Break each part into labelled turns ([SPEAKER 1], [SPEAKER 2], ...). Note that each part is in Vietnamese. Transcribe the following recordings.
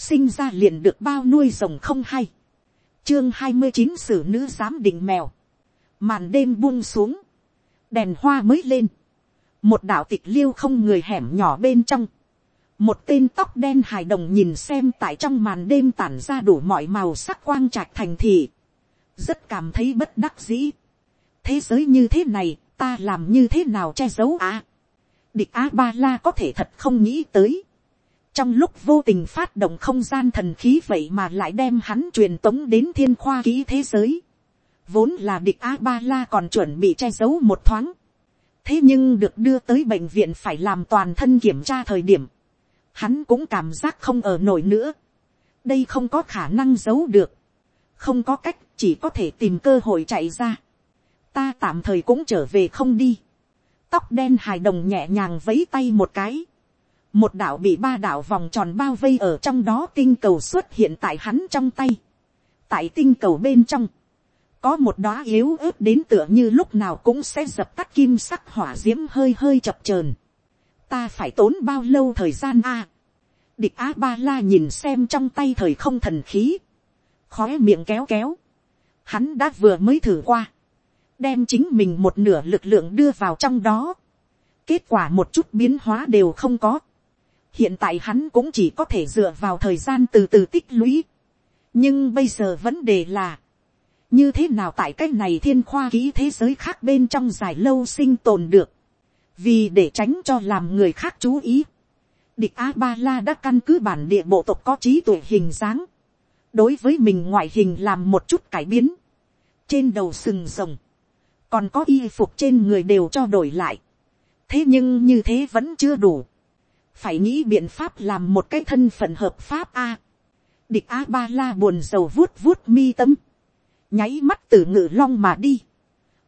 [SPEAKER 1] sinh ra liền được bao nuôi rồng không hay, chương hai mươi chín sử nữ giám định mèo, màn đêm buông xuống, đèn hoa mới lên, một đạo tịch liêu không người hẻm nhỏ bên trong, một tên tóc đen hài đồng nhìn xem tại trong màn đêm tản ra đủ mọi màu sắc quang trạch thành thị, rất cảm thấy bất đắc dĩ. thế giới như thế này, ta làm như thế nào che giấu à? địch a ba la có thể thật không nghĩ tới trong lúc vô tình phát động không gian thần khí vậy mà lại đem hắn truyền tống đến thiên khoa kỹ thế giới. vốn là địch a ba la còn chuẩn bị che giấu một thoáng. thế nhưng được đưa tới bệnh viện phải làm toàn thân kiểm tra thời điểm. hắn cũng cảm giác không ở nổi nữa. đây không có khả năng giấu được. không có cách, chỉ có thể tìm cơ hội chạy ra. ta tạm thời cũng trở về không đi tóc đen hài đồng nhẹ nhàng vấy tay một cái. Một đảo bị ba đảo vòng tròn bao vây ở trong đó tinh cầu xuất hiện tại hắn trong tay. Tại tinh cầu bên trong. Có một đóa yếu ớt đến tựa như lúc nào cũng sẽ dập tắt kim sắc hỏa diễm hơi hơi chập chờn. Ta phải tốn bao lâu thời gian a? Địch A-ba-la nhìn xem trong tay thời không thần khí. Khóe miệng kéo kéo. Hắn đã vừa mới thử qua đem chính mình một nửa lực lượng đưa vào trong đó. Kết quả một chút biến hóa đều không có. Hiện tại hắn cũng chỉ có thể dựa vào thời gian từ từ tích lũy. Nhưng bây giờ vấn đề là. Như thế nào tại cái này thiên khoa ký thế giới khác bên trong dài lâu sinh tồn được. Vì để tránh cho làm người khác chú ý. Địch A-ba-la đã căn cứ bản địa bộ tộc có trí tuệ hình dáng. Đối với mình ngoại hình làm một chút cải biến. Trên đầu sừng rồng còn có y phục trên người đều cho đổi lại. thế nhưng như thế vẫn chưa đủ phải nghĩ biện pháp làm một cái thân phận hợp pháp a. địch a ba la buồn rầu vuốt vuốt mi tâm. nháy mắt từ ngự long mà đi.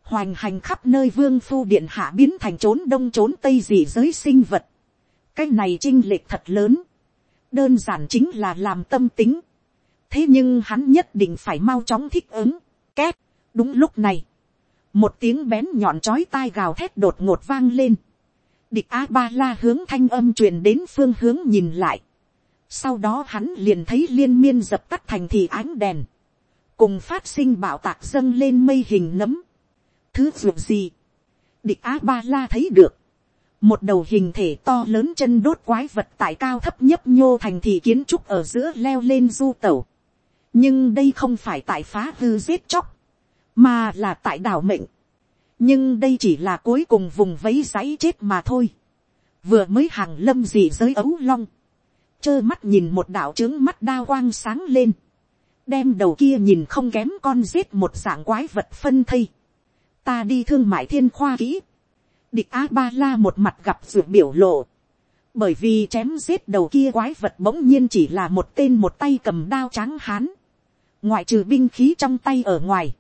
[SPEAKER 1] hoành hành khắp nơi vương phu điện hạ biến thành trốn đông trốn tây gì giới sinh vật. cái này chinh lệch thật lớn. đơn giản chính là làm tâm tính. thế nhưng hắn nhất định phải mau chóng thích ứng. két, đúng lúc này một tiếng bén nhọn chói tai gào thét đột ngột vang lên địch a ba la hướng thanh âm truyền đến phương hướng nhìn lại. sau đó hắn liền thấy liên miên dập tắt thành thị ánh đèn. cùng phát sinh bạo tạc dâng lên mây hình nấm. thứ ruột gì. địch a ba la thấy được. một đầu hình thể to lớn chân đốt quái vật tại cao thấp nhấp nhô thành thị kiến trúc ở giữa leo lên du tẩu. nhưng đây không phải tại phá hư giết chóc, mà là tại đảo mệnh nhưng đây chỉ là cuối cùng vùng vấy giấy chết mà thôi. vừa mới hàng lâm dị giới ấu long, trơ mắt nhìn một đạo trướng mắt đa quang sáng lên, đem đầu kia nhìn không kém con giết một dạng quái vật phân thây. ta đi thương mại thiên khoa kỹ, địch a ba la một mặt gặp ruột biểu lộ, bởi vì chém giết đầu kia quái vật bỗng nhiên chỉ là một tên một tay cầm đao trắng hán, ngoại trừ binh khí trong tay ở ngoài,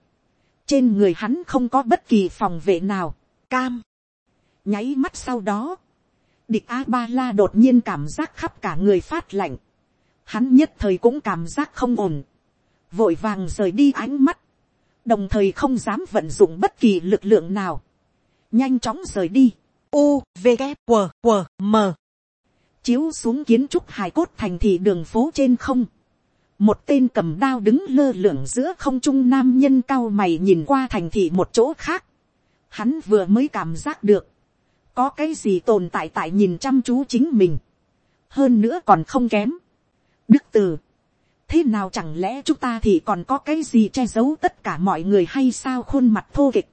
[SPEAKER 1] trên người hắn không có bất kỳ phòng vệ nào, cam. nháy mắt sau đó, địch a ba la đột nhiên cảm giác khắp cả người phát lạnh, hắn nhất thời cũng cảm giác không ổn, vội vàng rời đi ánh mắt, đồng thời không dám vận dụng bất kỳ lực lượng nào, nhanh chóng rời đi, u v g q q m chiếu xuống kiến trúc hài cốt thành thị đường phố trên không, một tên cầm đao đứng lơ lửng giữa không trung nam nhân cao mày nhìn qua thành thị một chỗ khác. Hắn vừa mới cảm giác được, có cái gì tồn tại tại nhìn chăm chú chính mình. hơn nữa còn không kém. đức từ, thế nào chẳng lẽ chúng ta thì còn có cái gì che giấu tất cả mọi người hay sao khuôn mặt thô kịch.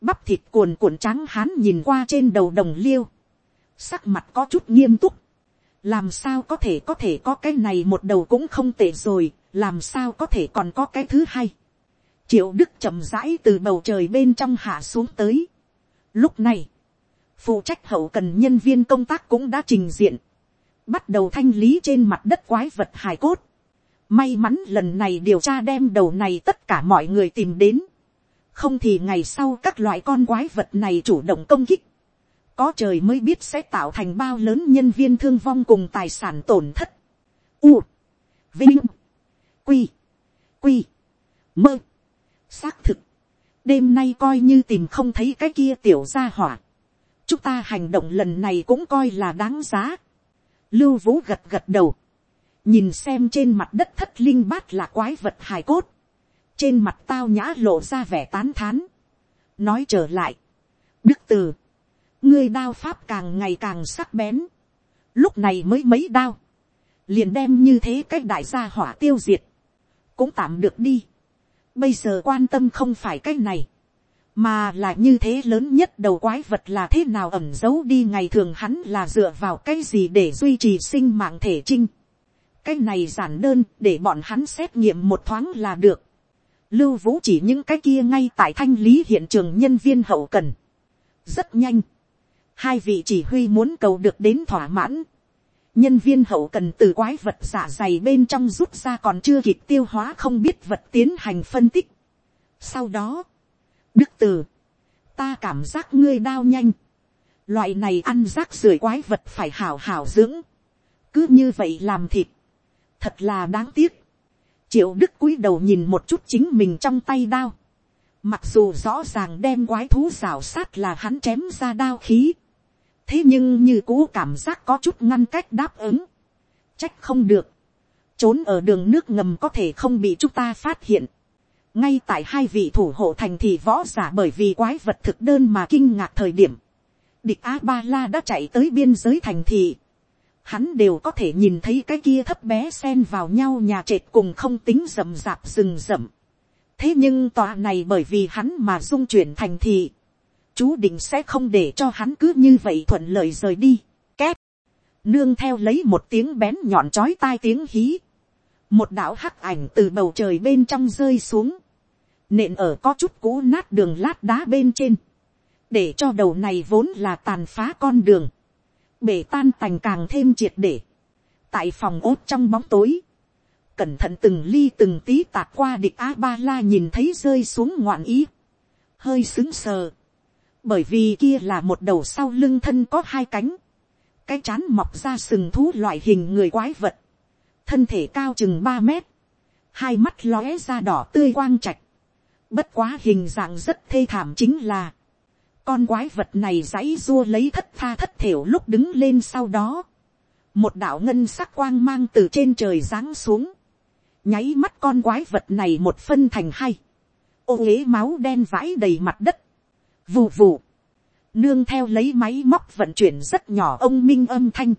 [SPEAKER 1] bắp thịt cuồn cuộn trắng hắn nhìn qua trên đầu đồng liêu. sắc mặt có chút nghiêm túc làm sao có thể có thể có cái này một đầu cũng không tệ rồi, làm sao có thể còn có cái thứ hai. triệu đức chậm rãi từ bầu trời bên trong hạ xuống tới. lúc này, phụ trách hậu cần nhân viên công tác cũng đã trình diện, bắt đầu thanh lý trên mặt đất quái vật hài cốt. may mắn lần này điều tra đem đầu này tất cả mọi người tìm đến. không thì ngày sau các loại con quái vật này chủ động công kích có trời mới biết sẽ tạo thành bao lớn nhân viên thương vong cùng tài sản tổn thất. U, vinh, quy, quy, mơ, xác thực, đêm nay coi như tìm không thấy cái kia tiểu gia hỏa. chúng ta hành động lần này cũng coi là đáng giá. lưu vũ gật gật đầu, nhìn xem trên mặt đất thất linh bát là quái vật hài cốt, trên mặt tao nhã lộ ra vẻ tán thán, nói trở lại, đức từ, ngươi đao pháp càng ngày càng sắc bén, lúc này mới mấy đao, liền đem như thế cách đại gia hỏa tiêu diệt, cũng tạm được đi. Bây giờ quan tâm không phải cách này, mà là như thế lớn nhất đầu quái vật là thế nào ẩm giấu đi ngày thường hắn là dựa vào cái gì để duy trì sinh mạng thể trinh. cái này giản đơn để bọn hắn xét nghiệm một thoáng là được. lưu vũ chỉ những cái kia ngay tại thanh lý hiện trường nhân viên hậu cần. rất nhanh hai vị chỉ huy muốn cầu được đến thỏa mãn nhân viên hậu cần từ quái vật giả dày bên trong rút ra còn chưa kịp tiêu hóa không biết vật tiến hành phân tích. Sau đó, đức từ, ta cảm giác ngươi đao nhanh. Loại này ăn rác rưởi quái vật phải hảo hảo dưỡng. Cứ như vậy làm thịt. Thật là đáng tiếc. Triệu đức cúi đầu nhìn một chút chính mình trong tay đao. Mặc dù rõ ràng đem quái thú rào sát là hắn chém ra đao khí thế nhưng như cũ cảm giác có chút ngăn cách đáp ứng, trách không được, trốn ở đường nước ngầm có thể không bị chúng ta phát hiện, ngay tại hai vị thủ hộ thành thị võ giả bởi vì quái vật thực đơn mà kinh ngạc thời điểm, địch a ba la đã chạy tới biên giới thành thị, hắn đều có thể nhìn thấy cái kia thấp bé xen vào nhau nhà trệt cùng không tính rậm rạp rừng rậm. thế nhưng tòa này bởi vì hắn mà dung chuyển thành thị, chú định sẽ không để cho hắn cứ như vậy thuận lợi rời đi. Két. Nương theo lấy một tiếng bén nhọn chói tai tiếng hí. Một đạo hắc ảnh từ bầu trời bên trong rơi xuống. Nện ở có chút cũ nát đường lát đá bên trên. Để cho đầu này vốn là tàn phá con đường. Bể tan tành càng thêm triệt để. Tại phòng ốt trong bóng tối. Cẩn thận từng ly từng tí tạt qua địch A-ba-la nhìn thấy rơi xuống ngoạn ý. Hơi xứng sờ bởi vì kia là một đầu sau lưng thân có hai cánh, cái chán mọc ra sừng thú loại hình người quái vật, thân thể cao chừng ba mét, hai mắt lóe ra đỏ tươi quang trạch, bất quá hình dạng rất thê thảm chính là, con quái vật này dãy dua lấy thất tha thất thiểu lúc đứng lên sau đó, một đạo ngân sắc quang mang từ trên trời giáng xuống, nháy mắt con quái vật này một phân thành hai, ô ghế máu đen vãi đầy mặt đất, vù vù, nương theo lấy máy móc vận chuyển rất nhỏ ông minh âm thanh,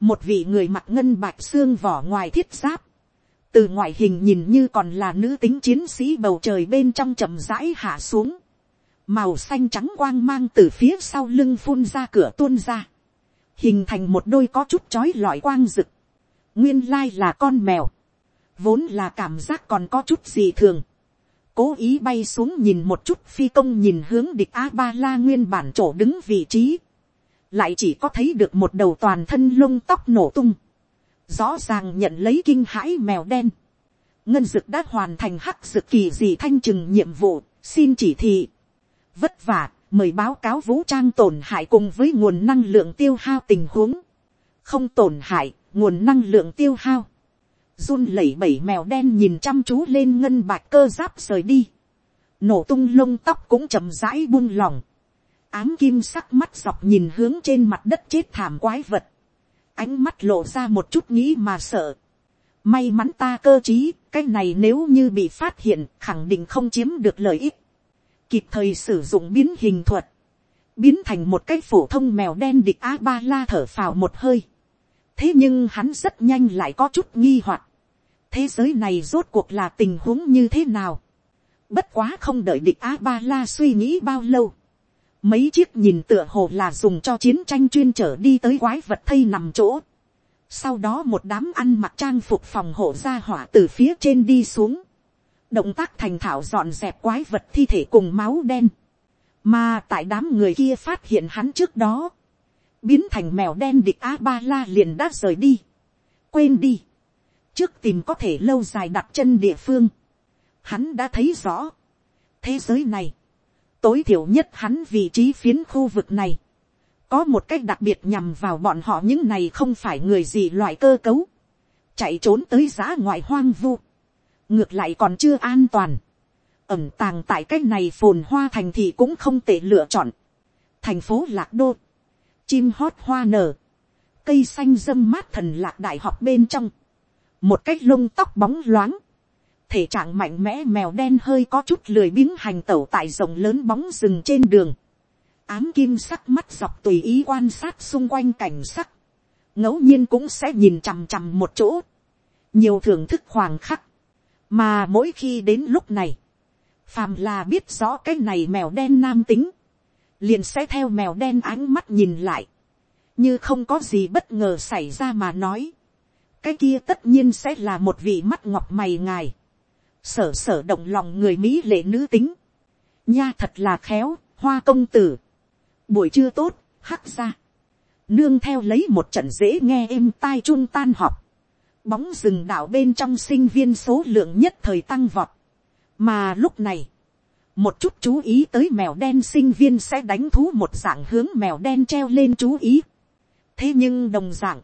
[SPEAKER 1] một vị người mặc ngân bạch xương vỏ ngoài thiết giáp, từ ngoại hình nhìn như còn là nữ tính chiến sĩ bầu trời bên trong chậm rãi hạ xuống, màu xanh trắng quang mang từ phía sau lưng phun ra cửa tuôn ra, hình thành một đôi có chút chói lọi quang rực, nguyên lai là con mèo, vốn là cảm giác còn có chút gì thường, cố ý bay xuống nhìn một chút phi công nhìn hướng địch a ba la nguyên bản chỗ đứng vị trí, lại chỉ có thấy được một đầu toàn thân lông tóc nổ tung, rõ ràng nhận lấy kinh hãi mèo đen, ngân dực đã hoàn thành hắc dực kỳ gì thanh trừng nhiệm vụ, xin chỉ thị, vất vả, mời báo cáo vũ trang tổn hại cùng với nguồn năng lượng tiêu hao tình huống, không tổn hại, nguồn năng lượng tiêu hao, run lẩy bẩy mèo đen nhìn chăm chú lên ngân bạch cơ giáp rời đi, nổ tung lông tóc cũng chậm rãi buông lỏng, ám kim sắc mắt dọc nhìn hướng trên mặt đất chết thảm quái vật, ánh mắt lộ ra một chút nghĩ mà sợ, may mắn ta cơ t cái này nếu như bị phát hiện khẳng định không chiếm được lợi ích, kịp thời sử dụng biến hình thuật, biến thành một cái phổ thông mèo đen địch a ba la thở phào một hơi, thế nhưng hắn rất nhanh lại có chút nghi hoặc thế giới này rốt cuộc là tình huống như thế nào. bất quá không đợi địch a ba la suy nghĩ bao lâu. mấy chiếc nhìn tựa hồ là dùng cho chiến tranh chuyên trở đi tới quái vật thây nằm chỗ. sau đó một đám ăn mặc trang phục phòng hộ ra hỏa từ phía trên đi xuống. động tác thành thảo dọn dẹp quái vật thi thể cùng máu đen. mà tại đám người kia phát hiện hắn trước đó. biến thành mèo đen địch a ba la liền đã rời đi. quên đi trước tìm có thể lâu dài đặt chân địa phương, hắn đã thấy rõ, thế giới này, tối thiểu nhất hắn vị trí phiến khu vực này, có một cách đặc biệt nhằm vào bọn họ những này không phải người gì loại cơ cấu, chạy trốn tới giá ngoại hoang vu, ngược lại còn chưa an toàn, ẩm tàng tại cách này phồn hoa thành thì cũng không tệ lựa chọn, thành phố lạc đô, chim hót hoa nở, cây xanh dâm mát thần lạc đại học bên trong, một cái lông tóc bóng loáng, thể trạng mạnh mẽ mèo đen hơi có chút lười biếng hành tẩu tại rộng lớn bóng rừng trên đường, ám kim sắc mắt dọc tùy ý quan sát xung quanh cảnh sắc, ngẫu nhiên cũng sẽ nhìn chằm chằm một chỗ, nhiều thưởng thức hoàng khắc, mà mỗi khi đến lúc này, phàm là biết rõ cái này mèo đen nam tính, liền sẽ theo mèo đen ánh mắt nhìn lại, như không có gì bất ngờ xảy ra mà nói, cái kia tất nhiên sẽ là một vị mắt ngọc mày ngài, sở sở động lòng người mỹ lệ nữ tính, nha thật là khéo, hoa công tử, buổi trưa tốt, hắc ra, nương theo lấy một trận dễ nghe êm tai chun tan họp, bóng rừng đảo bên trong sinh viên số lượng nhất thời tăng vọt, mà lúc này, một chút chú ý tới mèo đen sinh viên sẽ đánh thú một dạng hướng mèo đen treo lên chú ý. thế nhưng đồng dạng,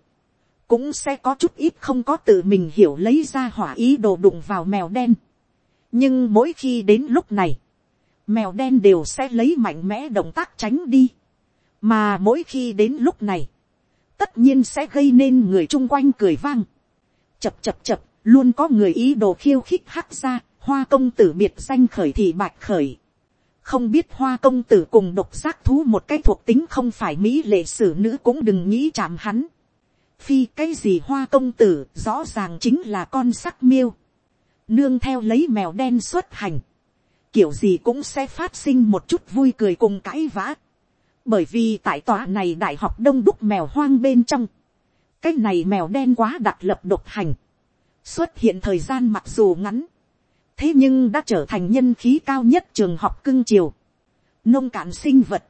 [SPEAKER 1] cũng sẽ có chút ít không có tự mình hiểu lấy ra hỏa ý đồ đụng vào mèo đen. nhưng mỗi khi đến lúc này, mèo đen đều sẽ lấy mạnh mẽ động tác tránh đi. mà mỗi khi đến lúc này, tất nhiên sẽ gây nên người chung quanh cười vang. chập chập chập, luôn có người ý đồ khiêu khích hắc ra, hoa công tử biệt danh khởi thì bạch khởi. không biết hoa công tử cùng độc giác thú một cái thuộc tính không phải mỹ lệ sử nữ cũng đừng nghĩ chạm hắn phi cái gì hoa công tử rõ ràng chính là con sắc miêu. nương theo lấy mèo đen xuất hành. kiểu gì cũng sẽ phát sinh một chút vui cười cùng cãi vã. bởi vì tại tòa này đại học đông đúc mèo hoang bên trong. cái này mèo đen quá đặc lập độc hành. xuất hiện thời gian mặc dù ngắn thế nhưng đã trở thành nhân khí cao nhất trường học cưng chiều, nông cạn sinh vật,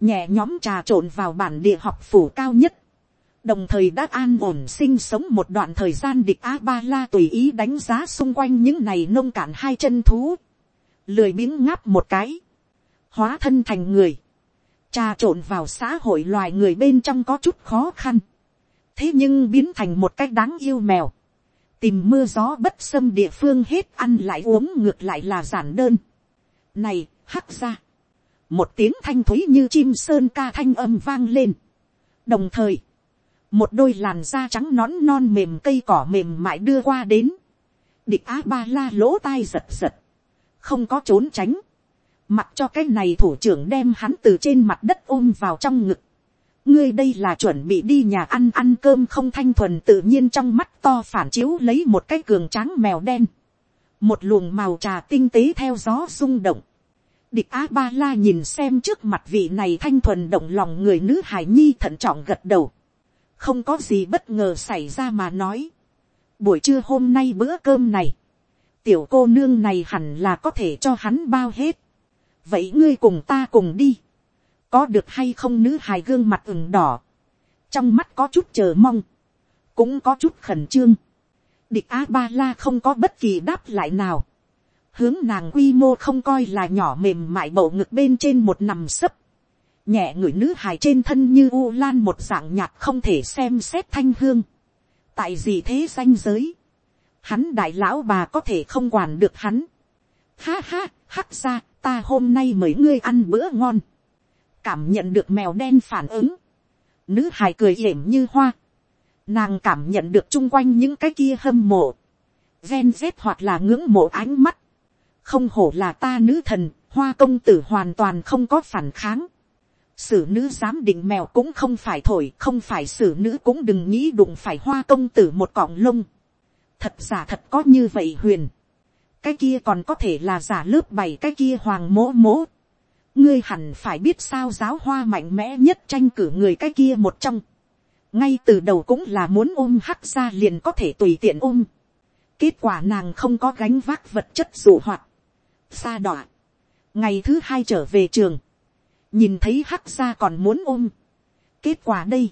[SPEAKER 1] nhẹ nhóm trà trộn vào bản địa học phủ cao nhất, đồng thời đã an ổn sinh sống một đoạn thời gian địch a ba la tùy ý đánh giá xung quanh những này nông cạn hai chân thú, lười biếng ngáp một cái, hóa thân thành người, trà trộn vào xã hội loài người bên trong có chút khó khăn, thế nhưng biến thành một cách đáng yêu mèo, tìm mưa gió bất xâm địa phương hết ăn lại uống ngược lại là giản đơn. này, hắc ra, một tiếng thanh thúy như chim sơn ca thanh âm vang lên. đồng thời, một đôi làn da trắng nón non mềm cây cỏ mềm mại đưa qua đến. địch á ba la lỗ tai giật giật, không có trốn tránh, mặc cho cái này thủ trưởng đem hắn từ trên mặt đất ôm vào trong ngực ngươi đây là chuẩn bị đi nhà ăn ăn cơm không thanh thuần tự nhiên trong mắt to phản chiếu lấy một cái cường tráng mèo đen. một luồng màu trà tinh tế theo gió rung động. địch á ba la nhìn xem trước mặt vị này thanh thuần động lòng người nữ hải nhi thận trọng gật đầu không có gì bất ngờ xảy ra mà nói. buổi trưa hôm nay bữa cơm này, tiểu cô nương này hẳn là có thể cho hắn bao hết. vậy ngươi cùng ta cùng đi. Có được hay không nữ hài gương mặt ửng đỏ, trong mắt có chút chờ mong, cũng có chút khẩn trương, địch a ba la không có bất kỳ đáp lại nào, hướng nàng quy mô không coi là nhỏ mềm mại bầu ngực bên trên một nằm sấp, nhẹ người nữ hài trên thân như u lan một dạng nhạt không thể xem xét thanh hương, tại gì thế danh giới, hắn đại lão bà có thể không quản được hắn, ha ha, hắc ra, ta hôm nay mời ngươi ăn bữa ngon, cảm nhận được mèo đen phản ứng, nữ hài cười yểm như hoa, nàng cảm nhận được chung quanh những cái kia hâm mộ, ven rét hoặc là ngưỡng mộ ánh mắt, không hổ là ta nữ thần, hoa công tử hoàn toàn không có phản kháng, sử nữ dám định mèo cũng không phải thổi, không phải sử nữ cũng đừng nghĩ đụng phải hoa công tử một cọng lông. Thật giả thật có như vậy huyền. Cái kia còn có thể là giả lớp bảy cái kia hoàng mỗ mỗ ngươi hẳn phải biết sao giáo hoa mạnh mẽ nhất tranh cử người cái kia một trong. ngay từ đầu cũng là muốn ôm hắc ra liền có thể tùy tiện ôm. kết quả nàng không có gánh vác vật chất dụ hoạt. xa đọa. ngày thứ hai trở về trường nhìn thấy hắc gia còn muốn ôm. kết quả đây.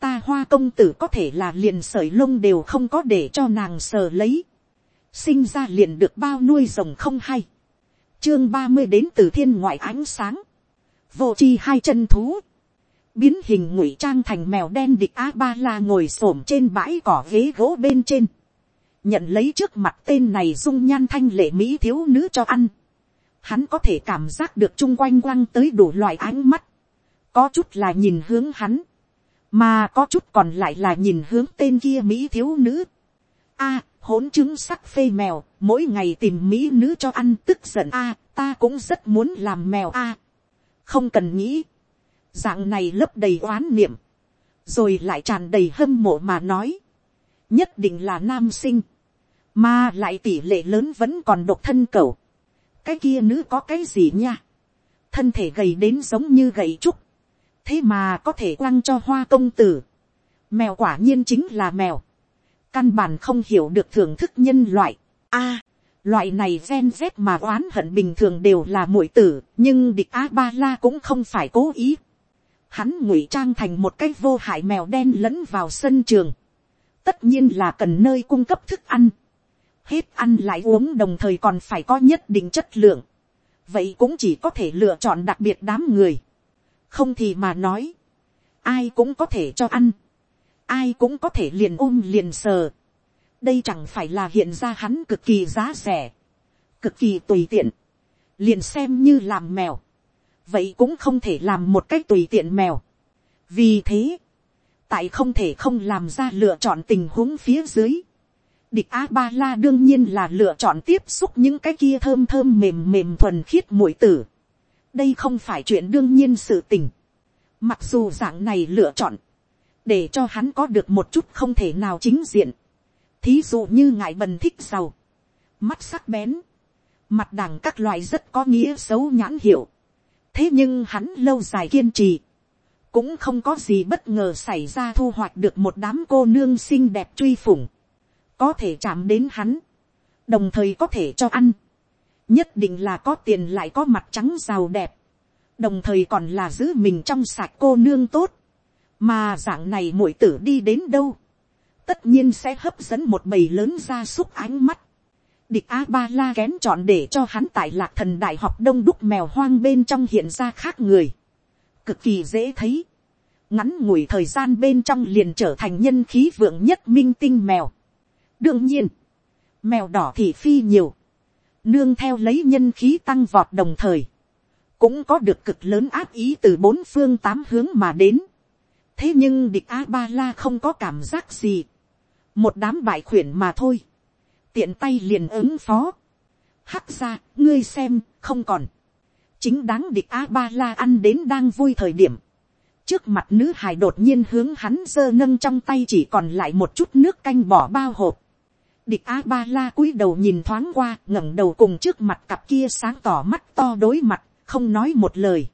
[SPEAKER 1] ta hoa công tử có thể là liền sởi lông đều không có để cho nàng sờ lấy. sinh ra liền được bao nuôi rồng không hay chương ba mươi đến từ thiên ngoại ánh sáng, vô chi hai chân thú, biến hình ngụy trang thành mèo đen địch a ba la ngồi s ổ m trên bãi cỏ ghế gỗ bên trên, nhận lấy trước mặt tên này dung nhan thanh lệ mỹ thiếu nữ cho ăn, hắn có thể cảm giác được chung quanh quăng tới đủ loại ánh mắt, có chút là nhìn hướng hắn, mà có chút còn lại là nhìn hướng tên kia mỹ thiếu nữ, a, hỗn chứng sắc phê mèo, mỗi ngày tìm mỹ nữ cho ăn tức giận. A, ta cũng rất muốn làm mèo a. không cần nghĩ, dạng này lấp đầy oán niệm, rồi lại tràn đầy hâm mộ mà nói, nhất định là nam sinh, mà lại tỷ lệ lớn vẫn còn độc thân cầu, cái kia nữ có cái gì nha, thân thể gầy đến giống như gầy trúc, thế mà có thể quăng cho hoa công tử, mèo quả nhiên chính là mèo, căn bản không hiểu được thưởng thức nhân loại. A, loại này gen z mà oán hận bình thường đều là muội tử, nhưng địch a ba la cũng không phải cố ý. Hắn ngụy trang thành một cái vô hại mèo đen lẫn vào sân trường. tất nhiên là cần nơi cung cấp thức ăn hết ăn lại uống đồng thời còn phải có nhất định chất lượng. vậy cũng chỉ có thể lựa chọn đặc biệt đám người. không thì mà nói, ai cũng có thể cho ăn ai cũng có thể liền ôm liền sờ. đây chẳng phải là hiện ra hắn cực kỳ giá rẻ, cực kỳ tùy tiện, liền xem như làm mèo, vậy cũng không thể làm một cách tùy tiện mèo. vì thế, tại không thể không làm ra lựa chọn tình huống phía dưới, địch a ba la đương nhiên là lựa chọn tiếp xúc những cái kia thơm thơm mềm mềm thuần khiết mũi tử. đây không phải chuyện đương nhiên sự tình. mặc dù dạng này lựa chọn, để cho hắn có được một chút không thể nào chính diện. thí dụ như ngại bần thích giàu, mắt sắc bén, mặt đằng các loại rất có nghĩa xấu nhãn hiệu. thế nhưng hắn lâu dài kiên trì, cũng không có gì bất ngờ xảy ra thu hoạch được một đám cô nương xinh đẹp truy phủng, có thể chạm đến hắn, đồng thời có thể cho ăn, nhất định là có tiền lại có mặt trắng giàu đẹp, đồng thời còn là giữ mình trong sạch cô nương tốt, mà dạng này muội tử đi đến đâu, tất nhiên sẽ hấp dẫn một bầy lớn ra súc ánh mắt. địch a ba la kén chọn để cho hắn tại lạc thần đại học đông đúc mèo hoang bên trong hiện ra khác người, cực kỳ dễ thấy, ngắn ngủi thời gian bên trong liền trở thành nhân khí vượng nhất minh tinh mèo đương nhiên, mèo đỏ thì phi nhiều, nương theo lấy nhân khí tăng vọt đồng thời, cũng có được cực lớn áp ý từ bốn phương tám hướng mà đến. Thế nhưng địch a ba la không có cảm giác gì, một đám bại khuyển mà thôi, tiện tay liền ứng phó, hắc ra, ngươi xem, không còn, chính đáng địch a ba la ăn đến đang vui thời điểm, trước mặt nữ hài đột nhiên hướng hắn giơ nâng trong tay chỉ còn lại một chút nước canh bỏ bao hộp, địch a ba la cúi đầu nhìn thoáng qua ngẩng đầu cùng trước mặt cặp kia sáng tỏ mắt to đối mặt không nói một lời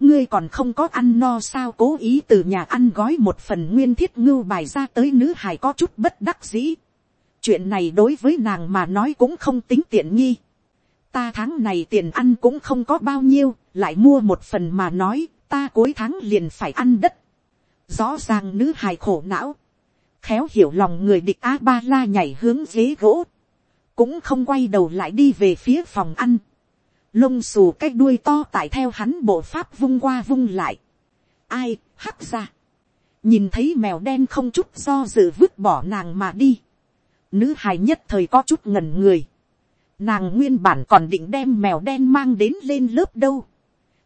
[SPEAKER 1] ngươi còn không có ăn no sao cố ý từ nhà ăn gói một phần nguyên thiết ngưu bài ra tới nữ hài có chút bất đắc dĩ. chuyện này đối với nàng mà nói cũng không tính tiện nghi. ta tháng này tiền ăn cũng không có bao nhiêu, lại mua một phần mà nói, ta cuối tháng liền phải ăn đất. rõ ràng nữ hài khổ não, khéo hiểu lòng người địch a ba la nhảy hướng ghế gỗ, cũng không quay đầu lại đi về phía phòng ăn lông xù cái đuôi to tại theo hắn bộ pháp vung qua vung lại. ai, hắc ra. nhìn thấy mèo đen không chút do dự vứt bỏ nàng mà đi. nữ hài nhất thời có chút ngần người. nàng nguyên bản còn định đem mèo đen mang đến lên lớp đâu.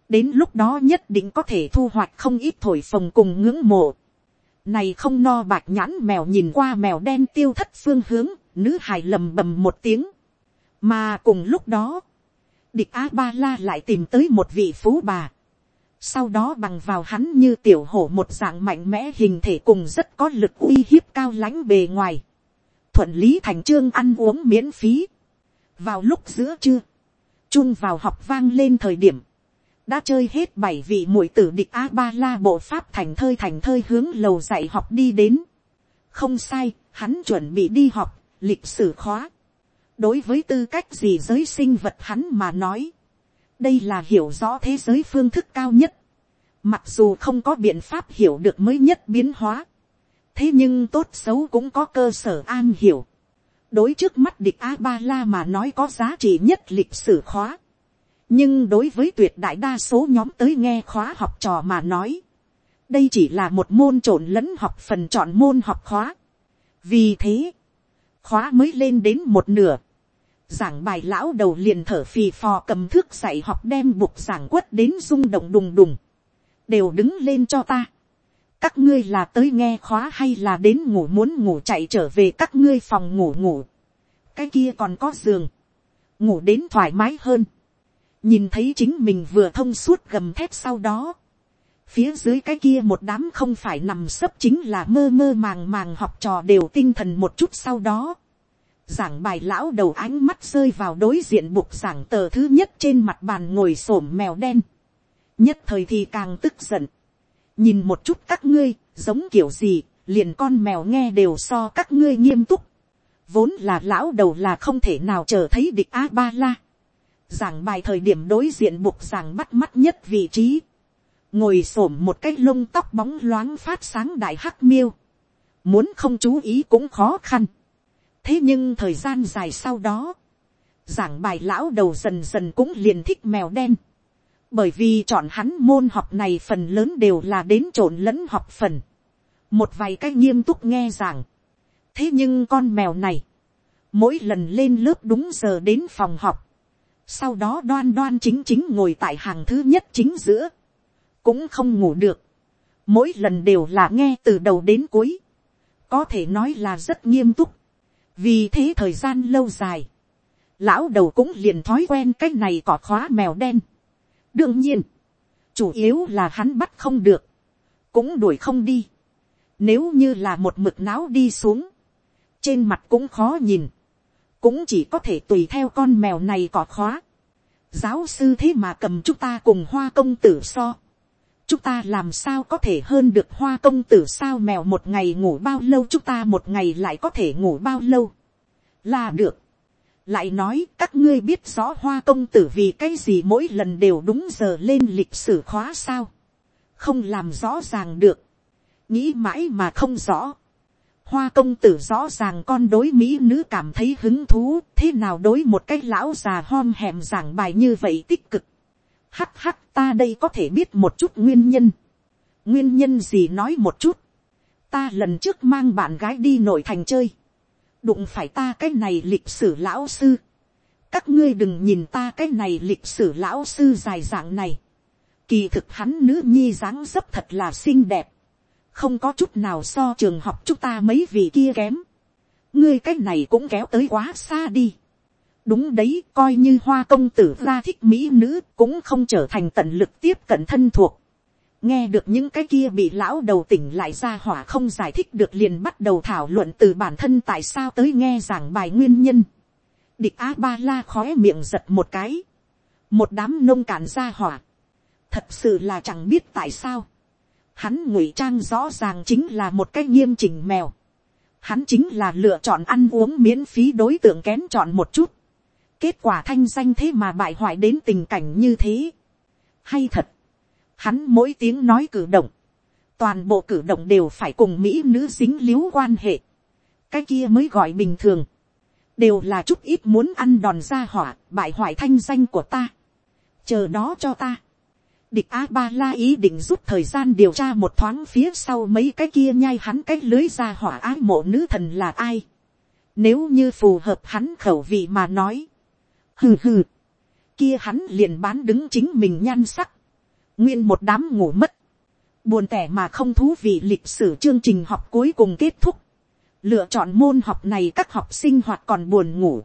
[SPEAKER 1] đến lúc đó nhất định có thể thu hoạch không ít thổi phồng cùng ngưỡng mộ này không no bạc nhãn mèo nhìn qua mèo đen tiêu thất phương hướng, nữ hài lầm bầm một tiếng. mà cùng lúc đó, địch a ba la lại tìm tới một vị phú bà. sau đó bằng vào hắn như tiểu hổ một dạng mạnh mẽ hình thể cùng rất có lực uy hiếp cao lãnh bề ngoài. thuận lý thành trương ăn uống miễn phí. vào lúc giữa trưa, chung vào học vang lên thời điểm, đã chơi hết bảy vị mũi tử địch a ba la bộ pháp thành thơi thành thơi hướng lầu dạy học đi đến. không sai, hắn chuẩn bị đi học, lịch sử khóa. Đối với tư cách gì giới sinh vật hắn mà nói, đây là hiểu rõ thế giới phương thức cao nhất, mặc dù không có biện pháp hiểu được mới nhất biến hóa, thế nhưng tốt xấu cũng có cơ sở an hiểu, đối trước mắt địch a ba la mà nói có giá trị nhất lịch sử khóa, nhưng đối với tuyệt đại đa số nhóm tới nghe khóa học trò mà nói, đây chỉ là một môn trộn lẫn học phần chọn môn học khóa. vì thế, khóa mới lên đến một nửa, giảng bài lão đầu liền thở phì phò cầm thước dạy học đem buộc giảng quất đến rung động đùng đùng, đều đứng lên cho ta, các ngươi là tới nghe khóa hay là đến ngủ muốn ngủ chạy trở về các ngươi phòng ngủ ngủ, cái kia còn có giường, ngủ đến thoải mái hơn, nhìn thấy chính mình vừa thông suốt gầm thép sau đó, phía dưới cái kia một đám không phải nằm sấp chính là mơ mơ màng màng học trò đều tinh thần một chút sau đó, giảng bài lão đầu ánh mắt rơi vào đối diện bục giảng tờ thứ nhất trên mặt bàn ngồi s ổ m mèo đen, nhất thời thì càng tức giận, nhìn một chút các ngươi, giống kiểu gì, liền con mèo nghe đều so các ngươi nghiêm túc, vốn là lão đầu là không thể nào chờ thấy địch a ba la, giảng bài thời điểm đối diện buộc giảng bắt mắt nhất vị trí, ngồi s ổ m một cái lông tóc bóng loáng phát sáng đại hắc miêu, muốn không chú ý cũng khó khăn, thế nhưng thời gian dài sau đó, giảng bài lão đầu dần dần cũng liền thích mèo đen, bởi vì chọn hắn môn học này phần lớn đều là đến trộn lẫn học phần, một vài cái nghiêm túc nghe giảng, thế nhưng con mèo này, mỗi lần lên lớp đúng giờ đến phòng học, sau đó đoan đoan chính chính ngồi tại hàng thứ nhất chính giữa, cũng không ngủ được, mỗi lần đều là nghe từ đầu đến cuối, có thể nói là rất nghiêm túc, vì thế thời gian lâu dài, lão đầu cũng liền thói quen cái này cỏ khóa mèo đen, đương nhiên, chủ yếu là hắn bắt không được, cũng đuổi không đi. Nếu như là một mực não đi xuống, trên mặt cũng khó nhìn, cũng chỉ có thể tùy theo con mèo này cỏ khóa. giáo sư thế mà cầm chúng ta cùng hoa công tử so. chúng ta làm sao có thể hơn được hoa công tử sao mèo một ngày ngủ bao lâu chúng ta một ngày lại có thể ngủ bao lâu. là được lại nói các ngươi biết rõ hoa công tử vì cái gì mỗi lần đều đúng giờ lên lịch sử khóa sao, không làm rõ ràng được, nghĩ mãi mà không rõ. Hoa công tử rõ ràng con đối mỹ nữ cảm thấy hứng thú, thế nào đối một cái lão già hom hèm giảng bài như vậy tích cực. Hắc hắc ta đây có thể biết một chút nguyên nhân. Nguyên nhân gì nói một chút. Ta lần trước mang bạn gái đi nội thành chơi đụng phải ta cái này lịch sử lão sư. các ngươi đừng nhìn ta cái này lịch sử lão sư dài dạng này. kỳ thực hắn nữ nhi dáng dấp thật là xinh đẹp không có chút nào so trường học chúng ta mấy vị kia kém. ngươi cái này cũng kéo tới quá xa đi. đúng đấy, coi như hoa công tử ra thích mỹ nữ cũng không trở thành tận lực tiếp cận thân thuộc nghe được những cái kia bị lão đầu tỉnh lại ra hỏa không giải thích được liền bắt đầu thảo luận từ bản thân tại sao tới nghe giảng bài nguyên nhân. địch a ba la khói miệng giật một cái. một đám nông cạn ra hỏa. thật sự là chẳng biết tại sao hắn ngụy trang rõ ràng chính là một cái nghiêm chỉnh mèo. hắn chính là lựa chọn ăn uống miễn phí đối tượng kén chọn một chút. kết quả thanh danh thế mà bại hoại đến tình cảnh như thế. hay thật Hắn mỗi tiếng nói cử động, toàn bộ cử động đều phải cùng mỹ nữ dính líu quan hệ. cái kia mới gọi bình thường, đều là chút ít muốn ăn đòn ra hỏa, bại hoại thanh danh của ta. chờ đó cho ta địch a ba la ý định rút thời gian điều tra một thoáng phía sau mấy cái kia nhai hắn cái lưới ra hỏa ái mộ nữ thần là ai. nếu như phù hợp hắn khẩu vị mà nói. hừ hừ. kia hắn liền bán đứng chính mình nhan sắc nguyên một đám ngủ mất, buồn tẻ mà không thú vị lịch sử chương trình học cuối cùng kết thúc, lựa chọn môn học này các học sinh hoặc còn buồn ngủ,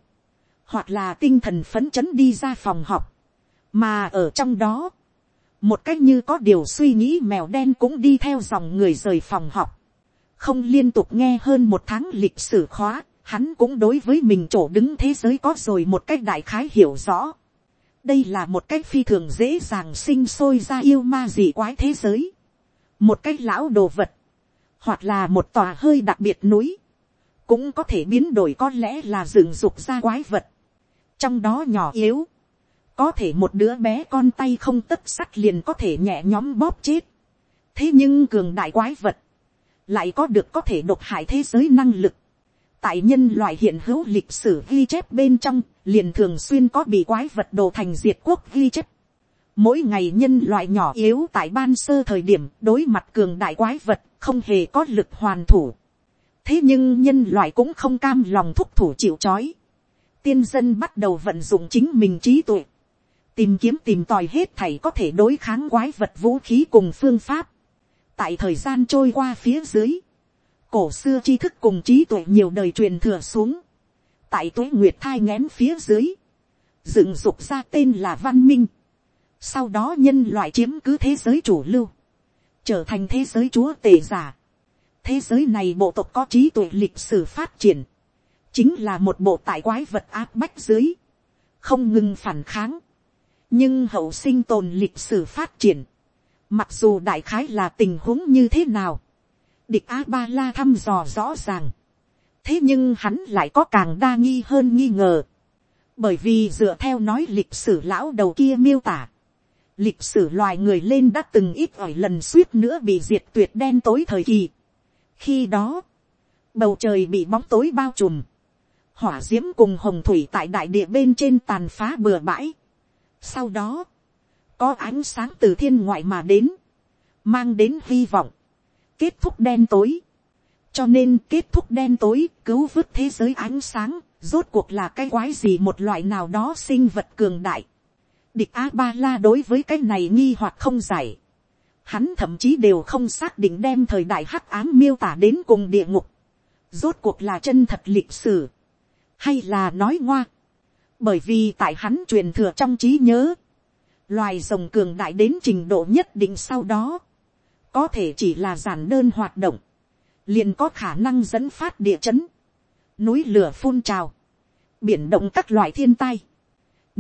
[SPEAKER 1] hoặc là tinh thần phấn chấn đi ra phòng học, mà ở trong đó, một cách như có điều suy nghĩ mèo đen cũng đi theo dòng người rời phòng học, không liên tục nghe hơn một tháng lịch sử khóa, hắn cũng đối với mình chỗ đứng thế giới có rồi một cách đại khái hiểu rõ đây là một cách phi thường dễ dàng sinh sôi ra yêu ma dị quái thế giới. một cách lão đồ vật, hoặc là một tòa hơi đặc biệt núi, cũng có thể biến đổi có lẽ là rừng rục ra quái vật. trong đó nhỏ yếu, có thể một đứa bé con tay không tất sắt liền có thể nhẹ nhóm bóp chết. thế nhưng cường đại quái vật, lại có được có thể độc hại thế giới năng lực tại nhân loại hiện hữu lịch sử ghi chép bên trong, liền thường xuyên có bị quái vật đồ thành diệt quốc ghi chép. Mỗi ngày nhân loại nhỏ yếu tại ban sơ thời điểm đối mặt cường đại quái vật không hề có lực hoàn thủ. Thế nhưng nhân loại cũng không cam lòng thúc thủ chịu chói. Tiên dân bắt đầu vận dụng chính mình trí tuệ. Tìm kiếm tìm tòi hết thảy có thể đối kháng quái vật vũ khí cùng phương pháp. Tại thời gian trôi qua phía dưới, cổ xưa tri thức cùng trí tuệ nhiều đời truyền thừa xuống, tại tuế nguyệt thai ngén phía dưới, dựng dục ra tên là văn minh, sau đó nhân loại chiếm cứ thế giới chủ lưu, trở thành thế giới chúa tể giả. thế giới này bộ tộc có trí tuệ lịch sử phát triển, chính là một bộ tại quái vật áp bách dưới, không ngừng phản kháng, nhưng hậu sinh tồn lịch sử phát triển, mặc dù đại khái là tình huống như thế nào, địch a ba la thăm dò rõ ràng, thế nhưng hắn lại có càng đa nghi hơn nghi ngờ, bởi vì dựa theo nói lịch sử lão đầu kia miêu tả, lịch sử loài người lên đã từng ít ỏi lần suýt nữa bị diệt tuyệt đen tối thời kỳ. khi đó, bầu trời bị bóng tối bao trùm, hỏa d i ễ m cùng hồng thủy tại đại địa bên trên tàn phá bừa bãi sau đó, có ánh sáng từ thiên ngoại mà đến, mang đến hy vọng, kết thúc đen tối. cho nên kết thúc đen tối cứu vớt thế giới ánh sáng, rốt cuộc là cái quái gì một loại nào đó sinh vật cường đại Địch A-ba-la đối với cái này nghi hoặc không giải. Hắn thậm chí đều không xác định đem thời đại hắc ám miêu tả đến cùng địa ngục. Rốt cuộc là chân thật lịch sử. Hay là nói ngoa. Bởi vì tại hắn truyền thừa trong trí nhớ. Loài rồng cường đại đến trình độ nhất định sau đó. Có thể chỉ là giản đơn hoạt động. Liền có khả năng dẫn phát địa chấn. Núi lửa phun trào. Biển động các loại thiên tai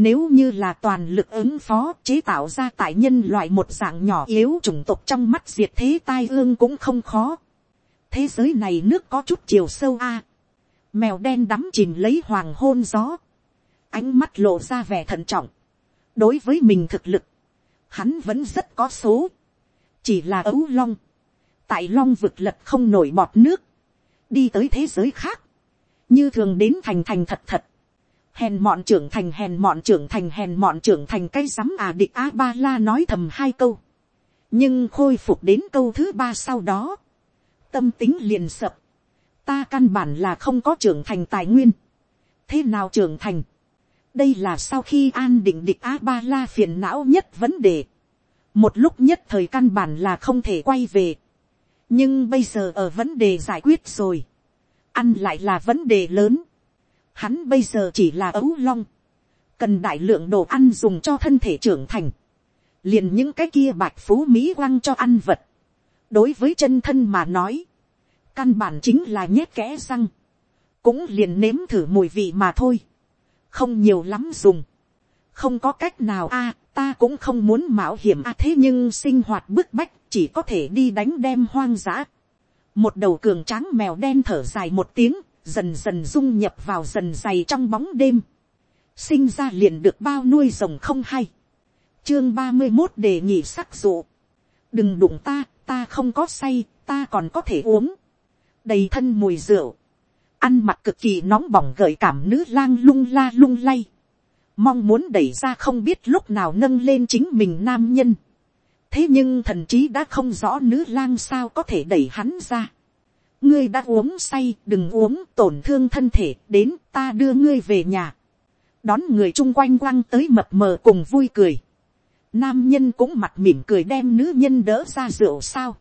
[SPEAKER 1] nếu như là toàn lực ứng phó chế tạo ra tại nhân loại một dạng nhỏ yếu chủng tộc trong mắt diệt thế tai ương cũng không khó. Thế giới này nước có chút chiều sâu a. Mèo đen đắm chìm lấy hoàng hôn gió. Ánh mắt lộ ra vẻ thận trọng. Đối với mình thực lực. Hắn vẫn rất có số. Chỉ là ấu long. Tại long vực lật không nổi bọt nước. Đi tới thế giới khác. Như thường đến thành thành thật thật hèn mọn trưởng thành hèn mọn trưởng thành hèn mọn trưởng thành cây rắm à địch a ba la nói thầm hai câu nhưng khôi phục đến câu thứ ba sau đó tâm tính liền sập ta căn bản là không có trưởng thành tài nguyên thế nào trưởng thành đây là sau khi an định địch a ba la phiền não nhất vấn đề một lúc nhất thời căn bản là không thể quay về nhưng bây giờ ở vấn đề giải quyết rồi ăn lại là vấn đề lớn Hắn bây giờ chỉ là ấu long. Cần đại lượng đồ ăn dùng cho thân thể trưởng thành. Liền những cái kia bạch phú Mỹ quăng cho ăn vật. Đối với chân thân mà nói. Căn bản chính là nhét kẽ răng. Cũng liền nếm thử mùi vị mà thôi. Không nhiều lắm dùng. Không có cách nào a ta cũng không muốn mạo hiểm a thế nhưng sinh hoạt bức bách chỉ có thể đi đánh đem hoang dã. Một đầu cường tráng mèo đen thở dài một tiếng dần dần dung nhập vào dần dày trong bóng đêm, sinh ra liền được bao nuôi rồng không hay, chương ba mươi một đề nghị sắc dụ, đừng đụng ta, ta không có say, ta còn có thể uống, đầy thân mùi rượu, ăn mặc cực kỳ nóng bỏng gợi cảm nữ lang lung la lung lay, mong muốn đẩy ra không biết lúc nào nâng lên chính mình nam nhân, thế nhưng thần trí đã không rõ nữ lang sao có thể đẩy hắn ra, ngươi đã uống say đừng uống tổn thương thân thể đến ta đưa ngươi về nhà. Đón người chung quanh quăng tới mập mờ cùng vui cười. Nam nhân cũng mặt mỉm cười đem nữ nhân đỡ ra rượu sao.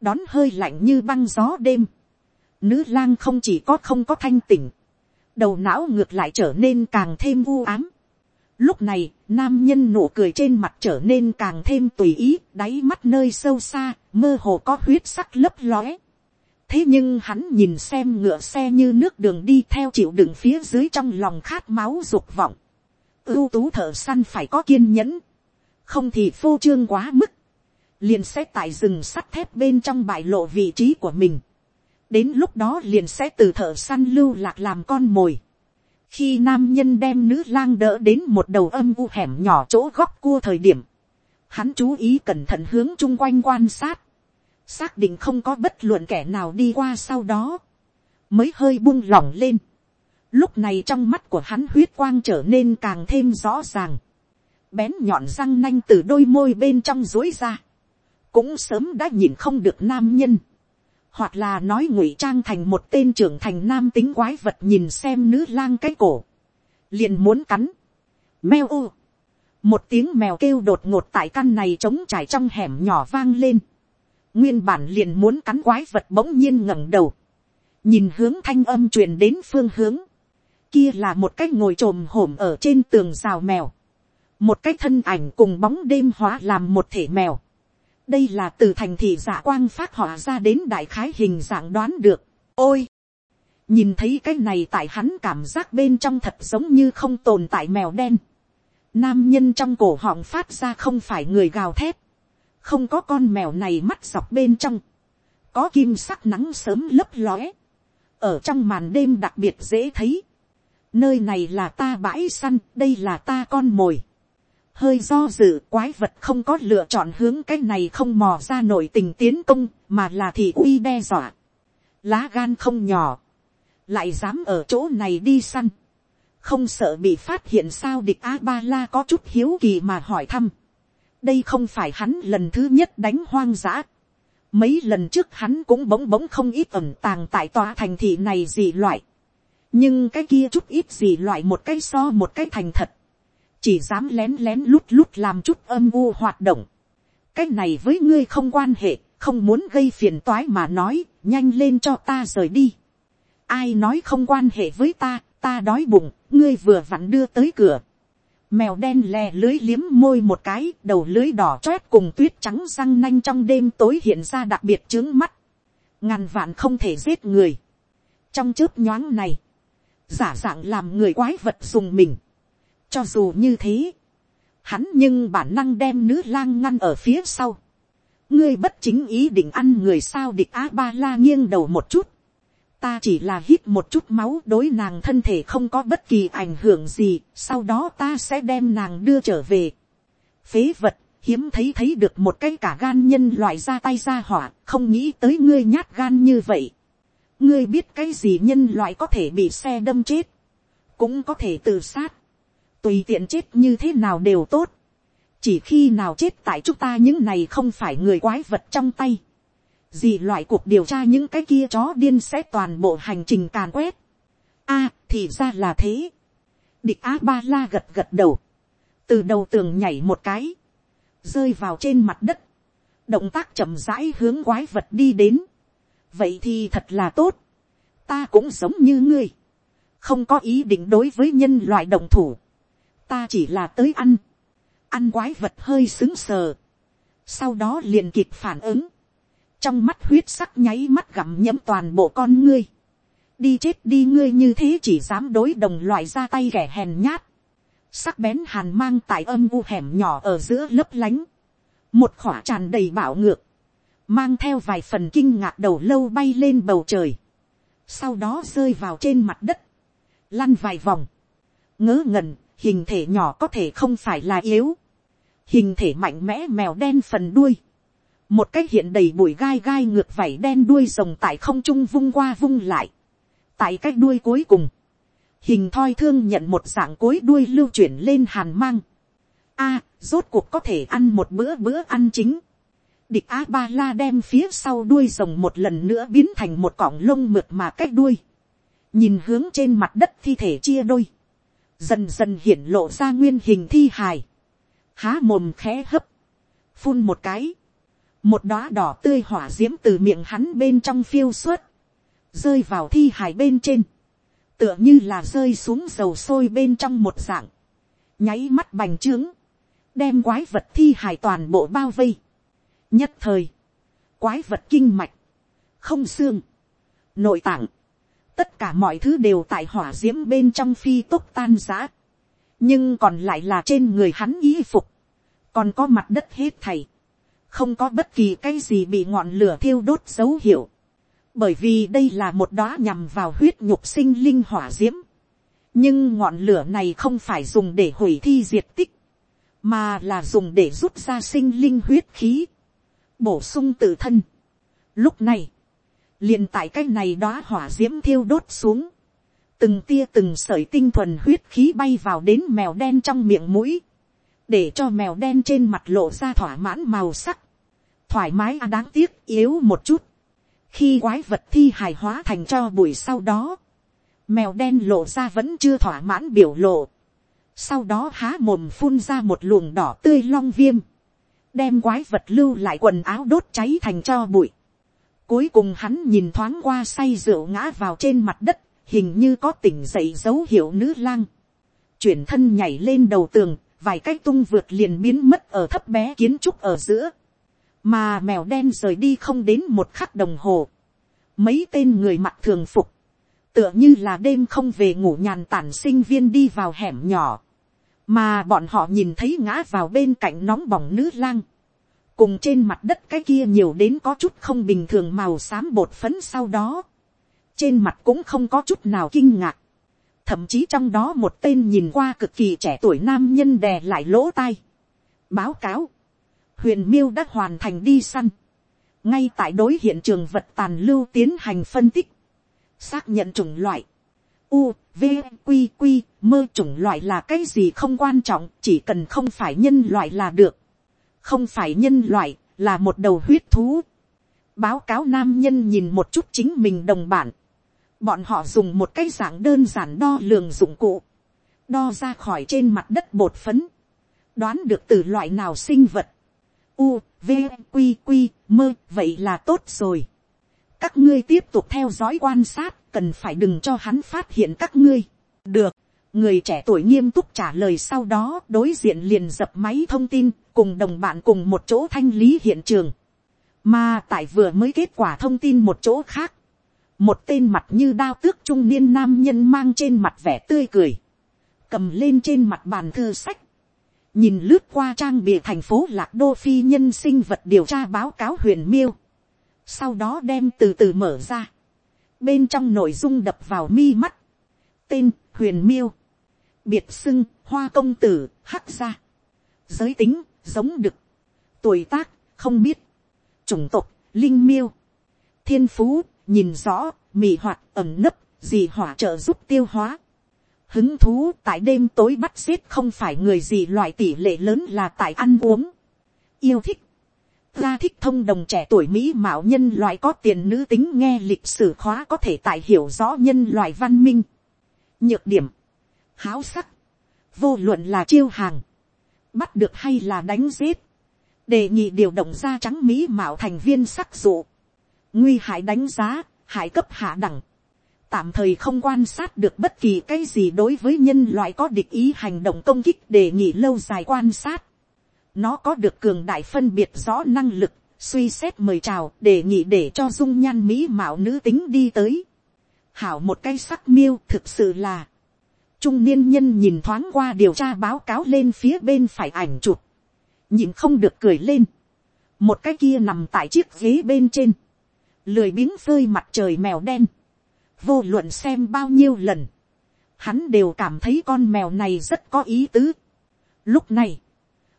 [SPEAKER 1] Đón hơi lạnh như băng gió đêm nữ lang không chỉ có không có thanh tỉnh đầu não ngược lại trở nên càng thêm u ám lúc này nam nhân nụ cười trên mặt trở nên càng thêm tùy ý đáy mắt nơi sâu xa mơ hồ có huyết sắc lấp lóe thế nhưng hắn nhìn xem ngựa xe như nước đường đi theo chịu đựng phía dưới trong lòng khát máu dục vọng. ưu tú thợ săn phải có kiên nhẫn, không thì phô trương quá mức, liền sẽ tại rừng sắt thép bên trong bại lộ vị trí của mình đến lúc đó liền sẽ từ thợ săn lưu lạc làm con mồi. khi nam nhân đem nữ lang đỡ đến một đầu âm u hẻm nhỏ chỗ góc cua thời điểm, hắn chú ý cẩn thận hướng chung quanh quan sát, xác định không có bất luận kẻ nào đi qua sau đó, mới hơi buông lỏng lên. Lúc này trong mắt của hắn huyết quang trở nên càng thêm rõ ràng. Bén nhọn răng nanh từ đôi môi bên trong dối ra. Cũng sớm đã nhìn không được nam nhân. Hoặc là nói ngụy trang thành một tên trưởng thành nam tính quái vật nhìn xem nữ lang cái cổ. Liền muốn cắn. meo ô. Một tiếng mèo kêu đột ngột tại căn này trống trải trong hẻm nhỏ vang lên nguyên bản liền muốn cắn quái vật bỗng nhiên ngẩng đầu, nhìn hướng thanh âm truyền đến phương hướng, kia là một cái ngồi t r ồ m hổm ở trên tường rào mèo, một cái thân ảnh cùng bóng đêm hóa làm một thể mèo, đây là từ thành thị giả quang phát họa ra đến đại khái hình dạng đoán được, ôi, nhìn thấy cái này tại hắn cảm giác bên trong thật giống như không tồn tại mèo đen, nam nhân trong cổ họng phát ra không phải người gào thét, không có con mèo này mắt dọc bên trong, có kim sắc nắng sớm lấp lóe, ở trong màn đêm đặc biệt dễ thấy. nơi này là ta bãi săn, đây là ta con mồi hơi do dự quái vật không có lựa chọn hướng cái này không mò ra nổi tình tiến công, mà là thị uy đe dọa. lá gan không nhỏ, lại dám ở chỗ này đi săn. không sợ bị phát hiện sao địch a ba la có chút hiếu kỳ mà hỏi thăm. đây không phải hắn lần thứ nhất đánh hoang dã Mấy lần trước hắn cũng bỗng bỗng không ít ẩm tàng tại tòa thành thị này gì loại. Nhưng cái kia chút ít gì loại một cái so một cái thành thật. Chỉ dám lén lén lút lút làm chút âm u hoạt động. Cái này với ngươi không quan hệ, không muốn gây phiền toái mà nói, nhanh lên cho ta rời đi. Ai nói không quan hệ với ta, ta đói bụng, ngươi vừa vặn đưa tới cửa Mèo đen lè lưới liếm môi một cái, đầu lưới đỏ chót cùng tuyết trắng răng nanh trong đêm tối hiện ra đặc biệt trướng mắt. Ngàn vạn không thể giết người. Trong chớp nhoáng này, giả dạng làm người quái vật dùng mình. Cho dù như thế, hắn nhưng bản năng đem nữ lang ngăn ở phía sau. Ngươi bất chính ý định ăn người sao địch A-ba-la nghiêng đầu một chút ta chỉ là hít một chút máu đối nàng thân thể không có bất kỳ ảnh hưởng gì, sau đó ta sẽ đem nàng đưa trở về. Phế vật, hiếm thấy thấy được một cái cả gan nhân loại ra tay ra hỏa, không nghĩ tới ngươi nhát gan như vậy. ngươi biết cái gì nhân loại có thể bị xe đâm chết, cũng có thể tự sát, tùy tiện chết như thế nào đều tốt, chỉ khi nào chết tại chúng ta những này không phải người quái vật trong tay. Gì loại cuộc điều tra những cái kia chó điên sẽ toàn bộ hành trình càn quét. a, thì ra là thế. địch a ba la gật gật đầu, từ đầu tường nhảy một cái, rơi vào trên mặt đất, động tác chậm rãi hướng quái vật đi đến. vậy thì thật là tốt, ta cũng giống như ngươi, không có ý định đối với nhân loại đồng thủ, ta chỉ là tới ăn, ăn quái vật hơi xứng sờ, sau đó liền kịp phản ứng, trong mắt huyết sắc nháy mắt gặm nhấm toàn bộ con ngươi. đi chết đi ngươi như thế chỉ dám đối đồng loại ra tay kẻ hèn nhát. sắc bén hàn mang tại âm u hẻm nhỏ ở giữa lấp lánh. một khỏa tràn đầy bạo ngược. mang theo vài phần kinh ngạc đầu lâu bay lên bầu trời. sau đó rơi vào trên mặt đất. lăn vài vòng. ngớ ngẩn, hình thể nhỏ có thể không phải là yếu. hình thể mạnh mẽ mèo đen phần đuôi một cái hiện đầy bụi gai gai ngược vảy đen đuôi rồng tại không trung vung qua vung lại. tại cái đuôi cuối cùng, hình thoi thương nhận một dạng cối đuôi lưu chuyển lên hàn mang. a, rốt cuộc có thể ăn một bữa bữa ăn chính. địch a ba la đem phía sau đuôi rồng một lần nữa biến thành một cọng lông mượt mà cách đuôi. nhìn hướng trên mặt đất thi thể chia đôi dần dần hiển lộ ra nguyên hình thi hài. há mồm khẽ hấp. phun một cái. Một đóa đỏ tươi hỏa d i ễ m từ miệng hắn bên trong phiêu suốt, rơi vào thi hài bên trên, tựa như là rơi xuống dầu sôi bên trong một dạng, nháy mắt bành trướng, đem quái vật thi hài toàn bộ bao vây. nhất thời, quái vật kinh mạch, không xương, nội tạng, tất cả mọi thứ đều tại hỏa d i ễ m bên trong phi tốc tan giã, nhưng còn lại là trên người hắn y phục, còn có mặt đất hết thầy, không có bất kỳ cái gì bị ngọn lửa thiêu đốt dấu hiệu, bởi vì đây là một đóa nhằm vào huyết nhục sinh linh hỏa d i ễ m nhưng ngọn lửa này không phải dùng để hủy thi diệt tích, mà là dùng để rút ra sinh linh huyết khí, bổ sung tự thân. Lúc này, liền tại cái này đó hỏa d i ễ m thiêu đốt xuống, từng tia từng sợi tinh thuần huyết khí bay vào đến mèo đen trong miệng mũi, để cho mèo đen trên mặt lộ ra thỏa mãn màu sắc, thoải mái à đáng tiếc yếu một chút. khi quái vật thi hài hóa thành cho bụi sau đó, mèo đen lộ ra vẫn chưa thỏa mãn biểu lộ. sau đó há mồm phun ra một luồng đỏ tươi long viêm, đem quái vật lưu lại quần áo đốt cháy thành cho bụi. Cuối cùng hắn nhìn thoáng qua say rượu ngã vào trên mặt đất, hình như có tỉnh dậy dấu hiệu nữ lang. Chuyển thân nhảy lên đầu tường, vài cách tung vượt liền biến mất ở thấp bé kiến trúc ở giữa. Mà mèo đen rời đi không đến một khắc đồng hồ. Mấy tên người mặc thường phục. Tựa như là đêm không về ngủ nhàn tản sinh viên đi vào hẻm nhỏ. Mà bọn họ nhìn thấy ngã vào bên cạnh nóng bỏng nữ lang. Cùng trên mặt đất cái kia nhiều đến có chút không bình thường màu xám bột phấn sau đó. Trên mặt cũng không có chút nào kinh ngạc. Thậm chí trong đó một tên nhìn qua cực kỳ trẻ tuổi nam nhân đè lại lỗ tai. báo cáo, huyền miêu đã hoàn thành đi săn, ngay tại đối hiện trường vật tàn lưu tiến hành phân tích, xác nhận chủng loại, u, v, q q mơ chủng loại là cái gì không quan trọng, chỉ cần không phải nhân loại là được, không phải nhân loại, là một đầu huyết thú. báo cáo nam nhân nhìn một chút chính mình đồng bản, bọn họ dùng một cái dạng đơn giản đo lường dụng cụ, đo ra khỏi trên mặt đất bột phấn, đoán được từ loại nào sinh vật, u, v, q q mơ, vậy là tốt rồi. các ngươi tiếp tục theo dõi quan sát, cần phải đừng cho hắn phát hiện các ngươi. được, người trẻ tuổi nghiêm túc trả lời sau đó đối diện liền dập máy thông tin, cùng đồng bạn cùng một chỗ thanh lý hiện trường. mà tại vừa mới kết quả thông tin một chỗ khác, một tên mặt như đao tước trung niên nam nhân mang trên mặt vẻ tươi cười, cầm lên trên mặt bàn thư sách, nhìn lướt qua trang bìa thành phố lạc đô phi nhân sinh vật điều tra báo cáo huyền miêu, sau đó đem từ từ mở ra, bên trong nội dung đập vào mi mắt, tên huyền miêu, biệt xưng hoa công tử hắc gia, giới tính giống đực, tuổi tác không biết, chủng tộc linh miêu, thiên phú nhìn rõ, mì hoạt ẩm nấp, gì hỏa trợ giúp tiêu hóa. Hứng thú tại đêm tối bắt giết không phải người gì loại tỷ lệ lớn là tại ăn uống. Yêu thích. Ra thích thông đồng trẻ tuổi Mỹ mạo nhân loại có tiền nữ tính nghe lịch sử khóa có thể tại hiểu rõ nhân loại văn minh. Nhược điểm. Háo sắc. Vô luận là chiêu hàng. Bắt được hay là đánh giết. Đề nghị điều động da trắng Mỹ mạo thành viên sắc dụ. Nguy hại đánh giá hại cấp hạ đẳng, tạm thời không quan sát được bất kỳ cái gì đối với nhân loại có địch ý hành động công kích đề nghị lâu dài quan sát. Nó có được cường đại phân biệt rõ năng lực, suy xét mời chào đề nghị để cho dung nhan mỹ mạo nữ tính đi tới. Hảo một cái sắc miêu thực sự là. Trung niên nhân nhìn thoáng qua điều tra báo cáo lên phía bên phải ảnh chụp. Nhìn không được cười lên. Một cái kia nằm tại chiếc ghế bên trên lười biếng phơi mặt trời mèo đen, vô luận xem bao nhiêu lần, hắn đều cảm thấy con mèo này rất có ý tứ. Lúc này,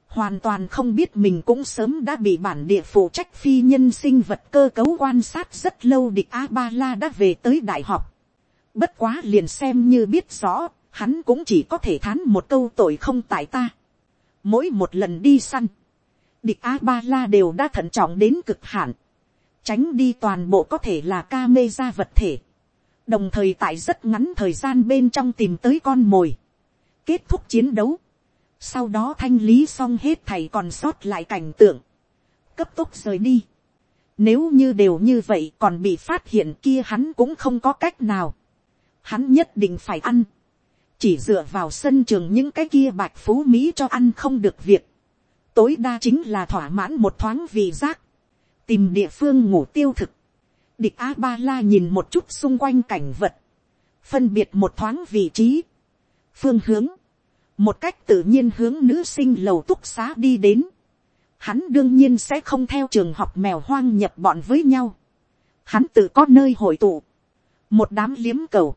[SPEAKER 1] hoàn toàn không biết mình cũng sớm đã bị bản địa phụ trách phi nhân sinh vật cơ cấu quan sát rất lâu địch a ba la đã về tới đại học. Bất quá liền xem như biết rõ, hắn cũng chỉ có thể thán một câu tội không tại ta. Mỗi một lần đi săn, địch a ba la đều đã thận trọng đến cực hạn tránh đi toàn bộ có thể là ca mê ra vật thể, đồng thời tại rất ngắn thời gian bên trong tìm tới con mồi, kết thúc chiến đấu, sau đó thanh lý xong hết thầy còn sót lại cảnh tượng, cấp tốc rời đi. Nếu như đều như vậy còn bị phát hiện kia hắn cũng không có cách nào. Hắn nhất định phải ăn. Chỉ dựa vào sân trường những cái kia bạch phú Mỹ cho ăn không được việc. Tối đa chính là thỏa mãn một thoáng vì giác. Tìm địa phương ngủ tiêu thực, địch a ba la nhìn một chút xung quanh cảnh vật, phân biệt một thoáng vị trí, phương hướng, một cách tự nhiên hướng nữ sinh lầu túc xá đi đến, hắn đương nhiên sẽ không theo trường học mèo hoang nhập bọn với nhau, hắn tự có nơi hội tụ, một đám liếm cầu,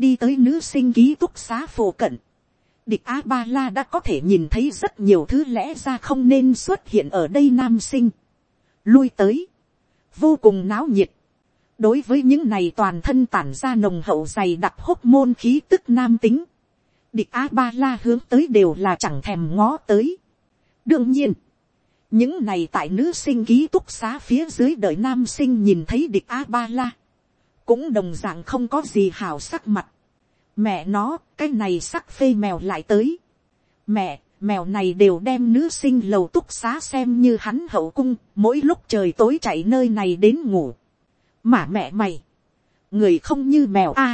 [SPEAKER 1] đi tới nữ sinh ký túc xá phổ cận, địch a ba la đã có thể nhìn thấy rất nhiều thứ lẽ ra không nên xuất hiện ở đây nam sinh. Lui tới, vô cùng náo nhiệt. đối với những này toàn thân tản ra nồng hậu dày đặc hốc môn khí tức nam tính, địch a ba la hướng tới đều là chẳng thèm ngó tới. đương nhiên, những này tại nữ sinh ký túc xá phía dưới đời nam sinh nhìn thấy địch a ba la, cũng đồng d ạ n g không có gì hào sắc mặt. mẹ nó, cái này sắc phê mèo lại tới. mẹ, mèo này đều đem nữ sinh lầu túc xá xem như hắn hậu cung, mỗi lúc trời tối chạy nơi này đến ngủ. mà mẹ mày, người không như mèo a,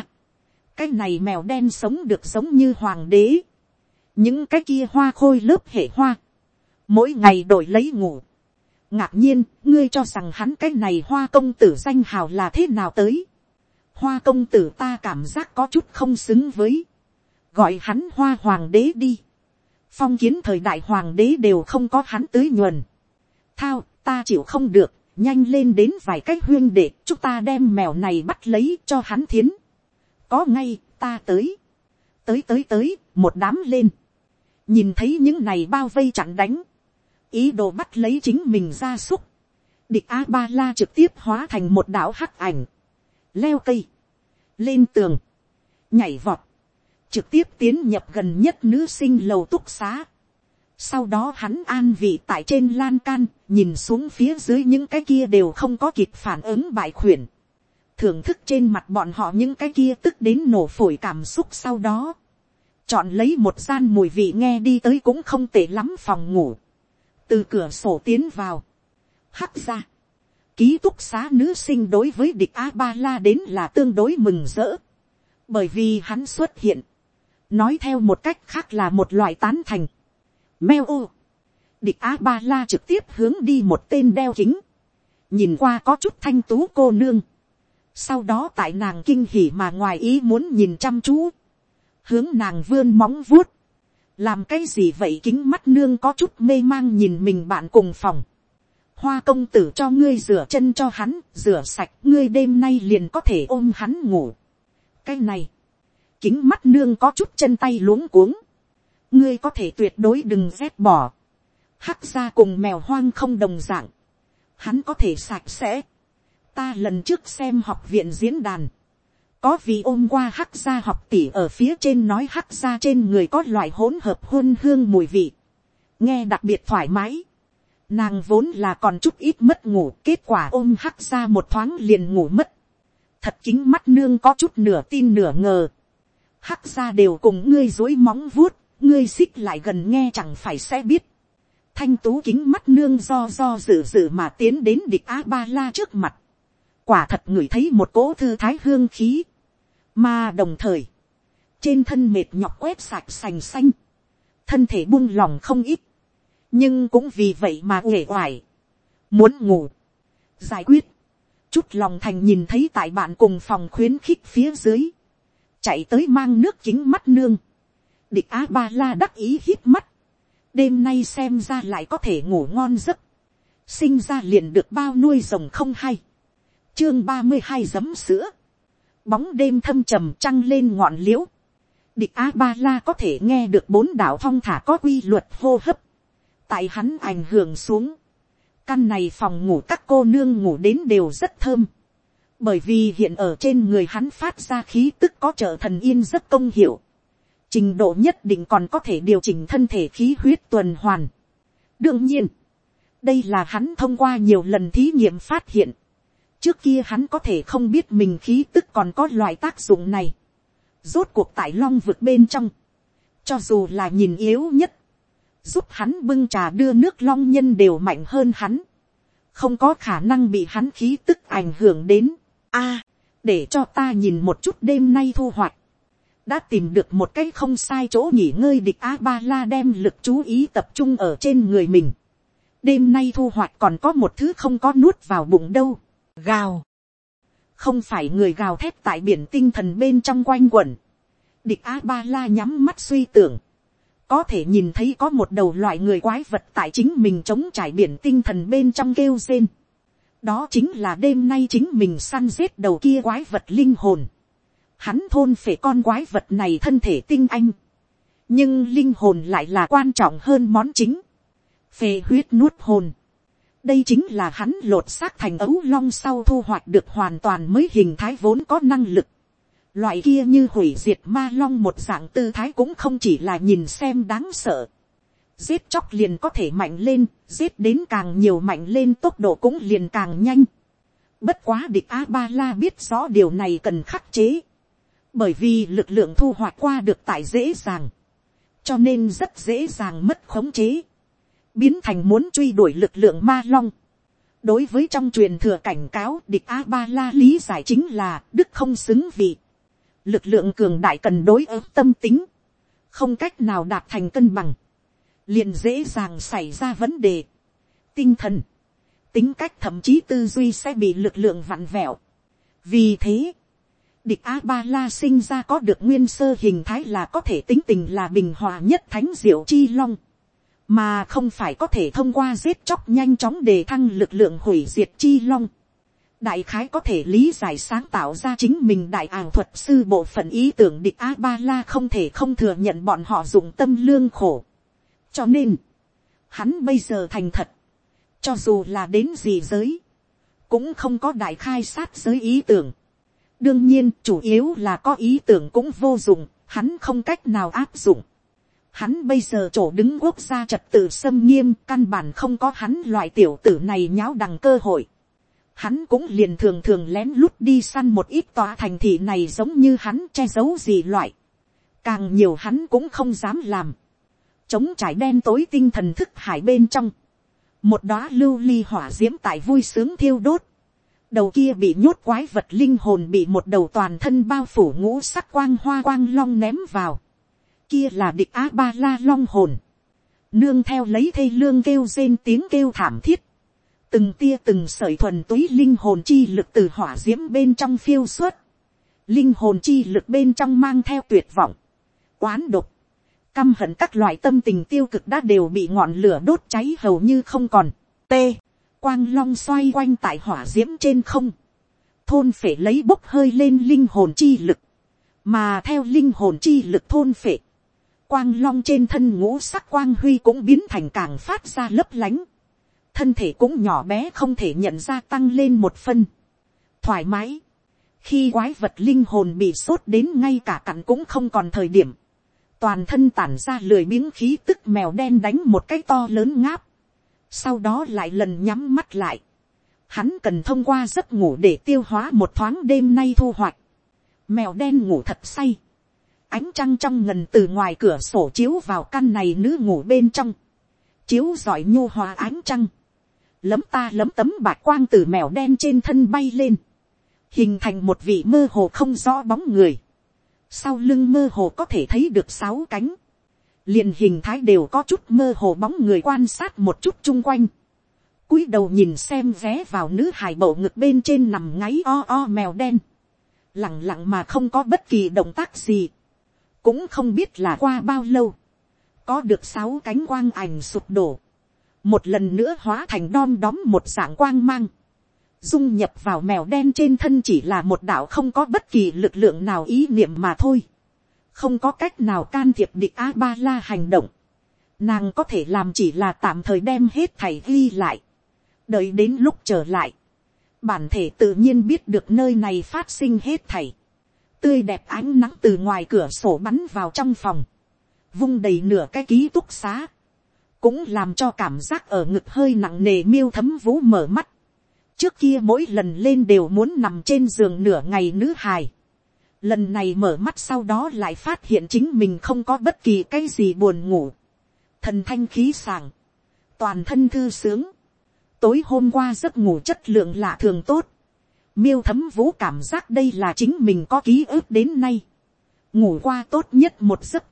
[SPEAKER 1] cái này mèo đen sống được giống như hoàng đế, những cái kia hoa khôi lớp hệ hoa, mỗi ngày đổi lấy ngủ. ngạc nhiên, ngươi cho rằng hắn cái này hoa công tử danh hào là thế nào tới hoa công tử ta cảm giác có chút không xứng với, gọi hắn hoa hoàng đế đi phong kiến thời đại hoàng đế đều không có hắn tưới nhuần. thao, ta chịu không được, nhanh lên đến vài cách huyên để chúng ta đem mèo này bắt lấy cho hắn thiến. có ngay, ta tới. tới tới tới, một đám lên. nhìn thấy những này bao vây chặn đánh. ý đồ bắt lấy chính mình ra súc. địch a ba la trực tiếp hóa thành một đảo hắc ảnh leo cây. lên tường. nhảy vọt trực tiếp tiến nhập gần nhất nữ sinh lầu túc xá. Sau đó hắn an vị tại trên lan can, nhìn xuống phía dưới những cái kia đều không có kịp phản ứng bại khuyển. Thưởng thức trên mặt bọn họ những cái kia tức đến nổ phổi cảm xúc sau đó. Chọn lấy một gian mùi vị nghe đi tới cũng không tệ lắm phòng ngủ. Từ cửa sổ tiến vào. Hắc ra. Ký túc xá nữ sinh đối với địch A-ba-la đến là tương đối mừng rỡ. Bởi vì hắn xuất hiện. Nói theo một cách khác là một loại tán thành. Mèo ô, địch á ba la trực tiếp hướng đi một tên đeo kính, nhìn qua có chút thanh tú cô nương, sau đó tại nàng kinh hỉ mà ngoài ý muốn nhìn chăm chú, hướng nàng vươn móng vuốt, làm cái gì vậy kính mắt nương có chút mê mang nhìn mình bạn cùng phòng, hoa công tử cho ngươi rửa chân cho hắn, rửa sạch ngươi đêm nay liền có thể ôm hắn ngủ. cái này, kính mắt nương có chút chân tay luống cuống. ngươi có thể tuyệt đối đừng rét bỏ. hắc ra cùng mèo hoang không đồng dạng. hắn có thể sạch sẽ. ta lần trước xem học viện diễn đàn. có vì ôm qua hắc ra học tỷ ở phía trên nói hắc ra trên người có loại hỗn hợp hôn hương mùi vị. nghe đặc biệt thoải mái. Nàng vốn là còn chút ít mất ngủ, kết quả ôm hắc ra một thoáng liền ngủ mất. Thật chính mắt nương có chút nửa tin nửa ngờ hắc ra đều cùng ngươi dối móng vuốt, ngươi xích lại gần nghe chẳng phải sẽ biết. Thanh tú kính mắt nương do do dự dự mà tiến đến địch A-ba-la trước mặt. Quả thật ngửi thấy một cỗ thư thái hương khí. Mà đồng thời, trên thân mệt nhọc quét sạch sành xanh. Thân thể buông lòng không ít. Nhưng cũng vì vậy mà uể oải. Muốn ngủ. Giải quyết. Chút lòng thành nhìn thấy tại bạn cùng phòng khuyến khích phía dưới chạy tới mang nước chính mắt nương. địch á ba la đắc ý hít mắt. đêm nay xem ra lại có thể ngủ ngon giấc. sinh ra liền được bao nuôi rồng không hay. chương ba mươi hai giấm sữa. bóng đêm thâm trầm trăng lên ngọn liễu. địch á ba la có thể nghe được bốn đạo thong thả có quy luật hô hấp tại hắn ảnh hưởng xuống. căn này phòng ngủ các cô nương ngủ đến đều rất thơm. Bởi vì hiện ở trên người hắn phát ra khí tức có trợ thần yên rất công hiệu, trình độ nhất định còn có thể điều chỉnh thân thể khí huyết tuần hoàn. đương nhiên, đây là hắn thông qua nhiều lần thí nghiệm phát hiện, trước kia hắn có thể không biết mình khí tức còn có loại tác dụng này, rốt cuộc tại long vực bên trong, cho dù là nhìn yếu nhất, giúp hắn bưng trà đưa nước long nhân đều mạnh hơn hắn, không có khả năng bị hắn khí tức ảnh hưởng đến a, để cho ta nhìn một chút đêm nay thu hoạch, đã tìm được một cái không sai chỗ nghỉ ngơi địch a ba la đem lực chú ý tập trung ở trên người mình. đêm nay thu hoạch còn có một thứ không có nuốt vào bụng đâu, gào. không phải người gào thét tại biển tinh thần bên trong quanh quẩn. địch a ba la nhắm mắt suy tưởng có thể nhìn thấy có một đầu loại người quái vật tại chính mình chống trải biển tinh thần bên trong kêu rên đó chính là đêm nay chính mình săn giết đầu kia quái vật linh hồn. Hắn thôn phể con quái vật này thân thể tinh anh. nhưng linh hồn lại là quan trọng hơn món chính. phê huyết nuốt hồn. đây chính là hắn lột xác thành ấu long sau thu hoạch được hoàn toàn mới hình thái vốn có năng lực loại kia như hủy diệt ma long một dạng tư thái cũng không chỉ là nhìn xem đáng sợ giết chóc liền có thể mạnh lên, giết đến càng nhiều mạnh lên tốc độ cũng liền càng nhanh. Bất quá địch A-ba-la biết rõ điều này cần khắc chế. Bởi vì lực lượng thu hoạch qua được tại dễ dàng. cho nên rất dễ dàng mất khống chế, biến thành muốn truy đuổi lực lượng ma long. đối với trong truyền thừa cảnh cáo địch a ba la lý giải chính là đức không xứng vị, lực lượng cường đại cần đối ứng tâm tính, không cách nào đạt thành cân bằng, liền dễ dàng xảy ra vấn đề, tinh thần, tính cách thậm chí tư duy sẽ bị lực lượng vặn vẹo. vì thế, địch a ba la sinh ra có được nguyên sơ hình thái là có thể tính tình là bình hòa nhất thánh diệu chi long, mà không phải có thể thông qua giết chóc nhanh chóng để thăng lực lượng hủy diệt chi long đại khái có thể lý giải sáng tạo ra chính mình đại ảo thuật sư bộ phận ý tưởng địch a ba la không thể không thừa nhận bọn họ dùng tâm lương khổ. cho nên, hắn bây giờ thành thật, cho dù là đến gì giới, cũng không có đại khai sát giới ý tưởng đương nhiên chủ yếu là có ý tưởng cũng vô dụng, hắn không cách nào áp dụng. Hắn bây giờ chỗ đứng quốc gia trật tự xâm nghiêm căn bản không có hắn loại tiểu tử này nháo đằng cơ hội. Hắn cũng liền thường thường lén lút đi săn một ít tòa thành thị này giống như hắn che giấu gì loại. Càng nhiều hắn cũng không dám làm. Chống trải đen tối tinh thần thức hải bên trong. Một đóa lưu ly hỏa diễm tại vui sướng thiêu đốt đầu kia bị nhốt quái vật linh hồn bị một đầu toàn thân bao phủ ngũ sắc quang hoa quang long ném vào. Kia là địch á ba la long hồn. Nương theo lấy thây lương kêu rên tiếng kêu thảm thiết. Từng tia từng sợi thuần túy linh hồn chi lực từ hỏa diễm bên trong phiêu suốt. Linh hồn chi lực bên trong mang theo tuyệt vọng. Quán độc. Căm hận các loại tâm tình tiêu cực đã đều bị ngọn lửa đốt cháy hầu như không còn. T quang long xoay quanh tại hỏa d i ễ m trên không, thôn phệ lấy bốc hơi lên linh hồn chi lực, mà theo linh hồn chi lực thôn phệ, quang long trên thân ngũ sắc quang huy cũng biến thành càng phát ra lấp lánh, thân thể cũng nhỏ bé không thể nhận ra tăng lên một phân, thoải mái, khi quái vật linh hồn bị sốt đến ngay cả cặn cũng không còn thời điểm, toàn thân tản ra lười miếng khí tức mèo đen đánh một cái to lớn ngáp, sau đó lại lần nhắm mắt lại, hắn cần thông qua giấc ngủ để tiêu hóa một thoáng đêm nay thu hoạch, mèo đen ngủ thật say, ánh trăng trong ngần từ ngoài cửa sổ chiếu vào căn này nữ ngủ bên trong, chiếu giỏi nhu hòa ánh trăng, lấm ta lấm tấm bạc quang từ mèo đen trên thân bay lên, hình thành một vị mơ hồ không rõ bóng người, sau lưng mơ hồ có thể thấy được sáu cánh, liền hình thái đều có chút mơ hồ bóng người quan sát một chút chung quanh, cúi đầu nhìn xem vé vào nữ hải bầu ngực bên trên nằm ngáy o o mèo đen, lẳng lặng mà không có bất kỳ động tác gì, cũng không biết là qua bao lâu, có được sáu cánh quang ảnh sụp đổ, một lần nữa hóa thành đom đóm một dạng quang mang, dung nhập vào mèo đen trên thân chỉ là một đạo không có bất kỳ lực lượng nào ý niệm mà thôi không có cách nào can thiệp địch a ba la hành động, nàng có thể làm chỉ là tạm thời đem hết thầy ghi lại, đợi đến lúc trở lại, bản thể tự nhiên biết được nơi này phát sinh hết thầy, tươi đẹp ánh nắng từ ngoài cửa sổ bắn vào trong phòng, vung đầy nửa cái ký túc xá, cũng làm cho cảm giác ở ngực hơi nặng nề miêu thấm vũ mở mắt, trước kia mỗi lần lên đều muốn nằm trên giường nửa ngày nữ hài, lần này mở mắt sau đó lại phát hiện chính mình không có bất kỳ cái gì buồn ngủ, thần thanh khí sàng, toàn thân thư sướng, tối hôm qua giấc ngủ chất lượng lạ thường tốt, miêu thấm vũ cảm giác đây là chính mình có ký ức đến nay, ngủ qua tốt nhất một giấc,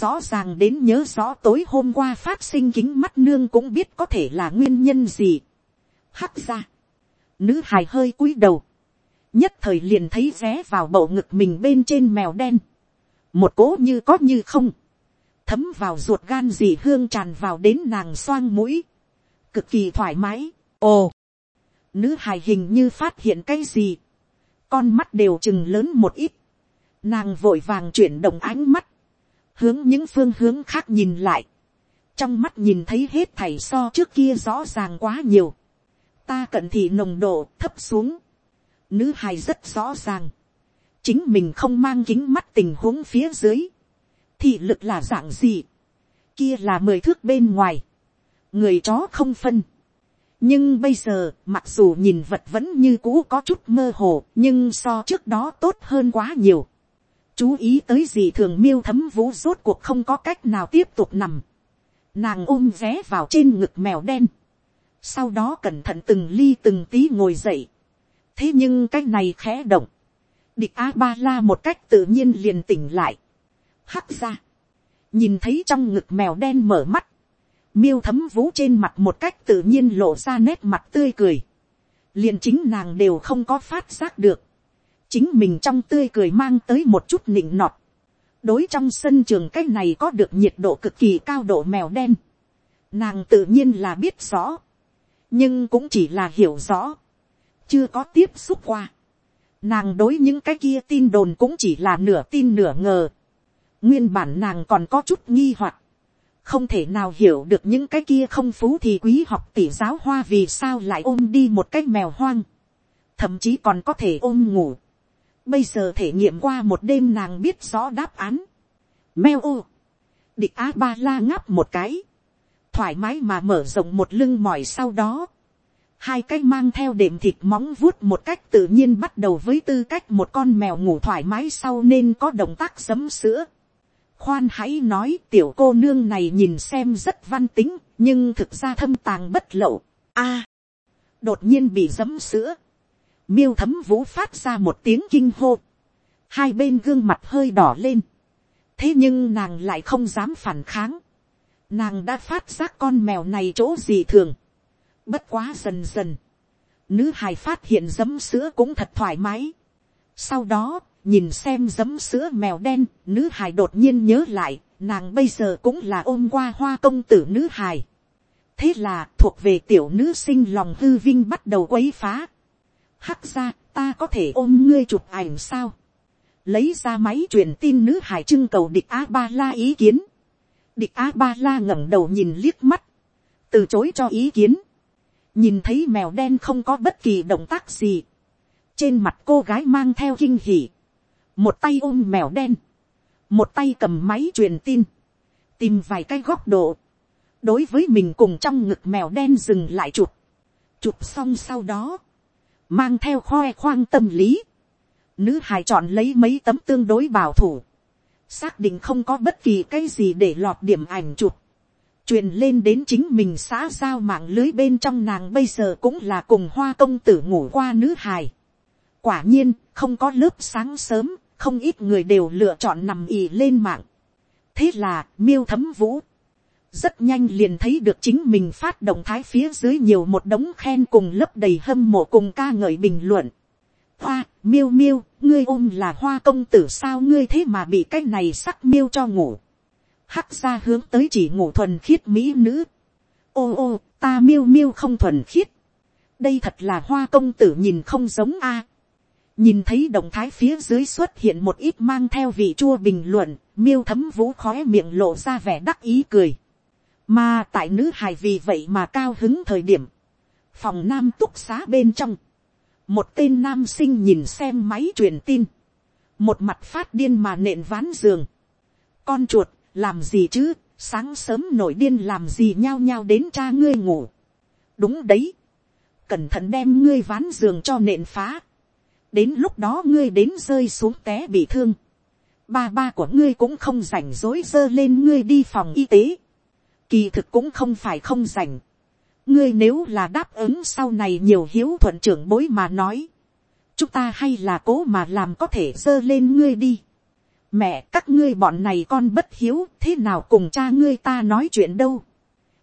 [SPEAKER 1] rõ ràng đến nhớ rõ tối hôm qua phát sinh kính mắt nương cũng biết có thể là nguyên nhân gì. Hắc ra, nữ hài hơi cúi đầu, nhất thời liền thấy vé vào bầu ngực mình bên trên mèo đen, một cố như có như không, thấm vào ruột gan gì hương tràn vào đến nàng xoang mũi, cực kỳ thoải mái, ồ, nữ hài hình như phát hiện cái gì, con mắt đều chừng lớn một ít, nàng vội vàng chuyển động ánh mắt, hướng những phương hướng khác nhìn lại, trong mắt nhìn thấy hết thảy so trước kia rõ ràng quá nhiều, ta cận thị nồng độ thấp xuống, nữ hài rất rõ ràng, chính mình không mang kính mắt tình huống phía dưới, thị lực là dạng gì, kia là mười thước bên ngoài, người chó không phân. nhưng bây giờ, mặc dù nhìn vật vẫn như cũ có chút mơ hồ, nhưng so trước đó tốt hơn quá nhiều chú ý tới gì thường miêu thấm vũ rốt cuộc không có cách nào tiếp tục nằm, nàng ôm vé vào trên ngực mèo đen, sau đó cẩn thận từng ly từng tí ngồi dậy, thế nhưng cái này khẽ động, địch a ba la một cách tự nhiên liền tỉnh lại, hắt ra, nhìn thấy trong ngực mèo đen mở mắt, miêu thấm vũ trên mặt một cách tự nhiên lộ ra nét mặt tươi cười, liền chính nàng đều không có phát giác được, chính mình trong tươi cười mang tới một chút nịnh nọt, đối trong sân trường cái này có được nhiệt độ cực kỳ cao độ mèo đen, nàng tự nhiên là biết rõ, nhưng cũng chỉ là hiểu rõ, chưa có tiếp xúc qua. Nàng đối những cái kia tin đồn cũng chỉ là nửa tin nửa ngờ. Nguyên bản nàng còn có chút nghi hoặc không thể nào hiểu được những cái kia không phú thì quý học tỷ giáo hoa vì sao lại ôm đi một cái mèo hoang, thậm chí còn có thể ôm ngủ. Bây giờ thể nghiệm qua một đêm nàng biết rõ đáp án. Mèo ô, địch á ba la ngáp một cái, thoải mái mà mở rộng một lưng mỏi sau đó, hai cái mang theo đệm thịt móng vuốt một cách tự nhiên bắt đầu với tư cách một con mèo ngủ thoải mái sau nên có động tác giấm sữa khoan hãy nói tiểu cô nương này nhìn xem rất văn tính, nhưng thực ra thâm tàng bất lậu. a, đột nhiên bị giấm sữa miêu thấm vũ phát ra một tiếng kinh hô. hai bên gương mặt hơi đỏ lên. thế nhưng nàng lại không dám phản kháng. nàng đã phát giác con mèo này chỗ gì thường. bất quá dần dần. nữ hài phát hiện giấm sữa cũng thật thoải mái. sau đó nhìn xem giấm sữa mèo đen, nữ hài đột nhiên nhớ lại, nàng bây giờ cũng là ôm qua hoa công tử nữ hài. thế là thuộc về tiểu nữ sinh lòng hư vinh bắt đầu quấy phá hắc ra, ta có thể ôm ngươi chụp ảnh sao. lấy ra máy truyền tin nữ hải trưng cầu địch a ba la ý kiến. địch a ba la ngẩng đầu nhìn liếc mắt, từ chối cho ý kiến. nhìn thấy mèo đen không có bất kỳ động tác gì. trên mặt cô gái mang theo kinh hỉ một tay ôm mèo đen, một tay cầm máy truyền tin, tìm vài cái góc độ, đối với mình cùng trong ngực mèo đen dừng lại chụp, chụp xong sau đó, mang theo khoe khoang tâm lý, nữ hài chọn lấy mấy tấm tương đối bảo thủ, xác định không có bất kỳ cái gì để lọt điểm ảnh chụp, truyền lên đến chính mình xã giao mạng lưới bên trong nàng bây giờ cũng là cùng hoa công tử ngủ qua nữ hài. quả nhiên, không có lớp sáng sớm, không ít người đều lựa chọn nằm ì lên mạng. thế là miêu thấm vũ rất nhanh liền thấy được chính mình phát động thái phía dưới nhiều một đống khen cùng lấp đầy hâm mộ cùng ca ngợi bình luận. Hoa, miêu miêu, ngươi ôm là hoa công tử sao ngươi thế mà bị cái này sắc miêu cho ngủ. Hắc ra hướng tới chỉ ngủ thuần khiết mỹ nữ. Ô ô, ta miêu miêu không thuần khiết. Đây thật là hoa công tử nhìn không giống a nhìn thấy động thái phía dưới xuất hiện một ít mang theo vị chua bình luận, miêu thấm vũ khói miệng lộ ra vẻ đắc ý cười mà tại nữ hài vì vậy mà cao hứng thời điểm, phòng nam túc xá bên trong, một tên nam sinh nhìn xem máy truyền tin, một mặt phát điên mà nện ván giường, con chuột, làm gì chứ, sáng sớm nổi điên làm gì nhao nhao đến cha ngươi ngủ. đúng đấy, cẩn thận đem ngươi ván giường cho nện phá. Đến lúc đó ngươi đến rơi xuống té bị thương, ba ba của ngươi cũng không rảnh rối dơ lên ngươi đi phòng y tế, kỳ thực cũng không phải không rảnh, ngươi nếu là đáp ứng sau này nhiều hiếu thuận trưởng bối mà nói, chúng ta hay là cố mà làm có thể dơ lên ngươi đi. mẹ các ngươi bọn này con bất hiếu thế nào cùng cha ngươi ta nói chuyện đâu.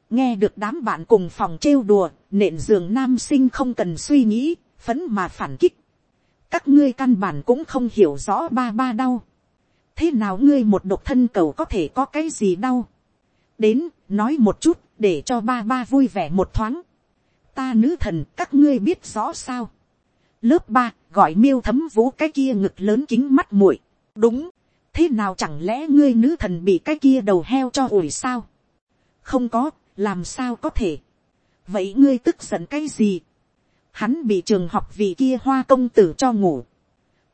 [SPEAKER 1] nghe được đám bạn cùng phòng trêu đùa nện giường nam sinh không cần suy nghĩ phấn mà phản kích các ngươi căn bản cũng không hiểu rõ ba ba đau. thế nào ngươi một độc thân cầu có thể có cái gì đau đến, nói một chút, để cho ba ba vui vẻ một thoáng. ta nữ thần các ngươi biết rõ sao. lớp ba, gọi miêu thấm vũ cái kia ngực lớn kính mắt muội. đúng, thế nào chẳng lẽ ngươi nữ thần bị cái kia đầu heo cho ủi sao. không có, làm sao có thể. vậy ngươi tức giận cái gì hắn bị trường học vì kia hoa công tử cho ngủ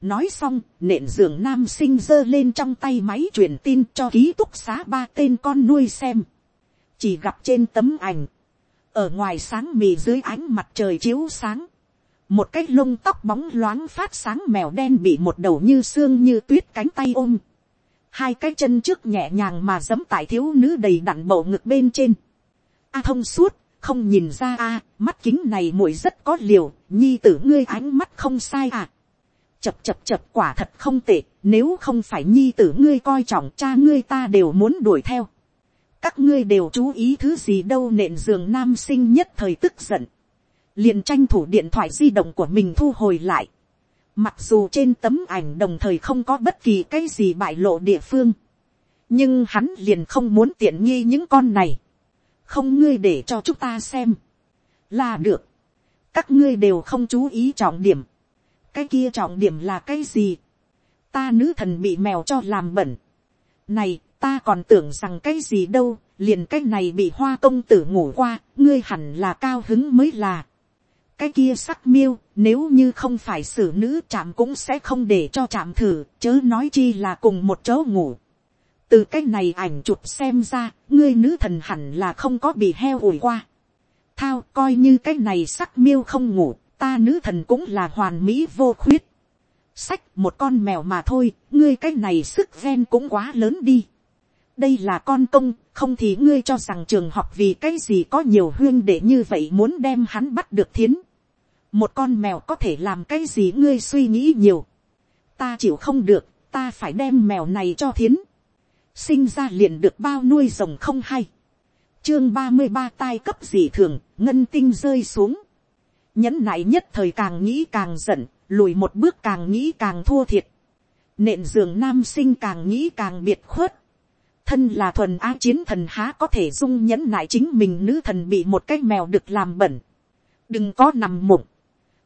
[SPEAKER 1] nói xong, nện giường nam sinh giơ lên trong tay máy truyền tin cho ký túc xá ba tên con nuôi xem. chỉ gặp trên tấm ảnh, ở ngoài sáng mì dưới ánh mặt trời chiếu sáng, một cái lông tóc bóng loáng phát sáng mèo đen bị một đầu như xương như tuyết cánh tay ôm, hai cái chân trước nhẹ nhàng mà giẫm tại thiếu nữ đầy đặn bầu ngực bên trên, a thông suốt, không nhìn ra a, mắt kính này muội rất có liều, nhi tử ngươi ánh mắt không sai à chập chập chập quả thật không tệ, nếu không phải nhi tử ngươi coi trọng cha ngươi ta đều muốn đuổi theo. các ngươi đều chú ý thứ gì đâu nện giường nam sinh nhất thời tức giận. liền tranh thủ điện thoại di động của mình thu hồi lại. mặc dù trên tấm ảnh đồng thời không có bất kỳ cái gì bại lộ địa phương. nhưng hắn liền không muốn tiện nghi những con này không ngươi để cho chúng ta xem, là được, các ngươi đều không chú ý trọng điểm, cái kia trọng điểm là cái gì, ta nữ thần bị mèo cho làm bẩn, này ta còn tưởng rằng cái gì đâu, liền cái này bị hoa công tử ngủ qua, ngươi hẳn là cao hứng mới là. cái kia sắc miêu, nếu như không phải xử nữ chạm cũng sẽ không để cho chạm thử, chớ nói chi là cùng một chỗ ngủ từ cái này ảnh chụp xem ra, ngươi nữ thần hẳn là không có bị heo ủi qua. thao coi như cái này sắc miêu không ngủ, ta nữ thần cũng là hoàn mỹ vô khuyết. sách một con mèo mà thôi, ngươi cái này sức ven cũng quá lớn đi. đây là con công, không thì ngươi cho rằng trường học vì cái gì có nhiều huyên để như vậy muốn đem hắn bắt được thiến. một con mèo có thể làm cái gì ngươi suy nghĩ nhiều. ta chịu không được, ta phải đem mèo này cho thiến sinh ra liền được bao nuôi rồng không hay. chương ba mươi ba tai cấp dị thường, ngân tinh rơi xuống nhẫn nại nhất thời càng nghĩ càng giận, lùi một bước càng nghĩ càng thua thiệt. nện giường nam sinh càng nghĩ càng biệt khuất. thân là thuần á chiến thần há có thể dung nhẫn nại chính mình nữ thần bị một cái mèo được làm bẩn. đừng có nằm mộng.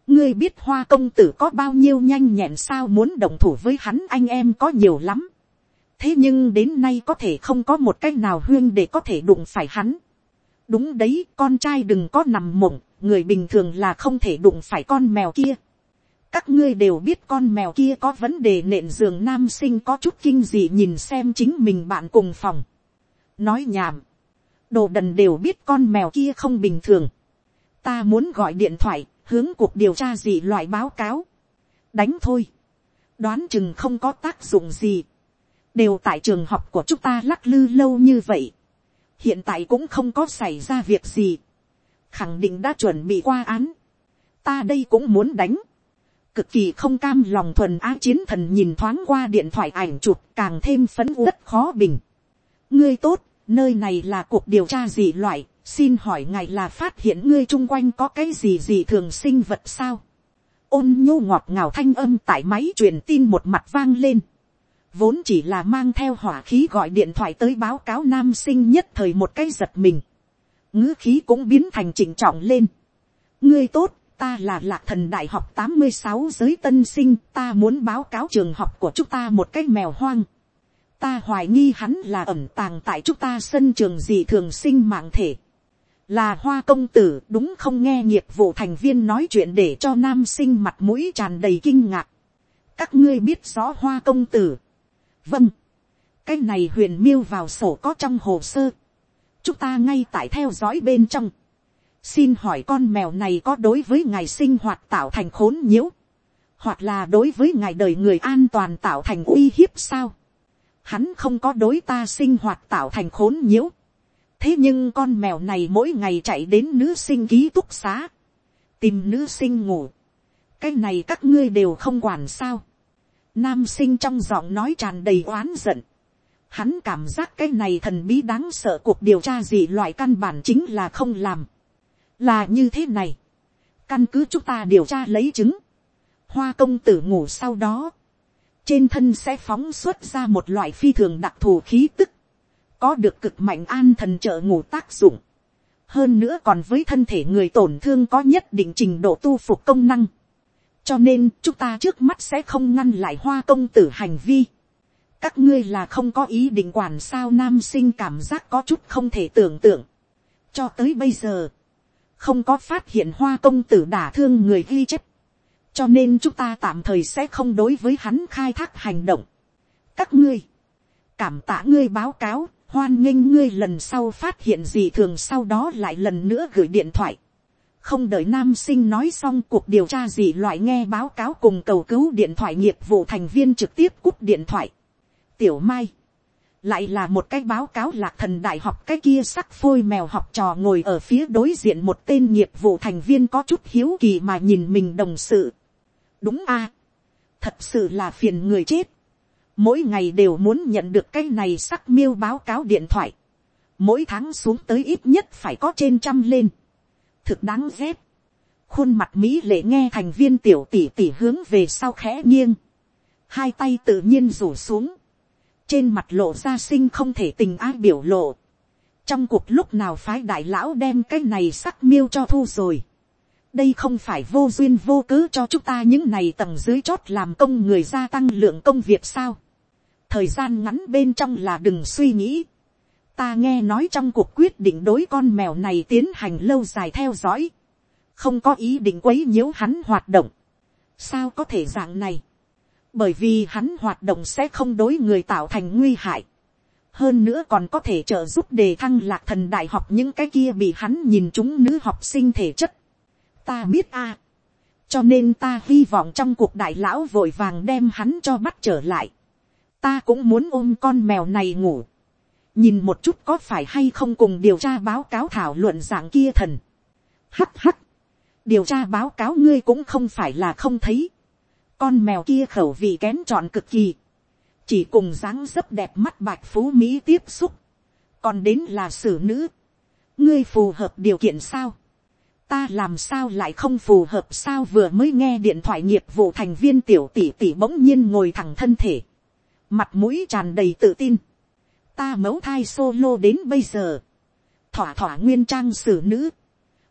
[SPEAKER 1] ngươi biết hoa công tử có bao nhiêu nhanh nhẹn sao muốn đồng thủ với hắn anh em có nhiều lắm thế nhưng đến nay có thể không có một cách nào huyên để có thể đụng phải hắn đúng đấy con trai đừng có nằm mộng người bình thường là không thể đụng phải con mèo kia. các ngươi đều biết con mèo kia có vấn đề nện giường nam sinh có chút kinh dị nhìn xem chính mình bạn cùng phòng. nói nhảm. đồ đần đều biết con mèo kia không bình thường. ta muốn gọi điện thoại hướng cuộc điều tra gì loại báo cáo. đánh thôi. đoán chừng không có tác dụng gì đều tại trường học của chúng ta lắc lư lâu như vậy, hiện tại cũng không có xảy ra việc gì, khẳng định đã chuẩn bị qua án, ta đây cũng muốn đánh, cực kỳ không cam lòng thuần á chiến thần nhìn thoáng qua điện thoại ảnh chụp càng thêm phấn uất khó bình. ngươi tốt, nơi này là cuộc điều tra gì loại, xin hỏi ngài là phát hiện ngươi chung quanh có cái gì gì thường sinh vật sao. ôn nhô ngọt ngào thanh âm tại máy truyền tin một mặt vang lên vốn chỉ là mang theo hỏa khí gọi điện thoại tới báo cáo nam sinh nhất thời một cái giật mình, ngữ khí cũng biến thành chỉnh trọng lên. ngươi tốt, ta là lạc thần đại học tám mươi sáu giới tân sinh, ta muốn báo cáo trường học của chúng ta một cái mèo hoang. ta hoài nghi hắn là ẩm tàng tại chúng ta sân trường gì thường sinh mạng thể. là hoa công tử đúng không nghe nghiệp vụ thành viên nói chuyện để cho nam sinh mặt mũi tràn đầy kinh ngạc. các ngươi biết rõ hoa công tử vâng, cái này huyền miêu vào sổ có trong hồ sơ, chúng ta ngay tại theo dõi bên trong, xin hỏi con mèo này có đối với ngài sinh hoạt tạo thành khốn nhiễu, hoặc là đối với ngài đời người an toàn tạo thành uy hiếp sao, hắn không có đối ta sinh hoạt tạo thành khốn nhiễu, thế nhưng con mèo này mỗi ngày chạy đến nữ sinh ký túc xá, tìm nữ sinh ngủ, cái này các ngươi đều không quản sao, Nam sinh trong giọng nói tràn đầy oán giận. Hắn cảm giác cái này thần bí đáng sợ cuộc điều tra gì loại căn bản chính là không làm. Là như thế này. Căn cứ chúng ta điều tra lấy chứng. Hoa công tử ngủ sau đó. Trên thân sẽ phóng xuất ra một loại phi thường đặc thù khí tức. Có được cực mạnh an thần trợ ngủ tác dụng. Hơn nữa còn với thân thể người tổn thương có nhất định trình độ tu phục công năng cho nên chúng ta trước mắt sẽ không ngăn lại hoa công tử hành vi. các ngươi là không có ý định quản sao nam sinh cảm giác có chút không thể tưởng tượng. cho tới bây giờ, không có phát hiện hoa công tử đả thương người ghi chép. cho nên chúng ta tạm thời sẽ không đối với hắn khai thác hành động. các ngươi, cảm tạ ngươi báo cáo, hoan nghênh ngươi lần sau phát hiện gì thường sau đó lại lần nữa gửi điện thoại không đợi nam sinh nói xong cuộc điều tra gì loại nghe báo cáo cùng cầu cứu điện thoại nghiệp vụ thành viên trực tiếp cúp điện thoại. tiểu mai, lại là một cái báo cáo lạc thần đại học cái kia sắc phôi mèo học trò ngồi ở phía đối diện một tên nghiệp vụ thành viên có chút hiếu kỳ mà nhìn mình đồng sự. đúng a, thật sự là phiền người chết. mỗi ngày đều muốn nhận được cái này sắc miêu báo cáo điện thoại. mỗi tháng xuống tới ít nhất phải có trên trăm lên thực đáng ghét. khuôn mặt mỹ lệ nghe thành viên tiểu tỷ tỷ hướng về sau khẽ nghiêng. hai tay tự nhiên rủ xuống trên mặt lộ ra sinh không thể tình ai biểu lộ. trong cuộc lúc nào phái đại lão đem cái này sắc miêu cho thu rồi. đây không phải vô duyên vô cớ cho chúng ta những này tầng dưới chót làm công người gia tăng lượng công việc sao. thời gian ngắn bên trong là đừng suy nghĩ ta nghe nói trong cuộc quyết định đối con mèo này tiến hành lâu dài theo dõi. không có ý định quấy nhiễu hắn hoạt động. sao có thể dạng này bởi vì hắn hoạt động sẽ không đối người tạo thành nguy hại. hơn nữa còn có thể trợ giúp đề thăng lạc thần đại học những cái kia bị hắn nhìn chúng nữ học sinh thể chất. ta biết a. cho nên ta hy vọng trong cuộc đại lão vội vàng đem hắn cho bắt trở lại. ta cũng muốn ôm con mèo này ngủ nhìn một chút có phải hay không cùng điều tra báo cáo thảo luận dạng kia thần. hắc hắc điều tra báo cáo ngươi cũng không phải là không thấy con mèo kia khẩu vị kén chọn cực kỳ. Chỉ cùng dáng dấp đẹp mắt bạch phú Mỹ tiếp xúc. Còn đến là xử nữ. Ngươi phù hợp điều kiện sao? Ta làm sao lại không phù hợp sao vừa mới nghe điện thoại nghiệp vụ thành viên tiểu tỷ tỷ bỗng nhiên ngồi thẳng thân thể. Mặt mũi tràn đầy tự tin. Ta mẫu thai solo đến bây giờ. Thỏa thỏa nguyên trang xử nữ.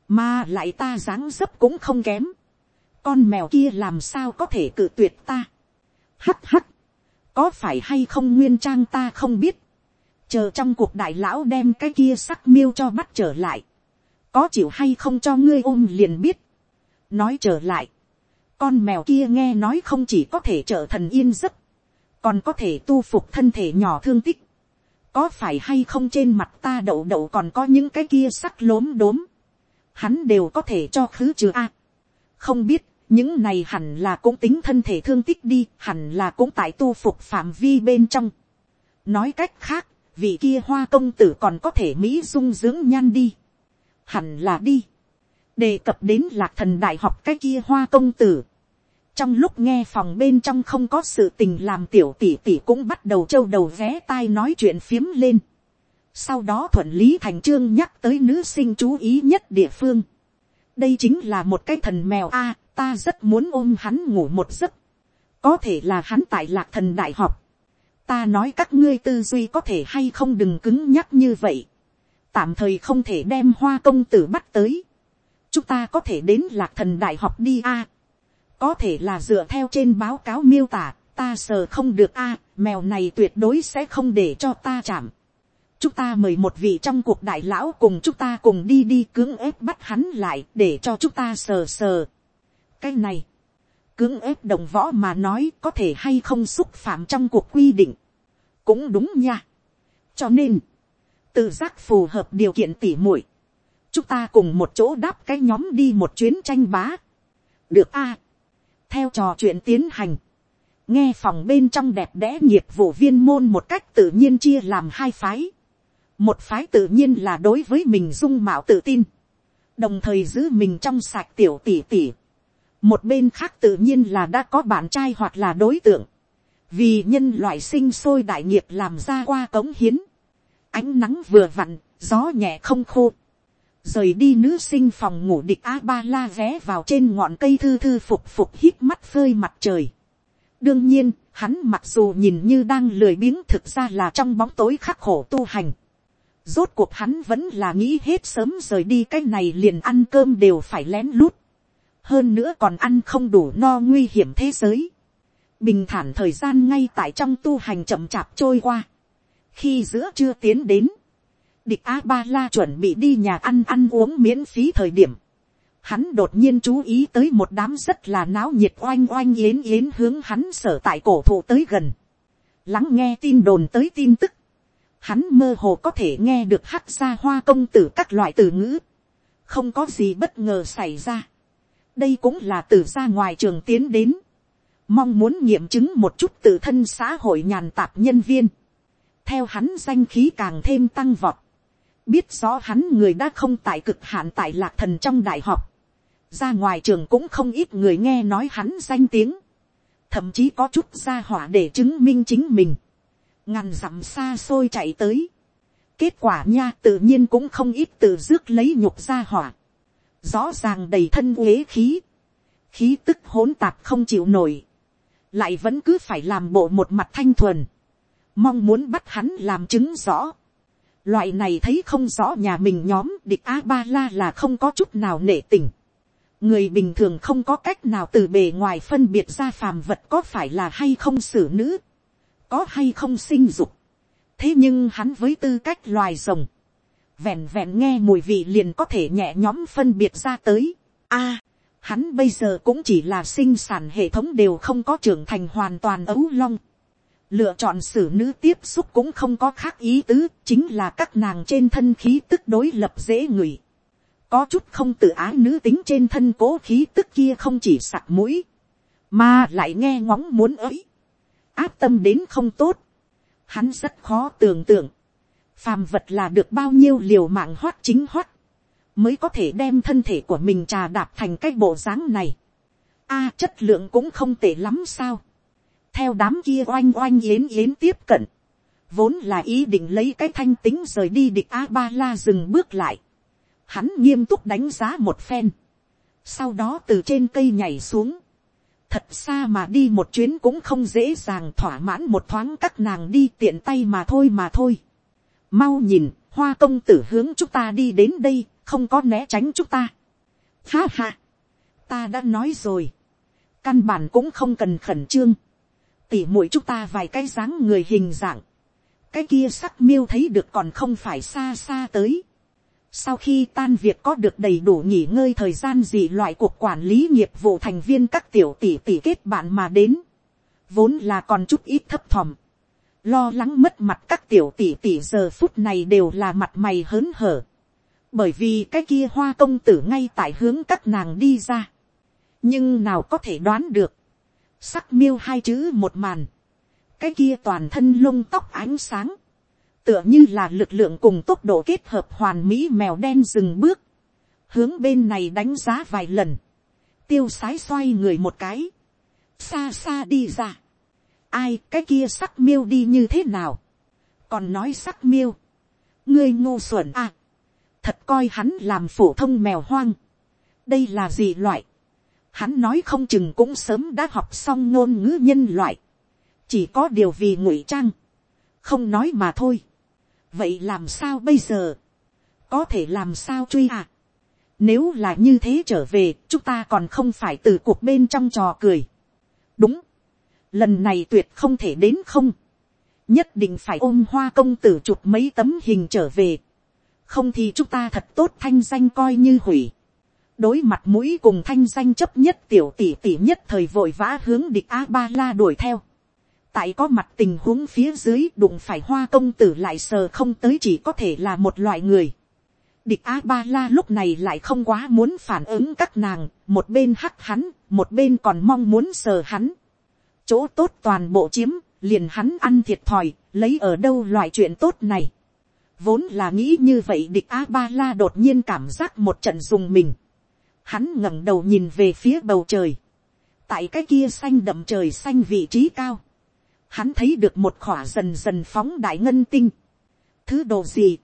[SPEAKER 1] Mà lại ta dáng dấp cũng không kém. Con mèo kia làm sao có thể cự tuyệt ta. hắt hắt, có phải hay không nguyên trang ta không biết, chờ trong cuộc đại lão đem cái kia sắc miêu cho bắt trở lại, có chịu hay không cho ngươi ôm liền biết, nói trở lại, con mèo kia nghe nói không chỉ có thể trở thần yên giấc, còn có thể tu phục thân thể nhỏ thương tích, có phải hay không trên mặt ta đậu đậu còn có những cái kia sắc lốm đốm, hắn đều có thể cho khứ trừ a. không biết những này hẳn là cũng tính thân thể thương tích đi, hẳn là cũng tại tu phục phạm vi bên trong. nói cách khác, vị kia hoa công tử còn có thể mỹ dung dưỡng nhan đi. hẳn là đi. đề cập đến lạc thần đại học cái kia hoa công tử trong lúc nghe phòng bên trong không có sự tình làm tiểu tỷ tỷ cũng bắt đầu trâu đầu vé tai nói chuyện phiếm lên. sau đó thuận lý thành trương nhắc tới nữ sinh chú ý nhất địa phương. Đây chính là một cái thần mèo a ta rất muốn ôm hắn ngủ một giấc, có thể là hắn tại lạc thần đại học, ta nói các ngươi tư duy có thể hay không đừng cứng nhắc như vậy, tạm thời không thể đem hoa công tử bắt tới, chúng ta có thể đến lạc thần đại học đi a, có thể là dựa theo trên báo cáo miêu tả, ta sờ không được a, mèo này tuyệt đối sẽ không để cho ta chạm. chúng ta mời một vị trong cuộc đại lão cùng chúng ta cùng đi đi cưỡng ép bắt hắn lại để cho chúng ta sờ sờ cái này, cưỡng ép đồng võ mà nói có thể hay không xúc phạm trong cuộc quy định, cũng đúng nha. cho nên, tự giác phù hợp điều kiện tỉ muội, chúng ta cùng một chỗ đáp cái nhóm đi một chuyến tranh bá. được a, theo trò chuyện tiến hành, nghe phòng bên trong đẹp đẽ nghiệp vụ viên môn một cách tự nhiên chia làm hai phái. một phái tự nhiên là đối với mình dung mạo tự tin, đồng thời giữ mình trong sạch tiểu tỉ tỉ một bên khác tự nhiên là đã có bạn trai hoặc là đối tượng, vì nhân loại sinh sôi đại nghiệp làm ra qua cống hiến, ánh nắng vừa vặn, gió nhẹ không khô, rời đi nữ sinh phòng ngủ địch a ba la ghé vào trên ngọn cây thư thư phục phục hít mắt phơi mặt trời. đương nhiên, hắn mặc dù nhìn như đang lười biếng thực ra là trong bóng tối khắc khổ tu hành. rốt cuộc hắn vẫn là nghĩ hết sớm rời đi cái này liền ăn cơm đều phải lén lút hơn nữa còn ăn không đủ no nguy hiểm thế giới. bình thản thời gian ngay tại trong tu hành chậm chạp trôi qua. khi giữa chưa tiến đến, địch a ba la chuẩn bị đi nhà ăn ăn uống miễn phí thời điểm. hắn đột nhiên chú ý tới một đám rất là náo nhiệt oanh oanh yến yến hướng hắn sở tại cổ thụ tới gần. lắng nghe tin đồn tới tin tức. hắn mơ hồ có thể nghe được hát ra hoa công tử các loại từ ngữ không có gì bất ngờ xảy ra. đây cũng là từ ra ngoài trường tiến đến, mong muốn nghiệm chứng một chút tự thân xã hội nhàn tạp nhân viên. theo hắn danh khí càng thêm tăng vọt, biết rõ hắn người đã không tại cực hạn tại lạc thần trong đại học, ra ngoài trường cũng không ít người nghe nói hắn danh tiếng, thậm chí có chút ra hỏa để chứng minh chính mình, ngàn dặm xa xôi chạy tới, kết quả nha tự nhiên cũng không ít từ rước lấy nhục ra hỏa, rõ ràng đầy thân uế khí, khí tức hỗn tạp không chịu nổi, lại vẫn cứ phải làm bộ một mặt thanh thuần, mong muốn bắt hắn làm chứng rõ. Loại này thấy không rõ nhà mình nhóm địch a ba la là không có chút nào nể tình. người bình thường không có cách nào từ bề ngoài phân biệt ra phàm vật có phải là hay không xử nữ, có hay không sinh dục. thế nhưng hắn với tư cách loài rồng, vẹn vẹn nghe mùi vị liền có thể nhẹ nhóm phân biệt ra tới. a, hắn bây giờ cũng chỉ là sinh sản hệ thống đều không có trưởng thành hoàn toàn ấu long lựa chọn xử nữ tiếp xúc cũng không có khác ý tứ, chính là các nàng trên thân khí tức đối lập dễ ngửi. có chút không tự ái nữ tính trên thân cố khí tức kia không chỉ sặc mũi, mà lại nghe ngóng muốn ấy, áp tâm đến không tốt. hắn rất khó tưởng tượng, phàm vật là được bao nhiêu liều mạng hoát chính hoát mới có thể đem thân thể của mình trà đạp thành cái bộ dáng này. A chất lượng cũng không tệ lắm sao. Theo đám kia oanh oanh yến yến tiếp cận. Vốn là ý định lấy cái thanh tính rời đi địch A-ba-la dừng bước lại. Hắn nghiêm túc đánh giá một phen. Sau đó từ trên cây nhảy xuống. Thật xa mà đi một chuyến cũng không dễ dàng thỏa mãn một thoáng các nàng đi tiện tay mà thôi mà thôi. Mau nhìn, hoa công tử hướng chúng ta đi đến đây, không có né tránh chúng ta. Ha ha, ta đã nói rồi, căn bản cũng không cần khẩn trương, tỉ mũi chúng ta vài cái dáng người hình dạng, cái kia sắc miêu thấy được còn không phải xa xa tới. Sau khi tan việc có được đầy đủ nghỉ ngơi thời gian gì loại cuộc quản lý nghiệp vụ thành viên các tiểu tỷ tỷ kết bạn mà đến. Vốn là còn chút ít thấp thỏm. Lo lắng mất mặt các tiểu tỷ tỷ giờ phút này đều là mặt mày hớn hở bởi vì cái kia hoa công tử ngay tại hướng các nàng đi ra. nhưng nào có thể đoán được, sắc miêu hai chữ một màn, cái kia toàn thân lông tóc ánh sáng, tựa như là lực lượng cùng tốc độ kết hợp hoàn mỹ mèo đen dừng bước, hướng bên này đánh giá vài lần, tiêu sái xoay người một cái, xa xa đi ra, ai cái kia sắc miêu đi như thế nào, còn nói sắc miêu, ngươi ngô xuẩn à, thật coi hắn làm phổ thông mèo hoang. đây là gì loại hắn nói không chừng cũng sớm đã học xong ngôn ngữ nhân loại. chỉ có điều vì ngụy trang. không nói mà thôi. vậy làm sao bây giờ. có thể làm sao truy à. nếu là như thế trở về, chúng ta còn không phải từ cuộc bên trong trò cười. đúng. lần này tuyệt không thể đến không. nhất định phải ôm hoa công tử chụp mấy tấm hình trở về không thì chúng ta thật tốt thanh danh coi như hủy đối mặt mũi cùng thanh danh chấp nhất tiểu tỷ tỷ nhất thời vội vã hướng địch a ba la đuổi theo. tại có mặt tình huống phía dưới đụng phải hoa công tử lại sờ không tới chỉ có thể là một loại người. địch a ba la lúc này lại không quá muốn phản ứng các nàng, một bên hắc hắn, một bên còn mong muốn sờ hắn. chỗ tốt toàn bộ chiếm, liền hắn ăn thiệt thòi, lấy ở đâu loại chuyện tốt này Vốn là nghĩ như vậy địch A-ba-la đột nhiên cảm giác một trận dùng mình. Hắn ngẩng đầu nhìn về phía bầu trời. Tại cái kia xanh đậm trời xanh vị trí cao. Hắn thấy được một khỏa dần dần phóng đại ngân tinh. Thứ đồ gì?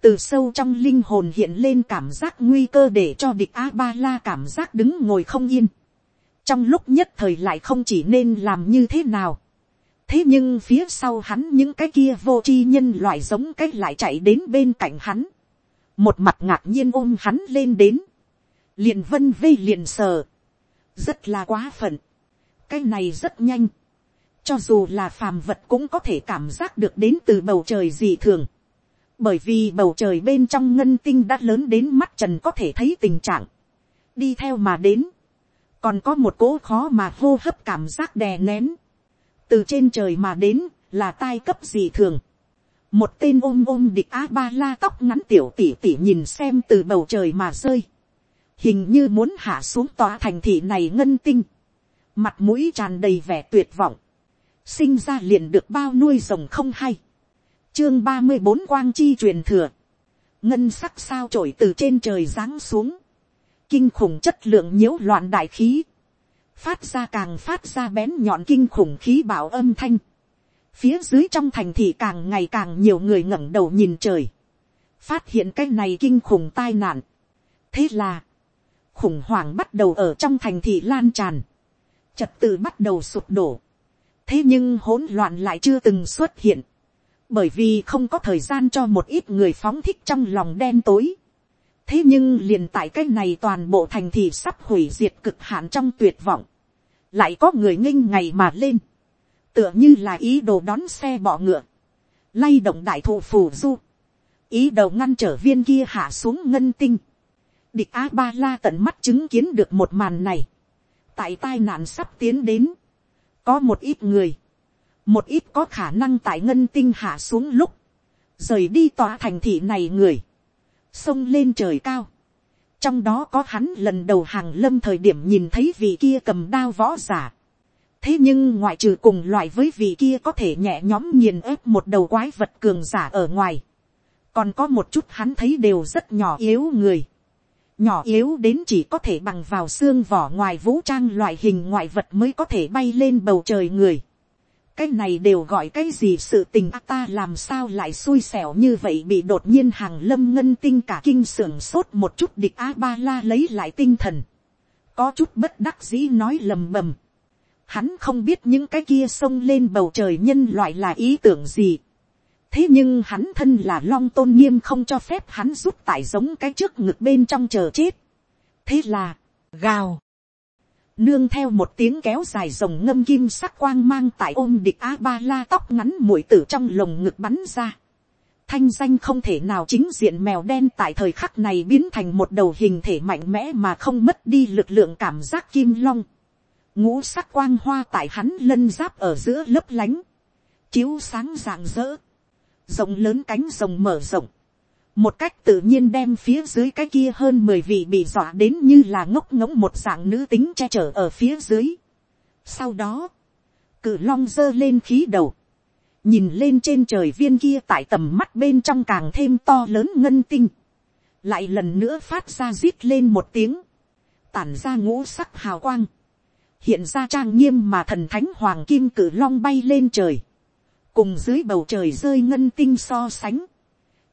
[SPEAKER 1] Từ sâu trong linh hồn hiện lên cảm giác nguy cơ để cho địch A-ba-la cảm giác đứng ngồi không yên. Trong lúc nhất thời lại không chỉ nên làm như thế nào thế nhưng phía sau hắn những cái kia vô tri nhân loại giống cái lại chạy đến bên cạnh hắn, một mặt ngạc nhiên ôm hắn lên đến, liền vân vây liền sờ, rất là quá phận, cái này rất nhanh, cho dù là phàm vật cũng có thể cảm giác được đến từ bầu trời gì thường, bởi vì bầu trời bên trong ngân tinh đã lớn đến mắt trần có thể thấy tình trạng, đi theo mà đến, còn có một cỗ khó mà hô hấp cảm giác đè nén, từ trên trời mà đến là tai cấp gì thường. một tên ôm ôm địch a ba la tóc ngắn tiểu tỉ tỉ nhìn xem từ bầu trời mà rơi, hình như muốn hạ xuống tòa thành thị này ngân tinh, mặt mũi tràn đầy vẻ tuyệt vọng, sinh ra liền được bao nuôi rồng không hay, chương ba mươi bốn quang chi truyền thừa, ngân sắc sao trổi từ trên trời giáng xuống, kinh khủng chất lượng nhiễu loạn đại khí, phát ra càng phát ra bén nhọn kinh khủng khí bảo âm thanh, phía dưới trong thành thị càng ngày càng nhiều người ngẩng đầu nhìn trời, phát hiện cái này kinh khủng tai nạn. thế là, khủng hoảng bắt đầu ở trong thành thị lan tràn, trật tự bắt đầu sụp đổ, thế nhưng hỗn loạn lại chưa từng xuất hiện, bởi vì không có thời gian cho một ít người phóng thích trong lòng đen tối. thế nhưng liền tại cái này toàn bộ thành thị sắp hủy diệt cực hạn trong tuyệt vọng, lại có người nghinh ngày mà lên, tựa như là ý đồ đón xe bọ ngựa, lay động đại thụ phù du, ý đồ ngăn trở viên kia hạ xuống ngân tinh, địch a ba la tận mắt chứng kiến được một màn này, tại tai nạn sắp tiến đến, có một ít người, một ít có khả năng tại ngân tinh hạ xuống lúc, rời đi tòa thành thị này người, xông lên trời cao, trong đó có hắn lần đầu hàng lâm thời điểm nhìn thấy vị kia cầm đao võ giả, thế nhưng ngoại trừ cùng loại với vị kia có thể nhẹ nhóm nghiền ép một đầu quái vật cường giả ở ngoài, còn có một chút hắn thấy đều rất nhỏ yếu người, nhỏ yếu đến chỉ có thể bằng vào xương vỏ ngoài vũ trang loại hình ngoại vật mới có thể bay lên bầu trời người. cái này đều gọi cái gì sự tình à, ta làm sao lại xui xẻo như vậy bị đột nhiên hàng lâm ngân tinh cả kinh sưởng sốt một chút địch a ba la lấy lại tinh thần. có chút bất đắc dĩ nói lầm bầm Hắn không biết những cái kia sông lên bầu trời nhân loại là ý tưởng gì. Thế nhưng hắn thân là long tôn nghiêm không cho phép hắn rút tải giống cái trước ngực bên trong chờ chết. Thế là, gào. Nương theo một tiếng kéo dài rồng ngâm kim sắc quang mang tại ôm địch A-ba-la tóc ngắn mũi tử trong lồng ngực bắn ra. Thanh danh không thể nào chính diện mèo đen tại thời khắc này biến thành một đầu hình thể mạnh mẽ mà không mất đi lực lượng cảm giác kim long ngũ sắc quang hoa tại hắn lân giáp ở giữa lấp lánh, chiếu sáng rạng rỡ, rộng lớn cánh rồng mở rộng, một cách tự nhiên đem phía dưới cái kia hơn mười vị bị dọa đến như là ngốc ngỗng một dạng nữ tính che chở ở phía dưới. Sau đó, cự long giơ lên khí đầu, nhìn lên trên trời viên kia tại tầm mắt bên trong càng thêm to lớn ngân tinh, lại lần nữa phát ra rít lên một tiếng, tản ra ngũ sắc hào quang, hiện ra trang nghiêm mà thần thánh hoàng kim cử long bay lên trời, cùng dưới bầu trời rơi ngân tinh so sánh,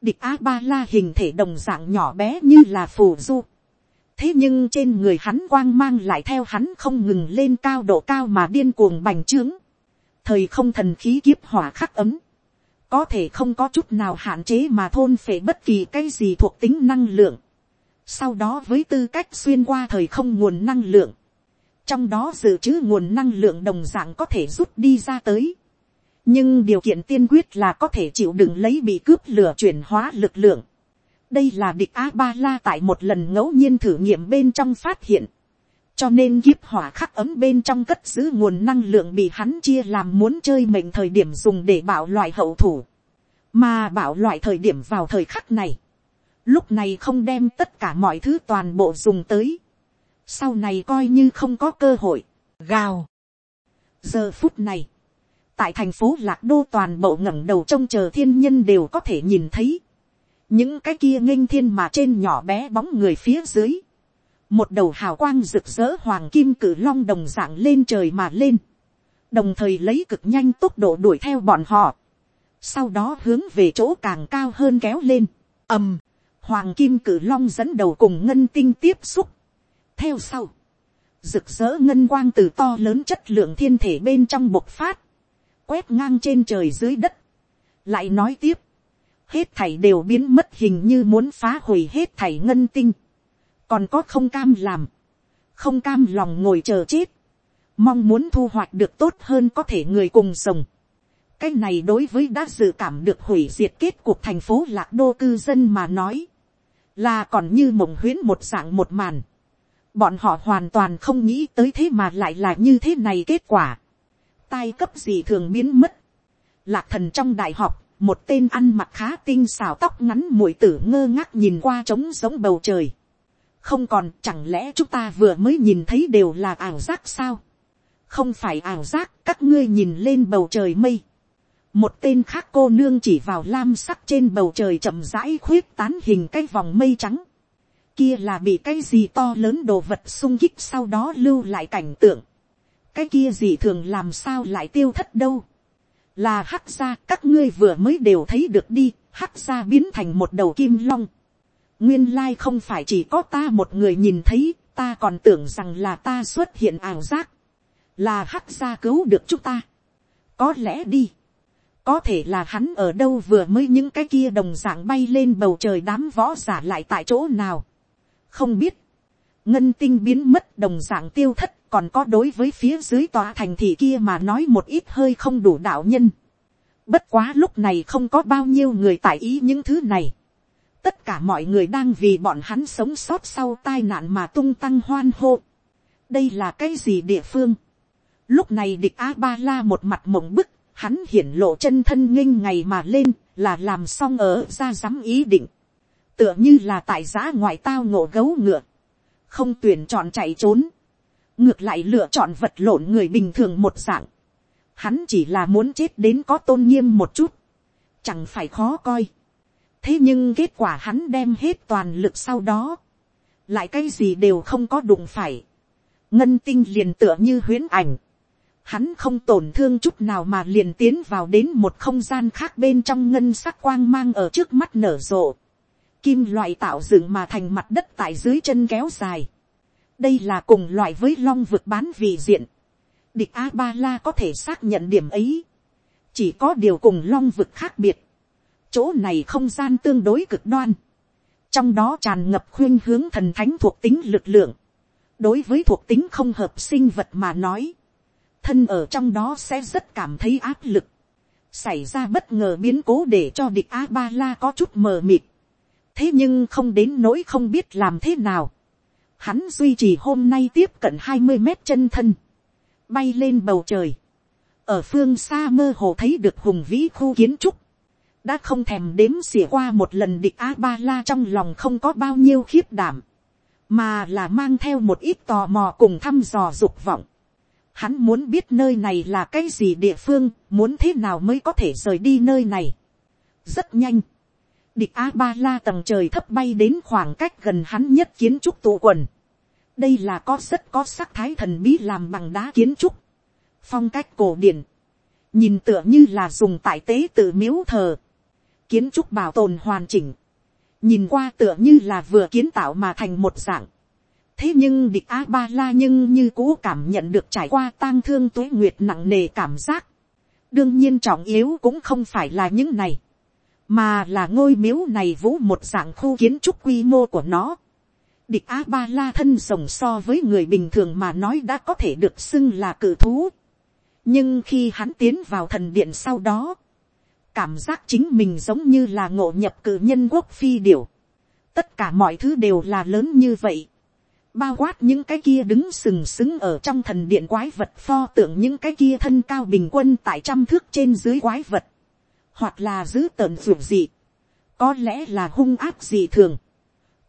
[SPEAKER 1] địch a ba la hình thể đồng dạng nhỏ bé như là phù du, thế nhưng trên người hắn quang mang lại theo hắn không ngừng lên cao độ cao mà điên cuồng bành trướng, thời không thần khí kiếp hỏa khắc ấm, có thể không có chút nào hạn chế mà thôn phệ bất kỳ cái gì thuộc tính năng lượng, sau đó với tư cách xuyên qua thời không nguồn năng lượng, trong đó dự trữ nguồn năng lượng đồng dạng có thể rút đi ra tới nhưng điều kiện tiên quyết là có thể chịu đựng lấy bị cướp lửa chuyển hóa lực lượng. đây là địch a ba la tại một lần ngẫu nhiên thử nghiệm bên trong phát hiện. cho nên kiếp hỏa khắc ấm bên trong cất giữ nguồn năng lượng bị hắn chia làm muốn chơi mệnh thời điểm dùng để bảo loại hậu thủ. mà bảo loại thời điểm vào thời khắc này. lúc này không đem tất cả mọi thứ toàn bộ dùng tới sau này coi như không có cơ hội, gào. giờ phút này, tại thành phố lạc đô toàn bộ ngẩng đầu trông chờ thiên nhân đều có thể nhìn thấy, những cái kia nghênh thiên mà trên nhỏ bé bóng người phía dưới, một đầu hào quang rực rỡ hoàng kim cử long đồng dạng lên trời mà lên, đồng thời lấy cực nhanh tốc độ đuổi theo bọn họ, sau đó hướng về chỗ càng cao hơn kéo lên, ầm, hoàng kim cử long dẫn đầu cùng ngân tinh tiếp xúc, theo sau, rực rỡ ngân quang từ to lớn chất lượng thiên thể bên trong bộc phát, quét ngang trên trời dưới đất, lại nói tiếp, hết thảy đều biến mất hình như muốn phá hủy hết thảy ngân tinh, còn có không cam làm, không cam lòng ngồi chờ chết, mong muốn thu hoạch được tốt hơn có thể người cùng sống. cái này đối với đã dự cảm được hủy diệt kết cuộc thành phố lạc đô cư dân mà nói, là còn như mộng huyễn một dạng một màn. Bọn họ hoàn toàn không nghĩ tới thế mà lại là như thế này kết quả tai cấp gì thường biến mất. lạc thần trong đại học, một tên ăn mặc khá tinh xào tóc ngắn mũi tử ngơ ngác nhìn qua trống giống bầu trời. không còn chẳng lẽ chúng ta vừa mới nhìn thấy đều là ảo giác sao. không phải ảo giác các ngươi nhìn lên bầu trời mây. một tên khác cô nương chỉ vào lam sắc trên bầu trời chậm rãi khuyết tán hình cái vòng mây trắng. kia là bị cái gì to lớn đồ vật sung kích sau đó lưu lại cảnh tượng cái kia gì thường làm sao lại tiêu thất đâu là hắc gia các ngươi vừa mới đều thấy được đi, hắc gia biến thành một đầu kim long. nguyên lai không phải chỉ có ta một người nhìn thấy, ta còn tưởng rằng là ta xuất hiện ảo giác, là hắc gia cứu được chúng ta. có lẽ đi, có thể là hắn ở đâu vừa mới những cái kia đồng dạng bay lên bầu trời đám võ giả lại tại chỗ nào. không biết, ngân tinh biến mất đồng dạng tiêu thất còn có đối với phía dưới tòa thành thị kia mà nói một ít hơi không đủ đạo nhân. Bất quá lúc này không có bao nhiêu người tại ý những thứ này. Tất cả mọi người đang vì bọn hắn sống sót sau tai nạn mà tung tăng hoan hô. Đây là cái gì địa phương? Lúc này địch A-ba-la một mặt mộng bức, hắn hiển lộ chân thân nghênh ngày mà lên, là làm xong ở ra dám ý định. Tựa như là tại giã ngoại tao ngộ gấu ngựa. Không tuyển chọn chạy trốn ngược lại lựa chọn vật lộn người bình thường một dạng, hắn chỉ là muốn chết đến có tôn nghiêm một chút, chẳng phải khó coi. thế nhưng kết quả hắn đem hết toàn lực sau đó, lại cái gì đều không có đụng phải, ngân tinh liền tựa như huyễn ảnh, hắn không tổn thương chút nào mà liền tiến vào đến một không gian khác bên trong ngân sắc quang mang ở trước mắt nở rộ, kim loại tạo dựng mà thành mặt đất tại dưới chân kéo dài, đây là cùng loại với long vực bán vị diện. địch a ba la có thể xác nhận điểm ấy. chỉ có điều cùng long vực khác biệt. chỗ này không gian tương đối cực đoan. trong đó tràn ngập khuyên hướng thần thánh thuộc tính lực lượng. đối với thuộc tính không hợp sinh vật mà nói. thân ở trong đó sẽ rất cảm thấy áp lực. xảy ra bất ngờ biến cố để cho địch a ba la có chút mờ mịt. thế nhưng không đến nỗi không biết làm thế nào Hắn duy trì hôm nay tiếp cận hai mươi mét chân thân. Bay lên bầu trời. Ở phương xa mơ hồ thấy được hùng vĩ khu kiến trúc. Đã không thèm đếm xỉa qua một lần địch A-ba-la trong lòng không có bao nhiêu khiếp đảm. Mà là mang theo một ít tò mò cùng thăm dò dục vọng. Hắn muốn biết nơi này là cái gì địa phương, muốn thế nào mới có thể rời đi nơi này. Rất nhanh địch a ba la tầng trời thấp bay đến khoảng cách gần hắn nhất kiến trúc tụ quần đây là có rất có sắc thái thần bí làm bằng đá kiến trúc. phong cách cổ điển. nhìn tựa như là dùng tại tế tự miếu thờ. kiến trúc bảo tồn hoàn chỉnh. nhìn qua tựa như là vừa kiến tạo mà thành một dạng. thế nhưng địch a ba la nhưng như cũ cảm nhận được trải qua tang thương tuế nguyệt nặng nề cảm giác. đương nhiên trọng yếu cũng không phải là những này mà là ngôi miếu này vũ một dạng khu kiến trúc quy mô của nó. Địch a ba la thân rồng so với người bình thường mà nói đã có thể được xưng là cự thú. nhưng khi hắn tiến vào thần điện sau đó, cảm giác chính mình giống như là ngộ nhập cự nhân quốc phi điểu. tất cả mọi thứ đều là lớn như vậy. bao quát những cái kia đứng sừng sững ở trong thần điện quái vật pho tượng những cái kia thân cao bình quân tại trăm thước trên dưới quái vật hoặc là giữ tợn ruột dị, có lẽ là hung áp dị thường,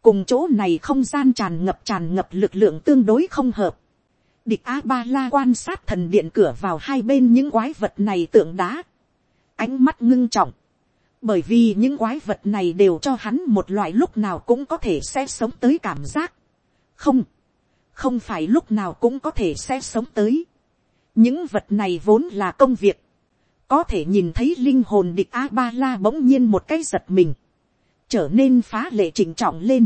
[SPEAKER 1] cùng chỗ này không gian tràn ngập tràn ngập lực lượng tương đối không hợp, địch a ba la quan sát thần điện cửa vào hai bên những quái vật này tượng đá, ánh mắt ngưng trọng, bởi vì những quái vật này đều cho hắn một loại lúc nào cũng có thể sẽ sống tới cảm giác, không, không phải lúc nào cũng có thể sẽ sống tới, những vật này vốn là công việc, có thể nhìn thấy linh hồn địch a ba la bỗng nhiên một cái giật mình, trở nên phá lệ chỉnh trọng lên.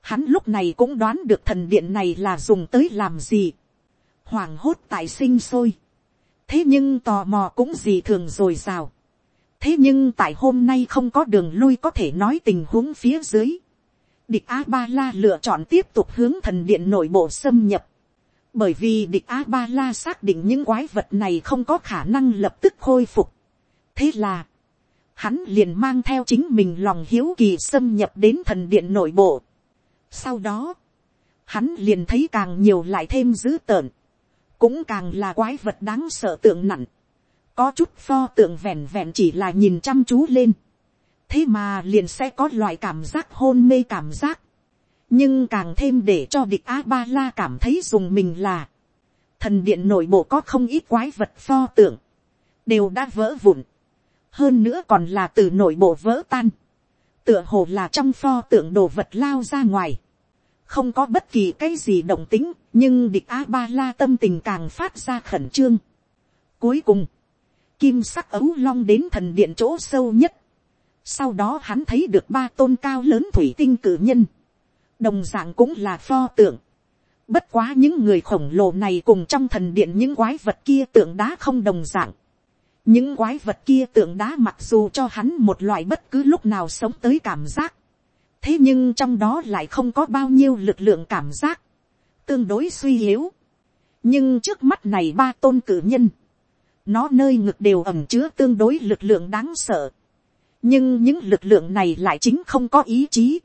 [SPEAKER 1] Hắn lúc này cũng đoán được thần điện này là dùng tới làm gì. Hoàng hốt tại sinh sôi. Thế nhưng tò mò cũng gì thường rồi rào. Thế nhưng tại hôm nay không có đường lui có thể nói tình huống phía dưới. Địch A-ba-la lựa chọn tiếp tục hướng thần điện nội bộ xâm nhập bởi vì địch a ba la xác định những quái vật này không có khả năng lập tức khôi phục. thế là, hắn liền mang theo chính mình lòng hiếu kỳ xâm nhập đến thần điện nội bộ sau đó, hắn liền thấy càng nhiều lại thêm dữ tợn, cũng càng là quái vật đáng sợ tượng nặng, có chút pho tượng vẹn vẹn chỉ là nhìn chăm chú lên, thế mà liền sẽ có loại cảm giác hôn mê cảm giác, nhưng càng thêm để cho địch a ba la cảm thấy dùng mình là, thần điện nội bộ có không ít quái vật pho tượng, đều đã vỡ vụn, hơn nữa còn là từ nội bộ vỡ tan, tựa hồ là trong pho tượng đồ vật lao ra ngoài, không có bất kỳ cái gì động tính, nhưng địch a ba la tâm tình càng phát ra khẩn trương. Cuối cùng, kim sắc ấu long đến thần điện chỗ sâu nhất. Sau đó hắn thấy được ba tôn cao lớn thủy tinh cử nhân. Đồng dạng cũng là pho tượng. Bất quá những người khổng lồ này cùng trong thần điện những quái vật kia tượng đá không đồng dạng. Những quái vật kia tượng đá mặc dù cho hắn một loại bất cứ lúc nào sống tới cảm giác. Thế nhưng trong đó lại không có bao nhiêu lực lượng cảm giác. Tương đối suy yếu. Nhưng trước mắt này ba tôn cử nhân nó nơi ngực đều ẩm chứa tương đối lực lượng đáng sợ. nhưng những lực lượng này lại chính không có ý chí.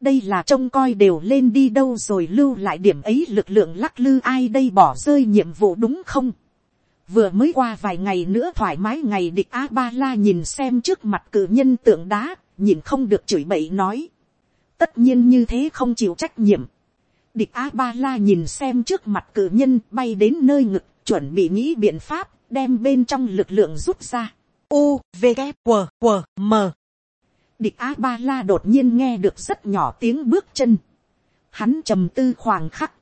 [SPEAKER 1] đây là trông coi đều lên đi đâu rồi lưu lại điểm ấy lực lượng lắc lư ai đây bỏ rơi nhiệm vụ đúng không vừa mới qua vài ngày nữa thoải mái ngày địch a ba la nhìn xem trước mặt cử nhân tượng đá, nhìn không được chửi bậy nói. tất nhiên như thế không chịu trách nhiệm. địch a ba la nhìn xem trước mặt cử nhân bay đến nơi ngực chuẩn bị nghĩ biện pháp đem bên trong lực lượng rút ra. U, V, g W, W, M. Địch A-ba-la đột nhiên nghe được rất nhỏ tiếng bước chân. Hắn trầm tư khoảng khắc.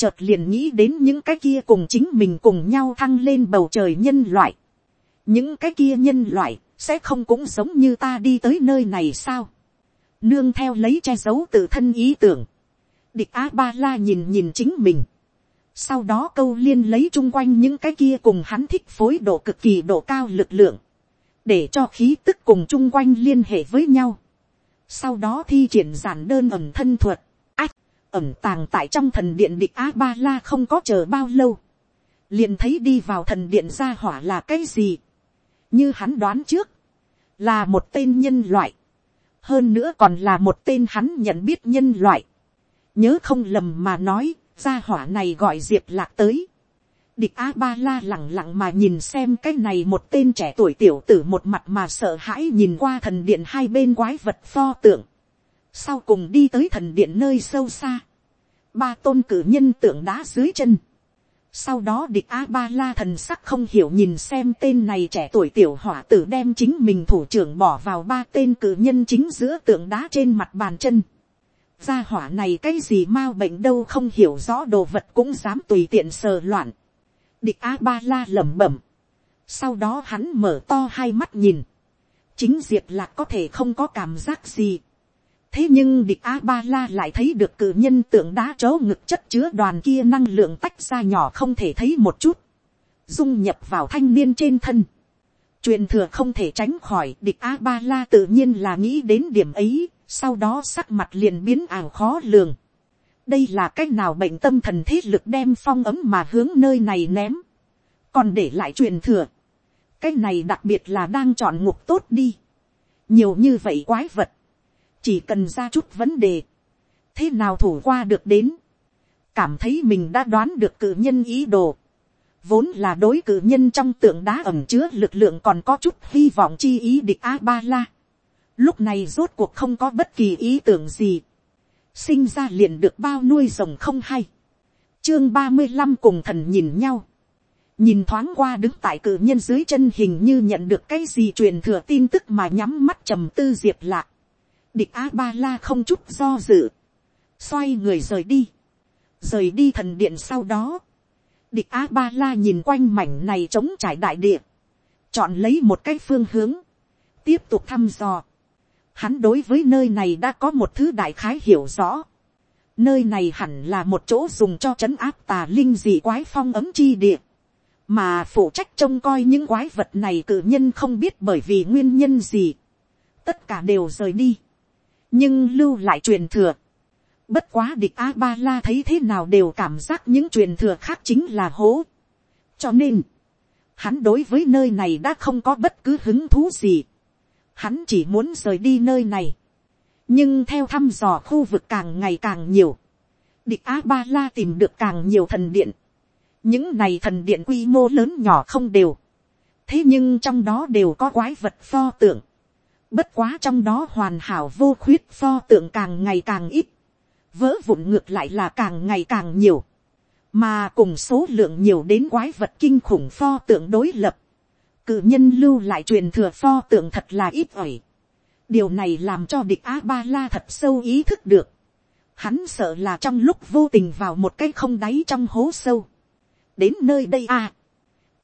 [SPEAKER 1] Chợt liền nghĩ đến những cái kia cùng chính mình cùng nhau thăng lên bầu trời nhân loại. Những cái kia nhân loại, sẽ không cũng giống như ta đi tới nơi này sao? Nương theo lấy che giấu tự thân ý tưởng. Địch A-ba-la nhìn nhìn chính mình sau đó câu liên lấy chung quanh những cái kia cùng hắn thích phối độ cực kỳ độ cao lực lượng. Để cho khí tức cùng chung quanh liên hệ với nhau. Sau đó thi triển giản đơn ẩm thân thuật. Ẩm tàng tại trong thần điện địch A-ba-la không có chờ bao lâu. Liền thấy đi vào thần điện ra hỏa là cái gì. Như hắn đoán trước. Là một tên nhân loại. Hơn nữa còn là một tên hắn nhận biết nhân loại. Nhớ không lầm mà nói gia hỏa này gọi diệp lạc tới. địch a ba la lẳng lặng mà nhìn xem cái này một tên trẻ tuổi tiểu tử một mặt mà sợ hãi nhìn qua thần điện hai bên quái vật pho tượng sau cùng đi tới thần điện nơi sâu xa. ba tôn cử nhân tượng đá dưới chân. sau đó địch a ba la thần sắc không hiểu nhìn xem tên này trẻ tuổi tiểu hỏa tử đem chính mình thủ trưởng bỏ vào ba tên cử nhân chính giữa tượng đá trên mặt bàn chân gia hỏa này cái gì mau bệnh đâu không hiểu rõ đồ vật cũng dám tùy tiện sờ loạn. địch a ba la lẩm bẩm. sau đó hắn mở to hai mắt nhìn. chính diệp lạc có thể không có cảm giác gì thế nhưng địch a ba la lại thấy được cử nhân tượng đá chớ ngực chất chứa đoàn kia năng lượng tách ra nhỏ không thể thấy một chút. dung nhập vào thanh niên trên thân. truyền thừa không thể tránh khỏi địch a ba la tự nhiên là nghĩ đến điểm ấy sau đó sắc mặt liền biến ảo khó lường. đây là c á c h nào bệnh tâm thần thế lực đem phong ấm mà hướng nơi này ném, còn để lại truyền thừa. cái này đặc biệt là đang chọn ngục tốt đi. nhiều như vậy quái vật, chỉ cần ra chút vấn đề, thế nào thủ qua được đến, cảm thấy mình đã đoán được cử nhân ý đồ, vốn là đối cử nhân trong tượng đá ẩm chứa lực lượng còn có chút hy vọng chi ý địch a ba la lúc này rốt cuộc không có bất kỳ ý tưởng gì, sinh ra liền được bao nuôi rồng không hay, chương ba mươi năm cùng thần nhìn nhau, nhìn thoáng qua đứng tại cử nhân dưới chân hình như nhận được cái gì truyền thừa tin tức mà nhắm mắt trầm tư diệp lạc, địch a ba la không chút do dự, xoay người rời đi, rời đi thần điện sau đó, địch a ba la nhìn quanh mảnh này trống trải đại địa, chọn lấy một cái phương hướng, tiếp tục thăm dò, Hắn đối với nơi này đã có một thứ đại khái hiểu rõ. Nơi này hẳn là một chỗ dùng cho trấn áp tà linh dị quái phong ấm chi địa. Mà phụ trách trông coi những quái vật này cử nhân không biết bởi vì nguyên nhân gì. Tất cả đều rời đi. Nhưng lưu lại truyền thừa. Bất quá địch A-ba-la thấy thế nào đều cảm giác những truyền thừa khác chính là hố. Cho nên, hắn đối với nơi này đã không có bất cứ hứng thú gì hắn chỉ muốn rời đi nơi này. nhưng theo thăm dò khu vực càng ngày càng nhiều, địch a ba la tìm được càng nhiều thần điện. những này thần điện quy mô lớn nhỏ không đều. thế nhưng trong đó đều có quái vật pho tượng, bất quá trong đó hoàn hảo vô khuyết pho tượng càng ngày càng ít, vỡ vụn ngược lại là càng ngày càng nhiều, mà cùng số lượng nhiều đến quái vật kinh khủng pho tượng đối lập, cự nhân lưu lại truyền thừa pho tượng thật là ít ỏi. điều này làm cho địch a ba la thật sâu ý thức được. hắn sợ là trong lúc vô tình vào một cái không đáy trong hố sâu. đến nơi đây a.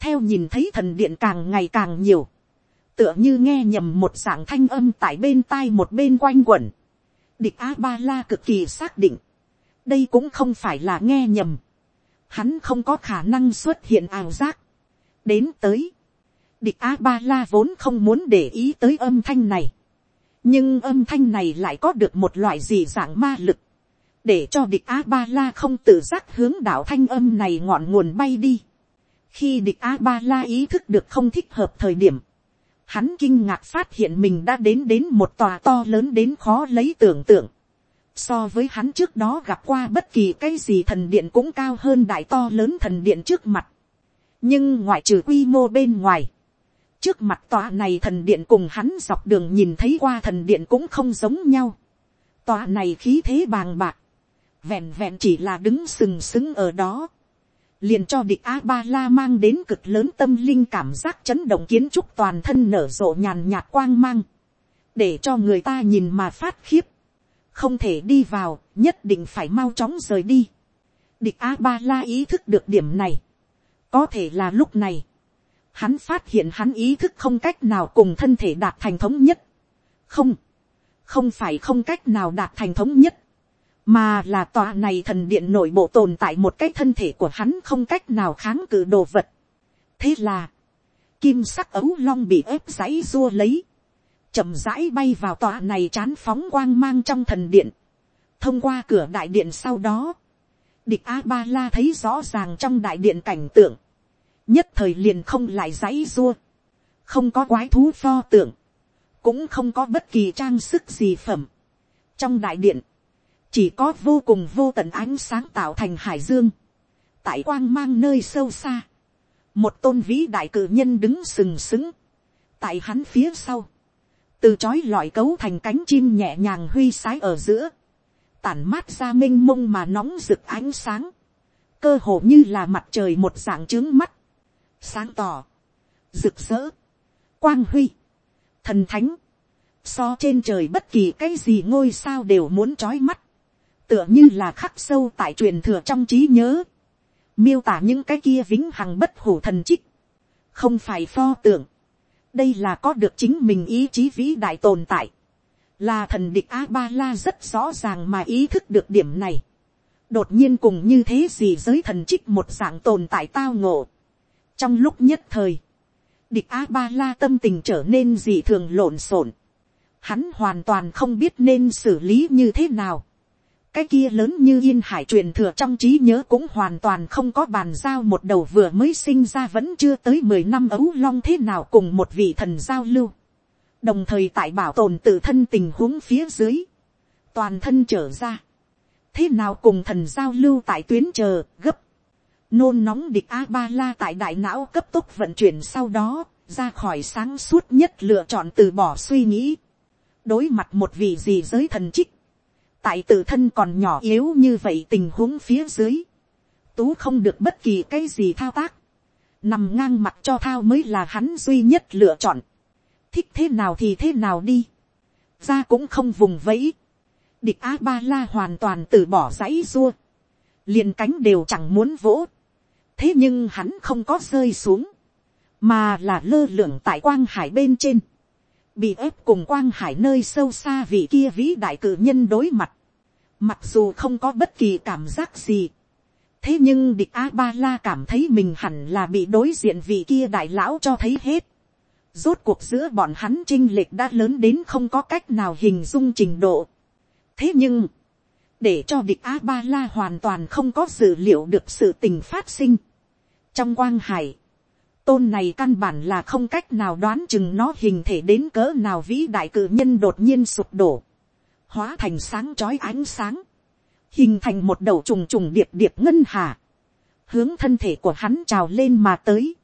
[SPEAKER 1] theo nhìn thấy thần điện càng ngày càng nhiều tựa như nghe nhầm một dạng thanh âm tại bên tai một bên quanh quẩn. địch a ba la cực kỳ xác định. đây cũng không phải là nghe nhầm. hắn không có khả năng xuất hiện ảo giác. đến tới Địch A-ba-la vốn không muốn để ý tới âm thanh này. Nhưng âm thanh này lại có được một loại gì dạng ma lực. Để cho địch A-ba-la không tự giác hướng đảo thanh âm này ngọn nguồn bay đi. Khi địch A-ba-la ý thức được không thích hợp thời điểm. Hắn kinh ngạc phát hiện mình đã đến đến một tòa to lớn đến khó lấy tưởng tượng. So với hắn trước đó gặp qua bất kỳ cái gì thần điện cũng cao hơn đại to lớn thần điện trước mặt. Nhưng ngoại trừ quy mô bên ngoài trước mặt tòa này thần điện cùng hắn dọc đường nhìn thấy qua thần điện cũng không giống nhau. Tòa này khí thế bàng bạc, vẹn vẹn chỉ là đứng sừng sững ở đó liền cho địch a ba la mang đến cực lớn tâm linh cảm giác chấn động kiến trúc toàn thân nở rộ nhàn nhạt quang mang. để cho người ta nhìn mà phát khiếp. không thể đi vào, nhất định phải mau chóng rời đi. địch a ba la ý thức được điểm này. có thể là lúc này hắn phát hiện hắn ý thức không cách nào cùng thân thể đạt thành thống nhất. không, không phải không cách nào đạt thành thống nhất, mà là tòa này thần điện nội bộ tồn tại một cái thân thể của hắn không cách nào kháng cự đồ vật. thế là, kim sắc ấu long bị ép giấy dua lấy, chậm rãi bay vào tòa này chán phóng quang mang trong thần điện, thông qua cửa đại điện sau đó, địch a ba la thấy rõ ràng trong đại điện cảnh tượng, nhất thời liền không lại dãy dua, không có quái thú pho tượng, cũng không có bất kỳ trang sức gì phẩm. trong đại điện, chỉ có vô cùng vô tận ánh sáng tạo thành hải dương, tại quang mang nơi sâu xa, một tôn vĩ đại cử nhân đứng sừng sững, tại hắn phía sau, từ chói lọi cấu thành cánh chim nhẹ nhàng huy sái ở giữa, tản mát ra m i n h mông mà nóng rực ánh sáng, cơ hồ như là mặt trời một dạng trướng mắt, sáng tỏ, rực rỡ, quang huy, thần thánh, so trên trời bất kỳ cái gì ngôi sao đều muốn trói mắt, tựa như là khắc sâu tại truyền thừa trong trí nhớ, miêu tả những cái kia vĩnh hằng bất hủ thần trích, không phải pho tưởng, đây là có được chính mình ý chí vĩ đại tồn tại, là thần địch a ba la rất rõ ràng mà ý thức được điểm này, đột nhiên cùng như thế gì giới thần trích một dạng tồn tại tao ngộ, trong lúc nhất thời, địch a ba la tâm tình trở nên dị thường lộn xộn. Hắn hoàn toàn không biết nên xử lý như thế nào cái kia lớn như yên hải truyền thừa trong trí nhớ cũng hoàn toàn không có bàn giao một đầu vừa mới sinh ra vẫn chưa tới mười năm ấu long thế nào cùng một vị thần giao lưu. đồng thời tại bảo tồn tự thân tình huống phía dưới, toàn thân trở ra. thế nào cùng thần giao lưu tại tuyến chờ gấp nôn nóng địch a ba la tại đại não cấp tốc vận chuyển sau đó, ra khỏi sáng suốt nhất lựa chọn từ bỏ suy nghĩ, đối mặt một vị gì giới thần trích, tại tự thân còn nhỏ yếu như vậy tình huống phía dưới, tú không được bất kỳ cái gì thao tác, nằm ngang mặt cho thao mới là hắn duy nhất lựa chọn, thích thế nào thì thế nào đi, ra cũng không vùng vẫy, địch a ba la hoàn toàn từ bỏ dãy dua, liền cánh đều chẳng muốn vỗ, thế nhưng hắn không có rơi xuống, mà là lơ lửng tại quang hải bên trên, bị ép cùng quang hải nơi sâu xa vị kia vĩ đại cử nhân đối mặt, mặc dù không có bất kỳ cảm giác gì, thế nhưng địch a ba la cảm thấy mình hẳn là bị đối diện vị kia đại lão cho thấy hết, rốt cuộc giữa bọn hắn chinh lệch đã lớn đến không có cách nào hình dung trình độ. thế nhưng, để cho địch a ba la hoàn toàn không có dự liệu được sự tình phát sinh. trong quang hải, tôn này căn bản là không cách nào đoán chừng nó hình thể đến cỡ nào vĩ đại cử nhân đột nhiên sụp đổ, hóa thành sáng trói ánh sáng, hình thành một đầu trùng trùng điệp điệp ngân hà, hướng thân thể của hắn trào lên mà tới,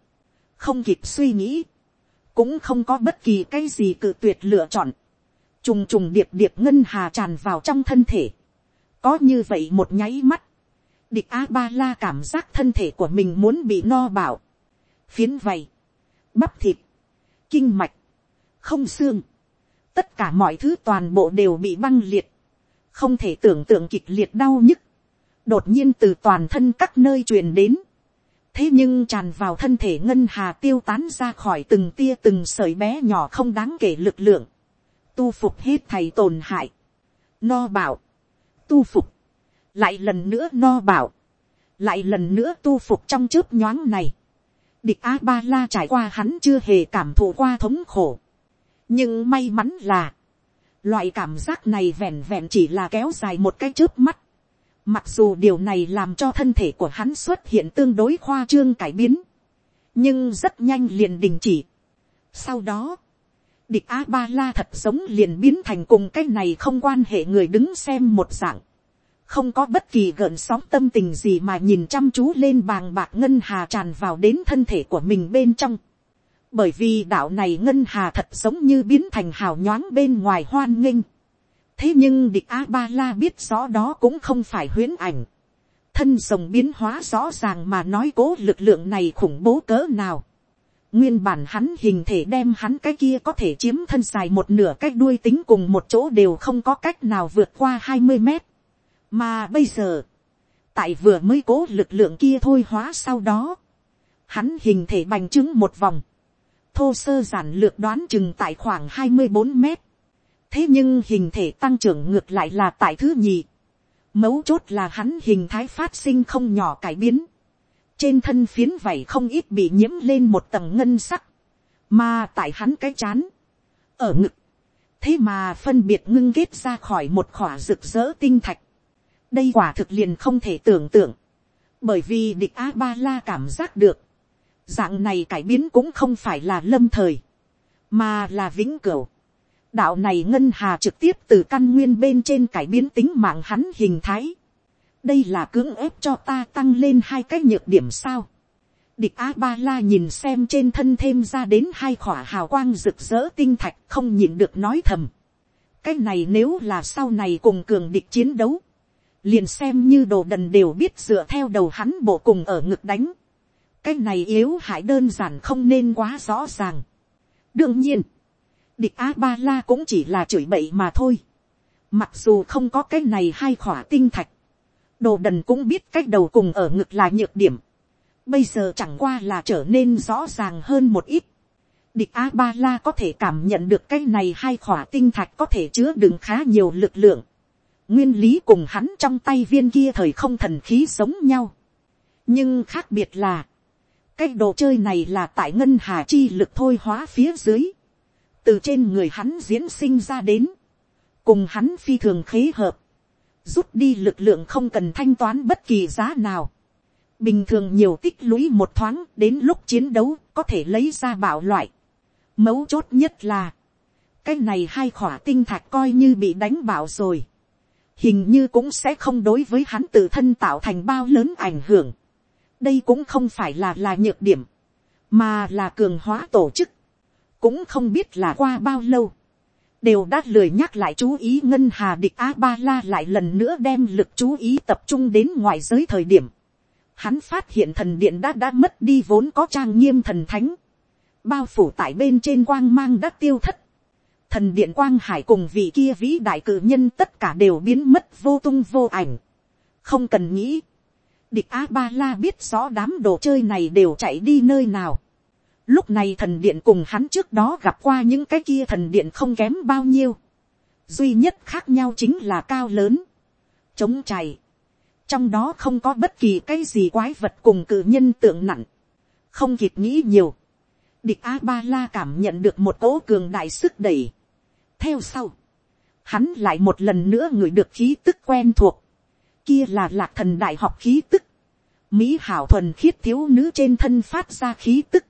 [SPEAKER 1] không kịp suy nghĩ, cũng không có bất kỳ cái gì cự tuyệt lựa chọn, trùng trùng điệp điệp ngân hà tràn vào trong thân thể, có như vậy một nháy mắt, địch a ba la cảm giác thân thể của mình muốn bị no bảo, phiến vầy, bắp thịt, kinh mạch, không xương, tất cả mọi thứ toàn bộ đều bị băng liệt, không thể tưởng tượng kịch liệt đau nhức, đột nhiên từ toàn thân các nơi truyền đến, thế nhưng tràn vào thân thể ngân hà tiêu tán ra khỏi từng tia từng sợi bé nhỏ không đáng kể lực lượng, tu phục hết thầy tổn hại, no bảo, tu phục, lại lần nữa no bảo, lại lần nữa tu phục trong chớp nhoáng này, địch a ba la trải qua hắn chưa hề cảm thụ qua thống khổ, nhưng may mắn là, loại cảm giác này vẹn vẹn chỉ là kéo dài một cái trước mắt, Mặc dù điều này làm cho thân thể của hắn xuất hiện tương đối khoa trương cải biến. Nhưng rất nhanh liền đình chỉ. Sau đó, địch A-ba-la thật giống liền biến thành cùng cái này không quan hệ người đứng xem một dạng. Không có bất kỳ gợn sóng tâm tình gì mà nhìn chăm chú lên bàng bạc ngân hà tràn vào đến thân thể của mình bên trong. Bởi vì đạo này ngân hà thật giống như biến thành hào nhoáng bên ngoài hoan nghênh thế nhưng địch a ba la biết rõ đó cũng không phải huyễn ảnh. thân rồng biến hóa rõ ràng mà nói cố lực lượng này khủng bố cỡ nào. nguyên bản hắn hình thể đem hắn cái kia có thể chiếm thân dài một nửa cái đuôi tính cùng một chỗ đều không có cách nào vượt qua hai mươi mét. mà bây giờ, tại vừa mới cố lực lượng kia thôi hóa sau đó, hắn hình thể bành trướng một vòng, thô sơ giản lược đoán chừng tại khoảng hai mươi bốn mét thế nhưng hình thể tăng trưởng ngược lại là tại thứ nhì. mấu chốt là hắn hình thái phát sinh không nhỏ cải biến. trên thân phiến vảy không ít bị nhiễm lên một tầng ngân sắc. mà tại hắn cái chán, ở ngực, thế mà phân biệt ngưng kết ra khỏi một khỏa rực rỡ tinh thạch. đây quả thực liền không thể tưởng tượng. bởi vì địch a ba la cảm giác được, dạng này cải biến cũng không phải là lâm thời, mà là vĩnh cửu đạo này ngân hà trực tiếp từ căn nguyên bên trên cải biến tính mạng hắn hình thái. đây là cưỡng ép cho ta tăng lên hai cái nhược điểm sao. địch a ba la nhìn xem trên thân thêm ra đến hai khỏa hào quang rực rỡ tinh thạch không nhìn được nói thầm. cái này nếu là sau này cùng cường địch chiến đấu, liền xem như đồ đần đều biết dựa theo đầu hắn bộ cùng ở ngực đánh cái này yếu hại đơn giản không nên quá rõ ràng. đương nhiên, địch a ba la cũng chỉ là chửi bậy mà thôi. mặc dù không có cái này hai khỏa tinh thạch, đồ đần cũng biết cách đầu cùng ở ngực là nhược điểm. bây giờ chẳng qua là trở nên rõ ràng hơn một ít. địch a ba la có thể cảm nhận được cái này hai khỏa tinh thạch có thể chứa đựng khá nhiều lực lượng. nguyên lý cùng hắn trong tay viên kia thời không thần khí giống nhau. nhưng khác biệt là, cái đồ chơi này là tại ngân hà chi lực thôi hóa phía dưới từ trên người hắn diễn sinh ra đến, cùng hắn phi thường khế hợp, rút đi lực lượng không cần thanh toán bất kỳ giá nào. Bình thường nhiều tích lũy một thoáng đến lúc chiến đấu có thể lấy ra bảo loại. Mấu chốt nhất là, cái này hai khỏa tinh thạch coi như bị đánh bảo rồi. Hình như cũng sẽ không đối với hắn tự thân tạo thành bao lớn ảnh hưởng. Đây cũng không phải là là nhược điểm, mà là cường hóa tổ chức cũng không biết là qua bao lâu, đều đã lười nhắc lại chú ý ngân hà địch a ba la lại lần nữa đem lực chú ý tập trung đến ngoài giới thời điểm. Hắn phát hiện thần điện đã đã mất đi vốn có trang nghiêm thần thánh, bao phủ tại bên trên quang mang đã tiêu thất. Thần điện quang hải cùng vị kia vĩ đại cử nhân tất cả đều biến mất vô tung vô ảnh. Không cần nghĩ. Địch A-ba-la biết rõ đám đồ chơi này đều chạy đi nơi nào Lúc này thần điện cùng hắn trước đó gặp qua những cái kia thần điện không kém bao nhiêu. Duy nhất khác nhau chính là cao lớn. Chống chày. Trong đó không có bất kỳ cái gì quái vật cùng cử nhân tượng nặng. Không kịp nghĩ nhiều. Địch A-ba-la cảm nhận được một cỗ cường đại sức đẩy. Theo sau. Hắn lại một lần nữa ngửi được khí tức quen thuộc. Kia là lạc thần đại học khí tức. Mỹ hảo thuần khiết thiếu nữ trên thân phát ra khí tức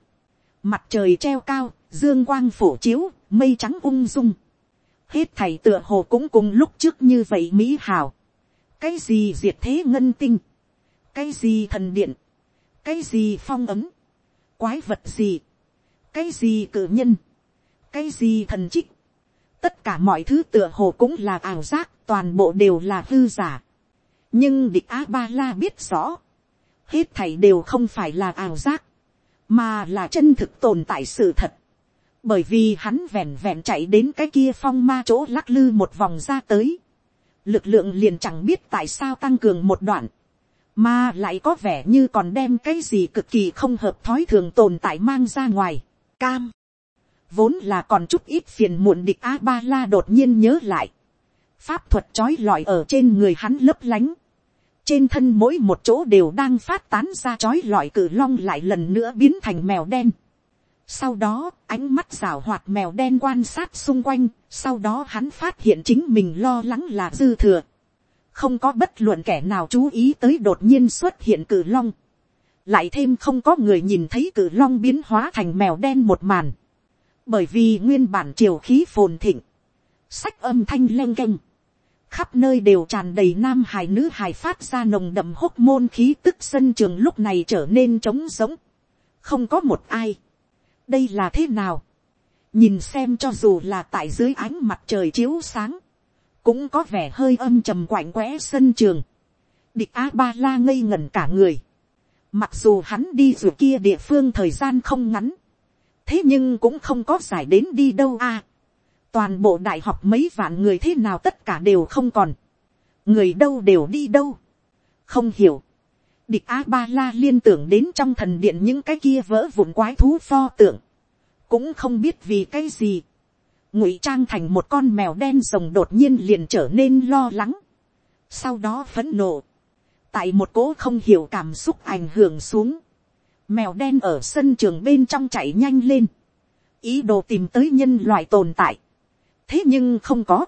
[SPEAKER 1] Mặt trời treo cao, dương quang phổ chiếu, mây trắng ung dung. Hết thầy tựa hồ cũng cùng lúc trước như vậy Mỹ hảo Cái gì diệt thế ngân tinh? Cái gì thần điện? Cái gì phong ấm? Quái vật gì? cái gì cử nhân, cái gì thần trích, tất cả mọi thứ tựa hồ cũng là ảo giác, toàn bộ đều là hư giả nhưng địch a ba la biết rõ, hết thảy đều không phải là ảo giác, mà là chân thực tồn tại sự thật. bởi vì hắn vẹn vẹn chạy đến cái kia phong ma chỗ lắc lư một vòng ra tới, lực lượng liền chẳng biết tại sao tăng cường một đoạn, mà lại có vẻ như còn đem cái gì cực kỳ không hợp thói thường tồn tại mang ra ngoài. Cam, vốn là còn chút ít phiền muộn địch a ba la đột nhiên nhớ lại, pháp thuật trói lọi ở trên người hắn lấp lánh, trên thân mỗi một chỗ đều đang phát tán ra chói lọi cử long lại lần nữa biến thành mèo đen. Sau đó, ánh mắt rào hoạt mèo đen quan sát xung quanh, sau đó hắn phát hiện chính mình lo lắng là dư thừa. Không có bất luận kẻ nào chú ý tới đột nhiên xuất hiện cử long. Lại thêm không có người nhìn thấy cử long biến hóa thành mèo đen một màn. Bởi vì nguyên bản triều khí phồn thịnh. Sách âm thanh len canh khắp nơi đều tràn đầy nam hài nữ hài phát ra nồng đậm hốc môn khí tức sân trường lúc này trở nên trống rỗng. Không có một ai. đây là thế nào, nhìn xem cho dù là tại dưới ánh mặt trời chiếu sáng, cũng có vẻ hơi âm trầm quạnh quẽ sân trường, địch a ba la ngây ngẩn cả người, mặc dù hắn đi dù kia địa phương thời gian không ngắn, thế nhưng cũng không có giải đến đi đâu a toàn bộ đại học mấy vạn người thế nào tất cả đều không còn, người đâu đều đi đâu, không hiểu, địch a ba la liên tưởng đến trong thần điện những cái kia vỡ vụn quái thú pho tượng, cũng không biết vì cái gì, ngụy trang thành một con mèo đen rồng đột nhiên liền trở nên lo lắng, sau đó phấn nộ, tại một cỗ không hiểu cảm xúc ảnh hưởng xuống, mèo đen ở sân trường bên trong chạy nhanh lên, ý đồ tìm tới nhân loại tồn tại, thế nhưng không có,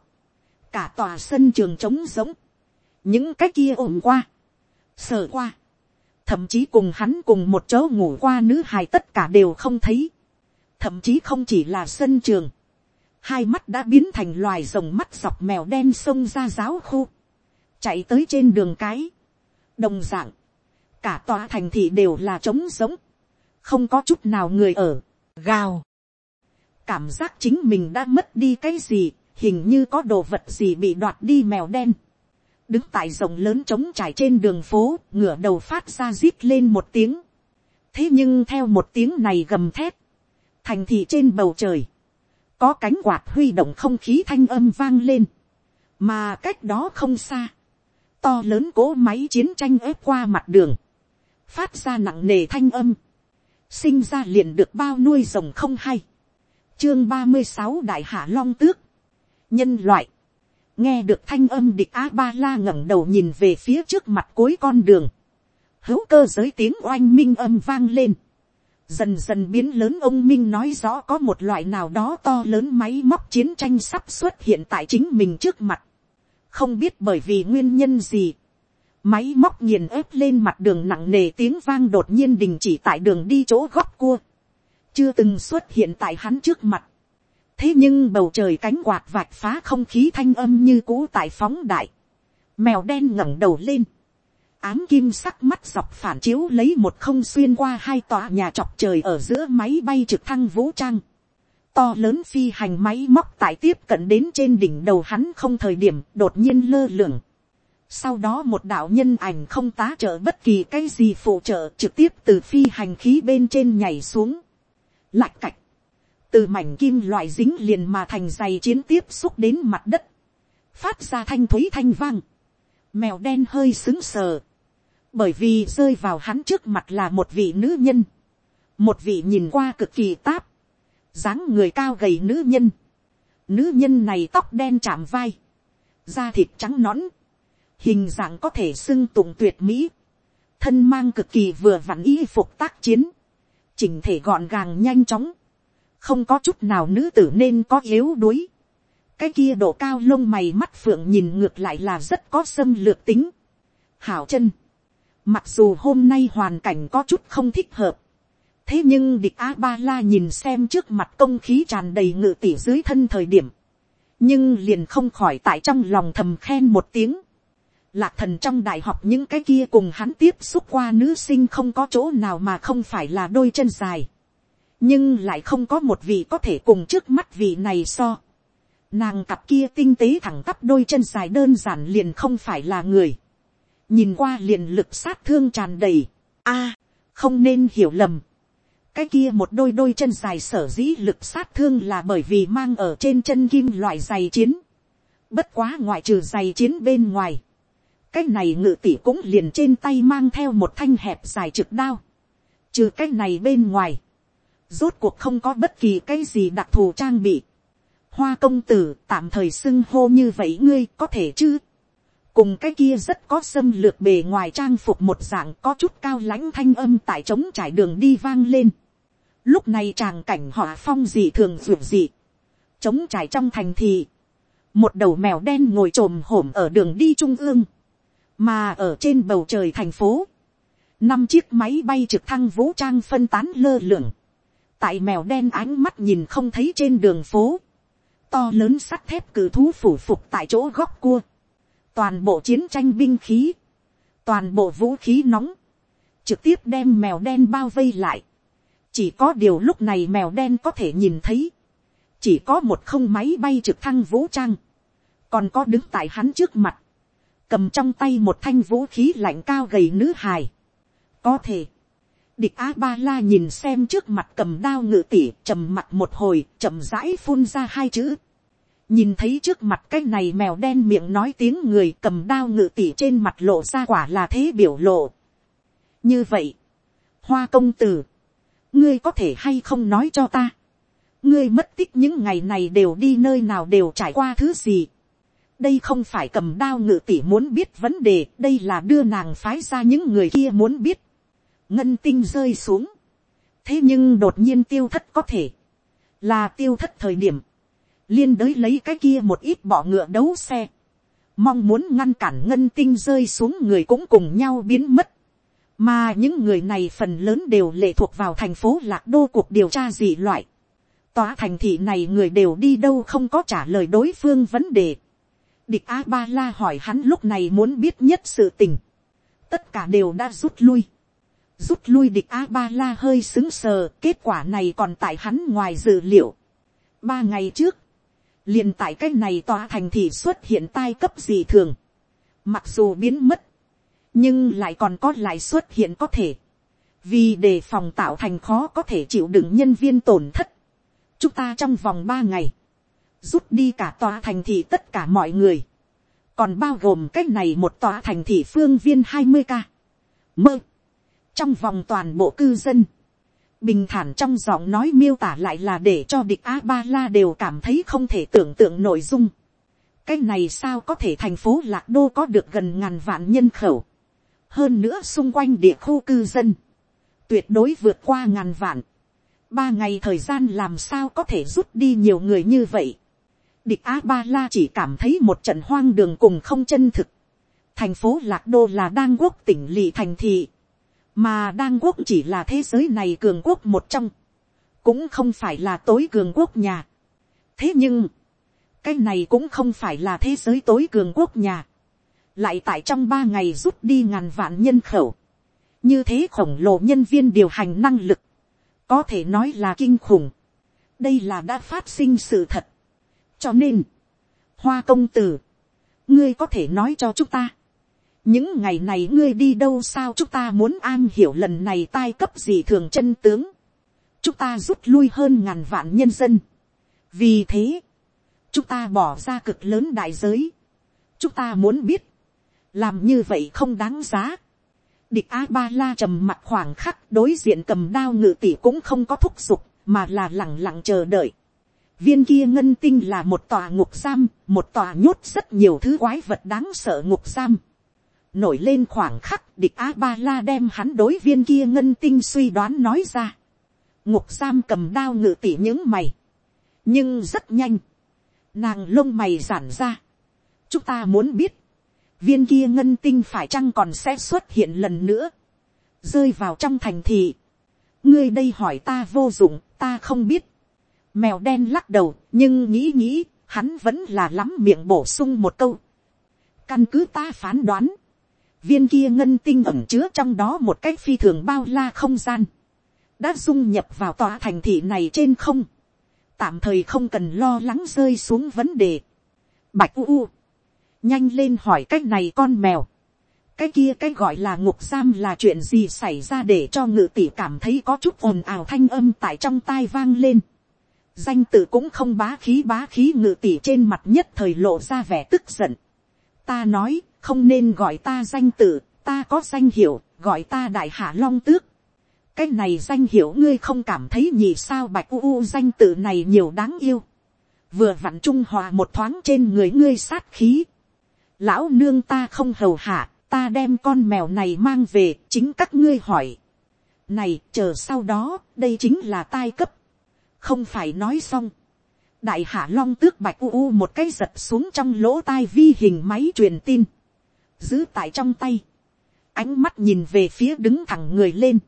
[SPEAKER 1] cả tòa sân trường trống giống, những cái kia ổn qua, sờ qua, thậm chí cùng hắn cùng một chỗ ngủ qua nữ hài tất cả đều không thấy, thậm chí không chỉ là sân trường, hai mắt đã biến thành loài rồng mắt dọc mèo đen xông ra giáo khu, chạy tới trên đường cái, đồng d ạ n g cả tòa thành thị đều là trống giống, không có chút nào người ở, gào, cảm giác chính mình đã mất đi cái gì, hình như có đồ vật gì bị đoạt đi mèo đen. đứng tại rồng lớn trống trải trên đường phố, ngửa đầu phát ra rít lên một tiếng. thế nhưng theo một tiếng này gầm thét, thành thị trên bầu trời, có cánh quạt huy động không khí thanh âm vang lên, mà cách đó không xa, to lớn cố máy chiến tranh ép qua mặt đường, phát ra nặng nề thanh âm, sinh ra liền được bao nuôi rồng không hay, chương ba mươi sáu đại hạ long tước, nhân loại, nghe được thanh âm địch a ba la ngẩng đầu nhìn về phía trước mặt cuối con đường, hữu cơ giới tiếng oanh minh âm vang lên, dần dần biến lớn ông minh nói rõ có một loại nào đó to lớn máy móc chiến tranh sắp xuất hiện tại chính mình trước mặt, không biết bởi vì nguyên nhân gì, máy móc nghiền ép lên mặt đường nặng nề tiếng vang đột nhiên đình chỉ tại đường đi chỗ góc cua, chưa từng xuất hiện tại hắn trước mặt. thế nhưng bầu trời cánh quạt vạch phá không khí thanh âm như cũ tại phóng đại. mèo đen ngẩng đầu lên. ám kim sắc mắt dọc phản chiếu lấy một không xuyên qua hai tòa nhà chọc trời ở giữa máy bay trực thăng vũ trang. to lớn phi hành máy móc tại tiếp cận đến trên đỉnh đầu hắn không thời điểm đột nhiên lơ lửng. Sau đó một đạo nhân ảnh không tá trợ bất kỳ cái gì phụ trợ trực tiếp từ phi hành khí bên trên nhảy xuống lạch cạch, từ mảnh kim loại dính liền mà thành dày chiến tiếp xúc đến mặt đất, phát ra thanh thúy thanh vang, mèo đen hơi xứng sờ, bởi vì rơi vào hắn trước mặt là một vị nữ nhân, một vị nhìn qua cực kỳ táp, dáng người cao gầy nữ nhân, nữ nhân này tóc đen chạm vai, da thịt trắng nõn, hình dạng có thể xưng tụng tuyệt mỹ, thân mang cực kỳ vừa vặn y phục tác chiến, chỉnh thể gọn gàng nhanh chóng, không có chút nào nữ tử nên có yếu đuối. cái kia độ cao lông mày mắt phượng nhìn ngược lại là rất có xâm lược tính. hảo chân, mặc dù hôm nay hoàn cảnh có chút không thích hợp, thế nhưng địch a ba la nhìn xem trước mặt công khí tràn đầy ngự tỉ dưới thân thời điểm, nhưng liền không khỏi tại trong lòng thầm khen một tiếng lạc thần trong đại học những cái kia cùng hắn tiếp xúc qua nữ sinh không có chỗ nào mà không phải là đôi chân dài. nhưng lại không có một vị có thể cùng trước mắt vị này so. Nàng cặp kia tinh tế thẳng tắp đôi chân dài đơn giản liền không phải là người. Nhìn qua liền lực sát thương tràn đầy. a, không nên hiểu lầm. Cái kia một đôi đôi chân dài sở dĩ lực sát thương là bởi vì mang ở trên chân kim loại giày chiến. Bất quá ngoại trừ giày chiến bên ngoài. Cái này ngự tỷ cũng liền trên tay mang theo một thanh hẹp dài trực đao. Trừ cái này bên ngoài. Rốt cuộc không có bất kỳ cái gì đặc thù trang bị hoa công tử, tạm thời xưng hô như vậy ngươi có thể chứ. cùng cái kia rất có xâm lược bề ngoài trang phục một dạng có chút cao lãnh thanh âm tại trống trải đường đi vang lên. lúc này tràng cảnh họa phong dị thường dụ dị. trống trải trong thành thị. một đầu mèo đen ngồi t r ồ m hổm ở đường đi trung ương mà ở trên bầu trời thành phố. năm chiếc máy bay trực thăng vũ trang phân tán lơ lửng. tại mèo đen ánh mắt nhìn không thấy trên đường phố to lớn sắt thép cử thú phủ phục tại chỗ góc cua, toàn bộ chiến tranh binh khí, toàn bộ vũ khí nóng, trực tiếp đem mèo đen bao vây lại. chỉ có điều lúc này mèo đen có thể nhìn thấy, chỉ có một không máy bay trực thăng vũ trang, còn có đứng tại hắn trước mặt, cầm trong tay một thanh vũ khí lạnh cao gầy nữ hài. có thể, địch a ba la nhìn xem trước mặt cầm đao ngự tỉ trầm mặt một hồi chậm rãi phun ra hai chữ nhìn thấy trước mặt cái này mèo đen miệng nói tiếng người cầm đao ngự tỉ trên mặt lộ ra quả là thế biểu lộ. như vậy, hoa công tử, ngươi có thể hay không nói cho ta, ngươi mất tích những ngày này đều đi nơi nào đều trải qua thứ gì đây không phải cầm đao ngự tỷ muốn biết vấn đề, đây là đưa nàng phái ra những người kia muốn biết. ngân tinh rơi xuống. thế nhưng đột nhiên tiêu thất có thể, là tiêu thất thời điểm, liên đới lấy cái kia một ít bọ ngựa đấu xe, mong muốn ngăn cản ngân tinh rơi xuống người cũng cùng nhau biến mất, mà những người này phần lớn đều lệ thuộc vào thành phố lạc đô cuộc điều tra dị loại, tòa thành thị này người đều đi đâu không có trả lời đối phương vấn đề, địch a ba la hỏi hắn lúc này muốn biết nhất sự tình, tất cả đều đã rút lui, rút lui địch a ba la hơi xứng sờ kết quả này còn tại hắn ngoài dự liệu. ba ngày trước, liền tại cái này tòa thành thị xuất hiện tai cấp gì thường, mặc dù biến mất, nhưng lại còn có lại xuất hiện có thể, vì đề phòng tạo thành khó có thể chịu đựng nhân viên tổn thất, chúng ta trong vòng ba ngày, rút đi cả tòa thành thị tất cả mọi người, còn bao gồm cái này một tòa thành thị phương viên hai mươi ca, mơ, trong vòng toàn bộ cư dân, bình thản trong giọng nói miêu tả lại là để cho địch a ba la đều cảm thấy không thể tưởng tượng nội dung. cái này sao có thể thành phố lạc đô có được gần ngàn vạn nhân khẩu. hơn nữa xung quanh địa khu cư dân. tuyệt đối vượt qua ngàn vạn. ba ngày thời gian làm sao có thể rút đi nhiều người như vậy địch a ba la chỉ cảm thấy một trận hoang đường cùng không chân thực. thành phố lạc đô là đang quốc tỉnh lỵ thành thị. Mà đan quốc chỉ là thế giới này cường quốc một trong, cũng không phải là tối cường quốc nhà. thế nhưng, cái này cũng không phải là thế giới tối cường quốc nhà, lại tại trong ba ngày rút đi ngàn vạn nhân khẩu, như thế khổng lồ nhân viên điều hành năng lực, có thể nói là kinh khủng, đây là đã phát sinh sự thật, cho nên, hoa công tử, ngươi có thể nói cho chúng ta, những ngày này ngươi đi đâu sao chúng ta muốn an hiểu lần này tai cấp gì thường chân tướng. chúng ta rút lui hơn ngàn vạn nhân dân. vì thế, chúng ta bỏ ra cực lớn đại giới. chúng ta muốn biết, làm như vậy không đáng giá. địch a ba la trầm mặt khoảng khắc đối diện cầm đao ngự tỷ cũng không có thúc giục mà là lẳng lặng chờ đợi viên kia ngân tinh là một tòa ngục giam, một tòa nhốt rất nhiều thứ quái vật đáng sợ ngục giam nổi lên khoảng khắc địch a ba la đem hắn đối viên kia ngân tinh suy đoán nói ra. ngục giam cầm đao ngự tỉ những mày. nhưng rất nhanh. nàng lông mày giản ra. chúng ta muốn biết. viên kia ngân tinh phải chăng còn sẽ xuất hiện lần nữa. rơi vào trong thành thị. ngươi đây hỏi ta vô dụng, ta không biết mèo đen lắc đầu, nhưng nghĩ nghĩ, hắn vẫn là lắm miệng bổ sung một câu. căn cứ ta phán đoán viên kia ngân tinh ẩm chứa trong đó một cái phi thường bao la không gian, đã dung nhập vào tòa thành thị này trên không, tạm thời không cần lo lắng rơi xuống vấn đề. Bạch u u, nhanh lên hỏi cái này con mèo, cái kia cái gọi là ngục giam là chuyện gì xảy ra để cho ngự tỷ cảm thấy có chút ồn ào thanh âm tại trong tai vang lên danh tự cũng không bá khí bá khí ngự tỷ trên mặt nhất thời lộ ra vẻ tức giận. ta nói không nên gọi ta danh tự, ta có danh hiệu, gọi ta đại hạ long tước. cái này danh hiệu ngươi không cảm thấy nhỉ sao bạch u u danh tự này nhiều đáng yêu. vừa vặn trung hòa một thoáng trên người ngươi sát khí. lão nương ta không hầu hạ, ta đem con mèo này mang về, chính các ngươi hỏi. này, chờ sau đó, đây chính là tai cấp không phải nói xong. đại hạ long tước bạch u u một cái giật xuống trong lỗ tai vi hình máy truyền tin. giữ tại trong tay. ánh mắt nhìn về phía đứng thẳng người lên.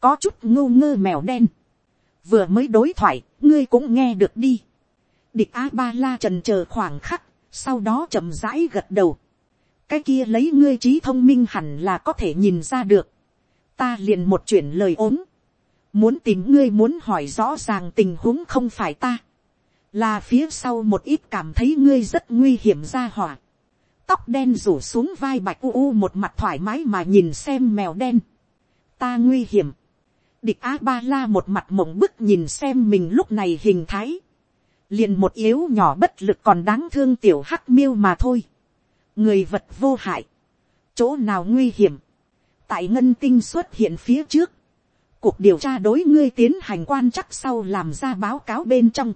[SPEAKER 1] có chút ngô ngơ mèo đen. vừa mới đối thoại, ngươi cũng nghe được đi. địch a ba la trần chờ khoảng khắc, sau đó chậm rãi gật đầu cái kia lấy ngươi trí thông minh hẳn là có thể nhìn ra được. ta liền một chuyển lời ốm muốn tìm ngươi muốn hỏi rõ ràng tình huống không phải ta. là phía sau một ít cảm thấy ngươi rất nguy hiểm ra hỏa. tóc đen rủ xuống vai bạch u u một mặt thoải mái mà nhìn xem mèo đen. ta nguy hiểm. địch a ba la một mặt mộng bức nhìn xem mình lúc này hình thái. liền một yếu nhỏ bất lực còn đáng thương tiểu hắc miêu mà thôi người vật vô hại, chỗ nào nguy hiểm, tại ngân tinh xuất hiện phía trước, cuộc điều tra đối ngươi tiến hành quan chắc sau làm ra báo cáo bên trong,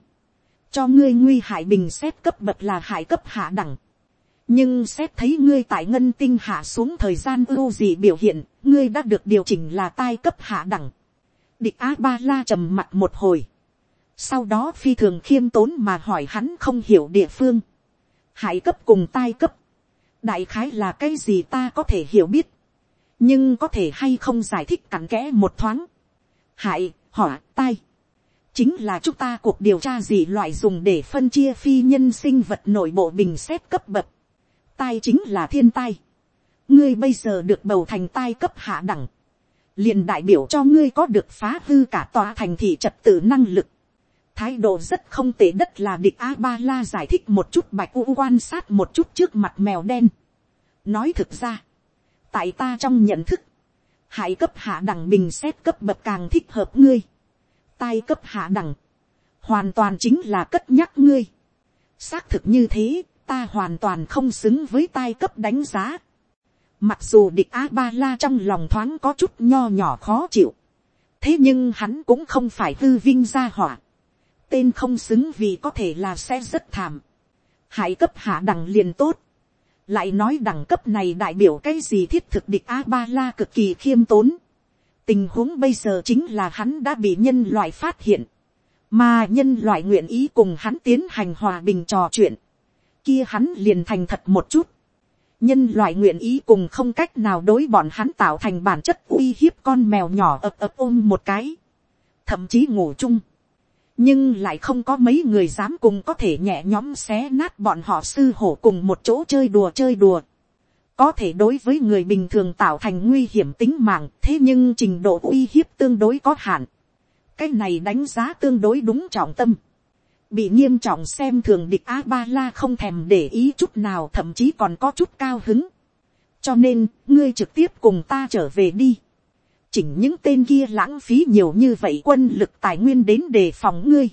[SPEAKER 1] cho ngươi nguy hại bình xét cấp bậc là hại cấp hạ đẳng, nhưng xét thấy ngươi tại ngân tinh hạ xuống thời gian ưu gì biểu hiện, ngươi đã được điều chỉnh là tai cấp hạ đẳng. địch a ba la trầm mặt một hồi, sau đó phi thường khiêm tốn mà hỏi hắn không hiểu địa phương, hại cấp cùng tai cấp, đại khái là cái gì ta có thể hiểu biết, nhưng có thể hay không giải thích cặn kẽ một thoáng hại, hỏa, tai. chính là chúng ta cuộc điều tra gì loại dùng để phân chia phi nhân sinh vật nội bộ bình xét cấp bậc. tai chính là thiên tai. ngươi bây giờ được bầu thành tai cấp hạ đẳng. liền đại biểu cho ngươi có được phá hư cả tòa thành thị trật tự năng lực thái độ rất không tệ đất là địch a ba la giải thích một chút bạch u quan sát một chút trước mặt mèo đen. nói thực ra, tại ta trong nhận thức, hãy cấp hạ đẳng bình xét cấp bậc càng thích hợp ngươi. tai cấp hạ đẳng, hoàn toàn chính là cất nhắc ngươi. xác thực như thế, ta hoàn toàn không xứng với tai cấp đánh giá. mặc dù địch a ba la trong lòng thoáng có chút nho nhỏ khó chịu, thế nhưng hắn cũng không phải hư vinh gia hỏa tên không xứng vì có thể là sẽ rất thảm. Hãy cấp hạ đẳng liền tốt. Lại nói đẳng cấp này đại biểu cái gì thiết thực địch A-ba-la cực kỳ khiêm tốn. Tình huống bây giờ chính là hắn đã bị nhân loại phát hiện. Mà nhân loại nguyện ý cùng hắn tiến hành hòa bình trò chuyện. Kia hắn liền thành thật một chút. Nhân loại nguyện ý cùng không cách nào đối bọn hắn tạo thành bản chất uy hiếp con mèo nhỏ ập ập ôm một cái. Thậm chí ngủ chung nhưng lại không có mấy người dám cùng có thể nhẹ nhõm xé nát bọn họ sư hổ cùng một chỗ chơi đùa chơi đùa. có thể đối với người bình thường tạo thành nguy hiểm tính mạng, thế nhưng trình độ uy hiếp tương đối có hạn. cái này đánh giá tương đối đúng trọng tâm. bị nghiêm trọng xem thường địch a ba la không thèm để ý chút nào, thậm chí còn có chút cao hứng. cho nên, ngươi trực tiếp cùng ta trở về đi chỉnh những tên kia lãng phí nhiều như vậy quân lực tài nguyên đến đề phòng ngươi.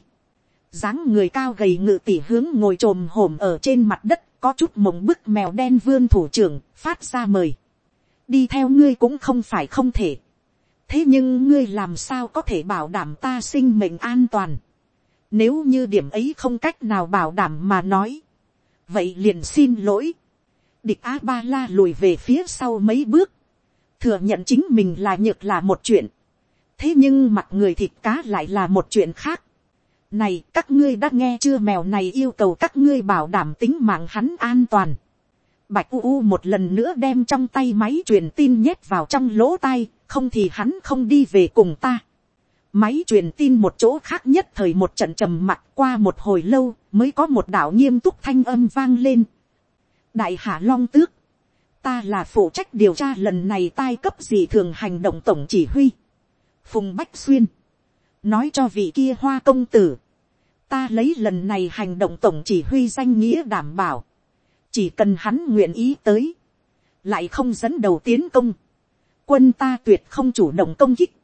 [SPEAKER 1] dáng người cao gầy ngự tỉ hướng ngồi t r ồ m hổm ở trên mặt đất, có chút mộng bức mèo đen vươn thủ trưởng, phát ra mời. đi theo ngươi cũng không phải không thể. thế nhưng ngươi làm sao có thể bảo đảm ta sinh mệnh an toàn. nếu như điểm ấy không cách nào bảo đảm mà nói. vậy liền xin lỗi. địch a ba la lùi về phía sau mấy bước thừa nhận chính mình là nhược là một chuyện, thế nhưng mặt người thịt cá lại là một chuyện khác. này các ngươi đã nghe chưa mèo này yêu cầu các ngươi bảo đảm tính mạng hắn an toàn. bạch u u một lần nữa đem trong tay máy truyền tin nhét vào trong lỗ tai, không thì hắn không đi về cùng ta. máy truyền tin một chỗ khác nhất thời một trận trầm mặt qua một hồi lâu mới có một đạo nghiêm túc thanh âm vang lên. đại hạ long tước, ta là phụ trách điều tra lần này tai cấp gì thường hành động tổng chỉ huy. phùng bách xuyên, nói cho vị kia hoa công tử, ta lấy lần này hành động tổng chỉ huy danh nghĩa đảm bảo, chỉ cần hắn nguyện ý tới, lại không dẫn đầu tiến công, quân ta tuyệt không chủ động công kích,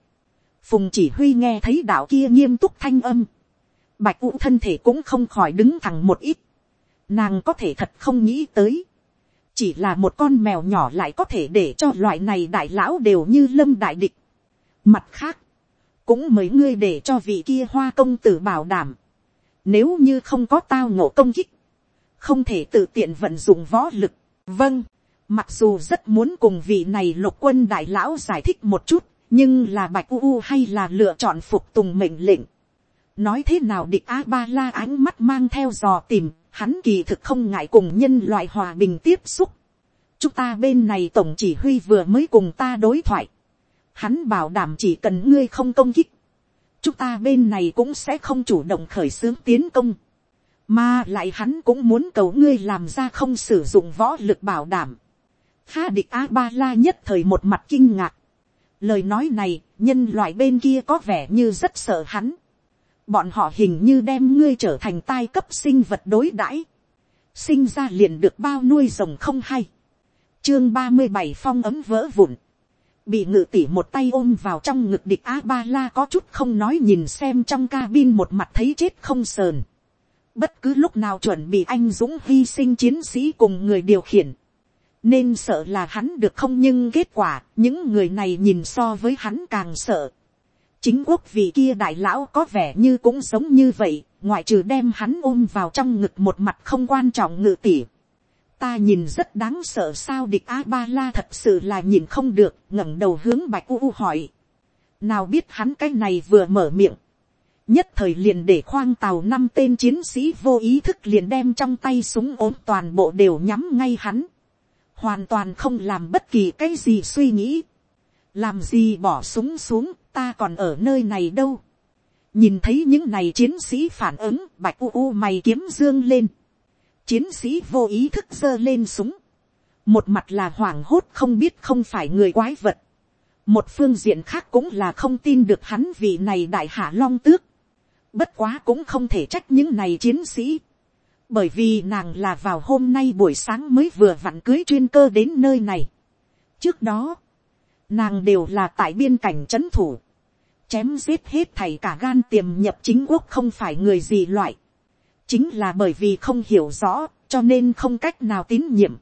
[SPEAKER 1] phùng chỉ huy nghe thấy đạo kia nghiêm túc thanh âm, bạch vũ thân thể cũng không khỏi đứng thẳng một ít, nàng có thể thật không nghĩ tới, chỉ là một con mèo nhỏ lại có thể để cho loại này đại lão đều như lâm đại địch. Mặt khác, cũng mấy ngươi để cho vị kia hoa công tử bảo đảm, nếu như không có tao ngộ công kích, không thể tự tiện vận dụng võ lực. Vâng, mặc dù rất muốn cùng vị này lục quân đại lão giải thích một chút, nhưng là bạch u u hay là lựa chọn phục tùng mệnh lệnh. nói thế nào địch a ba la ánh mắt mang theo dò tìm, hắn kỳ thực không ngại cùng nhân loại hòa bình tiếp xúc. chúng ta bên này tổng chỉ huy vừa mới cùng ta đối thoại. hắn bảo đảm chỉ cần ngươi không công kích. chúng ta bên này cũng sẽ không chủ động khởi xướng tiến công. mà lại hắn cũng muốn cầu ngươi làm ra không sử dụng võ lực bảo đảm. Ha địch a ba la nhất thời một mặt kinh ngạc. lời nói này, nhân loại bên kia có vẻ như rất sợ hắn bọn họ hình như đem ngươi trở thành tai cấp sinh vật đối đãi, sinh ra liền được bao nuôi rồng không hay, chương ba mươi bảy phong ấm vỡ vụn, bị ngự tỉ một tay ôm vào trong ngực địch a ba la có chút không nói nhìn xem trong cabin một mặt thấy chết không sờn, bất cứ lúc nào chuẩn bị anh dũng hy sinh chiến sĩ cùng người điều khiển, nên sợ là hắn được không nhưng kết quả những người này nhìn so với hắn càng sợ chính quốc vị kia đại lão có vẻ như cũng giống như vậy, ngoại trừ đem hắn ôm vào trong ngực một mặt không quan trọng ngự tỉ. Ta nhìn rất đáng sợ sao địch A-ba-la thật sự là nhìn không được, ngẩng đầu hướng bạch u, u hỏi. Nào biết hắn cái này vừa mở miệng. Nhất thời liền để khoang tàu năm tên chiến sĩ vô ý thức liền đem trong tay súng ốm toàn bộ đều nhắm ngay hắn. Hoàn toàn không làm bất kỳ cái gì suy nghĩ. Làm gì bỏ súng xuống ta còn ở nơi này đâu. nhìn thấy những này chiến sĩ phản ứng bạch u u mày kiếm dương lên. chiến sĩ vô ý thức giơ lên súng. một mặt là hoảng hốt không biết không phải người quái vật. một phương diện khác cũng là không tin được hắn vị này đại hạ long tước. bất quá cũng không thể trách những này chiến sĩ. bởi vì nàng là vào hôm nay buổi sáng mới vừa vặn cưới chuyên cơ đến nơi này. trước đó, nàng đều là tại biên cảnh c h ấ n thủ chém giết hết thầy cả gan tiềm nhập chính quốc không phải người gì loại. chính là bởi vì không hiểu rõ, cho nên không cách nào tín nhiệm.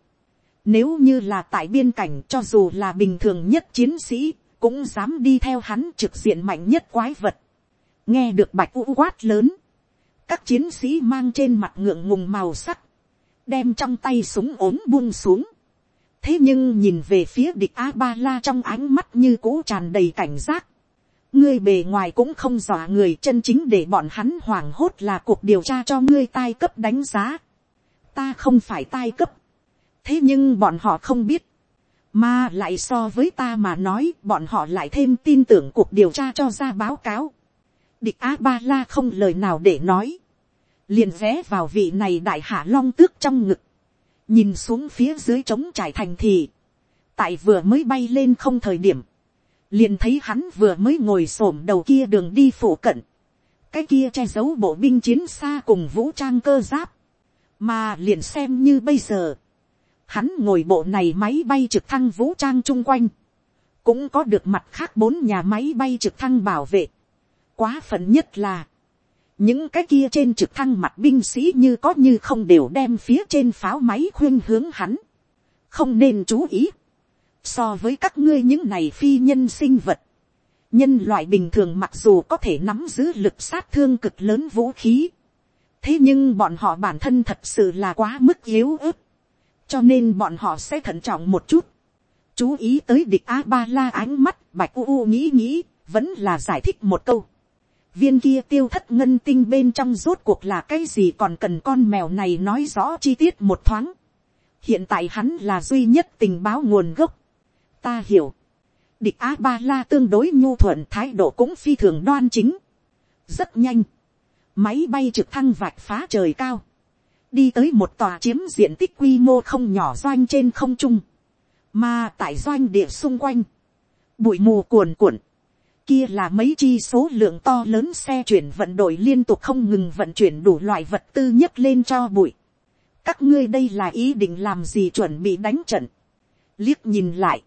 [SPEAKER 1] nếu như là tại biên cảnh cho dù là bình thường nhất chiến sĩ, cũng dám đi theo hắn trực diện mạnh nhất quái vật. nghe được bạch u quát lớn, các chiến sĩ mang trên mặt ngượng ngùng màu sắc, đem trong tay súng ốm buông xuống. thế nhưng nhìn về phía địch a ba la trong ánh mắt như cũ tràn đầy cảnh giác ngươi bề ngoài cũng không dọa người, chân chính để bọn hắn hoảng hốt là cuộc điều tra cho ngươi tai cấp đánh giá. ta không phải tai cấp. thế nhưng bọn họ không biết. mà lại so với ta mà nói, bọn họ lại thêm tin tưởng cuộc điều tra cho ra báo cáo. địch a ba la không lời nào để nói. liền vé vào vị này đại hạ long tước trong ngực. nhìn xuống phía dưới trống trải thành thì. tại vừa mới bay lên không thời điểm liền thấy hắn vừa mới ngồi s ổ m đầu kia đường đi phủ cận, cái kia che giấu bộ binh chiến xa cùng vũ trang cơ giáp, mà liền xem như bây giờ, hắn ngồi bộ này máy bay trực thăng vũ trang chung quanh, cũng có được mặt khác bốn nhà máy bay trực thăng bảo vệ. Quá phận nhất là, những cái kia trên trực thăng mặt binh sĩ như có như không đều đem phía trên pháo máy khuyên hướng hắn. không nên chú ý so với các ngươi những này phi nhân sinh vật, nhân loại bình thường mặc dù có thể nắm giữ lực sát thương cực lớn vũ khí, thế nhưng bọn họ bản thân thật sự là quá mức yếu ớt, cho nên bọn họ sẽ thận trọng một chút, chú ý tới địch a ba la ánh mắt bạch u u nghĩ nghĩ vẫn là giải thích một câu. Viên kia tiêu thất ngân tinh bên trong rốt cuộc là cái gì còn cần con mèo này nói rõ chi tiết một thoáng. Hiện tại hắn là duy nhất tình báo nguồn gốc ta hiểu. Địch Á Ba La tương đối nhu thuận, thái độ cũng phi thường đoan chính. Rất nhanh. Máy bay trực thăng vạch phá trời cao. Đi tới một tòa chiếm diện tích quy mô không nhỏ doanh trên không trung. Mà tại doanh địa xung quanh. Bụi mù cuồn cuộn. kia là mấy chi số lượng to lớn xe chuyển vận đội liên tục không ngừng vận chuyển đủ loại vật tư nhất lên cho bụi. các ngươi đây là ý định làm gì chuẩn bị đánh trận. liếc nhìn lại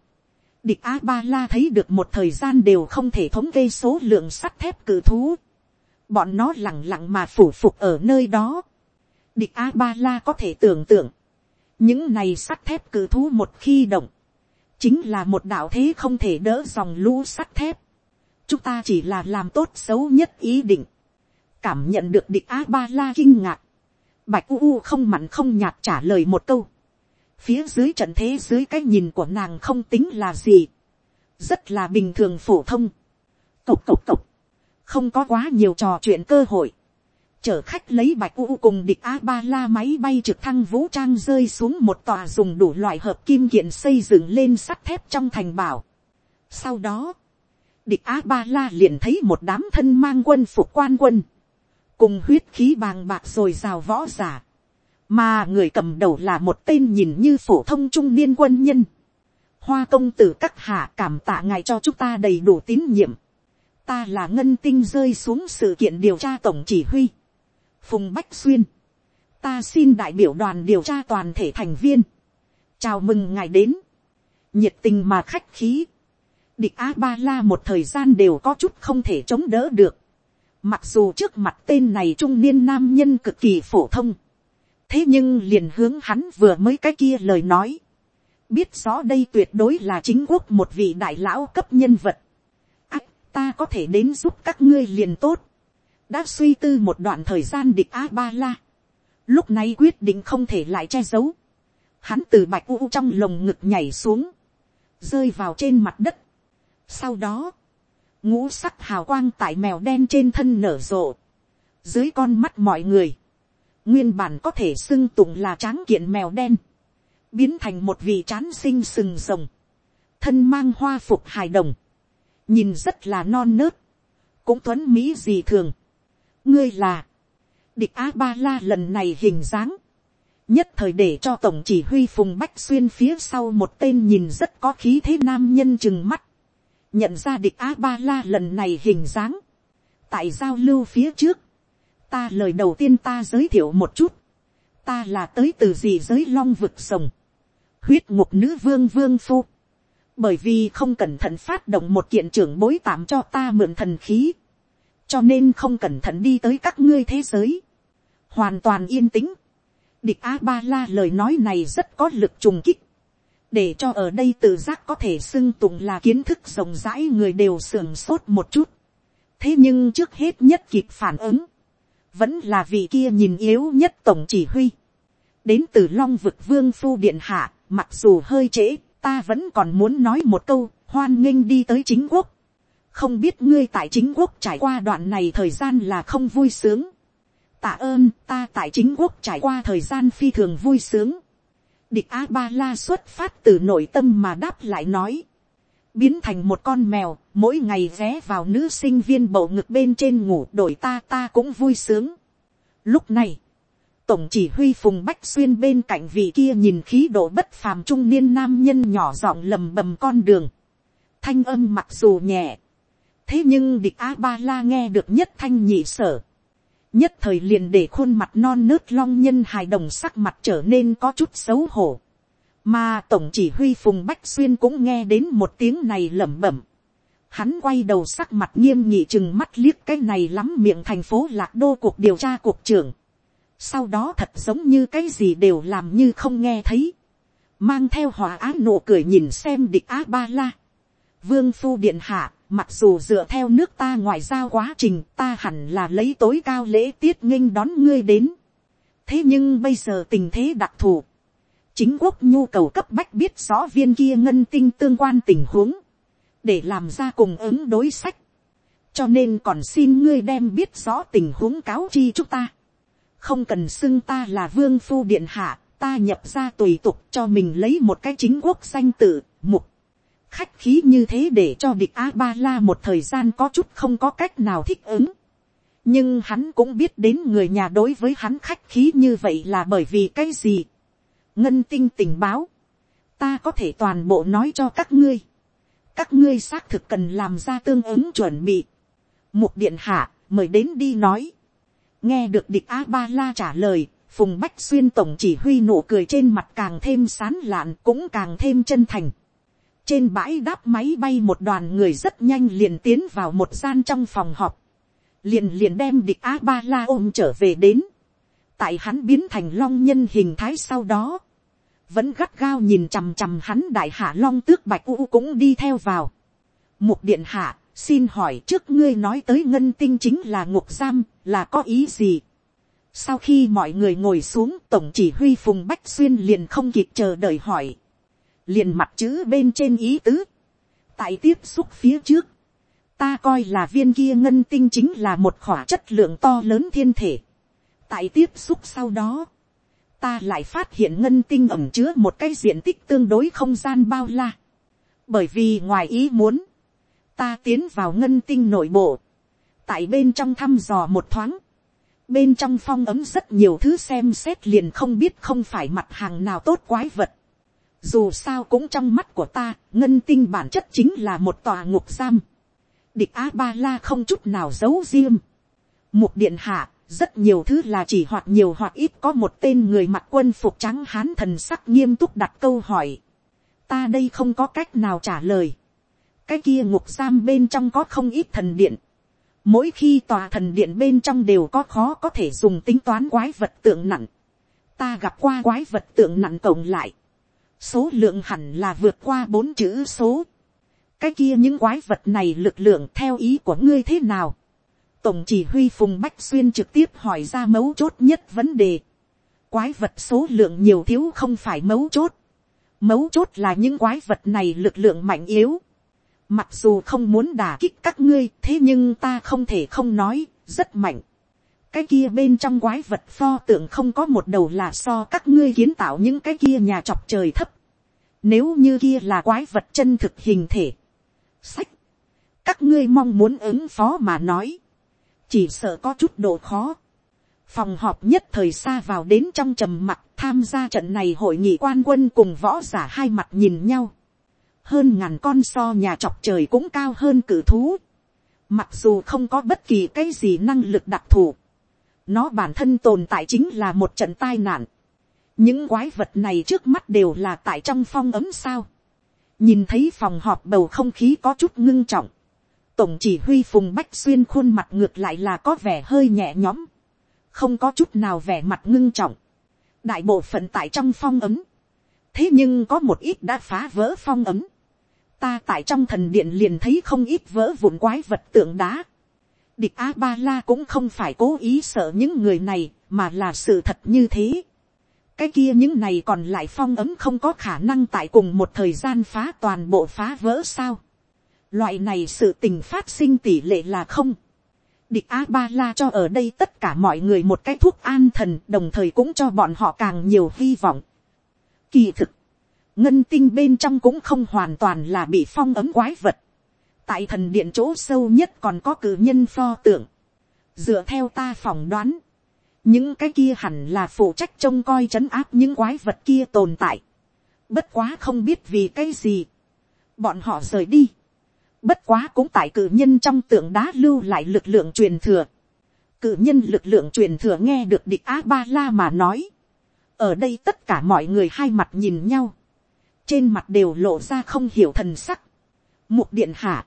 [SPEAKER 1] địch a ba la thấy được một thời gian đều không thể thống kê số lượng sắt thép cử thú. bọn nó lẳng lặng mà phủ phục ở nơi đó. địch a ba la có thể tưởng tượng. những này sắt thép cử thú một khi động. chính là một đạo thế không thể đỡ dòng lũ sắt thép chúng ta chỉ là làm tốt xấu nhất ý định, cảm nhận được địch a ba la kinh ngạc, bạch u u không mặn không nhạt trả lời một câu, phía dưới trận thế dưới cái nhìn của nàng không tính là gì, rất là bình thường phổ thông, cộc cộc cộc, không có quá nhiều trò chuyện cơ hội, chở khách lấy bạch u cùng địch a ba la máy bay trực thăng vũ trang rơi xuống một tòa dùng đủ loại hợp kim kiện xây dựng lên sắt thép trong thành bảo. Sau đó, địch a ba la liền thấy một đám thân mang quân phục quan quân, cùng huyết khí bàng bạc rồi rào võ giả, mà người cầm đầu là một tên nhìn như phổ thông trung niên quân nhân. Hoa công tử các hạ cảm tạ ngài cho chúng ta đầy đủ tín nhiệm. Ta là ngân tinh rơi xuống sự kiện điều tra tổng chỉ huy. Phùng Bách Xuyên. Ta xin đại biểu đoàn điều tra toàn thể thành viên. Chào mừng ngài đến. Nhiệt tình mà khách khí địch a ba la một thời gian đều có chút không thể chống đỡ được. Mặc dù trước mặt tên này trung niên nam nhân cực kỳ phổ thông. Thế nhưng liền hướng hắn vừa mới cái kia lời nói. Biết rõ đây tuyệt đối là chính quốc một vị đại lão cấp nhân vật. À, ta có thể đến giúp các ngươi liền tốt. Đã suy tư một đoạn thời gian địch A-ba-la. Lúc này quyết định không thể lại che giấu. Hắn từ bạch u trong lồng ngực nhảy xuống. Rơi vào trên mặt đất sau đó, ngũ sắc hào quang tại mèo đen trên thân nở rộ. Dưới con mắt mọi người, nguyên bản có thể xưng tụng là tráng kiện mèo đen. Biến thành một vị trán sinh sừng rồng. Thân mang hoa phục hài đồng. Nhìn rất là non nớt. Cũng tuấn Mỹ gì thường. Ngươi là. Địch A-ba-la lần này hình dáng. Nhất thời để cho tổng chỉ huy phùng bách xuyên phía sau một tên nhìn rất có khí thế nam nhân chừng mắt nhận ra địch a ba la lần này hình dáng, tại giao lưu phía trước, ta lời đầu tiên ta giới thiệu một chút, ta là tới từ gì giới long vực sồng, huyết ngục nữ vương vương phu, bởi vì không cẩn thận phát động một kiện trưởng bối tạm cho ta mượn thần khí, cho nên không cẩn thận đi tới các ngươi thế giới, hoàn toàn yên tĩnh, địch a ba la lời nói này rất có lực trùng kích, để cho ở đây tự giác có thể xưng tụng là kiến thức rộng rãi người đều sưởng sốt một chút. thế nhưng trước hết nhất kịp phản ứng, vẫn là vị kia nhìn yếu nhất tổng chỉ huy. đến từ long vực vương phu điện hạ, mặc dù hơi trễ, ta vẫn còn muốn nói một câu, hoan nghênh đi tới chính quốc. không biết ngươi tại chính quốc trải qua đoạn này thời gian là không vui sướng. tạ ơn ta tại chính quốc trải qua thời gian phi thường vui sướng Địch A-ba-la xuất phát từ nội tâm mà đáp lại nói. Biến thành một con mèo, mỗi ngày ghé vào nữ sinh viên bầu ngực bên trên ngủ đổi ta ta cũng vui sướng. Lúc này, tổng chỉ huy phùng bách xuyên bên cạnh vị kia nhìn khí độ bất phàm trung niên nam nhân nhỏ giọng lầm bầm con đường. Thanh âm mặc dù nhẹ. Thế nhưng địch A-ba-la nghe được nhất thanh nhị sở nhất thời liền để khuôn mặt non nớt long nhân hài đồng sắc mặt trở nên có chút xấu hổ mà tổng chỉ huy phùng bách xuyên cũng nghe đến một tiếng này lẩm bẩm. hắn quay đầu sắc mặt nghiêm nghị chừng mắt liếc cái này lắm miệng thành phố lạc đô cuộc điều tra cuộc trưởng. sau đó thật giống như cái gì đều làm như không nghe thấy. mang theo hòa á nụ cười nhìn xem địch á ba la. vương phu điện hạ, Mặc dù dựa theo nước ta ngoại giao quá trình, ta hẳn là lấy tối cao lễ tiết nghinh đón ngươi đến. Thế nhưng bây giờ tình thế đặc thù. Chính quốc nhu cầu cấp bách biết rõ viên kia ngân tinh tương quan tình huống. Để làm ra cùng ứng đối sách. Cho nên còn xin ngươi đem biết rõ tình huống cáo chi chúng ta. Không cần xưng ta là vương phu điện hạ, ta nhập ra tùy tục cho mình lấy một cái chính quốc danh tự, mục khách khí như thế để cho địch a ba la một thời gian có chút không có cách nào thích ứng. nhưng hắn cũng biết đến người nhà đối với hắn khách khí như vậy là bởi vì cái gì ngân tinh tình báo, ta có thể toàn bộ nói cho các ngươi. các ngươi xác thực cần làm ra tương ứng chuẩn bị. Mục điện hạ, mời đến đi nói. Nghe được địch A-ba-la trả lời, Phùng Bách Xuyên Tổng chỉ huy nụ cười trên mặt càng thêm sán lạn cũng càng thêm chân thành. Trên bãi đáp máy bay một đoàn người rất nhanh liền tiến vào một gian trong phòng họp. Liền liền đem địch A-ba-la ôm trở về đến. Tại hắn biến thành long nhân hình thái sau đó. Vẫn gắt gao nhìn chằm chằm hắn đại hạ long tước bạch u cũng đi theo vào. Mục điện hạ, xin hỏi trước ngươi nói tới ngân tinh chính là ngục giam, là có ý gì? Sau khi mọi người ngồi xuống tổng chỉ huy Phùng Bách Xuyên liền không kịp chờ đợi hỏi. Liền mặt chữ bên trên ý tứ. Tại tiếp xúc phía trước. Ta coi là viên kia ngân tinh chính là một khỏa chất lượng to lớn thiên thể. Tại tiếp xúc sau đó. Ta lại phát hiện ngân tinh ẩm chứa một cái diện tích tương đối không gian bao la. Bởi vì ngoài ý muốn. Ta tiến vào ngân tinh nội bộ. Tại bên trong thăm dò một thoáng bên trong phong ấm rất nhiều thứ xem xét liền không biết không phải mặt hàng nào tốt quái vật. Dù sao cũng trong mắt của ta, ngân tinh bản chất chính là một tòa ngục giam. Địch A-ba-la không chút nào giấu riêng. Mục điện hạ, rất nhiều thứ là chỉ hoặc nhiều hoặc ít có một tên người mặc quân phục trắng hán thần sắc nghiêm túc đặt câu hỏi. Ta đây không có cách nào trả lời. Cái kia ngục giam bên trong có không ít thần điện Mỗi khi tòa thần điện bên trong đều có khó có thể dùng tính toán quái vật tượng nặng. Ta gặp qua quái vật tượng nặng cộng lại. Số lượng hẳn là vượt qua bốn chữ số. Cái kia những quái vật này lực lượng theo ý của ngươi thế nào? Tổng chỉ huy Phùng Bách Xuyên trực tiếp hỏi ra mấu chốt nhất vấn đề. Quái vật số lượng nhiều thiếu không phải mấu chốt. Mấu chốt là những quái vật này lực lượng mạnh yếu Mặc dù không muốn đả kích các ngươi, thế nhưng ta không thể không nói, rất mạnh. Cái kia bên trong quái vật pho tượng không có một đầu là so các ngươi kiến tạo những cái kia nhà chọc trời thấp. Nếu như kia là quái vật chân thực hình thể. Sách. Các ngươi mong muốn ứng phó mà nói. Chỉ sợ có chút độ khó. Phòng họp nhất thời xa vào đến trong trầm mặt tham gia trận này hội nghị quan quân cùng võ giả hai mặt nhìn nhau hơn ngàn con so nhà chọc trời cũng cao hơn cử thú. Mặc dù không có bất kỳ cái gì năng lực đặc thù, nó bản thân tồn tại chính là một trận tai nạn. những quái vật này trước mắt đều là tại trong phong ấm sao. nhìn thấy phòng họp bầu không khí có chút ngưng trọng tổng chỉ huy phùng bách xuyên khuôn mặt ngược lại là có vẻ hơi nhẹ nhõm. không có chút nào vẻ mặt ngưng trọng. đại bộ phận tại trong phong ấm. thế nhưng có một ít đã phá vỡ phong ấm ta tại trong thần điện liền thấy không ít vỡ vụn quái vật tượng đá. địch a ba la cũng không phải cố ý sợ những người này, mà là sự thật như thế. cái kia những này còn lại phong ấm không có khả năng tại cùng một thời gian phá toàn bộ phá vỡ sao loại này sự tình phát sinh tỷ lệ là không. địch a ba la cho ở đây tất cả mọi người một cái thuốc an thần đồng thời cũng cho bọn họ càng nhiều hy vọng. kỳ thực, ngân tinh bên trong cũng không hoàn toàn là bị phong ấm quái vật. tại thần điện chỗ sâu nhất còn có cử nhân pho tượng. dựa theo ta phỏng đoán, những cái kia hẳn là phụ trách trông coi trấn áp những quái vật kia tồn tại. bất quá không biết vì cái gì. bọn họ rời đi bất quá cũng tại cử nhân trong tượng đá lưu lại lực lượng truyền thừa. cử nhân lực lượng truyền thừa nghe được địch a ba la mà nói. ở đây tất cả mọi người hai mặt nhìn nhau trên mặt đều lộ ra không hiểu thần sắc. Mục điện hạ,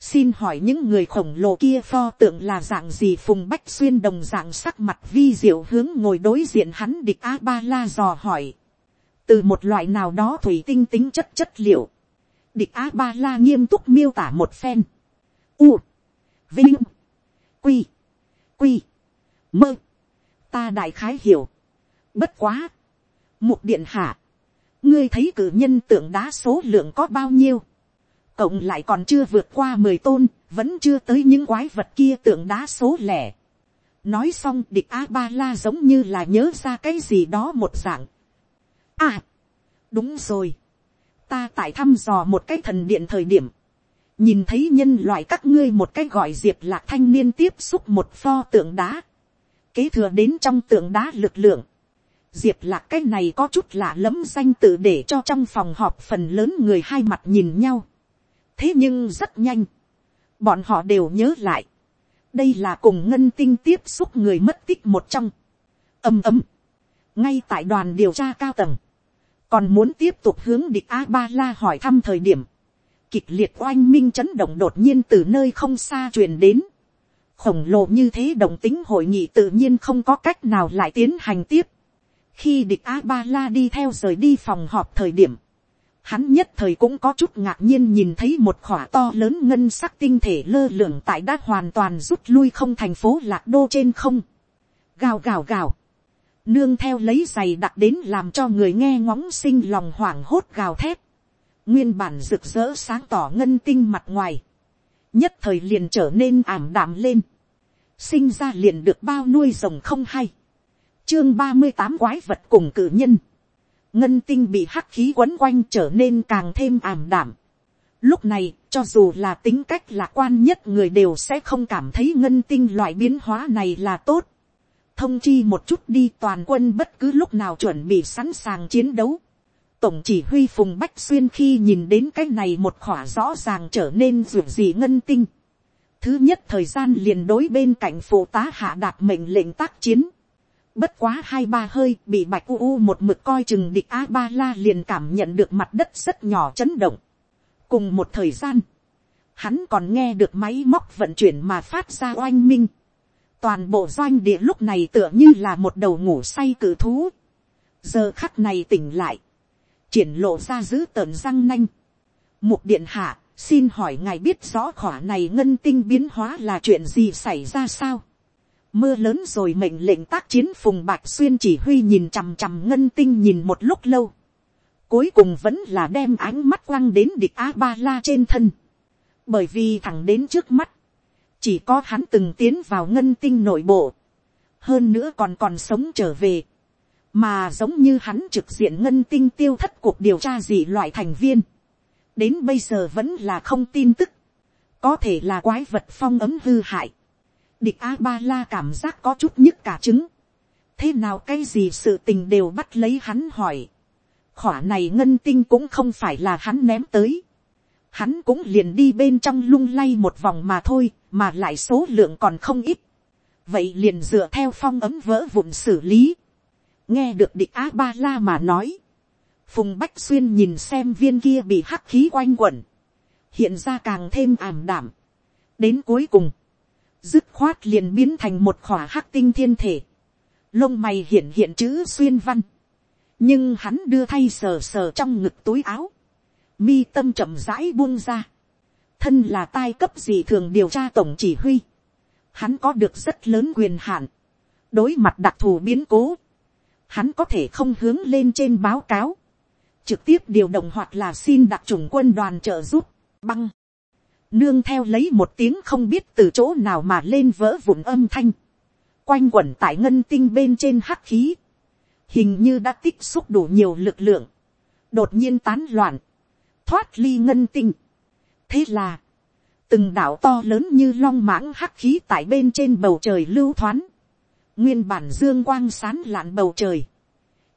[SPEAKER 1] xin hỏi những người khổng lồ kia pho tượng là dạng gì phùng bách xuyên đồng dạng sắc mặt vi diệu hướng ngồi đối diện hắn địch a ba la dò hỏi. từ một loại nào đó thủy tinh tính chất chất liệu địch a ba la nghiêm túc miêu tả một phen. u, vinh, quy, quy, mơ. ta đại khái hiểu. bất quá. mục điện hạ ngươi thấy cử nhân tượng đá số lượng có bao nhiêu, cộng lại còn chưa vượt qua mười tôn, vẫn chưa tới những quái vật kia tượng đá số lẻ. nói xong địch a ba la giống như là nhớ ra cái gì đó một dạng. à, đúng rồi, ta tại thăm dò một cái thần điện thời điểm, nhìn thấy nhân loại các ngươi một cái gọi diệp lạc thanh niên tiếp xúc một pho tượng đá, kế thừa đến trong tượng đá lực lượng, diệp lạc cái này có chút lạ lẫm danh tự để cho trong phòng họp phần lớn người hai mặt nhìn nhau. thế nhưng rất nhanh, bọn họ đều nhớ lại, đây là cùng ngân tinh tiếp xúc người mất tích một trong, ầm ầm, ngay tại đoàn điều tra cao tầng, còn muốn tiếp tục hướng địch a ba la hỏi thăm thời điểm, kịch liệt oanh minh chấn động đột nhiên từ nơi không xa truyền đến, khổng lồ như thế đồng tính hội nghị tự nhiên không có cách nào lại tiến hành tiếp. khi địch a ba la đi theo rời đi phòng họp thời điểm, hắn nhất thời cũng có chút ngạc nhiên nhìn thấy một khỏa to lớn ngân sắc tinh thể lơ lửng tại đã hoàn toàn rút lui không thành phố lạc đô trên không. gào gào gào nương theo lấy giày đặt đến làm cho người nghe ngóng sinh lòng hoảng hốt gào thét. nguyên bản rực rỡ sáng tỏ ngân tinh mặt ngoài. nhất thời liền trở nên ảm đạm lên. sinh ra liền được bao nuôi rồng không hay. chương ba mươi tám quái vật cùng cử nhân ngân tinh bị hắc khí quấn quanh trở nên càng thêm ảm đạm Lúc này, cho dù là tính cách lạc quan nhất người đều sẽ không cảm thấy ngân tinh loại biến hóa này là tốt. Thông chi một chút đi toàn quân bất cứ lúc nào chuẩn bị sẵn sàng chiến đấu. Tổng chỉ huy Phùng Bách Xuyên khi nhìn đến cái này một khỏa rõ ràng trở nên dù gì ngân tinh. Thứ nhất thời gian liền đối bên cạnh phụ tá hạ đạt mệnh lệnh tác chiến Bất quá hai ba hơi bị bạch u u một mực coi chừng địch a ba la liền cảm nhận được mặt đất rất nhỏ chấn động. Cùng một thời gian, hắn còn nghe được máy móc vận chuyển mà phát ra oanh minh. Toàn bộ doanh địa lúc này tựa như là một đầu ngủ say cử thú. Giờ khắc này tỉnh lại. Triển lộ ra giữ tợn răng nanh. Mục điện hạ, xin hỏi ngài biết rõ khỏa này ngân tinh biến hóa là chuyện gì xảy ra sao? mưa lớn rồi mệnh lệnh tác chiến phùng bạch xuyên chỉ huy nhìn chằm chằm ngân tinh nhìn một lúc lâu. Cuối cùng vẫn là đem ánh mắt quăng đến địch A-ba-la trên thân. Bởi vì thẳng đến trước mắt. Chỉ có hắn từng tiến vào ngân tinh nội bộ. Hơn nữa còn còn sống trở về. Mà giống như hắn trực diện ngân tinh tiêu thất cuộc điều tra gì loại thành viên. Đến bây giờ vẫn là không tin tức. Có thể là quái vật phong ấm hư hại Địch A-ba-la cảm giác có chút nhức cả trứng. Thế nào cái gì sự tình đều bắt lấy hắn hỏi. Khỏa này ngân tinh cũng không phải là hắn ném tới. Hắn cũng liền đi bên trong lung lay một vòng mà thôi, mà lại số lượng còn không ít. Vậy liền dựa theo phong ấm vỡ vụn xử lý. Nghe được địch A-ba-la mà nói. Phùng Bách Xuyên nhìn xem viên kia bị hắc khí quanh quẩn. Hiện ra càng thêm ảm đảm. Đến cuối cùng dứt khoát liền biến thành một khỏa hắc tinh thiên thể, lông mày hiện hiện chữ xuyên văn, nhưng hắn đưa thay sờ sờ trong ngực túi áo, mi tâm chậm rãi buông ra, thân là tai cấp gì thường điều tra tổng chỉ huy, hắn có được rất lớn quyền hạn, đối mặt đặc thù biến cố, hắn có thể không hướng lên trên báo cáo, trực tiếp điều động hoặc là xin đặc trùng quân đoàn trợ giúp, băng, nương theo lấy một tiếng không biết từ chỗ nào mà lên vỡ vụn âm thanh, quanh quẩn tại ngân tinh bên trên hắc khí, hình như đã tích xúc đủ nhiều lực lượng, đột nhiên tán loạn, thoát ly ngân tinh thế là, từng đảo to lớn như long mãng hắc khí tại bên trên bầu trời lưu thoáng, nguyên bản dương quang sán lạn bầu trời,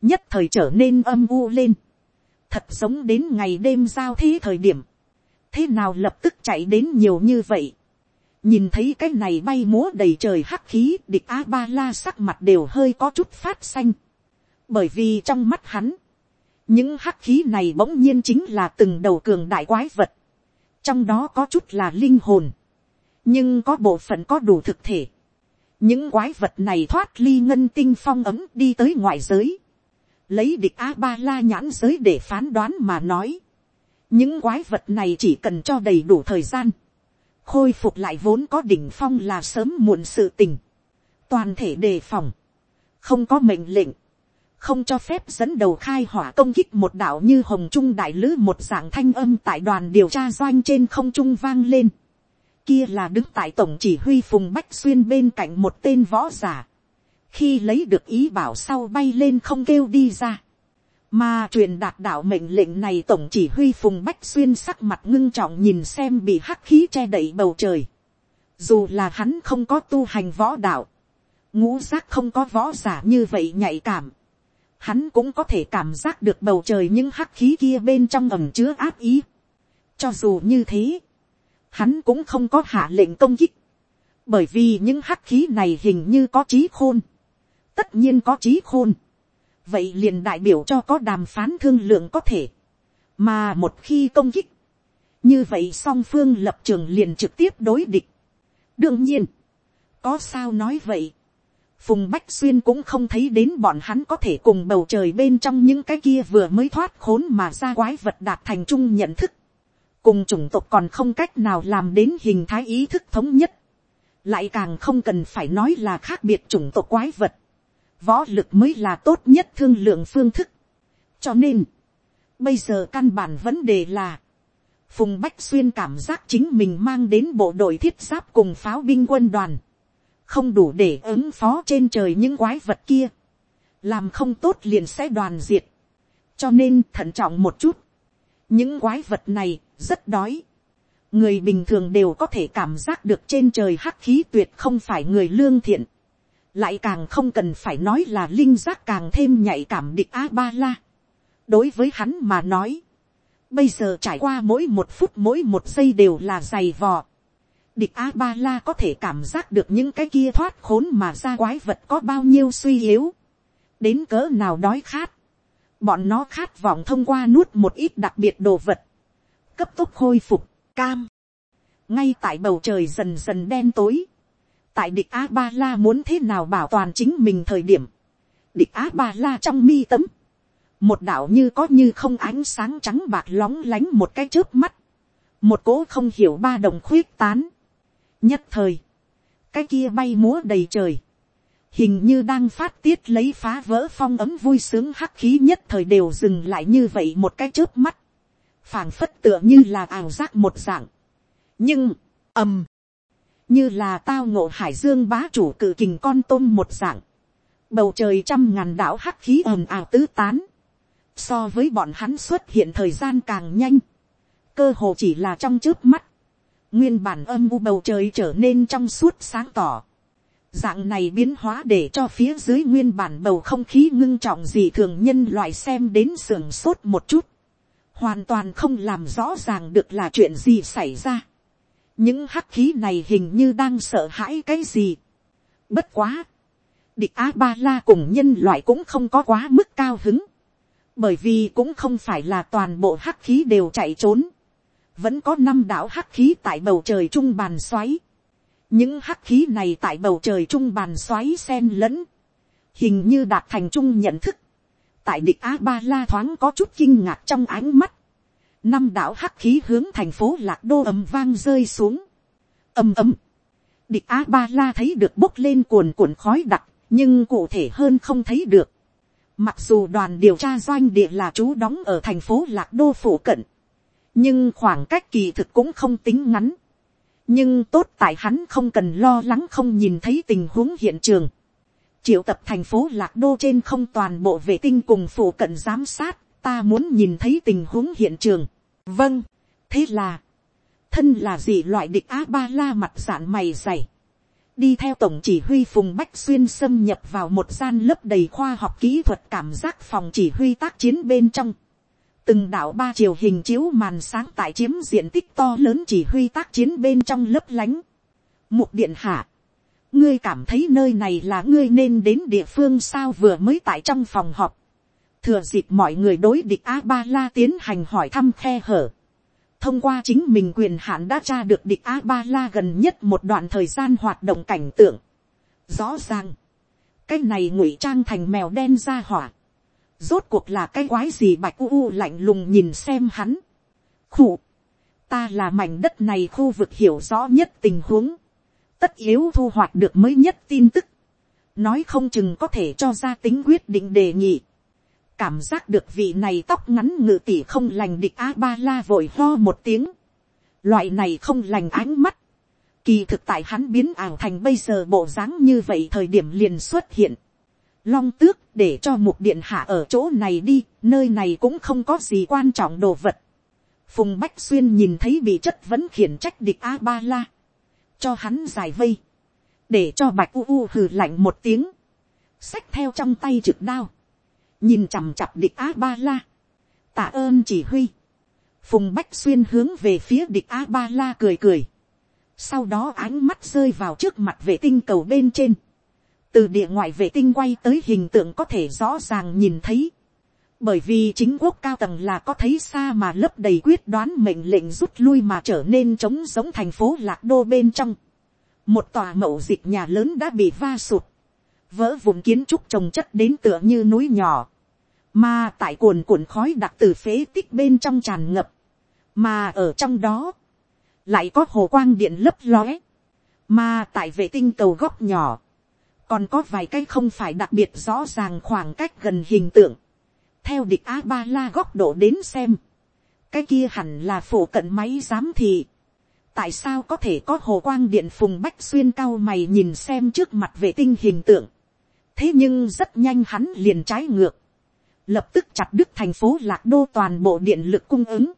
[SPEAKER 1] nhất thời trở nên âm u lên, thật giống đến ngày đêm giao thế thời điểm, thế nào lập tức chạy đến nhiều như vậy. nhìn thấy cái này bay múa đầy trời hắc khí địch a ba la sắc mặt đều hơi có chút phát xanh. bởi vì trong mắt hắn, những hắc khí này bỗng nhiên chính là từng đầu cường đại quái vật trong đó có chút là linh hồn, nhưng có bộ phận có đủ thực thể. những quái vật này thoát ly ngân tinh phong ấm đi tới ngoại giới. lấy địch a ba la nhãn giới để phán đoán mà nói. Những quái vật này chỉ cần cho đầy đủ thời gian, khôi phục lại vốn có đỉnh phong là sớm muộn sự tình, toàn thể đề phòng, không có mệnh lệnh, không cho phép dẫn đầu khai hỏa công kích một đạo như hồng trung đại lữ một dạng thanh âm tại đoàn điều tra doanh trên không trung vang lên. Kia là đứng tại tổng chỉ huy phùng bách xuyên bên cạnh một tên võ giả. Khi lấy được ý bảo sau bay lên không kêu đi ra. Mà truyền đạt đạo mệnh lệnh này tổng chỉ huy phùng bách xuyên sắc mặt ngưng trọng nhìn xem bị hắc khí che đậy bầu trời. Dù là hắn không có tu hành võ đạo. Ngũ giác không có võ giả như vậy nhạy cảm. Hắn cũng có thể cảm giác được bầu trời những hắc khí kia bên trong ẩm chứa áp ý. cho dù như thế, hắn cũng không có hạ lệnh công kích, bởi vì những hắc khí này hình như có trí khôn, tất nhiên có trí khôn, vậy liền đại biểu cho có đàm phán thương lượng có thể, mà một khi công kích, như vậy song phương lập trường liền trực tiếp đối địch. đương nhiên, có sao nói vậy, phùng bách xuyên cũng không thấy đến bọn hắn có thể cùng bầu trời bên trong những cái kia vừa mới thoát khốn mà ra quái vật đạt thành chung nhận thức, cùng chủng tộc còn không cách nào làm đến hình thái ý thức thống nhất, lại càng không cần phải nói là khác biệt chủng tộc quái vật, võ lực mới là tốt nhất thương lượng phương thức. cho nên, bây giờ căn bản vấn đề là, phùng bách xuyên cảm giác chính mình mang đến bộ đội thiết giáp cùng pháo binh quân đoàn, không đủ để ứng phó trên trời những quái vật kia, làm không tốt liền sẽ đoàn diệt, cho nên thận trọng một chút, những quái vật này rất đói, người bình thường đều có thể cảm giác được trên trời hắc khí tuyệt không phải người lương thiện, lại càng không cần phải nói là linh giác càng thêm nhạy cảm địch a ba la. đối với hắn mà nói, bây giờ trải qua mỗi một phút mỗi một giây đều là dày vò địch a ba la có thể cảm giác được những cái kia thoát khốn mà ra quái vật có bao nhiêu suy yếu, đến cỡ nào đói khát, bọn nó khát vọng thông qua nuốt một ít đặc biệt đồ vật, cấp tốc khôi phục, cam. ngay tại bầu trời dần dần đen tối, tại địch a ba la muốn thế nào bảo toàn chính mình thời điểm, địch a ba la trong mi tấm, một đảo như có như không ánh sáng trắng bạc lóng lánh một cái trước mắt, một cố không hiểu ba đồng khuyết tán, nhất thời, cái kia bay múa đầy trời, hình như đang phát tiết lấy phá vỡ phong ấm vui sướng hắc khí nhất thời đều dừng lại như vậy một cái trước mắt, phảng phất tựa như là ảo giác một dạng. nhưng, ầm, như là tao ngộ hải dương bá chủ cự kình con tôm một dạng, bầu trời trăm ngàn đảo hắc khí ầm ào tứ tán, so với bọn hắn xuất hiện thời gian càng nhanh, cơ hồ chỉ là trong trước mắt, nguyên bản âm u bầu trời trở nên trong suốt sáng tỏ, dạng này biến hóa để cho phía dưới nguyên bản bầu không khí ngưng trọng gì thường nhân loại xem đến sưởng sốt một chút, hoàn toàn không làm rõ ràng được là chuyện gì xảy ra. Những hắc khí này hình như đang sợ hãi cái gì. bất quá, địch a ba la cùng nhân loại cũng không có quá mức cao hứng, bởi vì cũng không phải là toàn bộ hắc khí đều chạy trốn, vẫn có năm đảo hắc khí tại bầu trời trung bàn xoáy, những hắc khí này tại bầu trời trung bàn xoáy xen lẫn, hình như đạt thành trung nhận thức, tại địch a ba la thoáng có chút kinh ngạc trong ánh mắt, năm đạo hắc khí hướng thành phố lạc đô ầm vang rơi xuống. ầm ầm. địch a ba la thấy được bốc lên cuồn cuộn khói đặc, nhưng cụ thể hơn không thấy được. mặc dù đoàn điều tra doanh địa là chú đóng ở thành phố lạc đô phủ cận, nhưng khoảng cách kỳ thực cũng không tính ngắn. nhưng tốt tại hắn không cần lo lắng không nhìn thấy tình huống hiện trường. triệu tập thành phố lạc đô trên không toàn bộ vệ tinh cùng phụ cận giám sát ta muốn nhìn thấy tình huống hiện trường. vâng, thế là, thân là gì loại địch a ba la mặt dạn mày dày. đi theo tổng chỉ huy phùng bách xuyên xâm nhập vào một gian lớp đầy khoa học kỹ thuật cảm giác phòng chỉ huy tác chiến bên trong từng đạo ba chiều hình chiếu màn sáng tại chiếm diện tích to lớn chỉ huy tác chiến bên trong lớp lánh. mục điện hạ. ngươi cảm thấy nơi này là ngươi nên đến địa phương sao vừa mới tại trong phòng họp thừa dịp mọi người đối địch a ba la tiến hành hỏi thăm khe hở, thông qua chính mình quyền hạn đã tra được địch a ba la gần nhất một đoạn thời gian hoạt động cảnh tượng. rõ ràng, cái này ngụy trang thành mèo đen ra hỏa, rốt cuộc là cái quái gì bạch u u lạnh lùng nhìn xem hắn. Khụ, ta là mảnh đất này khu vực hiểu rõ nhất tình huống, tất yếu thu hoạch được mới nhất tin tức, nói không chừng có thể cho ra tính quyết định đề nghị cảm giác được vị này tóc ngắn ngự tỉ không lành địch a ba la vội ho một tiếng. loại này không lành ánh mắt. kỳ thực tại hắn biến ảo thành bây giờ bộ dáng như vậy thời điểm liền xuất hiện long tước để cho một điện hạ ở chỗ này đi, nơi này cũng không có gì quan trọng đồ vật. phùng bách xuyên nhìn thấy bị chất vấn khiển trách địch a ba la. cho hắn giải vây. để cho bạch u u hừ lạnh một tiếng. xách theo trong tay trực đao nhìn chằm chặp địch a ba la, tạ ơn chỉ huy, phùng bách xuyên hướng về phía địch a ba la cười cười, sau đó ánh mắt rơi vào trước mặt vệ tinh cầu bên trên, từ địa ngoại vệ tinh quay tới hình tượng có thể rõ ràng nhìn thấy, bởi vì chính quốc cao tầng là có thấy xa mà lấp đầy quyết đoán mệnh lệnh rút lui mà trở nên trống giống thành phố lạc đô bên trong. một tòa mậu dịch nhà lớn đã bị va sụt, vỡ vùng kiến trúc trồng chất đến tựa như núi nhỏ, mà tại cuồn cuộn khói đặc từ phế tích bên trong tràn ngập, mà ở trong đó, lại có hồ quang điện lấp lóe, mà tại vệ tinh cầu góc nhỏ, còn có vài cái không phải đặc biệt rõ ràng khoảng cách gần hình tượng, theo địch a ba la góc độ đến xem, cái kia hẳn là phổ cận máy giám thị. tại sao có thể có hồ quang điện phùng bách xuyên cao mày nhìn xem trước mặt vệ tinh hình tượng. thế nhưng rất nhanh hắn liền trái ngược, lập tức chặt đứt thành phố lạc đô toàn bộ điện lực cung ứng.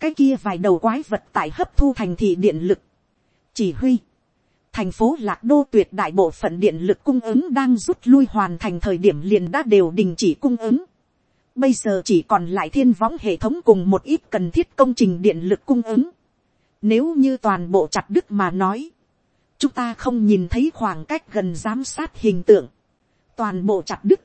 [SPEAKER 1] cái kia vài đầu quái vật tại hấp thu thành thị điện lực. chỉ huy, thành phố lạc đô tuyệt đại bộ phận điện lực cung ứng đang rút lui hoàn thành thời điểm liền đã đều đình chỉ cung ứng Bây giờ chỉ còn lại thiên võng hệ thống cùng một ít cần thiết công trình điện lực cung ứng. Nếu như toàn bộ chặt đức mà nói. Chúng ta không nhìn thấy khoảng cách gần giám sát hình tượng. Toàn bộ chặt đức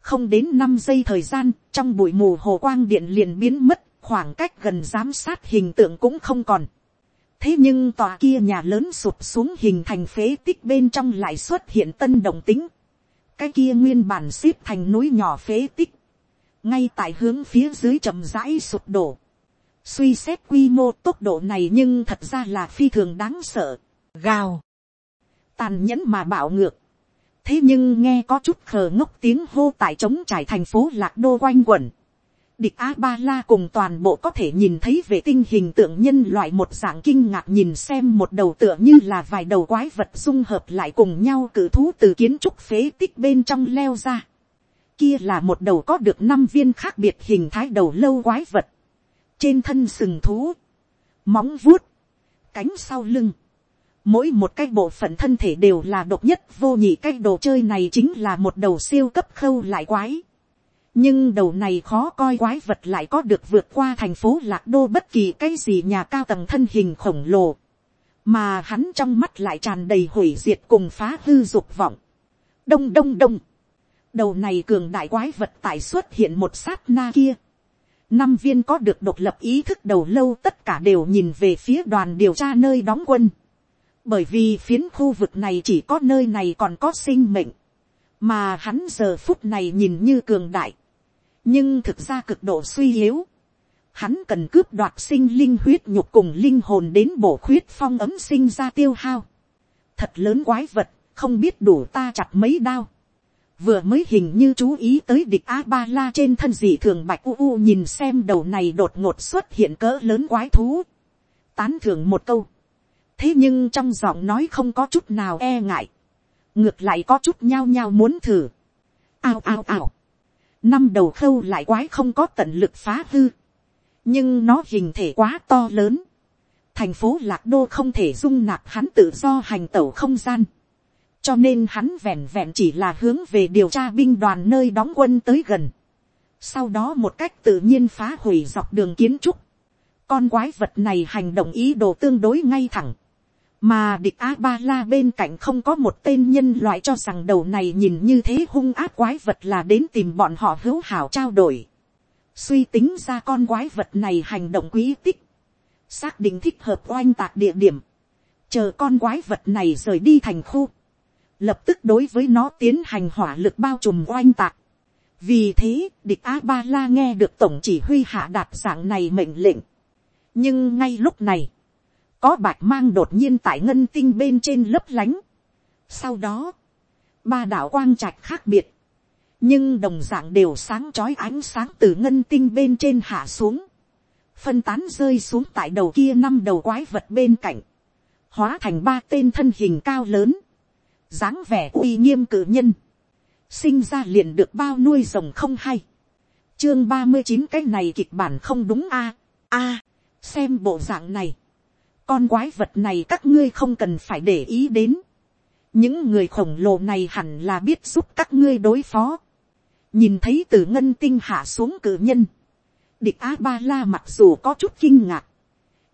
[SPEAKER 1] Không đến năm giây thời gian, trong bụi mù hồ quang điện liền biến mất, khoảng cách gần giám sát hình tượng cũng không còn. Thế nhưng tòa kia nhà lớn sụp xuống hình thành phế tích bên trong lại xuất hiện tân đồng tính. Cái kia nguyên bản xếp thành núi nhỏ phế tích ngay tại hướng phía dưới chậm rãi sụp đổ. suy xét quy mô tốc độ này nhưng thật ra là phi thường đáng sợ. gào, tàn nhẫn mà bạo ngược. thế nhưng nghe có chút khờ ngốc tiếng hô tại trống trải thành phố lạc đô quanh quẩn địch a ba la cùng toàn bộ có thể nhìn thấy vệ tinh hình tượng nhân loại một dạng kinh ngạc nhìn xem một đầu tựa như là vài đầu quái vật dung hợp lại cùng nhau cử thú từ kiến trúc phế tích bên trong leo ra. Kia là một đầu có được năm viên khác biệt hình thái đầu lâu quái vật, trên thân sừng thú, móng vuốt, cánh sau lưng, mỗi một cái bộ phận thân thể đều là độc nhất vô nhị cái đồ chơi này chính là một đầu siêu cấp khâu lại quái nhưng đầu này khó coi quái vật lại có được vượt qua thành phố lạc đô bất kỳ cái gì nhà cao tầng thân hình khổng lồ, mà hắn trong mắt lại tràn đầy hủy diệt cùng phá hư dục vọng. đông đông đông, đầu này cường đại quái vật tại xuất hiện một sát na kia. năm viên có được độc lập ý thức đầu lâu tất cả đều nhìn về phía đoàn điều tra nơi đóng quân. bởi vì phiến khu vực này chỉ có nơi này còn có sinh mệnh. mà hắn giờ phút này nhìn như cường đại nhưng thực ra cực độ suy yếu. hắn cần cướp đoạt sinh linh huyết nhục cùng linh hồn đến bổ khuyết phong ấm sinh ra tiêu hao. thật lớn quái vật, không biết đủ ta chặt mấy đao. Vừa mới hình như chú ý tới địch a ba la trên thân dị thường bạch u u nhìn xem đầu này đột ngột xuất hiện cỡ lớn quái thú, tán thưởng một câu, thế nhưng trong giọng nói không có chút nào e ngại, ngược lại có chút nhao nhao muốn thử, ao ao ao, năm đầu khâu lại quái không có tận lực phá hư, nhưng nó hình thể quá to lớn, thành phố lạc đô không thể dung nạp hắn tự do hành tẩu không gian, cho nên hắn vẹn vẹn chỉ là hướng về điều tra binh đoàn nơi đóng quân tới gần. sau đó một cách tự nhiên phá hủy dọc đường kiến trúc. con quái vật này hành động ý đồ tương đối ngay thẳng mà địch a ba la bên cạnh không có một tên nhân loại cho rằng đầu này nhìn như thế hung ác quái vật là đến tìm bọn họ hữu hảo trao đổi. suy tính ra con quái vật này hành động quý tích. xác định thích hợp oanh tạc địa điểm. chờ con quái vật này rời đi thành khu lập tức đối với nó tiến hành hỏa lực bao trùm oanh tạc. vì thế, địch a ba la nghe được tổng chỉ huy hạ đạt dạng này mệnh lệnh. nhưng ngay lúc này, có bạch mang đột nhiên tại ngân tinh bên trên lấp lánh. sau đó, ba đạo quang trạch khác biệt, nhưng đồng dạng đều sáng trói ánh sáng từ ngân tinh bên trên hạ xuống, phân tán rơi xuống tại đầu kia năm đầu quái vật bên cạnh, hóa thành ba tên thân hình cao lớn, dáng vẻ uy nghiêm cử nhân, sinh ra liền được bao nuôi rồng không hay, chương ba mươi chín cái này kịch bản không đúng a, a, xem bộ dạng này, con quái vật này các ngươi không cần phải để ý đến, những người khổng lồ này hẳn là biết giúp các ngươi đối phó, nhìn thấy từ ngân tinh hạ xuống cử nhân, Địch A-ba-la mặc dù có chút kinh ngạc,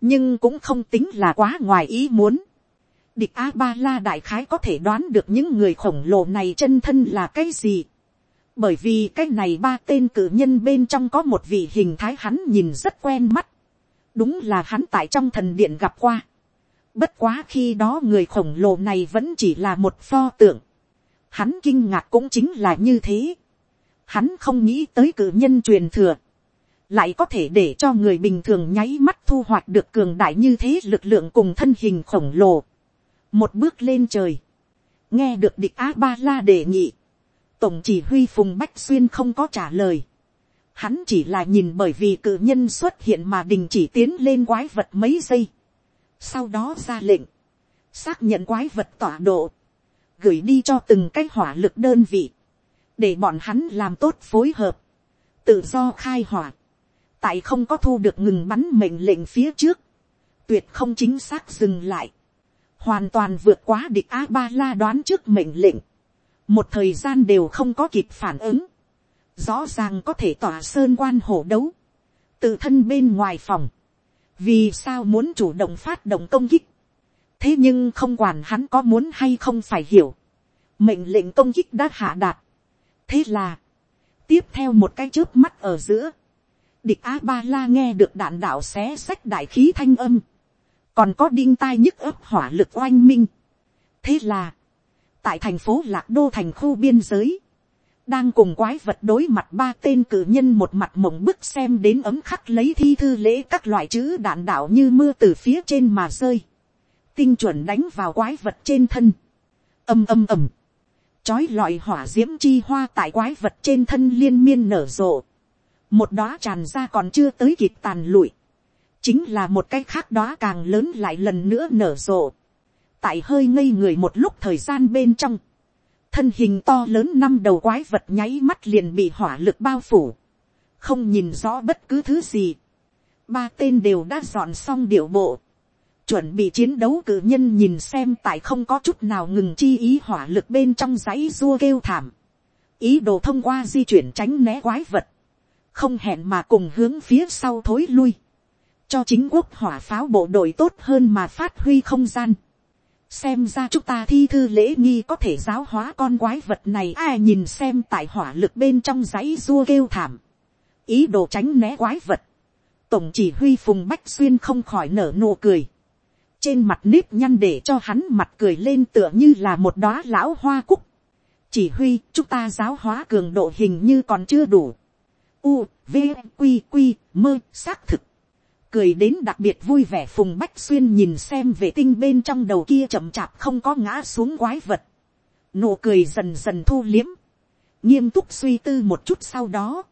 [SPEAKER 1] nhưng cũng không tính là quá ngoài ý muốn. Địch A-ba-la đại khái có thể đoán được những người khổng lồ này chân thân là cái gì. Bởi vì cái này ba tên cử nhân bên trong có một vị hình thái hắn nhìn rất quen mắt. Đúng là hắn tại trong thần điện gặp qua. Bất quá khi đó người khổng lồ này vẫn chỉ là một pho tượng. Hắn kinh ngạc cũng chính là như thế. Hắn không nghĩ tới cử nhân truyền thừa lại có thể để cho người bình thường nháy mắt thu hoạch được cường đại như thế lực lượng cùng thân hình khổng lồ. một bước lên trời, nghe được địch a ba la đề nghị, tổng chỉ huy phùng bách xuyên không có trả lời hắn chỉ là nhìn bởi vì cự nhân xuất hiện mà đình chỉ tiến lên quái vật mấy giây. sau đó ra lệnh, xác nhận quái vật tọa độ, gửi đi cho từng cái hỏa lực đơn vị, để bọn hắn làm tốt phối hợp, tự do khai hỏa. Tại không có thu được ngừng bắn mệnh lệnh phía trước, tuyệt không chính xác dừng lại, hoàn toàn vượt quá địch a ba la đoán trước mệnh lệnh, một thời gian đều không có kịp phản ứng, rõ ràng có thể tỏa sơn quan hổ đấu, tự thân bên ngoài phòng, vì sao muốn chủ động phát động công kích, thế nhưng không quản hắn có muốn hay không phải hiểu, mệnh lệnh công kích đã hạ đạt, thế là, tiếp theo một cái trước mắt ở giữa, địch a ba la nghe được đạn đạo xé sách đại khí thanh âm, còn có đinh tai nhức ấp hỏa lực oanh minh. thế là, tại thành phố lạc đô thành khu biên giới, đang cùng quái vật đối mặt ba tên cử nhân một mặt mộng bức xem đến ấm khắc lấy thi thư lễ các loại chữ đạn đạo như mưa từ phía trên mà rơi, tinh chuẩn đánh vào quái vật trên thân, âm âm ầm, chói lọi hỏa d i ễ m chi hoa tại quái vật trên thân liên miên nở rộ, một đóa tràn ra còn chưa tới kịp tàn lụi, chính là một cái khác đóa càng lớn lại lần nữa nở rộ, tại hơi ngây người một lúc thời gian bên trong, thân hình to lớn năm đầu quái vật nháy mắt liền bị hỏa lực bao phủ, không nhìn rõ bất cứ thứ gì, ba tên đều đã dọn xong điệu bộ, chuẩn bị chiến đấu cử nhân nhìn xem tại không có chút nào ngừng chi ý hỏa lực bên trong dãy dua kêu thảm, ý đồ thông qua di chuyển tránh né quái vật, không hẹn mà cùng hướng phía sau thối lui, cho chính quốc hỏa pháo bộ đội tốt hơn mà phát huy không gian xem ra chúng ta thi thư lễ nghi có thể giáo hóa con quái vật này. Ai nhìn xem tại hỏa lực bên trong dãy dua kêu thảm, ý đồ tránh né quái vật, tổng chỉ huy phùng bách xuyên không khỏi nở nụ cười, trên mặt nếp nhăn để cho hắn mặt cười lên tựa như là một đóa lão hoa cúc. chỉ huy chúng ta giáo hóa cường độ hình như còn chưa đủ. U, v, q q mơ, xác thực. Cười đến đặc biệt vui vẻ phùng bách xuyên nhìn xem vệ tinh bên trong đầu kia chậm chạp không có ngã xuống quái vật. Nụ cười dần dần thu liếm. Nghiêm túc suy tư một chút sau đó.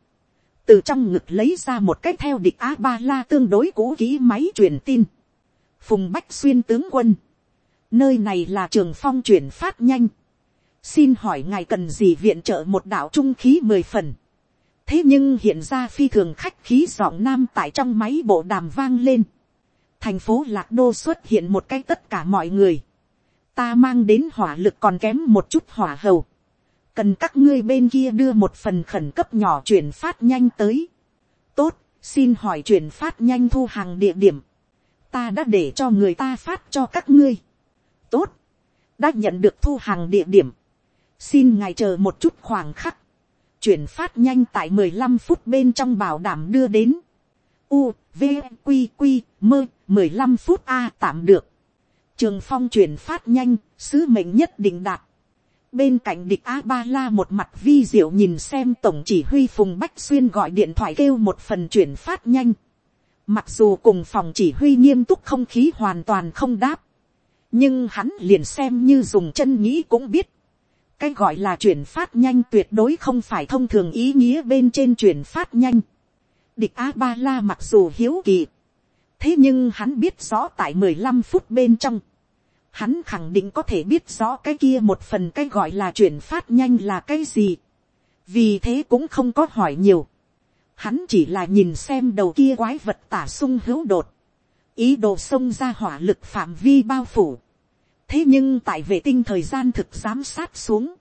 [SPEAKER 1] Từ trong ngực lấy ra một cái theo địch A-ba-la tương đối cũ kỹ máy truyền tin. Phùng bách xuyên tướng quân. Nơi này là trường phong chuyển phát nhanh. Xin hỏi ngài cần gì viện trợ một đạo trung khí mười phần thế nhưng hiện ra phi thường khách khí giọng nam tại trong máy bộ đàm vang lên. thành phố lạc đô xuất hiện một cái tất cả mọi người. ta mang đến hỏa lực còn kém một chút hỏa hầu. cần các ngươi bên kia đưa một phần khẩn cấp nhỏ chuyển phát nhanh tới. tốt, xin hỏi chuyển phát nhanh thu hàng địa điểm. ta đã để cho người ta phát cho các ngươi. tốt, đã nhận được thu hàng địa điểm. xin ngài chờ một chút khoảng khắc chuyển phát nhanh tại mười lăm phút bên trong bảo đảm đưa đến. U, V, Q Q mơ, mười lăm phút A tạm được. Trường phong chuyển phát nhanh, sứ mệnh nhất định đạt. Bên cạnh địch A-ba-la một mặt vi diệu nhìn xem tổng chỉ huy Phùng Bách Xuyên gọi điện thoại kêu một phần chuyển phát nhanh. Mặc dù cùng phòng chỉ huy nghiêm túc không khí hoàn toàn không đáp. Nhưng hắn liền xem như dùng chân nghĩ cũng biết cái gọi là chuyển phát nhanh tuyệt đối không phải thông thường ý nghĩa bên trên chuyển phát nhanh. Địch A Ba La mặc dù hiếu kỳ. Thế nhưng hắn biết rõ tại mười lăm phút bên trong. Hắn khẳng định có thể biết rõ cái kia một phần cái gọi là chuyển phát nhanh là cái gì. Vì thế cũng không có hỏi nhiều. Hắn chỉ là nhìn xem đầu kia quái vật tả sung hữu đột. Ý đồ xông ra hỏa lực phạm vi bao phủ thế nhưng tại vệ tinh thời gian thực giám sát xuống,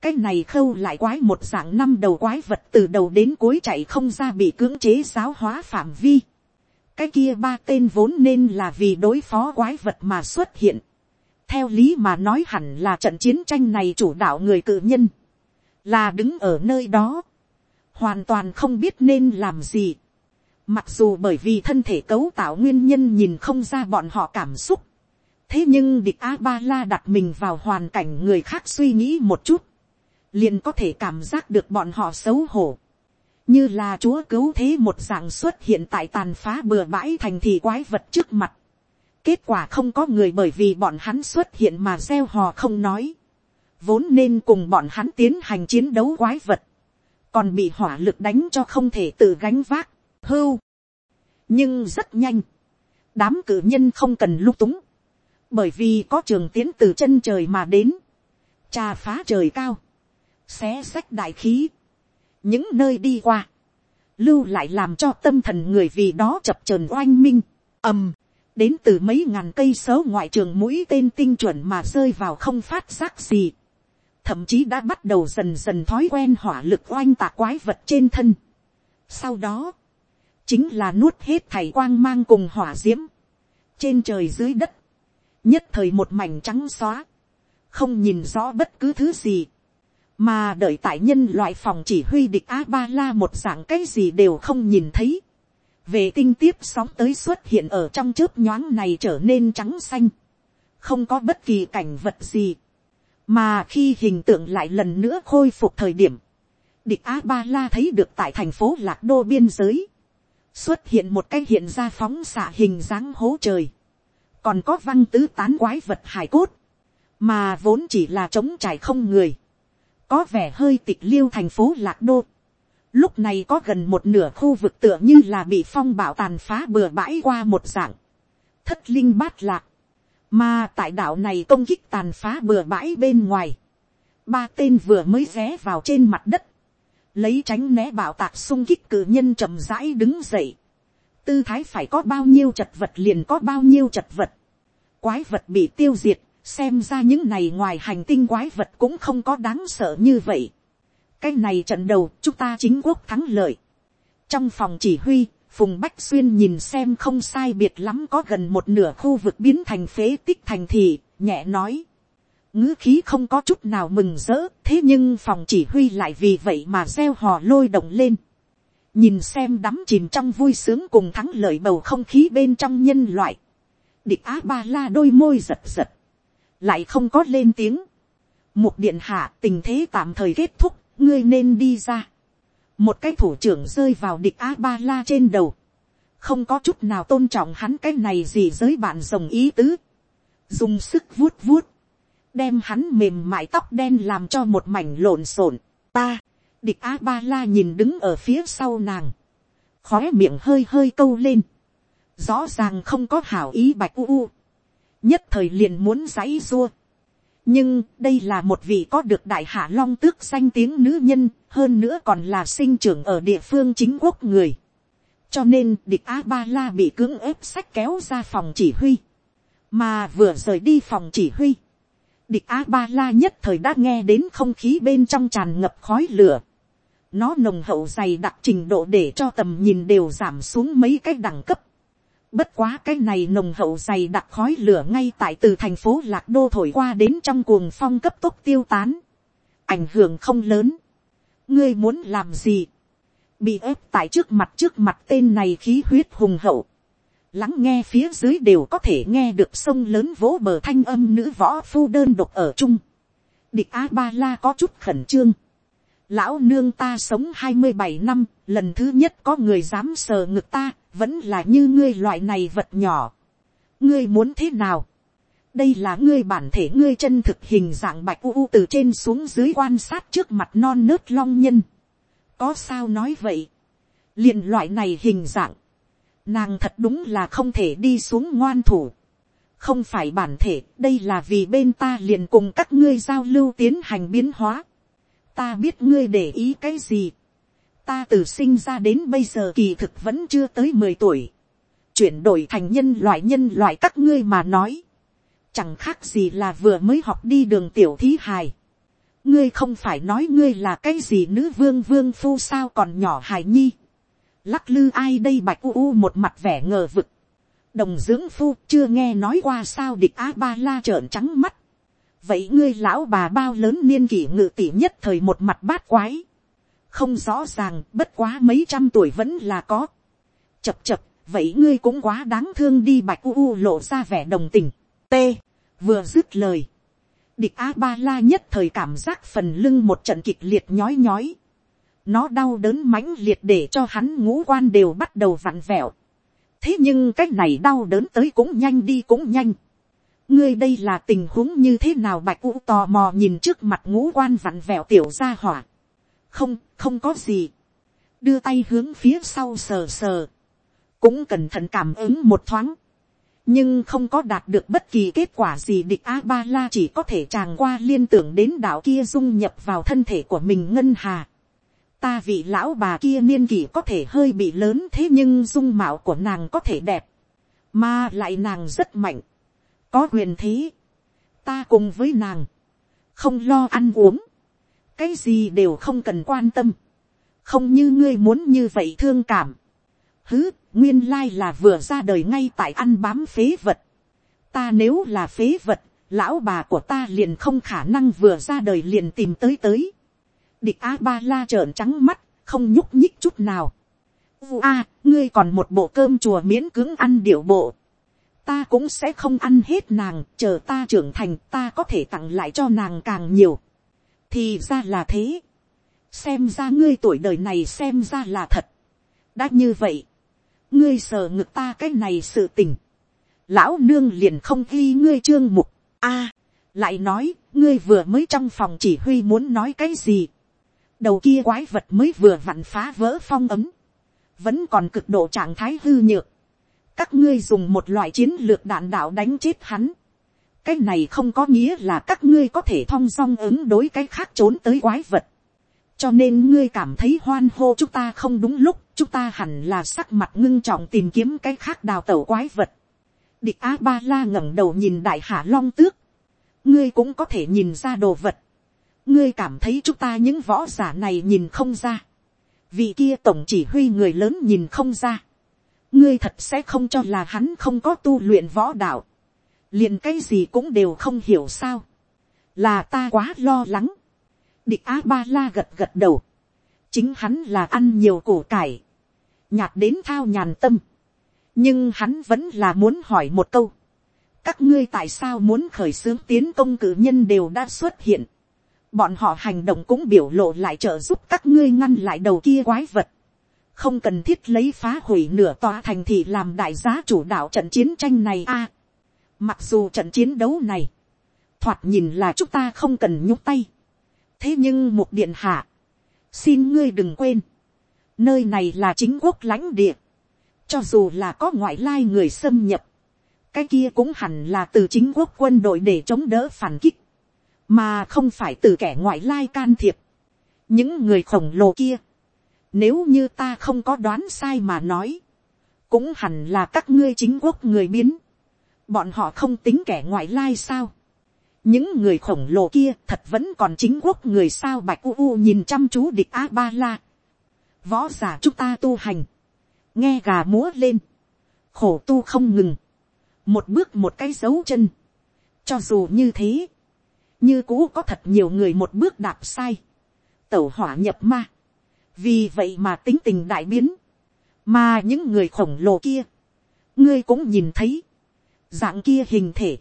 [SPEAKER 1] cái này khâu lại quái một dạng năm đầu quái vật từ đầu đến cuối chạy không ra bị cưỡng chế giáo hóa phạm vi. cái kia ba tên vốn nên là vì đối phó quái vật mà xuất hiện. theo lý mà nói hẳn là trận chiến tranh này chủ đạo người cự nhân. là đứng ở nơi đó. hoàn toàn không biết nên làm gì. mặc dù bởi vì thân thể cấu tạo nguyên nhân nhìn không ra bọn họ cảm xúc thế nhưng địch a ba la đặt mình vào hoàn cảnh người khác suy nghĩ một chút. Liền có thể cảm giác được bọn họ xấu hổ, như là chúa cứu thế một dạng xuất hiện tại tàn phá bừa bãi thành thị quái vật trước mặt. kết quả không có người bởi vì bọn hắn xuất hiện mà gieo hò không nói, vốn nên cùng bọn hắn tiến hành chiến đấu quái vật, còn bị hỏa lực đánh cho không thể tự gánh vác, hưu. nhưng rất nhanh, đám cử nhân không cần lung túng, bởi vì có trường tiến từ chân trời mà đến, trà phá trời cao, xé sách đại khí, những nơi đi qua, lưu lại làm cho tâm thần người vì đó chập trờn oanh minh, ầm, đến từ mấy ngàn cây số ngoại trường mũi tên tinh chuẩn mà rơi vào không phát giác gì, thậm chí đã bắt đầu dần dần thói quen hỏa lực oanh tạc quái vật trên thân. Sau đó, chính là nuốt hết thảy quang mang cùng hỏa d i ễ m trên trời dưới đất, nhất thời một mảnh trắng xóa, không nhìn rõ bất cứ thứ gì, mà đợi tại nhân loại phòng chỉ huy địch a ba la một dạng cái gì đều không nhìn thấy. vệ tinh tiếp sóng tới xuất hiện ở trong chớp nhoáng này trở nên trắng xanh, không có bất kỳ cảnh vật gì, mà khi hình tượng lại lần nữa khôi phục thời điểm, địch a ba la thấy được tại thành phố lạc đô biên giới, xuất hiện một cái hiện ra phóng xạ hình dáng hố trời, còn có văng tứ tán quái vật hải cốt, mà vốn chỉ là trống trải không người, có vẻ hơi tịch liêu thành phố lạc đô. Lúc này có gần một nửa khu vực tựa như là bị phong bạo tàn phá bừa bãi qua một dạng. Thất linh bát lạc. Mà tại đảo này công kích tàn phá bừa bãi bên ngoài. Ba tên vừa mới ghé vào trên mặt đất. Lấy tránh né bảo tạc sung kích cử nhân chậm rãi đứng dậy. Tư thái phải có bao nhiêu chật vật liền có bao nhiêu chật vật. Quái vật bị tiêu diệt xem ra những này ngoài hành tinh quái vật cũng không có đáng sợ như vậy. cái này trận đầu chúng ta chính quốc thắng lợi. trong phòng chỉ huy, phùng bách xuyên nhìn xem không sai biệt lắm có gần một nửa khu vực biến thành phế tích thành thị, nhẹ nói. ngữ khí không có chút nào mừng rỡ, thế nhưng phòng chỉ huy lại vì vậy mà gieo hò lôi động lên nhìn xem đắm chìm trong vui sướng cùng thắng lợi bầu không khí bên trong nhân loại. địch á ba la đôi môi giật giật lại không có lên tiếng. Một điện hạ tình thế tạm thời kết thúc, ngươi nên đi ra. Một cái thủ trưởng rơi vào địch A-ba-la trên đầu. Không có chút nào tôn trọng hắn cái này gì giới bạn rồng ý tứ. Dùng sức vuốt vuốt. Đem hắn mềm mại tóc đen làm cho một mảnh lộn xộn. Ta, địch A-ba-la nhìn đứng ở phía sau nàng. khói miệng hơi hơi câu lên. Rõ ràng không có hảo ý bạch u u nhất thời liền muốn giãy dua. nhưng đây là một vị có được đại hạ long tước danh tiếng nữ nhân, hơn nữa còn là sinh trưởng ở địa phương chính quốc người. cho nên địch a ba la bị cưỡng ép sách kéo ra phòng chỉ huy, mà vừa rời đi phòng chỉ huy. địch a ba la nhất thời đã nghe đến không khí bên trong tràn ngập khói lửa nó nồng hậu dày đặc trình độ để cho tầm nhìn đều giảm xuống mấy cái đẳng cấp Bất quá cái này nồng hậu dày đặc khói lửa ngay tại từ thành phố Lạc Đô thổi qua đến trong cuồng phong cấp tốc tiêu tán. Ảnh hưởng không lớn. Ngươi muốn làm gì? Bị ép tại trước mặt trước mặt tên này khí huyết hùng hậu. Lắng nghe phía dưới đều có thể nghe được sông lớn vỗ bờ thanh âm nữ võ phu đơn độc ở chung. Địch A-ba-la có chút khẩn trương. Lão nương ta sống hai mươi bảy năm, lần thứ nhất có người dám sờ ngực ta, vẫn là như ngươi loại này vật nhỏ. ngươi muốn thế nào. đây là ngươi bản thể ngươi chân thực hình dạng bạch u u từ trên xuống dưới quan sát trước mặt non nớt long nhân. có sao nói vậy. liền loại này hình dạng. nàng thật đúng là không thể đi xuống ngoan thủ. không phải bản thể, đây là vì bên ta liền cùng các ngươi giao lưu tiến hành biến hóa ta biết ngươi để ý cái gì ta từ sinh ra đến bây giờ kỳ thực vẫn chưa tới mười tuổi, chuyển đổi thành nhân loại nhân loại các ngươi mà nói, chẳng khác gì là vừa mới học đi đường tiểu thí hài, ngươi không phải nói ngươi là cái gì nữ vương vương phu sao còn nhỏ hài nhi. lắc lư ai đây bạch u u một mặt vẻ ngờ vực. đồng dưỡng phu chưa nghe nói qua sao địch a ba la trợn trắng mắt vậy ngươi lão bà bao lớn niên kỷ ngự tỷ nhất thời một mặt bát quái. không rõ ràng, bất quá mấy trăm tuổi vẫn là có. chập chập, vậy ngươi cũng quá đáng thương đi, bạch u u lộ ra vẻ đồng tình. t, vừa dứt lời địch a ba la nhất thời cảm giác phần lưng một trận kịch liệt nhói nhói. nó đau đớn mãnh liệt để cho hắn ngũ quan đều bắt đầu vặn vẹo. thế nhưng cái này đau đớn tới cũng nhanh đi, cũng nhanh ngươi đây là tình huống như thế nào bạch u tò mò nhìn trước mặt ngũ quan vặn vẹo tiểu ra hỏa. không không có gì. đưa tay hướng phía sau sờ sờ. cũng cẩn thận cảm ứng một thoáng nhưng không có đạt được bất kỳ kết quả gì địch a ba la chỉ có thể tràng qua liên tưởng đến đạo kia dung nhập vào thân thể của mình ngân hà. ta vị lão bà kia niên kỷ có thể hơi bị lớn thế nhưng dung mạo của nàng có thể đẹp, mà lại nàng rất mạnh, có quyền thế, ta cùng với nàng, không lo ăn uống, cái gì đều không cần quan tâm, không như ngươi muốn như vậy thương cảm, hứ, nguyên lai là vừa ra đời ngay tại ăn bám phế vật. ta nếu là phế vật, lão bà của ta liền không khả năng vừa ra đời liền tìm tới tới. địch a ba la trợn trắng mắt, không nhúc nhích chút nào. u a, ngươi còn một bộ cơm chùa miễn cưỡng ăn điệu bộ ta cũng sẽ không ăn hết nàng, chờ ta trưởng thành ta có thể tặng lại cho nàng càng nhiều. thì ra là thế. xem ra ngươi tuổi đời này xem ra là thật. đã như vậy, ngươi sờ ngực ta cái này sự tình, lão nương liền không ghi ngươi trương mục, a, lại nói, ngươi vừa mới trong phòng chỉ huy muốn nói cái gì, đầu kia quái vật mới vừa vặn phá vỡ phong ấm, vẫn còn cực độ trạng thái hư nhược, các ngươi dùng một loại chiến lược đạn đạo đánh chết hắn, cái này không có nghĩa là các ngươi có thể thong dong ứng đối cái khác trốn tới quái vật, cho nên ngươi cảm thấy hoan hô chúng ta không đúng lúc, chúng ta hẳn là sắc mặt ngưng trọng tìm kiếm cái khác đào tẩu quái vật. địch a ba la ngẩng đầu nhìn đại hạ long tước, ngươi cũng có thể nhìn ra đồ vật. ngươi cảm thấy chúng ta những võ giả này nhìn không ra. vì kia tổng chỉ huy người lớn nhìn không ra ngươi thật sẽ không cho là hắn không có tu luyện võ đạo. liền cái gì cũng đều không hiểu sao. là ta quá lo lắng địch a ba la gật gật đầu. chính hắn là ăn nhiều củ cải. nhạt đến thao nhàn tâm. nhưng hắn vẫn là muốn hỏi một câu. các ngươi tại sao muốn khởi xướng tiến công cử nhân đều đã xuất hiện. bọn họ hành động cũng biểu lộ lại trợ giúp các ngươi ngăn lại đầu kia quái vật không cần thiết lấy phá hủy nửa tòa thành thị làm đại giá chủ đạo trận chiến tranh này a. À, mặc dù trận chiến đấu này, thoạt nhìn là chúng ta không cần nhúc tay thế nhưng một điện hạ, xin ngươi đừng quên, nơi này là chính quốc lãnh địa, cho dù là có ngoại lai người xâm nhập, cái kia cũng hẳn là từ chính quốc quân đội để chống đỡ phản kích, mà không phải từ kẻ ngoại lai can thiệp. những người khổng lồ kia, nếu như ta không có đoán sai mà nói, cũng hẳn là các ngươi chính quốc người biến, bọn họ không tính kẻ ngoại lai sao, những người khổng lồ kia thật vẫn còn chính quốc người sao? Bạch u u nhìn chăm chú địch a ba la. võ giả chúng ta tu hành, nghe gà múa lên, khổ tu không ngừng, một bước một cái dấu chân, cho dù như thế, như cũ có thật nhiều người một bước đạp sai, tẩu hỏa nhập ma, vì vậy mà tính tình đại biến, mà những người khổng lồ kia, ngươi cũng nhìn thấy, dạng kia hình thể,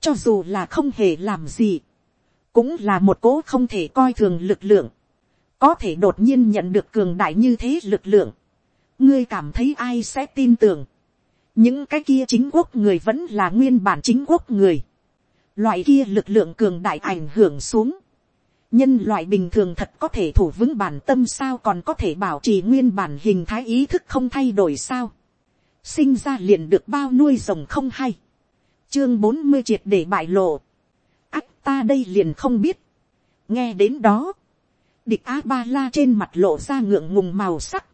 [SPEAKER 1] cho dù là không hề làm gì, cũng là một cố không thể coi thường lực lượng, có thể đột nhiên nhận được cường đại như thế lực lượng, ngươi cảm thấy ai sẽ tin tưởng, những cái kia chính quốc người vẫn là nguyên bản chính quốc người, loại kia lực lượng cường đại ảnh hưởng xuống, nhân loại bình thường thật có thể thủ vững bản tâm sao còn có thể bảo trì nguyên bản hình thái ý thức không thay đổi sao, sinh ra liền được bao nuôi rồng không hay, chương bốn mươi triệt để bại lộ. ắt ta đây liền không biết. nghe đến đó, địch a ba la trên mặt lộ ra ngượng ngùng màu sắc.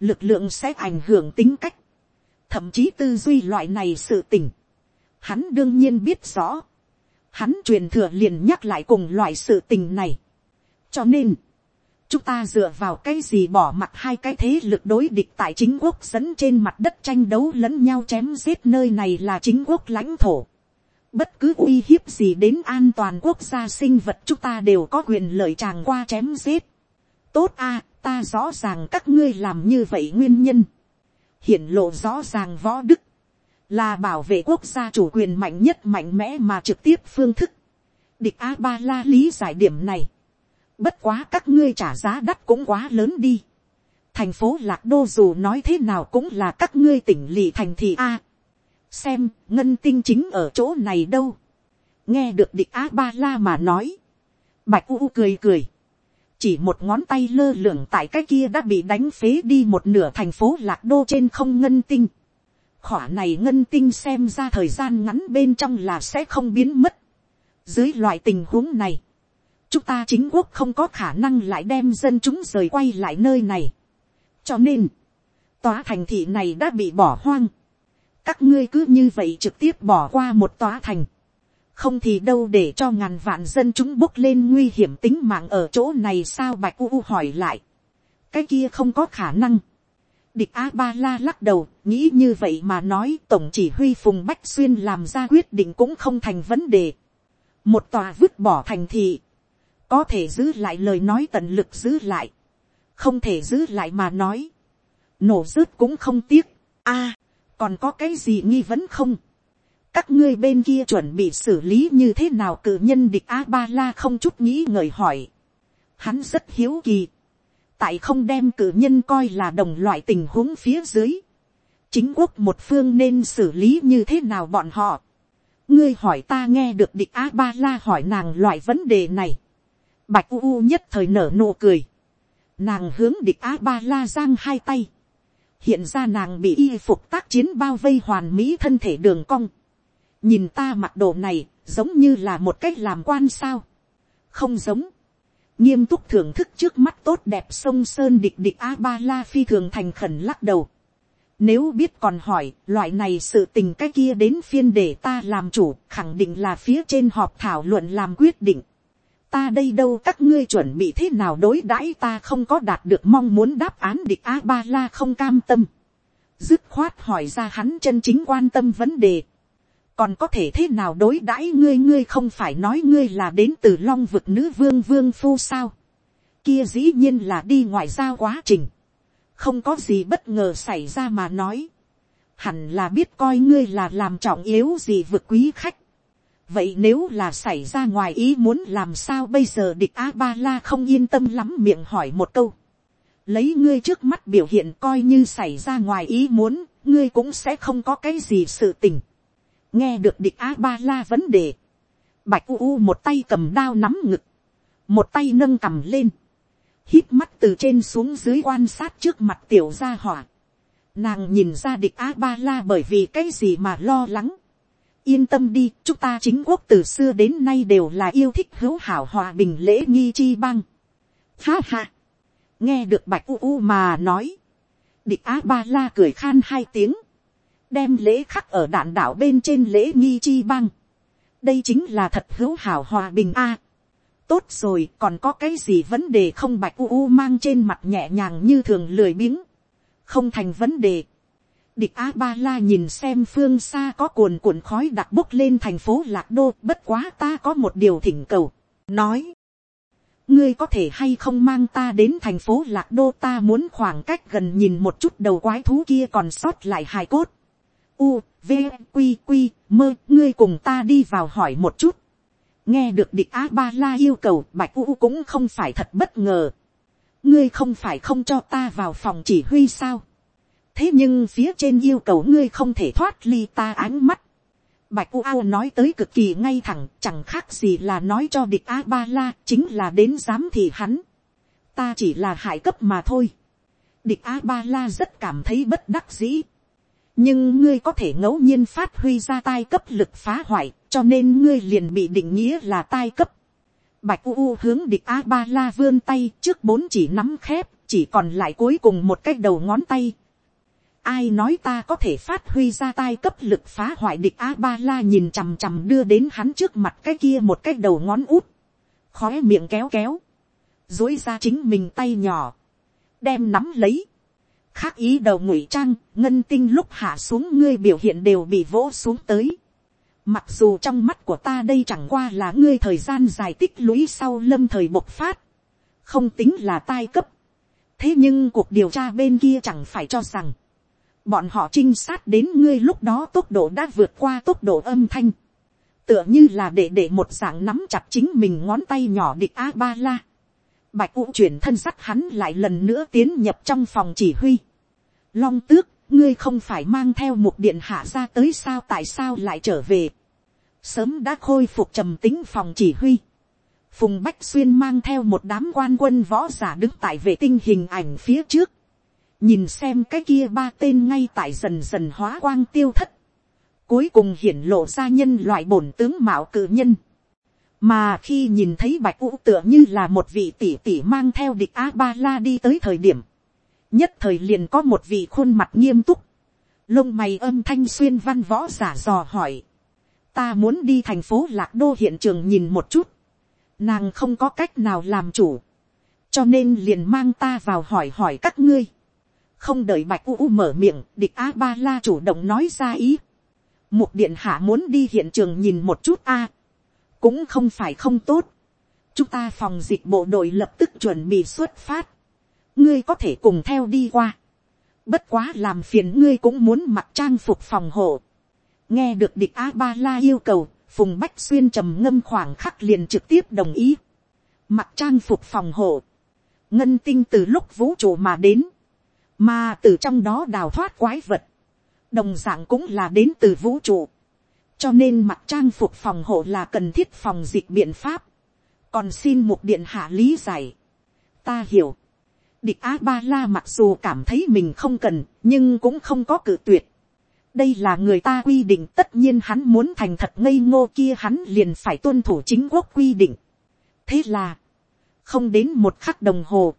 [SPEAKER 1] lực lượng sẽ ảnh hưởng tính cách. thậm chí tư duy loại này sự tình. hắn đương nhiên biết rõ hắn truyền thừa liền nhắc lại cùng loại sự tình này. cho nên, chúng ta dựa vào cái gì bỏ mặt hai cái thế lực đối địch tại chính quốc dẫn trên mặt đất tranh đấu lẫn nhau chém giết nơi này là chính quốc lãnh thổ. bất cứ uy hiếp gì đến an toàn quốc gia sinh vật chúng ta đều có quyền lợi tràng qua chém giết. tốt a, ta rõ ràng các ngươi làm như vậy nguyên nhân. hiện lộ rõ ràng võ đức là bảo vệ quốc gia chủ quyền mạnh nhất mạnh mẽ mà trực tiếp phương thức. địch a ba la lý giải điểm này. bất quá các ngươi trả giá đắt cũng quá lớn đi. thành phố lạc đô dù nói thế nào cũng là các ngươi tỉnh lỵ thành thị a. xem, ngân tinh chính ở chỗ này đâu. nghe được địch a ba la mà nói. bạch u cười cười. chỉ một ngón tay lơ lửng tại cái kia đã bị đánh phế đi một nửa thành phố lạc đô trên không ngân tinh khỏa này ngân tinh xem ra thời gian ngắn bên trong là sẽ không biến mất. Dưới loại tình huống này, chúng ta chính quốc không có khả năng lại đem dân chúng rời quay lại nơi này. cho nên, tòa thành thị này đã bị bỏ hoang. các ngươi cứ như vậy trực tiếp bỏ qua một tòa thành. không thì đâu để cho ngàn vạn dân chúng bốc lên nguy hiểm tính mạng ở chỗ này sao bạch u hỏi lại. cái kia không có khả năng địch a ba la lắc đầu, nghĩ như vậy mà nói tổng chỉ huy phùng bách xuyên làm ra quyết định cũng không thành vấn đề. một tòa vứt bỏ thành thị, có thể giữ lại lời nói tận lực giữ lại, không thể giữ lại mà nói, nổ rớt cũng không tiếc, a, còn có cái gì nghi vấn không, các ngươi bên kia chuẩn bị xử lý như thế nào cự nhân địch a ba la không chút nghĩ ngợi hỏi, hắn rất hiếu kỳ, tại không đem cử nhân coi là đồng loại tình huống phía dưới, chính quốc một phương nên xử lý như thế nào bọn họ. ngươi hỏi ta nghe được địch a ba la hỏi nàng loại vấn đề này. bạch u u nhất thời nở nụ cười. nàng hướng địch a ba la giang hai tay. hiện ra nàng bị y phục tác chiến bao vây hoàn mỹ thân thể đường cong. nhìn ta mặc đồ này giống như là một cách làm quan sao. không giống nghiêm túc thưởng thức trước mắt tốt đẹp sông sơn địch địch a ba la phi thường thành khẩn lắc đầu. Nếu biết còn hỏi, loại này sự tình cái kia đến phiên để ta làm chủ, khẳng định là phía trên họp thảo luận làm quyết định. Ta đây đâu các ngươi chuẩn bị thế nào đối đãi ta không có đạt được mong muốn đáp án địch A-ba-la không cam tâm. Dứt khoát hỏi ra hắn chân chính quan tâm vấn đề còn có thể thế nào đối đãi ngươi ngươi không phải nói ngươi là đến từ long vực nữ vương vương phu sao. kia dĩ nhiên là đi ngoại giao quá trình. không có gì bất ngờ xảy ra mà nói. hẳn là biết coi ngươi là làm trọng yếu gì vực quý khách. vậy nếu là xảy ra ngoài ý muốn làm sao bây giờ địch a ba la không yên tâm lắm miệng hỏi một câu. lấy ngươi trước mắt biểu hiện coi như xảy ra ngoài ý muốn, ngươi cũng sẽ không có cái gì sự tình nghe được địch a ba la vấn đề, bạch u u một tay cầm đao nắm ngực, một tay nâng cầm lên, hít mắt từ trên xuống dưới quan sát trước mặt tiểu gia hỏa. Nàng nhìn ra địch a ba la bởi vì cái gì mà lo lắng. yên tâm đi, chúng ta chính quốc từ xưa đến nay đều là yêu thích hữu hảo hòa bình lễ nghi chi băng. Ha ha, nghe được bạch u u mà nói, địch a ba la cười khan hai tiếng, đem lễ khắc ở đạn đảo bên trên lễ nghi chi băng. đây chính là thật hữu hảo hòa bình a. tốt rồi, còn có cái gì vấn đề không bạch u u mang trên mặt nhẹ nhàng như thường lười biếng. không thành vấn đề. địch a ba la nhìn xem phương xa có cuồn cuộn khói đặc bốc lên thành phố lạc đô, bất quá ta có một điều thỉnh cầu. nói, ngươi có thể hay không mang ta đến thành phố lạc đô ta muốn khoảng cách gần nhìn một chút đầu quái thú kia còn sót lại hài cốt u, v, q q mơ, ngươi cùng ta đi vào hỏi một chút. nghe được địch a ba la yêu cầu bạch u cũng không phải thật bất ngờ. ngươi không phải không cho ta vào phòng chỉ huy sao. thế nhưng phía trên yêu cầu ngươi không thể thoát ly ta ánh mắt. Bạch U Ao nói tới cực kỳ ngay thẳng, chẳng khác gì là nói cho địch A-ba-la, chính là đến giám thị hắn. Ta chỉ là hại cấp mà thôi. Địch A-ba-la rất cảm thấy bất đắc dĩ nhưng ngươi có thể ngẫu nhiên phát huy ra tai cấp lực phá hoại, cho nên ngươi liền bị định nghĩa là tai cấp. Bạch U U hướng địch A Ba La vươn tay trước bốn chỉ nắm khép, chỉ còn lại cuối cùng một cái đầu ngón tay. ai nói ta có thể phát huy ra tai cấp lực phá hoại? Địch a ba la nhìn chằm chằm đưa đến hắn trước mặt cái kia một cái đầu ngón út, khóe miệng kéo kéo, dối ra chính mình tay nhỏ, đem nắm lấy, khác ý đầu ngụy trang, ngân tinh lúc hạ xuống ngươi biểu hiện đều bị vỗ xuống tới. Mặc dù trong mắt của ta đây chẳng qua là ngươi thời gian dài tích lũy sau lâm thời bộc phát, không tính là tai cấp. thế nhưng cuộc điều tra bên kia chẳng phải cho rằng, bọn họ trinh sát đến ngươi lúc đó tốc độ đã vượt qua tốc độ âm thanh, tựa như là để để một dạng nắm chặt chính mình ngón tay nhỏ địch a ba la. Bạch u chuyển thân sắt hắn lại lần nữa tiến nhập trong phòng chỉ huy. Long tước, ngươi không phải mang theo một điện hạ ra tới sao tại sao lại trở về. Sớm đã khôi phục trầm tính phòng chỉ huy. Phùng Bách Xuyên mang theo một đám quan quân võ giả đứng tại vệ tinh hình ảnh phía trước. Nhìn xem cái kia ba tên ngay tại dần dần hóa quang tiêu thất. Cuối cùng hiển lộ ra nhân loại bổn tướng mạo cử nhân. Mà khi nhìn thấy Bạch Vũ tựa như là một vị tỷ tỷ mang theo địch A-ba-la đi tới thời điểm. Nhất thời liền có một vị khuôn mặt nghiêm túc. Lông mày âm thanh xuyên văn võ giả dò hỏi. Ta muốn đi thành phố Lạc Đô hiện trường nhìn một chút nàng không có cách nào làm chủ, cho nên liền mang ta vào hỏi hỏi các ngươi. không đợi bạch u mở miệng, địch a ba la chủ động nói ra ý. một điện hạ muốn đi hiện trường nhìn một chút a. cũng không phải không tốt. chúng ta phòng dịch bộ đội lập tức chuẩn bị xuất phát ngươi có thể cùng theo đi qua. bất quá làm phiền ngươi cũng muốn mặc trang phục phòng hộ. nghe được địch a ba la yêu cầu, phùng bách xuyên trầm ngâm khoảng khắc liền trực tiếp đồng ý, mặc trang phục phòng hộ, ngân tinh từ lúc vũ trụ mà đến, mà từ trong đó đào thoát quái vật, đồng d ạ n g cũng là đến từ vũ trụ, cho nên mặc trang phục phòng hộ là cần thiết phòng dịch biện pháp, còn xin một điện hạ lý giải. ta hiểu, địch a ba la mặc dù cảm thấy mình không cần, nhưng cũng không có cử tuyệt, đây là người ta quy định tất nhiên hắn muốn thành thật ngây ngô kia hắn liền phải tuân thủ chính quốc quy định. thế là, không đến một khắc đồng hồ,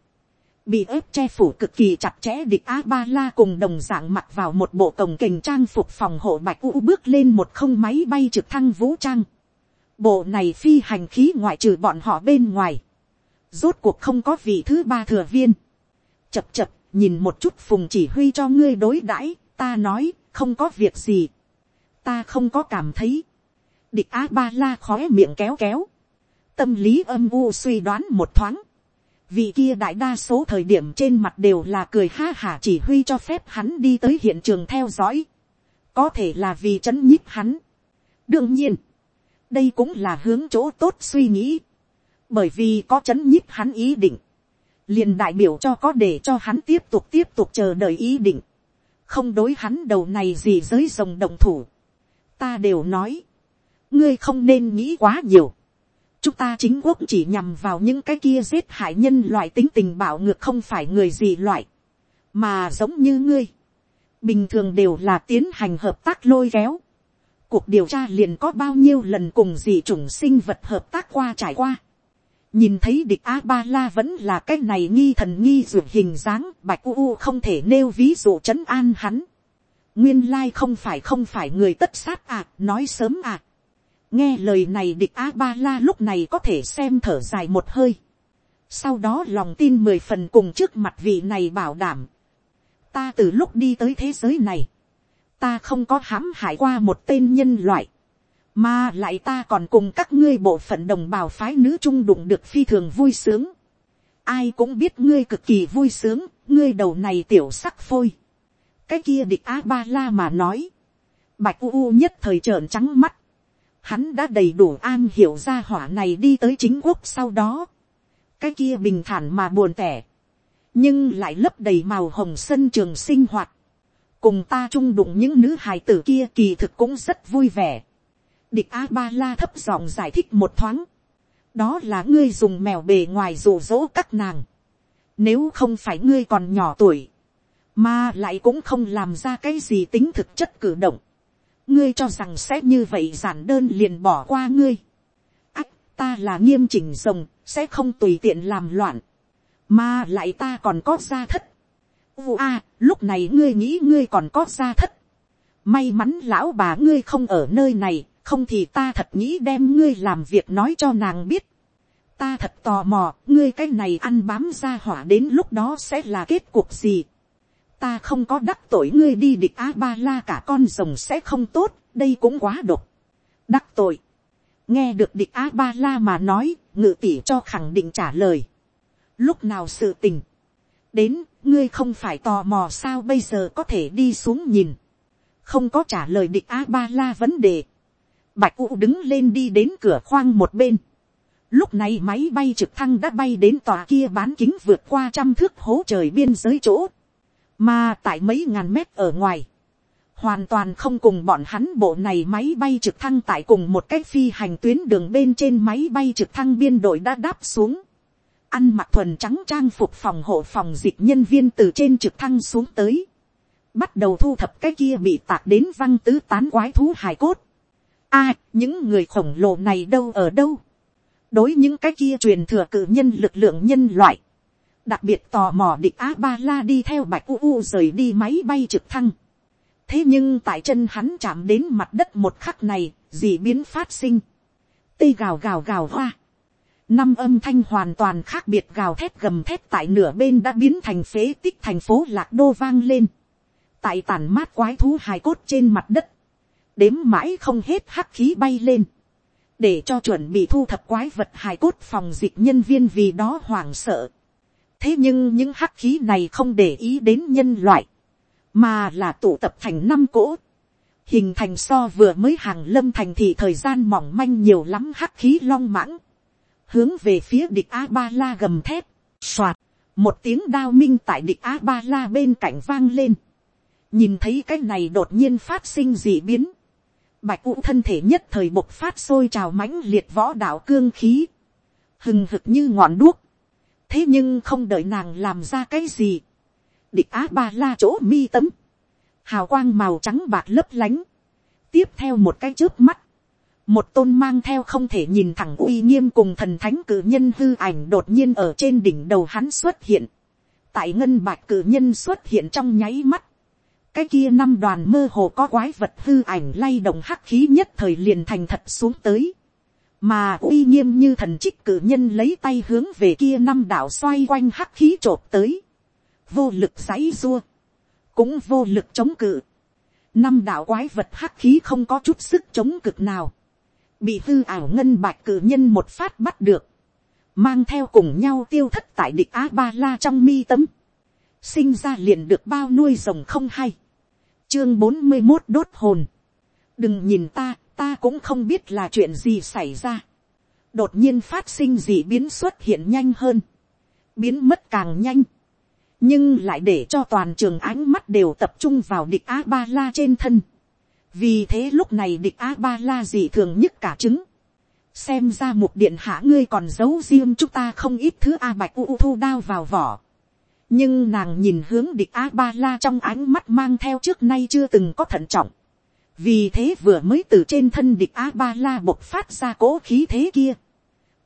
[SPEAKER 1] bị ép che phủ cực kỳ chặt chẽ địch a ba la cùng đồng dạng mặc vào một bộ cổng kềnh trang phục phòng hộ bạch u bước lên một không máy bay trực thăng vũ trang. bộ này phi hành khí ngoại trừ bọn họ bên ngoài. rốt cuộc không có vị thứ ba thừa viên chập chập nhìn một chút phùng chỉ huy cho ngươi đối đãi ta nói không có việc gì, ta không có cảm thấy, địch a ba la khói miệng kéo kéo, tâm lý âm u suy đoán một thoáng, vì kia đại đa số thời điểm trên mặt đều là cười ha hả chỉ huy cho phép hắn đi tới hiện trường theo dõi, có thể là vì c h ấ n nhíp hắn. đương nhiên, đây cũng là hướng chỗ tốt suy nghĩ, bởi vì có c h ấ n nhíp hắn ý định, liền đại biểu cho có để cho hắn tiếp tục tiếp tục chờ đợi ý định, không đối hắn đầu này gì giới rồng đồng thủ, ta đều nói, ngươi không nên nghĩ quá nhiều, chúng ta chính quốc chỉ nhằm vào những cái kia giết hại nhân loại tính tình bảo ngược không phải người gì loại, mà giống như ngươi, bình thường đều là tiến hành hợp tác lôi kéo, cuộc điều tra liền có bao nhiêu lần cùng dị chủng sinh vật hợp tác qua trải qua, nhìn thấy địch a ba la vẫn là cái này nghi thần nghi ruột hình dáng, bạch u u không thể nêu ví dụ c h ấ n an hắn. Nguyên lai không phải không phải người tất sát à nói sớm à. Nghe lời này địch a ba la lúc này có thể xem thở dài một hơi. Sau đó lòng tin mười phần cùng trước mặt vị này bảo đảm. Ta từ lúc đi tới thế giới này, ta không có hãm hại qua một tên nhân loại mà lại ta còn cùng các ngươi bộ phận đồng bào phái nữ trung đụng được phi thường vui sướng. ai cũng biết ngươi cực kỳ vui sướng, ngươi đầu này tiểu sắc phôi. cái kia địch a ba la mà nói. bạch u u nhất thời trợn trắng mắt. hắn đã đầy đủ an hiểu ra hỏa này đi tới chính quốc sau đó. cái kia bình thản mà buồn tẻ. nhưng lại lấp đầy màu hồng sân trường sinh hoạt. cùng ta trung đụng những nữ hài tử kia kỳ thực cũng rất vui vẻ Địch A-ba-la thấp giọng giải thích một thoáng. Đó là ngươi dùng mèo bề ngoài rủ rỗ các nàng. Nếu không phải ngươi còn nhỏ tuổi. Mà lại cũng không làm ra cái gì tính thực chất cử động. Ngươi cho rằng sẽ như vậy giản đơn liền bỏ qua ngươi. Ách, ta là nghiêm chỉnh rồng, sẽ không tùy tiện làm loạn. Mà lại ta còn có gia thất. u a, lúc này ngươi nghĩ ngươi còn có gia thất. may mắn lão bà ngươi không ở nơi này, không thì ta thật nghĩ đem ngươi làm việc nói cho nàng biết. ta thật tò mò, ngươi cái này ăn bám ra hỏa đến lúc đó sẽ là kết cuộc gì. ta không có đắc tội ngươi đi địch a ba la cả con rồng sẽ không tốt, đây cũng quá độc. đắc tội. nghe được địch a ba la mà nói, ngự tỷ cho khẳng định trả lời. lúc nào sự tình. đến, ngươi không phải tò mò sao bây giờ có thể đi xuống nhìn. không có trả lời địch a ba la vấn đề Bạch U đứng lên đi đến cửa khoang một bên. Lúc này máy bay trực thăng đã bay đến tòa kia bán kính vượt qua trăm thước hố trời biên giới chỗ. Mà tại mấy ngàn mét ở ngoài. Hoàn toàn không cùng bọn hắn bộ này máy bay trực thăng tại cùng một cái phi hành tuyến đường bên trên máy bay trực thăng biên đội đã đáp xuống. Ăn mặc thuần trắng trang phục phòng hộ phòng dịch nhân viên từ trên trực thăng xuống tới. Bắt đầu thu thập cái kia bị tạc đến văng tứ tán quái thú hài cốt a, những người khổng lồ này đâu ở đâu. đối những cái kia truyền thừa cử nhân lực lượng nhân loại. đặc biệt tò mò địch a ba la đi theo bạch u u rời đi máy bay trực thăng. thế nhưng tại chân hắn chạm đến mặt đất một khắc này, dị biến phát sinh. tây gào gào gào hoa. năm âm thanh hoàn toàn khác biệt gào thét gầm thét tại nửa bên đã biến thành phế tích thành phố lạc đô vang lên. tại tàn mát quái thú hài cốt trên mặt đất đếm mãi không hết hắc khí bay lên, để cho chuẩn bị thu thập quái vật hài cốt phòng dịch nhân viên vì đó hoảng sợ. thế nhưng những hắc khí này không để ý đến nhân loại, mà là tụ tập thành năm cỗ, hình thành so vừa mới hàng lâm thành thì thời gian mỏng manh nhiều lắm hắc khí long mãng, hướng về phía địch a ba la gầm thép, soạt, một tiếng đao minh tại địch a ba la bên cạnh vang lên, nhìn thấy cái này đột nhiên phát sinh dị biến, Bạch cụ thân thể nhất thời bộc phát sôi trào mãnh liệt võ đạo cương khí. Hừng hực như ngọn đuốc. Thế nhưng không đợi nàng làm ra cái gì. Địch á ba la chỗ mi tấm. Hào quang màu trắng bạc lấp lánh. Tiếp theo một cái trước mắt. Một tôn mang theo không thể nhìn thẳng uy nghiêm cùng thần thánh cử nhân hư ảnh đột nhiên ở trên đỉnh đầu hắn xuất hiện. Tại ngân bạch cử nhân xuất hiện trong nháy mắt cái kia năm đoàn mơ hồ có quái vật hư ảnh lay động hắc khí nhất thời liền thành thật xuống tới. Mà uy nghiêm như thần trích cử nhân lấy tay hướng về kia năm đảo xoay quanh hắc khí trộp tới. Vô lực giấy rua. Cũng vô lực chống cự. Năm đảo quái vật hắc khí không có chút sức chống cực nào. Bị hư ảo ngân bạch cử nhân một phát bắt được. Mang theo cùng nhau tiêu thất tại địch A-ba-la trong mi tấm. Sinh ra liền được bao nuôi rồng không hay chương bốn mươi một đốt hồn. đừng nhìn ta, ta cũng không biết là chuyện gì xảy ra. đột nhiên phát sinh gì biến xuất hiện nhanh hơn. biến mất càng nhanh. nhưng lại để cho toàn trường ánh mắt đều tập trung vào địch a ba la trên thân. vì thế lúc này địch a ba la gì thường nhất cả trứng. xem ra một điện hạ ngươi còn giấu riêng chúng ta không ít thứ a bạch u thu đao vào vỏ nhưng nàng nhìn hướng địch a ba la trong ánh mắt mang theo trước nay chưa từng có thận trọng. vì thế vừa mới từ trên thân địch a ba la bộc phát ra cố khí thế kia.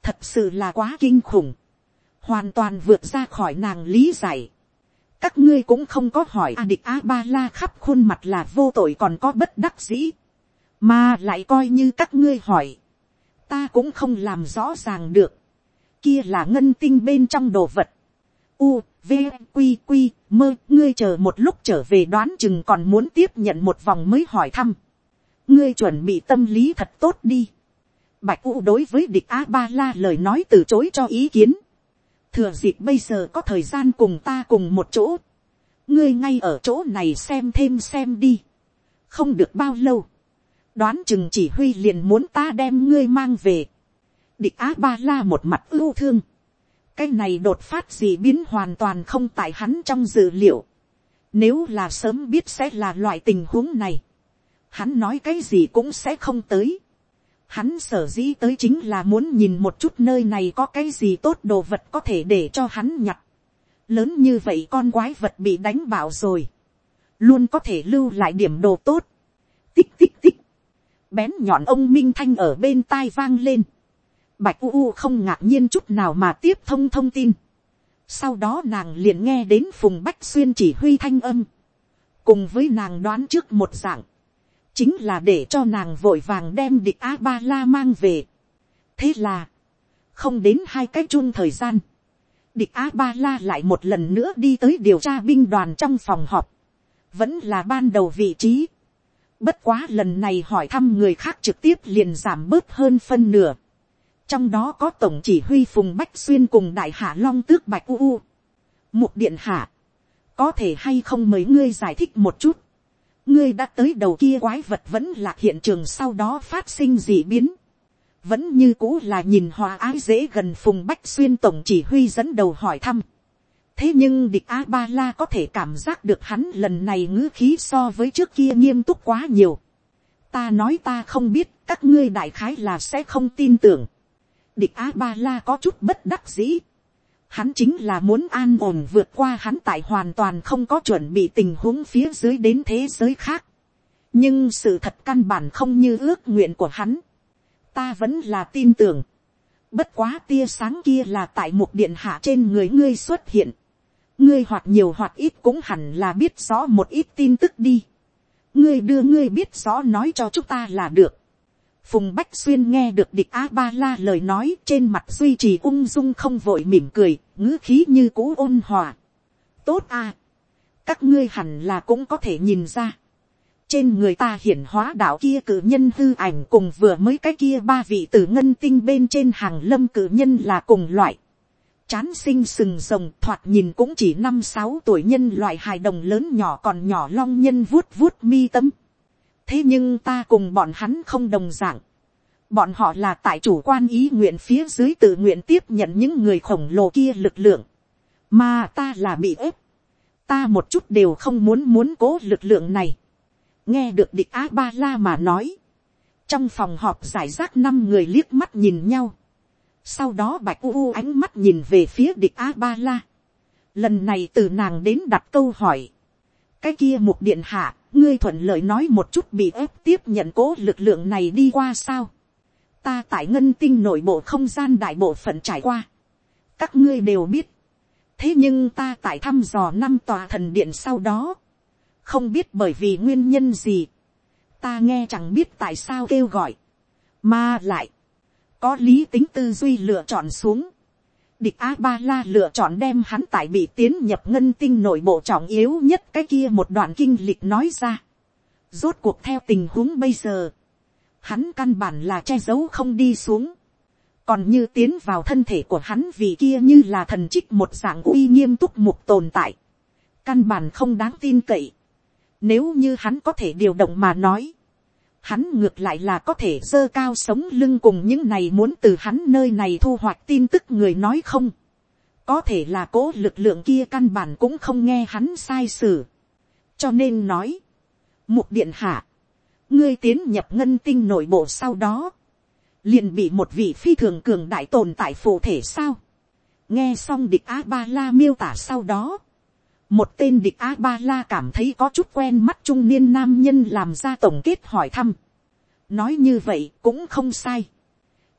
[SPEAKER 1] thật sự là quá kinh khủng. hoàn toàn vượt ra khỏi nàng lý giải. các ngươi cũng không có hỏi a địch a ba la khắp khuôn mặt là vô tội còn có bất đắc dĩ. mà lại coi như các ngươi hỏi. ta cũng không làm rõ ràng được. kia là ngân tinh bên trong đồ vật u, v, q q mơ, ngươi chờ một lúc trở về đoán chừng còn muốn tiếp nhận một vòng mới hỏi thăm. ngươi chuẩn bị tâm lý thật tốt đi. bạch u đối với địch a ba la lời nói từ chối cho ý kiến. thừa dịp bây giờ có thời gian cùng ta cùng một chỗ. ngươi ngay ở chỗ này xem thêm xem đi. không được bao lâu. đoán chừng chỉ huy liền muốn ta đem ngươi mang về. địch a ba la một mặt ưu thương cái này đột phát gì biến hoàn toàn không tại hắn trong dự liệu. Nếu là sớm biết sẽ là loại tình huống này. Hắn nói cái gì cũng sẽ không tới. Hắn sở dĩ tới chính là muốn nhìn một chút nơi này có cái gì tốt đồ vật có thể để cho hắn nhặt. Lớn như vậy con quái vật bị đánh bảo rồi. Luôn có thể lưu lại điểm đồ tốt. Tích tích tích. Bén nhọn ông Minh Thanh ở bên tai vang lên Bạch U U không ngạc nhiên chút nào mà tiếp thông thông tin. sau đó nàng liền nghe đến phùng bách xuyên chỉ huy thanh âm, cùng với nàng đoán trước một dạng, chính là để cho nàng vội vàng đem địch a ba la mang về. thế là, không đến hai cái chung thời gian, địch a ba la lại một lần nữa đi tới điều tra binh đoàn trong phòng họp, vẫn là ban đầu vị trí. bất quá lần này hỏi thăm người khác trực tiếp liền giảm bớt hơn phân nửa trong đó có tổng chỉ huy phùng bách xuyên cùng đại hạ long tước bạch u u. mục điện hạ, có thể hay không mấy ngươi giải thích một chút. ngươi đã tới đầu kia quái vật vẫn là hiện trường sau đó phát sinh dị biến vẫn như cũ là nhìn hòa ái dễ gần phùng bách xuyên tổng chỉ huy dẫn đầu hỏi thăm. thế nhưng địch a ba la có thể cảm giác được hắn lần này ngữ khí so với trước kia nghiêm túc quá nhiều. ta nói ta không biết các ngươi đại khái là sẽ không tin tưởng địch Á ba la có chút bất đắc dĩ. hắn chính là muốn an ổn vượt qua hắn tại hoàn toàn không có chuẩn bị tình huống phía dưới đến thế giới khác. nhưng sự thật căn bản không như ước nguyện của hắn ta vẫn là tin tưởng. Bất quá tia sáng kia là tại một điện hạ trên người ngươi xuất hiện. Ngươi hoặc nhiều hoặc ít cũng hẳn là biết rõ một ít tin tức đi. Ngươi đưa ngươi biết rõ nói cho chúng ta là được. Phùng Bách Xuyên nghe được địch A-ba-la lời nói trên mặt duy trì ung dung không vội mỉm cười, ngữ khí như cũ ôn hòa. Tốt à! Các ngươi hẳn là cũng có thể nhìn ra trên người ta hiển hóa đạo kia cử nhân hư ảnh cùng vừa mới cái kia ba vị tử ngân tinh bên trên hàng lâm cử nhân là cùng loại. Chán sinh sừng rồng thoạt nhìn cũng chỉ năm sáu tuổi nhân loại hài đồng lớn nhỏ còn nhỏ long nhân vuốt vuốt mi tâm. Thế nhưng ta cùng bọn hắn không đồng dạng. Bọn họ là tại chủ quan ý nguyện phía dưới tự nguyện tiếp nhận những người khổng lồ kia lực lượng. Mà ta là bị ép. Ta một chút đều không muốn muốn cố lực lượng này nghe được địch á ba la mà nói, trong phòng họp giải rác năm người liếc mắt nhìn nhau, sau đó bạch u u ánh mắt nhìn về phía địch á ba la, lần này từ nàng đến đặt câu hỏi, cái kia một điện hạ, ngươi thuận lợi nói một chút bị ép tiếp nhận cố lực lượng này đi qua sao, ta tại ngân tinh nội bộ không gian đại bộ phận trải qua, các ngươi đều biết, thế nhưng ta tại thăm dò năm tòa thần điện sau đó, không biết bởi vì nguyên nhân gì, ta nghe chẳng biết tại sao kêu gọi, mà lại, có lý tính tư duy lựa chọn xuống, địch a ba la lựa chọn đem hắn tại bị tiến nhập ngân tinh nội bộ trọng yếu nhất cái kia một đoạn kinh lịch nói ra. Rốt cuộc theo tình huống bây giờ, hắn căn bản là che giấu không đi xuống. còn như tiến vào thân thể của hắn vì kia như là thần trích một dạng uy nghiêm túc mục tồn tại. căn bản không đáng tin cậy. Nếu như hắn có thể điều động mà nói. Hắn ngược lại là có thể dơ cao sống lưng cùng những này muốn từ hắn nơi này thu hoạch tin tức người nói không. Có thể là cố lực lượng kia căn bản cũng không nghe hắn sai sử. Cho nên nói. Mục điện hạ. Ngươi tiến nhập ngân tinh nội bộ sau đó. Liền bị một vị phi thường cường đại tồn tại phụ thể sao. Nghe xong địch A-ba-la miêu tả sau đó một tên địch a ba la cảm thấy có chút quen mắt trung niên nam nhân làm ra tổng kết hỏi thăm. nói như vậy cũng không sai.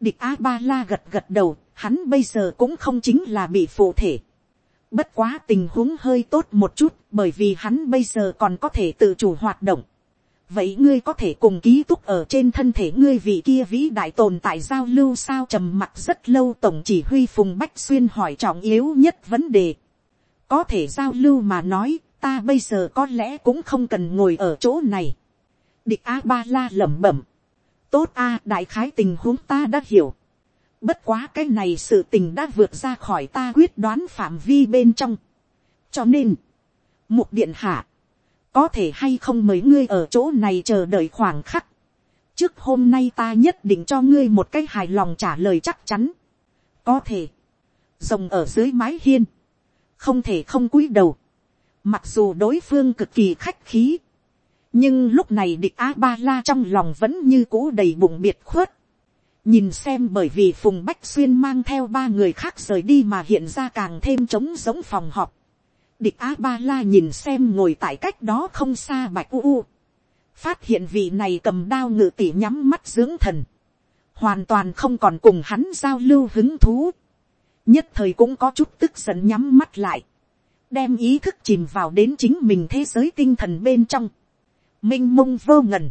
[SPEAKER 1] địch a ba la gật gật đầu, hắn bây giờ cũng không chính là bị phụ thể. bất quá tình huống hơi tốt một chút bởi vì hắn bây giờ còn có thể tự chủ hoạt động. vậy ngươi có thể cùng ký túc ở trên thân thể ngươi vì kia vĩ đại tồn tại giao lưu sao trầm mặc rất lâu tổng chỉ huy phùng bách xuyên hỏi trọng yếu nhất vấn đề có thể giao lưu mà nói, ta bây giờ có lẽ cũng không cần ngồi ở chỗ này. địch a ba la lẩm bẩm. tốt a đại khái tình huống ta đã hiểu. bất quá cái này sự tình đã vượt ra khỏi ta quyết đoán phạm vi bên trong. cho nên, mục điện hạ, có thể hay không mấy ngươi ở chỗ này chờ đợi khoảng khắc. trước hôm nay ta nhất định cho ngươi một cái hài lòng trả lời chắc chắn. có thể, rồng ở dưới mái hiên không thể không cúi đầu, mặc dù đối phương cực kỳ khách khí, nhưng lúc này địch a ba la trong lòng vẫn như cũ đầy bụng biệt khuất, nhìn xem bởi vì phùng bách xuyên mang theo ba người khác rời đi mà hiện ra càng thêm trống giống phòng họp, địch a ba la nhìn xem ngồi tại cách đó không xa bạch u u, phát hiện vị này cầm đao ngự tỉ nhắm mắt dưỡng thần, hoàn toàn không còn cùng hắn giao lưu hứng thú, nhất thời cũng có chút tức giận nhắm mắt lại, đem ý thức chìm vào đến chính mình thế giới tinh thần bên trong, m i n h mông vô ngần,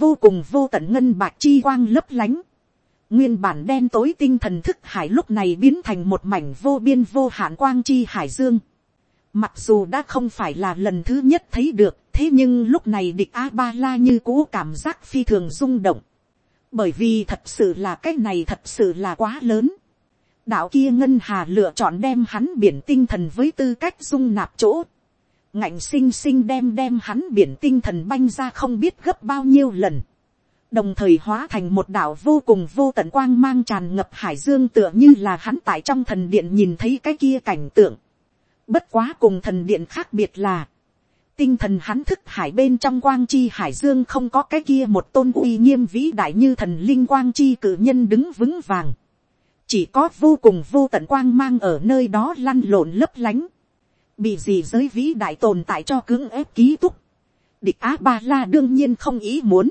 [SPEAKER 1] vô cùng vô tận ngân bạc chi quang lấp lánh, nguyên bản đen tối tinh thần thức hải lúc này biến thành một mảnh vô biên vô hạn quang chi hải dương, mặc dù đã không phải là lần thứ nhất thấy được, thế nhưng lúc này địch a ba la như cũ cảm giác phi thường rung động, bởi vì thật sự là cái này thật sự là quá lớn, đạo kia ngân hà lựa chọn đem hắn biển tinh thần với tư cách dung nạp chỗ, ngạnh xinh xinh đem đem hắn biển tinh thần banh ra không biết gấp bao nhiêu lần, đồng thời hóa thành một đạo vô cùng vô tận quang mang tràn ngập hải dương tựa như là hắn tại trong thần điện nhìn thấy cái kia cảnh tượng. Bất quá cùng thần điện khác biệt là, tinh thần hắn thức hải bên trong quang chi hải dương không có cái kia một tôn uy nghiêm vĩ đại như thần linh quang chi cử nhân đứng vững vàng chỉ có vô cùng vô tận quang mang ở nơi đó lăn lộn lấp lánh, bị gì giới vĩ đại tồn tại cho cưỡng ép ký túc, địch á ba la đương nhiên không ý muốn,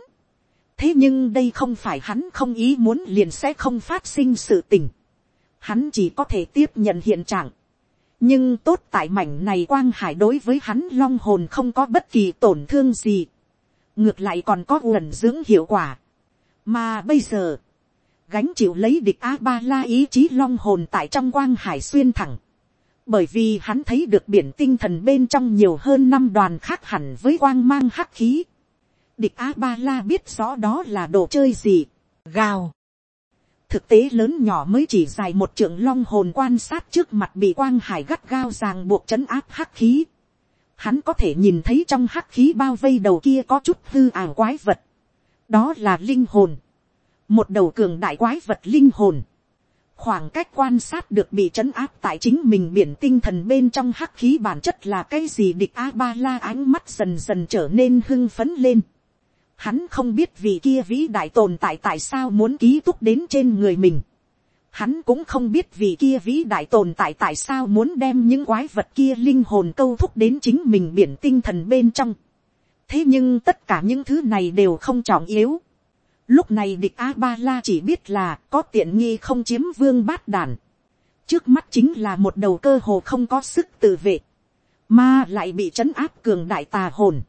[SPEAKER 1] thế nhưng đây không phải hắn không ý muốn liền sẽ không phát sinh sự tình, hắn chỉ có thể tiếp nhận hiện trạng, nhưng tốt tại mảnh này quang hải đối với hắn long hồn không có bất kỳ tổn thương gì, ngược lại còn có uẩn dưỡng hiệu quả, mà bây giờ, gánh chịu lấy địch a ba la ý chí long hồn tại trong quang hải xuyên thẳng. Bởi vì hắn thấy được biển tinh thần bên trong nhiều hơn năm đoàn khác hẳn với quang mang hắc khí. Địch a ba la biết rõ đó là đồ chơi gì. Gào. Thực tế lớn nhỏ mới chỉ dài một trượng long hồn quan sát trước mặt bị quang hải gắt gao ràng buộc chấn áp hắc khí. Hắn có thể nhìn thấy trong hắc khí bao vây đầu kia có chút hư ảo quái vật. Đó là linh hồn một đầu cường đại quái vật linh hồn, khoảng cách quan sát được bị trấn áp tại chính mình biển tinh thần bên trong hắc khí bản chất là cái gì địch a ba la ánh mắt dần dần trở nên hưng phấn lên. Hắn không biết vì kia vĩ đại tồn tại tại sao muốn ký túc đến trên người mình. Hắn cũng không biết vì kia vĩ đại tồn tại tại sao muốn đem những quái vật kia linh hồn câu thúc đến chính mình biển tinh thần bên trong. Thế nhưng tất cả những thứ này đều không trọng yếu Lúc này địch A-ba-la chỉ biết là có tiện nghi không chiếm vương bát đàn. Trước mắt chính là một đầu cơ hồ không có sức tự vệ. Mà lại bị trấn áp cường đại tà hồn.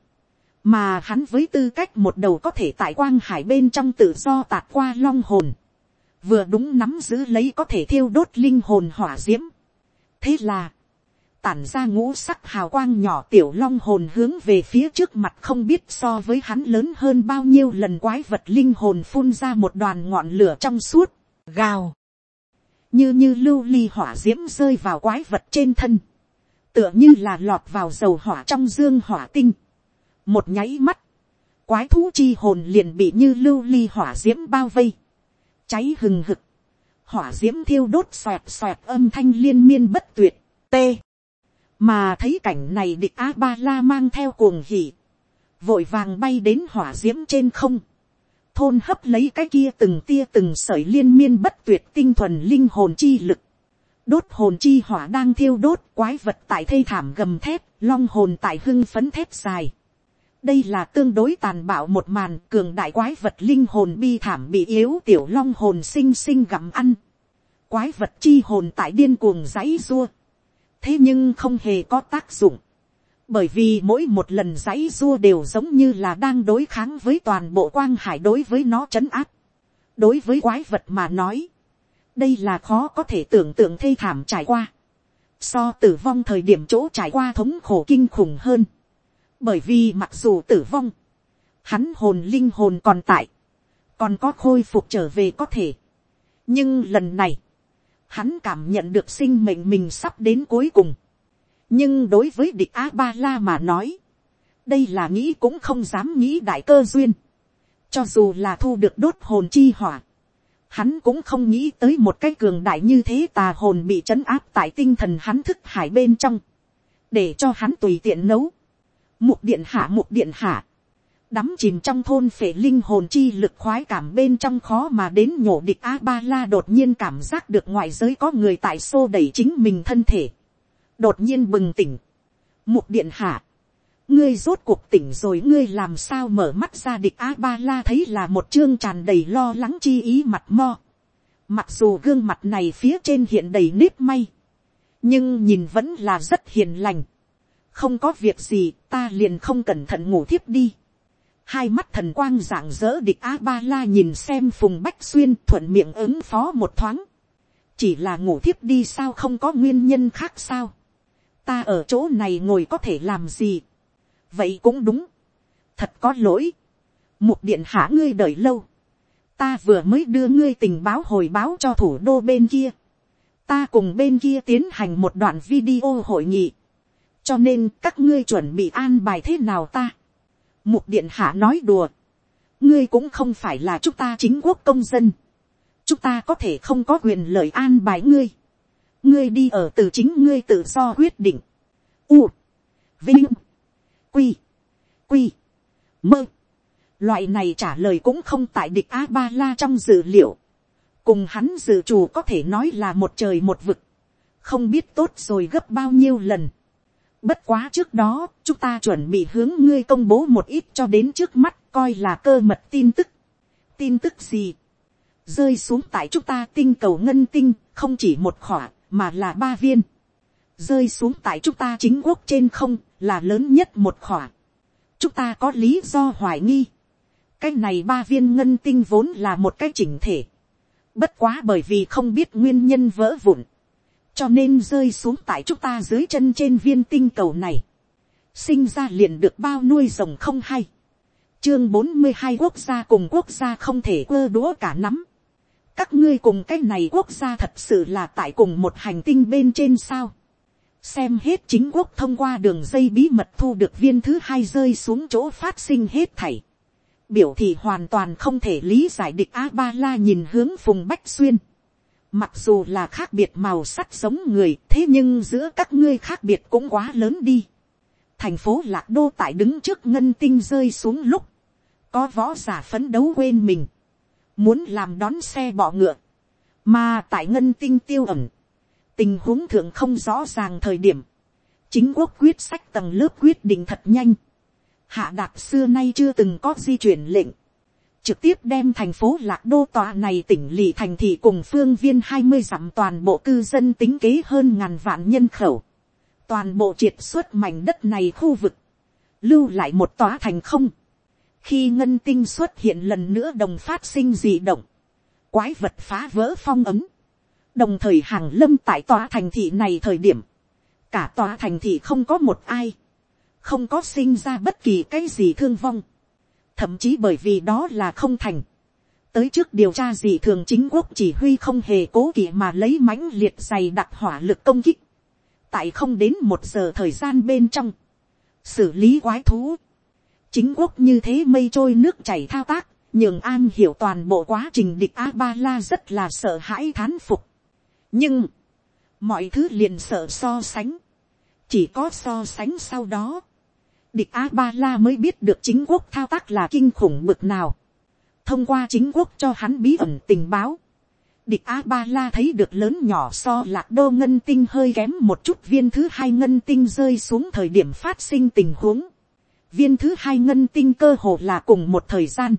[SPEAKER 1] Mà hắn với tư cách một đầu có thể tại quang hải bên trong tự do tạt qua long hồn. Vừa đúng nắm giữ lấy có thể thiêu đốt linh hồn hỏa diễm. Thế là tản ra ngũ sắc hào quang nhỏ tiểu long hồn hướng về phía trước mặt không biết so với hắn lớn hơn bao nhiêu lần quái vật linh hồn phun ra một đoàn ngọn lửa trong suốt, gào, như như lưu ly hỏa d i ễ m rơi vào quái vật trên thân, tựa như là lọt vào dầu hỏa trong dương hỏa tinh, một nháy mắt, quái thú chi hồn liền bị như lưu ly hỏa d i ễ m bao vây, cháy hừng hực, hỏa d i ễ m thiêu đốt xoẹt xoẹt âm thanh liên miên bất tuyệt, t, mà thấy cảnh này địch a ba la mang theo cuồng hỉ, vội vàng bay đến hỏa d i ễ m trên không, thôn hấp lấy cái kia từng tia từng sởi liên miên bất tuyệt tinh thuần linh hồn chi lực, đốt hồn chi hỏa đang thiêu đốt quái vật tại thây thảm gầm thép, long hồn tại hưng phấn thép dài. đây là tương đối tàn bạo một màn cường đại quái vật linh hồn bi thảm bị yếu tiểu long hồn xinh xinh gặm ăn. quái vật chi hồn tại điên cuồng giấy dua thế nhưng không hề có tác dụng, bởi vì mỗi một lần giấy dua đều giống như là đang đối kháng với toàn bộ quang hải đối với nó trấn áp. đối với quái vật mà nói, đây là khó có thể tưởng tượng thê thảm trải qua, so tử vong thời điểm chỗ trải qua thống khổ kinh khủng hơn, bởi vì mặc dù tử vong, hắn hồn linh hồn còn tại, còn có khôi phục trở về có thể, nhưng lần này, hắn cảm nhận được sinh mệnh mình sắp đến cuối cùng. nhưng đối với địch a ba la mà nói, đây là nghĩ cũng không dám nghĩ đại cơ duyên. cho dù là thu được đốt hồn chi hỏa, hắn cũng không nghĩ tới một cái cường đại như thế tà hồn bị trấn áp tại tinh thần hắn thức hải bên trong, để cho hắn tùy tiện nấu. mục điện hạ mục điện hạ, đắm chìm trong thôn phệ linh hồn chi lực khoái cảm bên trong khó mà đến nhổ địch a ba la đột nhiên cảm giác được ngoại giới có người tại xô đẩy chính mình thân thể đột nhiên bừng tỉnh mục điện hạ ngươi rốt cuộc tỉnh rồi, ngươi làm sao mở mắt ra địch a ba la thấy là một chương tràn đầy lo lắng chi ý mặt mo Mặc dù gương mặt này phía trên hiện đầy nếp may. Nhưng nhìn vẫn là rất hiền lành. Không có việc gì, ta liền không cẩn thận ngủ thiếp đi. Hai mắt thần quang dạng dỡ địch A-ba-la nhìn xem phùng bách xuyên thuận miệng ứng phó một thoáng. Chỉ là ngủ thiếp đi sao không có nguyên nhân khác sao. Ta ở chỗ này ngồi có thể làm gì. Vậy cũng đúng. Thật có lỗi. một điện hạ ngươi đợi lâu ta vừa mới đưa ngươi tình báo hồi báo cho thủ đô bên kia. ta cùng bên kia tiến hành một đoạn video hội nghị. cho nên các ngươi chuẩn bị an bài thế nào ta mục điện hạ nói đùa. ngươi cũng không phải là chúng ta chính quốc công dân. chúng ta có thể không có quyền lợi an bài ngươi. ngươi đi ở từ chính ngươi tự do quyết định. u, vinh, quy, quy, mơ Loại này trả lời cũng không tại địch A-ba-la trong dự liệu. Cùng hắn dự chủ có thể nói là một trời một vực. Không biết tốt rồi gấp bao nhiêu lần. Bất quá trước đó, chúng ta chuẩn bị hướng ngươi công bố một ít cho đến trước mắt coi là cơ mật tin tức. Tin tức gì? Rơi xuống tại chúng ta tinh cầu ngân tinh, không chỉ một khỏa, mà là ba viên. Rơi xuống tại chúng ta chính quốc trên không, là lớn nhất một khỏa. Chúng ta có lý do hoài nghi cái này ba viên ngân tinh vốn là một cái chỉnh thể. Bất quá bởi vì không biết nguyên nhân vỡ vụn. Cho nên rơi xuống tại chúng ta dưới chân trên viên tinh cầu này. Sinh ra liền được bao nuôi rồng không hay. Chương bốn mươi hai quốc gia cùng quốc gia không thể quơ đũa cả nắm. Các ngươi cùng cái này quốc gia thật sự là tại cùng một hành tinh bên trên sao. Xem hết chính quốc thông qua đường dây bí mật thu được viên thứ hai rơi xuống chỗ phát sinh hết thảy biểu thị hoàn toàn không thể lý giải địch a ba la nhìn hướng phùng bách xuyên mặc dù là khác biệt màu sắc giống người thế nhưng giữa các ngươi khác biệt cũng quá lớn đi. thành phố lạc đô tại đứng trước ngân tinh rơi xuống lúc, có võ giả phấn đấu quên mình, muốn làm đón xe bọ ngựa, mà tại ngân tinh tiêu ẩm, tình huống thượng không rõ ràng thời điểm, chính quốc quyết sách tầng lớp quyết định thật nhanh, hạ đạp xưa nay chưa từng có di chuyển lệnh, trực tiếp đem thành phố lạc đô tòa này tỉnh lỵ thành thị cùng phương viên hai mươi dặm toàn bộ cư dân tính kế hơn ngàn vạn nhân khẩu, toàn bộ triệt xuất mảnh đất này khu vực, lưu lại một tòa thành không, khi ngân tinh xuất hiện lần nữa đồng phát sinh dị động, quái vật phá vỡ phong ấm, đồng thời hàng lâm tại tòa thành thị này thời điểm, cả tòa thành thị không có một ai, không có sinh ra bất kỳ cái gì thương vong, thậm chí bởi vì đó là không thành. tới trước điều tra gì thường chính quốc chỉ huy không hề cố kỵ mà lấy mãnh liệt dày đặc hỏa lực công kích, tại không đến một giờ thời gian bên trong, xử lý quái thú, chính quốc như thế mây trôi nước chảy thao tác, nhường an hiểu toàn bộ quá trình địch a ba la rất là sợ hãi thán phục. nhưng, mọi thứ liền sợ so sánh, chỉ có so sánh sau đó, địch a ba la mới biết được chính quốc thao tác là kinh khủng bực nào. thông qua chính quốc cho hắn bí ẩn tình báo. địch a ba la thấy được lớn nhỏ so lạc đô ngân tinh hơi kém một chút viên thứ hai ngân tinh rơi xuống thời điểm phát sinh tình huống. viên thứ hai ngân tinh cơ hồ là cùng một thời gian.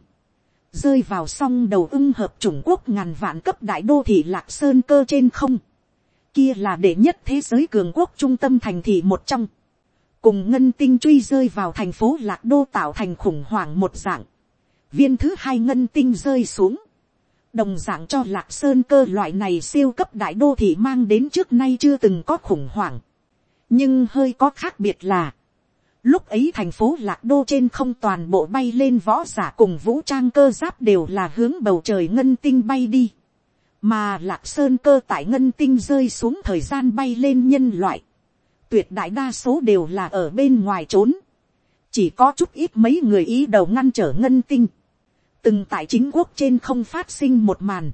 [SPEAKER 1] rơi vào song đầu ưng hợp trung quốc ngàn vạn cấp đại đô thị lạc sơn cơ trên không. kia là đệ nhất thế giới cường quốc trung tâm thành thị một trong cùng ngân tinh truy rơi vào thành phố lạc đô tạo thành khủng hoảng một dạng, viên thứ hai ngân tinh rơi xuống, đồng dạng cho lạc sơn cơ loại này siêu cấp đại đô thị mang đến trước nay chưa từng có khủng hoảng, nhưng hơi có khác biệt là, lúc ấy thành phố lạc đô trên không toàn bộ bay lên võ giả cùng vũ trang cơ giáp đều là hướng bầu trời ngân tinh bay đi, mà lạc sơn cơ tại ngân tinh rơi xuống thời gian bay lên nhân loại, tuyệt đại đa số đều là ở bên ngoài trốn, chỉ có chút ít mấy người ý đầu ngăn trở ngân tinh, từng tại chính quốc trên không phát sinh một màn,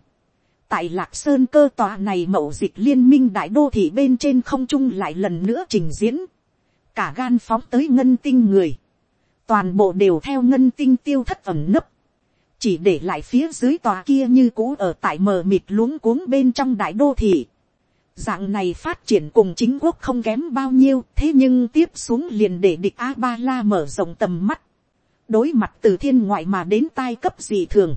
[SPEAKER 1] tại lạc sơn cơ tòa này mậu dịch liên minh đại đô thị bên trên không trung lại lần nữa trình diễn, cả gan phóng tới ngân tinh người, toàn bộ đều theo ngân tinh tiêu thất ẩm nấp, chỉ để lại phía dưới tòa kia như cũ ở tại mờ mịt luống cuống bên trong đại đô thị, Dạng này phát triển cùng chính quốc không kém bao nhiêu, thế nhưng tiếp xuống liền để địch A-ba-la mở rộng tầm mắt. Đối mặt từ thiên ngoại mà đến tai cấp dị thường.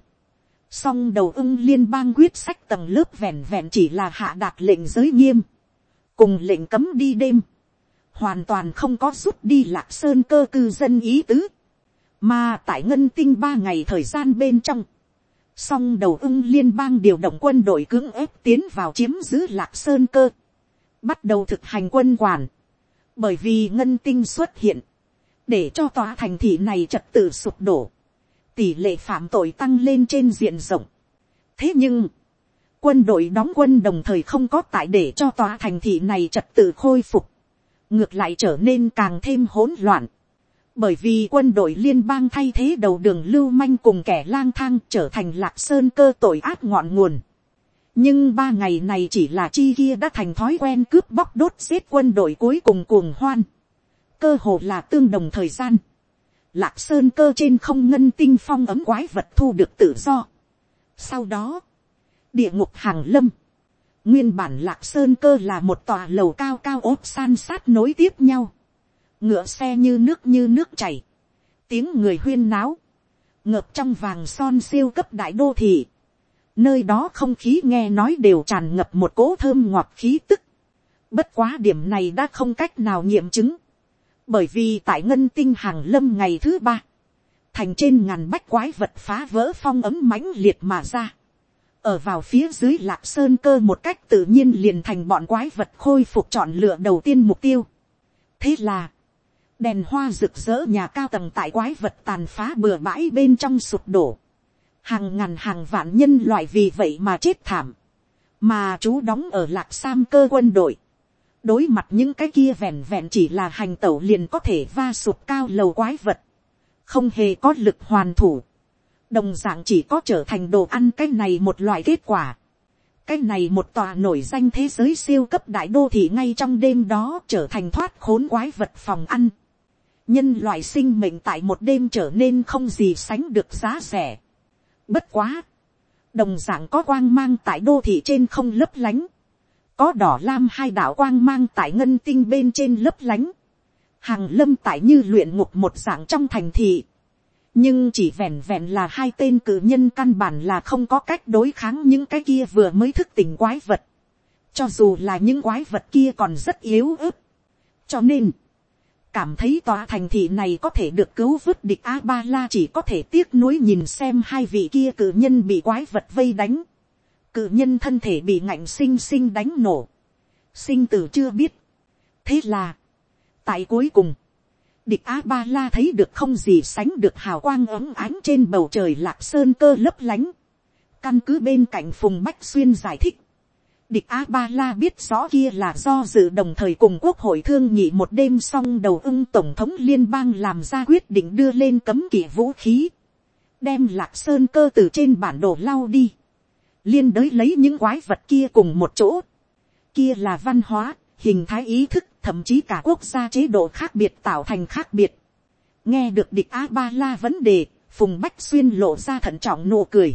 [SPEAKER 1] song đầu ưng liên bang quyết sách tầng lớp vẹn vẹn chỉ là hạ đạt lệnh giới nghiêm, cùng lệnh cấm đi đêm, hoàn toàn không có rút đi lạc sơn cơ cư dân ý tứ, mà tại ngân tinh ba ngày thời gian bên trong, song đầu ưng liên bang điều động quân đội cưỡng ép tiến vào chiếm giữ lạc sơn cơ, bắt đầu thực hành quân quản, bởi vì ngân tinh xuất hiện, để cho tòa thành thị này trật tự sụp đổ, tỷ lệ phạm tội tăng lên trên diện rộng. thế nhưng, quân đội đóng quân đồng thời không có tại để cho tòa thành thị này trật tự khôi phục, ngược lại trở nên càng thêm hỗn loạn, bởi vì quân đội liên bang thay thế đầu đường lưu manh cùng kẻ lang thang trở thành lạc sơn cơ tội ác ngọn nguồn. nhưng ba ngày này chỉ là chi kia đã thành thói quen cướp bóc đốt giết quân đội cuối cùng cuồng hoan. cơ hồ là tương đồng thời gian. lạc sơn cơ trên không ngân tinh phong ấm quái vật thu được tự do. sau đó, địa ngục hàng lâm. nguyên bản lạc sơn cơ là một tòa lầu cao cao ốp san sát nối tiếp nhau ngựa xe như nước như nước chảy, tiếng người huyên náo, ngợp trong vàng son siêu cấp đại đô thị, nơi đó không khí nghe nói đều tràn ngập một cỗ thơm ngọt khí tức, bất quá điểm này đã không cách nào nghiệm chứng, bởi vì tại ngân tinh hàng lâm ngày thứ ba, thành trên ngàn bách quái vật phá vỡ phong ấm mãnh liệt mà ra, ở vào phía dưới lạc sơn cơ một cách tự nhiên liền thành bọn quái vật khôi phục chọn lựa đầu tiên mục tiêu. thế là, đèn hoa rực rỡ nhà cao tầng tại quái vật tàn phá bừa bãi bên trong sụp đổ, hàng ngàn hàng vạn nhân loại vì vậy mà chết thảm, mà chú đóng ở lạc sam cơ quân đội, đối mặt những cái kia vẹn vẹn chỉ là hành tẩu liền có thể va sụp cao lầu quái vật, không hề có lực hoàn thủ, đồng d ạ n g chỉ có trở thành đồ ăn cái này một loại kết quả. cái này một tòa nổi danh thế giới siêu cấp đại đô thị ngay trong đêm đó trở thành thoát khốn quái vật phòng ăn nhân loại sinh mệnh tại một đêm trở nên không gì sánh được giá rẻ. Bất quá, đồng dạng có quang mang tại đô thị trên không lấp lánh, có đỏ lam hai đạo quang mang tại ngân tinh bên trên lấp lánh, hàng lâm tại như luyện ngục một dạng trong thành thị, nhưng chỉ vẹn vẹn là hai tên cử nhân căn bản là không có cách đối kháng những cái kia vừa mới thức tỉnh quái vật, cho dù là những quái vật kia còn rất yếu ớt, cho nên, cảm thấy tòa thành thị này có thể được cứu vớt địch a ba la chỉ có thể tiếc nuối nhìn xem hai vị kia cử nhân bị quái vật vây đánh. Cử nhân thân thể bị ngạnh sinh sinh đánh nổ. Sinh tử chưa biết. Thế là, tại cuối cùng, địch a ba la thấy được không gì sánh được hào quang ấm ánh trên bầu trời lạc sơn cơ lấp lánh. Căn cứ bên cạnh phùng bách xuyên giải thích Địch A-ba-la biết rõ kia là do dự đồng thời cùng quốc hội thương nghị một đêm xong đầu ưng tổng thống liên bang làm ra quyết định đưa lên cấm kỵ vũ khí. Đem lạc sơn cơ từ trên bản đồ lau đi. Liên đới lấy những quái vật kia cùng một chỗ. Kia là văn hóa, hình thái ý thức, thậm chí cả quốc gia chế độ khác biệt tạo thành khác biệt. Nghe được địch A-ba-la vấn đề, Phùng Bách Xuyên lộ ra thận trọng nụ cười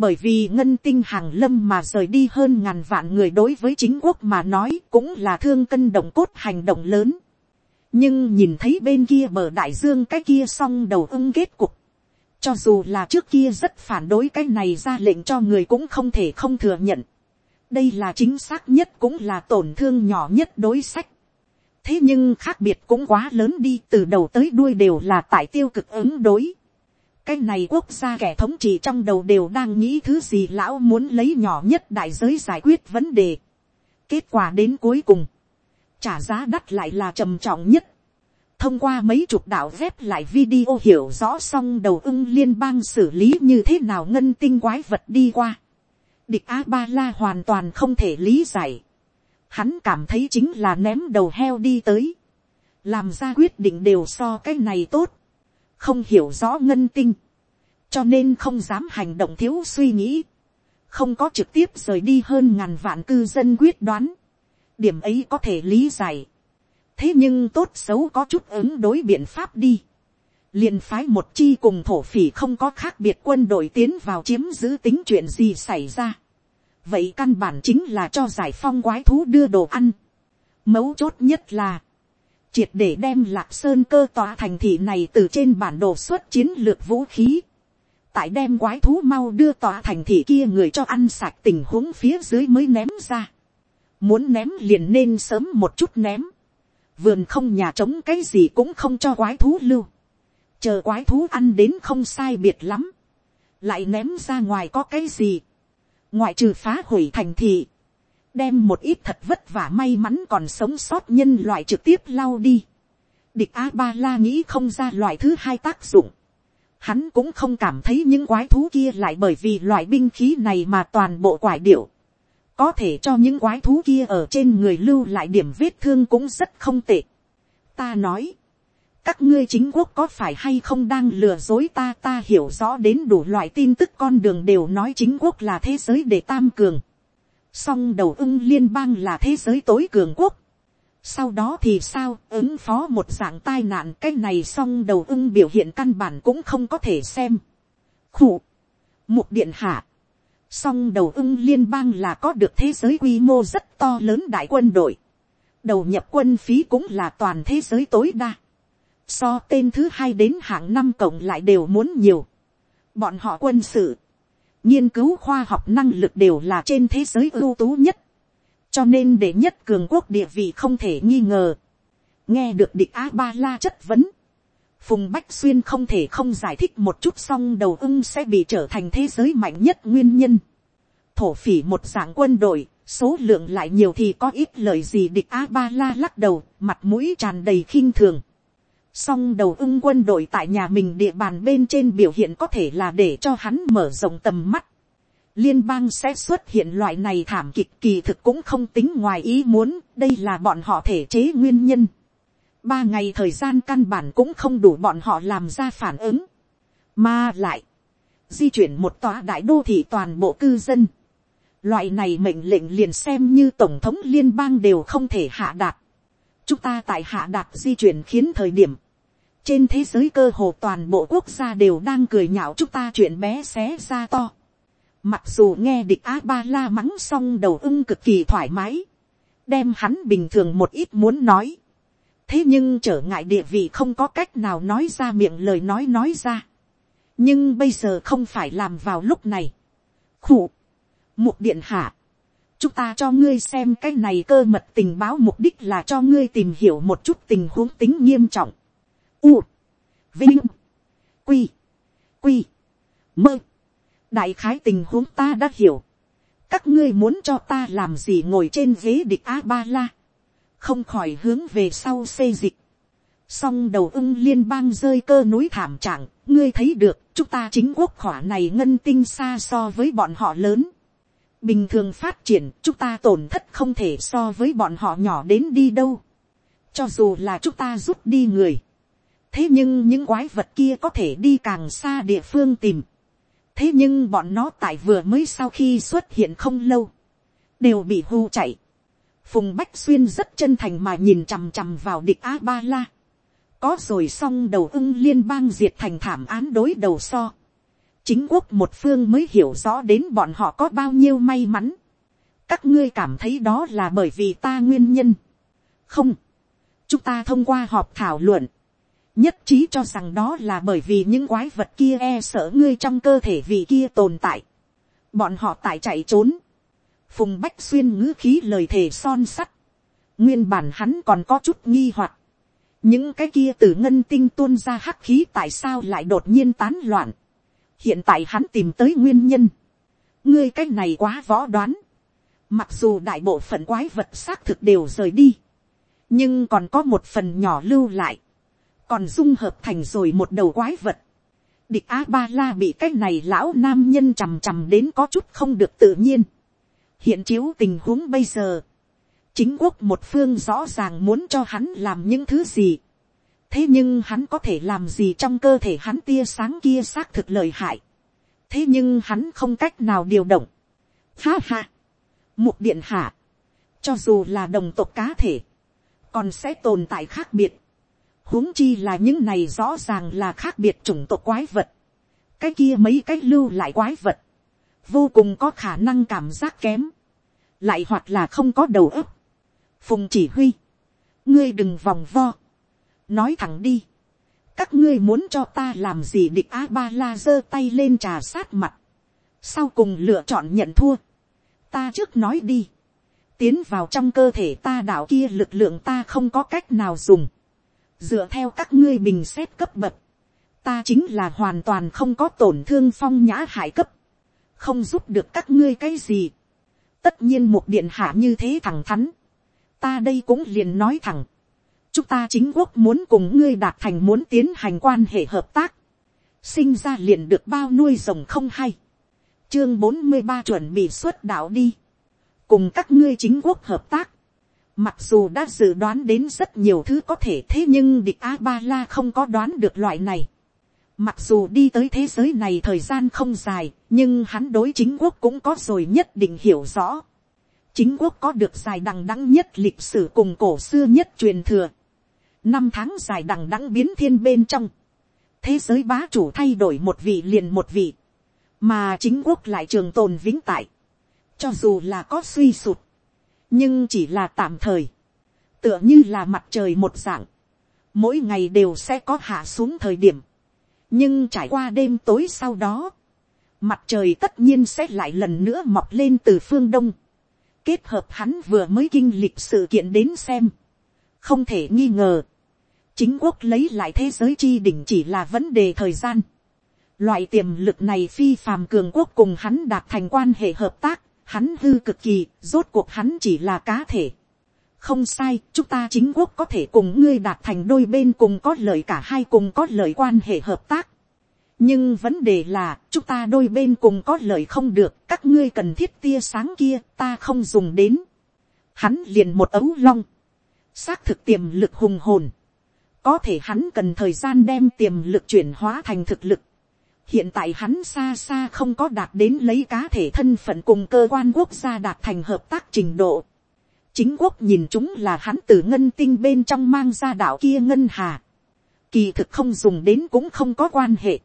[SPEAKER 1] bởi vì ngân tinh hàng lâm mà rời đi hơn ngàn vạn người đối với chính quốc mà nói cũng là thương cân động cốt hành động lớn. nhưng nhìn thấy bên kia bờ đại dương cái kia xong đầu ưng kết cục. cho dù là trước kia rất phản đối cái này ra lệnh cho người cũng không thể không thừa nhận. đây là chính xác nhất cũng là tổn thương nhỏ nhất đối sách. thế nhưng khác biệt cũng quá lớn đi từ đầu tới đuôi đều là tại tiêu cực ứng đối cái này quốc gia kẻ thống trị trong đầu đều đang nghĩ thứ gì lão muốn lấy nhỏ nhất đại giới giải quyết vấn đề. kết quả đến cuối cùng, trả giá đắt lại là trầm trọng nhất. thông qua mấy chục đạo vép lại video hiểu rõ xong đầu ưng liên bang xử lý như thế nào ngân tinh quái vật đi qua. địch a ba la hoàn toàn không thể lý giải. hắn cảm thấy chính là ném đầu heo đi tới. làm ra quyết định đều so cái này tốt không hiểu rõ ngân tinh, cho nên không dám hành động thiếu suy nghĩ, không có trực tiếp rời đi hơn ngàn vạn cư dân quyết đoán, điểm ấy có thể lý giải, thế nhưng tốt xấu có chút ứng đối biện pháp đi, liền phái một chi cùng thổ phỉ không có khác biệt quân đội tiến vào chiếm giữ tính chuyện gì xảy ra, vậy căn bản chính là cho giải phong quái thú đưa đồ ăn, mấu chốt nhất là, triệt để đem lạc sơn cơ tòa thành thị này từ trên bản đồ xuất chiến lược vũ khí, tại đem quái thú mau đưa tòa thành thị kia người cho ăn sạch tình huống phía dưới mới ném ra. Muốn ném liền nên sớm một chút ném. Vườn không nhà trống cái gì cũng không cho quái thú lưu. Chờ quái thú ăn đến không sai biệt lắm. Lại ném ra ngoài có cái gì. Ngoại trừ phá hủy thành thị. Đem một ít thật vất vả may mắn còn sống sót nhân loại trực tiếp lau đi. Địch A-ba-la nghĩ không ra loại thứ hai tác dụng hắn cũng không cảm thấy những quái thú kia lại bởi vì loại binh khí này mà toàn bộ quải điệu. Có thể cho những quái thú kia ở trên người lưu lại điểm vết thương cũng rất không tệ. Ta nói, các ngươi chính quốc có phải hay không đang lừa dối ta ta hiểu rõ đến đủ loại tin tức con đường đều nói chính quốc là thế giới để tam cường. Song đầu ưng liên bang là thế giới tối cường quốc sau đó thì sao ứng phó một dạng tai nạn cái này song đầu ưng biểu hiện căn bản cũng không có thể xem. khủ, mục điện hạ, song đầu ưng liên bang là có được thế giới quy mô rất to lớn đại quân đội. đầu nhập quân phí cũng là toàn thế giới tối đa. so tên thứ hai đến hạng năm cộng lại đều muốn nhiều. bọn họ quân sự, nghiên cứu khoa học năng lực đều là trên thế giới ưu tú nhất cho nên để nhất cường quốc địa vị không thể nghi ngờ. nghe được địch a ba la chất vấn. phùng bách xuyên không thể không giải thích một chút xong đầu ưng sẽ bị trở thành thế giới mạnh nhất nguyên nhân. thổ phỉ một dạng quân đội, số lượng lại nhiều thì có ít lời gì địch a ba la lắc đầu, mặt mũi tràn đầy khinh thường song đầu ưng quân đội tại nhà mình địa bàn bên trên biểu hiện có thể là để cho hắn mở rộng tầm mắt liên bang sẽ xuất hiện loại này thảm kịch kỳ thực cũng không tính ngoài ý muốn, đây là bọn họ thể chế nguyên nhân. Ba ngày thời gian căn bản cũng không đủ bọn họ làm ra phản ứng. Mà lại, di chuyển một tòa đại đô thị toàn bộ cư dân. Loại này mệnh lệnh liền xem như tổng thống liên bang đều không thể hạ đạt. Chúng ta tại hạ đạt di chuyển khiến thời điểm. Trên thế giới cơ hồ toàn bộ quốc gia đều đang cười nhạo chúng ta chuyện bé xé ra to Mặc dù nghe địch A-ba-la mắng xong đầu ưng cực kỳ thoải mái. Đem hắn bình thường một ít muốn nói. Thế nhưng trở ngại địa vị không có cách nào nói ra miệng lời nói nói ra. Nhưng bây giờ không phải làm vào lúc này. Khủ. Mục điện hạ. Chúng ta cho ngươi xem cái này cơ mật tình báo mục đích là cho ngươi tìm hiểu một chút tình huống tính nghiêm trọng. U. Vinh. Quy. Quy. Mơ đại khái tình huống ta đã hiểu, các ngươi muốn cho ta làm gì ngồi trên ghế địch a ba la, không khỏi hướng về sau xây dịch, song đầu ưng liên bang rơi cơ núi thảm trạng, ngươi thấy được, chúng ta chính quốc khỏa này ngân tinh xa so với bọn họ lớn bình thường phát triển, chúng ta tổn thất không thể so với bọn họ nhỏ đến đi đâu. cho dù là chúng ta rút đi người. thế nhưng những quái vật kia có thể đi càng xa địa phương tìm thế nhưng bọn nó tại vừa mới sau khi xuất hiện không lâu, đều bị hưu chạy. phùng bách xuyên rất chân thành mà nhìn chằm chằm vào địch a ba la. có rồi xong đầu ưng liên bang diệt thành thảm án đối đầu so chính quốc một phương mới hiểu rõ đến bọn họ có bao nhiêu may mắn. các ngươi cảm thấy đó là bởi vì ta nguyên nhân. không, chúng ta thông qua họp thảo luận, nhất trí cho rằng đó là bởi vì những quái vật kia e sợ ngươi trong cơ thể vì kia tồn tại. bọn họ tại chạy trốn. phùng bách xuyên ngữ khí lời thề son sắt. nguyên bản hắn còn có chút nghi hoặc. những cái kia từ ngân tinh tuôn ra hắc khí tại sao lại đột nhiên tán loạn hiện tại hắn tìm tới nguyên nhân. ngươi cái này quá võ đoán. mặc dù đại bộ phận quái vật xác thực đều rời đi. nhưng còn có một phần nhỏ lưu lại còn dung hợp thành rồi một đầu quái vật. địch a ba la bị cái này lão nam nhân chằm chằm đến có chút không được tự nhiên. hiện chiếu tình huống bây giờ, chính quốc một phương rõ ràng muốn cho hắn làm những thứ gì thế nhưng hắn có thể làm gì trong cơ thể hắn tia sáng kia xác thực lợi hại. thế nhưng hắn không cách nào điều động. ha ha. mục điện hạ. cho dù là đồng tộc cá thể, còn sẽ tồn tại khác biệt huống chi là những này rõ ràng là khác biệt chủng tộc quái vật. cái kia mấy cái lưu lại quái vật, vô cùng có khả năng cảm giác kém, lại hoặc là không có đầu óc. phùng chỉ huy, ngươi đừng vòng vo, nói thẳng đi, các ngươi muốn cho ta làm gì địch a ba la giơ tay lên trà sát mặt, sau cùng lựa chọn nhận thua, ta trước nói đi, tiến vào trong cơ thể ta đạo kia lực lượng ta không có cách nào dùng, dựa theo các ngươi bình xét cấp bậc, ta chính là hoàn toàn không có tổn thương phong nhã hải cấp, không giúp được các ngươi cái gì. tất nhiên một điện hạ như thế thẳng thắn, ta đây cũng liền nói thẳng, chúng ta chính quốc muốn cùng ngươi đạt thành muốn tiến hành quan hệ hợp tác, sinh ra liền được bao nuôi rồng không hay, chương bốn mươi ba chuẩn bị xuất đạo đi, cùng các ngươi chính quốc hợp tác, mặc dù đã dự đoán đến rất nhiều thứ có thể thế nhưng địch a ba la không có đoán được loại này, Mặc dù đi tới thế giới này thời gian không dài, nhưng hắn đối chính quốc cũng có rồi nhất định hiểu rõ. Chính quốc có được dài đằng đẵng nhất lịch sử cùng cổ xưa nhất truyền thừa. Năm tháng dài đằng đẵng biến thiên bên trong. Thế giới bá chủ thay đổi một vị liền một vị. Mà chính quốc lại trường tồn vĩnh tại. Cho dù là có suy sụt. Nhưng chỉ là tạm thời. Tựa như là mặt trời một dạng. Mỗi ngày đều sẽ có hạ xuống thời điểm nhưng trải qua đêm tối sau đó, mặt trời tất nhiên sẽ lại lần nữa mọc lên từ phương đông, kết hợp hắn vừa mới kinh lịch sự kiện đến xem, không thể nghi ngờ, chính quốc lấy lại thế giới chi đỉnh chỉ là vấn đề thời gian. Loại tiềm lực này phi phàm cường quốc cùng hắn đạt thành quan hệ hợp tác, hắn hư cực kỳ, rốt cuộc hắn chỉ là cá thể. Không sai, chúng ta chính quốc có thể cùng ngươi đạt thành đôi bên cùng có lợi cả hai cùng có lợi quan hệ hợp tác. Nhưng vấn đề là, chúng ta đôi bên cùng có lợi không được, các ngươi cần thiết tia sáng kia, ta không dùng đến. Hắn liền một ấu long. Xác thực tiềm lực hùng hồn. Có thể hắn cần thời gian đem tiềm lực chuyển hóa thành thực lực. Hiện tại hắn xa xa không có đạt đến lấy cá thể thân phận cùng cơ quan quốc gia đạt thành hợp tác trình độ chính quốc nhìn chúng là hắn từ ngân tinh bên trong mang ra đảo kia ngân hà. Kỳ thực không dùng đến cũng không có quan hệ.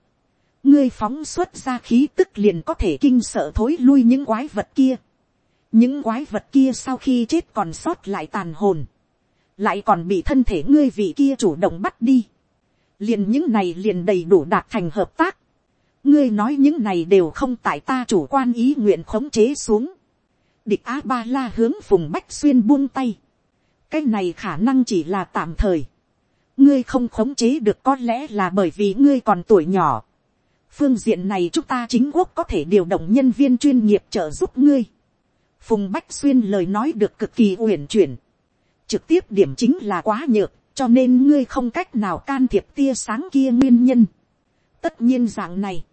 [SPEAKER 1] Ngươi phóng xuất ra khí tức liền có thể kinh sợ thối lui những quái vật kia. Những quái vật kia sau khi chết còn sót lại tàn hồn. Lại còn bị thân thể ngươi vị kia chủ động bắt đi. Liền những này liền đầy đủ đạt thành hợp tác. Ngươi nói những này đều không tại ta chủ quan ý nguyện khống chế xuống địch a ba la hướng phùng bách xuyên buông tay. cái này khả năng chỉ là tạm thời. ngươi không khống chế được có lẽ là bởi vì ngươi còn tuổi nhỏ. phương diện này chúng ta chính quốc có thể điều động nhân viên chuyên nghiệp trợ giúp ngươi. phùng bách xuyên lời nói được cực kỳ uyển chuyển trực tiếp điểm chính là quá nhược, cho nên ngươi không cách nào can thiệp tia sáng kia nguyên nhân. tất nhiên dạng này,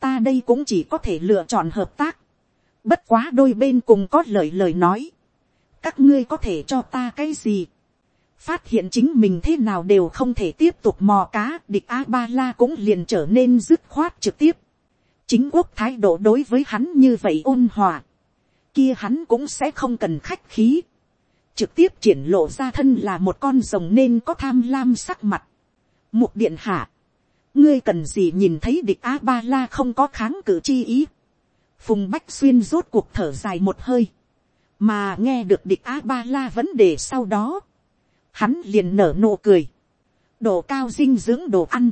[SPEAKER 1] ta đây cũng chỉ có thể lựa chọn hợp tác Bất quá đôi bên cùng có lời lời nói. Các ngươi có thể cho ta cái gì? Phát hiện chính mình thế nào đều không thể tiếp tục mò cá. Địch A-ba-la cũng liền trở nên dứt khoát trực tiếp. Chính quốc thái độ đối với hắn như vậy ôn hòa. Kia hắn cũng sẽ không cần khách khí. Trực tiếp triển lộ ra thân là một con rồng nên có tham lam sắc mặt. Mục điện hạ. Ngươi cần gì nhìn thấy địch A-ba-la không có kháng cử chi ý? Phùng bách xuyên rốt cuộc thở dài một hơi, mà nghe được địch a ba la vấn đề sau đó, hắn liền nở nụ cười, đồ cao dinh dưỡng đồ ăn,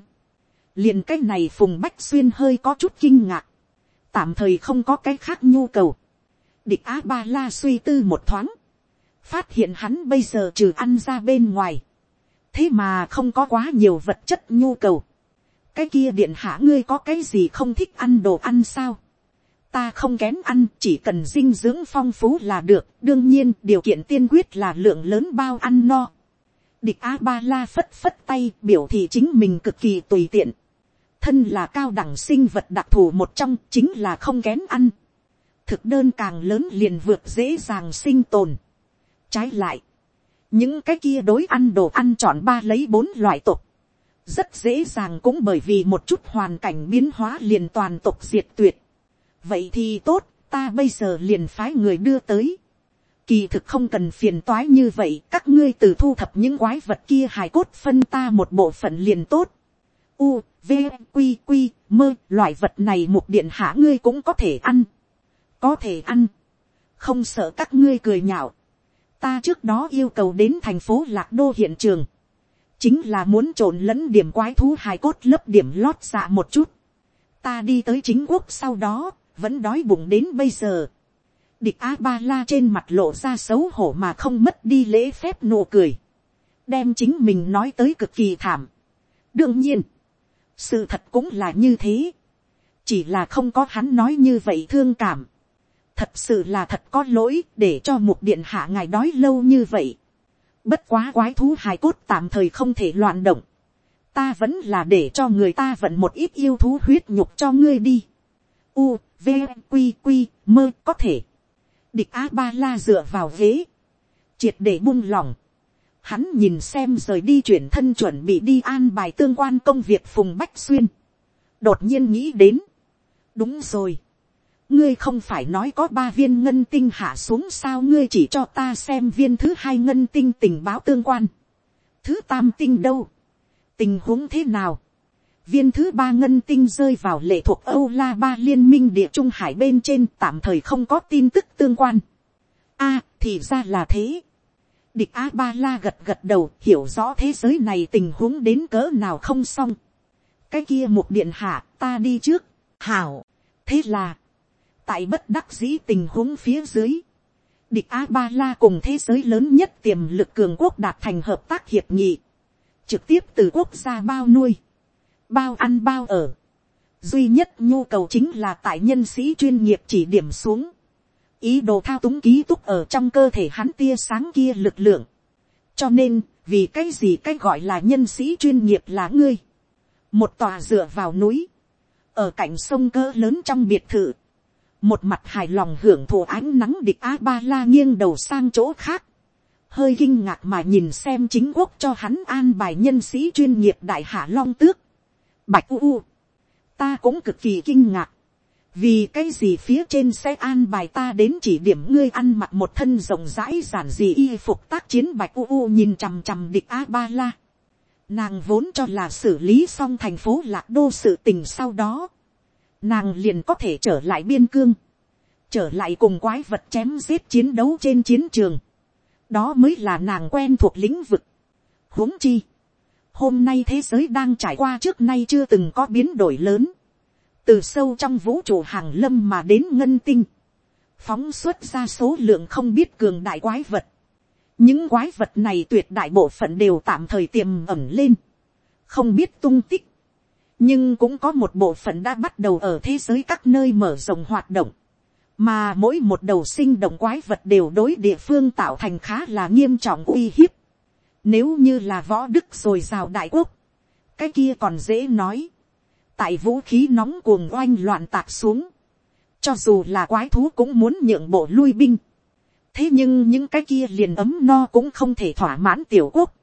[SPEAKER 1] liền cái này phùng bách xuyên hơi có chút kinh ngạc, tạm thời không có cái khác nhu cầu, địch a ba la suy tư một thoáng, phát hiện hắn bây giờ trừ ăn ra bên ngoài, thế mà không có quá nhiều vật chất nhu cầu, cái kia điện hạ ngươi có cái gì không thích ăn đồ ăn sao, ta không kén ăn chỉ cần dinh dưỡng phong phú là được. Đương nhiên điều kiện tiên quyết là lượng lớn bao ăn no. Địch a ba la phất phất tay biểu thị chính mình cực kỳ tùy tiện. Thân là cao đẳng sinh vật đặc thù một trong chính là không kén ăn. Thực đơn càng lớn liền vượt dễ dàng sinh tồn trái lại những cái kia đối ăn đồ ăn chọn ba lấy bốn loại tục rất dễ dàng cũng bởi vì một chút hoàn cảnh biến hóa liền toàn tục diệt tuyệt vậy thì tốt, ta bây giờ liền phái người đưa tới. Kỳ thực không cần phiền toái như vậy, các ngươi từ thu thập những quái vật kia hài cốt phân ta một bộ phận liền tốt. U, V, Quy, Quy, mơ, loại vật này một điện hạ ngươi cũng có thể ăn. Có thể ăn. Không sợ các ngươi cười nhạo. Ta trước đó yêu cầu đến thành phố Lạc Đô hiện trường. chính là muốn trộn lẫn điểm quái thú hài cốt lớp điểm lót dạ một chút. ta đi tới chính quốc sau đó, vẫn đói bụng đến bây giờ. địch a ba la trên mặt lộ ra xấu hổ mà không mất đi lễ phép nụ cười. đem chính mình nói tới cực kỳ thảm. đương nhiên, sự thật cũng là như thế. chỉ là không có hắn nói như vậy thương cảm thật sự là thật có lỗi để cho một điện hạ ngài đói lâu như vậy Bất quá quái thú hài cốt tạm thời không thể loạn động. Ta vẫn là để cho người ta vận một ít yêu thú huyết nhục cho ngươi đi. U, V, q q mơ có thể. Địch A-ba-la dựa vào ghế. Triệt để buông lỏng. Hắn nhìn xem rời đi chuyển thân chuẩn bị đi an bài tương quan công việc Phùng Bách Xuyên. Đột nhiên nghĩ đến. Đúng rồi ngươi không phải nói có ba viên ngân tinh hạ xuống sao ngươi chỉ cho ta xem viên thứ hai ngân tinh tình báo tương quan. thứ tam tinh đâu. tình huống thế nào. viên thứ ba ngân tinh rơi vào lệ thuộc âu la ba liên minh địa trung hải bên trên, tạm thời không có tin tức tương quan. a, thì ra là thế. địch a ba la gật gật đầu, hiểu rõ thế giới này tình huống đến cỡ nào không xong. cái kia một điện hạ, ta đi trước. hảo. thế là tại bất đắc dĩ tình huống phía dưới, địch a ba la cùng thế giới lớn nhất tiềm lực cường quốc đạt thành hợp tác hiệp nghị, trực tiếp từ quốc gia bao nuôi, bao ăn bao ở, duy nhất nhu cầu chính là tại nhân sĩ chuyên nghiệp chỉ điểm xuống, ý đồ thao túng ký túc ở trong cơ thể hắn tia sáng kia lực lượng, cho nên vì cái gì cái gọi là nhân sĩ chuyên nghiệp là ngươi, một tòa dựa vào núi, ở cạnh sông cỡ lớn trong biệt thự, một mặt hài lòng hưởng thụ ánh nắng địch a ba la nghiêng đầu sang chỗ khác, hơi kinh ngạc mà nhìn xem chính quốc cho hắn an bài nhân sĩ chuyên nghiệp đại hạ long tước, bạch u u, ta cũng cực kỳ kinh ngạc, vì cái gì phía trên sẽ an bài ta đến chỉ điểm ngươi ăn mặc một thân rộng rãi giản dị y phục tác chiến? Bạch u u nhìn chằm chằm địch a ba la. Nàng vốn cho là xử lý xong thành phố lạc đô sự tình sau đó nàng liền có thể trở lại biên cương, trở lại cùng quái vật chém giết chiến đấu trên chiến trường, đó mới là nàng quen thuộc lĩnh vực. huống chi, hôm nay thế giới đang trải qua trước nay chưa từng có biến đổi lớn, từ sâu trong vũ trụ hàng lâm mà đến ngân tinh, phóng xuất ra số lượng không biết cường đại quái vật. những quái vật này tuyệt đại bộ phận đều tạm thời tiềm ẩm lên, không biết tung tích, nhưng cũng có một bộ phận đã bắt đầu ở thế giới các nơi mở rộng hoạt động, mà mỗi một đầu sinh động quái vật đều đối địa phương tạo thành khá là nghiêm trọng uy hiếp. Nếu như là võ đức rồi rào đại quốc, cái kia còn dễ nói. tại vũ khí nóng cuồng oanh loạn tạc xuống, cho dù là quái thú cũng muốn nhượng bộ lui binh. thế nhưng những cái kia liền ấm no cũng không thể thỏa mãn tiểu quốc.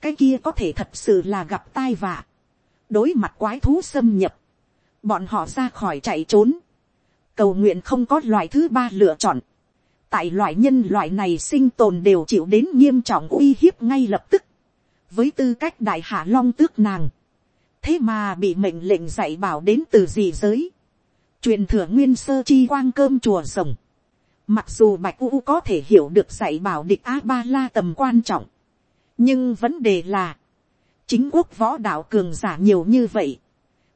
[SPEAKER 1] cái kia có thể thật sự là gặp tai vạ đối mặt quái thú xâm nhập, bọn họ ra khỏi chạy trốn, cầu nguyện không có loại thứ ba lựa chọn, tại loại nhân loại này sinh tồn đều chịu đến nghiêm trọng uy hiếp ngay lập tức, với tư cách đại hạ long tước nàng, thế mà bị mệnh lệnh dạy bảo đến từ gì giới, truyền thừa nguyên sơ chi quang cơm chùa rồng, mặc dù bạch u có thể hiểu được dạy bảo địch a ba la tầm quan trọng, nhưng vấn đề là, chính quốc võ đạo cường giả nhiều như vậy.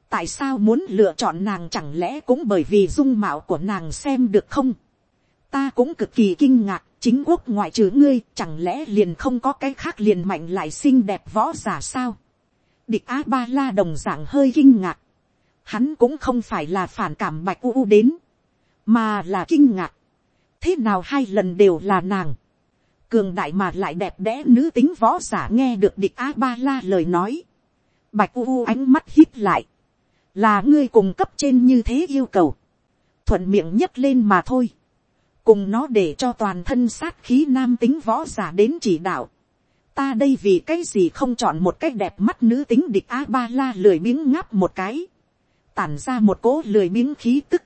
[SPEAKER 1] tại sao muốn lựa chọn nàng chẳng lẽ cũng bởi vì dung mạo của nàng xem được không. ta cũng cực kỳ kinh ngạc, chính quốc ngoại trừ ngươi chẳng lẽ liền không có cái khác liền mạnh lại xinh đẹp võ giả sao. địch a ba la đồng dạng hơi kinh ngạc. hắn cũng không phải là phản cảm bạch u đến, mà là kinh ngạc. thế nào hai lần đều là nàng cường đại mà lại đẹp đẽ nữ tính võ giả nghe được địch a ba la lời nói, bạch u u ánh mắt hít lại, là ngươi cùng cấp trên như thế yêu cầu, thuận miệng nhấc lên mà thôi, cùng nó để cho toàn thân sát khí nam tính võ giả đến chỉ đạo, ta đây vì cái gì không chọn một cái đẹp mắt nữ tính địch a ba la lười miếng ngáp một cái, tản ra một cỗ lười miếng khí tức,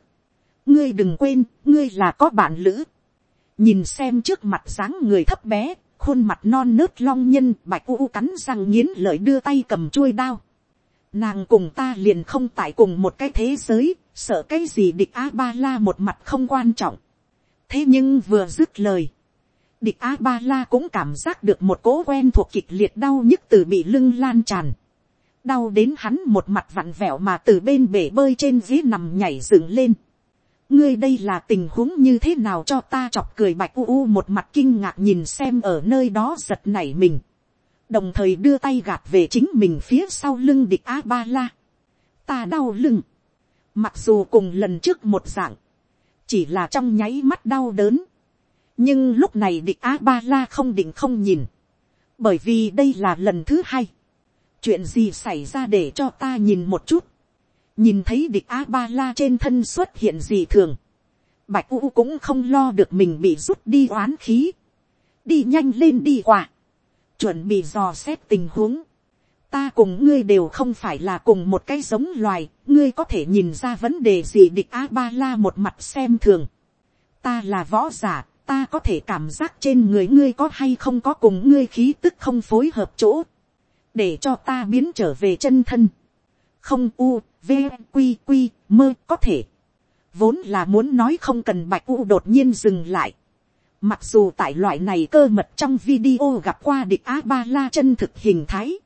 [SPEAKER 1] ngươi đừng quên, ngươi là có bạn lữ, nhìn xem trước mặt dáng người thấp bé, khuôn mặt non nớt long nhân bạch u cắn răng nghiến lợi đưa tay cầm chuôi đao. Nàng cùng ta liền không tại cùng một cái thế giới, sợ cái gì địch a ba la một mặt không quan trọng. thế nhưng vừa dứt lời, Địch A-ba-la cũng cảm giác được một cỗ quen thuộc kịch liệt đau nhức từ bị lưng lan tràn. Đau đến hắn một mặt vặn vẹo mà từ bên bể bơi trên dưới nằm nhảy dựng lên. Ngươi đây là tình huống như thế nào cho ta chọc cười bạch u u một mặt kinh ngạc nhìn xem ở nơi đó giật nảy mình. Đồng thời đưa tay gạt về chính mình phía sau lưng địch A-ba-la. Ta đau lưng. Mặc dù cùng lần trước một dạng. Chỉ là trong nháy mắt đau đớn nhưng lúc này địch a ba la không định không nhìn, bởi vì đây là lần thứ hai, chuyện gì xảy ra để cho ta nhìn một chút, nhìn thấy địch a ba la trên thân xuất hiện gì thường, bạch u cũng không lo được mình bị rút đi oán khí, đi nhanh lên đi quả, chuẩn bị dò xét tình huống, ta cùng ngươi đều không phải là cùng một cái giống loài, ngươi có thể nhìn ra vấn đề gì địch a ba la một mặt xem thường, ta là võ giả, ta có thể cảm giác trên người ngươi có hay không có cùng ngươi khí tức không phối hợp chỗ, để cho ta biến trở về chân thân, không u, v, q q mơ có thể, vốn là muốn nói không cần bạch u đột nhiên dừng lại, mặc dù tại loại này cơ mật trong video gặp qua địch a ba la chân thực hình thái,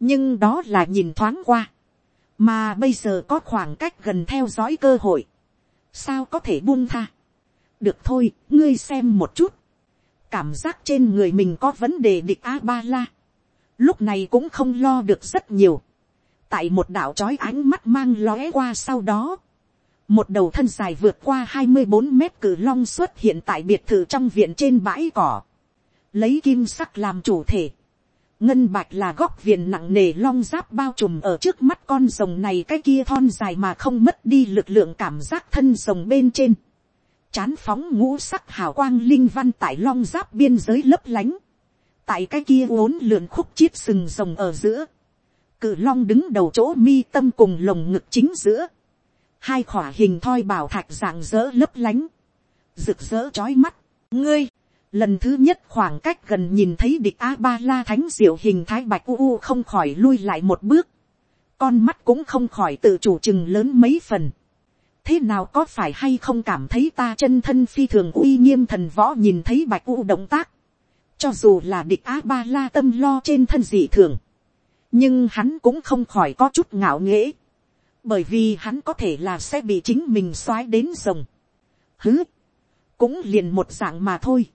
[SPEAKER 1] nhưng đó là nhìn thoáng qua, mà bây giờ có khoảng cách gần theo dõi cơ hội, sao có thể buông tha, được thôi, ngươi xem một chút. cảm giác trên người mình có vấn đề địch a ba la. lúc này cũng không lo được rất nhiều tại một đảo trói ánh mắt mang lóe qua sau đó. một đầu thân dài vượt qua hai mươi bốn mét cử long xuất hiện tại biệt thự trong viện trên bãi cỏ. lấy kim sắc làm chủ thể. ngân bạch là góc viền nặng nề long giáp bao trùm ở trước mắt con rồng này cái kia thon dài mà không mất đi lực lượng cảm giác thân rồng bên trên chán phóng ngũ sắc hào quang linh văn tại long giáp biên giới lấp lánh, tại cái kia uốn lượn khúc chiết sừng rồng ở giữa, cự long đứng đầu chỗ mi tâm cùng lồng ngực chính giữa, hai khỏa hình thoi bảo thạch dạng dỡ lấp lánh, rực rỡ trói mắt, ngươi, lần thứ nhất khoảng cách gần nhìn thấy địch a ba la thánh diệu hình thái bạch u u không khỏi lui lại một bước, con mắt cũng không khỏi tự chủ chừng lớn mấy phần, thế nào có phải hay không cảm thấy ta chân thân phi thường uy nghiêm thần võ nhìn thấy bạch u động tác, cho dù là địch a ba la tâm lo trên thân dị thường, nhưng hắn cũng không khỏi có chút ngạo nghễ, bởi vì hắn có thể là sẽ bị chính mình xoái đến rồng. Hứ, cũng liền một dạng mà thôi.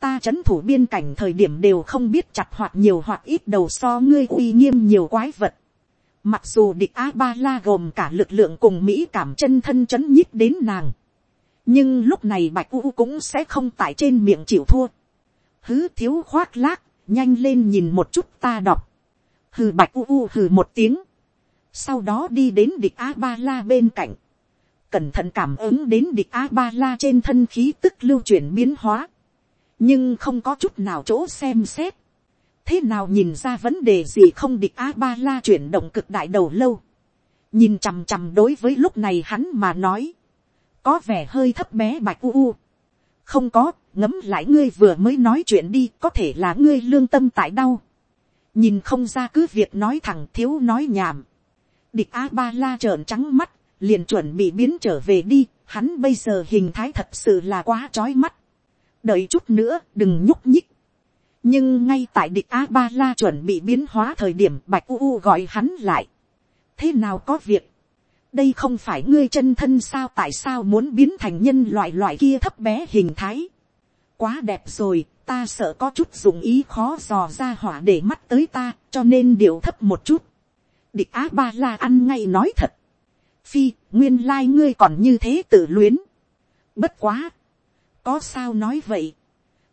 [SPEAKER 1] Ta c h ấ n thủ biên cảnh thời điểm đều không biết chặt hoặc nhiều hoặc ít đầu so ngươi uy nghiêm nhiều quái vật. Mặc dù địch A-ba-la gồm cả lực lượng cùng Mỹ cảm chân thân chấn nhích đến nàng. Nhưng lúc này Bạch U cũng sẽ không tại trên miệng chịu thua. Hứ thiếu khoác lác, nhanh lên nhìn một chút ta đọc. Hừ Bạch U u hừ một tiếng. Sau đó đi đến địch A-ba-la bên cạnh. Cẩn thận cảm ứng đến địch A-ba-la trên thân khí tức lưu chuyển biến hóa. Nhưng không có chút nào chỗ xem xét thế nào nhìn ra vấn đề gì không địch a ba la chuyển động cực đại đầu lâu, nhìn chằm chằm đối với lúc này hắn mà nói, có vẻ hơi thấp bé bạch u u, không có, ngấm lại ngươi vừa mới nói chuyện đi có thể là ngươi lương tâm tại đau, nhìn không ra cứ việc nói thẳng thiếu nói nhảm, địch a ba la trợn trắng mắt, liền chuẩn bị biến trở về đi, hắn bây giờ hình thái thật sự là quá trói mắt, đợi chút nữa đừng nhúc nhích, nhưng ngay tại địch a ba la chuẩn bị biến hóa thời điểm bạch u u gọi hắn lại. thế nào có việc, đây không phải ngươi chân thân sao tại sao muốn biến thành nhân loại loại kia thấp bé hình thái quá đẹp rồi, ta sợ có chút dụng ý khó dò ra hỏa để mắt tới ta, cho nên điệu thấp một chút. địch á ba la ăn ngay nói thật. phi, nguyên lai ngươi còn như thế tự luyến. bất quá. có sao nói vậy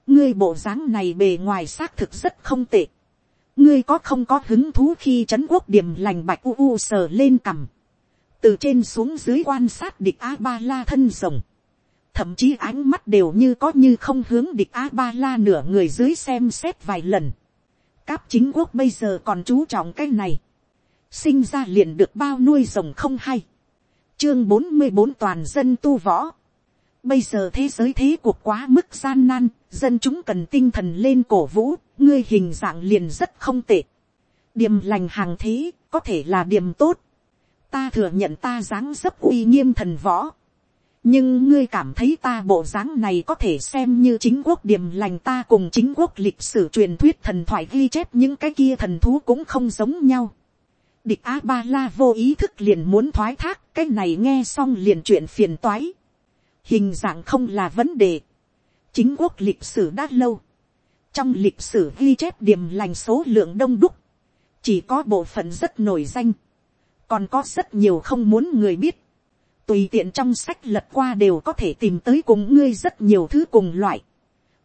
[SPEAKER 1] ngươi bộ dáng này bề ngoài xác thực rất không tệ. ngươi có không có hứng thú khi trấn quốc điểm lành bạch u u sờ lên cằm. từ trên xuống dưới quan sát địch a ba la thân rồng thậm chí ánh mắt đều như có như không hướng địch a ba la nửa người dưới xem xét vài lần. cáp chính quốc bây giờ còn chú trọng cái này. sinh ra liền được bao nuôi rồng không hay. chương bốn mươi bốn toàn dân tu võ Bây giờ thế giới thế cuộc quá mức gian nan, dân chúng cần tinh thần lên cổ vũ, ngươi hình dạng liền rất không tệ. Điềm lành hàng thế, có thể là điềm tốt. Ta thừa nhận ta dáng dấp uy nghiêm thần võ nhưng ngươi cảm thấy ta bộ dáng này có thể xem như chính quốc điểm lành ta cùng chính quốc lịch sử truyền thuyết thần thoại ghi chép những cái kia thần thú cũng không giống nhau. địch a ba la vô ý thức liền muốn thoái thác, cái này nghe xong liền chuyện phiền toái. hình dạng không là vấn đề. chính quốc lịch sử đã lâu. trong lịch sử ghi chép điểm lành số lượng đông đúc. chỉ có bộ phận rất nổi danh. còn có rất nhiều không muốn người biết tùy tiện trong sách lật qua đều có thể tìm tới cùng ngươi rất nhiều thứ cùng loại.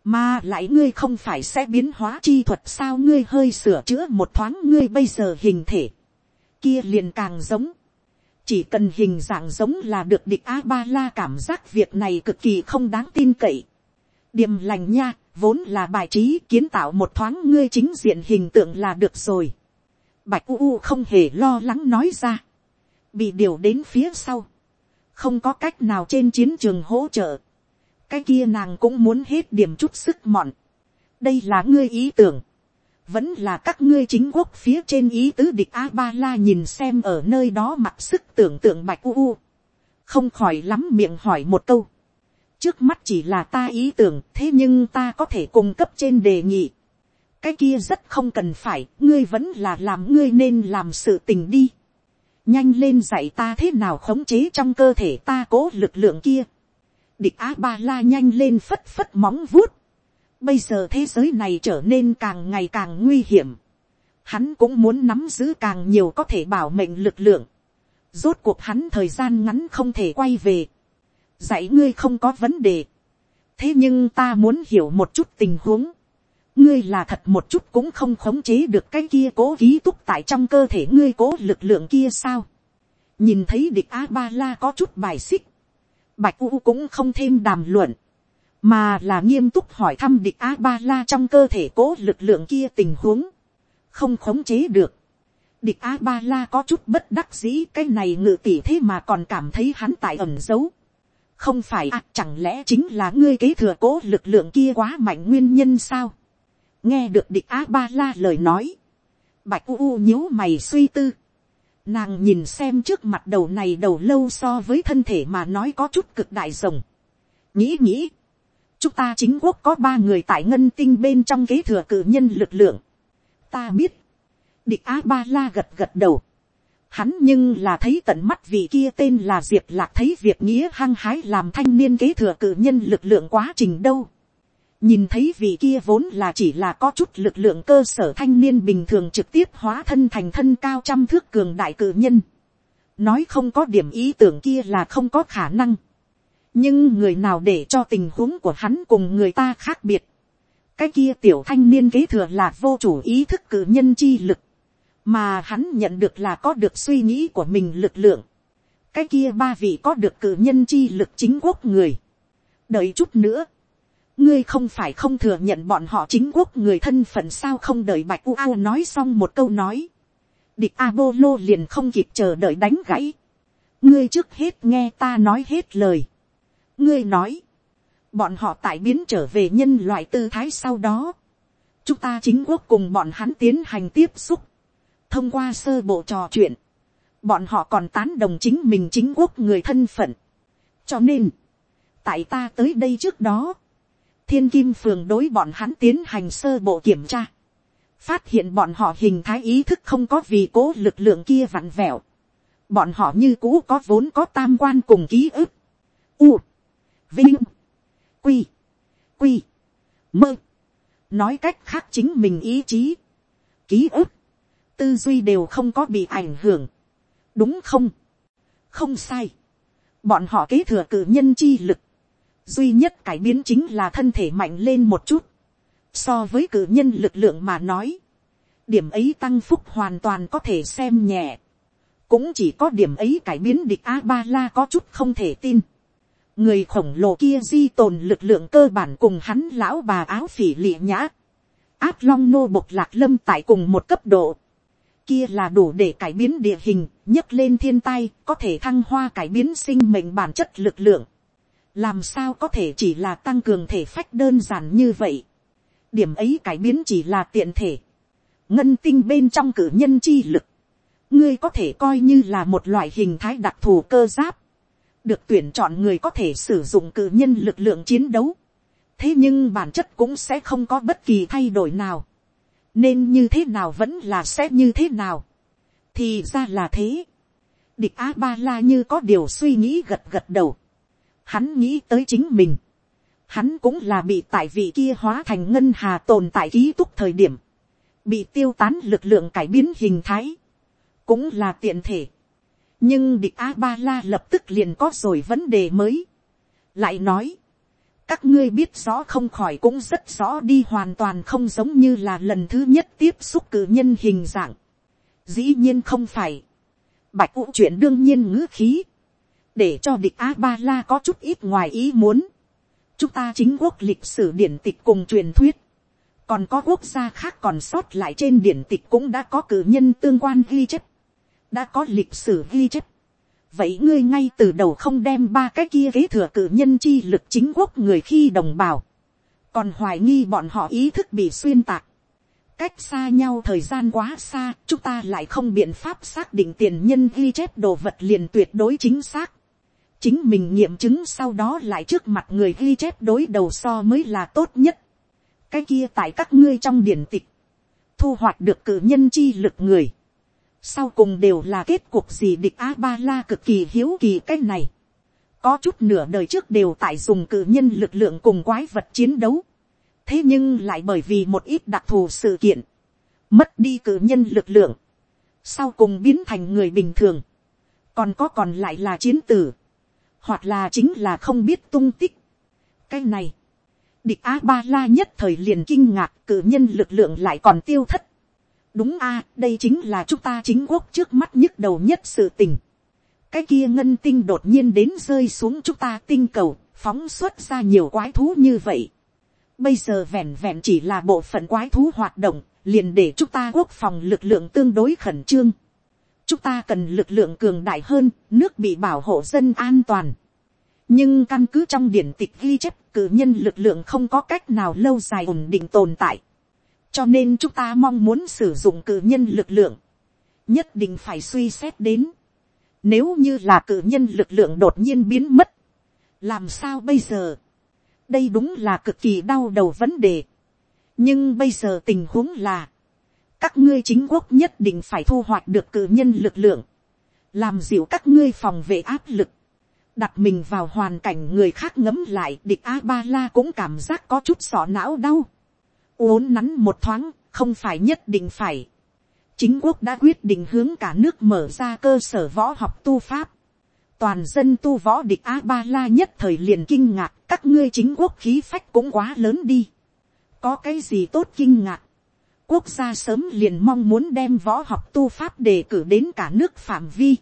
[SPEAKER 1] Mà lại ngươi không phải sẽ biến hóa chi thuật sao ngươi hơi sửa chữa một thoáng ngươi bây giờ hình thể. Kia liền càng giống. Chỉ cần hình dạng giống là được địch A-ba-la cảm giác việc này cực kỳ không đáng tin cậy. Điềm lành nha, vốn là bài trí kiến tạo một thoáng ngươi chính diện hình tượng là được rồi. Bạch U U không hề lo lắng nói ra. Bị điều đến phía sau không có cách nào trên chiến trường hỗ trợ, cái kia nàng cũng muốn hết điểm chút sức mọn. đây là ngươi ý tưởng, vẫn là các ngươi chính quốc phía trên ý tứ địch a ba la nhìn xem ở nơi đó mặc sức tưởng tượng bạch u u, không khỏi lắm miệng hỏi một câu. trước mắt chỉ là ta ý tưởng thế nhưng ta có thể cung cấp trên đề nghị. cái kia rất không cần phải ngươi vẫn là làm ngươi nên làm sự tình đi nhanh lên dạy ta thế nào khống chế trong cơ thể ta cố lực lượng kia. địch á ba la nhanh lên phất phất móng vuốt. bây giờ thế giới này trở nên càng ngày càng nguy hiểm. hắn cũng muốn nắm giữ càng nhiều có thể bảo mệnh lực lượng. rốt cuộc hắn thời gian ngắn không thể quay về. dạy ngươi không có vấn đề. thế nhưng ta muốn hiểu một chút tình huống ngươi là thật một chút cũng không khống chế được cái kia cố ký túc tại trong cơ thể ngươi cố lực lượng kia sao. nhìn thấy địch a ba la có chút bài xích, bạch u cũng không thêm đàm luận, mà là nghiêm túc hỏi thăm địch a ba la trong cơ thể cố lực lượng kia tình huống, không khống chế được. địch a ba la có chút bất đắc dĩ cái này ngự tỷ thế mà còn cảm thấy hắn tại ẩn giấu. Không phải à chẳng lẽ chính là ngươi kế thừa cố lực lượng kia quá mạnh nguyên nhân sao? Nghe được địch a ba la lời nói, bạch u u nhíu mày suy tư, nàng nhìn xem trước mặt đầu này đầu lâu so với thân thể mà nói có chút cực đại rồng, nghĩ nghĩ, chúng ta chính quốc có ba người tại ngân tinh bên trong kế thừa cử nhân lực lượng, ta biết, địch a ba la gật gật đầu, hắn nhưng là thấy tận mắt vị kia tên là diệp lạc thấy việc nghĩa hăng hái làm thanh niên kế thừa cử nhân lực lượng quá trình đâu nhìn thấy vị kia vốn là chỉ là có chút lực lượng cơ sở thanh niên bình thường trực tiếp hóa thân thành thân cao trăm thước cường đại cử nhân. nói không có điểm ý tưởng kia là không có khả năng. nhưng người nào để cho tình huống của hắn cùng người ta khác biệt. cái kia tiểu thanh niên kế thừa là vô chủ ý thức cử nhân chi lực. mà hắn nhận được là có được suy nghĩ của mình lực lượng. cái kia ba vị có được cử nhân chi lực chính quốc người. đợi chút nữa ngươi không phải không thừa nhận bọn họ chính quốc người thân phận sao không đợi bạch u ao nói xong một câu nói. địch a bô lô liền không kịp chờ đợi đánh gãy. ngươi trước hết nghe ta nói hết lời. ngươi nói, bọn họ tại biến trở về nhân loại tư thái sau đó. chúng ta chính quốc cùng bọn hắn tiến hành tiếp xúc. thông qua sơ bộ trò chuyện, bọn họ còn tán đồng chính mình chính quốc người thân phận. cho nên, tại ta tới đây trước đó, thiên kim phường đối bọn hắn tiến hành sơ bộ kiểm tra. Phát hiện bọn họ hình thái ý thức không có vì cố lực lượng kia vặn vẹo. Bọn họ như cũ có vốn có tam quan cùng ký ức. U. Vinh. Quy. Quy. Mơ. Nói cách khác chính mình ý chí. Ký ức. Tư duy đều không có bị ảnh hưởng. Đúng không? Không sai. Bọn họ kế thừa cử nhân chi lực duy nhất cải biến chính là thân thể mạnh lên một chút, so với cử nhân lực lượng mà nói, điểm ấy tăng phúc hoàn toàn có thể xem nhẹ, cũng chỉ có điểm ấy cải biến địch a ba la có chút không thể tin, người khổng lồ kia di tồn lực lượng cơ bản cùng hắn lão bà áo phỉ lịa nhã, áp long nô bộc lạc lâm tại cùng một cấp độ, kia là đủ để cải biến địa hình, nhấc lên thiên tai, có thể thăng hoa cải biến sinh mệnh bản chất lực lượng làm sao có thể chỉ là tăng cường thể phách đơn giản như vậy. điểm ấy cải biến chỉ là tiện thể. ngân tinh bên trong cử nhân chi lực. ngươi có thể coi như là một loại hình thái đặc thù cơ giáp. được tuyển chọn người có thể sử dụng cử nhân lực lượng chiến đấu, thế nhưng bản chất cũng sẽ không có bất kỳ thay đổi nào, nên như thế nào vẫn là sẽ như thế nào, thì ra là thế, địch a ba la như có điều suy nghĩ gật gật đầu, hắn nghĩ tới chính mình, hắn cũng là bị tại vị kia hóa thành ngân hà tồn tại ký túc thời điểm, bị tiêu tán lực lượng cải biến hình thái, cũng là tiện thể. nhưng địch a ba la lập tức liền có rồi vấn đề mới. lại nói, các ngươi biết rõ không khỏi cũng rất rõ đi hoàn toàn không giống như là lần thứ nhất tiếp xúc cử nhân hình dạng. dĩ nhiên không phải. bạch vũ chuyện đương nhiên ngữ khí, để cho địch a ba la có chút ít ngoài ý muốn. chúng ta chính quốc lịch sử điển tịch cùng truyền thuyết, còn có quốc gia khác còn sót lại trên điển tịch cũng đã có cử nhân tương quan ghi chép, đã có lịch sử ghi chép. vậy ngươi ngay từ đầu không đem ba cái kia kế thừa cử nhân chi lực chính quốc người khi đồng bào, còn hoài nghi bọn họ ý thức bị xuyên tạc. cách xa nhau thời gian quá xa, chúng ta lại không biện pháp xác định tiền nhân ghi chép đồ vật liền tuyệt đối chính xác chính mình nghiệm chứng sau đó lại trước mặt người ghi chép đối đầu so mới là tốt nhất. Cái kia tại các ngươi trong điển tịch, thu hoạch được cử nhân chi lực người, sau cùng đều là kết cục gì địch a ba la cực kỳ hiếu kỳ cái này, có chút nửa đời trước đều tại dùng cử nhân lực lượng cùng quái vật chiến đấu, thế nhưng lại bởi vì một ít đặc thù sự kiện, mất đi cử nhân lực lượng, sau cùng biến thành người bình thường, còn có còn lại là chiến tử, hoặc là chính là không biết tung tích. cái này, Địch A-ba-la nhất thời liền kinh ngạc cử nhân lực lượng lại còn tiêu thất. Đúng a đây chính là chúng ta chính quốc trước mắt nhức đầu nhất sự tình. Cái kia ngân tinh đột nhiên đến rơi xuống chúng ta tinh cầu, phóng xuất ra nhiều quái thú như vậy. Bây giờ vẹn vẹn chỉ là bộ phận quái thú hoạt động, liền để chúng ta quốc phòng lực lượng tương đối khẩn trương. Chúng ta cần lực lượng cường đại hơn, nước bị bảo hộ dân an toàn nhưng căn cứ trong điển tịch ghi chép cử nhân lực lượng không có cách nào lâu dài ổn định tồn tại. cho nên chúng ta mong muốn sử dụng cử nhân lực lượng, nhất định phải suy xét đến. nếu như là cử nhân lực lượng đột nhiên biến mất, làm sao bây giờ. đây đúng là cực kỳ đau đầu vấn đề. nhưng bây giờ tình huống là, các ngươi chính quốc nhất định phải thu hoạch được cử nhân lực lượng, làm dịu các ngươi phòng vệ áp lực đặt mình vào hoàn cảnh người khác ngấm lại địch a ba la cũng cảm giác có chút sọ não đau. Uốn nắn một thoáng không phải nhất định phải. Chính quốc đã quyết định hướng cả nước mở ra cơ sở võ học tu pháp. Toàn dân tu võ địch a ba la nhất thời liền kinh ngạc các ngươi chính quốc khí phách cũng quá lớn đi. Có cái gì tốt kinh ngạc? Quốc gia sớm liền mong muốn đem võ học tu pháp đề cử đến cả nước phạm vi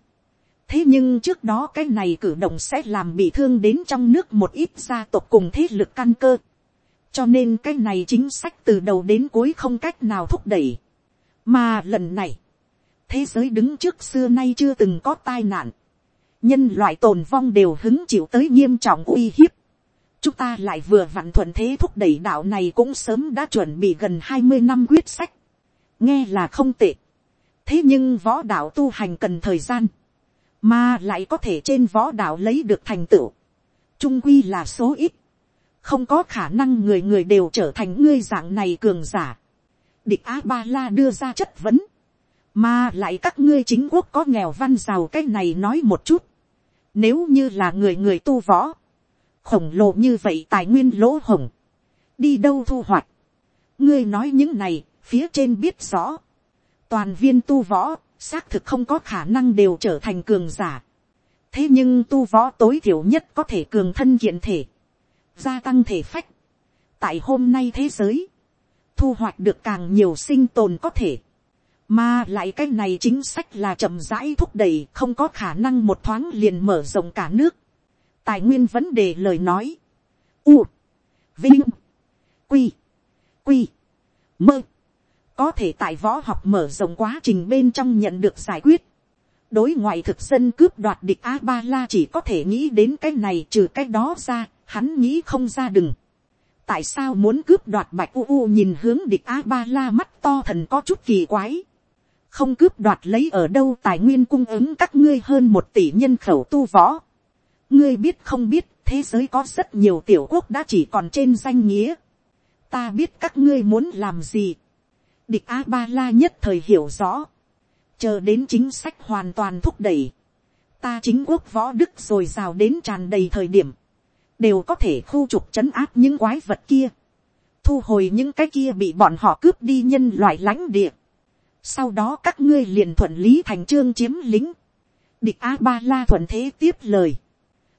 [SPEAKER 1] thế nhưng trước đó cái này cử động sẽ làm bị thương đến trong nước một ít gia tộc cùng thế lực căn cơ. cho nên cái này chính sách từ đầu đến cuối không cách nào thúc đẩy. mà lần này, thế giới đứng trước xưa nay chưa từng có tai nạn. nhân loại tồn vong đều hứng chịu tới nghiêm trọng uy hiếp chúng ta lại vừa vặn thuận thế thúc đẩy đạo này cũng sớm đã chuẩn bị gần hai mươi năm quyết sách. nghe là không tệ. thế nhưng võ đạo tu hành cần thời gian mà lại có thể trên võ đạo lấy được thành tựu, trung quy là số ít, không có khả năng người người đều trở thành ngươi dạng này cường giả. địch a ba la đưa ra chất vấn, mà lại các ngươi chính quốc có nghèo văn giàu cái này nói một chút, nếu như là người người tu võ, khổng lồ như vậy tài nguyên lỗ hồng, đi đâu thu hoạch, ngươi nói những này, phía trên biết rõ, toàn viên tu võ xác thực không có khả năng đều trở thành cường giả. thế nhưng tu võ tối thiểu nhất có thể cường thân kiện thể, gia tăng thể phách. tại hôm nay thế giới, thu hoạch được càng nhiều sinh tồn có thể, mà lại cái này chính sách là chậm rãi thúc đẩy không có khả năng một thoáng liền mở rộng cả nước tài nguyên vấn đề lời nói, u, vinh, quy, quy, mơ, có thể tại võ học mở rộng quá trình bên trong nhận được giải quyết. đối ngoại thực dân cướp đoạt địch a ba la chỉ có thể nghĩ đến cái này trừ cái đó ra, hắn nghĩ không ra đừng. tại sao muốn cướp đoạt bạch u u nhìn hướng địch a ba la mắt to thần có chút kỳ quái. không cướp đoạt lấy ở đâu tài nguyên cung ứng các ngươi hơn một tỷ nhân khẩu tu võ ngươi biết không biết, thế giới có rất nhiều tiểu quốc đã chỉ còn trên danh nghĩa. ta biết các ngươi muốn làm gì. địch a ba la nhất thời hiểu rõ. chờ đến chính sách hoàn toàn thúc đẩy. ta chính quốc võ đức rồi rào đến tràn đầy thời điểm. đều có thể khu trục chấn áp những quái vật kia. thu hồi những cái kia bị bọn họ cướp đi nhân loại lãnh địa. sau đó các ngươi liền thuận lý thành trương chiếm lính. địch a ba la thuận thế tiếp lời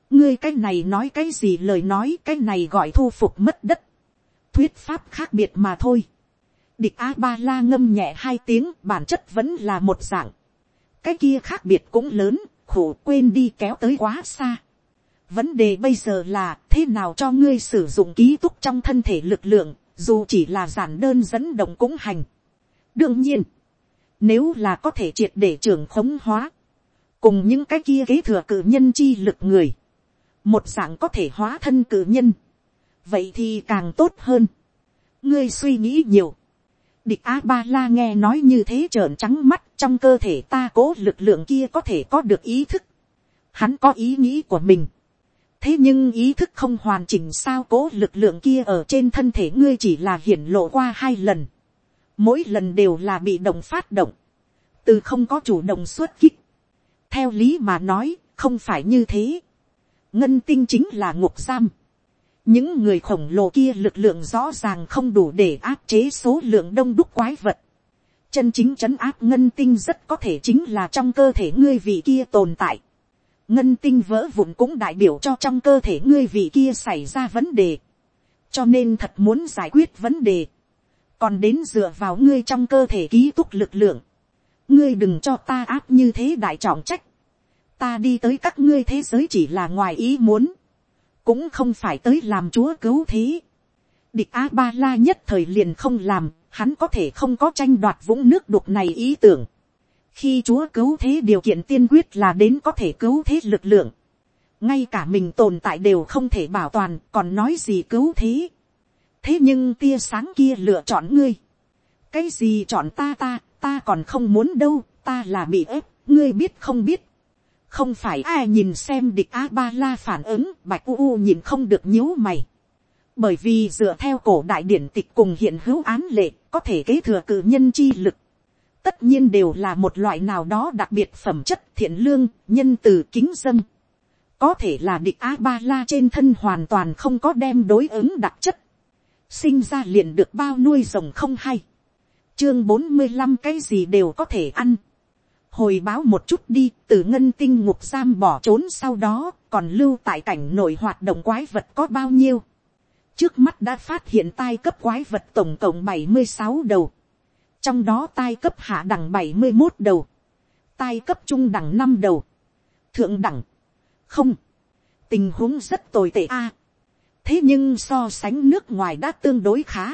[SPEAKER 1] ngươi cái này nói cái gì lời nói cái này gọi thu phục mất đất. thuyết pháp khác biệt mà thôi. địch a ba la ngâm nhẹ hai tiếng bản chất vẫn là một dạng. cái kia khác biệt cũng lớn, khổ quên đi kéo tới quá xa. vấn đề bây giờ là thế nào cho ngươi sử dụng ký túc trong thân thể lực lượng, dù chỉ là giản đơn dẫn động cũng hành. đương nhiên, nếu là có thể triệt để trưởng khống hóa, cùng những cái kia kế thừa cử nhân chi lực người, một dạng có thể hóa thân cử nhân, vậy thì càng tốt hơn. ngươi suy nghĩ nhiều, địch a ba la nghe nói như thế trợn trắng mắt trong cơ thể ta cố lực lượng kia có thể có được ý thức. hắn có ý nghĩ của mình. thế nhưng ý thức không hoàn chỉnh sao cố lực lượng kia ở trên thân thể ngươi chỉ là hiển lộ qua hai lần. mỗi lần đều là bị động phát động. từ không có chủ động xuất kích. theo lý mà nói không phải như thế ngân tinh chính là ngục giam. những người khổng lồ kia lực lượng rõ ràng không đủ để áp chế số lượng đông đúc quái vật. chân chính c h ấ n áp ngân tinh rất có thể chính là trong cơ thể ngươi vị kia tồn tại. ngân tinh vỡ vụn cũng đại biểu cho trong cơ thể ngươi vị kia xảy ra vấn đề. cho nên thật muốn giải quyết vấn đề. còn đến dựa vào ngươi trong cơ thể ký túc lực lượng. ngươi đừng cho ta áp như thế đại trọng trách ta đi tới các ngươi thế giới chỉ là ngoài ý muốn, cũng không phải tới làm chúa cứu thế. Địch a ba la nhất thời liền không làm, hắn có thể không có tranh đoạt vũng nước đục này ý tưởng. khi chúa cứu thế điều kiện tiên quyết là đến có thể cứu thế lực lượng, ngay cả mình tồn tại đều không thể bảo toàn, còn nói gì cứu thế. thế nhưng tia sáng kia lựa chọn ngươi. cái gì chọn ta ta, ta còn không muốn đâu, ta là bị ép, ngươi biết không biết không phải ai nhìn xem địch a ba la phản ứng, bạch u u nhìn không được nhíu mày. Bởi vì dựa theo cổ đại điển tịch cùng hiện hữu án lệ, có thể kế thừa cử nhân chi lực. Tất nhiên đều là một loại nào đó đặc biệt phẩm chất thiện lương, nhân từ kính dân có thể là địch a ba la trên thân hoàn toàn không có đem đối ứng đặc chất. Sinh ra liền được bao nuôi rồng không hay. Chương bốn mươi năm cái gì đều có thể ăn hồi báo một chút đi, từ ngân tinh ngục giam bỏ trốn sau đó, còn lưu tại cảnh nội hoạt động quái vật có bao nhiêu? Trước mắt đã phát hiện tai cấp quái vật tổng cộng bảy mươi sáu đầu. Trong đó tai cấp hạ đẳng bảy mươi một đầu. Tai cấp trung đẳng năm đầu. Thượng đẳng. Không. Tình huống rất tồi tệ a. À. Thế nhưng so sánh nước ngoài đã tương đối khá.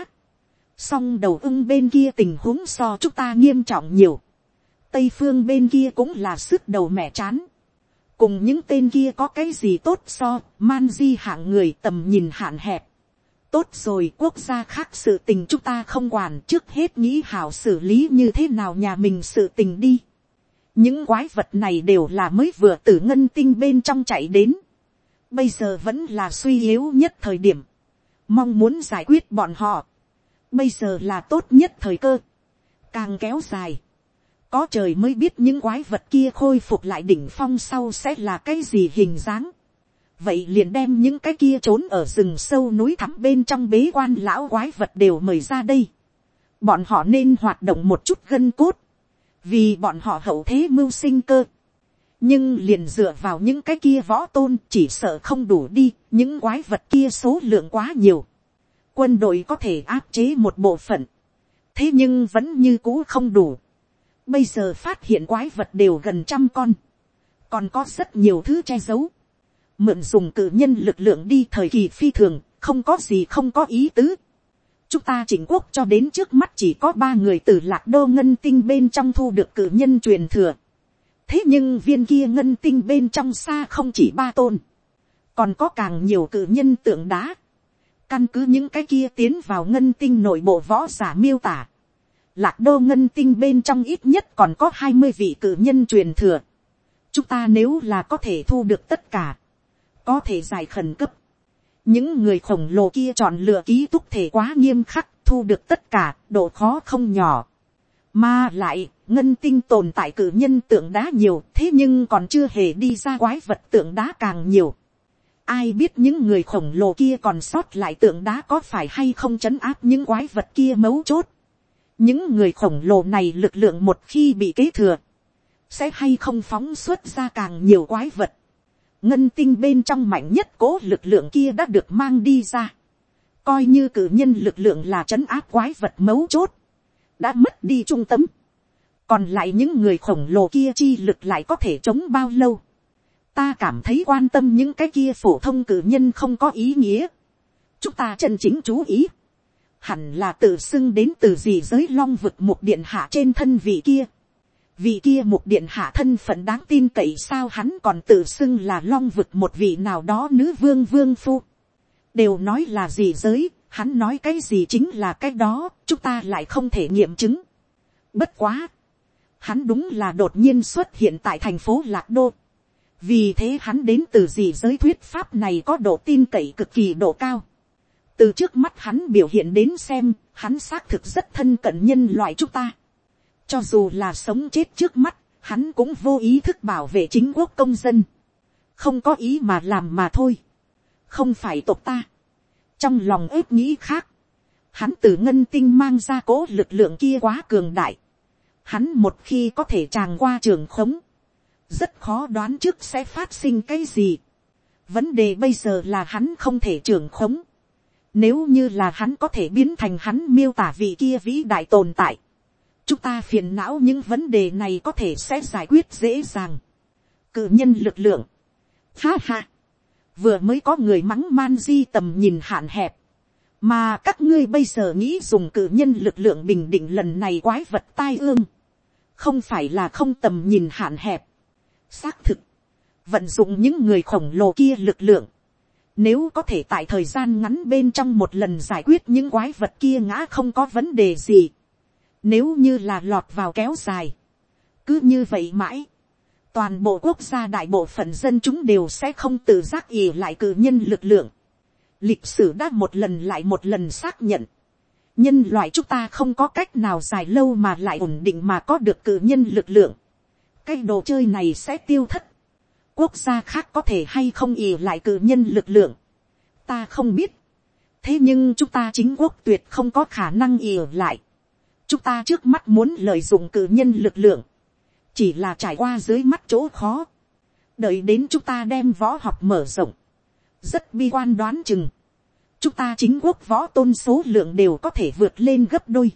[SPEAKER 1] Song đầu ưng bên kia tình huống so chúng ta nghiêm trọng nhiều tây phương bên kia cũng là sức đầu mẹ chán. cùng những tên kia có cái gì tốt so, man di hạng người tầm nhìn hạn hẹp. tốt rồi quốc gia khác sự tình chúng ta không quản trước hết nghĩ hảo xử lý như thế nào nhà mình sự tình đi. những quái vật này đều là mới vừa từ ngân tinh bên trong chạy đến. bây giờ vẫn là suy yếu nhất thời điểm. mong muốn giải quyết bọn họ. bây giờ là tốt nhất thời cơ. càng kéo dài có trời mới biết những quái vật kia khôi phục lại đỉnh phong sau sẽ là cái gì hình dáng. vậy liền đem những cái kia trốn ở rừng sâu núi thẳm bên trong bế quan lão quái vật đều mời ra đây. bọn họ nên hoạt động một chút gân cốt, vì bọn họ hậu thế mưu sinh cơ. nhưng liền dựa vào những cái kia võ tôn chỉ sợ không đủ đi, những quái vật kia số lượng quá nhiều. quân đội có thể áp chế một bộ phận, thế nhưng vẫn như cũ không đủ Bây giờ phát hiện quái vật đều gần trăm con. Còn có rất nhiều thứ che giấu. Mượn dùng cử nhân lực lượng đi thời kỳ phi thường, không có gì không có ý tứ. Chúng ta chỉnh quốc cho đến trước mắt chỉ có ba người từ lạc đô ngân tinh bên trong thu được cử nhân truyền thừa. Thế nhưng viên kia ngân tinh bên trong xa không chỉ ba tôn. Còn có càng nhiều cử nhân tượng đá. Căn cứ những cái kia tiến vào ngân tinh nội bộ võ giả miêu tả lạc đô ngân tinh bên trong ít nhất còn có hai mươi vị cử nhân truyền thừa. chúng ta nếu là có thể thu được tất cả, có thể giải khẩn cấp. những người khổng lồ kia chọn lựa ký túc thể quá nghiêm khắc, thu được tất cả, độ khó không nhỏ. mà lại, ngân tinh tồn tại cử nhân tượng đá nhiều, thế nhưng còn chưa hề đi ra quái vật tượng đá càng nhiều. ai biết những người khổng lồ kia còn sót lại tượng đá có phải hay không chấn áp những quái vật kia mấu chốt những người khổng lồ này lực lượng một khi bị kế thừa, sẽ hay không phóng xuất ra càng nhiều quái vật. ngân tinh bên trong mạnh nhất cố lực lượng kia đã được mang đi ra. coi như cử nhân lực lượng là trấn áp quái vật mấu chốt, đã mất đi trung tâm. còn lại những người khổng lồ kia chi lực lại có thể chống bao lâu. ta cảm thấy quan tâm những cái kia phổ thông cử nhân không có ý nghĩa. chúng ta chân chính chú ý hẳn là tự xưng đến từ gì giới long vực một điện hạ trên thân vị kia vị kia một điện hạ thân phận đáng tin cậy sao hắn còn tự xưng là long vực một vị nào đó nữ vương vương phu. đều nói là gì giới, hắn nói cái gì chính là cái đó, chúng ta lại không thể nghiệm chứng. bất quá, hắn đúng là đột nhiên xuất hiện tại thành phố lạc đô. vì thế hắn đến từ gì giới thuyết pháp này có độ tin cậy cực kỳ độ cao từ trước mắt hắn biểu hiện đến xem, hắn xác thực rất thân cận nhân loại chúng ta cho dù là sống chết trước mắt, hắn cũng vô ý thức bảo vệ chính quốc công dân. Không có ý mà làm mà thôi. Không phải tộc ta. Trong lòng ếp nghĩ khác. Hắn từ ngân tinh mang ra cố lực lượng kia quá cường đại. Hắn một khi có thể tràng qua trường khống. Rất khó đoán trước sẽ phát sinh cái gì. Vấn đề bây giờ là hắn không thể trường khống. Nếu như là hắn có thể biến thành hắn miêu tả vị kia vĩ đại tồn tại, chúng ta phiền não những vấn đề này có thể sẽ giải quyết dễ dàng. cự nhân lực lượng. Ha ha. vừa mới có người mắng man di tầm nhìn hạn hẹp. mà các ngươi bây giờ nghĩ dùng cự nhân lực lượng bình định lần này quái vật tai ương. không phải là không tầm nhìn hạn hẹp. xác thực. vận dụng những người khổng lồ kia lực lượng. Nếu có thể tại thời gian ngắn bên trong một lần giải quyết những quái vật kia ngã không có vấn đề gì nếu như là lọt vào kéo dài. Cứ như vậy mãi. Toàn bộ quốc gia đại bộ phận dân chúng đều sẽ không tự giác ỉ lại cử nhân lực lượng. Lịch sử đã một lần lại một lần xác nhận. Nhân loại chúng ta không có cách nào dài lâu mà lại ổn định mà có được cử nhân lực lượng. Cái đồ chơi này sẽ tiêu thất. Quốc gia khác có thể hay không ỉ lại cử nhân lực lượng. Ta không biết. Thế nhưng chúng ta chính quốc tuyệt không có khả năng ỉ lại chúng ta trước mắt muốn lợi dụng cử nhân lực lượng, chỉ là trải qua dưới mắt chỗ khó, đợi đến chúng ta đem võ học mở rộng, rất bi quan đoán chừng, chúng ta chính quốc võ tôn số lượng đều có thể vượt lên gấp đôi.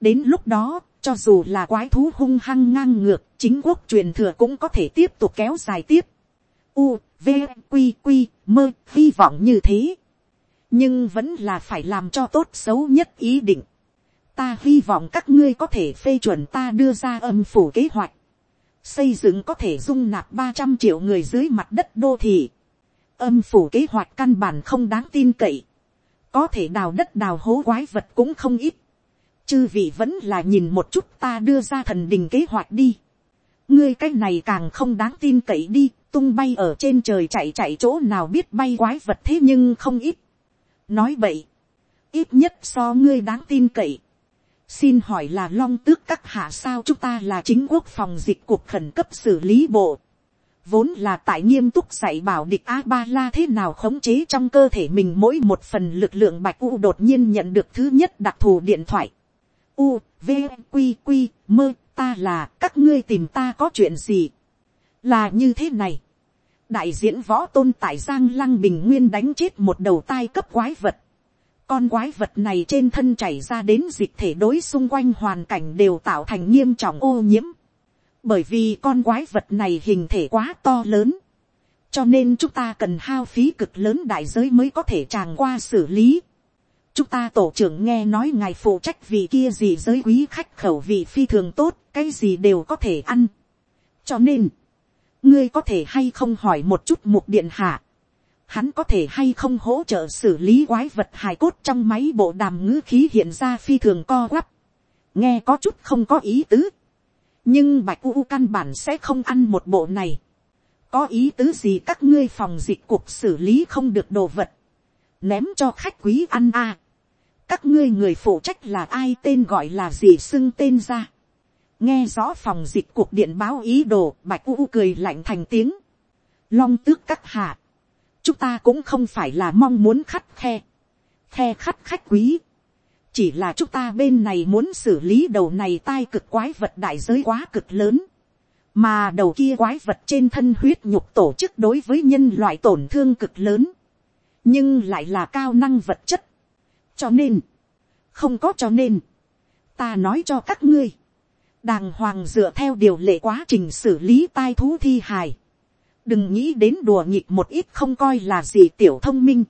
[SPEAKER 1] đến lúc đó, cho dù là quái thú hung hăng ngang ngược, chính quốc truyền thừa cũng có thể tiếp tục kéo dài tiếp. U, V, Q, Q, mơ, hy vọng như thế. nhưng vẫn là phải làm cho tốt xấu nhất ý định. Ta hy vọng các ngươi có thể phê chuẩn ta đưa ra âm phủ kế hoạch, xây dựng có thể dung nạp ba trăm triệu người dưới mặt đất đô thị, âm phủ kế hoạch căn bản không đáng tin cậy, có thể đào đất đào hố quái vật cũng không ít, chư vị vẫn là nhìn một chút ta đưa ra thần đình kế hoạch đi, ngươi cái này càng không đáng tin cậy đi, tung bay ở trên trời chạy chạy chỗ nào biết bay quái vật thế nhưng không ít. nói vậy, ít nhất so ngươi đáng tin cậy xin hỏi là long tước các hạ sao chúng ta là chính quốc phòng dịch cuộc khẩn cấp xử lý bộ. vốn là tại nghiêm túc dạy bảo địch a ba la thế nào khống chế trong cơ thể mình mỗi một phần lực lượng bạch u đột nhiên nhận được thứ nhất đặc thù điện thoại u, v, q q mơ ta là, các ngươi tìm ta có chuyện gì. là như thế này. đại diễn võ tôn tại giang lăng bình nguyên đánh chết một đầu tai cấp quái vật con quái vật này trên thân chảy ra đến dịch thể đối xung quanh hoàn cảnh đều tạo thành nghiêm trọng ô nhiễm. Bởi vì con quái vật này hình thể quá to lớn. Cho nên chúng ta cần hao phí cực lớn đại giới mới có thể tràng qua xử lý. Chúng ta tổ trưởng nghe nói ngài phụ trách vì kia gì giới quý khách khẩu vị phi thường tốt, cái gì đều có thể ăn. Cho nên, ngươi có thể hay không hỏi một chút mục điện hạ? Hắn có thể hay không hỗ trợ xử lý quái vật hài cốt trong máy bộ đàm ngữ khí hiện ra phi thường co quắp, nghe có chút không có ý tứ, nhưng bạch u căn bản sẽ không ăn một bộ này, có ý tứ gì các ngươi phòng dịch cuộc xử lý không được đồ vật, ném cho khách quý ăn a. các ngươi người phụ trách là ai tên gọi là gì xưng tên ra. nghe rõ phòng dịch cuộc điện báo ý đồ bạch u cười lạnh thành tiếng. long tước các hạ. chúng ta cũng không phải là mong muốn khắt khe. khe khắt khách quý. chỉ là chúng ta bên này muốn xử lý đầu này tai cực quái vật đại giới quá cực lớn mà đầu kia quái vật trên thân huyết nhục tổ chức đối với nhân loại tổn thương cực lớn, nhưng lại là cao năng vật chất. cho nên, không có cho nên, ta nói cho các ngươi, đàng hoàng dựa theo điều lệ quá trình xử lý tai thú thi hài, đừng nghĩ đến đùa nghịch một ít không coi là gì tiểu thông minh,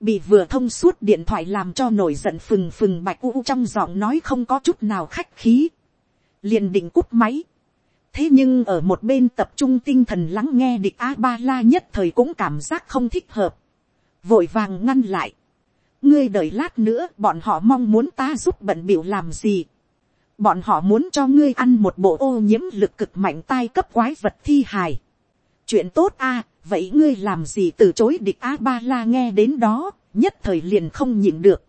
[SPEAKER 1] bị vừa thông suốt điện thoại làm cho nổi giận phừng phừng bạch u trong giọng nói không có chút nào khách khí, liền định cúp máy, thế nhưng ở một bên tập trung tinh thần lắng nghe địch a ba la nhất thời cũng cảm giác không thích hợp, vội vàng ngăn lại, ngươi đợi lát nữa bọn họ mong muốn ta giúp bận biểu làm gì, bọn họ muốn cho ngươi ăn một bộ ô nhiễm lực cực mạnh tai cấp quái vật thi hài, chuyện tốt a, vậy ngươi làm gì từ chối địch a ba la nghe đến đó, nhất thời liền không nhịn được,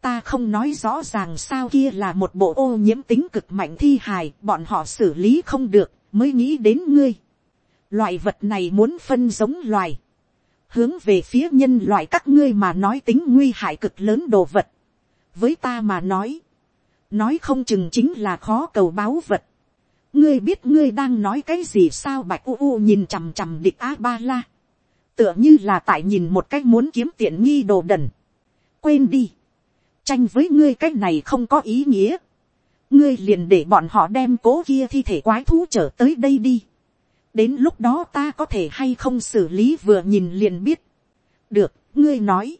[SPEAKER 1] ta không nói rõ ràng sao kia là một bộ ô nhiễm tính cực mạnh thi hài, bọn họ xử lý không được, mới nghĩ đến ngươi. Loại vật này muốn phân giống loài. Hướng về phía nhân loại các ngươi mà nói tính nguy hại cực lớn đồ vật. Với ta mà nói. Nói không chừng chính là khó cầu báo vật. Ngươi biết ngươi đang nói cái gì sao bạch u u nhìn chằm chằm địch A-ba-la. Tựa như là tại nhìn một cách muốn kiếm tiện nghi đồ đần. Quên đi tranh với ngươi cách này không có ý nghĩa. ngươi liền để bọn họ đem cố kia thi thể quái thú trở tới đây đi đến lúc đó ta có thể hay không xử lý vừa nhìn liền biết. được, ngươi nói.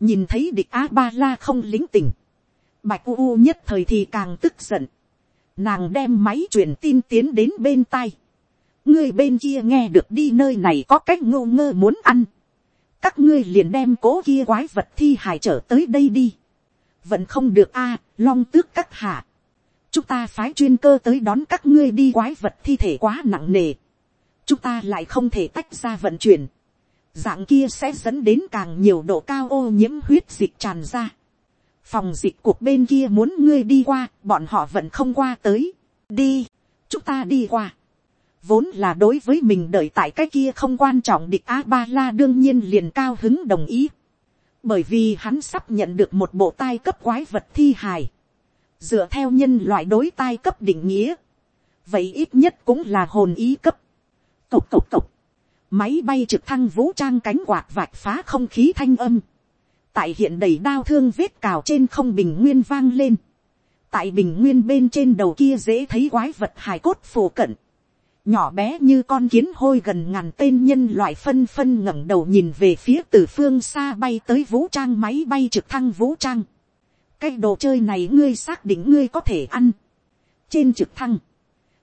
[SPEAKER 1] nhìn thấy địch a ba la không lính tình. bạch u u nhất thời thì càng tức giận. nàng đem máy truyền tin tiến đến bên tai. ngươi bên kia nghe được đi nơi này có cách ngô ngơ muốn ăn các ngươi liền đem cố kia quái vật thi hài trở tới đây đi vẫn không được a, long tước các hạ. chúng ta phái chuyên cơ tới đón các ngươi đi quái vật thi thể quá nặng nề chúng ta lại không thể tách ra vận chuyển. dạng kia sẽ dẫn đến càng nhiều độ cao ô nhiễm huyết dịch tràn ra. phòng dịch cuộc bên kia muốn ngươi đi qua, bọn họ vẫn không qua tới. đi, chúng ta đi qua. vốn là đối với mình đợi tại cái kia không quan trọng địch a ba la đương nhiên liền cao hứng đồng ý bởi vì hắn sắp nhận được một bộ tai cấp quái vật thi hài, dựa theo nhân loại đối tai cấp định nghĩa, vậy ít nhất cũng là hồn ý cấp. Cộc cộc cộc, máy bay trực thăng vũ trang cánh quạt vạch phá không khí thanh âm, tại hiện đầy đau thương vết cào trên không bình nguyên vang lên, tại bình nguyên bên trên đầu kia dễ thấy quái vật hài cốt phổ cận, nhỏ bé như con kiến hôi gần ngàn tên nhân loại phân phân ngẩng đầu nhìn về phía từ phương xa bay tới vũ trang máy bay trực thăng vũ trang. cái đồ chơi này ngươi xác định ngươi có thể ăn. trên trực thăng,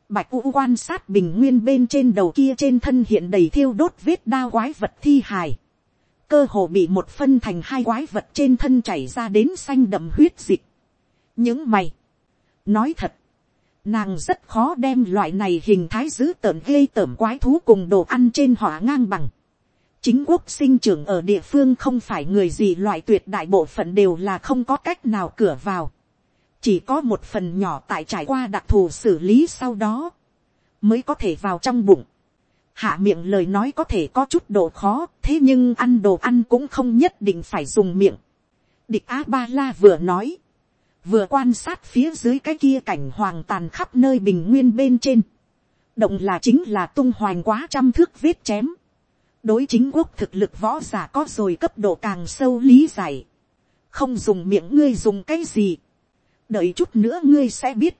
[SPEAKER 1] bạch u quan sát bình nguyên bên trên đầu kia trên thân hiện đầy thiêu đốt vết đa quái vật thi hài. cơ hồ bị một phân thành hai quái vật trên thân chảy ra đến xanh đậm huyết dịch. những mày, nói thật, Nàng rất khó đem loại này hình thái dữ tợn ghê tởm quái thú cùng đồ ăn trên hỏa ngang bằng. Chính quốc sinh trưởng ở địa phương không phải người gì loại tuyệt đại bộ phận đều là không có cách nào cửa vào. Chỉ có một phần nhỏ tại trải qua đặc thù xử lý sau đó. Mới có thể vào trong bụng. Hạ miệng lời nói có thể có chút độ khó. Thế nhưng ăn đồ ăn cũng không nhất định phải dùng miệng. Địch A-ba-la vừa nói vừa quan sát phía dưới cái kia cảnh hoàng tàn khắp nơi bình nguyên bên trên, động là chính là tung hoành quá trăm thước vết chém, đối chính quốc thực lực võ giả có rồi cấp độ càng sâu lý giải, không dùng miệng ngươi dùng cái gì, đợi chút nữa ngươi sẽ biết,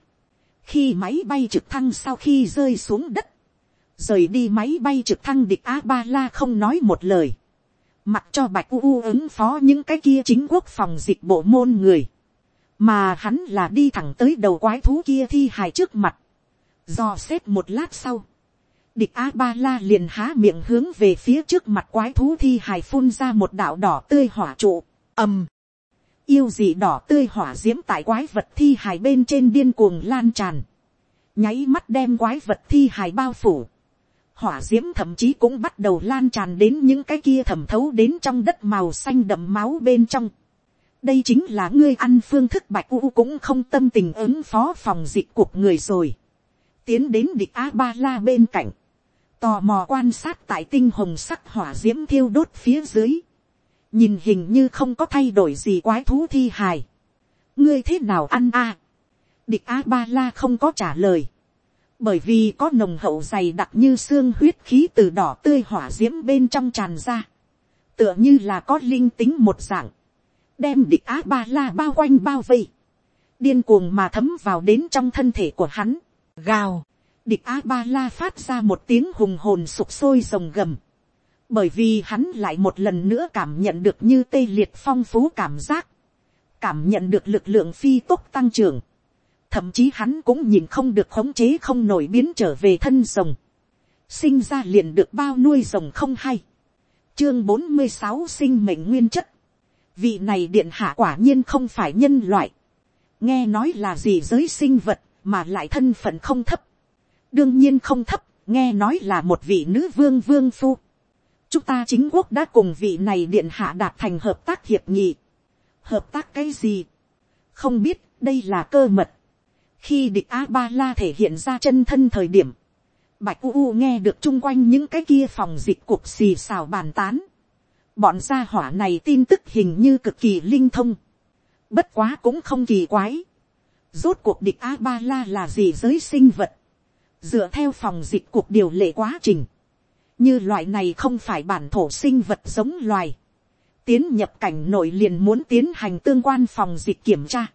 [SPEAKER 1] khi máy bay trực thăng sau khi rơi xuống đất, rời đi máy bay trực thăng địch a ba la không nói một lời, mặc cho bạch u u ứng phó những cái kia chính quốc phòng dịch bộ môn người, mà hắn là đi thẳng tới đầu quái thú kia thi hài trước mặt, do xét một lát sau, địch a ba la liền há miệng hướng về phía trước mặt quái thú thi hài phun ra một đạo đỏ tươi hỏa trụ, ầm, yêu gì đỏ tươi hỏa d i ễ m tại quái vật thi hài bên trên điên cuồng lan tràn, nháy mắt đem quái vật thi hài bao phủ, hỏa d i ễ m thậm chí cũng bắt đầu lan tràn đến những cái kia thẩm thấu đến trong đất màu xanh đậm máu bên trong. đây chính là ngươi ăn phương thức bạch u cũng không tâm tình ứng phó phòng dịch cuộc người rồi. tiến đến địch a ba la bên cạnh. tò mò quan sát tại tinh hồng sắc hỏa d i ễ m thiêu đốt phía dưới nhìn hình như không có thay đổi gì quái thú thi hài. ngươi thế nào ăn a. địch a ba la không có trả lời. Bởi vì có nồng hậu dày đặc như xương huyết khí từ đỏ tươi hỏa d i ễ m bên trong tràn ra, tựa như là có linh tính một dạng, đem địch á ba la bao quanh bao vây, điên cuồng mà thấm vào đến trong thân thể của hắn, gào, địch á ba la phát ra một tiếng hùng hồn sục sôi rồng gầm, bởi vì hắn lại một lần nữa cảm nhận được như tê liệt phong phú cảm giác, cảm nhận được lực lượng phi tốc tăng trưởng, thậm chí hắn cũng nhìn không được khống chế không nổi biến trở về thân rồng, sinh ra liền được bao nuôi rồng không hay, chương bốn mươi sáu sinh mệnh nguyên chất, vị này điện hạ quả nhiên không phải nhân loại, nghe nói là gì giới sinh vật mà lại thân phận không thấp, đương nhiên không thấp, nghe nói là một vị nữ vương vương phu chúng ta chính quốc đã cùng vị này điện hạ đạt thành hợp tác hiệp nghị. hợp tác cái gì, không biết đây là cơ mật khi địch a ba la thể hiện ra chân thân thời điểm, bạch u u nghe được chung quanh những cái kia phòng dịch cuộc xì xào bàn tán. bọn gia hỏa này tin tức hình như cực kỳ linh thông. bất quá cũng không kỳ quái. rốt cuộc địch a ba la là gì giới sinh vật. dựa theo phòng dịch cuộc điều lệ quá trình như loại này không phải bản thổ sinh vật giống loài. tiến nhập cảnh nội liền muốn tiến hành tương quan phòng dịch kiểm tra.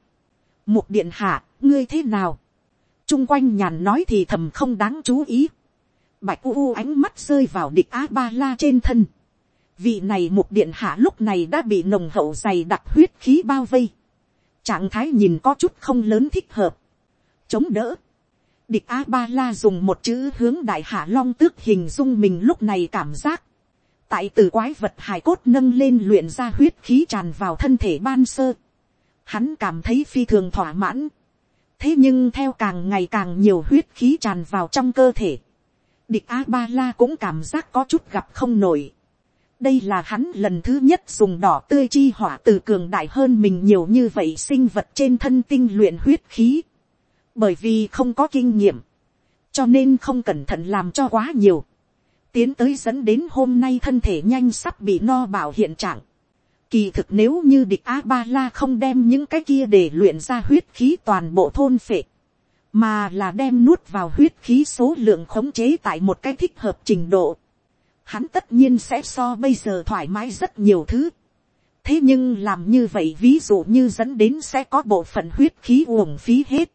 [SPEAKER 1] Mục điện hạ, ngươi thế nào? Trung quanh nhàn nói thì thầm không đáng chú ý. Bạch u u ánh mắt rơi vào địch A-ba-la trên thân. Vị này mục điện hạ lúc này đã bị nồng hậu dày đặc huyết khí bao vây. Trạng thái nhìn có chút không lớn thích hợp. Chống đỡ. Địch A-ba-la dùng một chữ hướng đại hạ long tước hình dung mình lúc này cảm giác. Tại từ quái vật hài cốt nâng lên luyện ra huyết khí tràn vào thân thể ban sơ hắn cảm thấy phi thường thỏa mãn. thế nhưng theo càng ngày càng nhiều huyết khí tràn vào trong cơ thể, địch a ba la cũng cảm giác có chút gặp không nổi. đây là hắn lần thứ nhất dùng đỏ tươi chi hỏa từ cường đại hơn mình nhiều như vậy sinh vật trên thân tinh luyện huyết khí bởi vì không có kinh nghiệm, cho nên không cẩn thận làm cho quá nhiều. tiến tới dẫn đến hôm nay thân thể nhanh sắp bị no bảo hiện trạng Kỳ thực nếu như địch A-ba-la không đem những cái kia để luyện ra huyết khí toàn bộ thôn phệ. Mà là đem nuốt vào huyết khí số lượng khống chế tại một cái thích hợp trình độ. Hắn tất nhiên sẽ so bây giờ thoải mái rất nhiều thứ. Thế nhưng làm như vậy ví dụ như dẫn đến sẽ có bộ phận huyết khí uổng phí hết.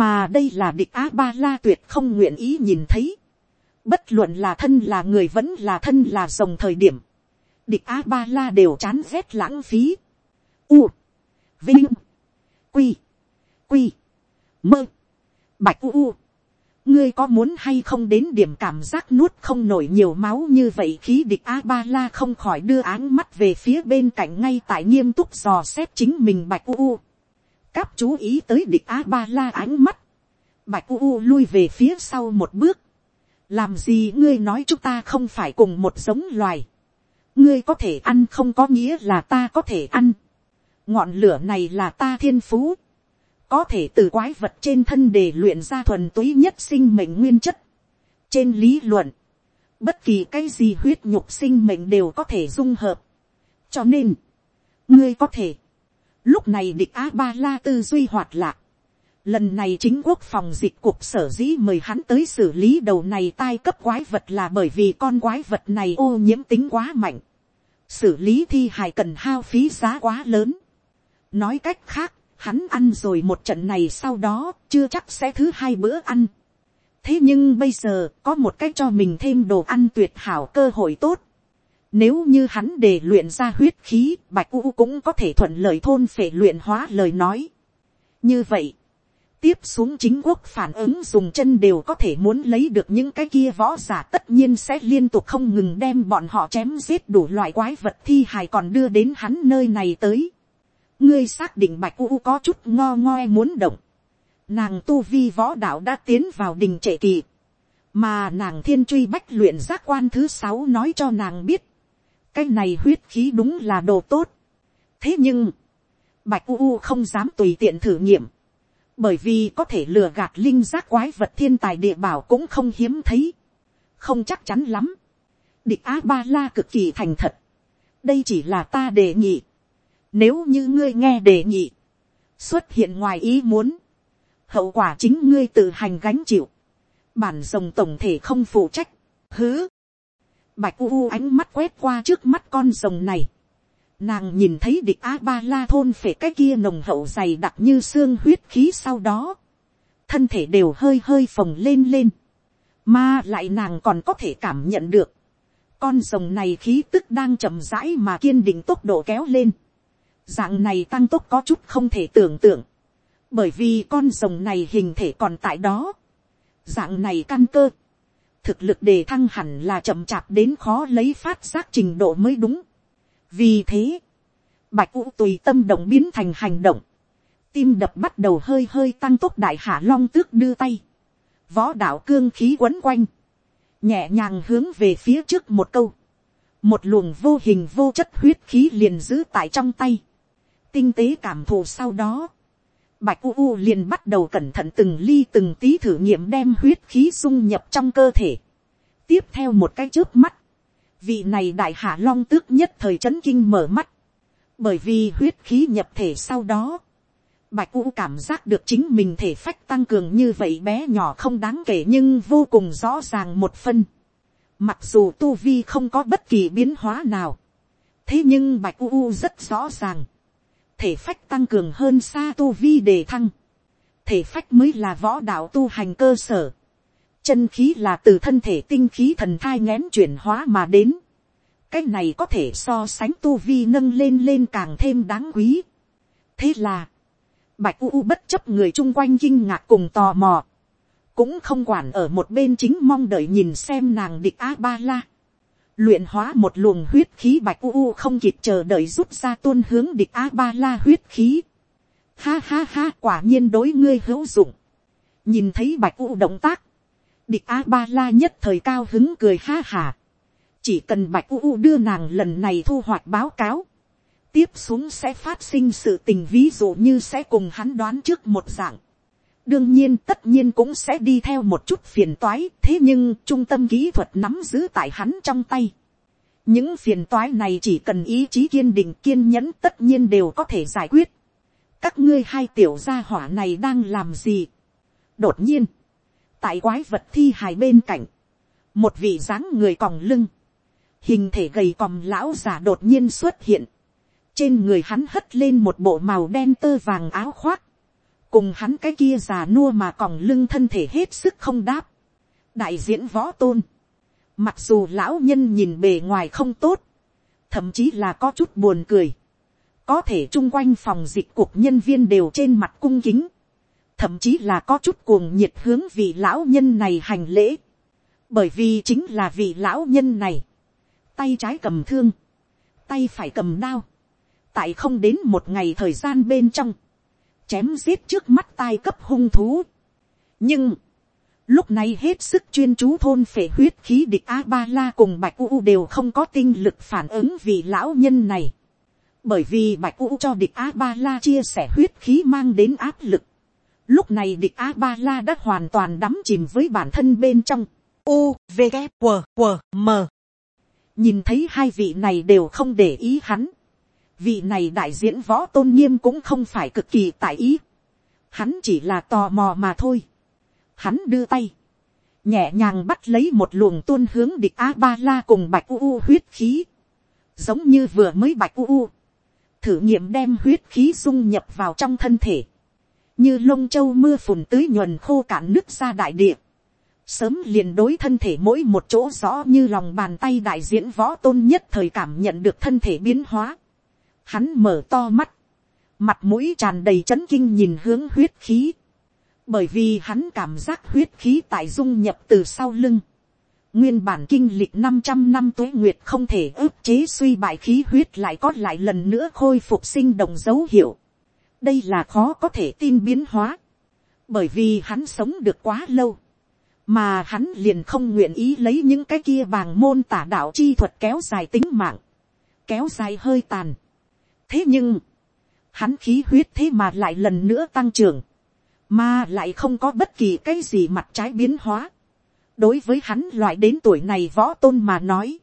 [SPEAKER 1] Mà đây là địch A-ba-la tuyệt không nguyện ý nhìn thấy. Bất luận là thân là người vẫn là thân là rồng thời điểm địch a ba la đều chán rét lãng phí. U, vinh, quy, quy, mơ, bạch u u. ngươi có muốn hay không đến điểm cảm giác nuốt không nổi nhiều máu như vậy khí địch a ba la không khỏi đưa áng mắt về phía bên cạnh ngay tại nghiêm túc dò xét chính mình bạch u u cáp chú ý tới địch a ba la ánh mắt. bạch u u lui về phía sau một bước. làm gì ngươi nói chúng ta không phải cùng một giống loài ngươi có thể ăn không có nghĩa là ta có thể ăn. ngọn lửa này là ta thiên phú. có thể từ quái vật trên thân để luyện ra thuần túy nhất sinh mệnh nguyên chất. trên lý luận, bất kỳ cái gì huyết nhục sinh mệnh đều có thể dung hợp. cho nên, ngươi có thể lúc này địch a ba la tư duy hoạt lạc. Lần này chính quốc phòng dịch cục sở dĩ mời hắn tới xử lý đầu này tai cấp quái vật là bởi vì con quái vật này ô nhiễm tính quá mạnh. Xử lý thi hài cần hao phí giá quá lớn. Nói cách khác, hắn ăn rồi một trận này sau đó chưa chắc sẽ thứ hai bữa ăn. Thế nhưng bây giờ có một cách cho mình thêm đồ ăn tuyệt hảo cơ hội tốt. Nếu như hắn để luyện ra huyết khí, bạch u cũng có thể thuận lời thôn phệ luyện hóa lời nói. Như vậy, tiếp xuống chính quốc phản ứng dùng chân đều có thể muốn lấy được những cái kia võ giả tất nhiên sẽ liên tục không ngừng đem bọn họ chém giết đủ loại quái vật thi hài còn đưa đến hắn nơi này tới. ngươi xác định bạch u có chút ngo ngoe muốn động. nàng tu vi võ đạo đã tiến vào đình trệ kỳ. mà nàng thiên truy bách luyện giác quan thứ sáu nói cho nàng biết, cái này huyết khí đúng là đồ tốt. thế nhưng, bạch u u không dám tùy tiện thử nghiệm, bởi vì có thể lừa gạt linh giác quái vật thiên tài địa bảo cũng không hiếm thấy, không chắc chắn lắm. địch a ba la cực kỳ thành thật, đây chỉ là ta đề nghị, nếu như ngươi nghe đề nghị, xuất hiện ngoài ý muốn, hậu quả chính ngươi tự hành gánh chịu, bản rồng tổng thể không phụ trách, hứ, bạch u u ánh mắt quét qua trước mắt con rồng này, nàng nhìn thấy địch a ba la thôn phể cái kia nồng hậu dày đặc như xương huyết khí sau đó, thân thể đều hơi hơi phồng lên lên, mà lại nàng còn có thể cảm nhận được, con rồng này khí tức đang chậm rãi mà kiên định tốc độ kéo lên, dạng này tăng tốc có chút không thể tưởng tượng, bởi vì con rồng này hình thể còn tại đó, dạng này căn cơ, thực lực đề thăng hẳn là chậm chạp đến khó lấy phát giác trình độ mới đúng. vì thế, bạch vũ tùy tâm động biến thành hành động, tim đập bắt đầu hơi hơi tăng tốc đại hạ long tước đưa tay, võ đạo cương khí quấn quanh, nhẹ nhàng hướng về phía trước một câu, một luồng vô hình vô chất huyết khí liền giữ tại trong tay, tinh tế cảm thụ sau đó, Bạch U U liền bắt đầu cẩn thận từng ly từng tí thử nghiệm đem huyết khí dung nhập trong cơ thể. Tiếp theo một cái trước mắt. Vị này đại hạ long tước nhất thời chấn kinh mở mắt. Bởi vì huyết khí nhập thể sau đó. Bạch U cảm giác được chính mình thể phách tăng cường như vậy bé nhỏ không đáng kể nhưng vô cùng rõ ràng một phân. Mặc dù tu vi không có bất kỳ biến hóa nào. Thế nhưng Bạch U U rất rõ ràng thể phách tăng cường hơn xa tu vi đề thăng, thể phách mới là võ đạo tu hành cơ sở, chân khí là từ thân thể tinh khí thần thai ngén chuyển hóa mà đến, cái này có thể so sánh tu vi nâng lên lên càng thêm đáng quý. thế là, bạch u bất chấp người chung quanh kinh ngạc cùng tò mò, cũng không quản ở một bên chính mong đợi nhìn xem nàng địch a ba la luyện hóa một luồng huyết khí bạch u u không kịp chờ đợi rút ra tuôn hướng địch a ba la huyết khí. Ha ha ha quả nhiên đối ngươi hữu dụng. nhìn thấy bạch u động tác, địch a ba la nhất thời cao hứng cười ha hà. chỉ cần bạch u u đưa nàng lần này thu hoạch báo cáo. tiếp xuống sẽ phát sinh sự tình ví dụ như sẽ cùng hắn đoán trước một dạng đương nhiên tất nhiên cũng sẽ đi theo một chút phiền toái, thế nhưng trung tâm kỹ thuật nắm giữ tại hắn trong tay. Những phiền toái này chỉ cần ý chí kiên định kiên nhẫn tất nhiên đều có thể giải quyết. Các ngươi hai tiểu gia hỏa này đang làm gì? Đột nhiên, tại quái vật thi hài bên cạnh, một vị dáng người còng lưng, hình thể gầy còm lão già đột nhiên xuất hiện. Trên người hắn hất lên một bộ màu đen tơ vàng áo khoác cùng hắn cái kia già nua mà còng lưng thân thể hết sức không đáp. đại diễn võ tôn, mặc dù lão nhân nhìn bề ngoài không tốt, thậm chí là có chút buồn cười, có thể chung quanh phòng dịch cuộc nhân viên đều trên mặt cung kính, thậm chí là có chút cuồng nhiệt hướng vị lão nhân này hành lễ, bởi vì chính là vị lão nhân này, tay trái cầm thương, tay phải cầm đao, tại không đến một ngày thời gian bên trong, chém giết trước mắt tai cấp hung thú. nhưng, lúc này hết sức chuyên chú thôn phệ huyết khí địch a ba la cùng bạch u đều không có tinh lực phản ứng vì lão nhân này. bởi vì bạch u cho địch a ba la chia sẻ huyết khí mang đến áp lực. lúc này địch a ba la đã hoàn toàn đắm chìm với bản thân bên trong. u v g q q m nhìn thấy hai vị này đều không để ý hắn vị này đại diễn võ tôn nghiêm cũng không phải cực kỳ tại ý. Hắn chỉ là tò mò mà thôi. Hắn đưa tay. Nhẹ nhàng bắt lấy một luồng tuôn hướng địch A-ba-la cùng bạch u u huyết khí. Giống như vừa mới bạch u u. Thử nghiệm đem huyết khí dung nhập vào trong thân thể. Như lông châu mưa phùn tưới nhuần khô cạn nước ra đại địa. Sớm liền đối thân thể mỗi một chỗ rõ như lòng bàn tay đại diễn võ tôn nhất thời cảm nhận được thân thể biến hóa Hắn mở to mắt. Mặt mũi tràn đầy chấn kinh nhìn hướng huyết khí. Bởi vì hắn cảm giác huyết khí tại dung nhập từ sau lưng. Nguyên bản kinh lịch 500 năm tuế nguyệt không thể ức chế suy bại khí huyết lại có lại lần nữa khôi phục sinh động dấu hiệu. Đây là khó có thể tin biến hóa. Bởi vì hắn sống được quá lâu. mà hắn liền không nguyện ý lấy những cái kia bàng môn tả đạo chi thuật kéo dài tính mạng, kéo dài hơi tàn thế nhưng, hắn khí huyết thế mà lại lần nữa tăng trưởng, mà lại không có bất kỳ cái gì mặt trái biến hóa. đối với hắn loại đến tuổi này võ tôn mà nói,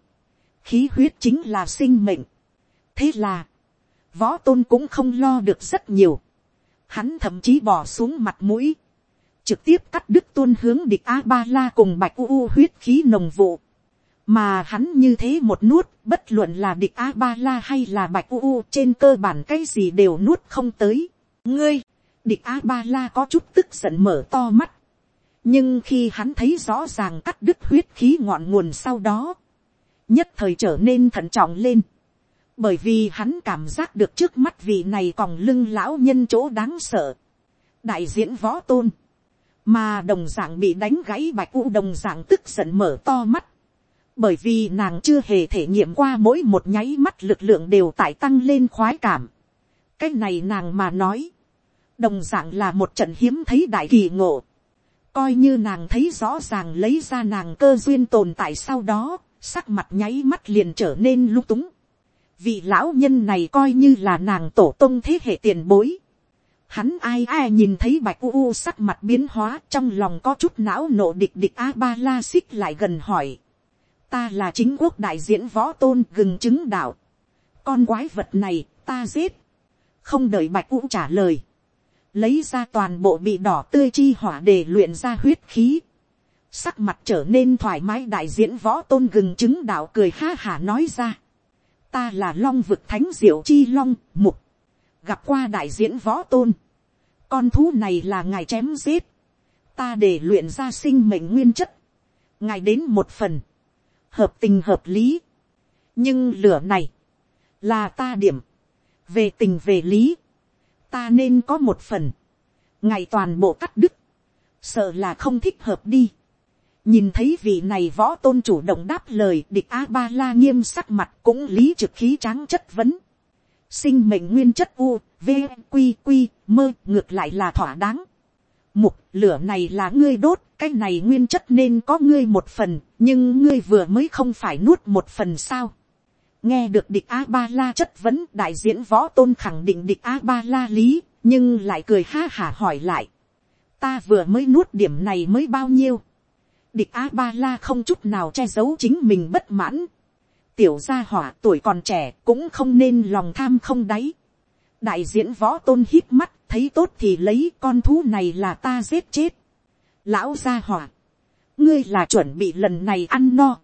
[SPEAKER 1] khí huyết chính là sinh mệnh. thế là, võ tôn cũng không lo được rất nhiều. hắn thậm chí bỏ xuống mặt mũi, trực tiếp cắt đứt tuôn hướng địch a ba la cùng bạch u u huyết khí nồng vụ mà hắn như thế một nuốt, bất luận là địch a ba la hay là bạch u u trên cơ bản cái gì đều nuốt không tới. ngươi, địch a ba la có chút tức giận mở to mắt. nhưng khi hắn thấy rõ ràng cắt đứt huyết khí ngọn nguồn sau đó, nhất thời trở nên thận trọng lên. bởi vì hắn cảm giác được trước mắt vị này còn lưng lão nhân chỗ đáng sợ. đại diễn võ tôn mà đồng d ạ n g bị đánh gãy bạch u đồng d ạ n g tức giận mở to mắt, bởi vì nàng chưa hề thể nghiệm qua mỗi một nháy mắt lực lượng đều tại tăng lên khoái cảm. cái này nàng mà nói, đồng d ạ n g là một trận hiếm thấy đại kỳ ngộ, coi như nàng thấy rõ ràng lấy ra nàng cơ duyên tồn tại sau đó, sắc mặt nháy mắt liền trở nên lung túng. vị lão nhân này coi như là nàng tổ tông thế hệ tiền bối, Hắn ai ai nhìn thấy bạch u u sắc mặt biến hóa trong lòng có chút não nộ địch địch a ba la xích lại gần hỏi. Ta là chính quốc đại diễn võ tôn gừng chứng đạo. Con quái vật này ta giết. Không đợi bạch u trả lời. Lấy ra toàn bộ bị đỏ tươi chi hỏa để luyện ra huyết khí. Sắc mặt trở nên thoải mái đại diễn võ tôn gừng chứng đạo cười ha hả nói ra. Ta là long vực thánh diệu chi long mục gặp qua đại diễn võ tôn, con thú này là ngài chém giết, ta để luyện ra sinh mệnh nguyên chất, ngài đến một phần, hợp tình hợp lý, nhưng lửa này, là ta điểm, về tình về lý, ta nên có một phần, ngày toàn bộ cắt đứt, sợ là không thích hợp đi. nhìn thấy vị này võ tôn chủ động đáp lời địch a ba la nghiêm sắc mặt cũng lý trực khí tráng chất vấn sinh mệnh nguyên chất u, v, q q mơ ngược lại là thỏa đáng. Mục lửa này là ngươi đốt, cái này nguyên chất nên có ngươi một phần, nhưng ngươi vừa mới không phải nuốt một phần sao. nghe được địch a ba la chất vấn đại diễn võ tôn khẳng định địch a ba la lý, nhưng lại cười ha hả hỏi lại. ta vừa mới nuốt điểm này mới bao nhiêu. địch a ba la không chút nào che giấu chính mình bất mãn tiểu gia hỏa tuổi còn trẻ cũng không nên lòng tham không đáy. đại diễn võ tôn hít mắt thấy tốt thì lấy con thú này là ta giết chết. lão gia hỏa, ngươi là chuẩn bị lần này ăn no.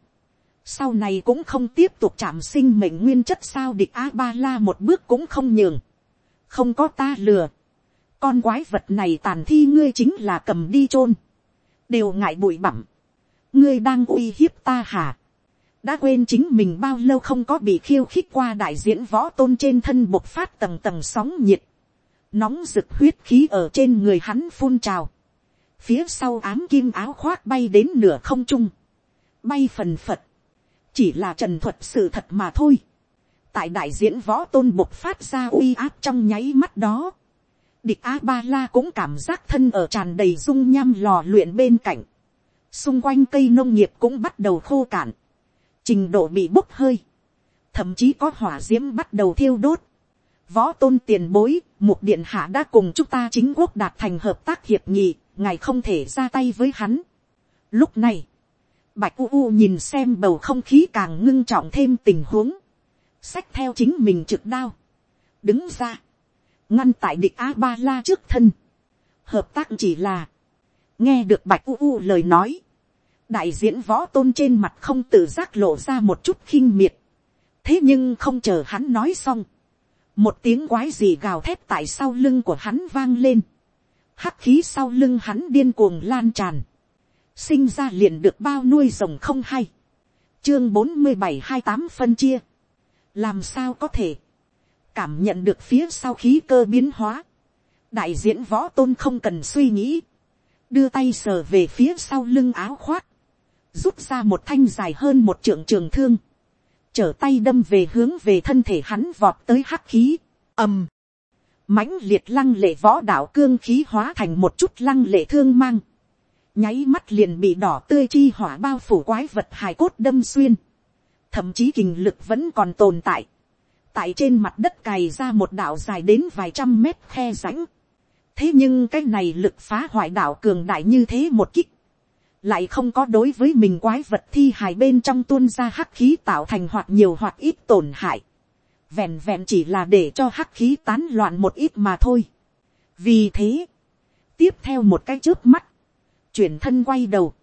[SPEAKER 1] sau này cũng không tiếp tục chạm sinh mệnh nguyên chất sao địch a ba la một bước cũng không nhường. không có ta lừa. con quái vật này tàn thi ngươi chính là cầm đi chôn. đều ngại bụi bặm. ngươi đang uy hiếp ta hả đã quên chính mình bao lâu không có bị khiêu khích qua đại diễn võ tôn trên thân bộc phát tầng tầng sóng nhiệt, nóng rực huyết khí ở trên người hắn phun trào, phía sau ám kim áo khoác bay đến nửa không trung, bay phần phật, chỉ là trần thuật sự thật mà thôi, tại đại diễn võ tôn bộc phát ra uy áp trong nháy mắt đó, địch a ba la cũng cảm giác thân ở tràn đầy dung nham lò luyện bên cạnh, xung quanh cây nông nghiệp cũng bắt đầu khô cạn, trình độ bị bốc hơi, thậm chí có hỏa d i ễ m bắt đầu thiêu đốt. Võ tôn tiền bối, mục điện hạ đã cùng chúng ta chính quốc đạt thành hợp tác hiệp nghị, ngài không thể ra tay với hắn. Lúc này, bạch u u nhìn xem bầu không khí càng ngưng trọng thêm tình huống, xách theo chính mình trực đao, đứng ra, ngăn tại địch a ba la trước thân, hợp tác chỉ là, nghe được bạch u u lời nói, đại diễn võ tôn trên mặt không tự giác lộ ra một chút khinh miệt. thế nhưng không chờ hắn nói xong một tiếng quái gì gào thét tại sau lưng của hắn vang lên. hắc khí sau lưng hắn điên cuồng lan tràn. sinh ra liền được bao nuôi rồng không hay. chương bốn mươi bảy hai tám phân chia. làm sao có thể. cảm nhận được phía sau khí cơ biến hóa. đại diễn võ tôn không cần suy nghĩ đưa tay sờ về phía sau lưng áo khoác, rút ra một thanh dài hơn một trượng trường thương, trở tay đâm về hướng về thân thể hắn vọt tới hắc khí, ầm, mãnh liệt lăng lệ võ đạo cương khí hóa thành một chút lăng lệ thương mang, nháy mắt liền bị đỏ tươi chi hỏa bao phủ quái vật hài cốt đâm xuyên, thậm chí kình lực vẫn còn tồn tại, tại trên mặt đất cày ra một đạo dài đến vài trăm mét khe rãnh, thế nhưng cái này lực phá hoại đạo cường đại như thế một kích, lại không có đối với mình quái vật thi hài bên trong tuôn ra hắc khí tạo thành hoặc nhiều hoặc ít tổn hại, vẹn vẹn chỉ là để cho hắc khí tán loạn một ít mà thôi. vì thế, tiếp theo một cái trước mắt, chuyển thân quay đầu,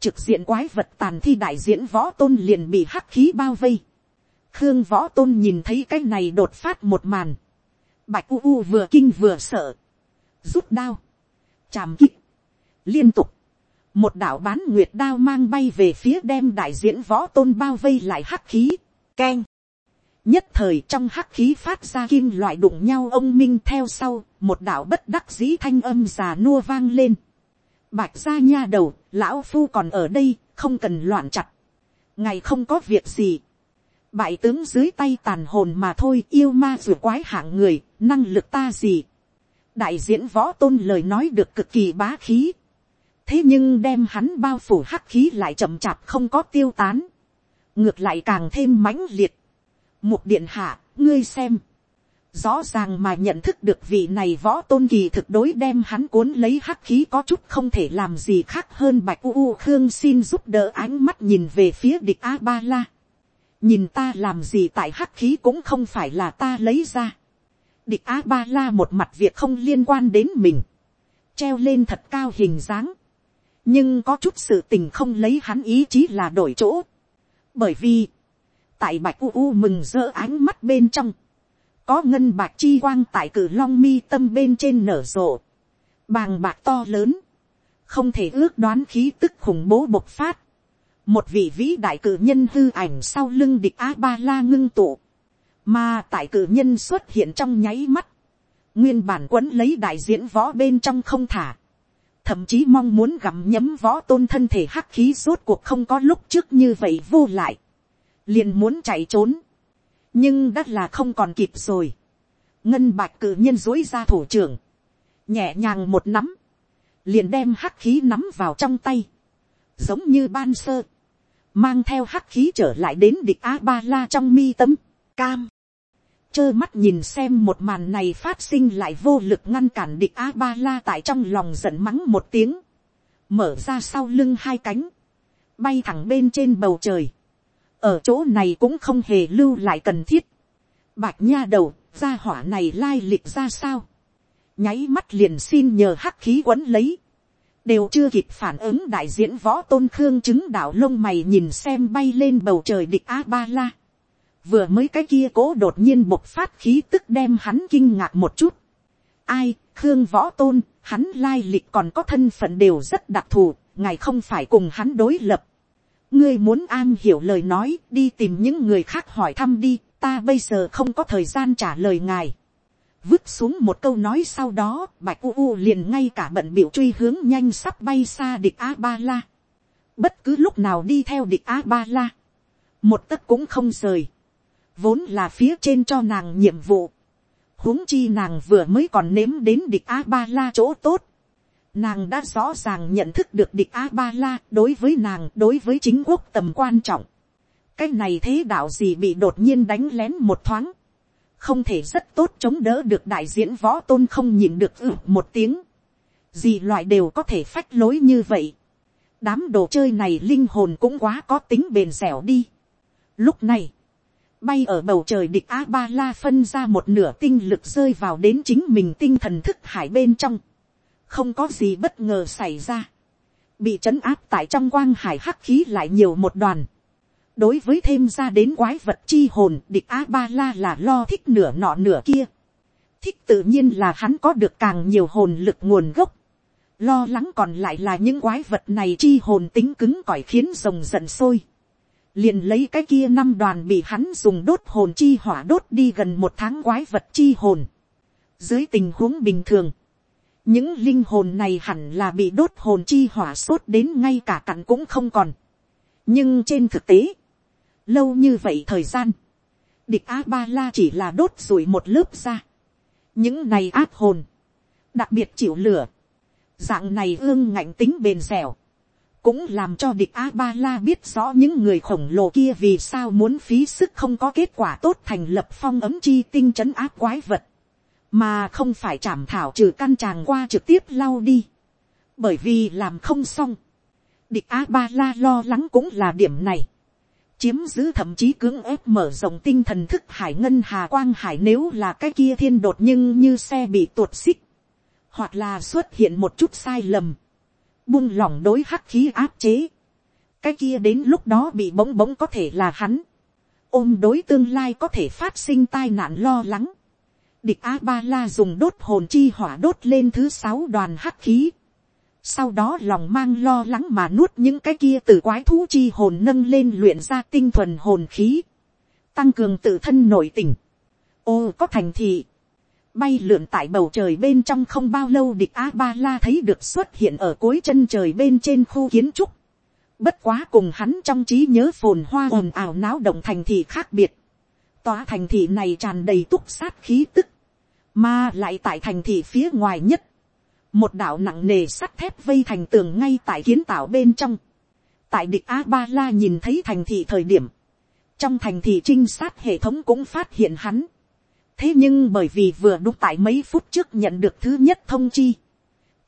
[SPEAKER 1] trực diện quái vật tàn thi đại diễn võ tôn liền bị hắc khí bao vây. khương võ tôn nhìn thấy cái này đột phát một màn, bạch u u vừa kinh vừa sợ, rút đao, chàm kích, liên tục, một đạo bán nguyệt đao mang bay về phía đem đại diễn võ tôn bao vây lại hắc khí, keng, nhất thời trong hắc khí phát ra kim loại đụng nhau ông minh theo sau, một đạo bất đắc dĩ thanh âm già nua vang lên. Bạch ra nha đầu, lão phu còn ở đây, không cần loạn chặt. Ngày không có việc gì. Bại tướng dưới tay tàn hồn mà thôi yêu ma rùa quái hạng người, năng lực ta gì. Đại diễn võ tôn lời nói được cực kỳ bá khí. Thế nhưng đem hắn bao phủ hắc khí lại chậm chạp không có tiêu tán. Ngược lại càng thêm mãnh liệt Mục điện hạ, ngươi xem. Rõ ràng mà nhận thức được vị này võ tôn kỳ thực đối đem hắn cuốn lấy hắc khí có chút không thể làm gì khác hơn bạch u u khương xin giúp đỡ ánh mắt nhìn về phía địch a ba la. Nhìn ta làm gì tại hắc khí cũng không phải là ta lấy ra. Địch a ba la một mặt việc không liên quan đến mình. Treo lên thật cao hình dáng. Nhưng có chút sự tình không lấy hắn ý chí là đổi chỗ. Bởi vì tại bạch u u mừng rỡ ánh mắt bên trong, có ngân bạc chi quang tại cử long mi tâm bên trên nở rộ, bàng bạc to lớn, không thể ước đoán khí tức khủng bố bộc phát, một vị vĩ đại cử nhân hư ảnh sau lưng địch a ba la ngưng tụ, mà tại cử nhân xuất hiện trong nháy mắt, nguyên bản quấn lấy đại diễn võ bên trong không thả, thậm chí mong muốn gặm nhấm võ tôn thân thể hắc khí rốt cuộc không có lúc trước như vậy vô lại, liền muốn chạy trốn, nhưng đã là không còn kịp rồi. ngân bạch cự nhân dối ra thủ trưởng, nhẹ nhàng một nắm, liền đem hắc khí nắm vào trong tay, giống như ban sơ, mang theo hắc khí trở lại đến địch a ba la trong mi tấm, cam, trơ mắt nhìn xem một màn này phát sinh lại vô lực ngăn cản địch a ba la tại trong lòng giận mắng một tiếng, mở ra sau lưng hai cánh, bay thẳng bên trên bầu trời, ở chỗ này cũng không hề lưu lại cần thiết. bạch nha đầu, ra hỏa này lai lịch ra sao. nháy mắt liền xin nhờ hắc khí quấn lấy. đều chưa kịp phản ứng đại diễn võ tôn khương chứng đạo lông mày nhìn xem bay lên bầu trời địch a ba la vừa mới cái kia cố đột nhiên bộc phát khí tức đem hắn kinh ngạc một chút. ai, khương võ tôn, hắn lai lịch còn có thân phận đều rất đặc thù, ngài không phải cùng hắn đối lập. Ngươi muốn an hiểu lời nói đi tìm những người khác hỏi thăm đi ta bây giờ không có thời gian trả lời ngài. Vứt xuống một câu nói sau đó bạch u u liền ngay cả bận biểu truy hướng nhanh sắp bay xa địch a ba la bất cứ lúc nào đi theo địch a ba la một tấc cũng không rời vốn là phía trên cho nàng nhiệm vụ huống chi nàng vừa mới còn nếm đến địch a ba la chỗ tốt Nàng đã rõ ràng nhận thức được địch A-ba-la đối với nàng đối với chính quốc tầm quan trọng. Cái này thế đạo gì bị đột nhiên đánh lén một thoáng. Không thể rất tốt chống đỡ được đại diễn võ tôn không nhìn được ử một tiếng. Gì loại đều có thể phách lối như vậy. Đám đồ chơi này linh hồn cũng quá có tính bền dẻo đi. Lúc này, bay ở bầu trời địch a ba la phân ra một nửa tinh lực rơi vào đến chính mình tinh thần thức hải bên trong. Không có gì bất ngờ xảy ra, bị trấn áp tại trong quang hải hắc khí lại nhiều một đoàn, đối với thêm ra đến quái vật chi hồn địch a ba la là lo thích nửa nọ nửa kia, thích tự nhiên là hắn có được càng nhiều hồn lực nguồn gốc, lo lắng còn lại là những quái vật này chi hồn tính cứng cỏi khiến rồng giận sôi, liền lấy cái kia năm đoàn bị hắn dùng đốt hồn chi hỏa đốt đi gần một tháng quái vật chi hồn, dưới tình huống bình thường, những linh hồn này hẳn là bị đốt hồn chi hỏa sốt đến ngay cả cặn cũng không còn. nhưng trên thực tế, lâu như vậy thời gian, địch a ba la chỉ là đốt rủi một lớp ra. những này áp hồn, đặc biệt chịu lửa, Dạng này ương ngạnh tính bền dẻo. Cũng làm cho địch A-ba-la biết rõ những người khổng lồ kia vì sao muốn phí sức không có kết quả tốt thành lập phong ấm chi tinh trấn áp quái vật. Mà không phải chảm thảo trừ căn tràng qua trực tiếp lau đi. Bởi vì làm không xong. Địch A-ba-la lo lắng cũng là điểm này chiếm giữ thậm chí cưỡng ép mở rộng tinh thần thức hải ngân hà quang hải nếu là cái kia thiên đột nhưng như xe bị tuột xích, hoặc là xuất hiện một chút sai lầm, buông lỏng đối hắc khí áp chế, cái kia đến lúc đó bị bỗng bỗng có thể là hắn, ôm đối tương lai có thể phát sinh tai nạn lo lắng, địch a ba la dùng đốt hồn chi hỏa đốt lên thứ sáu đoàn hắc khí, sau đó lòng mang lo lắng mà nuốt những cái kia từ quái thú chi hồn nâng lên luyện ra tinh thuần hồn khí, tăng cường tự thân nội tình. ô có thành thị, bay lượn tại bầu trời bên trong không bao lâu địch a ba la thấy được xuất hiện ở cuối chân trời bên trên khu kiến trúc. bất quá cùng hắn trong trí nhớ phồn hoa ồn ào náo động thành thị khác biệt. tòa thành thị này tràn đầy túc sát khí tức, mà lại tại thành thị phía ngoài nhất một đạo nặng nề sắt thép vây thành tường ngay tại kiến tạo bên trong. tại địch a ba la nhìn thấy thành thị thời điểm, trong thành thị trinh sát hệ thống cũng phát hiện hắn thế nhưng bởi vì vừa đúng tại mấy phút trước nhận được thứ nhất thông chi,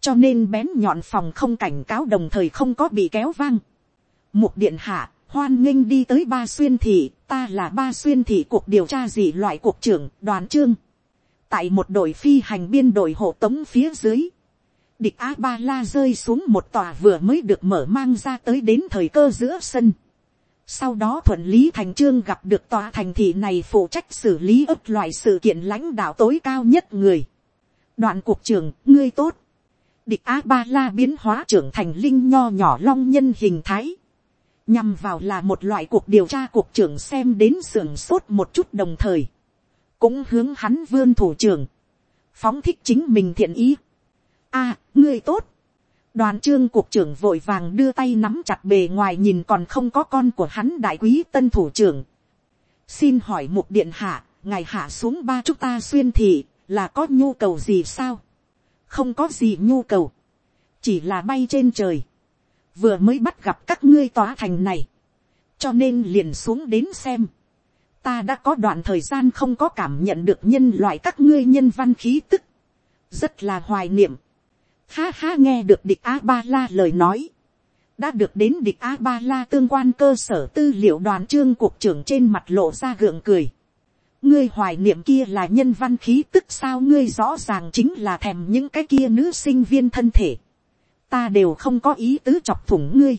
[SPEAKER 1] cho nên bén nhọn phòng không cảnh cáo đồng thời không có bị kéo vang. Mục điện hạ, hoan nghênh đi tới ba xuyên thị, ta là ba xuyên thị cuộc điều tra gì loại cuộc trưởng đoàn trương. tại một đội phi hành biên đội hộ tống phía dưới, Địch A-ba-la rơi xuống một tòa vừa mới được mở mang ra tới đến thời cơ giữa sân. Sau đó thuận lý thành trương gặp được tòa thành thị này phụ trách xử lý ấp loại sự kiện lãnh đạo tối cao nhất người. Đoạn cuộc trưởng, ngươi tốt. Địch A-ba-la biến hóa trưởng thành linh nho nhỏ long nhân hình thái. Nhằm vào là một loại cuộc điều tra cuộc trưởng xem đến sưởng sốt một chút đồng thời. Cũng hướng hắn vươn thủ trưởng. Phóng thích chính mình thiện ý a, ngươi tốt đoàn trương cục trưởng vội vàng đưa tay nắm chặt bề ngoài nhìn còn không có con của hắn đại quý tân thủ trưởng. xin hỏi mục điện hạ, ngài hạ xuống ba chúng ta xuyên thị, là có nhu cầu gì sao. không có gì nhu cầu, chỉ là bay trên trời. vừa mới bắt gặp các ngươi tòa thành này, cho nên liền xuống đến xem ta đã có đoạn thời gian không có cảm nhận được nhân loại các ngươi nhân văn khí tức, rất là hoài niệm. Ha ha nghe được địch A-ba-la lời nói. Đã được đến địch A-ba-la tương quan cơ sở tư liệu đoàn trương cục trưởng trên mặt lộ ra gượng cười. Ngươi hoài niệm kia là nhân văn khí tức sao ngươi rõ ràng chính là thèm những cái kia nữ sinh viên thân thể. Ta đều không có ý tứ chọc thủng ngươi.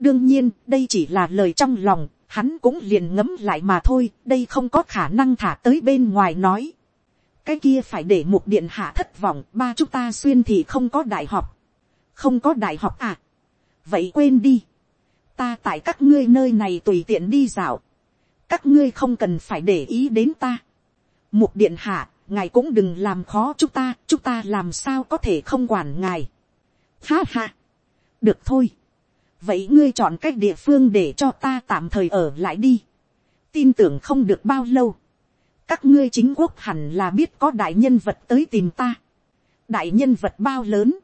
[SPEAKER 1] Đương nhiên, đây chỉ là lời trong lòng, hắn cũng liền ngấm lại mà thôi, đây không có khả năng thả tới bên ngoài nói cái kia phải để một điện hạ thất vọng, ba chúng ta xuyên thì không có đại học. Không có đại học à? Vậy quên đi. Ta tại các ngươi nơi này tùy tiện đi dạo. Các ngươi không cần phải để ý đến ta. Một điện hạ, ngài cũng đừng làm khó chúng ta chúng ta làm sao có thể không quản ngài. Ha ha. Được thôi. Vậy ngươi chọn cách địa phương để cho ta tạm thời ở lại đi. Tin tưởng không được bao lâu các ngươi chính quốc hẳn là biết có đại nhân vật tới tìm ta. đại nhân vật bao lớn.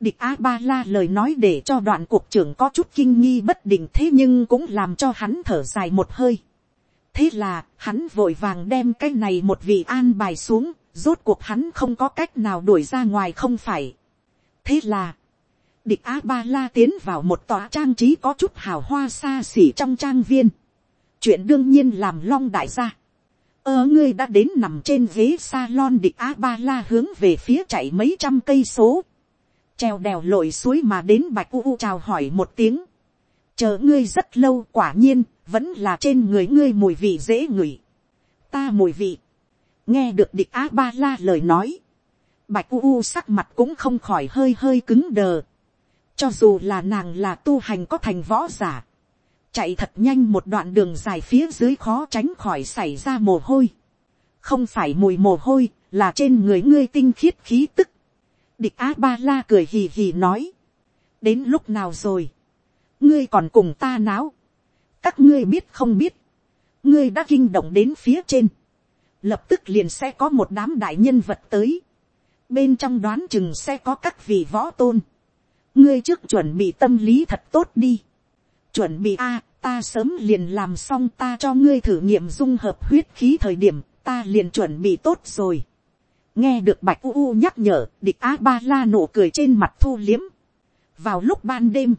[SPEAKER 1] địch a ba la lời nói để cho đoạn cuộc trưởng có chút kinh nghi bất định thế nhưng cũng làm cho hắn thở dài một hơi. thế là hắn vội vàng đem cái này một vị an bài xuống, rốt cuộc hắn không có cách nào đuổi ra ngoài không phải. thế là, địch a ba la tiến vào một tòa trang trí có chút hào hoa xa xỉ trong trang viên. chuyện đương nhiên làm long đại gia ơ ngươi đã đến nằm trên ghế salon địch a ba la hướng về phía chạy mấy trăm cây số, treo đèo lội suối mà đến bạch u u chào hỏi một tiếng, chờ ngươi rất lâu quả nhiên vẫn là trên người ngươi mùi vị dễ ngửi, ta mùi vị, nghe được địch a ba la lời nói, bạch u u sắc mặt cũng không khỏi hơi hơi cứng đờ, cho dù là nàng là tu hành có thành võ giả, chạy thật nhanh một đoạn đường dài phía dưới khó tránh khỏi xảy ra mồ hôi. không phải mùi mồ hôi, là trên người ngươi tinh khiết khí tức. địch á ba la cười hì hì nói. đến lúc nào rồi, ngươi còn cùng ta náo. các ngươi biết không biết, ngươi đã kinh động đến phía trên. lập tức liền sẽ có một đám đại nhân vật tới. bên trong đoán chừng sẽ có các vị võ tôn, ngươi trước chuẩn bị tâm lý thật tốt đi, chuẩn bị a, ta sớm liền làm xong ta cho ngươi thử nghiệm dung hợp huyết khí thời điểm, ta liền chuẩn bị tốt rồi. nghe được bạch u u nhắc nhở, địch a ba la nổ cười trên mặt thu liếm. vào lúc ban đêm,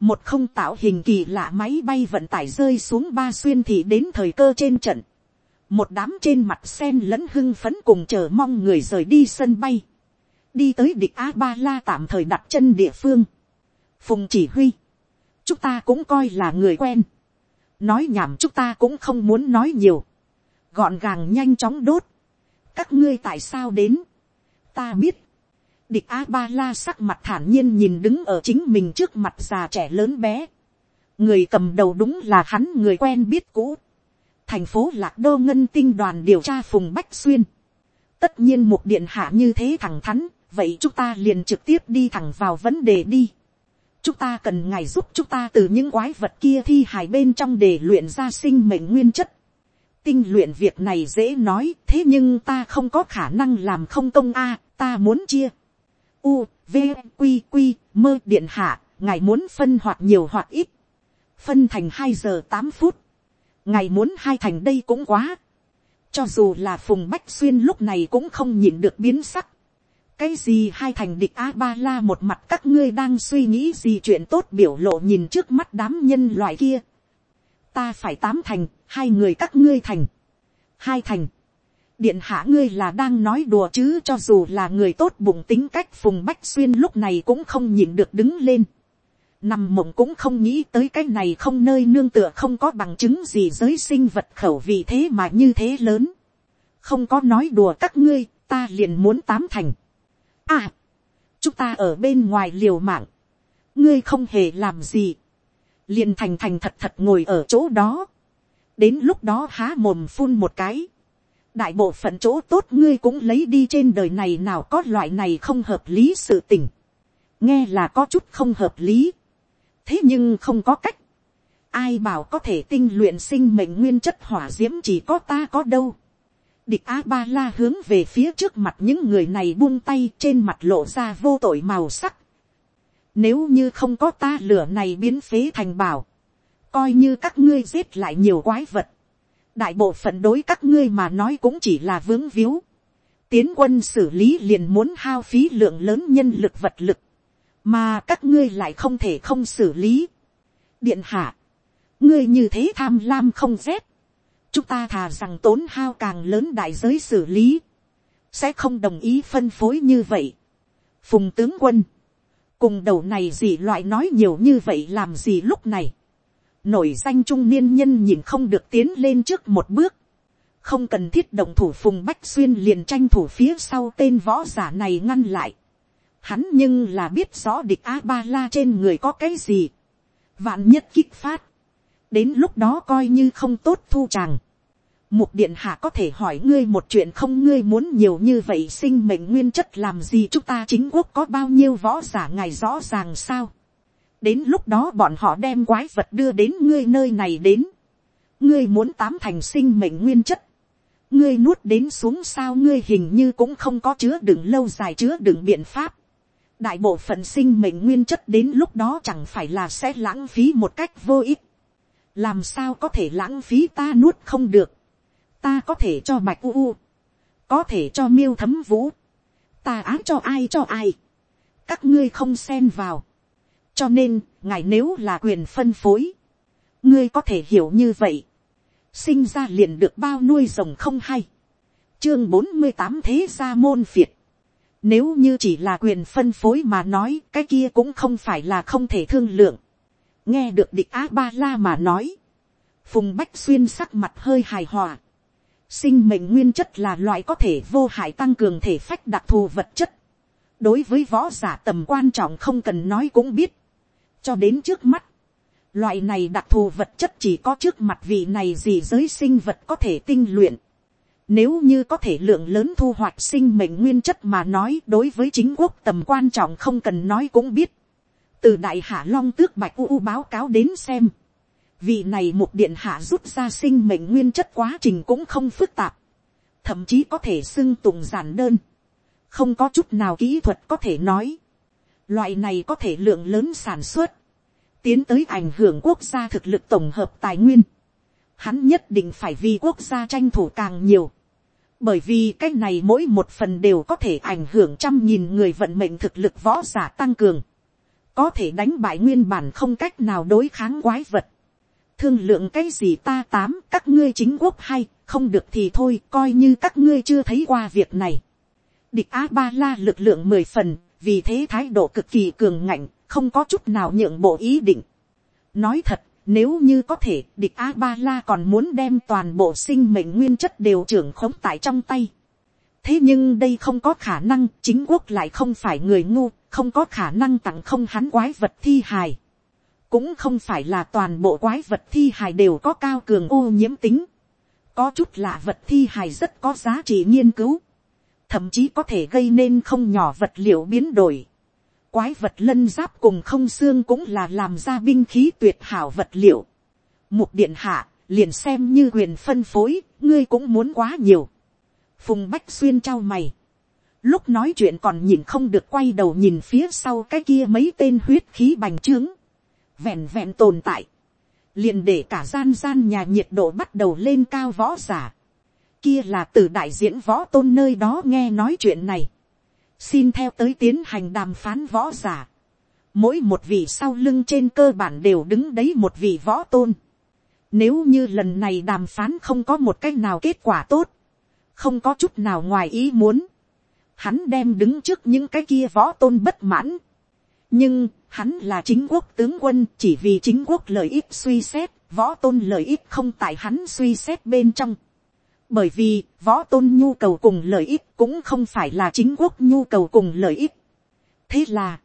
[SPEAKER 1] một không tạo hình kỳ lạ máy bay vận tải rơi xuống ba xuyên thị đến thời cơ trên trận. một đám trên mặt sen lẫn hưng phấn cùng chờ mong người rời đi sân bay. đi tới địch a ba la tạm thời đặt chân địa phương. phùng chỉ huy chúng ta cũng coi là người quen. nói nhảm chúng ta cũng không muốn nói nhiều. gọn gàng nhanh chóng đốt. các ngươi tại sao đến. ta biết Địch A-ba-la sắc mặt thản nhiên nhìn đứng ở chính mình trước mặt già trẻ lớn bé. Người cầm đầu đúng là hắn người quen biết cũ. Thành phố Lạc Đô Ngân tinh đoàn điều tra Phùng Bách Xuyên. Tất nhiên một điện hạ như thế thẳng thắn, vậy chúng ta liền trực tiếp đi thẳng vào vấn đề đi. Chúng ta cần ngài giúp chúng ta từ những quái vật kia thi hài bên trong để luyện ra sinh mệnh nguyên chất. Tinh luyện việc này dễ nói, thế nhưng ta không có khả năng làm không công a ta muốn chia. U, v, q q mơ điện hạ, ngài muốn phân hoặc nhiều hoặc ít, phân thành hai giờ tám phút, ngài muốn hai thành đây cũng quá, cho dù là phùng bách xuyên lúc này cũng không nhìn được biến sắc, cái gì hai thành địch a ba la một mặt các ngươi đang suy nghĩ gì chuyện tốt biểu lộ nhìn trước mắt đám nhân loại kia, ta phải tám thành, hai người các ngươi thành, hai thành, điện hạ ngươi là đang nói đùa chứ cho dù là người tốt bụng tính cách phùng bách xuyên lúc này cũng không nhìn được đứng lên. nằm mộng cũng không nghĩ tới cái này không nơi nương tựa không có bằng chứng gì giới sinh vật khẩu vì thế mà như thế lớn. không có nói đùa các ngươi, ta liền muốn tám thành à, chúng ta ở bên ngoài liều mạng. ngươi không hề làm gì. liền thành thành thật thật ngồi ở chỗ đó. đến lúc đó há mồm phun một cái đại bộ phận chỗ tốt ngươi cũng lấy đi trên đời này nào có loại này không hợp lý sự tình. nghe là có chút không hợp lý. thế nhưng không có cách. ai bảo có thể tinh luyện sinh mệnh nguyên chất hỏa d i ễ m chỉ có ta có đâu địch a ba la hướng về phía trước mặt những người này buông tay trên mặt lộ ra vô tội màu sắc. nếu như không có ta lửa này biến phế thành bảo, coi như các ngươi giết lại nhiều quái vật, đại bộ phận đối các ngươi mà nói cũng chỉ là vướng víu. tiến quân xử lý liền muốn hao phí lượng lớn nhân lực vật lực, mà các ngươi lại không thể không xử lý. điện hạ, ngươi như thế tham lam không rét, chúng ta thà rằng tốn hao càng lớn đại giới xử lý, sẽ không đồng ý phân phối như vậy. phùng tướng quân, cùng đầu này gì loại nói nhiều như vậy làm gì lúc này nổi danh trung niên nhân nhìn không được tiến lên trước một bước, không cần thiết động thủ phùng bách xuyên liền tranh thủ phía sau tên võ giả này ngăn lại. Hắn nhưng là biết rõ địch a ba la trên người có cái gì, vạn nhất kích phát, đến lúc đó coi như không tốt thu chàng. Mục điện hạ có thể hỏi ngươi một chuyện không ngươi muốn nhiều như vậy sinh mệnh nguyên chất làm gì chúng ta chính quốc có bao nhiêu võ giả ngài rõ ràng sao đến lúc đó bọn họ đem quái vật đưa đến ngươi nơi này đến. ngươi muốn tám thành sinh mệnh nguyên chất. ngươi nuốt đến xuống sao ngươi hình như cũng không có chứa đựng lâu dài, chứa đựng biện pháp. đại bộ phận sinh mệnh nguyên chất đến lúc đó chẳng phải là sẽ lãng phí một cách vô ích. làm sao có thể lãng phí ta nuốt không được ta có thể cho bạch u u. có thể cho miêu thấm vũ. ta ái cho ai cho ai. các ngươi không xen vào cho nên, ngài nếu là quyền phân phối, ngươi có thể hiểu như vậy, sinh ra liền được bao nuôi rồng không hay, chương bốn mươi tám thế gia môn phiệt, nếu như chỉ là quyền phân phối mà nói cái kia cũng không phải là không thể thương lượng. Nghe được địch á ba la mà nói. Phùng Bách Xuyên sắc mặt hơi hài hòa. Sinh mệnh nguyên chất là loại có thể vô hại tăng cường thể phách đặc thù vật chất. Đối với võ giả tầm quan trọng không cần nói cũng biết cho đến trước mắt, loại này đặc thù vật chất chỉ có trước mặt vị này gì giới sinh vật có thể tinh luyện. Nếu như có thể lượng lớn thu hoạch sinh mệnh nguyên chất mà nói đối với chính quốc tầm quan trọng không cần nói cũng biết. Từ đại hạ long tước bạch u báo cáo đến xem. Vị này một điện hạ rút ra sinh mệnh nguyên chất quá trình cũng không phức tạp. Thậm chí có thể xưng tụng giản đơn. không có chút nào kỹ thuật có thể nói, loại này có thể lượng lớn sản xuất, tiến tới ảnh hưởng quốc gia thực lực tổng hợp tài nguyên, hắn nhất định phải vì quốc gia tranh thủ càng nhiều, bởi vì cái này mỗi một phần đều có thể ảnh hưởng trăm nghìn người vận mệnh thực lực võ giả tăng cường, có thể đánh bại nguyên bản không cách nào đối kháng quái vật, thương lượng cái gì ta tám, các ngươi chính quốc hay, không được thì thôi, coi như các ngươi chưa thấy qua việc này. Địch a ba la lực lượng mười phần, vì thế thái độ cực kỳ cường ngạnh, không có chút nào nhượng bộ ý định. Nói thật, nếu như có thể, địch a ba la còn muốn đem toàn bộ sinh mệnh nguyên chất đều trưởng khống tại trong tay. Thế nhưng đây không có khả năng, chính quốc lại không phải người ngu, không có khả năng tặng không hắn quái vật thi hài cũng không phải là toàn bộ quái vật thi hài đều có cao cường ô nhiễm tính. có chút lạ vật thi hài rất có giá trị nghiên cứu, thậm chí có thể gây nên không nhỏ vật liệu biến đổi. quái vật lân giáp cùng không xương cũng là làm ra binh khí tuyệt hảo vật liệu. mục điện hạ, liền xem như quyền phân phối, ngươi cũng muốn quá nhiều. phùng bách xuyên trao mày. lúc nói chuyện còn nhìn không được quay đầu nhìn phía sau cái kia mấy tên huyết khí bành trướng vẹn vẹn tồn tại, liền để cả gian gian nhà nhiệt độ bắt đầu lên cao võ giả. Kia là từ đại diễn võ tôn nơi đó nghe nói chuyện này. Xin theo tới tiến hành đàm phán võ giả. Mỗi một vị sau lưng trên cơ bản đều đứng đấy một vị võ tôn. Nếu như lần này đàm phán không có một cách nào kết quả tốt. Không có chút nào ngoài ý muốn. Hắn đem đứng trước những cái kia võ tôn bất mãn. Nhưng Hắn là chính quốc tướng quân chỉ vì chính quốc lợi ích suy xét, võ tôn lợi ích không tại hắn suy xét bên trong. Bởi vì võ tôn nhu cầu cùng lợi ích cũng không phải là chính quốc nhu cầu cùng lợi ích. Thế là,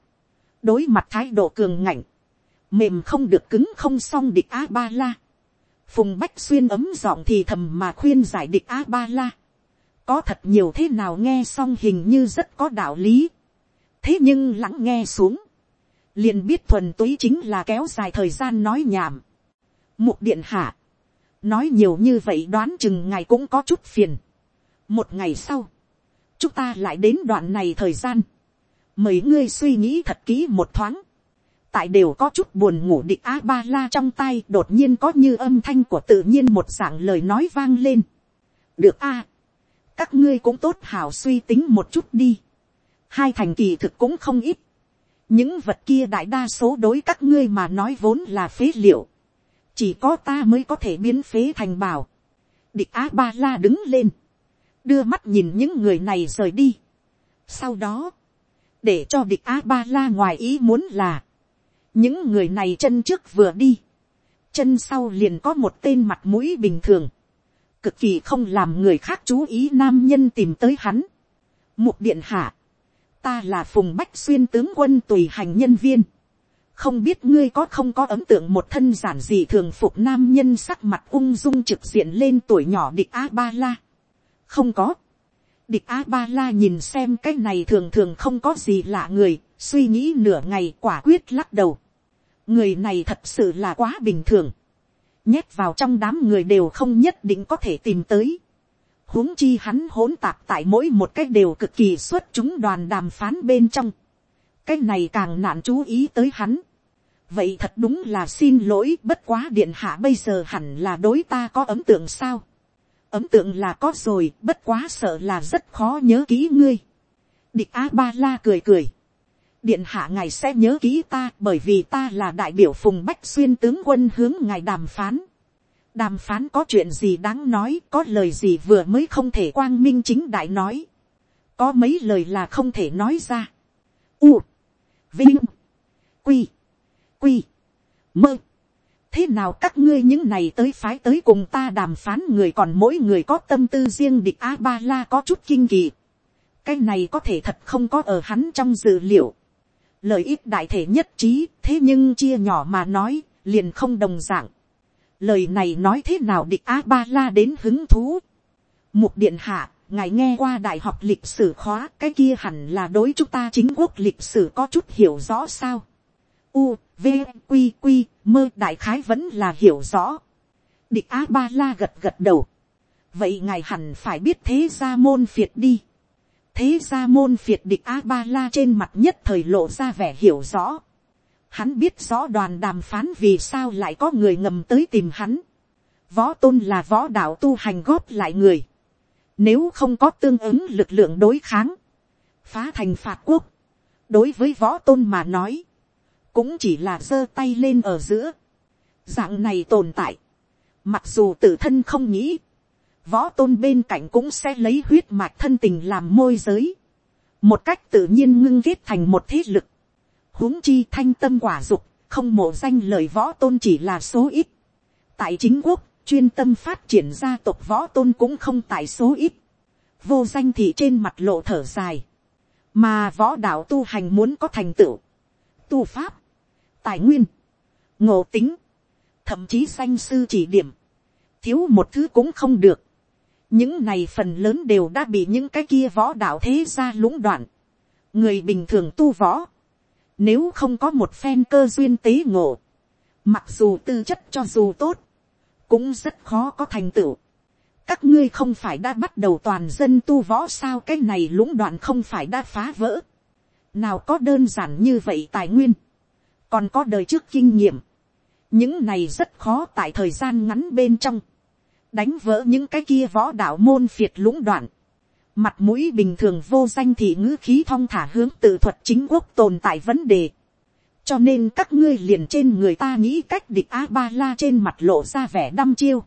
[SPEAKER 1] đối mặt thái độ cường ngạnh, mềm không được cứng không xong địch a ba la. Phùng Bách Xuyên ấm giọng thì thầm mà khuyên giải địch a ba la. Có thật nhiều thế nào nghe xong hình như rất có đạo lý. Thế nhưng lắng nghe xuống liền biết thuần túy chính là kéo dài thời gian nói nhảm. Mục điện hạ, nói nhiều như vậy đoán chừng ngày cũng có chút phiền. một ngày sau, chúng ta lại đến đoạn này thời gian. mấy ngươi suy nghĩ thật kỹ một thoáng. tại đều có chút buồn ngủ địch a ba la trong tay đột nhiên có như âm thanh của tự nhiên một dạng lời nói vang lên. được a, các ngươi cũng tốt hảo suy tính một chút đi. hai thành kỳ thực cũng không ít những vật kia đại đa số đối các ngươi mà nói vốn là phế liệu, chỉ có ta mới có thể biến phế thành bảo. địch Á ba la đứng lên, đưa mắt nhìn những người này rời đi. sau đó, để cho địch Á ba la ngoài ý muốn là, những người này chân trước vừa đi, chân sau liền có một tên mặt mũi bình thường, cực kỳ không làm người khác chú ý nam nhân tìm tới hắn. Mục điện hạ, ta là phùng bách xuyên tướng quân tùy hành nhân viên. không biết ngươi có không có ấn tượng một thân giản dị thường phục nam nhân sắc mặt ung dung trực diện lên tuổi nhỏ địch a ba la. không có. địch a ba la nhìn xem cái này thường thường không có gì lạ người, suy nghĩ nửa ngày quả quyết lắc đầu. người này thật sự là quá bình thường. nhét vào trong đám người đều không nhất định có thể tìm tới huống chi hắn hỗn tạp tại mỗi một cách đều cực kỳ xuất chúng đoàn đàm phán bên trong. cái này càng nạn chú ý tới hắn. vậy thật đúng là xin lỗi, bất quá điện hạ bây giờ hẳn là đối ta có ấm tượng sao. ấm tượng là có rồi, bất quá sợ là rất khó nhớ kỹ ngươi. địch a ba la cười cười. điện hạ ngài sẽ nhớ kỹ ta, bởi vì ta là đại biểu phùng bách xuyên tướng quân hướng ngài đàm phán đàm phán có chuyện gì đáng nói, có lời gì vừa mới không thể quang minh chính đại nói. Có mấy lời là không thể nói ra. U, vinh, quy quy, mơ. Thế nào các ngươi những này tới phái tới cùng ta đàm phán người còn mỗi người có tâm tư riêng địch a ba la có chút kinh kỳ. Cái này có thể thật không có ở hắn trong dự liệu. Lợi ích đại thể nhất trí, thế nhưng chia nhỏ mà nói, liền không đồng dạng lời này nói thế nào địch a ba la đến hứng thú. mục điện hạ, ngài nghe qua đại học lịch sử khóa cái kia hẳn là đối chúng ta chính quốc lịch sử có chút hiểu rõ sao. u, v, q q mơ đại khái vẫn là hiểu rõ. địch a ba la gật gật đầu. vậy ngài hẳn phải biết thế gia môn phiệt đi. thế gia môn phiệt địch a ba la trên mặt nhất thời lộ ra vẻ hiểu rõ hắn biết rõ đoàn đàm phán vì sao lại có người ngầm tới tìm hắn. võ tôn là võ đạo tu hành góp lại người. nếu không có tương ứng lực lượng đối kháng, phá thành phạt quốc, đối với võ tôn mà nói, cũng chỉ là giơ tay lên ở giữa. dạng này tồn tại, mặc dù tự thân không nghĩ, võ tôn bên cạnh cũng sẽ lấy huyết mạch thân tình làm môi giới, một cách tự nhiên ngưng kết thành một thế lực, huống chi thanh tâm quả dục, không mộ danh lời võ tôn chỉ là số ít. tại chính quốc, chuyên tâm phát triển gia tộc võ tôn cũng không tại số ít, vô danh thì trên mặt lộ thở dài, mà võ đạo tu hành muốn có thành tựu, tu pháp, tài nguyên, ngộ tính, thậm chí danh sư chỉ điểm, thiếu một thứ cũng không được. những này phần lớn đều đã bị những cái kia võ đạo thế gia lũng đoạn. người bình thường tu võ, nếu không có một phen cơ duyên tế ngộ, mặc dù tư chất cho dù tốt, cũng rất khó có thành tựu. các ngươi không phải đã bắt đầu toàn dân tu võ sao? Cái này lũng đoạn không phải đã phá vỡ. nào có đơn giản như vậy tài nguyên, còn có đời trước kinh nghiệm, những này rất khó tại thời gian ngắn bên trong, đánh vỡ những cái kia võ đạo môn phiệt lũng đoạn, mặt mũi bình thường vô danh thì ngữ khí thong thả hướng tự thuật chính quốc tồn tại vấn đề. cho nên các ngươi liền trên người ta nghĩ cách địch a ba la trên mặt lộ ra vẻ đăm chiêu.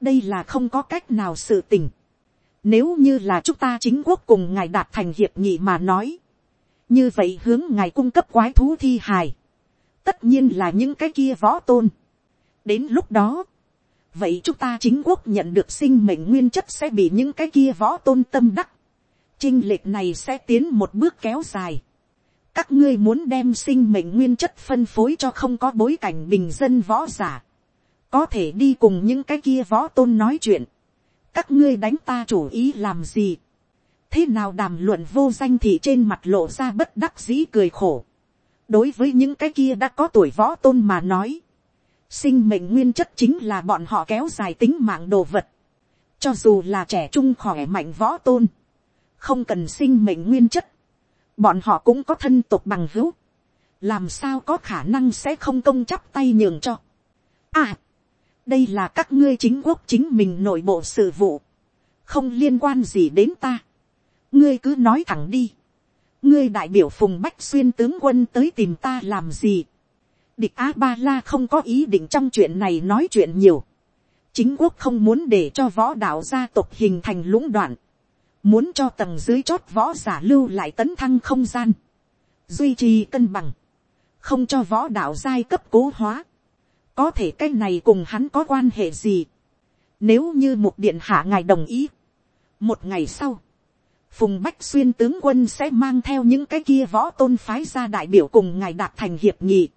[SPEAKER 1] đây là không có cách nào sự tình. nếu như là chúng ta chính quốc cùng ngài đạt thành hiệp nghị mà nói. như vậy hướng ngài cung cấp quái thú thi hài. tất nhiên là những cái kia võ tôn. đến lúc đó, vậy chúng ta chính quốc nhận được sinh mệnh nguyên chất sẽ bị những cái kia võ tôn tâm đắc. Trinh lệch này sẽ tiến một bước kéo dài. Các ngươi muốn đem sinh mệnh nguyên chất phân phối cho không có bối cảnh bình dân võ giả. Có thể đi cùng những cái kia võ tôn nói chuyện. Các ngươi đánh ta chủ ý làm gì. Thế nào đàm luận vô danh thì trên mặt lộ ra bất đắc dĩ cười khổ. Đối với những cái kia đã có tuổi võ tôn mà nói sinh mệnh nguyên chất chính là bọn họ kéo dài tính mạng đồ vật. cho dù là trẻ trung khỏe mạnh võ tôn, không cần sinh mệnh nguyên chất, bọn họ cũng có thân tộc bằng hữu, làm sao có khả năng sẽ không công chắp tay nhường cho. à, đây là các ngươi chính quốc chính mình nội bộ sự vụ, không liên quan gì đến ta. ngươi cứ nói thẳng đi. ngươi đại biểu phùng bách xuyên tướng quân tới tìm ta làm gì Địch A-ba-la không có ý định trong chuyện này nói chuyện nhiều. Chính quốc không muốn để cho võ đạo gia tộc hình thành lũng đoạn. Muốn cho tầng dưới chót võ giả lưu lại tấn thăng không gian. Duy trì cân bằng. Không cho võ đạo giai cấp cố hóa. Có thể cái này cùng hắn có quan hệ gì. Nếu như một điện hạ ngài đồng ý. Một ngày sau. Phùng Bách Xuyên tướng quân sẽ mang theo những cái kia võ tôn phái ra đại biểu cùng ngài đạt thành hiệp nghị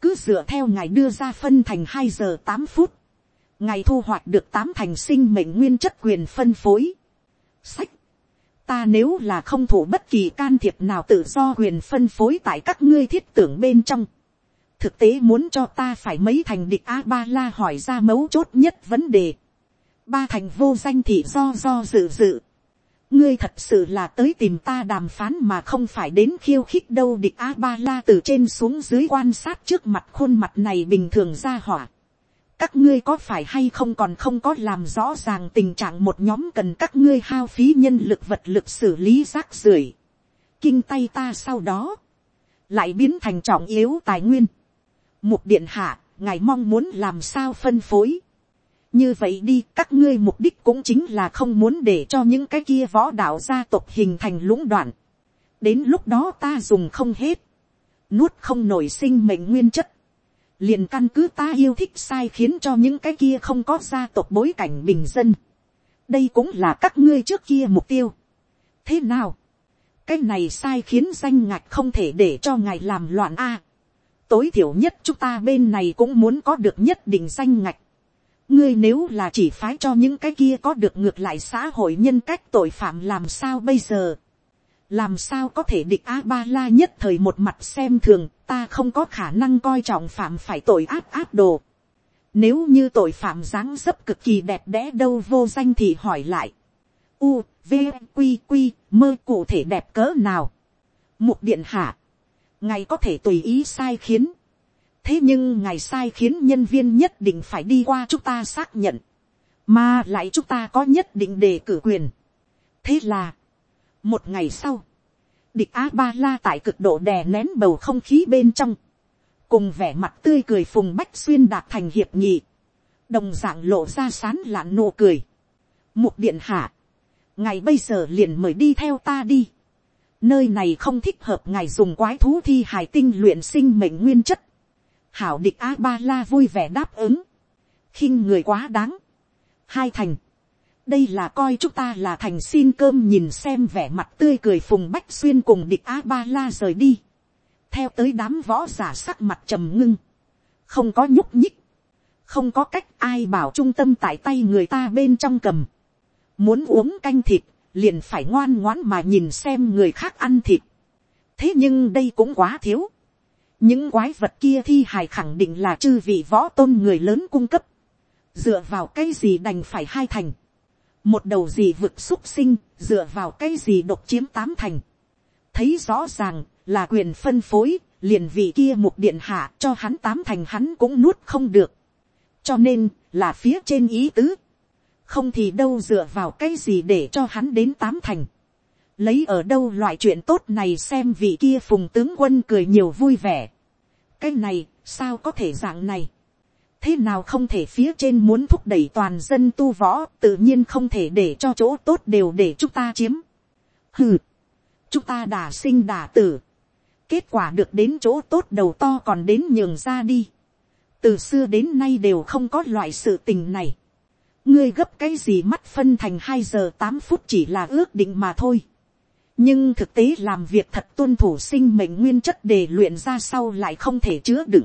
[SPEAKER 1] cứ dựa theo ngài đưa ra phân thành hai giờ tám phút, ngài thu hoạch được tám thành sinh mệnh nguyên chất quyền phân phối. Sách, ta nếu là không thủ bất kỳ can thiệp nào tự do quyền phân phối tại các ngươi thiết tưởng bên trong, thực tế muốn cho ta phải mấy thành địch a ba la hỏi ra mấu chốt nhất vấn đề. ba thành vô danh thì do do dự dự ngươi thật sự là tới tìm ta đàm phán mà không phải đến khiêu khích đâu địch a ba la từ trên xuống dưới quan sát trước mặt khuôn mặt này bình thường ra hỏa. các ngươi có phải hay không còn không có làm rõ ràng tình trạng một nhóm cần các ngươi hao phí nhân lực vật lực xử lý rác rưởi. kinh tay ta sau đó, lại biến thành trọng yếu tài nguyên. mục điện hạ, ngài mong muốn làm sao phân phối như vậy đi các ngươi mục đích cũng chính là không muốn để cho những cái kia võ đạo gia tộc hình thành lũng đoạn. đến lúc đó ta dùng không hết, nuốt không nổi sinh mệnh nguyên chất, liền căn cứ ta yêu thích sai khiến cho những cái kia không có gia tộc bối cảnh bình dân. đây cũng là các ngươi trước kia mục tiêu. thế nào, cái này sai khiến danh ngạch không thể để cho ngài làm loạn a. tối thiểu nhất chúng ta bên này cũng muốn có được nhất định danh ngạch ngươi nếu là chỉ phái cho những cái kia có được ngược lại xã hội nhân cách tội phạm làm sao bây giờ. làm sao có thể địch a ba la nhất thời một mặt xem thường ta không có khả năng coi trọng phạm phải tội áp áp đồ. nếu như tội phạm dáng dấp cực kỳ đẹp đẽ đâu vô danh thì hỏi lại. u, v, q q mơ cụ thể đẹp cỡ nào. mục điện hạ, ngài có thể tùy ý sai khiến thế nhưng ngài sai khiến nhân viên nhất định phải đi qua chúng ta xác nhận, mà lại chúng ta có nhất định đề cử quyền. thế là, một ngày sau, địch a ba la tại cực độ đè nén bầu không khí bên trong, cùng vẻ mặt tươi cười phùng bách xuyên đạt thành hiệp nghị, đồng d ạ n g lộ ra sán lạn nụ cười. mục điện hạ, ngài bây giờ liền mời đi theo ta đi. nơi này không thích hợp ngài dùng quái thú thi hài tinh luyện sinh mệnh nguyên chất hảo địch a ba la vui vẻ đáp ứng. khinh người quá đáng. hai thành đây là coi chúng ta là thành xin cơm nhìn xem vẻ mặt tươi cười phùng bách xuyên cùng địch a ba la rời đi. theo tới đám võ giả sắc mặt trầm ngưng. không có nhúc nhích. không có cách ai bảo trung tâm tại tay người ta bên trong cầm. muốn uống canh thịt, liền phải ngoan ngoãn mà nhìn xem người khác ăn thịt. thế nhưng đây cũng quá thiếu những quái vật kia thi hài khẳng định là chư vị võ tôn người lớn cung cấp. dựa vào cái gì đành phải hai thành một đầu gì vực xúc sinh, dựa vào cái gì độc chiếm tám thành. thấy rõ ràng, là quyền phân phối, liền vị kia một điện hạ cho hắn tám thành hắn cũng nuốt không được. cho nên, là phía trên ý tứ. không thì đâu dựa vào cái gì để cho hắn đến tám thành lấy ở đâu loại chuyện tốt này xem vị kia phùng tướng quân cười nhiều vui vẻ. cái này, sao có thể dạng này thế nào không thể phía trên muốn thúc đẩy toàn dân tu võ tự nhiên không thể để cho chỗ tốt đều để chúng ta chiếm. hừ, chúng ta đà sinh đà tử. kết quả được đến chỗ tốt đầu to còn đến nhường ra đi. từ xưa đến nay đều không có loại sự tình này. ngươi gấp cái gì mắt phân thành hai giờ tám phút chỉ là ước định mà thôi nhưng thực tế làm việc thật tuân thủ sinh mệnh nguyên chất để luyện ra sau lại không thể chứa đựng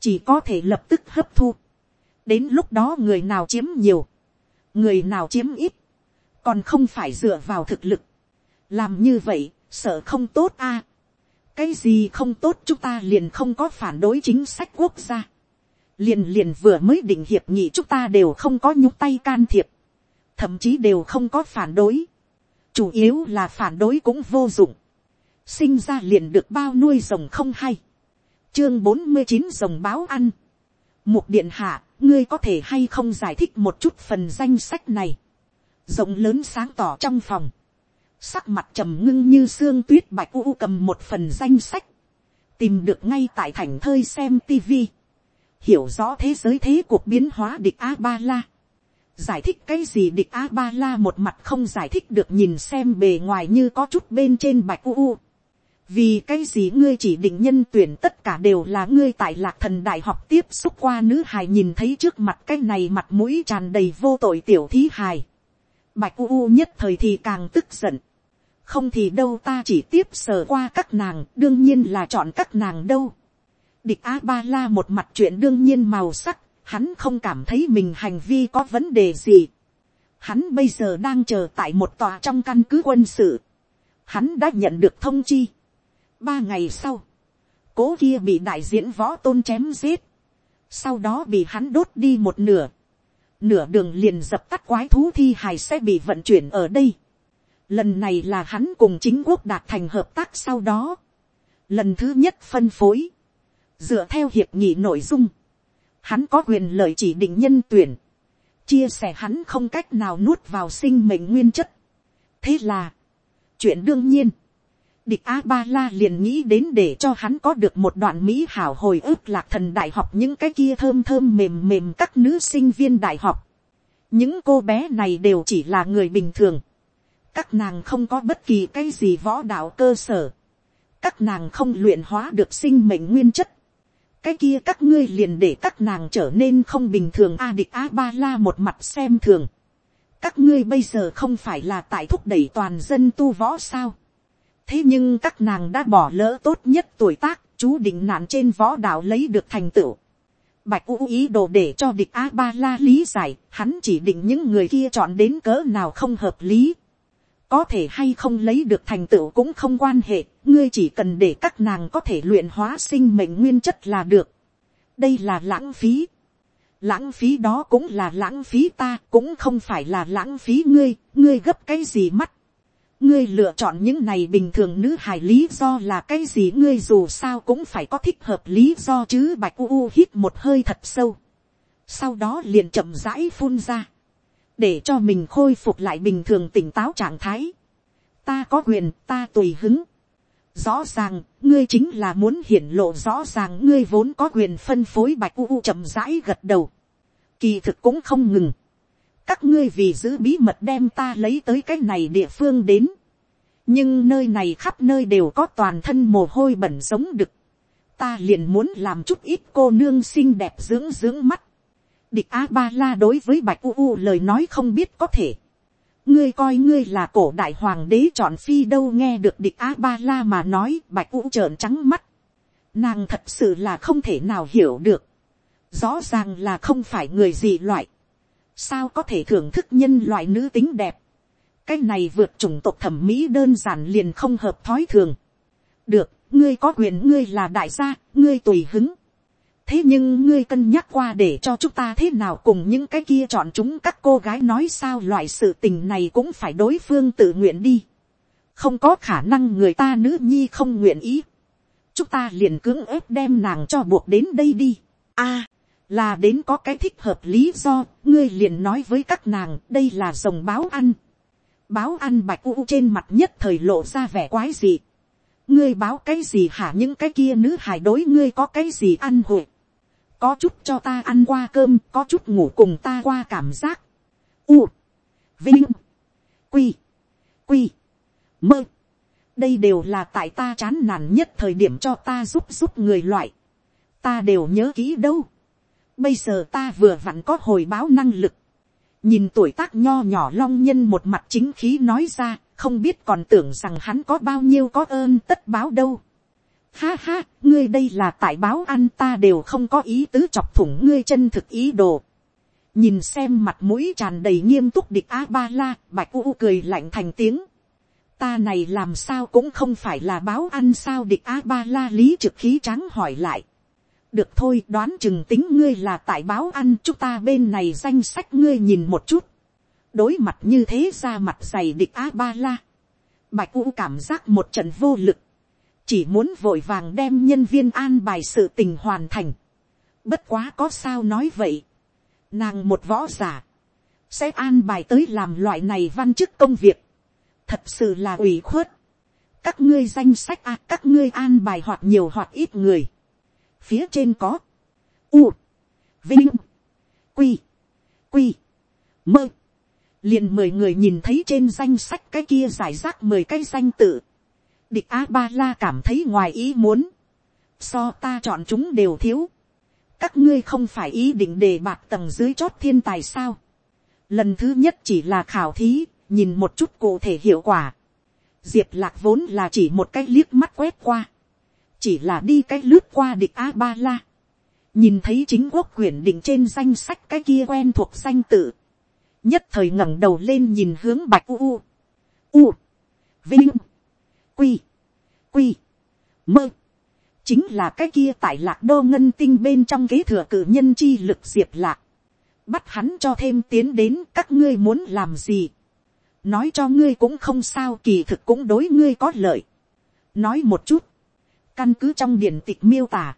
[SPEAKER 1] chỉ có thể lập tức hấp thu. đến lúc đó người nào chiếm nhiều, người nào chiếm ít, còn không phải dựa vào thực lực. làm như vậy, sợ không tốt a. cái gì không tốt chúng ta liền không có phản đối chính sách quốc gia. liền liền vừa mới định hiệp nghị chúng ta đều không có nhúc tay can thiệp, thậm chí đều không có phản đối chủ yếu là phản đối cũng vô dụng. sinh ra liền được bao nuôi rồng không hay chương bốn mươi chín rồng báo ăn. Mục điện hạ, ngươi có thể hay không giải thích một chút phần danh sách này. Rộng lớn sáng tỏ trong phòng. Sắc mặt trầm ngưng như xương tuyết bạch u cầm một phần danh sách. Tìm được ngay tại thành thơi xem tivi. Hiểu rõ thế giới thế cuộc biến hóa địch A-ba-la. Giải thích cái gì địch A-ba-la một mặt không giải thích được nhìn xem bề ngoài như có chút bên trên bạch u u vì cái gì ngươi chỉ định nhân tuyển tất cả đều là ngươi tại lạc thần đại học tiếp xúc qua nữ hài nhìn thấy trước mặt cái này mặt mũi tràn đầy vô tội tiểu thí hài. Bạch u u nhất thời thì càng tức giận. không thì đâu ta chỉ tiếp sờ qua các nàng, đương nhiên là chọn các nàng đâu. địch a ba la một mặt chuyện đương nhiên màu sắc hắn không cảm thấy mình hành vi có vấn đề gì. hắn bây giờ đang chờ tại một tòa trong căn cứ quân sự. hắn đã nhận được thông chi Ba ngày sau, cố kia bị đại diễn võ tôn chém giết. Sau đó bị hắn đốt đi một nửa. Nửa đường liền dập tắt quái thú thi hài sẽ bị vận chuyển ở đây. Lần này là hắn cùng chính quốc đạt thành hợp tác sau đó. Lần thứ nhất phân phối. Dựa theo hiệp nghị nội dung. Hắn có quyền lợi chỉ định nhân tuyển. Chia sẻ hắn không cách nào nuốt vào sinh mệnh nguyên chất. Thế là. Chuyện đương nhiên địch a ba la liền nghĩ đến để cho hắn có được một đoạn mỹ hảo hồi ức lạc thần đại học những cái kia thơm thơm mềm mềm các nữ sinh viên đại học. những cô bé này đều chỉ là người bình thường. các nàng không có bất kỳ cái gì võ đạo cơ sở. các nàng không luyện hóa được sinh mệnh nguyên chất cái kia các ngươi liền để các nàng trở nên không bình thường a địch a ba la một mặt xem thường. các ngươi bây giờ không phải là tại thúc đẩy toàn dân tu võ sao thế nhưng các nàng đã bỏ lỡ tốt nhất tuổi tác, chú định nạn trên võ đạo lấy được thành tựu. Bạch U ý đồ để cho địch A-ba-la lý giải, hắn chỉ định những người kia chọn đến cỡ nào không hợp lý. Có thể hay không lấy được thành tựu cũng không quan hệ, ngươi chỉ cần để các nàng có thể luyện hóa sinh mệnh nguyên chất là được. Đây là lãng phí. lãng phí đó cũng là lãng phí ta cũng không phải là lãng phí ngươi ngươi gấp cái gì mắt ngươi lựa chọn những này bình thường nữ hài lý do là cái gì ngươi dù sao cũng phải có thích hợp lý do chứ bạch u u hít một hơi thật sâu sau đó liền chậm rãi phun ra để cho mình khôi phục lại bình thường tỉnh táo trạng thái. Ta có quyền, ta tùy hứng. Rõ ràng, ngươi chính là muốn hiển lộ rõ ràng ngươi vốn có quyền phân phối bạch u u chậm rãi gật đầu. Kỳ thực cũng không ngừng. Các ngươi vì giữ bí mật đem ta lấy tới cái này địa phương đến. Nhưng nơi này khắp nơi đều có toàn thân mồ hôi bẩn giống đực. Ta liền muốn làm chút ít cô nương xinh đẹp dưỡng dưỡng mắt địch a ba la đối với bạch u u lời nói không biết có thể. Ngươi coi ngươi là cổ đại hoàng đế chọn phi đâu nghe được địch a ba la mà nói, bạch u trợn trắng mắt. Nàng thật sự là không thể nào hiểu được. Rõ ràng là không phải người gì loại. Sao có thể thưởng thức nhân loại nữ tính đẹp? Cái này vượt chủng tộc thẩm mỹ đơn giản liền không hợp thói thường. Được, ngươi có quyền, ngươi là đại gia, ngươi tùy hứng thế nhưng ngươi cân nhắc qua để cho chúng ta thế nào cùng những cái kia chọn chúng các cô gái nói sao loại sự tình này cũng phải đối phương tự nguyện đi. không có khả năng người ta nữ nhi không nguyện ý. chúng ta liền cưỡng ép đem nàng cho buộc đến đây đi. a, là đến có cái thích hợp lý do, ngươi liền nói với các nàng đây là dòng báo ăn. báo ăn bạch u trên mặt nhất thời lộ ra vẻ quái gì. ngươi báo cái gì hả những cái kia nữ hài đối ngươi có cái gì ăn hội có chút cho ta ăn qua cơm, có chút ngủ cùng ta qua cảm giác. U, vinh, quy, quy, mơ. đây đều là tại ta chán nản nhất thời điểm cho ta giúp giúp người loại. ta đều nhớ kỹ đâu. bây giờ ta vừa vặn có hồi báo năng lực. nhìn tuổi tác nho nhỏ long nhân một mặt chính khí nói ra, không biết còn tưởng rằng hắn có bao nhiêu có ơn tất báo đâu Ha ha, ngươi đây là tại báo ăn ta đều không có ý tứ chọc thủng ngươi chân thực ý đồ. Nhìn xem mặt mũi tràn đầy nghiêm túc địch A-ba-la, bạch u cười lạnh thành tiếng. Ta này làm sao cũng không phải là báo ăn sao địch A-ba-la lý trực khí trắng hỏi lại. Được thôi đoán chừng tính ngươi là tại báo ăn chúng ta bên này danh sách ngươi nhìn một chút. Đối mặt như thế ra mặt dày địch A-ba-la. Bạch u cảm giác một trận vô lực chỉ muốn vội vàng đem nhân viên an bài sự tình hoàn thành. Bất quá có sao nói vậy. Nàng một võ giả. Sẽ an bài tới làm loại này văn chức công việc. Thật sự là ủy khuất. Các ngươi danh sách à, các ngươi an bài hoặc nhiều hoặc ít người. Phía trên có. U. Vinh. Quy. Quy. Mơ. Liền mười người nhìn thấy trên danh sách cái kia giải rác mười cái danh tự địch a ba la cảm thấy ngoài ý muốn, so ta chọn chúng đều thiếu, các ngươi không phải ý định đề bạc tầng dưới chót thiên tài sao, lần thứ nhất chỉ là khảo thí, nhìn một chút cụ thể hiệu quả, diệp lạc vốn là chỉ một cái liếc mắt quét qua, chỉ là đi cái lướt qua địch a ba la, nhìn thấy chính quốc quyển định trên danh sách cái kia quen thuộc danh tự, nhất thời ngẩng đầu lên nhìn hướng bạch u u, u, vinh, quy, quy, mơ, chính là cái kia tại lạc đô ngân tinh bên trong kế thừa cử nhân chi lực diệp lạc, bắt hắn cho thêm tiến đến các ngươi muốn làm gì, nói cho ngươi cũng không sao kỳ thực cũng đối ngươi có lợi, nói một chút, căn cứ trong điển tịch miêu tả,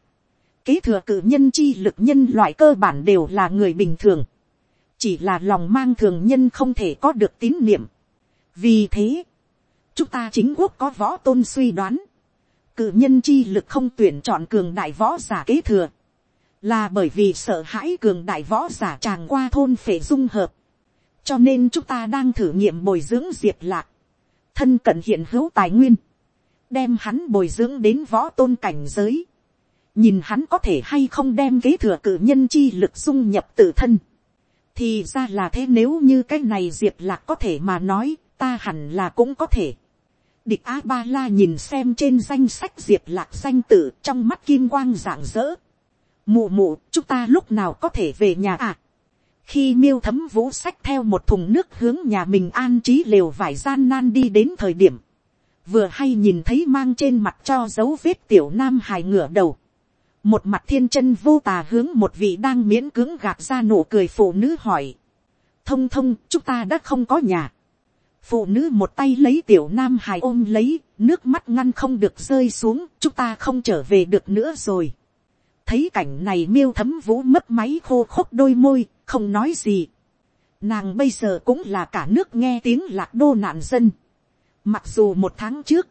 [SPEAKER 1] kế thừa cử nhân chi lực nhân loại cơ bản đều là người bình thường, chỉ là lòng mang thường nhân không thể có được tín niệm. vì thế, chúng ta chính quốc có võ tôn suy đoán, cử nhân chi lực không tuyển chọn cường đại võ giả kế thừa, là bởi vì sợ hãi cường đại võ giả tràng qua thôn phể dung hợp, cho nên chúng ta đang thử nghiệm bồi dưỡng diệp lạc, thân cận hiện hữu tài nguyên, đem hắn bồi dưỡng đến võ tôn cảnh giới, nhìn hắn có thể hay không đem kế thừa cử nhân chi lực dung nhập tự thân, thì ra là thế nếu như cái này diệp lạc có thể mà nói, ta hẳn là cũng có thể. Địch A Ba La nhìn xem trên danh sách diệp lạc danh tử trong mắt kim quang rạng rỡ. Mụ mụ, chúng ta lúc nào có thể về nhà à? Khi miêu thấm vũ sách theo một thùng nước hướng nhà mình an trí lều vải gian nan đi đến thời điểm. Vừa hay nhìn thấy mang trên mặt cho dấu vết tiểu nam hài ngửa đầu. một mặt thiên chân vô tà hướng một vị đang miễn cưỡng gạt ra nụ cười phụ nữ hỏi, thông thông chúng ta đã không có nhà, phụ nữ một tay lấy tiểu nam hài ôm lấy, nước mắt ngăn không được rơi xuống, chúng ta không trở về được nữa rồi. thấy cảnh này miêu thấm vũ mất máy khô khốc đôi môi, không nói gì. nàng bây giờ cũng là cả nước nghe tiếng lạc đô nạn dân. mặc dù một tháng trước,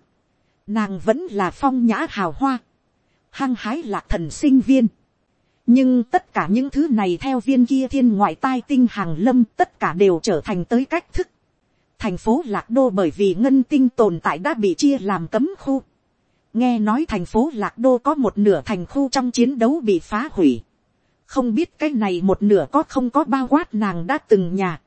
[SPEAKER 1] nàng vẫn là phong nhã hào hoa, hăng hái lạc thần sinh viên. nhưng tất cả những thứ này theo viên kia thiên ngoại tai tinh hàng lâm tất cả đều trở thành tới cách thức thành phố lạc đô bởi vì ngân tinh tồn tại đã bị chia làm cấm khu. nghe nói thành phố lạc đô có một nửa thành khu trong chiến đấu bị phá hủy. không biết cái này một nửa có không có bao quát nàng đã từng nhà.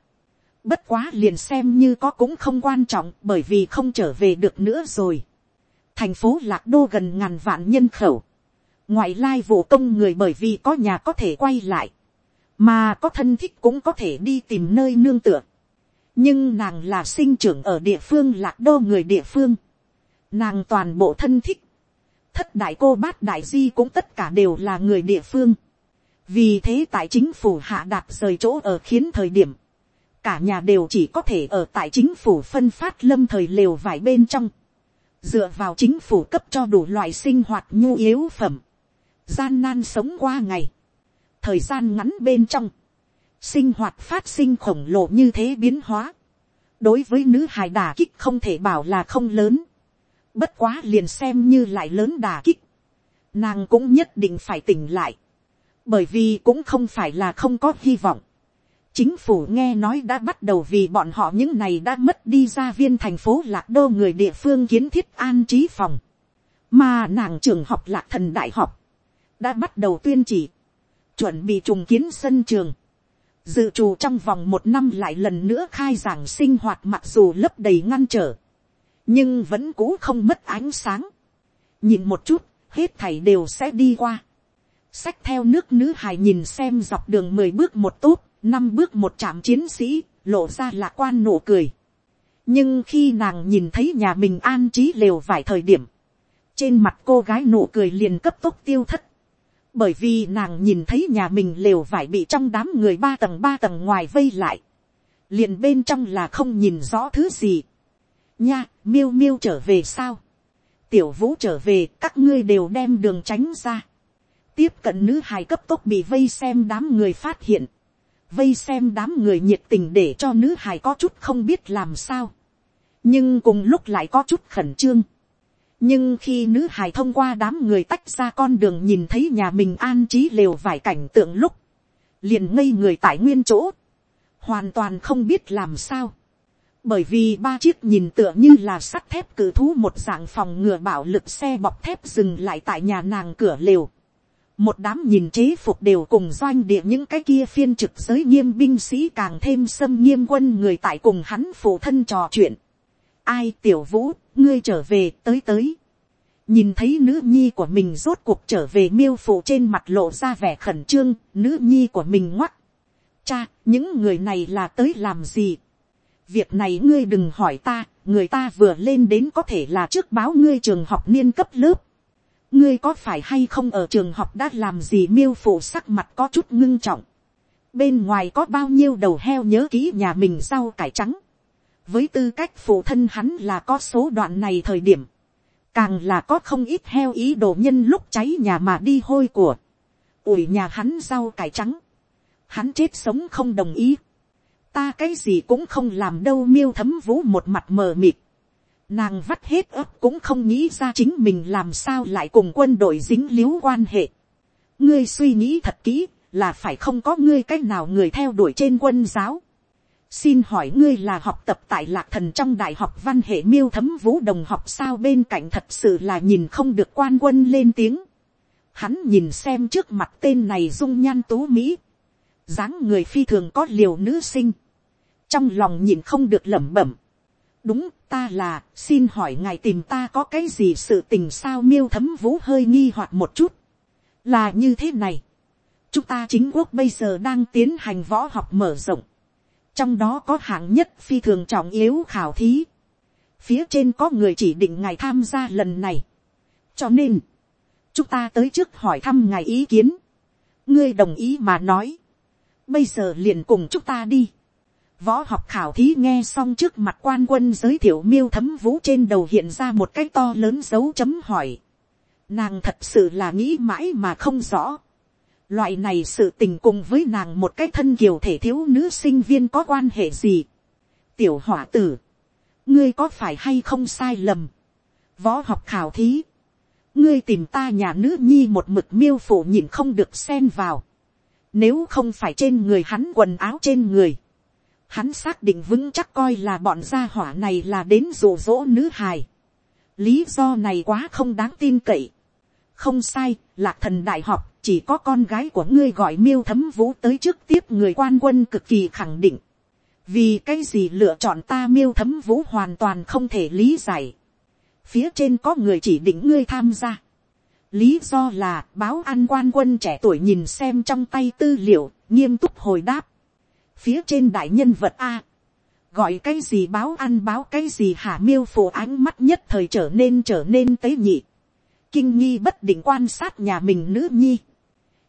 [SPEAKER 1] bất quá liền xem như có cũng không quan trọng bởi vì không trở về được nữa rồi. thành phố lạc đô gần ngàn vạn nhân khẩu. ngoại lai vụ công người bởi vì có nhà có thể quay lại. mà có thân thích cũng có thể đi tìm nơi nương tựa nhưng nàng là sinh trưởng ở địa phương lạc đô người địa phương, nàng toàn bộ thân thích, thất đại cô bát đại di cũng tất cả đều là người địa phương, vì thế tại chính phủ hạ đạt rời chỗ ở khiến thời điểm, cả nhà đều chỉ có thể ở tại chính phủ phân phát lâm thời lều vải bên trong, dựa vào chính phủ cấp cho đủ loại sinh hoạt nhu yếu phẩm, gian nan sống qua ngày, thời gian ngắn bên trong, sinh hoạt phát sinh khổng lồ như thế biến hóa, đối với nữ hài đà kích không thể bảo là không lớn, bất quá liền xem như lại lớn đà kích, nàng cũng nhất định phải tỉnh lại, bởi vì cũng không phải là không có hy vọng. chính phủ nghe nói đã bắt đầu vì bọn họ những này đã mất đi ra viên thành phố lạc đô người địa phương kiến thiết an trí phòng, mà nàng trường học lạc thần đại học, đã bắt đầu tuyên chỉ, chuẩn bị trùng kiến sân trường, dự trù trong vòng một năm lại lần nữa khai giảng sinh hoạt mặc dù lấp đầy ngăn trở, nhưng vẫn cũ không mất ánh sáng. nhìn một chút, hết thảy đều sẽ đi qua. sách theo nước nữ hài nhìn xem dọc đường mười bước một tốt, năm bước một trạm chiến sĩ, lộ ra lạc quan nụ cười. nhưng khi nàng nhìn thấy nhà mình an trí lều vài thời điểm, trên mặt cô gái nụ cười liền cấp tốc tiêu thất bởi vì nàng nhìn thấy nhà mình lều vải bị trong đám người ba tầng ba tầng ngoài vây lại, liền bên trong là không nhìn rõ thứ gì. nha, miêu miêu trở về sao, tiểu vũ trở về các ngươi đều đem đường tránh ra, tiếp cận nữ hài cấp tốc bị vây xem đám người phát hiện, vây xem đám người nhiệt tình để cho nữ hài có chút không biết làm sao, nhưng cùng lúc lại có chút khẩn trương, nhưng khi nữ hài thông qua đám người tách ra con đường nhìn thấy nhà mình an trí lều vài cảnh tượng lúc, liền ngây người tại nguyên chỗ, hoàn toàn không biết làm sao, bởi vì ba chiếc nhìn tựa như là sắt thép cử thú một dạng phòng ngừa bạo lực xe bọc thép dừng lại tại nhà nàng cửa lều. một đám nhìn chế phục đều cùng doanh địa những cái kia phiên trực giới nghiêm binh sĩ càng thêm xâm nghiêm quân người tại cùng hắn phụ thân trò chuyện. ai tiểu vũ ngươi trở về tới tới. nhìn thấy nữ nhi của mình rốt cuộc trở về miêu phụ trên mặt lộ ra vẻ khẩn trương, nữ nhi của mình ngoắt. cha, những người này là tới làm gì. việc này ngươi đừng hỏi ta, người ta vừa lên đến có thể là trước báo ngươi trường học niên cấp lớp. ngươi có phải hay không ở trường học đã làm gì miêu phụ sắc mặt có chút ngưng trọng. bên ngoài có bao nhiêu đầu heo nhớ ký nhà mình rau cải trắng với tư cách phụ thân hắn là có số đoạn này thời điểm, càng là có không ít heo ý đồ nhân lúc cháy nhà mà đi hôi của, ủi nhà hắn rau cải trắng, hắn chết sống không đồng ý, ta cái gì cũng không làm đâu miêu thấm vũ một mặt mờ mịt, nàng vắt hết ấp cũng không nghĩ ra chính mình làm sao lại cùng quân đội dính l i u quan hệ, ngươi suy nghĩ thật kỹ là phải không có ngươi c á c h nào người theo đuổi trên quân giáo, xin hỏi ngươi là học tập tại lạc thần trong đại học văn hệ miêu thấm vũ đồng học sao bên cạnh thật sự là nhìn không được quan quân lên tiếng. Hắn nhìn xem trước mặt tên này dung nhan tú mỹ. dáng người phi thường có liều nữ sinh. trong lòng nhìn không được lẩm bẩm. đúng, ta là, xin hỏi ngài tìm ta có cái gì sự tình sao miêu thấm vũ hơi nghi hoặc một chút. là như thế này. chúng ta chính quốc bây giờ đang tiến hành võ học mở rộng trong đó có hạng nhất phi thường trọng yếu khảo thí, phía trên có người chỉ định ngài tham gia lần này, cho nên, chúng ta tới trước hỏi thăm ngài ý kiến, ngươi đồng ý mà nói, bây giờ liền cùng chúng ta đi, võ học khảo thí nghe xong trước mặt quan quân giới thiệu miêu thấm vũ trên đầu hiện ra một cái to lớn dấu chấm hỏi, nàng thật sự là nghĩ mãi mà không rõ, loại này sự tình cùng với nàng một cái thân kiều thể thiếu nữ sinh viên có quan hệ gì, tiểu hỏa tử, ngươi có phải hay không sai lầm, võ học khảo thí, ngươi tìm ta nhà nữ nhi một mực miêu phủ nhìn không được xen vào, nếu không phải trên người hắn quần áo trên người, hắn xác định vững chắc coi là bọn gia hỏa này là đến rủ rỗ nữ hài. lý do này quá không đáng tin cậy. không sai, lạc thần đại học chỉ có con gái của ngươi gọi miêu thấm vũ tới trước tiếp người quan quân cực kỳ khẳng định vì cái gì lựa chọn ta miêu thấm vũ hoàn toàn không thể lý giải. phía trên có người chỉ định ngươi tham gia. lý do là báo an quan quân trẻ tuổi nhìn xem trong tay tư liệu, nghiêm túc hồi đáp. phía trên đại nhân vật a, gọi cái gì báo ăn báo cái gì hả miêu phổ ánh mắt nhất thời trở nên trở nên tế nhị. kinh nghi bất định quan sát nhà mình nữ nhi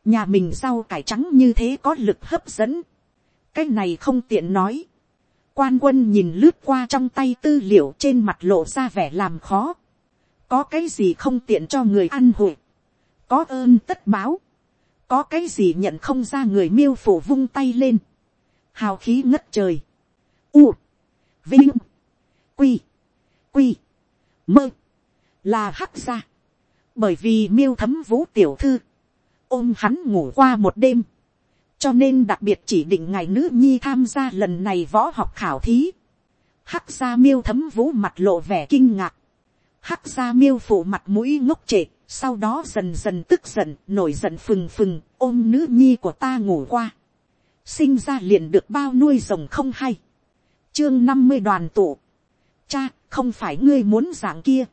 [SPEAKER 1] nhà mình rau cải trắng như thế có lực hấp dẫn cái này không tiện nói. quan quân nhìn lướt qua trong tay tư liệu trên mặt lộ ra vẻ làm khó. có cái gì không tiện cho người ăn hụi. có ơn tất báo. có cái gì nhận không ra người miêu phủ vung tay lên. hào khí ngất trời. u, vinh, quy, quy, mơ, là hắc ra. bởi vì miêu thấm vũ tiểu thư, ôm hắn ngủ qua một đêm cho nên đặc biệt chỉ định ngài nữ nhi tham gia lần này võ học khảo thí. hắc gia miêu thấm vũ mặt lộ vẻ kinh ngạc. hắc gia miêu phụ mặt mũi ngốc trệ, sau đó dần dần tức giận, nổi giận phừng phừng, ôm nữ nhi của ta ngủ qua. sinh ra liền được bao nuôi rồng không hay. chương năm mươi đoàn tụ. cha, không phải ngươi muốn dạng kia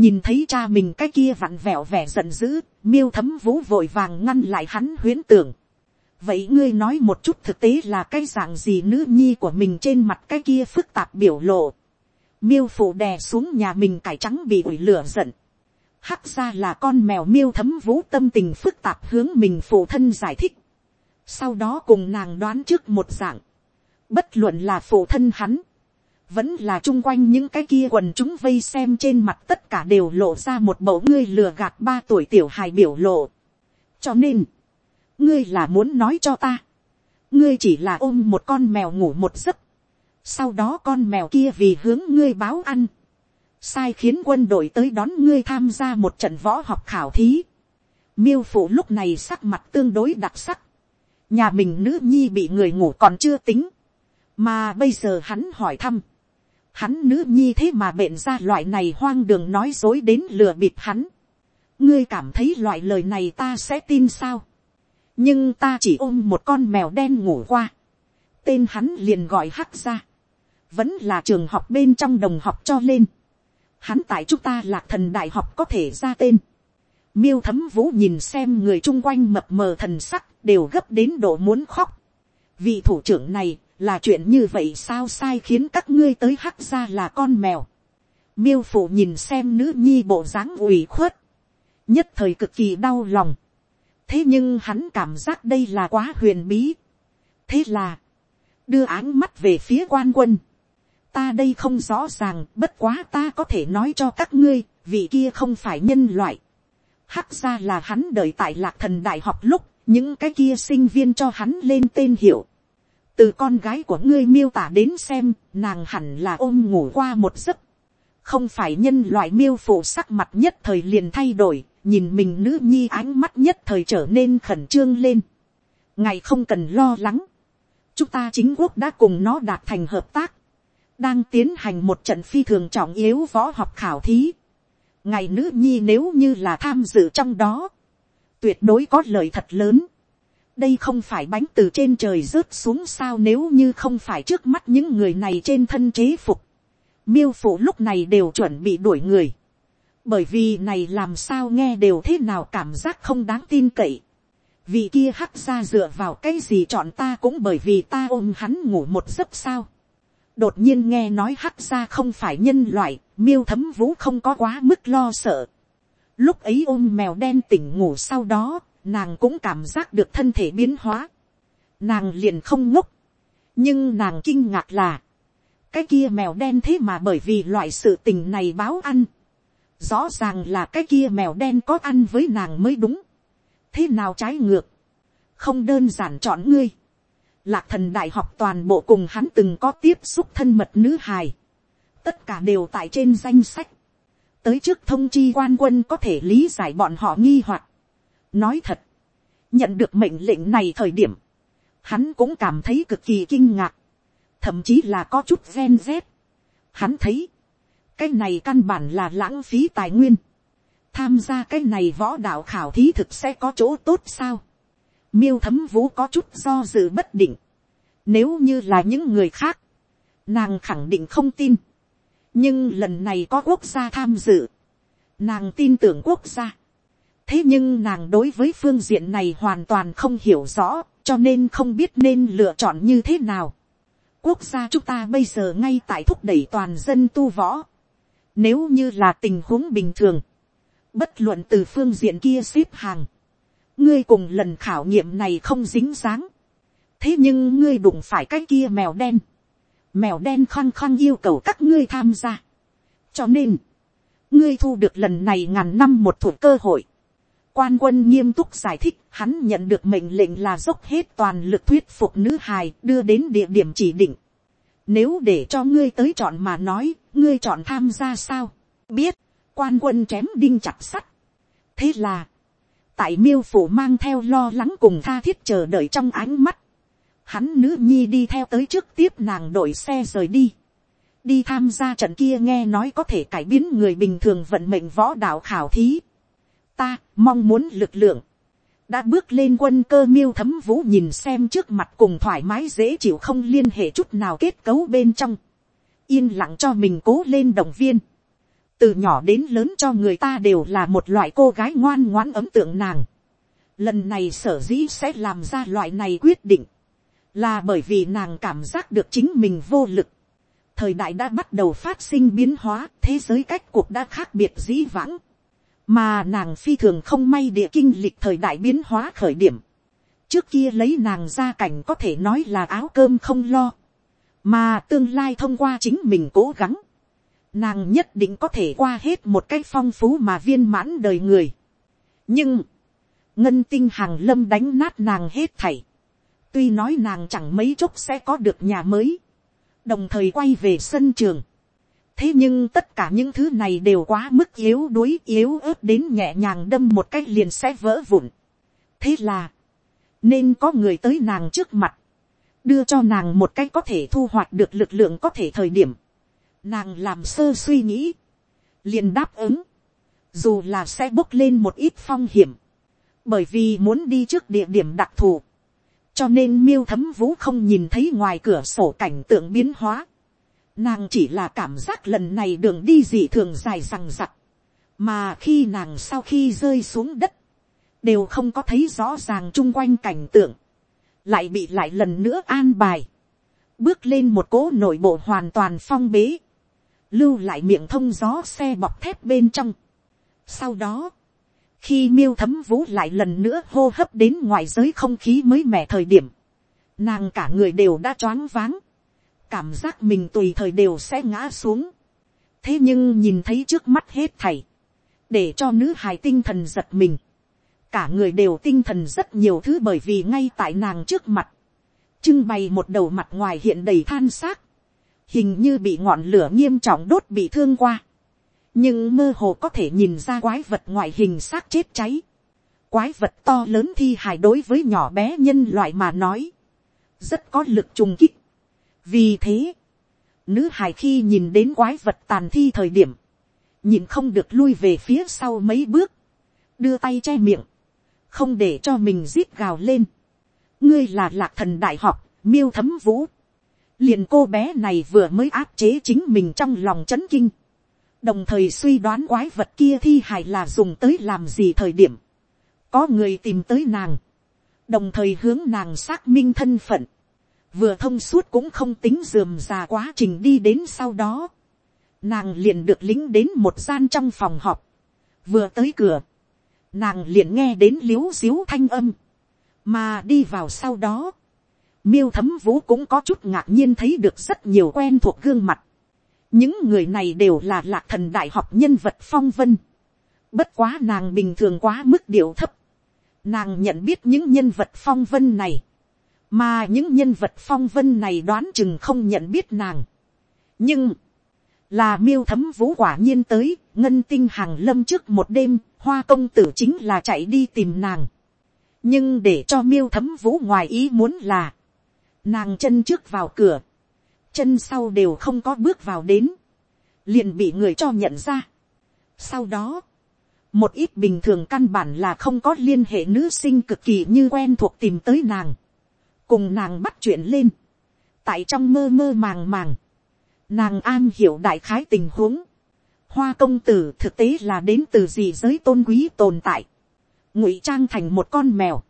[SPEAKER 1] nhìn thấy cha mình cái kia vặn vẹo vẻ giận dữ, miêu thấm vũ vội vàng ngăn lại hắn huyến tưởng vậy ngươi nói một chút thực tế là cái dạng gì nữ nhi của mình trên mặt cái kia phức tạp biểu lộ. miêu phụ đè xuống nhà mình cải trắng bị ủi lửa giận. hắc ra là con mèo miêu thấm vũ tâm tình phức tạp hướng mình phụ thân giải thích. sau đó cùng nàng đoán trước một dạng. bất luận là phụ thân hắn vẫn là chung quanh những cái kia quần chúng vây xem trên mặt tất cả đều lộ ra một mẫu ngươi lừa gạt ba tuổi tiểu hài biểu lộ. cho nên, ngươi là muốn nói cho ta, ngươi chỉ là ôm một con mèo ngủ một giấc, sau đó con mèo kia vì hướng ngươi báo ăn, sai khiến quân đội tới đón ngươi tham gia một trận võ học khảo thí. Miêu phụ lúc này sắc mặt tương đối đặc sắc, nhà mình nữ nhi bị người ngủ còn chưa tính, mà bây giờ hắn hỏi thăm, hắn nữ nhi thế mà bệnh ra loại này hoang đường nói dối đến lừa bịp hắn. ngươi cảm thấy loại lời này ta sẽ tin sao? Nhưng ta chỉ ôm một con mèo đen ngủ qua, tên hắn liền gọi hắc ra, vẫn là trường học bên trong đồng học cho lên, hắn tại chúng ta lạc thần đại học có thể ra tên, miêu thấm vũ nhìn xem người chung quanh mập mờ thần sắc đều gấp đến độ muốn khóc, vị thủ trưởng này là chuyện như vậy sao sai khiến các ngươi tới hắc ra là con mèo, miêu phụ nhìn xem nữ nhi bộ dáng ủy khuất, nhất thời cực kỳ đau lòng, thế nhưng hắn cảm giác đây là quá huyền bí. thế là, đưa áng mắt về phía quan quân. ta đây không rõ ràng, bất quá ta có thể nói cho các ngươi, vị kia không phải nhân loại. hắc ra là hắn đợi tại lạc thần đại học lúc, những cái kia sinh viên cho hắn lên tên hiệu từ con gái của ngươi miêu tả đến xem, nàng hẳn là ôm ngủ qua một giấc. không phải nhân loại miêu phụ sắc mặt nhất thời liền thay đổi, nhìn mình nữ nhi ánh mắt nhất thời trở nên khẩn trương lên. ngài không cần lo lắng. chúng ta chính quốc đã cùng nó đạt thành hợp tác. đang tiến hành một trận phi thường trọng yếu võ học khảo thí. ngài nữ nhi nếu như là tham dự trong đó, tuyệt đối có lợi thật lớn đây không phải bánh từ trên trời rớt xuống sao nếu như không phải trước mắt những người này trên thân chế phục. miêu phụ lúc này đều chuẩn bị đuổi người bởi vì này làm sao nghe đều thế nào cảm giác không đáng tin cậy. vì kia hắc ra dựa vào cái gì chọn ta cũng bởi vì ta ôm hắn ngủ một giấc sao. đột nhiên nghe nói hắc ra không phải nhân loại, miêu thấm vũ không có quá mức lo sợ. lúc ấy ôm mèo đen tỉnh ngủ sau đó, nàng cũng cảm giác được thân thể biến hóa, nàng liền không ngốc, nhưng nàng kinh ngạc là, cái kia mèo đen thế mà bởi vì loại sự tình này báo ăn, rõ ràng là cái kia mèo đen có ăn với nàng mới đúng, thế nào trái ngược, không đơn giản chọn ngươi, lạc thần đại học toàn bộ cùng hắn từng có tiếp xúc thân mật nữ hài, tất cả đều tại trên danh sách, tới trước thông chi quan quân có thể lý giải bọn họ nghi hoặc nói thật, nhận được mệnh lệnh này thời điểm, hắn cũng cảm thấy cực kỳ kinh ngạc, thậm chí là có chút gen rét. Hắn thấy, cái này căn bản là lãng phí tài nguyên, tham gia cái này võ đạo khảo thí thực sẽ có chỗ tốt sao. miêu thấm vũ có chút do dự bất định, nếu như là những người khác, nàng khẳng định không tin, nhưng lần này có quốc gia tham dự, nàng tin tưởng quốc gia thế nhưng nàng đối với phương diện này hoàn toàn không hiểu rõ, cho nên không biết nên lựa chọn như thế nào. quốc gia chúng ta bây giờ ngay tại thúc đẩy toàn dân tu võ. nếu như là tình huống bình thường, bất luận từ phương diện kia xếp hàng, ngươi cùng lần khảo nghiệm này không dính dáng. thế nhưng ngươi đụng phải cái kia mèo đen mèo đen khăng khăng yêu cầu các ngươi tham gia. cho nên, ngươi thu được lần này ngàn năm một thủ cơ hội quan quân nghiêm túc giải thích, hắn nhận được mệnh lệnh là dốc hết toàn lực thuyết phục nữ hài đưa đến địa điểm chỉ định. nếu để cho ngươi tới chọn mà nói, ngươi chọn tham gia sao. biết, quan quân chém đinh chặt sắt. thế là, tại miêu phủ mang theo lo lắng cùng tha thiết chờ đợi trong ánh mắt, hắn nữ nhi đi theo tới trước tiếp nàng đổi xe rời đi. đi tham gia trận kia nghe nói có thể cải biến người bình thường vận mệnh võ đạo khảo thí ta mong muốn lực lượng. đã bước lên quân cơ miêu thấm vũ nhìn xem trước mặt cùng thoải mái dễ chịu không liên hệ chút nào kết cấu bên trong. yên lặng cho mình cố lên động viên. từ nhỏ đến lớn cho người ta đều là một loại cô gái ngoan ngoãn ấm tượng nàng. lần này sở dĩ sẽ làm ra loại này quyết định là bởi vì nàng cảm giác được chính mình vô lực. thời đại đã bắt đầu phát sinh biến hóa, thế giới cách cuộc đã khác biệt dĩ vãng mà nàng phi thường không may địa kinh lịch thời đại biến hóa khởi điểm. trước kia lấy nàng ra cảnh có thể nói là áo cơm không lo. mà tương lai thông qua chính mình cố gắng. nàng nhất định có thể qua hết một cách phong phú mà viên mãn đời người. nhưng, ngân tinh hàng lâm đánh nát nàng hết thảy Tuy nói nàng chẳng mấy chốc sẽ có được nhà mới. Đồng thời quay về sân trường. Thế nhưng tất cả những thứ này đều quá mức yếu đuối yếu ớt đến nhẹ nhàng đâm một cách liền sẽ vỡ vụn. Thế là. Nên có người tới nàng trước mặt. Đưa cho nàng một cách có thể thu hoạch được lực lượng có thể thời điểm. Nàng làm sơ suy nghĩ. Liền đáp ứng. Dù là sẽ bốc lên một ít phong hiểm bởi vì muốn đi trước địa điểm đặc thù, cho nên miêu thấm vũ không nhìn thấy ngoài cửa sổ cảnh tượng biến hóa. Nàng chỉ là cảm giác lần này đường đi dị thường dài rằng rặc. Mà khi nàng sau khi rơi xuống đất, đều không có thấy rõ ràng chung quanh cảnh tượng. Lại bị lại lần nữa an bài. Bước lên một cố nội bộ hoàn toàn phong bế. Lưu lại miệng thông gió xe bọc thép bên trong. Sau đó, khi miêu thấm vũ lại lần nữa hô hấp đến ngoài giới không khí mới mẻ thời điểm, nàng cả người đều đã choáng váng, cảm giác mình tùy thời đều sẽ ngã xuống. thế nhưng nhìn thấy trước mắt hết thầy, để cho nữ hài tinh thần giật mình, cả người đều tinh thần rất nhiều thứ bởi vì ngay tại nàng trước mặt, trưng bày một đầu mặt ngoài hiện đầy than xác, hình như bị ngọn lửa nghiêm trọng đốt bị thương qua nhưng mơ hồ có thể nhìn ra quái vật ngoại hình xác chết cháy. quái vật to lớn thi hài đối với nhỏ bé nhân loại mà nói, rất có lực trùng kích vì thế, nữ hài khi nhìn đến quái vật tàn thi thời điểm, nhìn không được lui về phía sau mấy bước, đưa tay che miệng, không để cho mình rít gào lên. ngươi là lạc thần đại học, miêu thấm vũ. liền cô bé này vừa mới áp chế chính mình trong lòng c h ấ n kinh đồng thời suy đoán quái vật kia thi hài là dùng tới làm gì thời điểm, có người tìm tới nàng, đồng thời hướng nàng xác minh thân phận, vừa thông suốt cũng không tính dườm già quá trình đi đến sau đó, nàng liền được lính đến một gian trong phòng họp, vừa tới cửa, nàng liền nghe đến l i ế u xíu thanh âm, mà đi vào sau đó, miêu thấm vũ cũng có chút ngạc nhiên thấy được rất nhiều quen thuộc gương mặt, những người này đều là lạc thần đại học nhân vật phong vân, bất quá nàng bình thường quá mức điệu thấp, nàng nhận biết những nhân vật phong vân này, mà những nhân vật phong vân này đoán chừng không nhận biết nàng, nhưng, là miêu thấm vũ quả nhiên tới, ngân tinh hàng lâm trước một đêm, hoa công tử chính là chạy đi tìm nàng. nhưng để cho miêu thấm vũ ngoài ý muốn là, nàng chân trước vào cửa, chân sau đều không có bước vào đến, liền bị người cho nhận ra. sau đó, một ít bình thường căn bản là không có liên hệ nữ sinh cực kỳ như quen thuộc tìm tới nàng, cùng nàng bắt chuyện lên, tại trong mơ mơ màng màng, Nàng an hiểu đại khái tình huống. Hoa công tử thực tế là đến từ gì giới tôn quý tồn tại. ngụy trang thành một con mèo.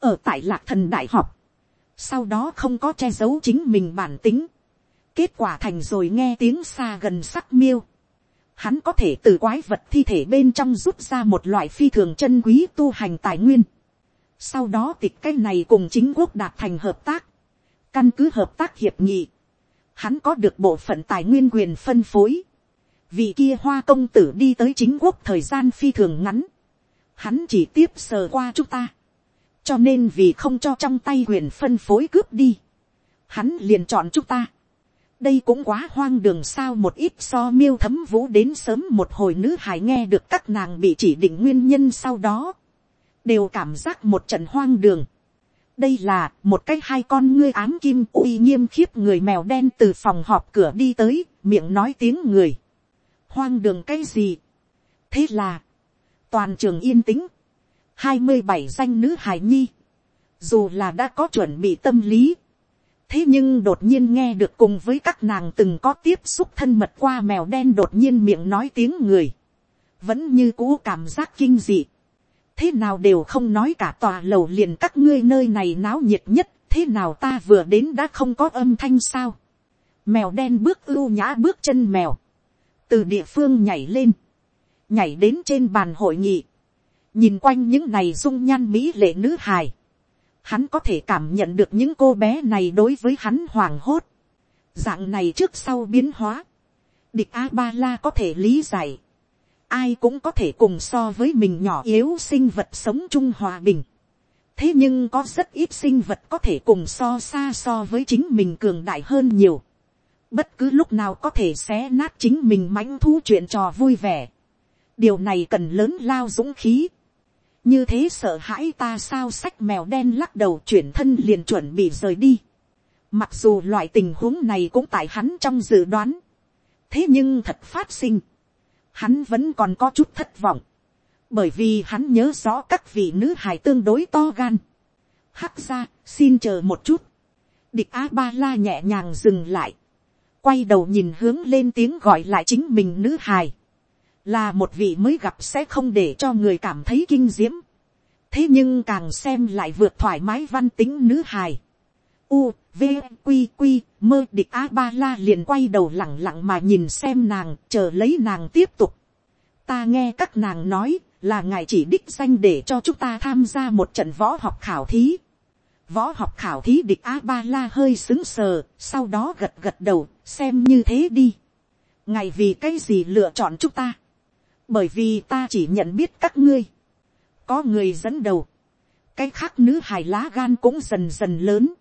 [SPEAKER 1] Ở tại lạc thần đại học. Sau đó không có che giấu chính mình bản tính. Kết quả thành rồi nghe tiếng xa gần sắc miêu. Hắn có thể từ quái vật thi thể bên trong rút ra một loại phi thường chân quý tu hành tài nguyên. Sau đó tịch cái này cùng chính quốc đạt thành hợp tác. Căn cứ hợp tác hiệp nghị hắn có được bộ phận tài nguyên quyền phân phối. vì kia hoa công tử đi tới chính quốc thời gian phi thường ngắn. Hắn chỉ tiếp sờ qua chúng ta. Cho nên vì không cho trong tay quyền phân phối cướp đi. Hắn liền chọn chúng ta. Đây cũng quá hoang đường sao một ít so miêu thấm vũ đến sớm một hồi nữ hải nghe được các nàng bị chỉ định nguyên nhân sau đó. Đều cảm giác một trận hoang đường. Đây là một cái hai con ngươi ám kim uy nghiêm khiếp người mèo đen từ phòng họp cửa đi tới, miệng nói tiếng người. Hoang đường cái gì? Thế là, toàn trường yên tĩnh, hai mươi bảy danh nữ hải nhi, dù là đã có chuẩn bị tâm lý, thế nhưng đột nhiên nghe được cùng với các nàng từng có tiếp xúc thân mật qua mèo đen đột nhiên miệng nói tiếng người, vẫn như cũ cảm giác kinh dị thế nào đều không nói cả tòa lầu liền các ngươi nơi này náo nhiệt nhất, thế nào ta vừa đến đã không có âm thanh sao. Mèo đen bước ưu nhã bước chân mèo, từ địa phương nhảy lên, nhảy đến trên bàn hội nghị, nhìn quanh những này dung nhan mỹ lệ nữ hài, hắn có thể cảm nhận được những cô bé này đối với hắn hoảng hốt, dạng này trước sau biến hóa, địch a ba la có thể lý giải, ai cũng có thể cùng so với mình nhỏ yếu sinh vật sống chung hòa bình. thế nhưng có rất ít sinh vật có thể cùng so xa so với chính mình cường đại hơn nhiều. bất cứ lúc nào có thể xé nát chính mình mãnh thú chuyện trò vui vẻ. điều này cần lớn lao dũng khí. như thế sợ hãi ta sao sách mèo đen lắc đầu chuyển thân liền chuẩn bị rời đi. mặc dù loại tình huống này cũng tại hắn trong dự đoán. thế nhưng thật phát sinh hắn vẫn còn có chút thất vọng, bởi vì hắn nhớ rõ các vị nữ hài tương đối to gan. hắc ra, xin chờ một chút. địch a ba la nhẹ nhàng dừng lại, quay đầu nhìn hướng lên tiếng gọi lại chính mình nữ hài, là một vị mới gặp sẽ không để cho người cảm thấy kinh diễm. thế nhưng càng xem lại vượt thoải mái văn tính nữ hài. U, v, q q mơ địch a ba la liền quay đầu lẳng lặng mà nhìn xem nàng chờ lấy nàng tiếp tục ta nghe các nàng nói là ngài chỉ đích danh để cho chúng ta tham gia một trận võ học khảo thí. võ học khảo thí địch a ba la hơi xứng sờ, sau đó gật gật đầu, xem như thế đi. ngài vì cái gì lựa chọn chúng ta. bởi vì ta chỉ nhận biết các ngươi. có người dẫn đầu. cái khác nữ hài lá gan cũng dần dần lớn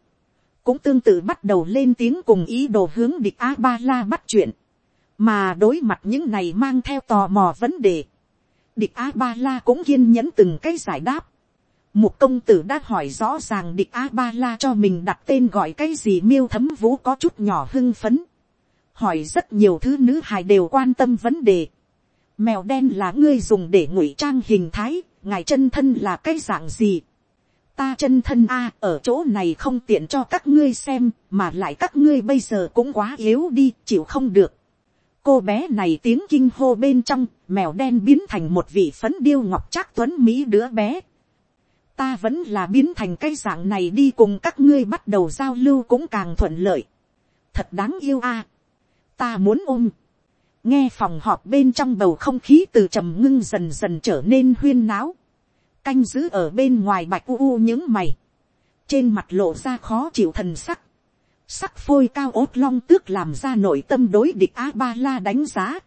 [SPEAKER 1] cũng tương tự bắt đầu lên tiếng cùng ý đồ hướng địch a ba la bắt chuyện, mà đối mặt những này mang theo tò mò vấn đề, địch a ba la cũng kiên nhẫn từng cái giải đáp. một công tử đã hỏi rõ ràng địch a ba la cho mình đặt tên gọi cái gì miêu thấm vũ có chút nhỏ hưng phấn, hỏi rất nhiều thứ nữ hài đều quan tâm vấn đề. mèo đen là ngươi dùng để ngụy trang hình thái, ngài chân thân là cái dạng gì ta chân thân a ở chỗ này không tiện cho các ngươi xem mà lại các ngươi bây giờ cũng quá yếu đi chịu không được. Cô bé này tiếng kinh hô bên trong mèo đen biến thành một vị phấn điêu ngọc trác tuấn mỹ đứa bé. Ta vẫn là biến thành cái dạng này đi cùng các ngươi bắt đầu giao lưu cũng càng thuận lợi. Thật đáng yêu a. Ta muốn ôm. Nghe phòng họp bên trong bầu không khí từ trầm ngưng dần dần trở nên huyên náo, canh giữ ở bên ngoài bạch u u những mày, trên mặt lộ ra khó chịu thần sắc, sắc phôi cao ốt long tước làm ra nội tâm đối địch a ba la đánh giá,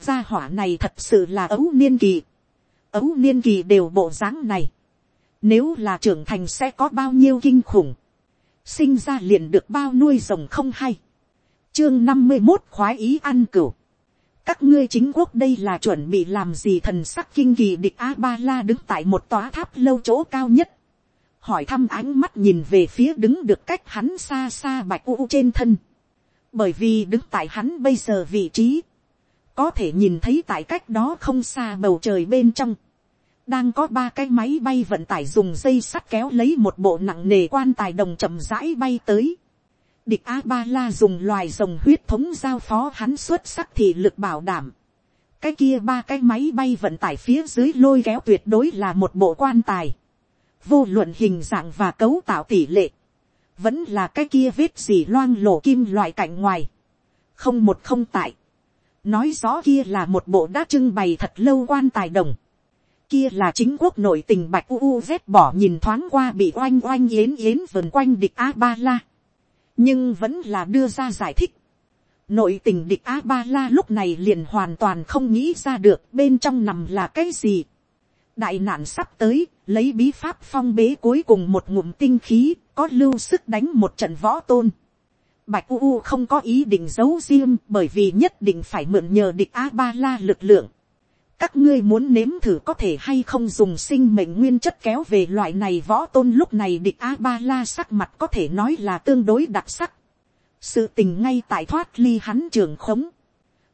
[SPEAKER 1] gia hỏa này thật sự là ấu niên kỳ, ấu niên kỳ đều bộ dáng này, nếu là trưởng thành sẽ có bao nhiêu kinh khủng, sinh ra liền được bao nuôi rồng không hay, chương năm mươi một khoái ý ăn cửu, các ngươi chính quốc đây là chuẩn bị làm gì thần sắc kinh kỳ địch a ba la đứng tại một tòa tháp lâu chỗ cao nhất. Hỏi thăm ánh mắt nhìn về phía đứng được cách hắn xa xa bạch u trên thân. Bởi vì đứng tại hắn bây giờ vị trí, có thể nhìn thấy tại cách đó không xa bầu trời bên trong. Đang có ba cái máy bay vận tải dùng dây sắt kéo lấy một bộ nặng nề quan tài đồng chậm rãi bay tới. Địch A-ba-la dùng loài rồng huyết thống giao phó hắn xuất sắc thị lực bảo đảm. Cái kia ba cái máy bay vận tải phía dưới lôi kéo tuyệt đối là một bộ quan tài. Vô luận hình dạng và cấu tạo tỷ lệ. Vẫn là cái kia vết gì loang lổ kim loại cạnh ngoài. Không một không tại. Nói rõ kia là một bộ đã trưng bày thật lâu quan tài đồng. Kia là chính quốc nội tình bạch u u vét bỏ nhìn thoáng qua bị oanh oanh yến yến vần quanh địch A-ba-la nhưng vẫn là đưa ra giải thích. Nội tình địch a ba la lúc này liền hoàn toàn không nghĩ ra được bên trong nằm là cái gì. đại nạn sắp tới, lấy bí pháp phong bế cuối cùng một ngụm tinh khí, có lưu sức đánh một trận võ tôn. Bạch U U không có ý định giấu riêng bởi vì nhất định phải mượn nhờ địch A-ba-la lực lượng. Các ngươi muốn nếm thử có thể hay không dùng sinh mệnh nguyên chất kéo về loại này võ tôn lúc này địch A-ba-la sắc mặt có thể nói là tương đối đặc sắc. Sự tình ngay tại thoát ly hắn trường khống.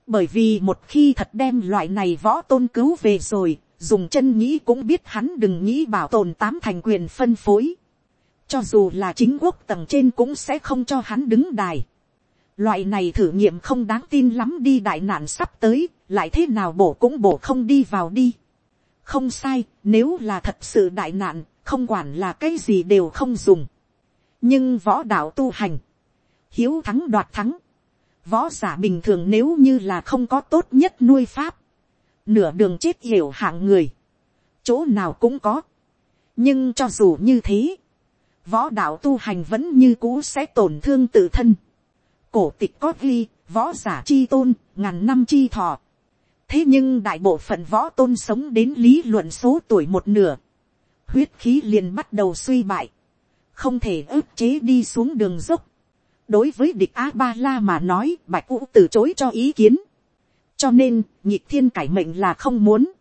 [SPEAKER 1] Bởi vì một khi thật đem loại này võ tôn cứu về rồi, dùng chân nghĩ cũng biết hắn đừng nghĩ bảo tồn tám thành quyền phân phối. Cho dù là chính quốc tầng trên cũng sẽ không cho hắn đứng đài. Loại này thử nghiệm không đáng tin lắm đi đại nạn sắp tới, lại thế nào bổ cũng bổ không đi vào đi. Không sai, nếu là thật sự đại nạn, không quản là cái gì đều không dùng. Nhưng võ đạo tu hành, hiếu thắng đoạt thắng, võ giả bình thường nếu như là không có tốt nhất nuôi pháp, nửa đường chết hiểu hạng người, chỗ nào cũng có. nhưng cho dù như thế, võ đạo tu hành vẫn như cũ sẽ tổn thương tự thân cổ tịch có ghi, võ giả chi tôn, ngàn năm chi thọ thế nhưng đại bộ phận võ tôn sống đến lý luận số tuổi một nửa, huyết khí liền bắt đầu suy bại, không thể ức chế đi xuống đường dốc. đối với địch a ba la mà nói bạch vũ từ chối cho ý kiến, cho nên nhịp thiên cải mệnh là không muốn,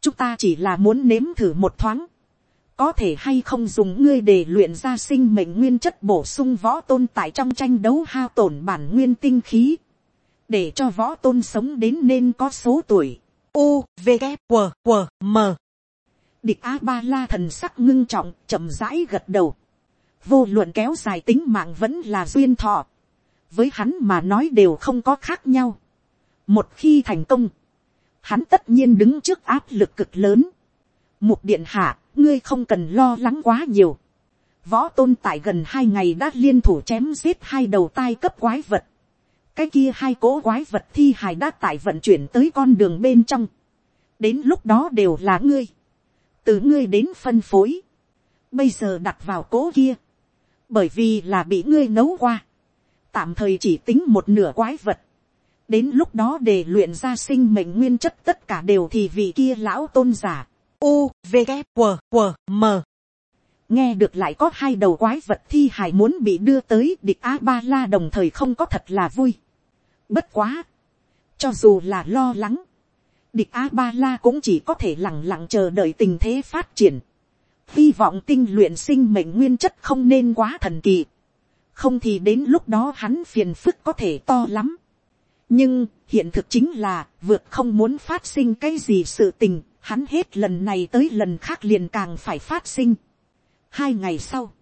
[SPEAKER 1] chúng ta chỉ là muốn nếm thử một thoáng, có thể hay không dùng ngươi để luyện ra sinh mệnh nguyên chất bổ sung võ tôn tại trong tranh đấu hao tổn bản nguyên tinh khí, để cho võ tôn sống đến nên có số tuổi. U, V, K, W, W, M. Địch A Ba La thần sắc ngưng trọng, chậm rãi gật đầu. Vô luận kéo dài tính mạng vẫn là duyên thọ. Với hắn mà nói đều không có khác nhau. Một khi thành công, hắn tất nhiên đứng trước áp lực cực lớn. Mục điện hạ, ngươi không cần lo lắng quá nhiều. Võ tôn tại gần hai ngày đã liên thủ chém giết hai đầu tai cấp quái vật. Cái kia hai cỗ quái vật thi hài đã tại vận chuyển tới con đường bên trong. Đến lúc đó đều là ngươi. Từ ngươi đến phân phối. Bây giờ đặt vào cỗ kia. Bởi vì là bị ngươi nấu qua. Tạm thời chỉ tính một nửa quái vật. Đến lúc đó để luyện ra sinh mệnh nguyên chất tất cả đều thì vì kia lão tôn giả U, V, g q q M. Nghe được lại có hai đầu quái vật thi hài muốn bị đưa tới địch A-ba-la đồng thời không có thật là vui. Bất quá. Cho dù là lo lắng. Địch A-ba-la cũng chỉ có thể lặng lặng chờ đợi tình thế phát triển. Hy vọng tinh luyện sinh mệnh nguyên chất không nên quá thần kỳ. Không thì đến lúc đó hắn phiền phức có thể to lắm. Nhưng hiện thực chính là vượt không muốn phát sinh cái gì sự tình hắn hết lần này tới lần khác liền càng phải phát sinh. hai ngày sau,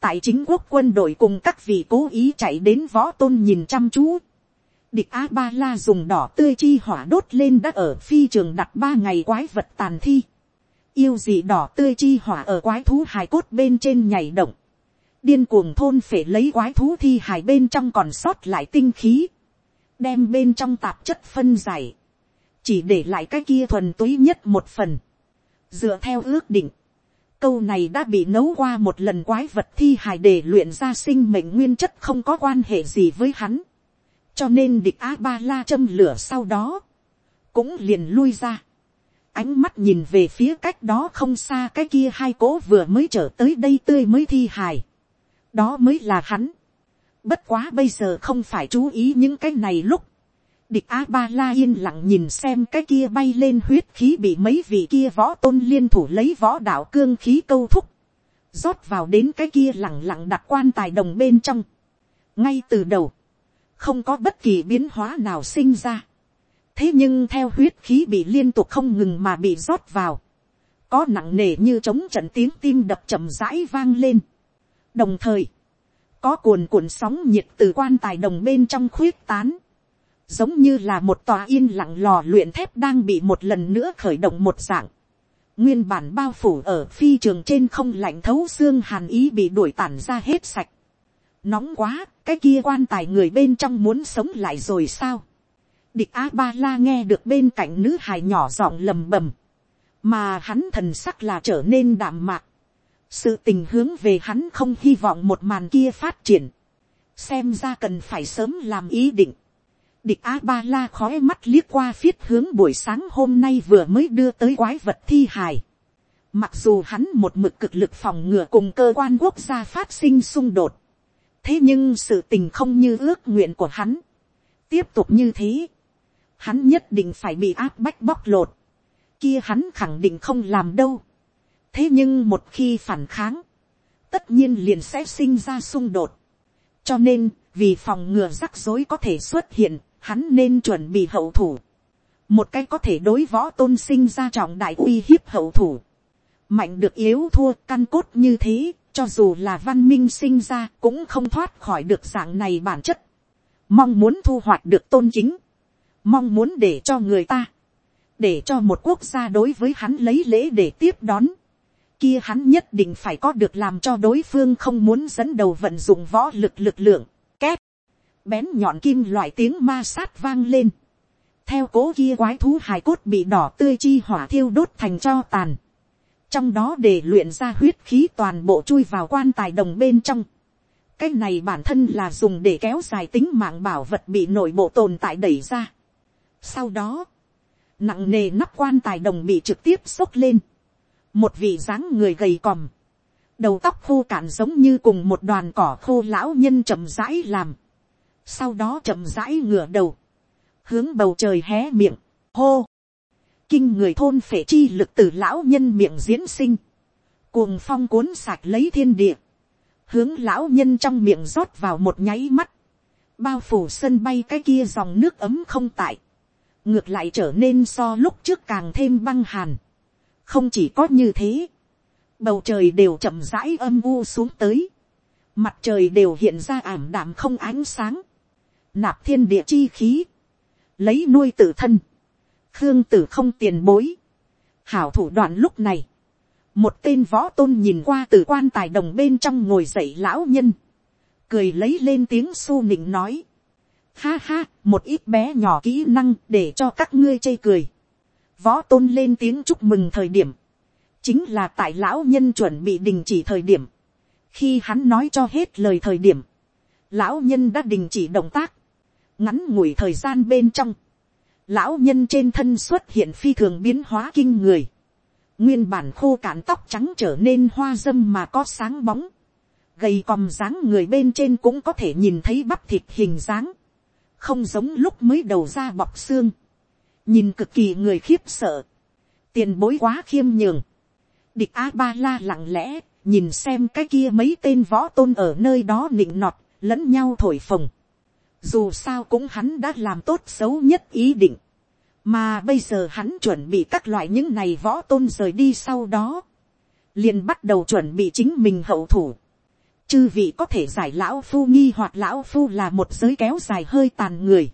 [SPEAKER 1] tại chính quốc quân đội cùng các vị cố ý chạy đến võ tôn nhìn chăm chú địch a ba la dùng đỏ tươi chi hỏa đốt lên đã ở phi trường đặt ba ngày quái vật tàn thi. yêu gì đỏ tươi chi hỏa ở quái thú hài cốt bên trên nhảy động. điên cuồng thôn phải lấy quái thú thi hài bên trong còn sót lại tinh khí. Đem bên trong tạp chất phân giải, chỉ để lại cái kia thuần túy nhất một phần, dựa theo ước định, câu này đã bị nấu qua một lần quái vật thi hài để luyện ra sinh mệnh nguyên chất không có quan hệ gì với hắn, cho nên địch a ba la châm lửa sau đó, cũng liền lui ra, ánh mắt nhìn về phía cách đó không xa cái kia hai cố vừa mới trở tới đây tươi mới thi hài, đó mới là hắn, bất quá bây giờ không phải chú ý những cái này lúc, địch a ba la yên lặng nhìn xem cái kia bay lên huyết khí bị mấy vị kia võ tôn liên thủ lấy võ đạo cương khí câu thúc, rót vào đến cái kia lẳng lặng đặt quan tài đồng bên trong. ngay từ đầu, không có bất kỳ biến hóa nào sinh ra. thế nhưng theo huyết khí bị liên tục không ngừng mà bị rót vào, có nặng nề như trống trận tiếng tim đập chậm rãi vang lên. đồng thời, có cuồn cuộn sóng nhiệt từ quan tài đồng bên trong khuyết tán, giống như là một tòa yên lặng lò luyện thép đang bị một lần nữa khởi động một dạng. Nguyên bản bao phủ ở phi trường trên không lạnh thấu xương hàn ý bị đuổi tản ra hết sạch. Nóng quá, cái kia quan tài người bên trong muốn sống lại rồi sao? Địch A-ba-la nghe được bên cạnh nữ hài nhỏ giọng lầm bầm. Mà hắn thần sắc là trở nên đạm mạc. Sự tình hướng về hắn không hy vọng một màn kia phát triển. Xem ra cần phải sớm làm ý định địch a ba la khói mắt liếc qua phiết hướng buổi sáng hôm nay vừa mới đưa tới quái vật thi hài. Mặc dù hắn một mực cực lực phòng ngừa cùng cơ quan quốc gia phát sinh xung đột. Thế nhưng sự tình không như ước nguyện của hắn. Tiếp tục như thế. Hắn nhất định phải bị áp bách bóc lột. Kia hắn khẳng định không làm đâu. Thế nhưng một khi phản kháng. Tất nhiên liền sẽ sinh ra xung đột. Cho nên, vì phòng ngừa rắc rối có thể xuất hiện, hắn nên chuẩn bị hậu thủ. Một cái có thể đối võ tôn sinh ra trọng đại uy hiếp hậu thủ. Mạnh được yếu thua căn cốt như thế, cho dù là văn minh sinh ra cũng không thoát khỏi được dạng này bản chất. Mong muốn thu hoạch được tôn chính. Mong muốn để cho người ta. Để cho một quốc gia đối với hắn lấy lễ để tiếp đón. Kia hắn nhất định phải có được làm cho đối phương không muốn dẫn đầu vận dụng võ lực lực lượng. Két bén nhọn kim loại tiếng ma sát vang lên, theo cố kia quái thú hài cốt bị đỏ tươi chi hỏa thiêu đốt thành cho tàn, trong đó để luyện ra huyết khí toàn bộ chui vào quan tài đồng bên trong, cái này bản thân là dùng để kéo dài tính mạng bảo vật bị nội bộ tồn tại đẩy ra. Sau đó, nặng nề nắp quan tài đồng bị trực tiếp xốc lên, một vị dáng người gầy còm, đầu tóc khô cạn giống như cùng một đoàn cỏ khô lão nhân chậm rãi làm, sau đó chậm rãi ngửa đầu, hướng bầu trời hé miệng, hô, kinh người thôn phệ chi lực từ lão nhân miệng diễn sinh, cuồng phong cuốn sạch lấy thiên địa, hướng lão nhân trong miệng rót vào một nháy mắt, bao phủ sân bay cái kia dòng nước ấm không tại, ngược lại trở nên so lúc trước càng thêm băng hàn, không chỉ có như thế, bầu trời đều chậm rãi âm u xuống tới, mặt trời đều hiện ra ảm đạm không ánh sáng, nạp thiên địa chi khí, lấy nuôi tự thân, khương tử không tiền bối, hảo thủ đoạn lúc này, một tên võ tôn nhìn qua từ quan tài đồng bên trong ngồi dậy lão nhân, cười lấy lên tiếng su nịnh nói, ha ha, một ít bé nhỏ kỹ năng để cho các ngươi chê cười, võ tôn lên tiếng chúc mừng thời điểm, chính là tại lão nhân chuẩn bị đình chỉ thời điểm, khi hắn nói cho hết lời thời điểm, lão nhân đã đình chỉ động tác, ngắn ngủi thời gian bên trong, lão nhân trên thân xuất hiện phi thường biến hóa kinh người, nguyên bản khô cạn tóc trắng trở nên hoa dâm mà có sáng bóng, gầy còm dáng người bên trên cũng có thể nhìn thấy bắp thịt hình dáng, không giống lúc mới đầu ra bọc xương, nhìn cực kỳ người khiếp sợ, tiền bối quá khiêm nhường, địch a ba la lặng lẽ, nhìn xem cái kia mấy tên võ tôn ở nơi đó nịnh nọt, lẫn nhau thổi phồng, dù sao cũng hắn đã làm tốt xấu nhất ý định, mà bây giờ hắn chuẩn bị các loại những này võ tôn rời đi sau đó, liền bắt đầu chuẩn bị chính mình hậu thủ. Chư vị có thể giải lão phu nghi hoặc lão phu là một giới kéo dài hơi tàn người.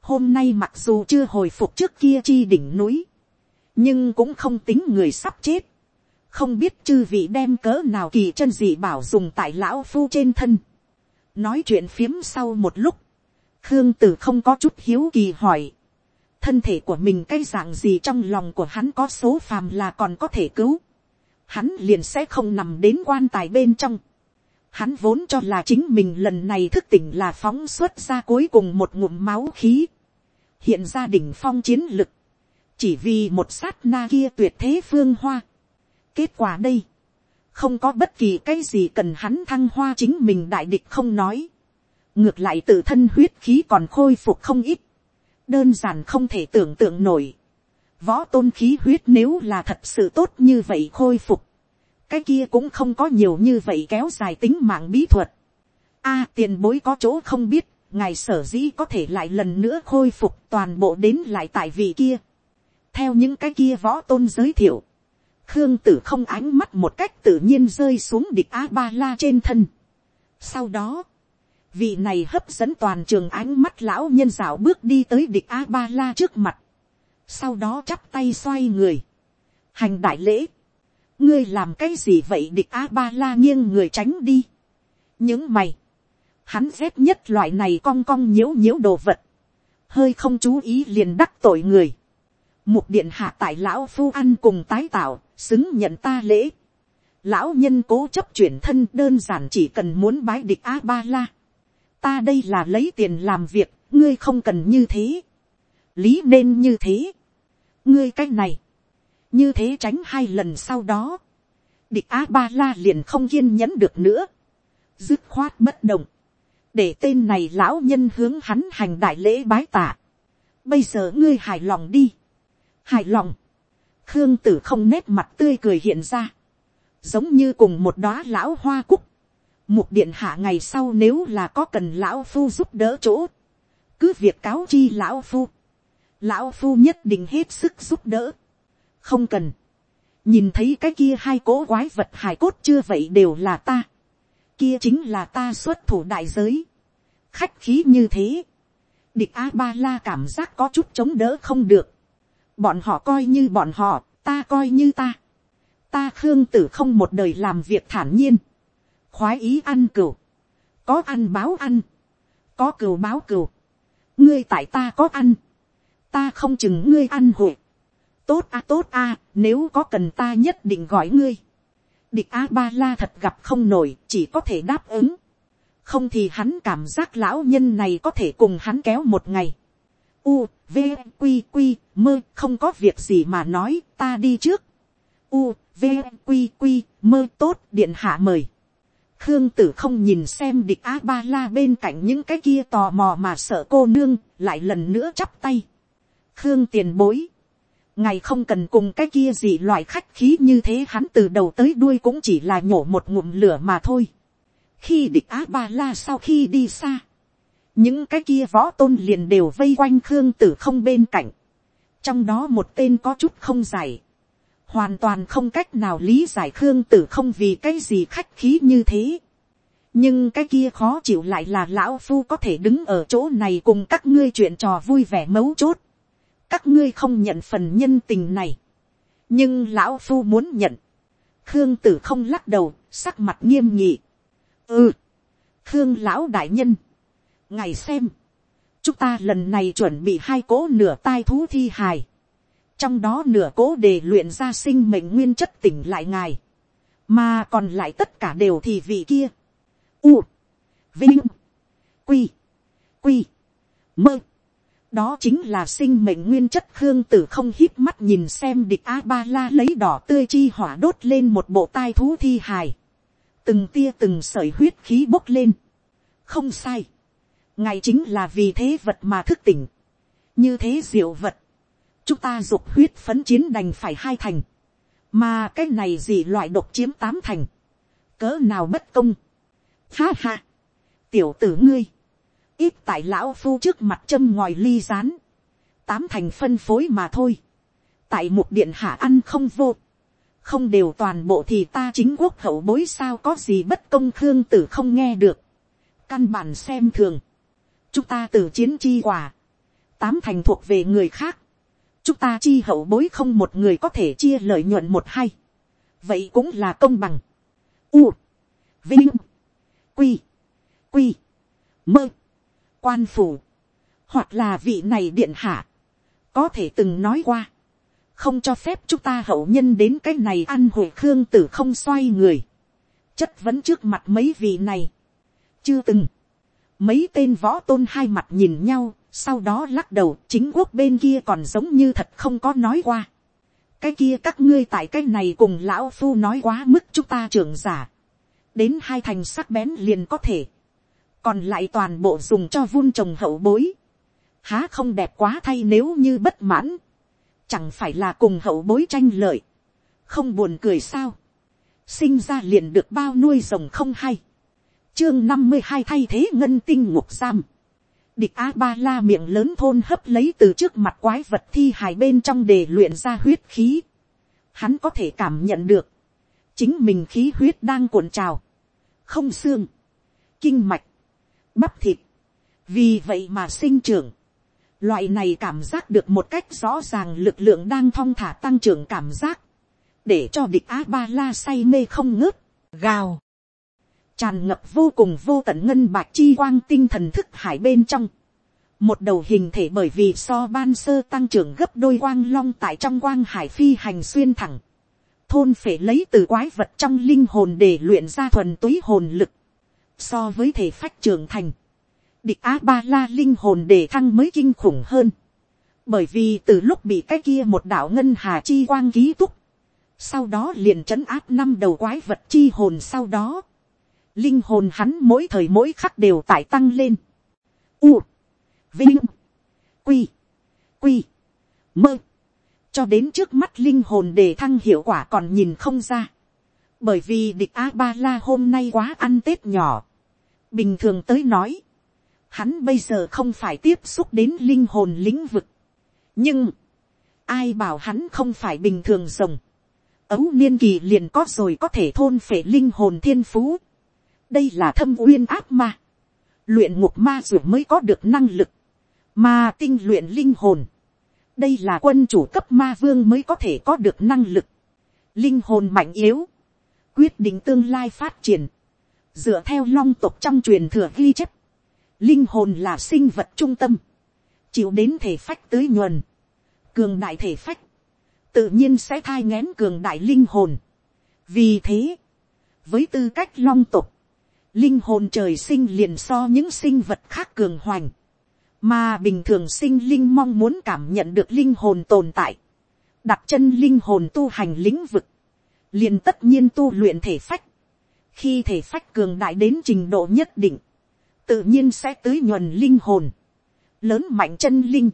[SPEAKER 1] Hôm nay mặc dù chưa hồi phục trước kia chi đỉnh núi, nhưng cũng không tính người sắp chết. Không biết chư vị đem cỡ nào kỳ chân dị bảo dùng tại lão phu trên thân. Nói chuyện phiếm sau một lúc, khương tử không có chút hiếu kỳ hỏi, thân thể của mình cái dạng gì trong lòng của hắn có số phàm là còn có thể cứu, hắn liền sẽ không nằm đến quan tài bên trong. Hắn vốn cho là chính mình lần này thức tỉnh là phóng xuất ra cuối cùng một ngụm máu khí. Hiện ra đỉnh phong chiến lực. Chỉ vì một sát na kia tuyệt thế phương hoa. Kết quả đây. Không có bất kỳ cái gì cần hắn thăng hoa chính mình đại địch không nói. Ngược lại tự thân huyết khí còn khôi phục không ít. Đơn giản không thể tưởng tượng nổi. Võ tôn khí huyết nếu là thật sự tốt như vậy khôi phục. Cái kia cũng không có nhiều như vậy kéo dài tính mạng bí thuật. a tiền bối có chỗ không biết, ngài sở dĩ có thể lại lần nữa khôi phục toàn bộ đến lại tại vị kia. Theo những cái kia võ tôn giới thiệu. Khương tử không ánh mắt một cách tự nhiên rơi xuống địch A-ba-la trên thân. Sau đó, vị này hấp dẫn toàn trường ánh mắt lão nhân dạo bước đi tới địch A-ba-la trước mặt. Sau đó chắp tay xoay người, hành đại lễ, ngươi làm cái gì vậy địch a ba la nghiêng người tránh đi, những mày, hắn rét nhất loại này cong cong nhiễu nhiễu đồ vật, hơi không chú ý liền đắc tội người, mục điện hạ tại lão phu ăn cùng tái tạo, xứng nhận ta lễ, lão nhân cố chấp chuyển thân đơn giản chỉ cần muốn bái địch a ba la, ta đây là lấy tiền làm việc, ngươi không cần như thế, lý nên như thế, ngươi cái này, như thế tránh hai lần sau đó, địch a ba la liền không kiên nhẫn được nữa, dứt khoát bất động, để tên này lão nhân hướng hắn hành đại lễ bái tạ. bây giờ ngươi hài lòng đi, hài lòng, khương tử không nét mặt tươi cười hiện ra, giống như cùng một đóa lão hoa cúc, mục điện hạ ngày sau nếu là có cần lão phu giúp đỡ chỗ, cứ việc cáo chi lão phu, lão phu nhất định hết sức giúp đỡ. không cần. nhìn thấy cái kia hai cỗ quái vật hài cốt chưa vậy đều là ta. kia chính là ta xuất thủ đại giới. khách khí như thế. địch a ba la cảm giác có chút chống đỡ không được. bọn họ coi như bọn họ, ta coi như ta. ta khương tử không một đời làm việc thản nhiên khoái ý ăn cừu. có ăn báo ăn. có cừu báo cừu. ngươi tại ta có ăn ta không chừng ngươi ăn hội. tốt a tốt a, nếu có cần ta nhất định gọi ngươi. địch a ba la thật gặp không nổi, chỉ có thể đáp ứng. không thì hắn cảm giác lão nhân này có thể cùng hắn kéo một ngày. u, v, q q mơ không có việc gì mà nói, ta đi trước. u, v, q q mơ tốt điện hạ mời. Khương tử không nhìn xem địch A-ba-la bên cạnh những cái kia tò mò mà sợ cô nương, lại lần nữa chắp tay. Khương tiền bối, ngài không cần cùng cái kia gì loại khách khí như thế hắn từ đầu tới đuôi cũng chỉ là nhổ một ngụm lửa mà thôi. khi địch á ba la sau khi đi xa, những cái kia võ tôn liền đều vây quanh khương tử không bên cạnh, trong đó một tên có chút không dài hoàn toàn không cách nào lý giải khương tử không vì cái gì khách khí như thế. nhưng cái kia khó chịu lại là lão phu có thể đứng ở chỗ này cùng các ngươi chuyện trò vui vẻ mấu chốt. Các ngươi không nhận phần nhân tình này, nhưng lão phu muốn nhận, khương tử không lắc đầu, sắc mặt nghiêm nhị. ừ, khương lão đại nhân, ngài xem, chúng ta lần này chuẩn bị hai cỗ nửa tai thú thi hài, trong đó nửa cố để luyện ra sinh mệnh nguyên chất tỉnh lại ngài, mà còn lại tất cả đều thì vị kia, u, vinh, quy, quy, mơ, đó chính là sinh mệnh nguyên chất khương tử không hít mắt nhìn xem địch a ba la lấy đỏ tươi chi hỏa đốt lên một bộ tai thú thi hài. Từng tia từng sởi huyết khí bốc lên. Không sai. Ngài chính là vì thế vật mà thức tỉnh. Như thế diệu vật chúng ta dục huyết phấn chiến đành phải hai thành. Mà cái này gì loại độc chiếm tám thành? Cỡ nào bất công? Ha ha. Tiểu tử ngươi. Ít tại lão phu trước mặt châm ngòi ly rán, tám thành phân phối mà thôi, tại một điện hạ ăn không vô, không đều toàn bộ thì ta chính quốc hậu bối sao có gì bất công khương tử không nghe được, căn bản xem thường, chúng ta từ chiến chi quả, tám thành thuộc về người khác, chúng ta chi hậu bối không một người có thể chia lợi nhuận một hay, vậy cũng là công bằng, u, vinh, quy, quy, mơ, quan phủ, hoặc là vị này điện hạ, có thể từng nói qua, không cho phép chúng ta hậu nhân đến cái này ăn hồi khương tử không xoay người, chất vấn trước mặt mấy vị này, chưa từng, mấy tên võ tôn hai mặt nhìn nhau, sau đó lắc đầu, chính quốc bên kia còn giống như thật không có nói qua. cái kia các ngươi tại cái này cùng lão phu nói quá mức chúng ta trưởng giả. đến hai thành sắc bén liền có thể. còn lại toàn bộ dùng cho vun trồng hậu bối. há không đẹp quá thay nếu như bất mãn. chẳng phải là cùng hậu bối tranh lợi. không buồn cười sao. sinh ra liền được bao nuôi rồng không hay. chương năm mươi hai thay thế ngân tinh ngục giam Địch A-ba-la miệng lớn thôn hấp lấy từ trước mặt quái vật thi hài bên trong để luyện ra huyết khí. Hắn có thể cảm nhận được. Chính mình khí huyết đang cuộn trào. Không xương. Kinh mạch. Bắp thịt. Vì vậy mà sinh trưởng. Loại này cảm giác được một cách rõ ràng lực lượng đang thong thả tăng trưởng cảm giác. Để cho địch A-ba-la say mê không ngớt. Gào tràn ngập vô cùng vô tận ngân bạc chi quang tinh thần thức hải bên trong. Một đầu hình thể bởi vì so ban sơ tăng trưởng gấp đôi quang long tại trong quang hải phi hành xuyên thẳng. Thôn phải lấy từ quái vật trong linh hồn để luyện ra thuần túy hồn lực. So với thể phách trưởng thành. Địch A-ba-la linh hồn để thăng mới kinh khủng hơn. Bởi vì từ lúc bị cái kia một đạo ngân hà chi quang ký túc. Sau đó liền trấn áp năm đầu quái vật chi hồn sau đó linh hồn hắn mỗi thời mỗi khắc đều tải tăng lên. U, vinh, quy, quy, mơ, cho đến trước mắt linh hồn để thăng hiệu quả còn nhìn không ra. bởi vì địch a ba la hôm nay quá ăn tết nhỏ. bình thường tới nói, hắn bây giờ không phải tiếp xúc đến linh hồn lĩnh vực. nhưng, ai bảo hắn không phải bình thường rồng. ấu niên kỳ liền có rồi có thể thôn phệ linh hồn thiên phú đây là thâm uyên áp ma, luyện ngục ma dù mới có được năng lực, mà tinh luyện linh hồn, đây là quân chủ cấp ma vương mới có thể có được năng lực, linh hồn mạnh yếu, quyết định tương lai phát triển, dựa theo long tục trong truyền thừa ghi chép, linh hồn là sinh vật trung tâm, chịu đến thể phách tới nhuần, cường đại thể phách, tự nhiên sẽ thai ngén cường đại linh hồn. vì thế, với tư cách long tục, linh hồn trời sinh liền so những sinh vật khác cường hoành, mà bình thường sinh linh mong muốn cảm nhận được linh hồn tồn tại, đặt chân linh hồn tu hành lĩnh vực, liền tất nhiên tu luyện thể phách, khi thể phách cường đại đến trình độ nhất định, tự nhiên sẽ tưới nhuần linh hồn, lớn mạnh chân linh,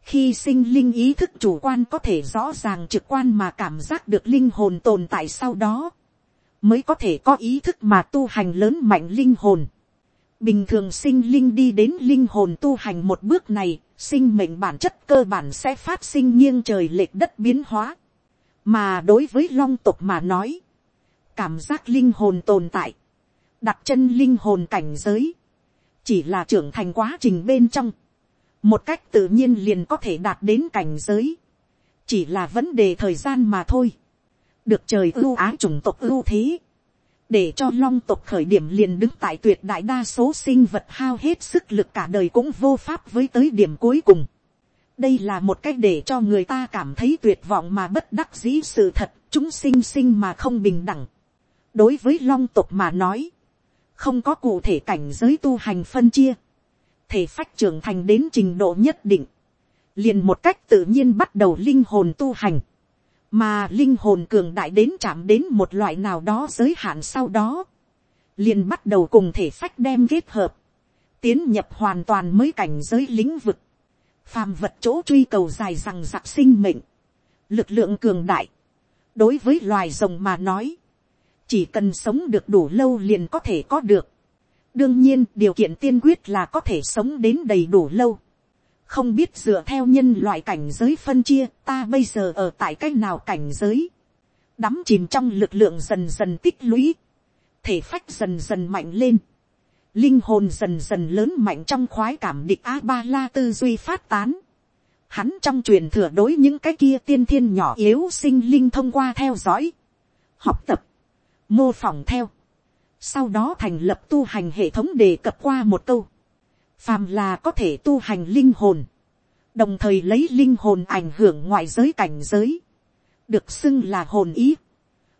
[SPEAKER 1] khi sinh linh ý thức chủ quan có thể rõ ràng trực quan mà cảm giác được linh hồn tồn tại sau đó, mới có thể có ý thức mà tu hành lớn mạnh linh hồn. Bình thường sinh linh đi đến linh hồn tu hành một bước này, sinh mệnh bản chất cơ bản sẽ phát sinh nghiêng trời lệch đất biến hóa. Mà đối với long tục mà nói, cảm giác linh hồn tồn tại, đặt chân linh hồn cảnh giới, chỉ là trưởng thành quá trình bên trong, một cách tự nhiên liền có thể đạt đến cảnh giới, chỉ là vấn đề thời gian mà thôi được trời ưu ái chủng tộc ưu thế, để cho long tộc khởi điểm liền đứng tại tuyệt đại đa số sinh vật hao hết sức lực cả đời cũng vô pháp với tới điểm cuối cùng. đây là một cách để cho người ta cảm thấy tuyệt vọng mà bất đắc dĩ sự thật, chúng sinh sinh mà không bình đẳng. đối với long tộc mà nói, không có cụ thể cảnh giới tu hành phân chia, thể phách trưởng thành đến trình độ nhất định, liền một cách tự nhiên bắt đầu linh hồn tu hành mà linh hồn cường đại đến chạm đến một loại nào đó giới hạn sau đó, liền bắt đầu cùng thể phách đem kết hợp, tiến nhập hoàn toàn mới cảnh giới lĩnh vực, phàm vật chỗ truy cầu dài rằng giặc sinh mệnh, lực lượng cường đại, đối với loài rồng mà nói, chỉ cần sống được đủ lâu liền có thể có được. đương nhiên điều kiện tiên quyết là có thể sống đến đầy đủ lâu không biết dựa theo nhân loại cảnh giới phân chia ta bây giờ ở tại cái nào cảnh giới, đắm chìm trong lực lượng dần dần tích lũy, thể phách dần dần mạnh lên, linh hồn dần dần lớn mạnh trong khoái cảm địch a ba la tư duy phát tán, hắn trong truyền thừa đối những cái kia tiên thiên nhỏ yếu sinh linh thông qua theo dõi, học tập, mô phỏng theo, sau đó thành lập tu hành hệ thống đề cập qua một câu, phàm là có thể tu hành linh hồn, đồng thời lấy linh hồn ảnh hưởng ngoại giới cảnh giới, được xưng là hồn ý.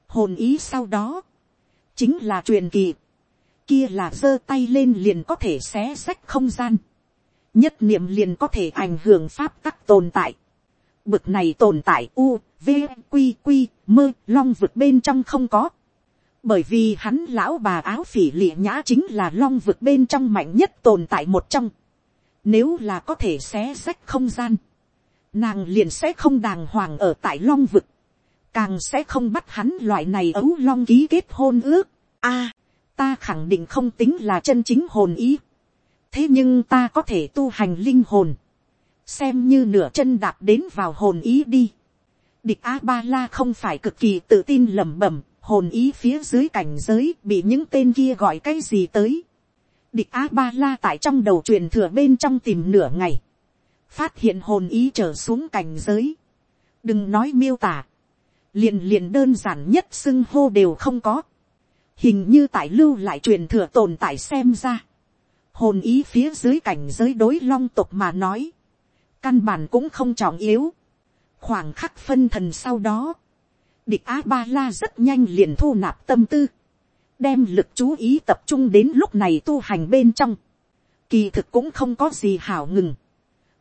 [SPEAKER 1] hồn ý sau đó, chính là truyền kỳ, kia là giơ tay lên liền có thể xé sách không gian, nhất niệm liền có thể ảnh hưởng pháp tắc tồn tại. Bực này tồn tại u, v, q q mơ, long vực bên trong không có. Bởi vì hắn lão bà áo phỉ lịa nhã chính là long vực bên trong mạnh nhất tồn tại một trong. Nếu là có thể xé sách không gian, nàng liền sẽ không đàng hoàng ở tại long vực. Càng sẽ không bắt hắn loại này ấu long ký kết hôn ước. a ta khẳng định không tính là chân chính hồn ý. Thế nhưng ta có thể tu hành linh hồn. Xem như nửa chân đạp đến vào hồn ý đi. Địch A-ba-la không phải cực kỳ tự tin lẩm bẩm, hồn ý phía dưới cảnh giới bị những tên kia gọi cái gì tới. Địch a ba la tại trong đầu truyền thừa bên trong tìm nửa ngày, phát hiện hồn ý trở xuống cảnh giới, đừng nói miêu tả, liền liền đơn giản nhất xưng hô đều không có, hình như tại lưu lại truyền thừa tồn tại xem ra, hồn ý phía dưới cảnh giới đối long tục mà nói, căn bản cũng không trọng yếu, khoảng khắc phân thần sau đó, địch a ba la rất nhanh liền thu nạp tâm tư, đem lực chú ý tập trung đến lúc này tu hành bên trong, kỳ thực cũng không có gì hảo ngừng,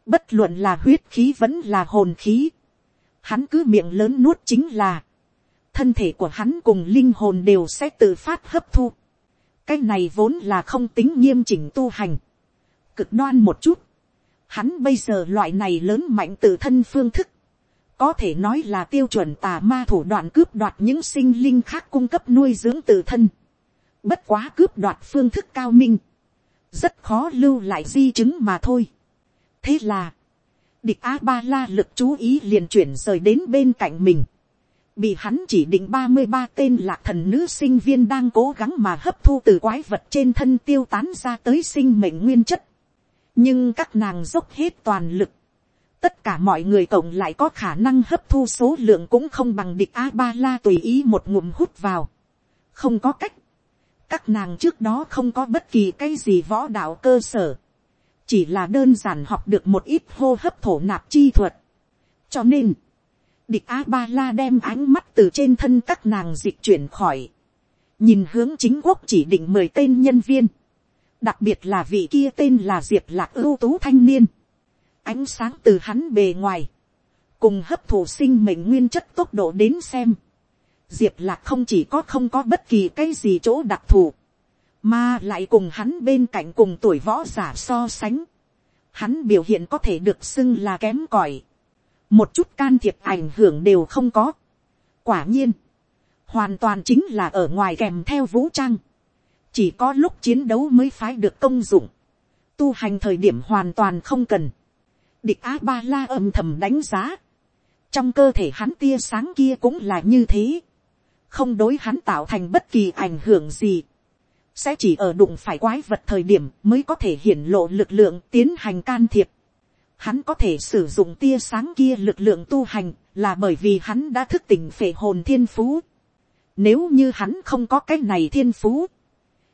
[SPEAKER 1] bất luận là huyết khí vẫn là hồn khí, hắn cứ miệng lớn nuốt chính là, thân thể của hắn cùng linh hồn đều sẽ tự phát hấp thu, cái này vốn là không tính nghiêm chỉnh tu hành, cực đoan một chút, hắn bây giờ loại này lớn mạnh tự thân phương thức, có thể nói là tiêu chuẩn tà ma thủ đoạn cướp đoạt những sinh linh khác cung cấp nuôi dưỡng tự thân. Bất quá cướp đoạt phương thức cao minh. Rất khó lưu lại di chứng mà thôi. Thế là. Địch A-ba-la lực chú ý liền chuyển rời đến bên cạnh mình. Bị hắn chỉ định ba mươi ba tên lạc thần nữ sinh viên đang cố gắng mà hấp thu từ quái vật trên thân tiêu tán ra tới sinh mệnh nguyên chất. Nhưng các nàng dốc hết toàn lực. Tất cả mọi người cộng lại có khả năng hấp thu số lượng cũng không bằng địch A-ba-la tùy ý một ngụm hút vào. Không có cách. Các nàng trước đó không có bất kỳ cái gì võ đạo cơ sở, chỉ là đơn giản học được một ít hô hấp thổ nạp chi thuật. cho nên, địch a ba la đem ánh mắt từ trên thân các nàng dịch chuyển khỏi, nhìn hướng chính quốc chỉ định mười tên nhân viên, đặc biệt là vị kia tên là diệp lạc ưu tú thanh niên, ánh sáng từ hắn bề ngoài, cùng hấp thụ sinh mệnh nguyên chất tốc độ đến xem, diệp lạc không chỉ có không có bất kỳ cái gì chỗ đặc thù, mà lại cùng hắn bên cạnh cùng tuổi võ giả so sánh, hắn biểu hiện có thể được xưng là kém cỏi, một chút can thiệp ảnh hưởng đều không có. quả nhiên, hoàn toàn chính là ở ngoài kèm theo vũ trang, chỉ có lúc chiến đấu mới phái được công dụng, tu hành thời điểm hoàn toàn không cần, địch a ba la âm thầm đánh giá, trong cơ thể hắn tia sáng kia cũng là như thế, không đối hắn tạo thành bất kỳ ảnh hưởng gì, sẽ chỉ ở đụng phải quái vật thời điểm mới có thể hiển lộ lực lượng tiến hành can thiệp. Hắn có thể sử dụng tia sáng kia lực lượng tu hành là bởi vì hắn đã thức tỉnh phệ hồn thiên phú. Nếu như hắn không có cái này thiên phú,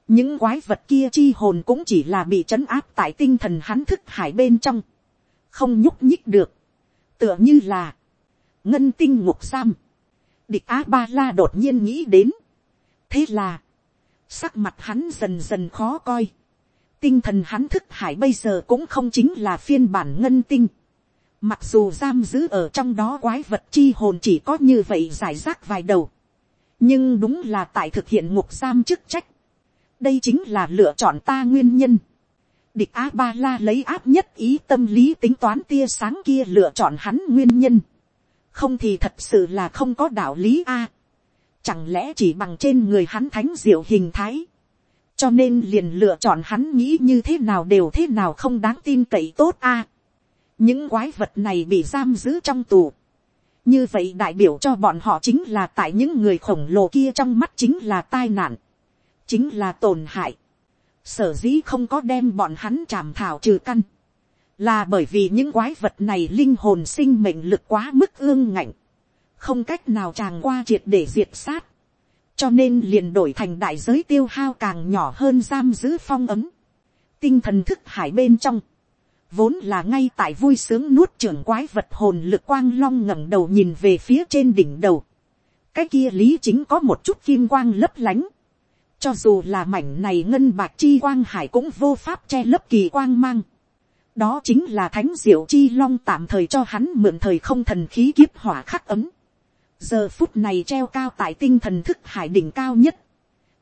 [SPEAKER 1] những quái vật kia chi hồn cũng chỉ là bị trấn áp tại tinh thần hắn thức hải bên trong, không nhúc nhích được, tựa như là ngân tinh ngục giam địch a ba la đột nhiên nghĩ đến. thế là, sắc mặt hắn dần dần khó coi. tinh thần hắn thức hải bây giờ cũng không chính là phiên bản ngân tinh. mặc dù giam giữ ở trong đó quái vật chi hồn chỉ có như vậy giải rác vài đầu. nhưng đúng là tại thực hiện ngục giam chức trách. đây chính là lựa chọn ta nguyên nhân địch a ba la lấy áp nhất ý tâm lý tính toán tia sáng kia lựa chọn hắn nguyên nhân không thì thật sự là không có đạo lý a. chẳng lẽ chỉ bằng trên người hắn thánh diệu hình thái, cho nên liền lựa chọn hắn nghĩ như thế nào đều thế nào không đáng tin cậy tốt a. những quái vật này bị giam giữ trong tù. như vậy đại biểu cho bọn họ chính là tại những người khổng lồ kia trong mắt chính là tai nạn, chính là tổn hại sở dĩ không có đem bọn hắn chảm thảo trừ căn là bởi vì những quái vật này linh hồn sinh mệnh lực quá mức ương ngạnh, không cách nào tràng qua triệt để diệt sát, cho nên liền đổi thành đại giới tiêu hao càng nhỏ hơn giam giữ phong ấm. tinh thần thức hải bên trong, vốn là ngay tại vui sướng nuốt trưởng quái vật hồn lực quang long ngẩng đầu nhìn về phía trên đỉnh đầu. cái kia lý chính có một chút kim quang lấp lánh cho dù là mảnh này ngân bạc chi quang hải cũng vô pháp che lấp kỳ quang mang. đó chính là thánh diệu chi long tạm thời cho hắn mượn thời không thần khí kiếp hỏa khắc ấm. giờ phút này treo cao tại tinh thần thức hải đỉnh cao nhất.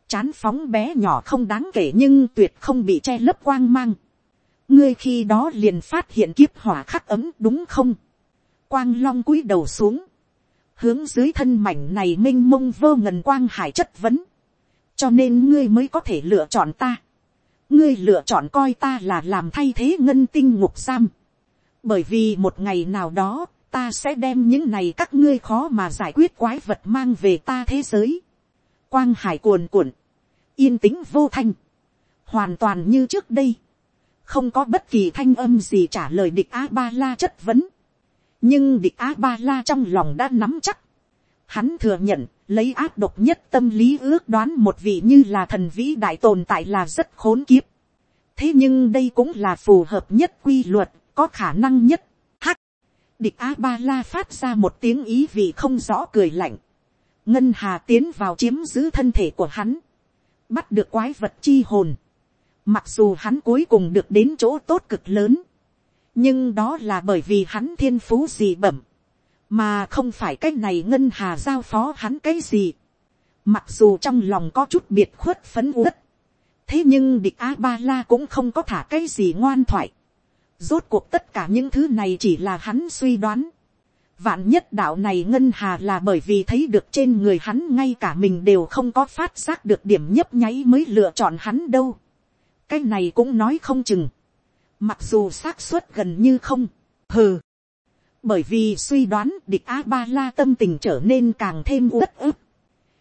[SPEAKER 1] chán phóng bé nhỏ không đáng kể nhưng tuyệt không bị che lấp quang mang ngươi khi đó liền phát hiện kiếp hỏa khắc ấm đúng không. quang long cúi đầu xuống, hướng dưới thân mảnh này m i n h mông vô ngần quang hải chất vấn, cho nên ngươi mới có thể lựa chọn ta. ngươi lựa chọn coi ta là làm thay thế ngân tinh ngục giam, bởi vì một ngày nào đó, ta sẽ đem những này các ngươi khó mà giải quyết quái vật mang về ta thế giới. quang hải cuồn cuộn, yên tĩnh vô thanh, hoàn toàn như trước đây không có bất kỳ thanh âm gì trả lời địch a ba la chất vấn. nhưng địch a ba la trong lòng đã nắm chắc. hắn thừa nhận, lấy áp độc nhất tâm lý ước đoán một vị như là thần vĩ đại tồn tại là rất khốn kiếp. thế nhưng đây cũng là phù hợp nhất quy luật, có khả năng nhất. hắc, địch a ba la phát ra một tiếng ý vị không rõ cười lạnh. ngân hà tiến vào chiếm giữ thân thể của hắn, bắt được quái vật chi hồn Mặc dù hắn cuối cùng được đến chỗ tốt cực lớn. Nhưng đó là bởi vì hắn thiên phú gì bẩm. Mà không phải cái này ngân hà giao phó hắn cái gì. Mặc dù trong lòng có chút biệt khuất phấn uất. Thế nhưng địch A-ba-la cũng không có thả cái gì ngoan thoại. Rốt cuộc tất cả những thứ này chỉ là hắn suy đoán. Vạn nhất đạo này ngân hà là bởi vì thấy được trên người hắn ngay cả mình đều không có phát giác được điểm nhấp nháy mới lựa chọn hắn đâu cái này cũng nói không chừng, mặc dù xác suất gần như không, hừ, bởi vì suy đoán địch a ba la tâm tình trở nên càng thêm uất ức,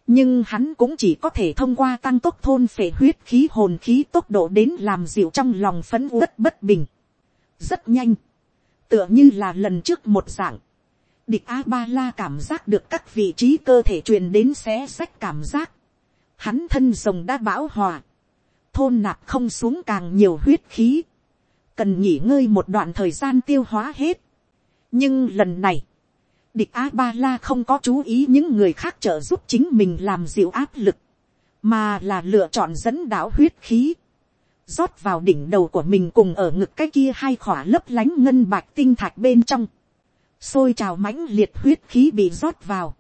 [SPEAKER 1] nhưng hắn cũng chỉ có thể thông qua tăng tốc thôn phệ huyết khí hồn khí tốc độ đến làm dịu trong lòng phấn uất bất bình. rất nhanh, tựa như là lần trước một dạng, địch a ba la cảm giác được các vị trí cơ thể truyền đến xé sách cảm giác, hắn thân rồng đã bão hòa, thôn nạp không xuống càng nhiều huyết khí, cần nghỉ ngơi một đoạn thời gian tiêu hóa hết nhưng lần này, địch a ba la không có chú ý những người khác trợ giúp chính mình làm dịu áp lực, mà là lựa chọn dẫn đạo huyết khí, rót vào đỉnh đầu của mình cùng ở ngực cái kia hai khỏa lấp lánh ngân bạch tinh thạch bên trong, xôi trào mãnh liệt huyết khí bị rót vào,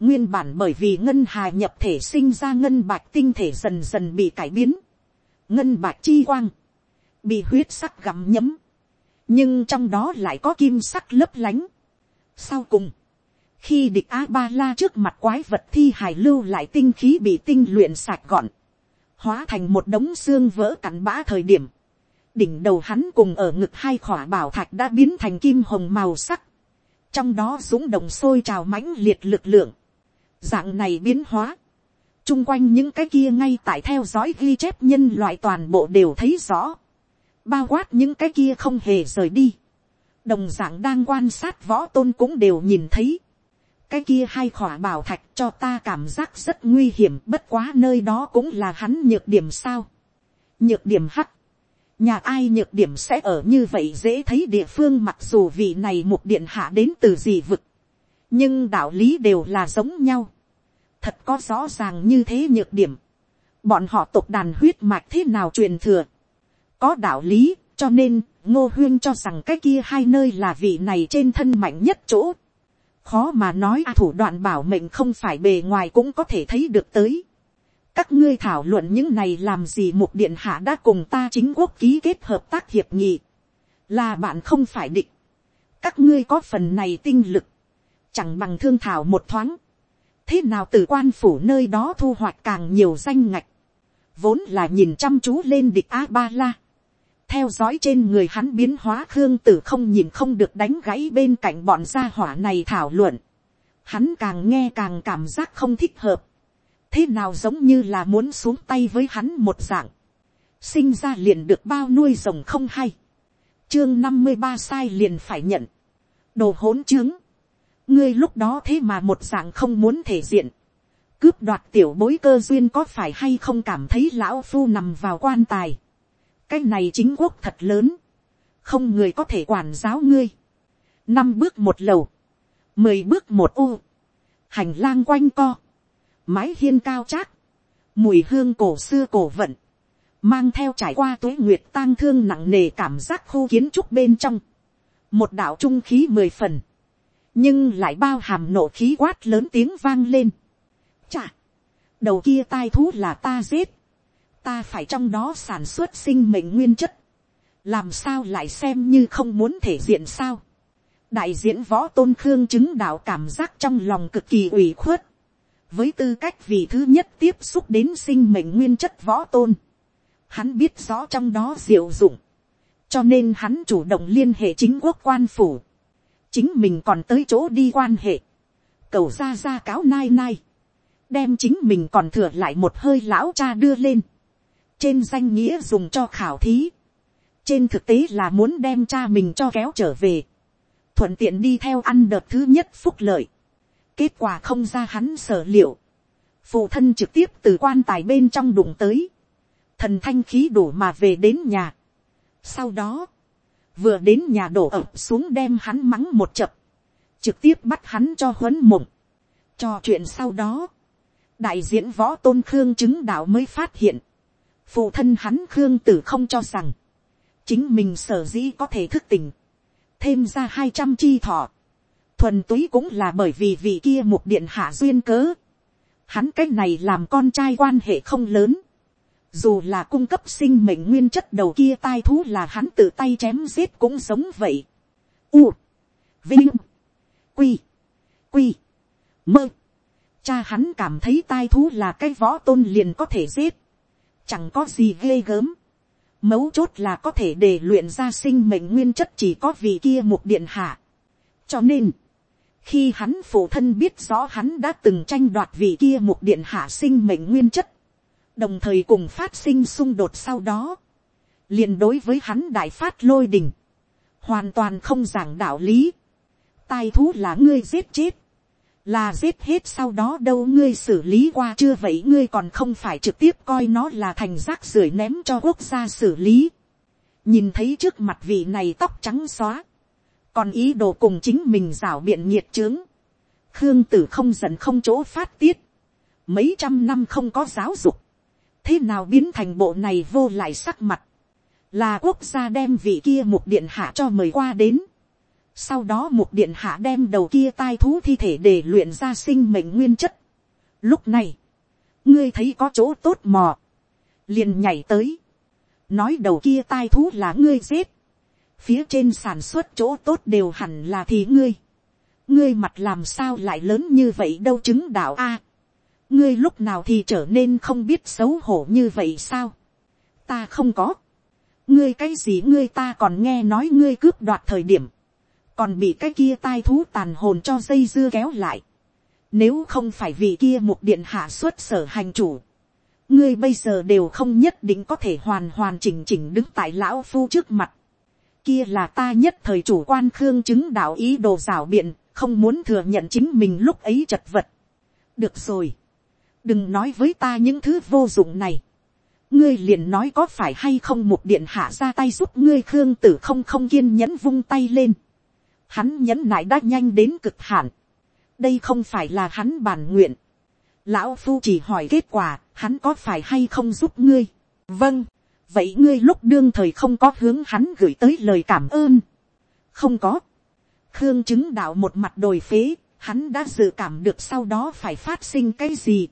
[SPEAKER 1] nguyên bản bởi vì ngân hà nhập thể sinh ra ngân bạch tinh thể dần dần bị cải biến, ngân bạc chi quang, bị huyết sắc gặm nhấm, nhưng trong đó lại có kim sắc lấp lánh. Sau cùng, khi địch a ba la trước mặt quái vật thi hài lưu lại tinh khí bị tinh luyện sạch gọn, hóa thành một đống xương vỡ cắn bã thời điểm, đỉnh đầu hắn cùng ở ngực hai khỏa bảo thạch đã biến thành kim hồng màu sắc, trong đó súng đồng sôi trào mãnh liệt lực lượng, dạng này biến hóa, chung quanh những cái kia ngay tại theo dõi ghi chép nhân loại toàn bộ đều thấy rõ, bao quát những cái kia không hề rời đi, đồng d ạ n g đang quan sát võ tôn cũng đều nhìn thấy, cái kia hai khỏa bảo thạch cho ta cảm giác rất nguy hiểm bất quá nơi đó cũng là hắn nhược điểm sao, nhược điểm hắc, nhà ai nhược điểm sẽ ở như vậy dễ thấy địa phương mặc dù vị này một điện hạ đến từ gì vực, nhưng đạo lý đều là giống nhau, thật có rõ ràng như thế nhược điểm, bọn họ tộc đàn huyết mạch thế nào truyền thừa, có đạo lý, cho nên ngô huyên cho rằng cái kia hai nơi là vị này trên thân mạnh nhất chỗ, khó mà nói à, thủ đoạn bảo mệnh không phải bề ngoài cũng có thể thấy được tới. các ngươi thảo luận những này làm gì một điện hạ đã cùng ta chính quốc ký kết hợp tác hiệp nghị, là bạn không phải định, các ngươi có phần này tinh lực, chẳng bằng thương thảo một thoáng, thế nào từ quan phủ nơi đó thu hoạch càng nhiều danh ngạch, vốn là nhìn chăm chú lên địch a ba la, theo dõi trên người hắn biến hóa khương tử không nhìn không được đánh gãy bên cạnh bọn gia hỏa này thảo luận, hắn càng nghe càng cảm giác không thích hợp, thế nào giống như là muốn xuống tay với hắn một dạng, sinh ra liền được bao nuôi rồng không hay, chương năm mươi ba sai liền phải nhận, đồ hỗn trướng, ngươi lúc đó thế mà một dạng không muốn thể diện, cướp đoạt tiểu bối cơ duyên có phải hay không cảm thấy lão phu nằm vào quan tài, cái này chính quốc thật lớn, không người có thể quản giáo ngươi, năm bước một lầu, mười bước một ô, hành lang quanh co, mái hiên cao trác, mùi hương cổ xưa cổ vận, mang theo trải qua tuế nguyệt tang thương nặng nề cảm giác khu kiến trúc bên trong, một đạo trung khí mười phần, nhưng lại bao hàm nổ khí quát lớn tiếng vang lên. Chà, đầu kia tai thú là ta giết, ta phải trong đó sản xuất sinh mệnh nguyên chất, làm sao lại xem như không muốn thể diện sao. đại diễn võ tôn khương chứng đạo cảm giác trong lòng cực kỳ ủy khuất, với tư cách vì thứ nhất tiếp xúc đến sinh mệnh nguyên chất võ tôn, hắn biết rõ trong đó diệu dụng, cho nên hắn chủ động liên hệ chính quốc quan phủ, chính mình còn tới chỗ đi quan hệ, cầu ra ra cáo nai nai, đem chính mình còn thừa lại một hơi lão cha đưa lên, trên danh nghĩa dùng cho khảo thí, trên thực tế là muốn đem cha mình cho kéo trở về, thuận tiện đi theo ăn đợt thứ nhất phúc lợi, kết quả không ra hắn sở liệu, phụ thân trực tiếp từ quan tài bên trong đụng tới, thần thanh khí đổ mà về đến nhà. Sau đó, vừa đến nhà đổ ập xuống đem hắn mắng một chập, trực tiếp bắt hắn cho huấn mộng. cho chuyện sau đó, đại diễn võ tôn khương chứng đạo mới phát hiện, phụ thân hắn khương tử không cho rằng, chính mình sở dĩ có thể thức tỉnh, thêm ra hai trăm chi thọ, thuần túy cũng là bởi vì vị kia một điện hạ duyên cớ, hắn cái này làm con trai quan hệ không lớn, dù là cung cấp sinh mệnh nguyên chất đầu kia tai thú là hắn tự tay chém giết cũng giống vậy. U, vinh, quy, quy, mơ. Cha hắn cảm thấy tai thú là cái võ tôn liền có thể giết. Chẳng có gì ghê gớm. Mấu chốt là có thể để luyện ra sinh mệnh nguyên chất chỉ có vì kia một điện hạ. Cho nên, khi hắn phụ thân biết rõ hắn đã từng tranh đoạt vì kia một điện hạ sinh mệnh nguyên chất, đồng thời cùng phát sinh xung đột sau đó, liền đối với hắn đại phát lôi đình, hoàn toàn không giảng đạo lý, tai thú là ngươi giết chết, là giết hết sau đó đâu ngươi xử lý qua chưa vậy ngươi còn không phải trực tiếp coi nó là thành rác rưởi ném cho quốc gia xử lý. nhìn thấy trước mặt vị này tóc trắng xóa, còn ý đồ cùng chính mình rảo biện nhiệt trướng, khương tử không giận không chỗ phát tiết, mấy trăm năm không có giáo dục, thế nào biến thành bộ này vô lại sắc mặt, là quốc gia đem vị kia một điện hạ cho mời qua đến, sau đó một điện hạ đem đầu kia tai thú thi thể để luyện ra sinh mệnh nguyên chất. Lúc này, ngươi thấy có chỗ tốt mò, liền nhảy tới, nói đầu kia tai thú là ngươi giết, phía trên sản xuất chỗ tốt đều hẳn là thì ngươi, ngươi mặt làm sao lại lớn như vậy đâu chứng đạo a, ngươi lúc nào thì trở nên không biết xấu hổ như vậy sao, ta không có, ngươi cái gì ngươi ta còn nghe nói ngươi cướp đoạt thời điểm, còn bị cái kia tai thú tàn hồn cho dây dưa kéo lại. Nếu không phải vì kia một điện hạ xuất sở hành chủ, ngươi bây giờ đều không nhất định có thể hoàn hoàn chỉnh chỉnh đứng tại lão phu trước mặt. Kia là ta nhất thời chủ quan khương chứng đạo ý đồ rào biện, không muốn thừa nhận chính mình lúc ấy chật vật. Được rồi. Đừng nói với ta những thứ vô dụng này. Ngươi liền nói có phải hay không một điện hạ ra tay giúp ngươi khương tử không không kiên nhẫn vung tay lên hắn nhẫn nại đã nhanh đến cực hạn. đây không phải là hắn bản nguyện. lão phu chỉ hỏi kết quả, hắn có phải hay không giúp ngươi. vâng, vậy ngươi lúc đương thời không có hướng hắn gửi tới lời cảm ơn. không có. khương chứng đạo một mặt đồi phế, hắn đã dự cảm được sau đó phải phát sinh cái gì.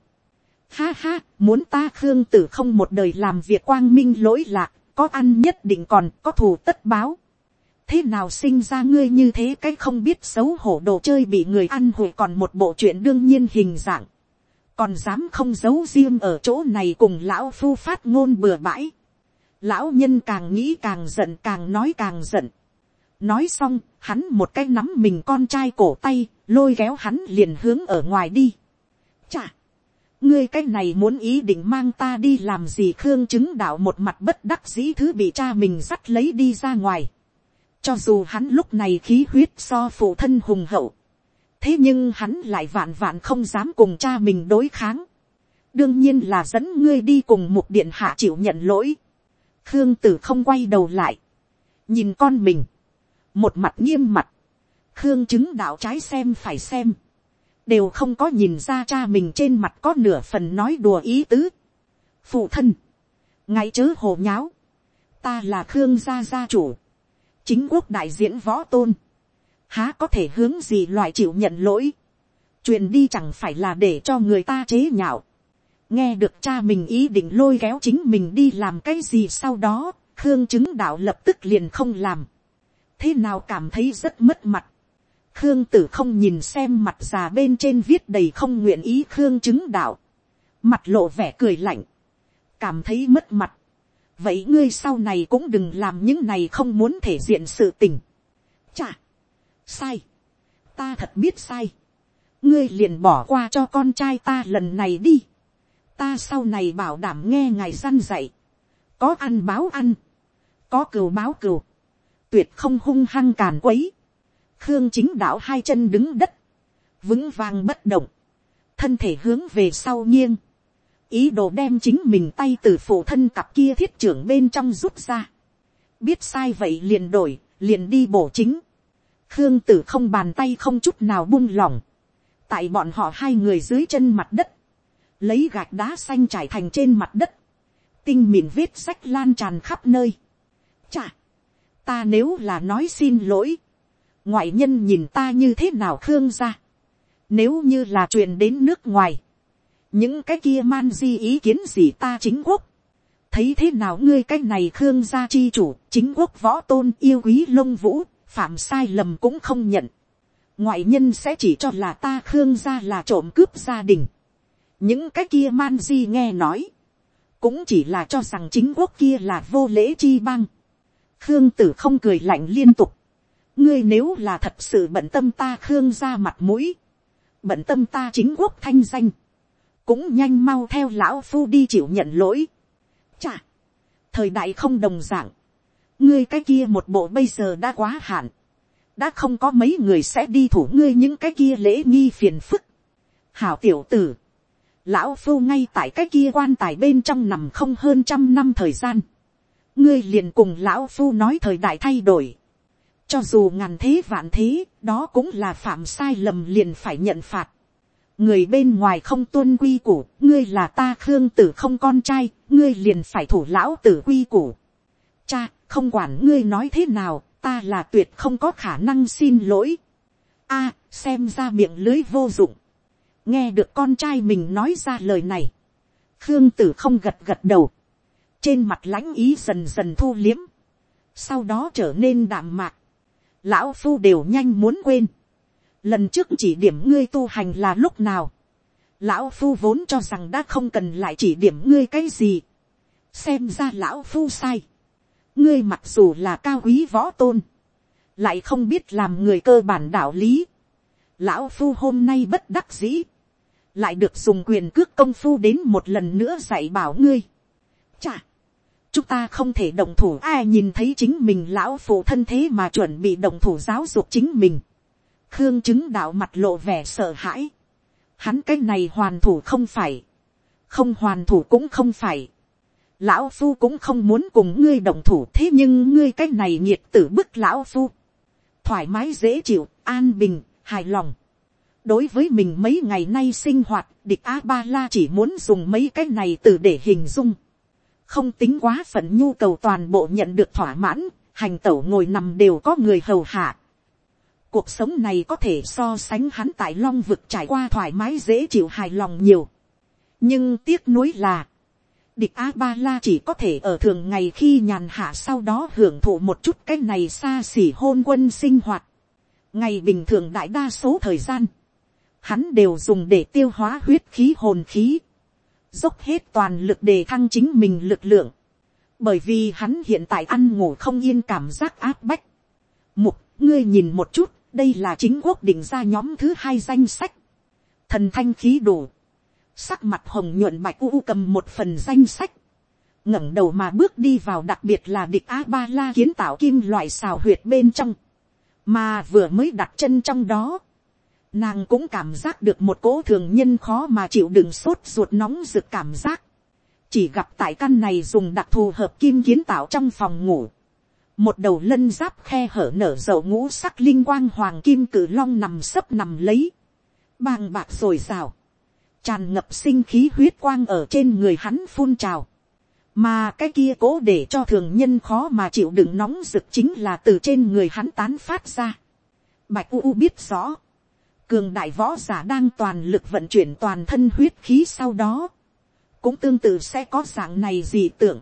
[SPEAKER 1] Ha ha, muốn ta khương tử không một đời làm việc quang minh lỗi lạc, có ăn nhất định còn có thù tất báo thế nào sinh ra ngươi như thế cái không biết xấu hổ đồ chơi bị người ăn hủi còn một bộ chuyện đương nhiên hình dạng. còn dám không giấu riêng ở chỗ này cùng lão phu phát ngôn bừa bãi. lão nhân càng nghĩ càng giận càng nói càng giận. nói xong, hắn một cái nắm mình con trai cổ tay, lôi kéo hắn liền hướng ở ngoài đi. chà, ngươi cái này muốn ý định mang ta đi làm gì khương chứng đạo một mặt bất đắc dĩ thứ bị cha mình dắt lấy đi ra ngoài cho dù hắn lúc này khí huyết so phụ thân hùng hậu. Thế nhưng hắn lại vạn vạn không dám cùng cha mình đối kháng. Đương nhiên là dẫn ngươi đi cùng một điện hạ chịu nhận lỗi. khương tử không quay đầu lại, nhìn con mình, một mặt nghiêm mặt, khương chứng đạo trái xem phải xem, đều không có nhìn ra cha mình trên mặt có nửa phần nói đùa ý tứ. phụ thân, ngay chớ hồ nháo, ta là khương gia gia chủ, chính quốc đại diễn võ tôn, há có thể hướng gì loại chịu nhận lỗi, truyền đi chẳng phải là để cho người ta chế nhạo, nghe được cha mình ý định lôi kéo chính mình đi làm cái gì sau đó, khương chứng đạo lập tức liền không làm, thế nào cảm thấy rất mất mặt, khương tử không nhìn xem mặt già bên trên viết đầy không nguyện ý khương chứng đạo, mặt lộ vẻ cười lạnh, cảm thấy mất mặt, vậy ngươi sau này cũng đừng làm những này không muốn thể diện sự tình. Chà, sai, ta thật biết sai, ngươi liền bỏ qua cho con trai ta lần này đi, ta sau này bảo đảm nghe ngài săn dạy, có ăn báo ăn, có cừu báo cừu, tuyệt không hung hăng càn quấy, khương chính đạo hai chân đứng đất, vững vàng bất động, thân thể hướng về sau nghiêng, ý đồ đem chính mình tay từ phụ thân cặp kia thiết trưởng bên trong rút ra. biết sai vậy liền đổi, liền đi bổ chính. khương tử không bàn tay không chút nào buông lỏng. tại bọn họ hai người dưới chân mặt đất, lấy gạch đá xanh trải thành trên mặt đất, tinh mịn vết sách lan tràn khắp nơi. Chà, ta nếu là nói xin lỗi, ngoại nhân nhìn ta như thế nào khương ra, nếu như là chuyện đến nước ngoài, những cái kia man di ý kiến gì ta chính quốc, thấy thế nào ngươi cái này khương gia chi chủ chính quốc võ tôn yêu quý lông vũ phạm sai lầm cũng không nhận. Ngoại nhân sẽ chỉ cho là ta khương gia là trộm cướp gia đình. Những cái kia man di nghe nói cũng chỉ là cho rằng chính quốc kia là vô lễ chi băng khương tử không cười lạnh liên tục. Ngươi nếu là thật sự bận tâm ta khương gia mặt mũi bận tâm ta chính quốc thanh danh cũng nhanh mau theo lão phu đi chịu nhận lỗi. Chà, thời đại không đồng dạng, ngươi cái kia một bộ bây giờ đã quá hạn, đã không có mấy người sẽ đi thủ ngươi những cái kia lễ nghi phiền phức. Hảo tiểu tử, lão phu ngay tại cái kia quan tài bên trong nằm không hơn trăm năm thời gian, ngươi liền cùng lão phu nói thời đại thay đổi. cho dù ngàn thế vạn thế, đó cũng là phạm sai lầm liền phải nhận phạt người bên ngoài không tuân quy củ, ngươi là ta khương tử không con trai, ngươi liền phải thủ lão tử quy củ. Cha, không quản ngươi nói thế nào, ta là tuyệt không có khả năng xin lỗi. a xem ra miệng lưới vô dụng. nghe được con trai mình nói ra lời này. khương tử không gật gật đầu. trên mặt lãnh ý dần dần thu liếm. sau đó trở nên đạm mạc. lão phu đều nhanh muốn quên lần trước chỉ điểm ngươi tu hành là lúc nào, lão phu vốn cho rằng đã không cần lại chỉ điểm ngươi cái gì, xem ra lão phu sai, ngươi mặc dù là cao quý võ tôn, lại không biết làm người cơ bản đạo lý, lão phu hôm nay bất đắc dĩ, lại được dùng quyền cước công phu đến một lần nữa dạy bảo ngươi. Chà, chúng ta không thể động thủ ai nhìn thấy chính mình lão phụ thân thế mà chuẩn bị động thủ giáo dục chính mình khương chứng đạo mặt lộ vẻ sợ hãi. Hắn cái này hoàn thủ không phải. Không hoàn thủ cũng không phải. Lão phu cũng không muốn cùng ngươi đồng thủ thế nhưng ngươi cái này nhiệt tử bức lão phu. Thoải mái dễ chịu, an bình, hài lòng. Đối với mình mấy ngày nay sinh hoạt, địch A-ba-la chỉ muốn dùng mấy cái này từ để hình dung. Không tính quá phận nhu cầu toàn bộ nhận được thỏa mãn, hành tẩu ngồi nằm đều có người hầu hạ Cuộc sống này có thể so sánh hắn tại long vực trải qua thoải mái dễ chịu hài lòng nhiều. Nhưng tiếc nuối là, địch A-ba-la chỉ có thể ở thường ngày khi nhàn hạ sau đó hưởng thụ một chút cái này xa xỉ hôn quân sinh hoạt. Ngày bình thường đại đa số thời gian, hắn đều dùng để tiêu hóa huyết khí hồn khí, dốc hết toàn lực để thăng chính mình lực lượng, bởi vì hắn hiện tại ăn ngủ không yên cảm giác áp bách. Mục, ngươi nhìn một chút, đây là chính quốc định ra nhóm thứ hai danh sách, thần thanh khí đủ, sắc mặt hồng nhuận bạch u cầm một phần danh sách, ngẩng đầu mà bước đi vào đặc biệt là địch a ba la kiến tạo kim loại xào huyệt bên trong, mà vừa mới đặt chân trong đó, nàng cũng cảm giác được một cỗ thường nhân khó mà chịu đựng sốt ruột nóng rực cảm giác, chỉ gặp tại căn này dùng đặc thù hợp kim kiến tạo trong phòng ngủ, một đầu lân giáp khe hở nở dầu ngũ sắc linh quang hoàng kim cử long nằm sấp nằm lấy, bàng bạc rồi o tràn ngập sinh khí huyết quang ở trên người hắn phun trào, mà cái kia cố để cho thường nhân khó mà chịu đựng nóng rực chính là từ trên người hắn tán phát ra. Bạch U, U biết rõ, cường đại võ giả đang toàn lực vận chuyển toàn thân huyết khí sau đó, cũng tương tự sẽ có dạng này gì tưởng,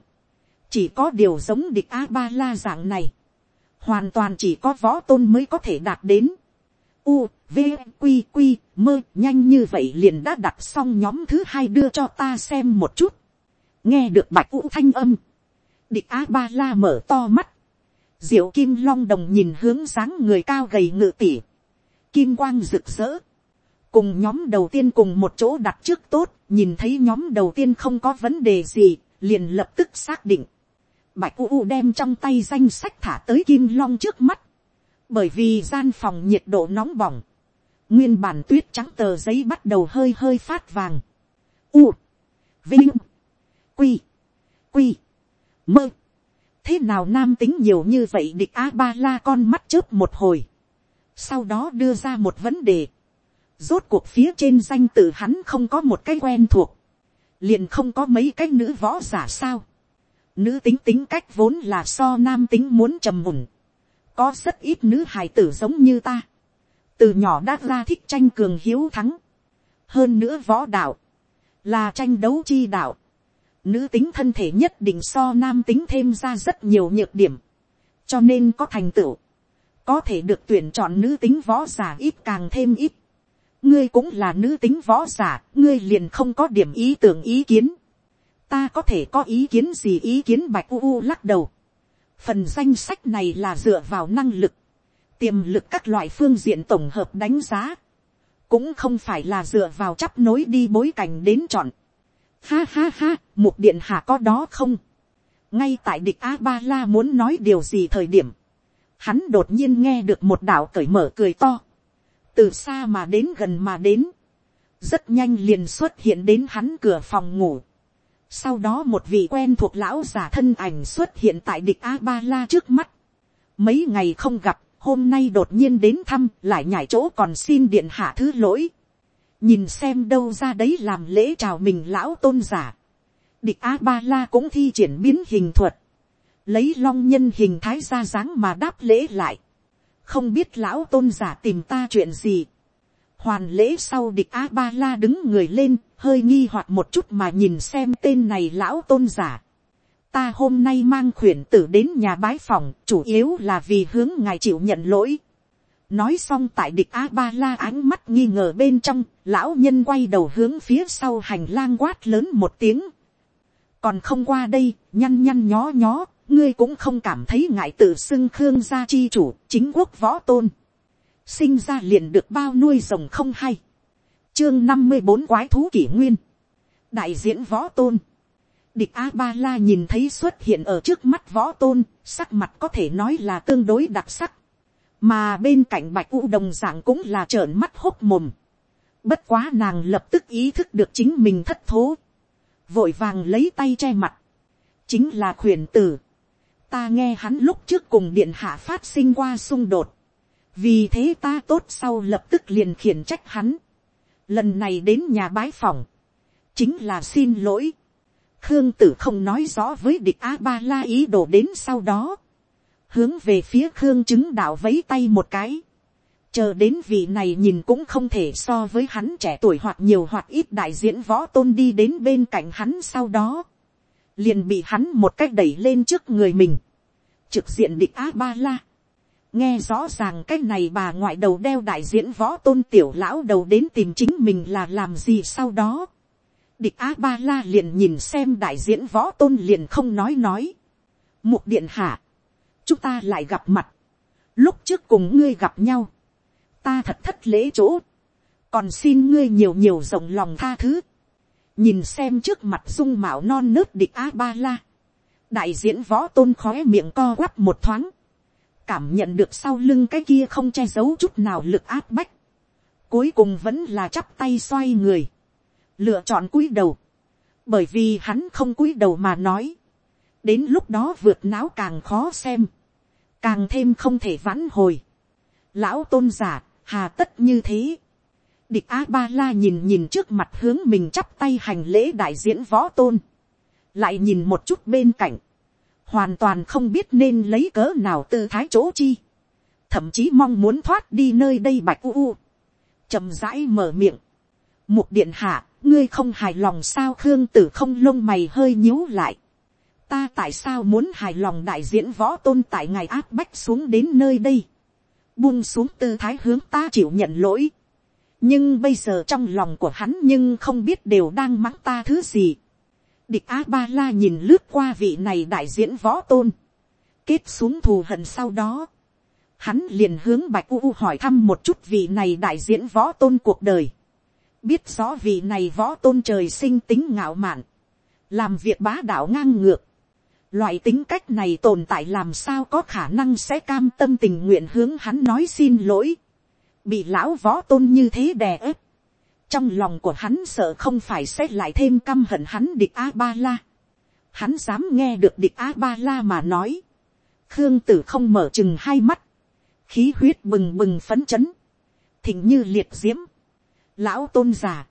[SPEAKER 1] chỉ có điều giống địch a ba la dạng này, hoàn toàn chỉ có võ tôn mới có thể đạt đến. U, V, Q, Q, mơ, nhanh như vậy liền đã đặt xong nhóm thứ hai đưa cho ta xem một chút. nghe được bạch u thanh âm, địch a ba la mở to mắt, diệu kim long đồng nhìn hướng dáng người cao gầy ngự tỉ, kim quang rực rỡ, cùng nhóm đầu tiên cùng một chỗ đặt trước tốt, nhìn thấy nhóm đầu tiên không có vấn đề gì, liền lập tức xác định. Bạch U U đem trong tay danh sách thả tới kim long trước mắt, bởi vì gian phòng nhiệt độ nóng bỏng, nguyên bản tuyết trắng tờ giấy bắt đầu hơi hơi phát vàng. U, Vinh, Quy, Quy, Mơ. Thế nào nam tính nhiều như vậy địch A-ba-la con mắt chớp một hồi. Sau đó đưa ra một vấn đề Rốt cuộc phía trên danh tự hắn không có một cái quen thuộc. Liền không có mấy cái nữ võ giả sao. Nữ tính tính cách vốn là so nam tính muốn trầm mùn. Có rất ít nữ hài tử giống như ta. Từ nhỏ đã ra thích tranh cường hiếu thắng. Hơn nữa võ đạo. Là tranh đấu chi đạo. Nữ tính thân thể nhất định so nam tính thêm ra rất nhiều nhược điểm. Cho nên có thành tựu. Có thể được tuyển chọn nữ tính võ giả ít càng thêm ít ngươi cũng là nữ tính võ giả, ngươi liền không có điểm ý tưởng ý kiến ta có thể có ý kiến gì ý kiến bạch u u lắc đầu. phần danh sách này là dựa vào năng lực, tiềm lực các loại phương diện tổng hợp đánh giá, cũng không phải là dựa vào chắp nối đi bối cảnh đến chọn. ha ha ha, một điện hạ có đó không. ngay tại địch a ba la muốn nói điều gì thời điểm, hắn đột nhiên nghe được một đạo cởi mở cười to từ xa mà đến gần mà đến, rất nhanh liền xuất hiện đến hắn cửa phòng ngủ. Sau đó một vị quen thuộc lão giả thân ảnh xuất hiện tại địch A-ba-la trước mắt. Mấy ngày không gặp, hôm nay đột nhiên đến thăm, lại nhảy chỗ còn xin điện hạ thứ lỗi. Nhìn xem đâu ra đấy làm lễ chào mình lão tôn giả. Địch A-ba-la cũng thi triển biến hình thuật. Lấy long nhân hình thái ra dáng mà đáp lễ lại không biết lão tôn giả tìm ta chuyện gì. hoàn lễ sau địch a ba la đứng người lên, hơi nghi hoặc một chút mà nhìn xem tên này lão tôn giả. ta hôm nay mang khuyển tử đến nhà bái phòng, chủ yếu là vì hướng ngài chịu nhận lỗi. nói xong tại địch a ba la ánh mắt nghi ngờ bên trong, lão nhân quay đầu hướng phía sau hành lang quát lớn một tiếng. còn không qua đây, nhăn nhăn nhó nhó, ngươi cũng không cảm thấy ngại tự xưng khương gia chi chủ chính quốc võ tôn sinh ra liền được bao nuôi rồng không hay chương năm mươi bốn quái thú kỷ nguyên. Đại diễn võ tôn. Địch a ba la nhìn thấy xuất hiện ở trước mắt võ tôn sắc mặt có thể nói là tương đối đặc sắc. Mà bên cạnh bạch u đồng dạng cũng là trợn mắt hốc mồm. Bất quá nàng lập tức ý thức được chính mình thất thố. Vội vàng lấy tay che mặt. Chính là khuyển tử. Ta nghe hắn lúc trước cùng điện hạ phát sinh qua xung đột, vì thế ta tốt sau lập tức liền khiển trách hắn, lần này đến nhà bái phòng, chính là xin lỗi, khương tử không nói rõ với địch a ba la ý đồ đến sau đó, hướng về phía khương chứng đạo vấy tay một cái, chờ đến vị này nhìn cũng không thể so với hắn trẻ tuổi hoặc nhiều hoặc ít đại diễn võ tôn đi đến bên cạnh hắn sau đó, liền bị hắn một cách đẩy lên trước người mình, trực diện địch á ba la nghe rõ ràng cái này bà ngoại đầu đeo đại diễn võ tôn tiểu lão đầu đến tìm chính mình là làm gì sau đó. địch á ba la liền nhìn xem đại diễn võ tôn liền không nói nói. mục điện hạ, chúng ta lại gặp mặt. lúc trước cùng ngươi gặp nhau, ta thật thất lễ chỗ, còn xin ngươi nhiều nhiều rộng lòng tha thứ nhìn xem trước mặt dung mạo non nớt địch a ba la, đại diễn võ tôn khói miệng co quắp một thoáng, cảm nhận được sau lưng cái kia không che giấu chút nào lực áp bách, cuối cùng vẫn là chắp tay xoay người, lựa chọn cúi đầu, bởi vì hắn không cúi đầu mà nói, đến lúc đó vượt não càng khó xem, càng thêm không thể vãn hồi. Lão tôn giả, hà tất như thế. Địch a ba la nhìn nhìn trước mặt hướng mình chắp tay hành lễ đại diễn võ tôn, lại nhìn một chút bên cạnh, hoàn toàn không biết nên lấy cớ nào tư thái chỗ chi, thậm chí mong muốn thoát đi nơi đây bạch u u, chậm rãi mở miệng, mục điện hạ, ngươi không hài lòng sao khương tử không lông mày hơi nhíu lại, ta tại sao muốn hài lòng đại diễn võ tôn tại ngày áp bách xuống đến nơi đây, buông xuống tư thái hướng ta chịu nhận lỗi, nhưng bây giờ trong lòng của hắn nhưng không biết đều đang mắng ta thứ gì, địch a ba la nhìn lướt qua vị này đại diễn võ tôn, kết xuống thù hận sau đó, hắn liền hướng bạch u hỏi thăm một chút vị này đại diễn võ tôn cuộc đời, biết rõ vị này võ tôn trời sinh tính ngạo mạn, làm việc bá đạo ngang ngược, loại tính cách này tồn tại làm sao có khả năng sẽ cam tâm tình nguyện hướng hắn nói xin lỗi, bị lão võ tôn như thế đè ép, trong lòng của hắn sợ không phải sẽ lại thêm căm hận hắn địch a ba la. hắn dám nghe được địch a ba la mà nói. khương tử không mở chừng hai mắt, khí huyết bừng bừng phấn chấn, thỉnh như liệt diễm. lão tôn giả,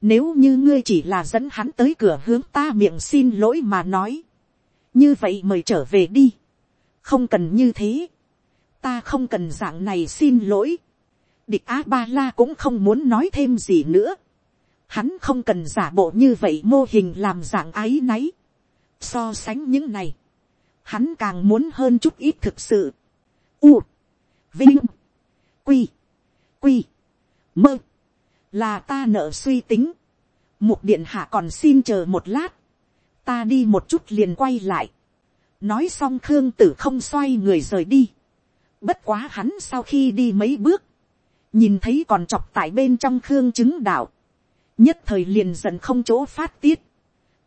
[SPEAKER 1] nếu như ngươi chỉ là dẫn hắn tới cửa hướng ta miệng xin lỗi mà nói, như vậy mời trở về đi, không cần như thế, ta không cần dạng này xin lỗi, địch a ba la cũng không muốn nói thêm gì nữa. Hắn không cần giả bộ như vậy mô hình làm dạng ái náy. So sánh những này. Hắn càng muốn hơn chút ít thực sự. U. Vinh. Quy. Quy. Mơ. Là ta nợ suy tính. Mục điện hạ còn xin chờ một lát. Ta đi một chút liền quay lại. Nói xong Khương tử không xoay người rời đi. Bất quá hắn sau khi đi mấy bước nhìn thấy còn chọc tại bên trong khương chứng đạo, nhất thời liền giận không chỗ phát tiết,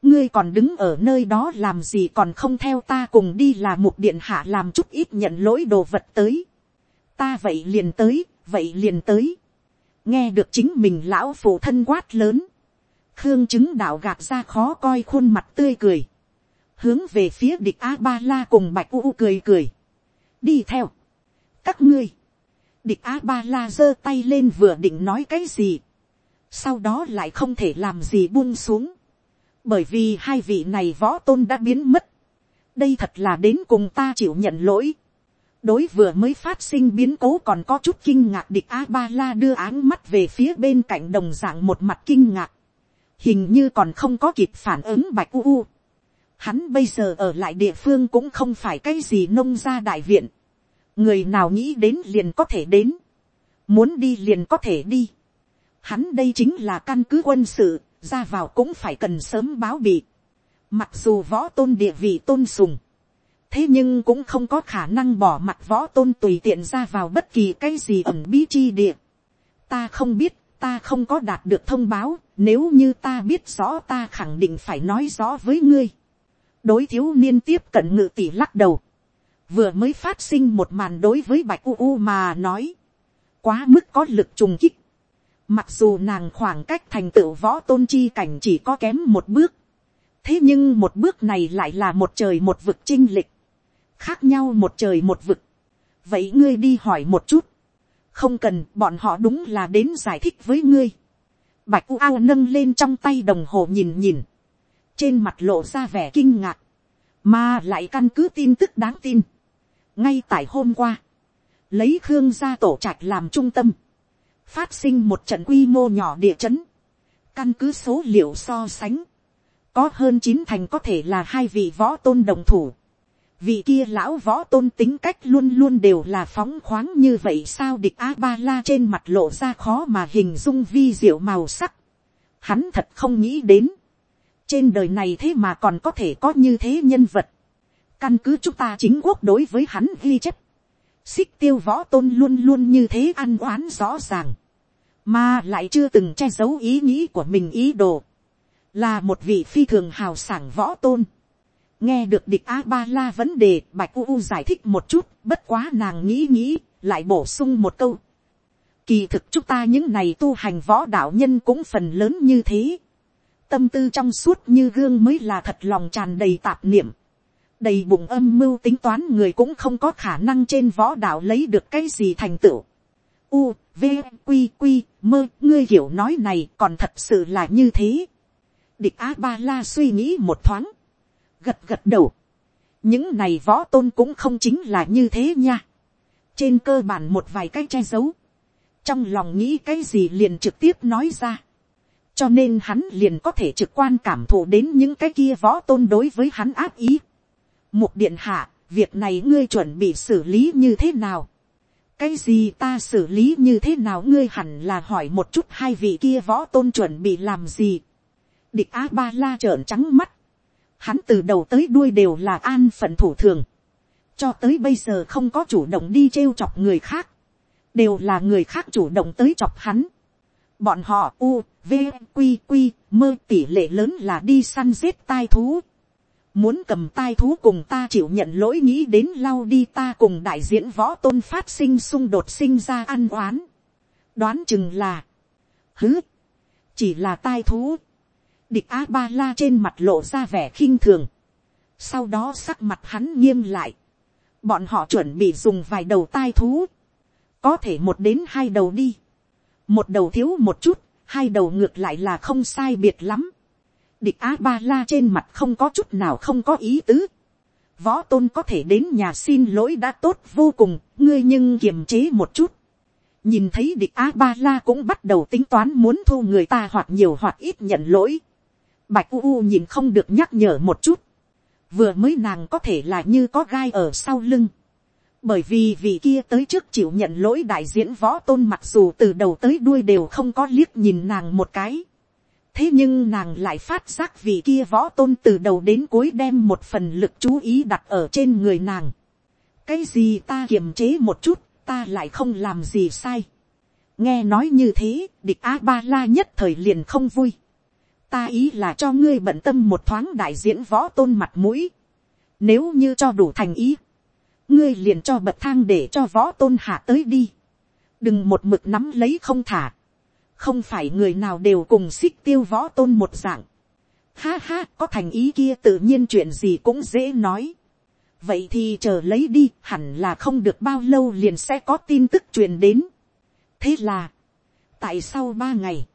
[SPEAKER 1] ngươi còn đứng ở nơi đó làm gì còn không theo ta cùng đi là một điện hạ làm chút ít nhận lỗi đồ vật tới, ta vậy liền tới, vậy liền tới, nghe được chính mình lão phụ thân quát lớn, khương chứng đạo gạt ra khó coi khuôn mặt tươi cười, hướng về phía địch a ba la cùng bạch u cười cười, đi theo, các ngươi, Địch A-ba-la giơ tay lên vừa định nói cái gì. Sau đó lại không thể làm gì buông xuống. Bởi vì hai vị này võ tôn đã biến mất. Đây thật là đến cùng ta chịu nhận lỗi. Đối vừa mới phát sinh biến cố còn có chút kinh ngạc, địch A-ba-la đưa áng mắt về phía bên cạnh đồng dạng một mặt kinh ngạc. Hình như còn không có kịp phản ứng bạch u u. Hắn bây giờ ở lại địa phương cũng không phải cái gì nông gia đại viện người nào nghĩ đến liền có thể đến, muốn đi liền có thể đi. Hắn đây chính là căn cứ quân sự, ra vào cũng phải cần sớm báo bị. Mặc dù võ tôn địa vị tôn sùng, thế nhưng cũng không có khả năng bỏ mặt võ tôn tùy tiện ra vào bất kỳ cái gì ẩm bí chi địa. Ta không biết, ta không có đạt được thông báo, nếu như ta biết rõ ta khẳng định phải nói rõ với ngươi. đối thiếu niên tiếp cận ngự tỷ lắc đầu vừa mới phát sinh một màn đối với bạch u u mà nói, quá mức có lực trùng kích. Mặc dù nàng khoảng cách thành tựu võ tôn chi cảnh chỉ có kém một bước, thế nhưng một bước này lại là một trời một vực chinh lịch, khác nhau một trời một vực. vậy ngươi đi hỏi một chút, không cần bọn họ đúng là đến giải thích với ngươi. Bạch u ao nâng lên trong tay đồng hồ nhìn nhìn, trên mặt lộ ra vẻ kinh ngạc, mà lại căn cứ tin tức đáng tin ngay tại hôm qua, lấy khương gia tổ trạch làm trung tâm, phát sinh một trận quy mô nhỏ địa chấn, căn cứ số liệu so sánh, có hơn chín thành có thể là hai vị võ tôn đồng thủ, vị kia lão võ tôn tính cách luôn luôn đều là phóng khoáng như vậy sao địch a ba la trên mặt lộ ra khó mà hình dung vi diệu màu sắc, hắn thật không nghĩ đến, trên đời này thế mà còn có thể có như thế nhân vật, Căn cứ chúng ta chính quốc đối với hắn ghi chép. Xích tiêu võ tôn luôn luôn như thế ăn oán rõ ràng. Mà lại chưa từng che giấu ý nghĩ của mình ý đồ. Là một vị phi thường hào sảng võ tôn. Nghe được địch A-ba-la vấn đề Bạch U U giải thích một chút. Bất quá nàng nghĩ nghĩ lại bổ sung một câu. Kỳ thực chúng ta những này tu hành võ đạo nhân cũng phần lớn như thế tâm tư trong suốt như gương mới là thật lòng tràn đầy tạp niệm, đầy bụng âm mưu tính toán người cũng không có khả năng trên võ đạo lấy được cái gì thành tựu. U, v, q q mơ, ngươi hiểu nói này còn thật sự là như thế. địch a ba la suy nghĩ một thoáng, gật gật đầu. những này võ tôn cũng không chính là như thế nha. trên cơ bản một vài cái che giấu, trong lòng nghĩ cái gì liền trực tiếp nói ra. cho nên hắn liền có thể trực quan cảm thụ đến những cái kia võ tôn đối với hắn áp ý. Mục điện hạ, việc này ngươi chuẩn bị xử lý như thế nào? Cái gì ta xử lý như thế nào ngươi hẳn là hỏi một chút hai vị kia võ tôn chuẩn bị làm gì? Địch á ba la trợn trắng mắt. Hắn từ đầu tới đuôi đều là an phận thủ thường. Cho tới bây giờ không có chủ động đi trêu chọc người khác. Đều là người khác chủ động tới chọc hắn. Bọn họ u, v, quy quy, mơ tỷ lệ lớn là đi săn giết tai thú muốn cầm tai thú cùng ta chịu nhận lỗi nghĩ đến lau đi ta cùng đại diễn võ tôn phát sinh xung đột sinh ra ăn oán. đoán chừng là, hứ, chỉ là tai thú. địch a ba la trên mặt lộ ra vẻ khinh thường. sau đó sắc mặt hắn nghiêm lại. bọn họ chuẩn bị dùng vài đầu tai thú. có thể một đến hai đầu đi. một đầu thiếu một chút, hai đầu ngược lại là không sai biệt lắm Địch A-ba-la trên mặt không có chút nào không có ý tứ. Võ tôn có thể đến nhà xin lỗi đã tốt vô cùng, ngươi nhưng kiềm chế một chút. Nhìn thấy địch A-ba-la cũng bắt đầu tính toán muốn thu người ta hoặc nhiều hoặc ít nhận lỗi. Bạch U U nhìn không được nhắc nhở một chút. Vừa mới nàng có thể là như có gai ở sau lưng. Bởi vì vị kia tới trước chịu nhận lỗi đại diễn võ tôn mặc dù từ đầu tới đuôi đều không có liếc nhìn nàng một cái thế nhưng nàng lại phát giác vì kia võ tôn từ đầu đến cuối đem một phần lực chú ý đặt ở trên người nàng. cái gì ta kiềm chế một chút, ta lại không làm gì sai. nghe nói như thế, địch a ba la nhất thời liền không vui. ta ý là cho ngươi bận tâm một thoáng đại diễn võ tôn mặt mũi. nếu như cho đủ thành ý, ngươi liền cho bậc thang để cho võ tôn hạ tới đi. đừng một mực nắm lấy không thả không phải người nào đều cùng xích tiêu võ tôn một dạng. Ha ha, có thành ý kia tự nhiên chuyện gì cũng dễ nói. vậy thì chờ lấy đi, hẳn là không được bao lâu liền sẽ có tin tức truyền đến. thế là, tại sau ba ngày,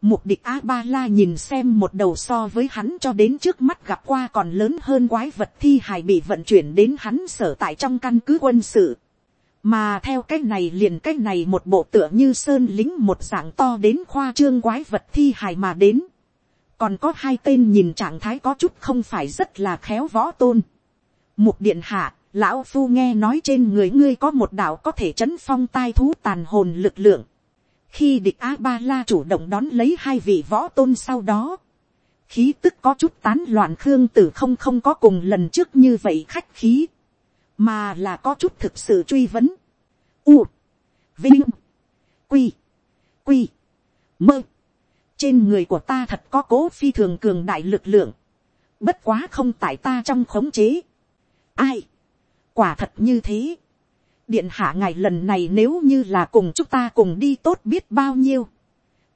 [SPEAKER 1] mục địch a ba la nhìn xem một đầu so với hắn cho đến trước mắt gặp qua còn lớn hơn quái vật thi hài bị vận chuyển đến hắn sở tại trong căn cứ quân sự mà theo cái này liền cái này một bộ tựa như sơn lính một dạng to đến khoa trương quái vật thi hài mà đến. còn có hai tên nhìn trạng thái có chút không phải rất là khéo võ tôn. mục điện hạ, lão phu nghe nói trên người ngươi có một đạo có thể chấn phong tai thú tàn hồn lực lượng. khi địch a ba la chủ động đón lấy hai vị võ tôn sau đó, khí tức có chút tán loạn khương tử không không có cùng lần trước như vậy khách khí mà là có chút thực sự truy vấn. U, vinh, quy, quy, mơ. trên người của ta thật có cố phi thường cường đại lực lượng, bất quá không tại ta trong khống chế. ai, quả thật như thế. điện hạ ngài lần này nếu như là cùng chúng ta cùng đi tốt biết bao nhiêu.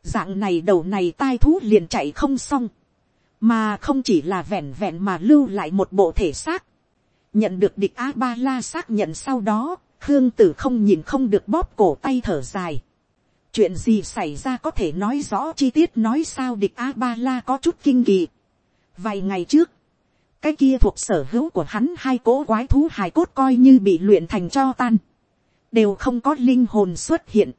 [SPEAKER 1] dạng này đầu này tai thú liền chạy không xong, mà không chỉ là vẹn vẹn mà lưu lại một bộ thể xác, nhận được địch a ba la xác nhận sau đó, khương tử không nhìn không được bóp cổ tay thở dài. chuyện gì xảy ra có thể nói rõ chi tiết nói sao địch a ba la có chút kinh kỳ. vài ngày trước, cái kia thuộc sở hữu của hắn hai cỗ quái thú hài cốt coi như bị luyện thành cho tan, đều không có linh hồn xuất hiện.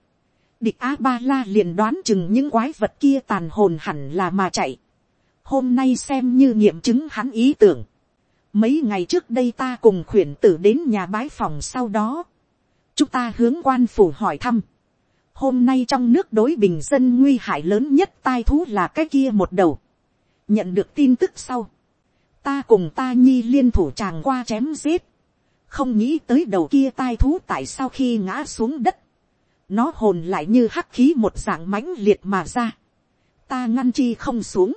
[SPEAKER 1] địch a ba la liền đoán chừng những quái vật kia tàn hồn hẳn là mà chạy. hôm nay xem như nghiệm chứng hắn ý tưởng Mấy ngày trước đây ta cùng khuyển tử đến nhà bái phòng sau đó. Chúng ta hướng quan phủ hỏi thăm. Hôm nay trong nước đối bình dân nguy hại lớn nhất tai thú là cái kia một đầu. Nhận được tin tức sau. Ta cùng ta nhi liên thủ tràng qua chém giết. Không nghĩ tới đầu kia tai thú tại sao khi ngã xuống đất. Nó hồn lại như hắc khí một dạng mãnh liệt mà ra. Ta ngăn chi không xuống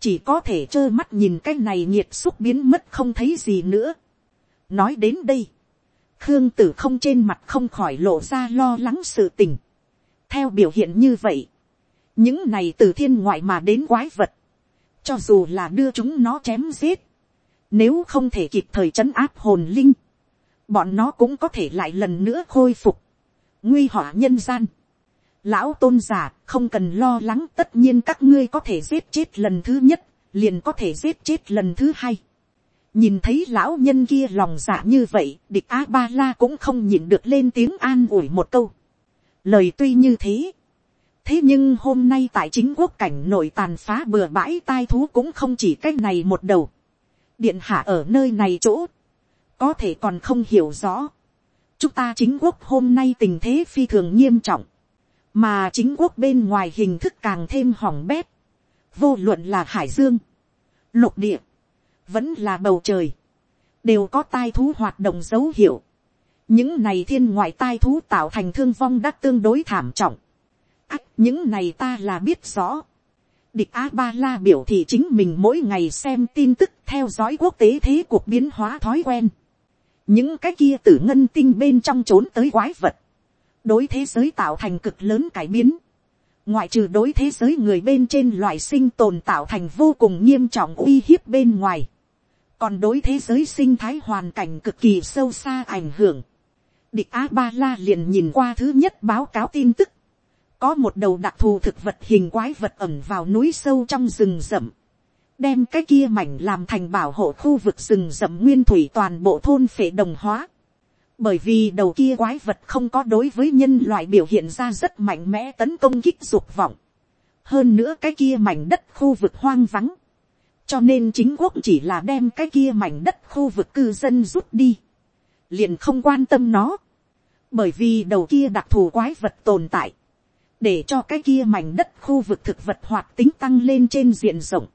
[SPEAKER 1] chỉ có thể trơ mắt nhìn cái này nhiệt xúc biến mất không thấy gì nữa. nói đến đây, khương tử không trên mặt không khỏi lộ ra lo lắng sự tình. theo biểu hiện như vậy, những này từ thiên ngoại mà đến quái vật, cho dù là đưa chúng nó chém giết, nếu không thể kịp thời chấn áp hồn linh, bọn nó cũng có thể lại lần nữa khôi phục, nguy họa nhân gian. Lão tôn giả không cần lo lắng tất nhiên các ngươi có thể giết chết lần thứ nhất, liền có thể giết chết lần thứ hai. nhìn thấy lão nhân kia lòng dạ như vậy, địch a ba la cũng không nhịn được lên tiếng an ủi một câu. lời tuy như thế, thế nhưng hôm nay tại chính quốc cảnh nội tàn phá bừa bãi tai thú cũng không chỉ cái này một đầu. điện hạ ở nơi này chỗ, có thể còn không hiểu rõ. chúng ta chính quốc hôm nay tình thế phi thường nghiêm trọng, mà chính quốc bên ngoài hình thức càng thêm hỏng bét. vô luận là hải dương, lục địa, vẫn là bầu trời, đều có tai thú hoạt động dấu hiệu. những này thiên ngoại tai thú tạo thành thương vong đã tương đối thảm trọng ắt những này ta là biết rõ. Địch A-ba-la biểu thị chính mình mỗi ngày xem tin tức theo dõi quốc tế thế cuộc biến hóa thói quen. Những cái kia tử ngân tinh bên trong trốn tới quái vật. Đối thế giới tạo thành cực lớn cải biến. Ngoại trừ đối thế giới người bên trên loại sinh tồn tạo thành vô cùng nghiêm trọng uy hiếp bên ngoài. Còn đối thế giới sinh thái hoàn cảnh cực kỳ sâu xa ảnh hưởng. Địch A-ba-la liền nhìn qua thứ nhất báo cáo tin tức có một đầu đặc thù thực vật hình quái vật ẩm vào núi sâu trong rừng rậm, đem cái kia mảnh làm thành bảo hộ khu vực rừng rậm nguyên thủy toàn bộ thôn phệ đồng hóa. Bởi vì đầu kia quái vật không có đối với nhân loại biểu hiện ra rất mạnh mẽ tấn công kích dục vọng. Hơn nữa cái kia mảnh đất khu vực hoang vắng. Cho nên chính quốc chỉ là đem cái kia mảnh đất khu vực cư dân rút đi. Liền không quan tâm nó. Bởi vì đầu kia đặc thù quái vật tồn tại để cho cái kia mảnh đất khu vực thực vật hoạt tính tăng lên trên diện rộng.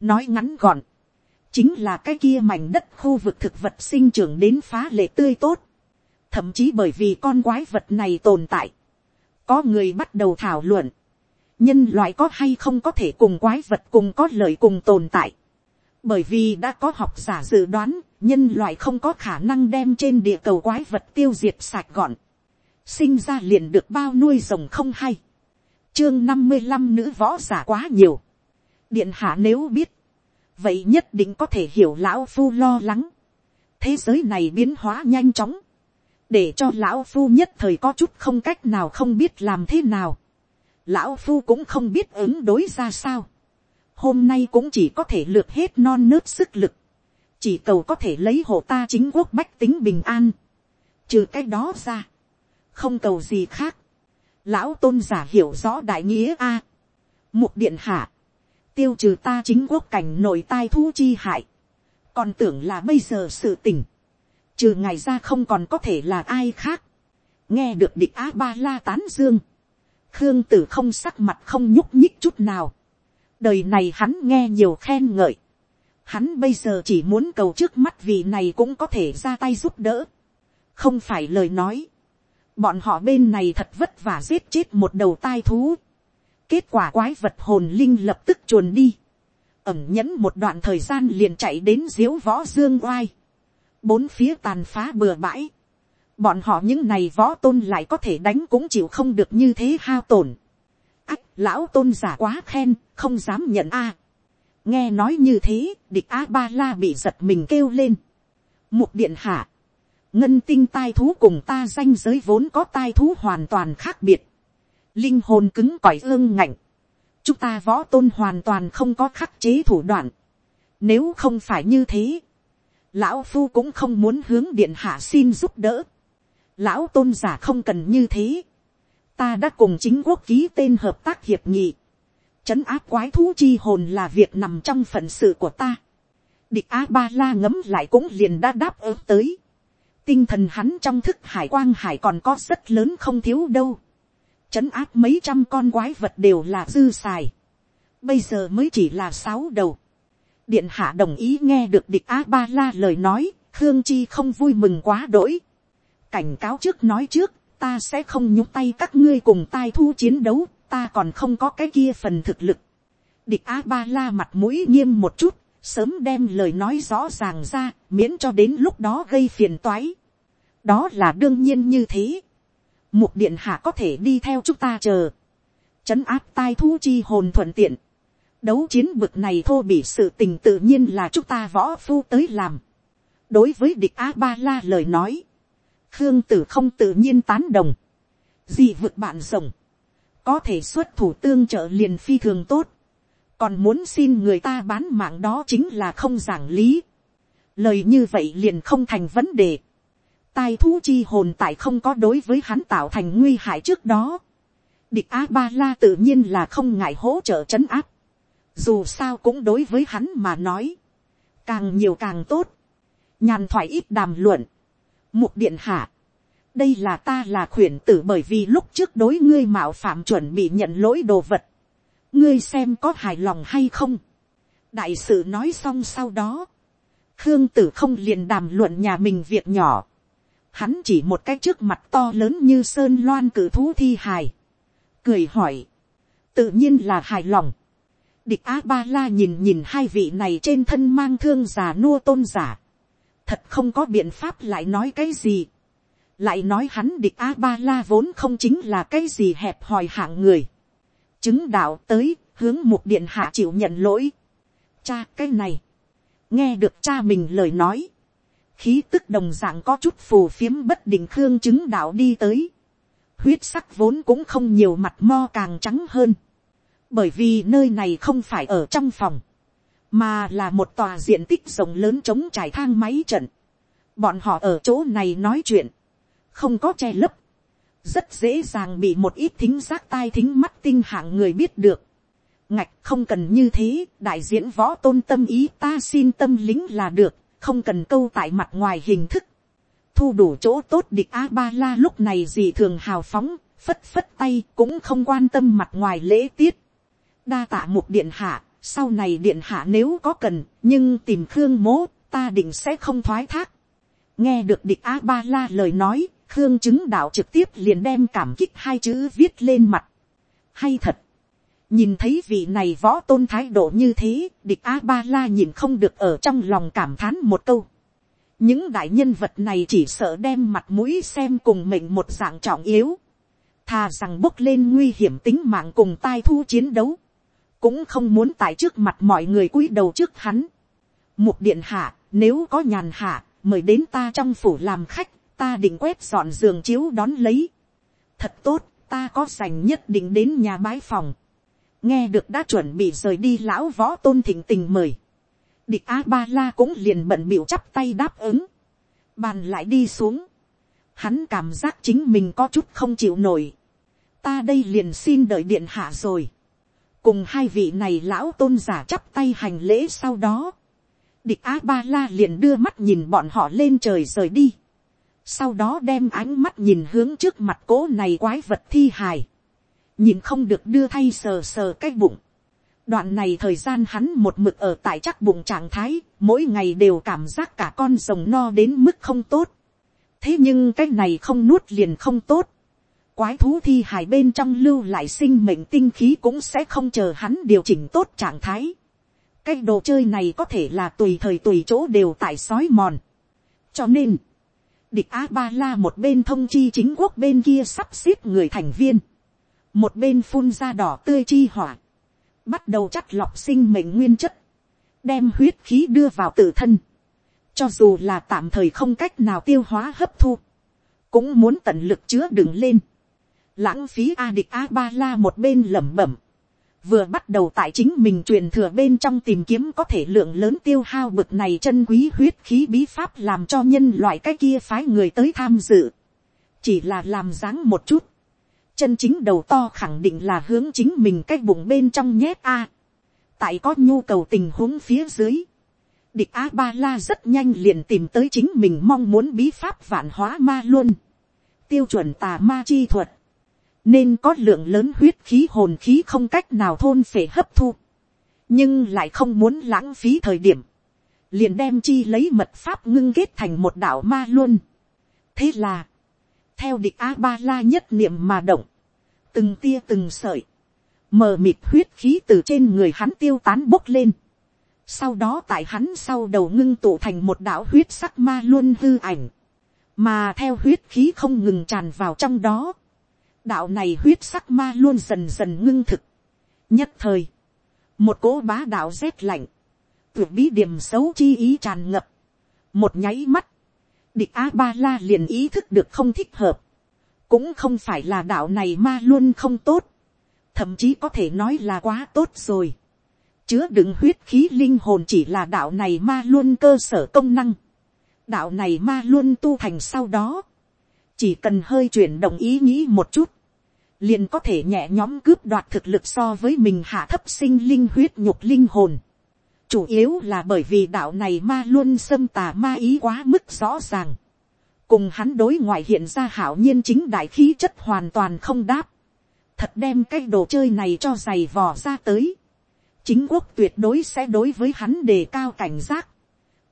[SPEAKER 1] nói ngắn gọn, chính là cái kia mảnh đất khu vực thực vật sinh trưởng đến phá lệ tươi tốt thậm chí bởi vì con quái vật này tồn tại, có người bắt đầu thảo luận, nhân loại có hay không có thể cùng quái vật cùng có lợi cùng tồn tại. bởi vì đã có học giả dự đoán, nhân loại không có khả năng đem trên địa cầu quái vật tiêu diệt sạch gọn sinh ra liền được bao nuôi rồng không hay. chương năm mươi năm nữ võ giả quá nhiều. điện hạ nếu biết, vậy nhất định có thể hiểu lão phu lo lắng. thế giới này biến hóa nhanh chóng, để cho lão phu nhất thời có chút không cách nào không biết làm thế nào. lão phu cũng không biết ứng đối ra sao. hôm nay cũng chỉ có thể lượt hết non nớt sức lực. chỉ cầu có thể lấy hộ ta chính quốc bách tính bình an. trừ cái đó ra không cầu gì khác. lão tôn giả hiểu rõ đại nghĩa a. mục điện hạ, tiêu trừ ta chính quốc cảnh nội tai thu chi hại, còn tưởng là bây giờ sự tình, trừ ngày ra không còn có thể là ai khác. nghe được địch á ba la tán dương, khương tử không sắc mặt không nhúc nhích chút nào. đời này hắn nghe nhiều khen ngợi. hắn bây giờ chỉ muốn cầu trước mắt vì này cũng có thể ra tay giúp đỡ. không phải lời nói bọn họ bên này thật vất vả giết chết một đầu tai thú. kết quả quái vật hồn linh lập tức chuồn đi. ẩm nhẫn một đoạn thời gian liền chạy đến diếu võ dương oai bốn phía tàn phá bừa bãi. bọn họ những này võ tôn lại có thể đánh cũng chịu không được như thế hao tổn. ách lão tôn giả quá khen không dám nhận a. nghe nói như thế địch a ba la bị giật mình kêu lên. mục điện hạ ngân tinh tai thú cùng ta danh giới vốn có tai thú hoàn toàn khác biệt, linh hồn cứng cỏi ương ngạnh, chúng ta võ tôn hoàn toàn không có khắc chế thủ đoạn, nếu không phải như thế, lão phu cũng không muốn hướng điện hạ xin giúp đỡ, lão tôn giả không cần như thế, ta đã cùng chính quốc ký tên hợp tác hiệp nghị, trấn áp quái thú chi hồn là việc nằm trong phận sự của ta, địch a ba la ngấm lại cũng liền đã đáp ứng tới, tinh thần hắn trong thức hải quang hải còn có rất lớn không thiếu đâu. Chấn áp mấy trăm con quái vật đều là dư xài. Bây giờ mới chỉ là sáu đầu. Điện hạ đồng ý nghe được địch A-ba-la lời nói, Khương Chi không vui mừng quá đỗi. Cảnh cáo trước nói trước, ta sẽ không nhúc tay các ngươi cùng tai thu chiến đấu, ta còn không có cái kia phần thực lực. Địch A-ba-la mặt mũi nghiêm một chút, sớm đem lời nói rõ ràng ra, miễn cho đến lúc đó gây phiền toái đó là đương nhiên như thế. mục điện hạ có thể đi theo chúng ta chờ. chấn áp tai thu chi hồn thuận tiện đấu chiến bực này thô bị sự tình tự nhiên là chúng ta võ phu tới làm. đối với địch a ba la lời nói, khương tử không tự nhiên tán đồng, gì vượt bạn rồng, có thể xuất thủ tương trợ liền phi thường tốt, còn muốn xin người ta bán mạng đó chính là không giảng lý. lời như vậy liền không thành vấn đề. tai thú chi hồn tại không có đối với hắn tạo thành nguy hại trước đó. địch a ba la tự nhiên là không ngại hỗ trợ c h ấ n áp dù sao cũng đối với hắn mà nói. càng nhiều càng tốt. nhàn thoại ít đàm luận. mục điện hạ. đây là ta là khuyển tử bởi vì lúc trước đối ngươi mạo phạm chuẩn bị nhận lỗi đồ vật ngươi xem có hài lòng hay không. đại sự nói xong sau đó, khương tử không liền đàm luận nhà mình việc nhỏ. hắn chỉ một cái trước mặt to lớn như sơn loan cử thú thi hài. cười hỏi, tự nhiên là hài lòng địch a ba la nhìn nhìn hai vị này trên thân mang thương già nua tôn giả. thật không có biện pháp lại nói cái gì. lại nói hắn địch a ba la vốn không chính là cái gì hẹp hòi hạng người chứng đạo tới, hướng một điện hạ chịu nhận lỗi. Cha cái này, nghe được cha mình lời nói, khí tức đồng dạng có chút phù phiếm bất định khương chứng đạo đi tới. huyết sắc vốn cũng không nhiều mặt mo càng trắng hơn bởi vì nơi này không phải ở trong phòng, mà là một tòa diện tích rộng lớn chống trải thang máy trận. bọn họ ở chỗ này nói chuyện, không có che lấp, rất dễ dàng bị một ít thính giác tai thính mắt tinh hạng người biết được. ngạch không cần như thế, đại diễn võ tôn tâm ý ta xin tâm lính là được, không cần câu tại mặt ngoài hình thức. thu đủ chỗ tốt địch a ba la lúc này gì thường hào phóng, phất phất tay cũng không quan tâm mặt ngoài lễ tiết đa tạ một điện hạ, sau này điện hạ nếu có cần, nhưng tìm khương mố, ta định sẽ không thoái thác. nghe được địch a ba la lời nói, Khương chứng đạo trực tiếp liền đem cảm kích hai chữ viết lên mặt. Hay thật. Nhìn thấy vị này võ tôn thái độ như thế, địch A-ba-la nhìn không được ở trong lòng cảm thán một câu. Những đại nhân vật này chỉ sợ đem mặt mũi xem cùng mình một dạng trọng yếu. Thà rằng bốc lên nguy hiểm tính mạng cùng tai thu chiến đấu. Cũng không muốn tại trước mặt mọi người cúi đầu trước hắn. Mục điện hạ, nếu có nhàn hạ, mời đến ta trong phủ làm khách ta định quét dọn giường chiếu đón lấy. thật tốt, ta có dành nhất định đến nhà bái phòng. nghe được đã chuẩn bị rời đi lão võ tôn thịnh tình mời. địch a ba la cũng liền bận biểu chắp tay đáp ứng. bàn lại đi xuống. hắn cảm giác chính mình có chút không chịu nổi. ta đây liền xin đợi điện hạ rồi cùng hai vị này lão tôn giả chắp tay hành lễ sau đó. địch a ba la liền đưa mắt nhìn bọn họ lên trời rời đi sau đó đem ánh mắt nhìn hướng trước mặt cố này quái vật thi hài, nhìn không được đưa thay sờ sờ cái bụng. đoạn này thời gian hắn một mực ở tại chắc bụng trạng thái, mỗi ngày đều cảm giác cả con rồng no đến mức không tốt. thế nhưng cái này không nuốt liền không tốt quái thú thi hài bên trong lưu lại sinh mệnh tinh khí cũng sẽ không chờ hắn điều chỉnh tốt trạng thái. cái đồ chơi này có thể là tùy thời tùy chỗ đều tại sói mòn. cho nên, Địch A-ba-la một bên thông chi chính quốc bên kia sắp xếp người thành viên. Một bên phun ra đỏ tươi chi hỏa. Bắt đầu chắc lọc sinh mệnh nguyên chất. Đem huyết khí đưa vào tự thân. Cho dù là tạm thời không cách nào tiêu hóa hấp thu. Cũng muốn tận lực chứa đựng lên. Lãng phí A địch A-ba-la một bên lẩm bẩm vừa bắt đầu tại chính mình truyền thừa bên trong tìm kiếm có thể lượng lớn tiêu hao bực này chân quý huyết khí bí pháp làm cho nhân loại cái kia phái người tới tham dự. Chỉ là làm dáng một chút. Chân chính đầu to khẳng định là hướng chính mình cái bụng bên trong nhét a. Tại có nhu cầu tình huống phía dưới. Địch A-ba-la rất nhanh liền tìm tới chính mình mong muốn bí pháp vạn hóa ma luôn. Tiêu chuẩn tà ma chi thuật nên có lượng lớn huyết khí hồn khí không cách nào thôn phệ hấp thu, nhưng lại không muốn lãng phí thời điểm, liền đem chi lấy mật pháp ngưng kết thành một đạo ma luôn. thế là, theo địch a ba la nhất niệm mà động, từng tia từng sợi, mờ mịt huyết khí từ trên người hắn tiêu tán bốc lên, sau đó tại hắn sau đầu ngưng tụ thành một đạo huyết sắc ma luôn hư ảnh, mà theo huyết khí không ngừng tràn vào trong đó, đạo này huyết sắc ma luôn dần dần ngưng thực. nhất thời, một cỗ bá đạo rét lạnh, tuyệt bí điểm xấu chi ý tràn ngập, một nháy mắt, địch a ba la liền ý thức được không thích hợp, cũng không phải là đạo này ma luôn không tốt, thậm chí có thể nói là quá tốt rồi, chứa đựng huyết khí linh hồn chỉ là đạo này ma luôn cơ sở công năng, đạo này ma luôn tu thành sau đó, chỉ cần hơi chuyển động ý nghĩ một chút, liền có thể nhẹ nhóm cướp đoạt thực lực so với mình hạ thấp sinh linh huyết nhục linh hồn. chủ yếu là bởi vì đạo này ma luôn xâm tà ma ý quá mức rõ ràng. cùng hắn đối ngoại hiện ra hảo nhiên chính đại khí chất hoàn toàn không đáp. thật đem cái đồ chơi này cho giày vò ra tới. chính quốc tuyệt đối sẽ đối với hắn đề cao cảnh giác.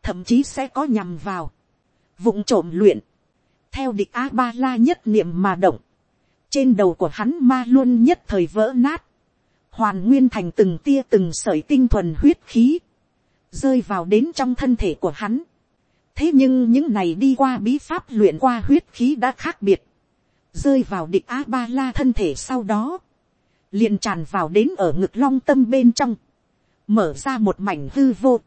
[SPEAKER 1] thậm chí sẽ có nhằm vào. vụng trộm luyện. theo địch a ba la nhất niệm mà động trên đầu của hắn ma luôn nhất thời vỡ nát, hoàn nguyên thành từng tia từng sởi tinh thuần huyết khí, rơi vào đến trong thân thể của hắn. thế nhưng những này đi qua bí pháp luyện qua huyết khí đã khác biệt, rơi vào địch a ba la thân thể sau đó, liền tràn vào đến ở ngực long tâm bên trong, mở ra một mảnh hư vô,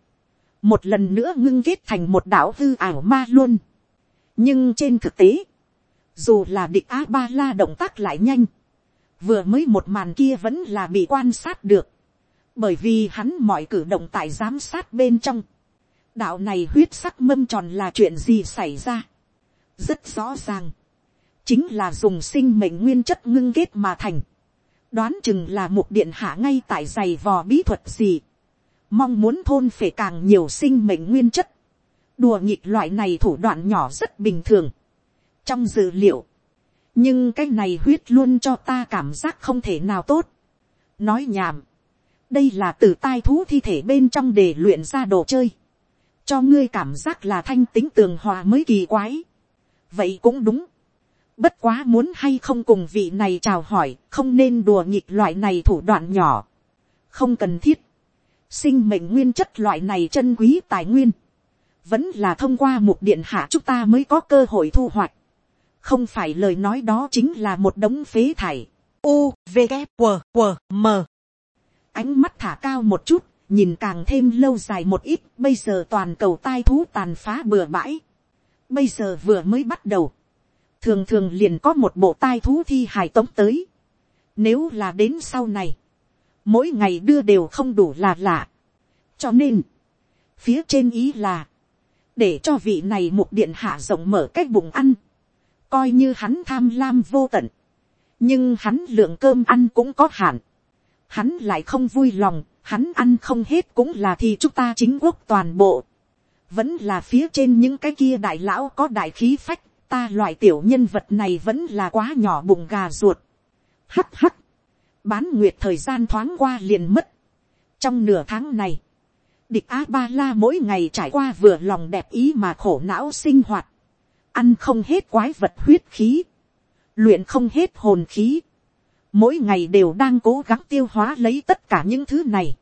[SPEAKER 1] một lần nữa ngưng kết thành một đảo hư ảo ma luôn. nhưng trên thực tế, dù là địch a ba la động tác lại nhanh, vừa mới một màn kia vẫn là bị quan sát được, bởi vì hắn mọi cử động tại giám sát bên trong, đạo này huyết sắc mâm tròn là chuyện gì xảy ra, rất rõ ràng, chính là dùng sinh mệnh nguyên chất ngưng kết mà thành, đoán chừng là một điện hạ ngay tại giày vò bí thuật gì, mong muốn thôn phải càng nhiều sinh mệnh nguyên chất, đùa nghịch loại này thủ đoạn nhỏ rất bình thường, trong dự liệu. nhưng cái này huyết luôn cho ta cảm giác không thể nào tốt. nói nhảm. đây là từ tai thú thi thể bên trong để luyện ra đồ chơi. cho ngươi cảm giác là thanh tính tường hòa mới kỳ quái. vậy cũng đúng. bất quá muốn hay không cùng vị này chào hỏi, không nên đùa nghịch loại này thủ đoạn nhỏ. không cần thiết. sinh mệnh nguyên chất loại này chân quý tài nguyên vẫn là thông qua một điện hạ chúng ta mới có cơ hội thu hoạch không phải lời nói đó chính là một đống phế thải. U, V, K, W, W, M. Ánh mắt thả cao một chút, nhìn càng thêm lâu dài một ít, bây giờ toàn cầu tai thú tàn phá bừa bãi. Bây giờ vừa mới bắt đầu. Thường thường liền có một bộ tai thú thi hài tống tới. Nếu là đến sau này, mỗi ngày đưa đều không đủ là lạ. Cho nên, phía trên ý là, để cho vị này một điện hạ rộng mở cách bụng ăn coi như hắn tham lam vô tận, nhưng hắn lượng cơm ăn cũng có hạn, hắn lại không vui lòng, hắn ăn không hết cũng là thì chúng ta chính quốc toàn bộ, vẫn là phía trên những cái kia đại lão có đại khí phách, ta loại tiểu nhân vật này vẫn là quá nhỏ bụng gà ruột. Hắt hắt, bán nguyệt thời gian thoáng qua liền mất. trong nửa tháng này, địch a ba la mỗi ngày trải qua vừa lòng đẹp ý mà khổ não sinh hoạt, ăn không hết quái vật huyết khí, luyện không hết hồn khí, mỗi ngày đều đang cố gắng tiêu hóa lấy tất cả những thứ này.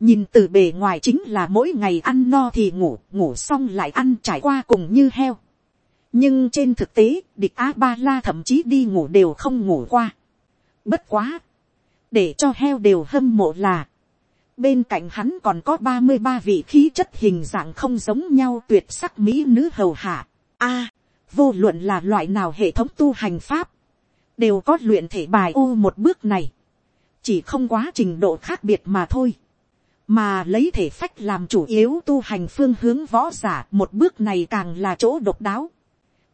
[SPEAKER 1] nhìn từ bề ngoài chính là mỗi ngày ăn no thì ngủ, ngủ xong lại ăn trải qua cùng như heo. nhưng trên thực tế, địch a ba la thậm chí đi ngủ đều không ngủ qua. bất quá, để cho heo đều hâm mộ là, bên cạnh hắn còn có ba mươi ba vị khí chất hình dạng không giống nhau tuyệt sắc mỹ nữ hầu hạ. A, vô luận là loại nào hệ thống tu hành pháp, đều có luyện thể bài ô một bước này, chỉ không quá trình độ khác biệt mà thôi, mà lấy thể phách làm chủ yếu tu hành phương hướng võ giả một bước này càng là chỗ độc đáo.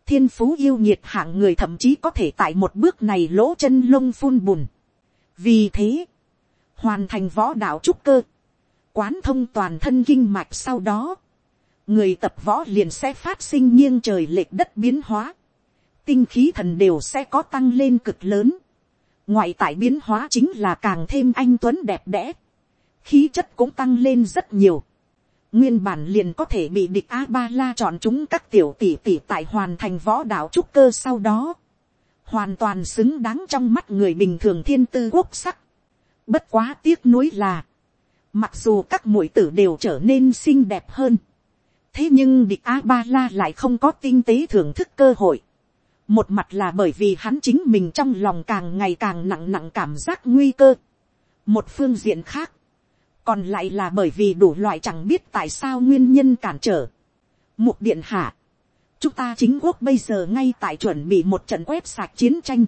[SPEAKER 1] thiên phú yêu nhiệt hạng người thậm chí có thể tại một bước này lỗ chân lông phun bùn. vì thế, hoàn thành võ đạo trúc cơ, quán thông toàn thân kinh mạch sau đó, người tập võ liền sẽ phát sinh nghiêng trời lệch đất biến hóa, tinh khí thần đều sẽ có tăng lên cực lớn, ngoại tại biến hóa chính là càng thêm anh tuấn đẹp đẽ, khí chất cũng tăng lên rất nhiều, nguyên bản liền có thể bị địch a ba la chọn chúng các tiểu tỷ tỷ tại hoàn thành võ đạo trúc cơ sau đó, hoàn toàn xứng đáng trong mắt người bình thường thiên tư quốc sắc, bất quá tiếc nuối là, mặc dù các mũi tử đều trở nên xinh đẹp hơn, thế nhưng địch a ba la lại không có tinh tế thưởng thức cơ hội. một mặt là bởi vì hắn chính mình trong lòng càng ngày càng nặng nặng cảm giác nguy cơ. một phương diện khác, còn lại là bởi vì đủ loại chẳng biết tại sao nguyên nhân cản trở. Mục điện hạ, chúng ta chính quốc bây giờ ngay tại chuẩn bị một trận quét sạc chiến tranh,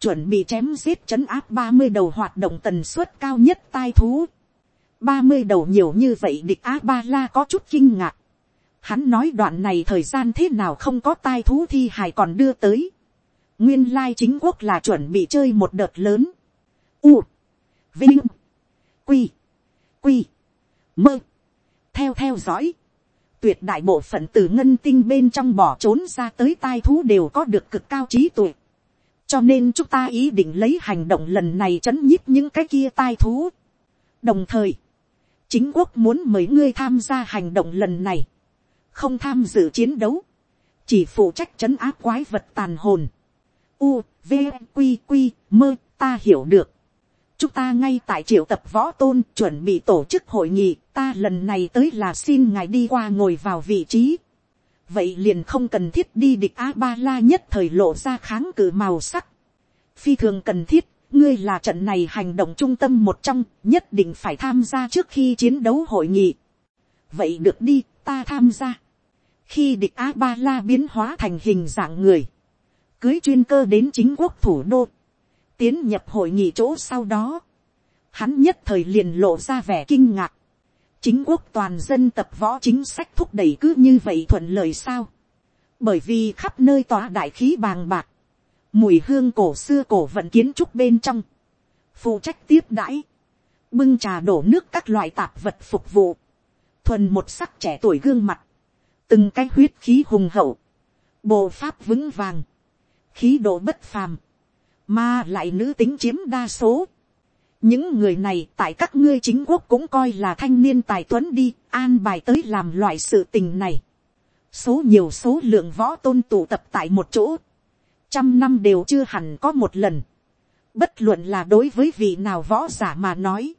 [SPEAKER 1] chuẩn bị chém giết chấn áp ba mươi đầu hoạt động tần suất cao nhất tai thú. ba mươi đầu nhiều như vậy địch a ba la có chút kinh ngạc. Hắn nói đoạn này thời gian thế nào không có tai thú thi hài còn đưa tới. Nguyên lai chính quốc là chuẩn bị chơi một đợt lớn. U. Vinh. Quy. Quy. Mơ. Theo theo dõi. Tuyệt đại bộ phận từ ngân tinh bên trong bỏ trốn ra tới tai thú đều có được cực cao trí tuệ. Cho nên chúng ta ý định lấy hành động lần này chấn nhíp những cái kia tai thú. Đồng thời, chính quốc muốn mời ngươi tham gia hành động lần này. Không tham dự chiến đấu. Chỉ phụ trách chấn áp quái vật tàn hồn. U, V, q q mơ, ta hiểu được chúng ta ngay tại triệu tập võ tôn chuẩn bị tổ chức hội nghị ta lần này tới là xin ngài đi qua ngồi vào vị trí vậy liền không cần thiết đi địch a ba la nhất thời lộ ra kháng cự màu sắc phi thường cần thiết ngươi là trận này hành động trung tâm một trong nhất định phải tham gia trước khi chiến đấu hội nghị vậy được đi ta tham gia khi địch a ba la biến hóa thành hình dạng người cưới chuyên cơ đến chính quốc thủ đô tiến nhập hội nghị chỗ sau đó, hắn nhất thời liền lộ ra vẻ kinh ngạc. chính quốc toàn dân tập võ chính sách thúc đẩy cứ như vậy thuận lợi sao. bởi vì khắp nơi tòa đại khí bàng bạc, mùi hương cổ xưa cổ vận kiến trúc bên trong, phụ trách tiếp đãi, bưng trà đổ nước các loại tạp vật phục vụ, thuần một sắc trẻ tuổi gương mặt, từng cái huyết khí hùng hậu, bộ pháp vững vàng, khí độ bất phàm, mà lại nữ tính chiếm đa số. những người này tại các ngươi chính quốc cũng coi là thanh niên tài tuấn đi, an bài tới làm loại sự tình này. số nhiều số lượng võ tôn tụ tập tại một chỗ, trăm năm đều chưa hẳn có một lần. bất luận là đối với vị nào võ giả mà nói,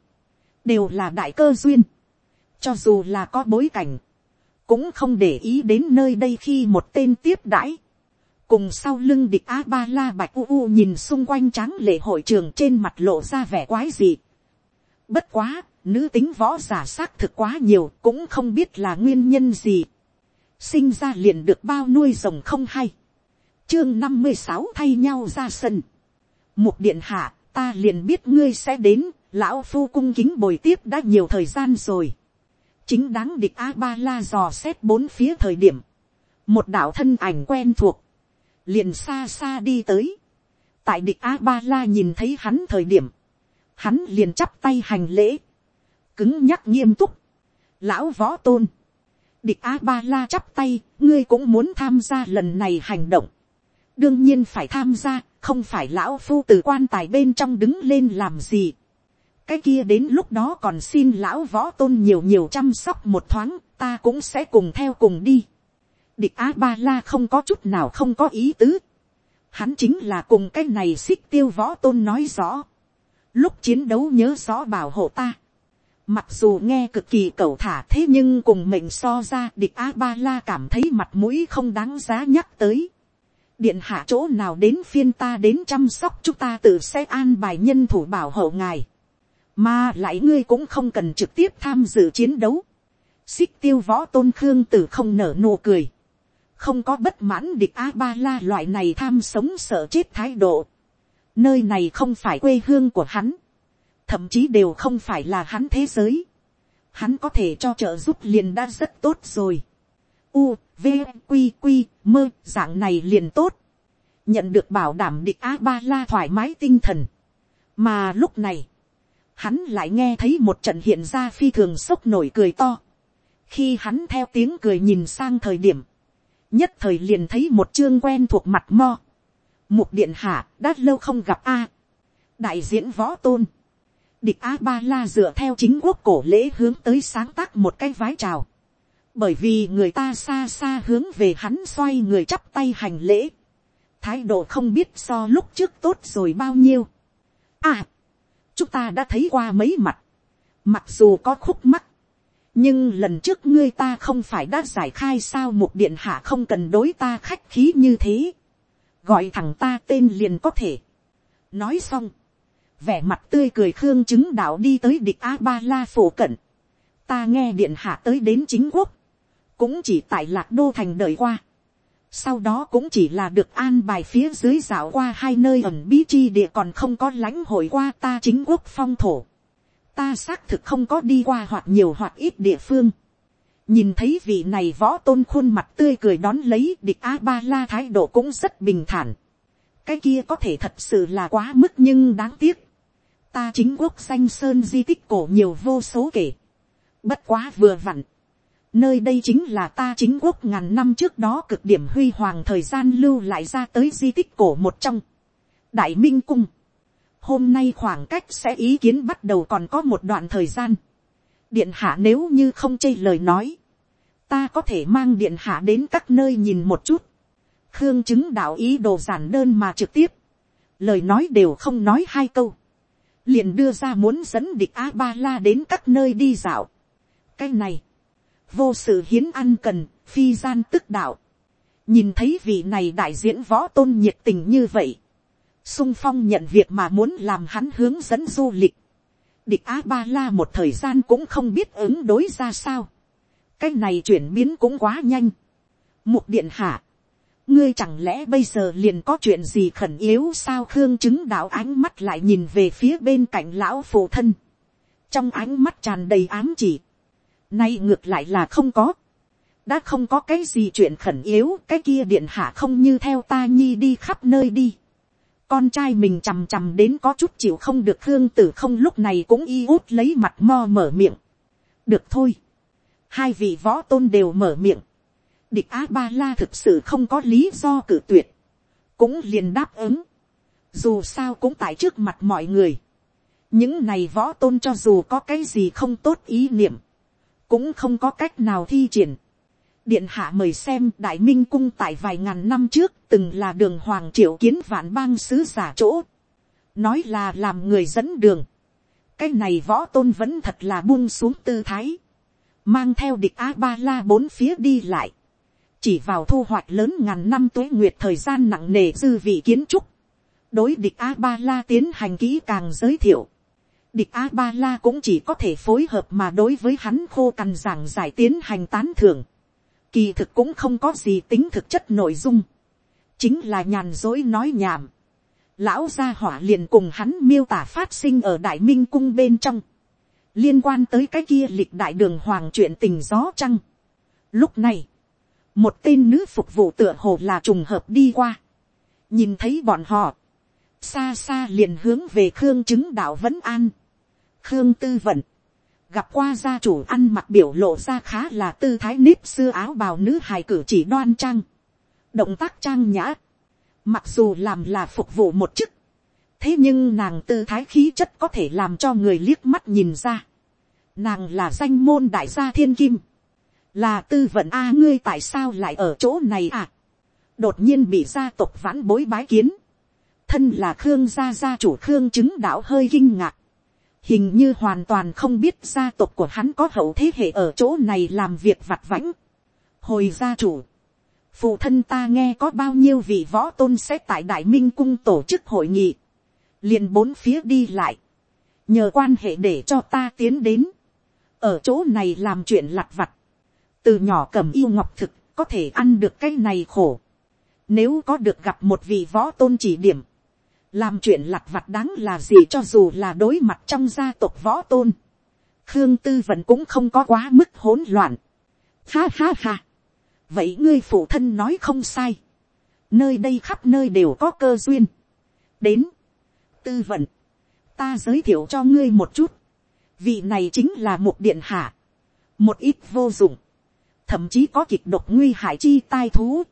[SPEAKER 1] đều là đại cơ duyên. cho dù là có bối cảnh, cũng không để ý đến nơi đây khi một tên tiếp đãi cùng sau lưng địch a ba la bạch u u nhìn xung quanh tráng lệ hội trường trên mặt lộ ra vẻ quái gì. bất quá, nữ tính võ giả xác thực quá nhiều cũng không biết là nguyên nhân gì. sinh ra liền được bao nuôi rồng không hay. chương năm mươi sáu thay nhau ra sân. mục điện hạ, ta liền biết ngươi sẽ đến, lão phu cung kính bồi tiếp đã nhiều thời gian rồi chính đáng địch a ba la dò xét bốn phía thời điểm. một đạo thân ảnh quen thuộc liền xa xa đi tới. tại địch a ba la nhìn thấy hắn thời điểm, hắn liền chắp tay hành lễ, cứng nhắc nghiêm túc, lão võ tôn, địch a ba la chắp tay, ngươi cũng muốn tham gia lần này hành động, đương nhiên phải tham gia, không phải lão phu từ quan tài bên trong đứng lên làm gì cái kia đến lúc đó còn xin lão võ tôn nhiều nhiều chăm sóc một thoáng, ta cũng sẽ cùng theo cùng đi địch á ba la không có chút nào không có ý tứ. Hắn chính là cùng cái này xích tiêu võ tôn nói rõ. Lúc chiến đấu nhớ rõ bảo hộ ta. Mặc dù nghe cực kỳ cẩu thả thế nhưng cùng mệnh so ra địch A-ba-la cảm thấy mặt mũi không đáng giá nhắc tới. Điện hạ chỗ nào đến phiên ta đến chăm sóc chúng ta tự sẽ an bài nhân thủ bảo hộ ngài. Mà lại ngươi cũng không cần trực tiếp tham dự chiến đấu. Xích tiêu võ tôn khương tử không nở nụ cười không có bất mãn địch a ba la loại này tham sống sợ chết thái độ. nơi này không phải quê hương của hắn, thậm chí đều không phải là hắn thế giới. hắn có thể cho trợ giúp liền đã rất tốt rồi. u, v, q, q, mơ, dạng này liền tốt. nhận được bảo đảm địch a ba la thoải mái tinh thần. mà lúc này, hắn lại nghe thấy một trận hiện ra phi thường sốc nổi cười to. khi hắn theo tiếng cười nhìn sang thời điểm, nhất thời liền thấy một chương quen thuộc mặt mo. Mục điện hạ, đã lâu không gặp a. Đại diễn võ tôn. Địch A Ba La dựa theo chính quốc cổ lễ hướng tới sáng tác một cái vái chào. Bởi vì người ta xa xa hướng về hắn xoay người chắp tay hành lễ. Thái độ không biết so lúc trước tốt rồi bao nhiêu. À, chúng ta đã thấy qua mấy mặt. Mặc dù có khúc mắc nhưng lần trước ngươi ta không phải đã giải khai sao một điện hạ không cần đối ta khách khí như thế. gọi thằng ta tên liền có thể. nói xong, vẻ mặt tươi cười khương chứng đạo đi tới địch a ba la phổ cận, ta nghe điện hạ tới đến chính quốc, cũng chỉ tại lạc đô thành đời qua, sau đó cũng chỉ là được an bài phía dưới dạo qua hai nơi ẩn bí chi địa còn không có lãnh hội qua ta chính quốc phong thổ, ta xác thực không có đi qua hoặc nhiều hoặc ít địa phương, nhìn thấy vị này võ tôn khuôn mặt tươi cười đón lấy địch a ba la thái độ cũng rất bình thản, cái kia có thể thật sự là quá mức nhưng đáng tiếc, ta chính quốc danh sơn di tích cổ nhiều vô số kể, bất quá vừa vặn, nơi đây chính là ta chính quốc ngàn năm trước đó cực điểm huy hoàng thời gian lưu lại ra tới di tích cổ một trong, đại minh cung, hôm nay khoảng cách sẽ ý kiến bắt đầu còn có một đoạn thời gian, điện hạ nếu như không chê lời nói, ta có thể mang điện hạ đến các nơi nhìn một chút, khương chứng đạo ý đồ giản đơn mà trực tiếp, lời nói đều không nói hai câu, liền đưa ra muốn dẫn địch a ba la đến các nơi đi dạo. cái này, vô sự hiến ăn cần, phi gian tức đạo, nhìn thấy vị này đại diễn võ tôn nhiệt tình như vậy, sung phong nhận việc mà muốn làm hắn hướng dẫn du lịch, địch á ba la một thời gian cũng không biết ứng đối ra sao, cái này chuyển biến cũng quá nhanh, mục điện hạ, ngươi chẳng lẽ bây giờ liền có chuyện gì khẩn yếu sao? Khương chứng đạo ánh mắt lại nhìn về phía bên cạnh lão phụ thân. trong ánh mắt tràn đầy ám chỉ nay ngược lại là không có. đã không có cái gì chuyện khẩn yếu cái kia điện hạ không như theo ta nhi đi khắp nơi đi. con trai mình chằm chằm đến có chút chịu không được khương tử không lúc này cũng y út lấy mặt mo mở miệng. được thôi. hai vị võ tôn đều mở miệng địch a ba la thực sự không có lý do cử tuyệt, cũng liền đáp ứng, dù sao cũng tại trước mặt mọi người, những này võ tôn cho dù có cái gì không tốt ý niệm, cũng không có cách nào thi triển. điện hạ mời xem đại minh cung tại vài ngàn năm trước từng là đường hoàng triệu kiến vạn bang sứ giả chỗ, nói là làm người dẫn đường, cái này võ tôn vẫn thật là buông xuống tư thái, mang theo địch a ba la bốn phía đi lại, chỉ vào thu hoạch lớn ngàn năm tuế nguyệt thời gian nặng nề dư vị kiến trúc, đối địch a ba la tiến hành kỹ càng giới thiệu, địch a ba la cũng chỉ có thể phối hợp mà đối với hắn khô cằn giảng giải tiến hành tán thưởng, kỳ thực cũng không có gì tính thực chất nội dung, chính là nhàn dối nói nhảm, lão gia hỏa liền cùng hắn miêu tả phát sinh ở đại minh cung bên trong, liên quan tới cái kia lịch đại đường hoàng chuyện tình gió trăng. Lúc này, một tên nữ phục vụ tựa hồ là trùng hợp đi qua, nhìn thấy bọn họ, xa xa liền hướng về khương chứng đạo vẫn an, khương tư vận, gặp qua gia chủ ăn mặc biểu lộ ra khá là tư thái nếp xưa áo bào nữ hài cử chỉ đoan trang, động tác trang nhã, mặc dù làm là phục vụ một chức, thế nhưng nàng tư thái khí chất có thể làm cho người liếc mắt nhìn ra, nàng là danh môn đại gia thiên kim, là tư vận a ngươi tại sao lại ở chỗ này à? Đột nhiên bị gia tộc vãn bối bái kiến. Thân là khương gia gia chủ khương chứng đạo hơi kinh ngạc hình như hoàn toàn không biết gia tộc của hắn có hậu thế hệ ở chỗ này làm việc vặt vãnh. Hồi gia chủ. Phụ thân ta nghe có bao nhiêu vị võ tôn sẽ tại đại minh cung tổ chức hội nghị. Liền bốn phía đi lại. Nhờ quan hệ để cho ta tiến đến. Ở chỗ này làm chuyện lặt vặt. Từ nhỏ cầm yêu ngọc thực có thể ăn được cái này khổ. Nếu có được gặp một vị võ tôn chỉ điểm, làm chuyện lặt vặt đáng là gì cho dù là đối mặt trong gia tộc võ tôn. Khương tư vẫn cũng không có quá mức hỗn loạn. Ha ha ha. Vậy ngươi phụ thân nói không sai. Nơi đây khắp nơi đều có cơ duyên. Đến. Tư vận. Ta giới thiệu cho ngươi một chút. Vị này chính là một điện hạ. Một ít vô dụng thậm chí có kịch độc nguy hại chi tai thú,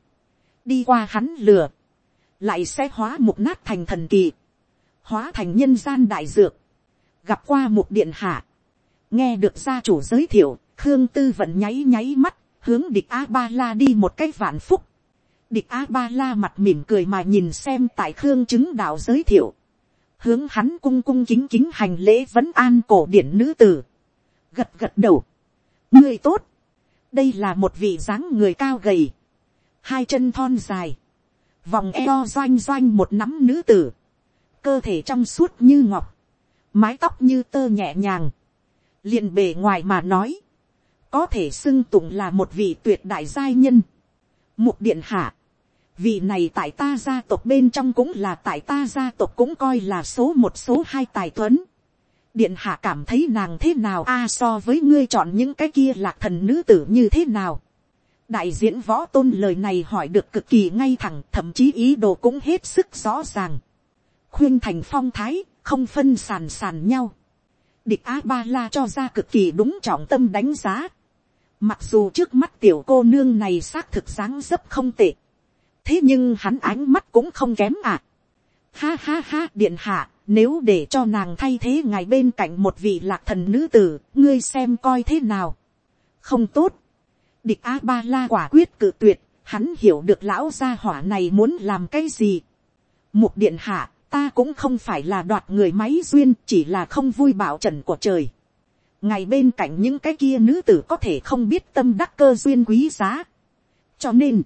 [SPEAKER 1] đi qua hắn lừa, lại sẽ hóa mục nát thành thần kỳ, hóa thành nhân gian đại dược, gặp qua một điện hạ, nghe được gia chủ giới thiệu, khương tư vẫn nháy nháy mắt, hướng địch a ba la đi một cái vạn phúc, địch a ba la mặt mỉm cười mà nhìn xem tại khương chứng đạo giới thiệu, hướng hắn cung cung chính chính hành lễ vẫn an cổ điển nữ tử, gật gật đầu, ngươi tốt, đây là một vị dáng người cao gầy, hai chân thon dài, vòng eo doanh doanh một nắm nữ tử, cơ thể trong suốt như ngọc, mái tóc như tơ nhẹ nhàng, liền bề ngoài mà nói, có thể xưng tụng là một vị tuyệt đại giai nhân. Mục điện hạ, vị này tại ta gia tộc bên trong cũng là tại ta gia tộc cũng coi là số một số hai tài tuấn. điện hạ cảm thấy nàng thế nào a so với ngươi chọn những cái kia lạc thần nữ tử như thế nào đại diễn võ tôn lời này hỏi được cực kỳ ngay thẳng thậm chí ý đồ cũng hết sức rõ ràng. khuyên thành phong thái không phân sàn sàn nhau. địch a ba la cho ra cực kỳ đúng trọng tâm đánh giá. mặc dù trước mắt tiểu cô nương này xác thực dáng dấp không tệ thế nhưng hắn ánh mắt cũng không kém à. Ha ha ha điện hạ, nếu để cho nàng thay thế ngài bên cạnh một vị lạc thần nữ tử, ngươi xem coi thế nào. Không tốt. Địch A-ba-la quả quyết cự tuyệt, hắn hiểu được lão gia hỏa này muốn làm cái gì. Mục điện hạ, ta cũng không phải là đoạt người máy duyên, chỉ là không vui bảo trần của trời. Ngày bên cạnh những cái kia nữ tử có thể không biết tâm đắc cơ duyên quý giá. Cho nên,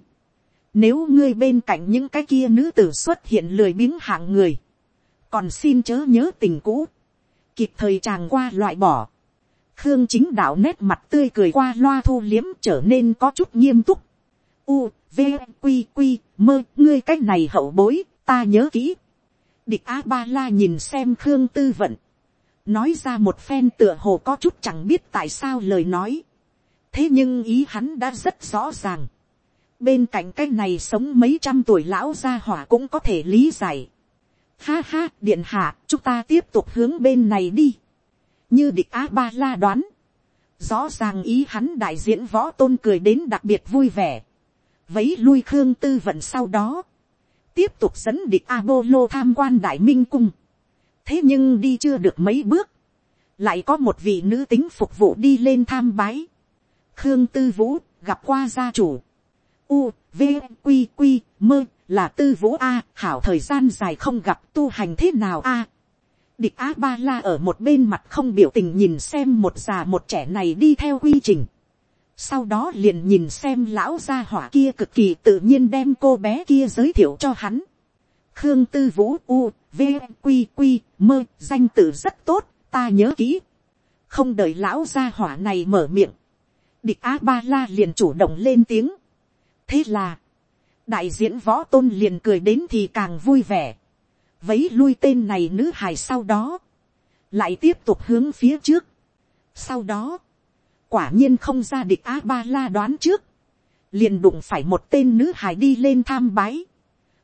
[SPEAKER 1] nếu ngươi bên cạnh những cái kia nữ tử xuất hiện lười biếng hạng người. Còn xin chớ nhớ tình cũ. Kịp thời chàng qua loại bỏ. Khương chính đạo nét mặt tươi cười qua loa thu liếm trở nên có chút nghiêm túc. U, V, Quy, Quy, mơ, ngươi cách này hậu bối, ta nhớ kỹ. Địch A-ba-la nhìn xem Khương tư vận. Nói ra một phen tựa hồ có chút chẳng biết tại sao lời nói. Thế nhưng ý hắn đã rất rõ ràng bên cạnh cái này sống mấy trăm tuổi lão gia hỏa cũng có thể lý giải. Ha ha, điện hạ, chúng ta tiếp tục hướng bên này đi. Như địch á ba la đoán. Rõ ràng ý hắn đại diễn võ tôn cười đến đặc biệt vui vẻ. Vấy lui khương tư vận sau đó. Tiếp tục dẫn địch A-bô-lô tham quan đại minh cung. Thế nhưng đi chưa được mấy bước. Lại có một vị nữ tính phục vụ đi lên tham bái. Khương tư vũ gặp qua gia chủ u, v, q q mơ, là tư vũ a, hảo thời gian dài không gặp tu hành thế nào a địch a ba la ở một bên mặt không biểu tình nhìn xem một già một trẻ này đi theo quy trình. sau đó liền nhìn xem lão gia hỏa kia cực kỳ tự nhiên đem cô bé kia giới thiệu cho hắn. khương tư vũ u, v, Quy Quy mơ, danh từ rất tốt, ta nhớ kỹ. không đợi lão gia hỏa này mở miệng. địch a ba la liền chủ động lên tiếng thế là, đại diễn võ tôn liền cười đến thì càng vui vẻ, vấy lui tên này nữ hài sau đó, lại tiếp tục hướng phía trước. sau đó, quả nhiên không ra địch a ba la đoán trước, liền đụng phải một tên nữ hài đi lên tham bái,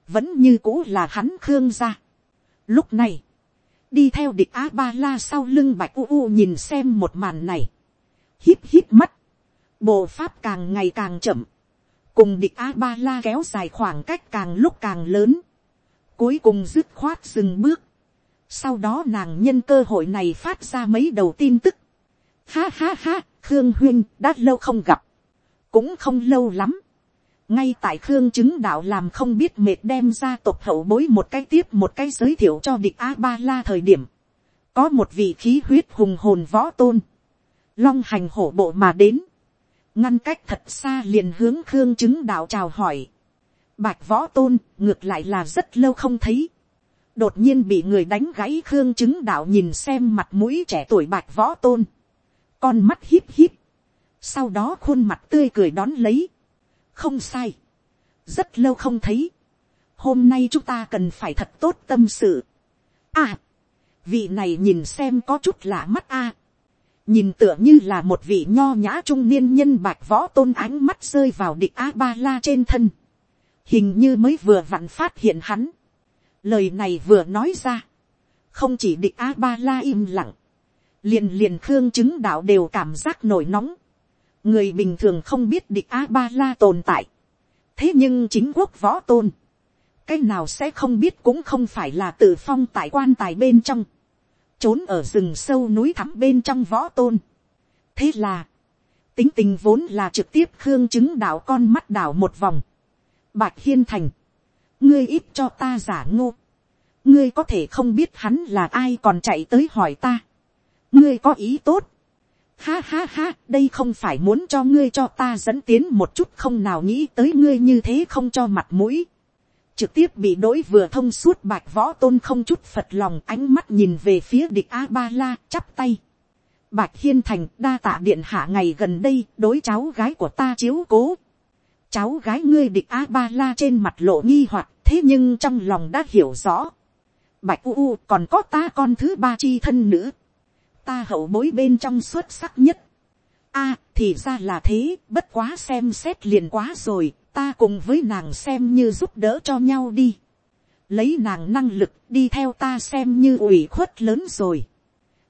[SPEAKER 1] vẫn như cũ là hắn khương gia. lúc này, đi theo địch a ba la sau lưng bạch u u nhìn xem một màn này, hít hít mắt, bộ pháp càng ngày càng chậm, cùng địch a ba la kéo dài khoảng cách càng lúc càng lớn, cuối cùng dứt khoát dừng bước, sau đó nàng nhân cơ hội này phát ra mấy đầu tin tức, ha ha ha, khương huyên đã lâu không gặp, cũng không lâu lắm, ngay tại khương chứng đạo làm không biết mệt đem ra tộc hậu bối một cái tiếp một cái giới thiệu cho địch a ba la thời điểm, có một vị khí huyết hùng hồn võ tôn, long hành hổ bộ mà đến, ngăn cách thật xa liền hướng khương chứng đạo chào hỏi. Bạch võ tôn ngược lại là rất lâu không thấy. đột nhiên bị người đánh gãy khương chứng đạo nhìn xem mặt mũi trẻ tuổi bạch võ tôn. con mắt híp híp. sau đó khuôn mặt tươi cười đón lấy. không sai. rất lâu không thấy. hôm nay chúng ta cần phải thật tốt tâm sự. à, vị này nhìn xem có chút lạ mắt a nhìn tựa như là một vị nho nhã trung niên nhân bạch võ tôn ánh mắt rơi vào địch a ba la trên thân, hình như mới vừa vặn phát hiện hắn. lời này vừa nói ra, không chỉ địch a ba la im lặng, liền liền khương chứng đạo đều cảm giác nổi nóng, người bình thường không biết địch a ba la tồn tại, thế nhưng chính quốc võ tôn, cái nào sẽ không biết cũng không phải là tự phong tại quan tài bên trong, trốn ở rừng sâu núi thẳm bên trong võ tôn. thế là, tính tình vốn là trực tiếp khương chứng đạo con mắt đảo một vòng bạch hiên thành, ngươi ít cho ta giả ngô. ngươi có thể không biết hắn là ai còn chạy tới hỏi ta. ngươi có ý tốt. Ha ha ha, đây không phải muốn cho ngươi cho ta dẫn tiến một chút không nào nghĩ tới ngươi như thế không cho mặt mũi. trực tiếp bị đối vừa thông suốt bạch võ tôn không chút phật lòng ánh mắt nhìn về phía địch a ba la chắp tay. Bạch hiên thành đa tạ điện hạ ngày gần đây đối cháu gái của ta chiếu cố cháu gái ngươi địch a ba la trên mặt lộ nghi hoặc thế nhưng trong lòng đã hiểu rõ. Bạch u u còn có ta con thứ ba chi thân nữ. ta hậu bối bên trong xuất sắc nhất. a thì ra là thế bất quá xem xét liền quá rồi ta cùng với nàng xem như giúp đỡ cho nhau đi. lấy nàng năng lực đi theo ta xem như ủy khuất lớn rồi.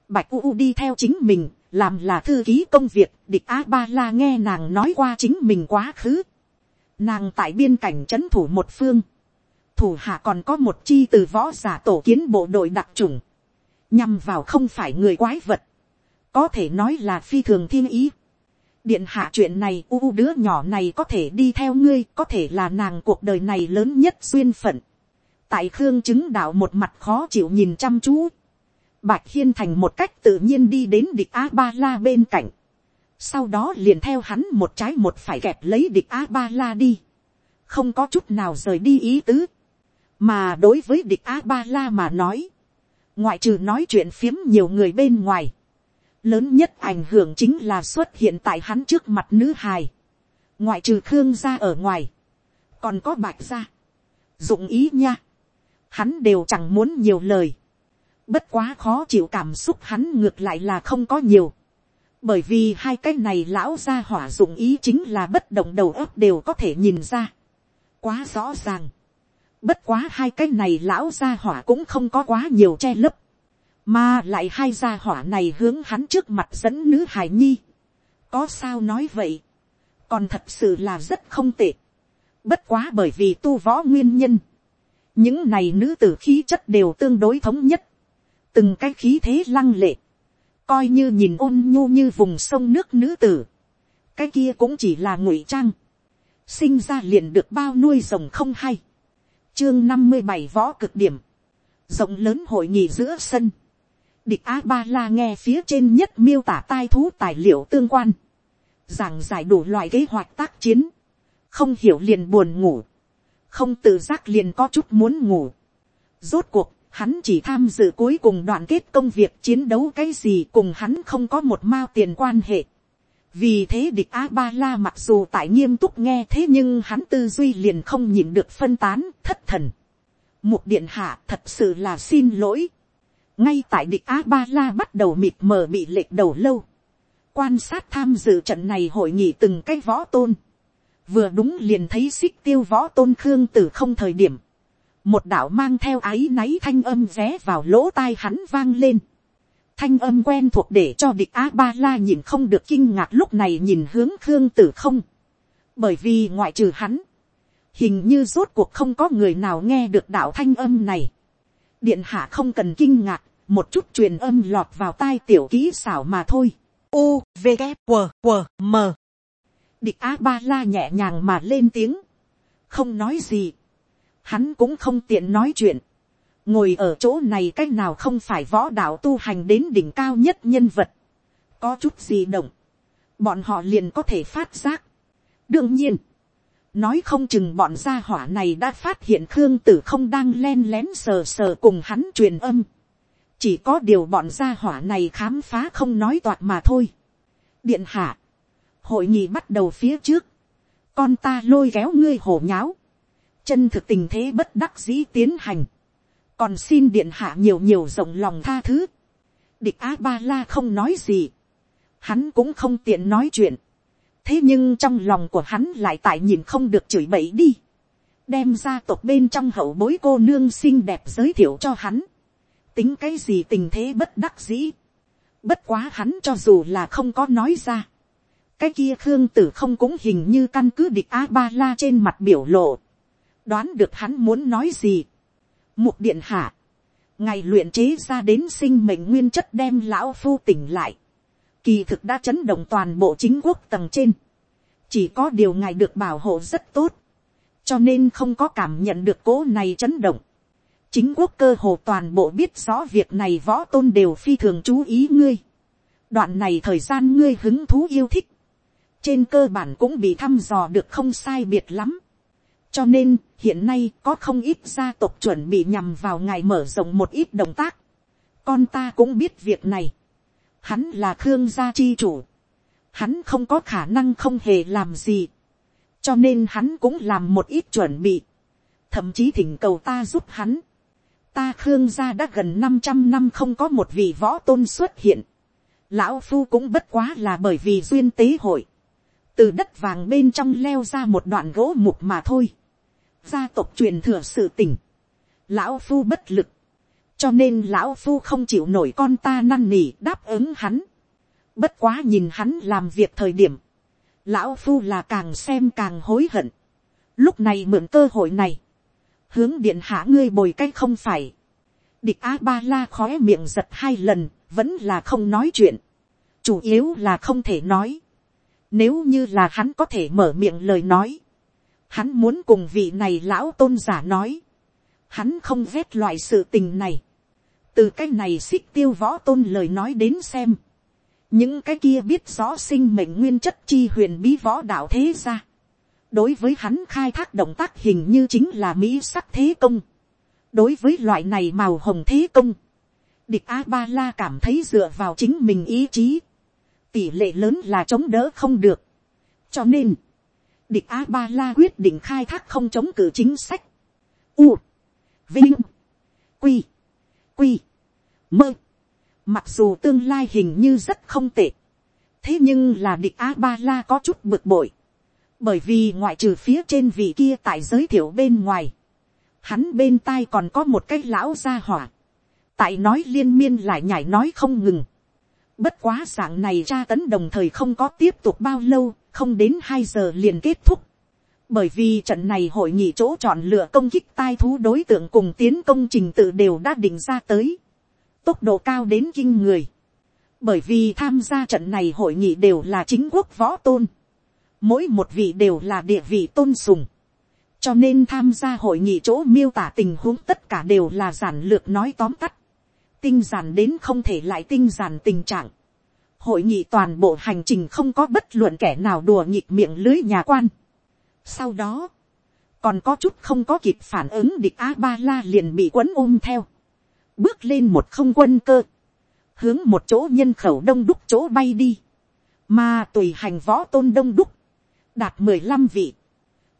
[SPEAKER 1] bạch u đi theo chính mình, làm là thư ký công việc, địch a ba la nghe nàng nói qua chính mình quá khứ nàng tại biên cảnh chấn thủ một phương. thủ hạ còn có một chi từ võ giả tổ kiến bộ đội đặc trùng. nhằm vào không phải người quái vật. có thể nói là phi thường thiên ý điện hạ chuyện này u đứa nhỏ này có thể đi theo ngươi, có thể là nàng cuộc đời này lớn nhất duyên phận tại khương chứng đạo một mặt khó chịu nhìn chăm chú bạch hiên thành một cách tự nhiên đi đến địch a ba la bên cạnh sau đó liền theo hắn một trái một phải kẹp lấy địch a ba la đi. Không có chút nào rời đi ý tứ. Mà đối với địch a ba la mà nói ngoại trừ nói chuyện phiếm nhiều người bên ngoài lớn nhất ảnh hưởng chính là xuất hiện tại hắn trước mặt nữ hài, ngoại trừ khương gia ở ngoài, còn có bạch gia, dụng ý nha, hắn đều chẳng muốn nhiều lời, bất quá khó chịu cảm xúc hắn ngược lại là không có nhiều, bởi vì hai cái này lão gia hỏa dụng ý chính là bất động đầu óc đều có thể nhìn ra, quá rõ ràng, bất quá hai cái này lão gia hỏa cũng không có quá nhiều che lấp, mà lại hai gia hỏa này hướng hắn trước mặt dẫn nữ hải nhi. có sao nói vậy, còn thật sự là rất không tệ. bất quá bởi vì tu võ nguyên nhân, những này nữ tử khí chất đều tương đối thống nhất, từng cái khí thế lăng lệ, coi như nhìn ôn nhu như vùng sông nước nữ tử, cái kia cũng chỉ là ngụy trang, sinh ra liền được bao nuôi rồng không hay, chương năm mươi bảy võ cực điểm, rộng lớn hội nghị giữa sân, Địch Á Ba La nghe phía trên nhất miêu tả tai thú tài liệu tương quan. Giảng giải đủ loại kế hoạch tác chiến. Không hiểu liền buồn ngủ. Không tự giác liền có chút muốn ngủ. Rốt cuộc, hắn chỉ tham dự cuối cùng đoạn kết công việc chiến đấu cái gì cùng hắn không có một mao tiền quan hệ. Vì thế địch A-ba-la mặc dù tại nghiêm túc nghe thế nhưng hắn tư duy liền không nhìn được phân tán, thất thần. Mục điện hạ thật sự là xin lỗi ngay tại địch a ba la bắt đầu mịt mờ bị lệch đầu lâu, quan sát tham dự trận này hội nghị từng cái võ tôn, vừa đúng liền thấy xích tiêu võ tôn khương từ không thời điểm, một đạo mang theo áy náy thanh âm ré vào lỗ tai hắn vang lên, thanh âm quen thuộc để cho địch a ba la nhìn không được kinh ngạc lúc này nhìn hướng khương tử không, bởi vì ngoại trừ hắn, hình như rốt cuộc không có người nào nghe được đạo thanh âm này. điện hạ không cần kinh ngạc, một chút truyền âm lọt vào tai tiểu kỹ xảo mà thôi. U, V, K, W, W, M. Địch A Ba La nhẹ nhàng mà lên tiếng. Không nói gì. Hắn cũng không tiện nói chuyện. Ngồi ở chỗ này cách nào không phải võ đạo tu hành đến đỉnh cao nhất nhân vật. Có chút gì động. Bọn họ liền có thể phát giác. Đương nhiên. Nói không chừng bọn gia hỏa này đã phát hiện Khương Tử không đang len lén sờ sờ cùng hắn truyền âm chỉ có điều bọn gia hỏa này khám phá không nói toạc mà thôi. điện hạ, hội nghị bắt đầu phía trước, con ta lôi kéo ngươi hổ nháo, chân thực tình thế bất đắc dĩ tiến hành, còn xin điện hạ nhiều nhiều rộng lòng tha thứ. địch a ba la không nói gì, hắn cũng không tiện nói chuyện, thế nhưng trong lòng của hắn lại tại nhìn không được chửi bậy đi, đem gia tộc bên trong hậu bối cô nương xinh đẹp giới thiệu cho hắn, tính cái gì tình thế bất đắc dĩ. Bất quá hắn cho dù là không có nói ra. Cái kia Khương Tử không cũng hình như căn cứ địch A-ba-la trên mặt biểu lộ. Đoán được hắn muốn nói gì. Mục điện hạ. Ngày luyện chế ra đến sinh mệnh nguyên chất đem lão phu tỉnh lại. Kỳ thực đã chấn động toàn bộ chính quốc tầng trên. Chỉ có điều ngài được bảo hộ rất tốt. Cho nên không có cảm nhận được cố này chấn động chính quốc cơ hồ toàn bộ biết rõ việc này võ tôn đều phi thường chú ý ngươi. đoạn này thời gian ngươi hứng thú yêu thích. trên cơ bản cũng bị thăm dò được không sai biệt lắm cho nên, hiện nay có không ít gia tộc chuẩn bị nhằm vào ngài mở rộng một ít động tác. con ta cũng biết việc này. hắn là khương gia chi chủ. hắn không có khả năng không hề làm gì. cho nên hắn cũng làm một ít chuẩn bị. thậm chí thỉnh cầu ta giúp hắn. ta khương gia đã gần năm trăm năm không có một vị võ tôn xuất hiện. lão phu cũng bất quá là bởi vì duyên tế hội từ đất vàng bên trong leo ra một đoạn gỗ mục mà thôi gia tộc truyền thừa sự tình, lão phu bất lực, cho nên lão phu không chịu nổi con ta năn nỉ đáp ứng hắn, bất quá nhìn hắn làm việc thời điểm, lão phu là càng xem càng hối hận, lúc này mượn cơ hội này, hướng điện hạ ngươi bồi cách không phải, địch a ba la khói miệng giật hai lần, vẫn là không nói chuyện, chủ yếu là không thể nói, nếu như là hắn có thể mở miệng lời nói, Hắn muốn cùng vị này lão tôn giả nói. Hắn không ghét loại sự tình này. Từ cái này xích tiêu võ tôn lời nói đến xem. Những cái kia biết rõ sinh mệnh nguyên chất chi huyền bí võ đạo thế ra. Đối với hắn khai thác động tác hình như chính là Mỹ sắc thế công. Đối với loại này màu hồng thế công. Địch A-ba-la cảm thấy dựa vào chính mình ý chí. Tỷ lệ lớn là chống đỡ không được. Cho nên địch a ba la quyết định khai thác không chống cử chính sách. U, vinh, quy, quy, mơ. Mặc dù tương lai hình như rất không tệ. thế nhưng là địch a ba la có chút bực bội. bởi vì ngoại trừ phía trên vị kia tại giới thiệu bên ngoài. hắn bên tai còn có một cái lão gia hỏa. tại nói liên miên lại nhảy nói không ngừng. Bất quá dạng này tra tấn đồng thời không có tiếp tục bao lâu, không đến hai giờ liền kết thúc. Bởi vì trận này hội nghị chỗ chọn lựa công kích tai thú đối tượng cùng tiến công trình tự đều đã định ra tới. Tốc độ cao đến kinh người. Bởi vì tham gia trận này hội nghị đều là chính quốc võ tôn. Mỗi một vị đều là địa vị tôn sùng. Cho nên tham gia hội nghị chỗ miêu tả tình huống tất cả đều là giản lược nói tóm tắt. Tinh giản đến không thể lại tinh giản tình trạng hội nghị toàn bộ hành trình không có bất luận kẻ nào đùa nhịp miệng lưới nhà quan. Sau đó, còn có chút không có kịp phản ứng địch A-ba-la liền bị quấn ôm theo. Bước lên một không quân cơ. Hướng một chỗ nhân khẩu đông đúc chỗ bay đi. Mà tùy hành võ tôn đông đúc. Đạt mười lăm vị.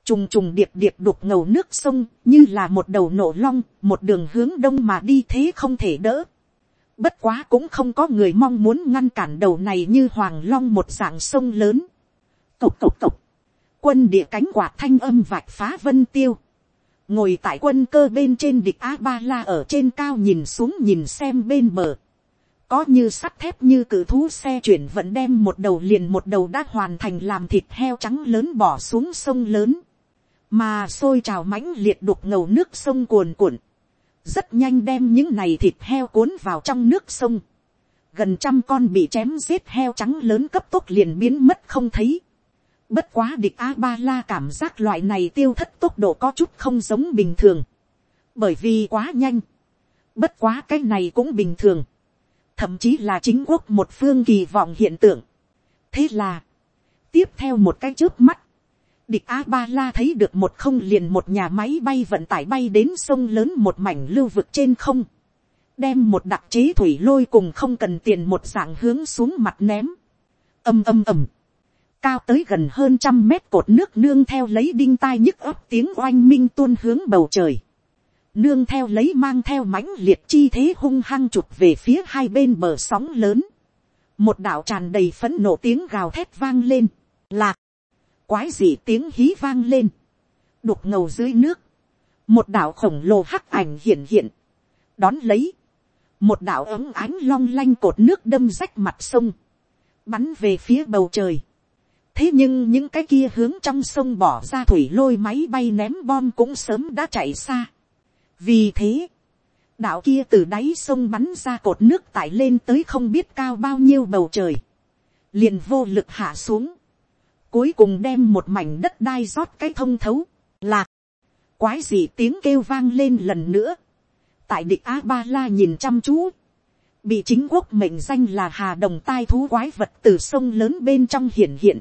[SPEAKER 1] Trùng trùng điệp điệp đục ngầu nước sông như là một đầu nổ long, một đường hướng đông mà đi thế không thể đỡ Bất quá cũng không có người mong muốn ngăn cản đầu này như hoàng long một dạng sông lớn. Cộc cộc cộc. Quân địa cánh quạt thanh âm vạch phá vân tiêu. Ngồi tại quân cơ bên trên địch A-ba-la ở trên cao nhìn xuống nhìn xem bên bờ. Có như sắt thép như cử thú xe chuyển vận đem một đầu liền một đầu đã hoàn thành làm thịt heo trắng lớn bỏ xuống sông lớn. Mà sôi trào mãnh liệt đục ngầu nước sông cuồn cuộn rất nhanh đem những này thịt heo cuốn vào trong nước sông. gần trăm con bị chém giết heo trắng lớn cấp tốc liền biến mất không thấy. bất quá địch a ba la cảm giác loại này tiêu thất tốc độ có chút không giống bình thường. bởi vì quá nhanh. bất quá cái này cũng bình thường. thậm chí là chính quốc một phương kỳ vọng hiện tượng. thế là, tiếp theo một cái trước mắt, địch a ba la thấy được một không liền một nhà máy bay vận tải bay đến sông lớn một mảnh lưu vực trên không, đem một đặc chế thủy lôi cùng không cần tiền một dạng hướng xuống mặt ném, âm âm ầm, cao tới gần hơn trăm mét cột nước nương theo lấy đinh tai nhức ấp tiếng oanh minh tuôn hướng bầu trời, nương theo lấy mang theo mãnh liệt chi thế hung hăng chụp về phía hai bên bờ sóng lớn, một đạo tràn đầy phấn nộ tiếng gào thét vang lên, lạc, quái dị tiếng hí vang lên, đục ngầu dưới nước, một đạo khổng lồ hắc ảnh hiện hiện, đón lấy, một đạo ấm ánh long lanh cột nước đâm rách mặt sông, bắn về phía bầu trời. thế nhưng những cái kia hướng trong sông bỏ ra thủy lôi máy bay ném bom cũng sớm đã chạy xa. vì thế, đạo kia từ đáy sông bắn ra cột nước tải lên tới không biết cao bao nhiêu bầu trời, liền vô lực hạ xuống, cuối cùng đem một mảnh đất đai rót cái thông thấu, lạc, quái gì tiếng kêu vang lên lần nữa, tại địch a ba la nhìn chăm chú, bị chính quốc mệnh danh là hà đồng tai thú quái vật từ sông lớn bên trong hiển hiện,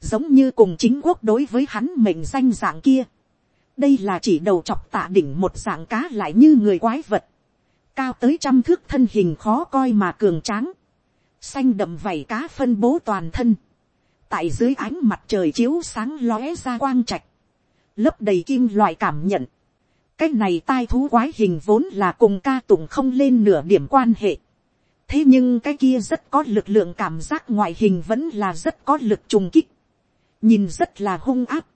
[SPEAKER 1] giống như cùng chính quốc đối với hắn mệnh danh dạng kia, đây là chỉ đầu chọc tạ đỉnh một dạng cá lại như người quái vật, cao tới trăm thước thân hình khó coi mà cường tráng, xanh đậm vảy cá phân bố toàn thân, tại dưới ánh mặt trời chiếu sáng lóe ra quang trạch, lấp đầy kim loại cảm nhận, cái này tai thú quái hình vốn là cùng ca tụng không lên nửa điểm quan hệ, thế nhưng cái kia rất có lực lượng cảm giác ngoại hình vẫn là rất có lực trùng kích, nhìn rất là hung áp,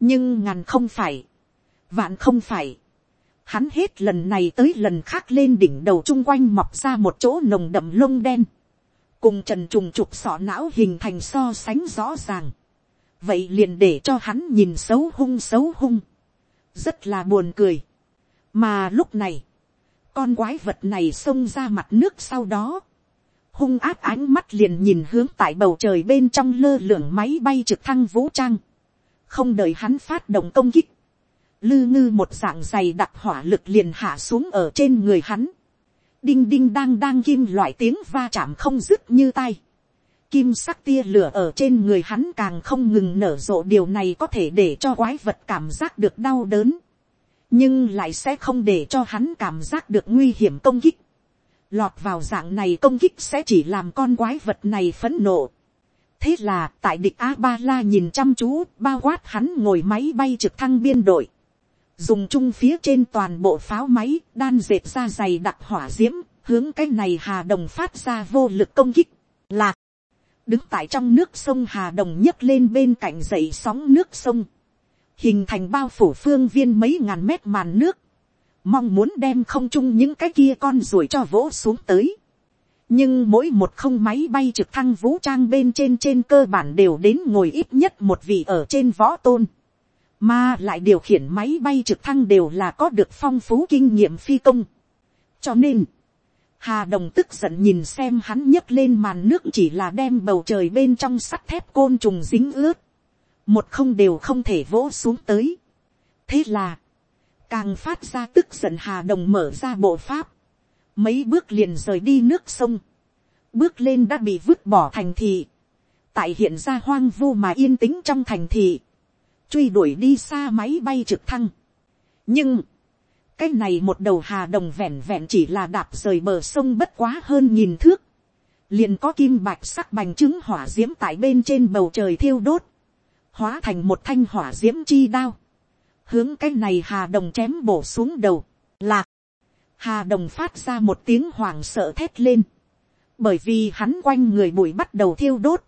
[SPEAKER 1] nhưng ngàn không phải, vạn không phải, hắn hết lần này tới lần khác lên đỉnh đầu chung quanh mọc ra một chỗ nồng đậm lông đen, cùng trần trùng trục sọ não hình thành so sánh rõ ràng, vậy liền để cho hắn nhìn xấu hung xấu hung, rất là buồn cười, mà lúc này, con quái vật này xông ra mặt nước sau đó, hung áp ánh mắt liền nhìn hướng tại bầu trời bên trong lơ lửng máy bay trực thăng vũ trang, không đợi hắn phát động công kích, lư ngư một dạng dày đặc hỏa lực liền hạ xuống ở trên người hắn, đinh đinh đang đang kim loại tiếng va chạm không dứt như tay, kim sắc tia lửa ở trên người hắn càng không ngừng nở rộ điều này có thể để cho quái vật cảm giác được đau đớn, nhưng lại sẽ không để cho hắn cảm giác được nguy hiểm công kích. Lọt vào dạng này công kích sẽ chỉ làm con quái vật này phấn nộ. thế là tại địch a ba la nhìn chăm chú bao quát hắn ngồi máy bay trực thăng biên đội dùng chung phía trên toàn bộ pháo máy đan dệt ra dày đặc hỏa d i ễ m hướng cái này hà đồng phát ra vô lực công kích, lạc, đứng tại trong nước sông hà đồng nhấc lên bên cạnh dậy sóng nước sông, hình thành bao phủ phương viên mấy ngàn mét màn nước, mong muốn đem không chung những cái kia con ruồi cho vỗ xuống tới. nhưng mỗi một không máy bay trực thăng vũ trang bên trên trên cơ bản đều đến ngồi ít nhất một vị ở trên võ tôn mà lại điều khiển máy bay trực thăng đều là có được phong phú kinh nghiệm phi công. cho nên, hà đồng tức giận nhìn xem hắn nhấc lên màn nước chỉ là đem bầu trời bên trong sắt thép côn trùng dính ướt, một không đều không thể vỗ xuống tới. thế là, càng phát ra tức giận hà đồng mở ra bộ pháp, mấy bước liền rời đi nước sông, bước lên đã bị vứt bỏ thành thị, tại hiện ra hoang vu mà yên tĩnh trong thành thị, truy đuổi đi xa máy bay trực thăng. nhưng, cái này một đầu hà đồng vẹn vẹn chỉ là đạp rời bờ sông bất quá hơn nghìn thước, liền có kim bạch sắc bành trứng hỏa d i ễ m tại bên trên bầu trời thiêu đốt, hóa thành một thanh hỏa d i ễ m chi đao, hướng cái này hà đồng chém bổ xuống đầu, lạc, hà đồng phát ra một tiếng hoàng sợ thét lên, bởi vì hắn quanh người bụi bắt đầu thiêu đốt,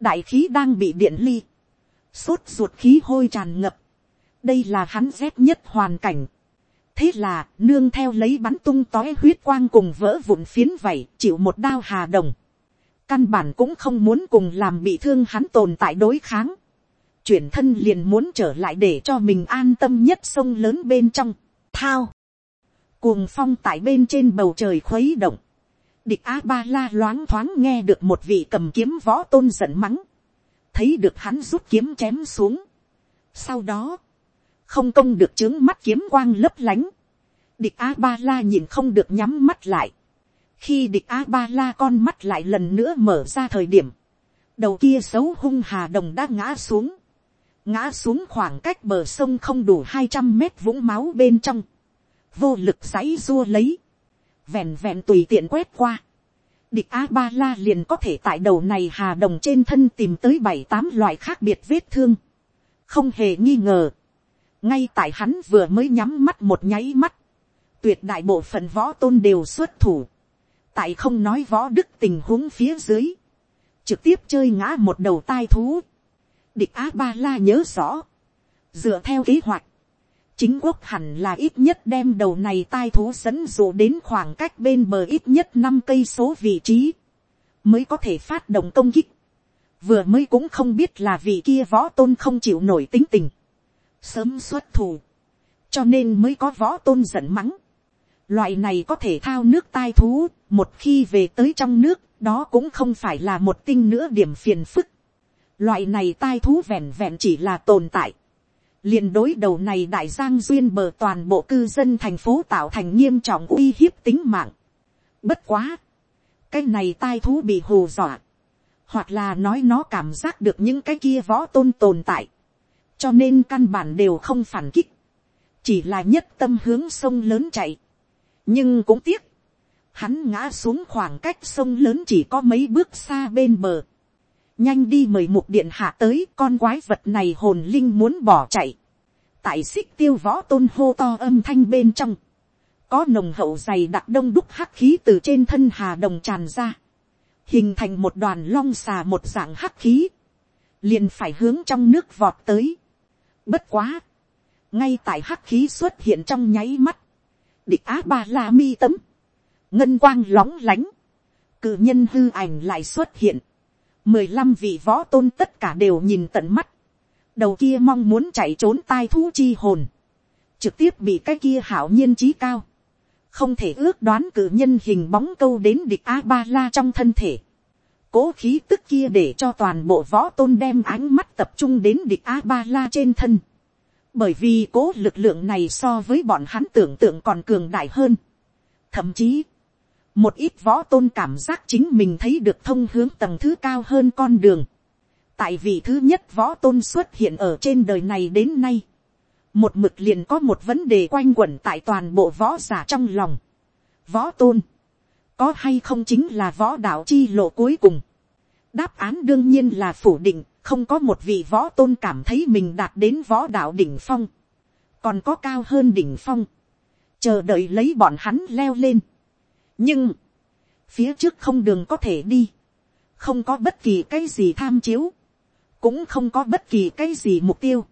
[SPEAKER 1] đại khí đang bị điện ly, sốt ruột khí hôi tràn ngập, đây là hắn rét nhất hoàn cảnh. thế là, nương theo lấy bắn tung tói huyết quang cùng vỡ vụn phiến vảy, chịu một đao hà đồng. căn bản cũng không muốn cùng làm bị thương hắn tồn tại đối kháng. chuyển thân liền muốn trở lại để cho mình an tâm nhất sông lớn bên trong. thao, cuồng phong tại bên trên bầu trời khuấy động. địch a ba la loáng thoáng nghe được một vị cầm kiếm võ tôn giận mắng thấy được hắn rút kiếm chém xuống. Sau đó, không công được trướng mắt kiếm quang lấp lánh. Địch A-ba-la nhìn không được nhắm mắt lại. Khi địch A-ba-la con mắt lại lần nữa mở ra thời điểm, đầu kia xấu hung hà đồng đã ngã xuống. Ngã xuống khoảng cách bờ sông không đủ hai trăm mét vũng máu bên trong. Vô lực giấy rua lấy. Vẹn vẹn tùy tiện quét qua địch a ba la liền có thể tại đầu này hà đồng trên thân tìm tới bảy tám loại khác biệt vết thương. không hề nghi ngờ. ngay tại hắn vừa mới nhắm mắt một nháy mắt. tuyệt đại bộ phận võ tôn đều xuất thủ. tại không nói võ đức tình huống phía dưới. trực tiếp chơi ngã một đầu tai thú. địch a ba la nhớ rõ. dựa theo kế hoạch chính quốc hẳn là ít nhất đem đầu này tai thú dẫn dụ đến khoảng cách bên bờ ít nhất năm cây số vị trí, mới có thể phát động công kích. vừa mới cũng không biết là vì kia võ tôn không chịu nổi tính tình, sớm xuất thủ, cho nên mới có võ tôn giận mắng. loại này có thể thao nước tai thú, một khi về tới trong nước, đó cũng không phải là một tinh nữa điểm phiền phức. loại này tai thú vẹn vẹn chỉ là tồn tại liền đối đầu này đại giang duyên bờ toàn bộ cư dân thành phố tạo thành nghiêm trọng uy hiếp tính mạng. Bất quá, cái này tai thú bị hù dọa, hoặc là nói nó cảm giác được những cái kia võ tôn tồn tại, cho nên căn bản đều không phản kích, chỉ là nhất tâm hướng sông lớn chạy, nhưng cũng tiếc, hắn ngã xuống khoảng cách sông lớn chỉ có mấy bước xa bên bờ, nhanh đi mời mục điện hạ tới con quái vật này hồn linh muốn bỏ chạy, tại xích tiêu võ tôn hô to âm thanh bên trong, có nồng hậu dày đặc đông đúc hắc khí từ trên thân hà đồng tràn ra, hình thành một đoàn long xà một dạng hắc khí, liền phải hướng trong nước vọt tới. Bất quá, ngay tại hắc khí xuất hiện trong nháy mắt, địch á ba la mi tấm, ngân quang lóng lánh, cự nhân hư ảnh lại xuất hiện, mười lăm vị võ tôn tất cả đều nhìn tận mắt, đầu kia mong muốn chạy trốn tai thú chi hồn, trực tiếp bị cái kia hảo nhiên trí cao, không thể ước đoán cử nhân hình bóng câu đến địch a ba la trong thân thể, cố khí tức kia để cho toàn bộ võ tôn đem ánh mắt tập trung đến địch a ba la trên thân, bởi vì cố lực lượng này so với bọn hắn tưởng tượng còn cường đại hơn, thậm chí, một ít võ tôn cảm giác chính mình thấy được thông hướng tầng thứ cao hơn con đường, tại vì thứ nhất võ tôn xuất hiện ở trên đời này đến nay, một mực liền có một vấn đề quanh quẩn tại toàn bộ võ giả trong lòng. Võ tôn, có hay không chính là võ đạo chi lộ cuối cùng. đáp án đương nhiên là phủ định, không có một vị võ tôn cảm thấy mình đạt đến võ đạo đỉnh phong, còn có cao hơn đỉnh phong, chờ đợi lấy bọn hắn leo lên nhưng, phía trước không đường có thể đi, không có bất kỳ cái gì tham chiếu, cũng không có bất kỳ cái gì mục tiêu,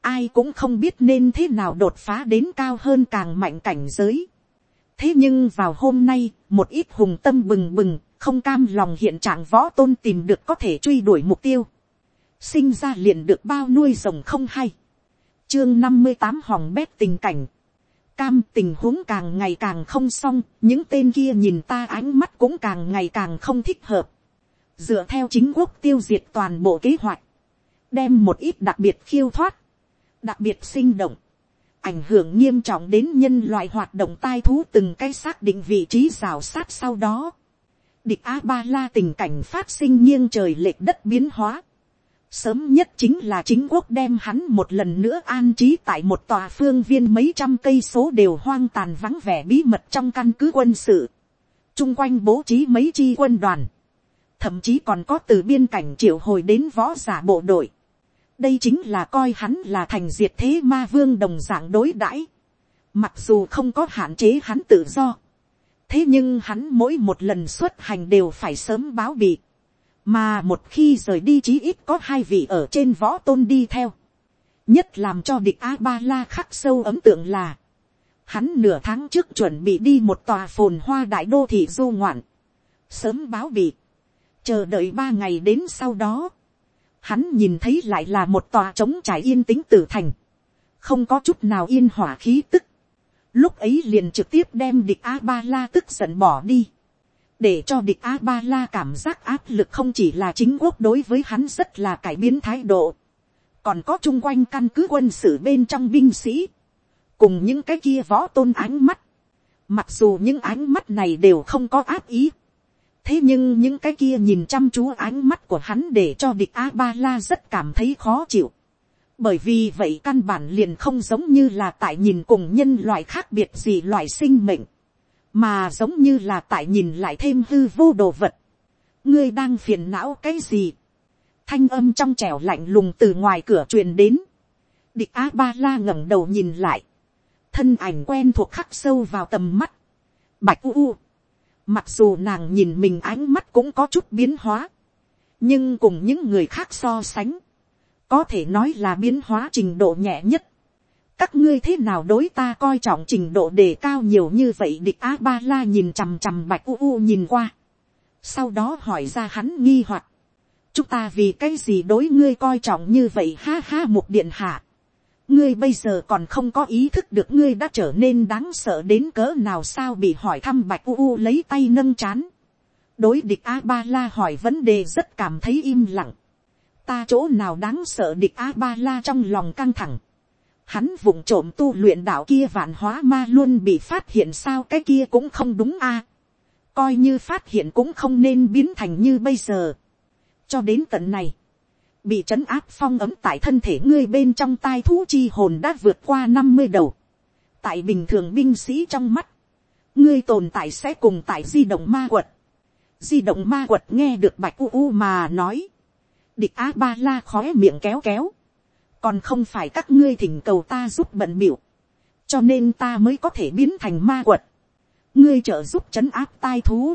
[SPEAKER 1] ai cũng không biết nên thế nào đột phá đến cao hơn càng mạnh cảnh giới. thế nhưng vào hôm nay, một ít hùng tâm bừng bừng, không cam lòng hiện trạng võ tôn tìm được có thể truy đuổi mục tiêu. sinh ra liền được bao nuôi rồng không hay. chương năm mươi tám hòng bét tình cảnh cam tình huống càng ngày càng không xong, những tên kia nhìn ta ánh mắt cũng càng ngày càng không thích hợp dựa theo chính quốc tiêu diệt toàn bộ kế hoạch, đem một ít đặc biệt khiêu thoát, đặc biệt sinh động, ảnh hưởng nghiêm trọng đến nhân loại hoạt động tai thú từng cái xác định vị trí rào sát sau đó. Địch A Ba La tình cảnh phát sinh nghiêng trời lệch đất biến hóa. Sớm nhất chính là chính quốc đem hắn một lần nữa an trí tại một tòa phương viên mấy trăm cây số đều hoang tàn vắng vẻ bí mật trong căn cứ quân sự. Trung quanh bố trí mấy chi quân đoàn thậm chí còn có từ biên cảnh triệu hồi đến võ giả bộ đội. đây chính là coi hắn là thành diệt thế ma vương đồng dạng đối đãi. mặc dù không có hạn chế hắn tự do. thế nhưng hắn mỗi một lần xuất hành đều phải sớm báo bị mà một khi rời đi chí ít có hai vị ở trên võ tôn đi theo. nhất làm cho địch a ba la khắc sâu ấm tượng là, hắn nửa tháng trước chuẩn bị đi một tòa phồn hoa đại đô thị du ngoạn. sớm báo bị chờ đợi ba ngày đến sau đó, hắn nhìn thấy lại là một tòa trống trải yên tĩnh tử thành, không có chút nào yên hỏa khí tức, lúc ấy liền trực tiếp đem địch a ba la tức giận bỏ đi, để cho địch a ba la cảm giác áp lực không chỉ là chính quốc đối với hắn rất là cải biến thái độ, còn có chung quanh căn cứ quân sự bên trong binh sĩ, cùng những cái kia võ tôn ánh mắt, mặc dù những ánh mắt này đều không có áp ý, thế nhưng những cái kia nhìn chăm chú ánh mắt của hắn để cho địch a ba la rất cảm thấy khó chịu. bởi vì vậy căn bản liền không giống như là tại nhìn cùng nhân loại khác biệt gì loại sinh mệnh, mà giống như là tại nhìn lại thêm hư vô đồ vật. ngươi đang phiền não cái gì. thanh âm trong trẻo lạnh lùng từ ngoài cửa truyền đến. địch a ba la ngẩng đầu nhìn lại. thân ảnh quen thuộc khắc sâu vào tầm mắt. bạch u u Mặc dù nàng nhìn mình ánh mắt cũng có chút biến hóa. Nhưng cùng những người khác so sánh. Có thể nói là biến hóa trình độ nhẹ nhất. Các ngươi thế nào đối ta coi trọng trình độ đề cao nhiều như vậy địch A-ba-la nhìn chằm chằm bạch u u nhìn qua. Sau đó hỏi ra hắn nghi hoặc Chúng ta vì cái gì đối ngươi coi trọng như vậy ha ha, một điện hạ ngươi bây giờ còn không có ý thức được ngươi đã trở nên đáng sợ đến cỡ nào sao bị hỏi thăm bạch u u lấy tay nâng chán. đối địch a ba la hỏi vấn đề rất cảm thấy im lặng. ta chỗ nào đáng sợ địch a ba la trong lòng căng thẳng hắn vụng trộm tu luyện đạo kia vạn hóa ma luôn bị phát hiện sao cái kia cũng không đúng a. coi như phát hiện cũng không nên biến thành như bây giờ. cho đến tận này bị trấn áp phong ấm tại thân thể ngươi bên trong tai thú chi hồn đã vượt qua năm mươi đầu. tại bình thường binh sĩ trong mắt, ngươi tồn tại sẽ cùng tại di động ma quật. di động ma quật nghe được bạch u u mà nói. địch a ba la khói miệng kéo kéo còn không phải các ngươi thỉnh cầu ta giúp bận biểu. cho nên ta mới có thể biến thành ma quật. ngươi trợ giúp trấn áp tai thú.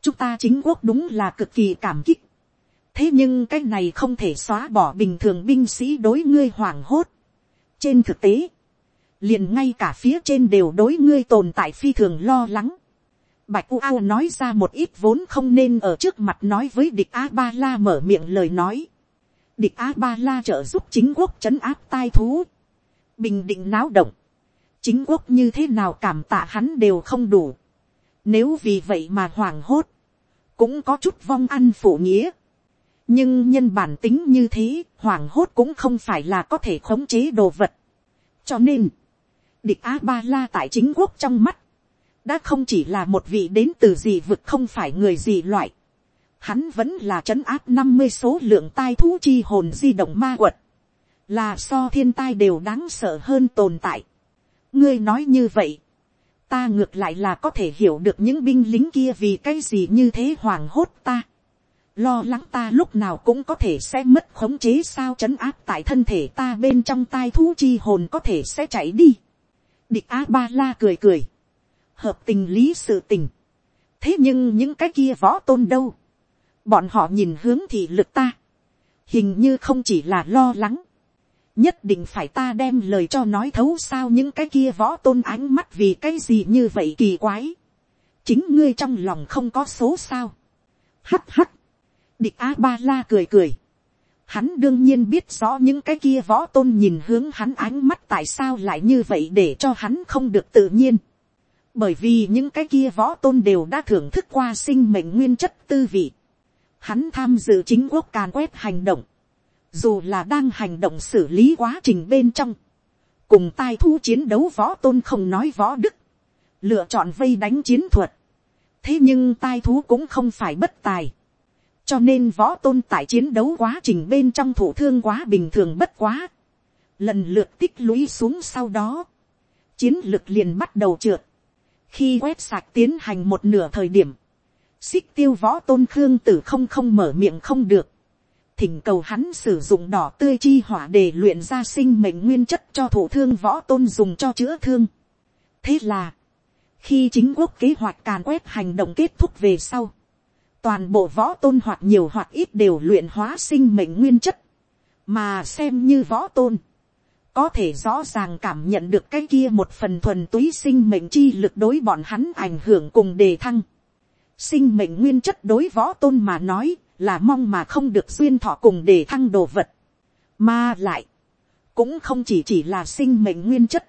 [SPEAKER 1] chúng ta chính quốc đúng là cực kỳ cảm kích thế nhưng cái này không thể xóa bỏ bình thường binh sĩ đối ngươi hoảng hốt. trên thực tế, liền ngay cả phía trên đều đối ngươi tồn tại phi thường lo lắng. Bạch U Ao nói ra một ít vốn không nên ở trước mặt nói với địch A Ba La mở miệng lời nói. Địch A Ba La trợ giúp chính quốc trấn áp tai thú. Bình định náo động. Chính quốc như thế nào cảm tạ hắn đều không đủ. Nếu vì vậy mà hoảng hốt. Cũng có chút vong ăn phủ nghĩa nhưng nhân bản tính như thế, hoảng hốt cũng không phải là có thể khống chế đồ vật. cho nên, địch a ba la tại chính quốc trong mắt, đã không chỉ là một vị đến từ gì vực không phải người gì loại. Hắn vẫn là trấn áp năm mươi số lượng tai thú chi hồn di động ma quật. Là so thiên tai đều đáng sợ hơn tồn tại. Ngươi nói như vậy. Ta ngược lại là có thể hiểu được những binh lính kia vì cái gì như thế hoàng hốt ta lo lắng ta lúc nào cũng có thể sẽ mất khống chế sao chấn áp tại thân thể ta bên trong tai thú chi hồn có thể sẽ chạy đi. Địch a ba la cười cười. Hợp tình lý sự tình. Thế nhưng những cái kia võ tôn đâu. Bọn họ nhìn hướng thị lực ta. Hình như không chỉ là lo lắng. Nhất định phải ta đem lời cho nói thấu sao những cái kia võ tôn ánh mắt vì cái gì như vậy kỳ quái. Chính ngươi trong lòng không có số sao. Hắt hắt Địch A-ba-la cười cười. Hắn đương nhiên biết rõ những cái kia võ tôn nhìn hướng hắn ánh mắt tại sao lại như vậy để cho hắn không được tự nhiên. Bởi vì những cái kia võ tôn đều đã thưởng thức qua sinh mệnh nguyên chất tư vị. Hắn tham dự chính quốc càn quét hành động. Dù là đang hành động xử lý quá trình bên trong. Cùng tai thu chiến đấu võ tôn không nói võ đức. Lựa chọn vây đánh chiến thuật. Thế nhưng tai thú cũng không phải bất tài cho nên võ tôn tại chiến đấu quá trình bên trong thủ thương quá bình thường bất quá. lần lượt tích lũy xuống sau đó, chiến lực liền bắt đầu trượt. khi quét sạc tiến hành một nửa thời điểm, xích tiêu võ tôn khương tử không không mở miệng không được. thỉnh cầu hắn sử dụng đỏ tươi chi hỏa để luyện ra sinh mệnh nguyên chất cho thủ thương võ tôn dùng cho chữa thương. thế là, khi chính quốc kế hoạch càn quét hành động kết thúc về sau, toàn bộ võ tôn hoặc nhiều hoặc ít đều luyện hóa sinh mệnh nguyên chất, mà xem như võ tôn, có thể rõ ràng cảm nhận được cái kia một phần thuần túy sinh mệnh chi lực đối bọn hắn ảnh hưởng cùng đề thăng. Sinh mệnh nguyên chất đối võ tôn mà nói là mong mà không được duyên thọ cùng để thăng đồ vật. Mà lại, cũng không chỉ chỉ là sinh mệnh nguyên chất.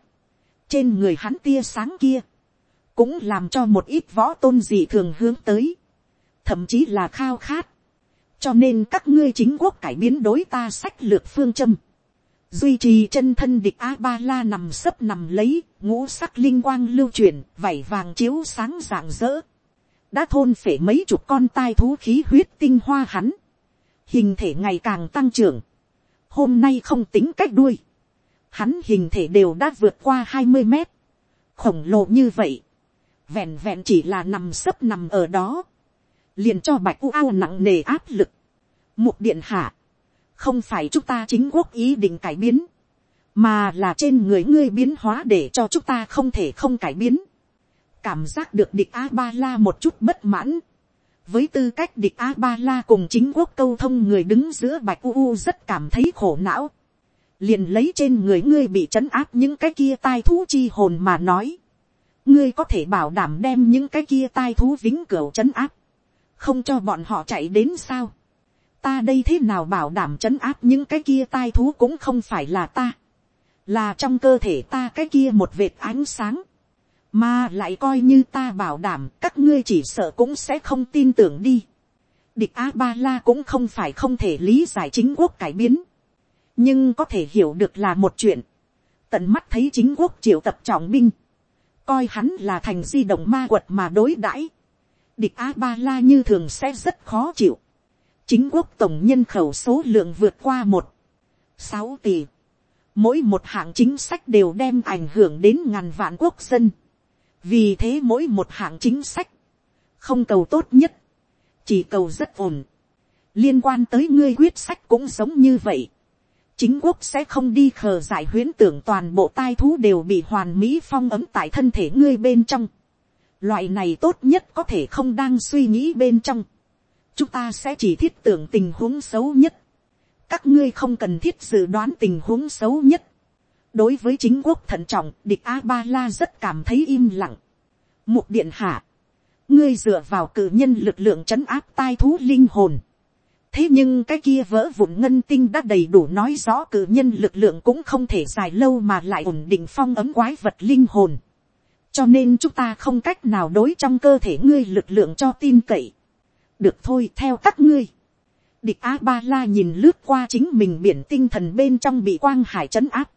[SPEAKER 1] Trên người hắn tia sáng kia, cũng làm cho một ít võ tôn dị thường hướng tới thậm chí là khao khát. cho nên các ngươi chính quốc cải biến đối ta sách lược phương châm. duy trì chân thân địch a ba la nằm sấp nằm lấy, ngũ sắc linh quang lưu truyền, vảy vàng chiếu sáng rạng rỡ đã thôn phể mấy chục con tai thú khí huyết tinh hoa hắn. hình thể ngày càng tăng trưởng. hôm nay không tính cách đuôi. hắn hình thể đều đã vượt qua hai mươi mét. khổng lồ như vậy. vẹn vẹn chỉ là nằm sấp nằm ở đó liền cho bạch u ao nặng nề áp lực. Mục điện hạ, không phải chúng ta chính quốc ý định cải biến, mà là trên người ngươi biến hóa để cho chúng ta không thể không cải biến. Cảm giác được địch A-ba-la một chút bất mãn. Với tư cách địch A-ba-la cùng chính quốc câu thông người đứng giữa bạch u u rất cảm thấy khổ não. Liền lấy trên người ngươi bị trấn áp những cái kia tai thú chi hồn mà nói. Ngươi có thể bảo đảm đem những cái kia tai thú vĩnh cửu trấn áp không cho bọn họ chạy đến sao. ta đây thế nào bảo đảm chấn áp những cái kia tai thú cũng không phải là ta. là trong cơ thể ta cái kia một vệt ánh sáng mà lại coi như ta bảo đảm các ngươi chỉ sợ cũng sẽ không tin tưởng đi. địch a ba la cũng không phải không thể lý giải chính quốc cải biến. nhưng có thể hiểu được là một chuyện. tận mắt thấy chính quốc triệu tập trọng binh coi hắn là thành di động ma quật mà đối đãi địch a ba la như thường sẽ rất khó chịu. chính quốc tổng nhân khẩu số lượng vượt qua một, sáu tỷ, mỗi một hạng chính sách đều đem ảnh hưởng đến ngàn vạn quốc dân, vì thế mỗi một hạng chính sách, không cầu tốt nhất, chỉ cầu rất ổn, liên quan tới ngươi quyết sách cũng giống như vậy, chính quốc sẽ không đi khờ giải huyễn tưởng toàn bộ tai thú đều bị hoàn mỹ phong ấm tại thân thể ngươi bên trong. Loại này tốt nhất có thể không đang suy nghĩ bên trong. Chúng ta sẽ chỉ thiết tưởng tình huống xấu nhất. Các ngươi không cần thiết dự đoán tình huống xấu nhất. Đối với chính quốc thận trọng, địch A-ba-la rất cảm thấy im lặng. Mục điện hạ. Ngươi dựa vào cử nhân lực lượng trấn áp tai thú linh hồn thế nhưng cái kia vỡ vụn ngân tinh đã đầy đủ nói rõ cử nhân lực lượng cũng không thể dài lâu mà lại ổn định phong ấm quái vật linh hồn. cho nên chúng ta không cách nào đối trong cơ thể ngươi lực lượng cho tin cậy. được thôi theo các ngươi. địch a ba la nhìn lướt qua chính mình biển tinh thần bên trong bị quang hải trấn áp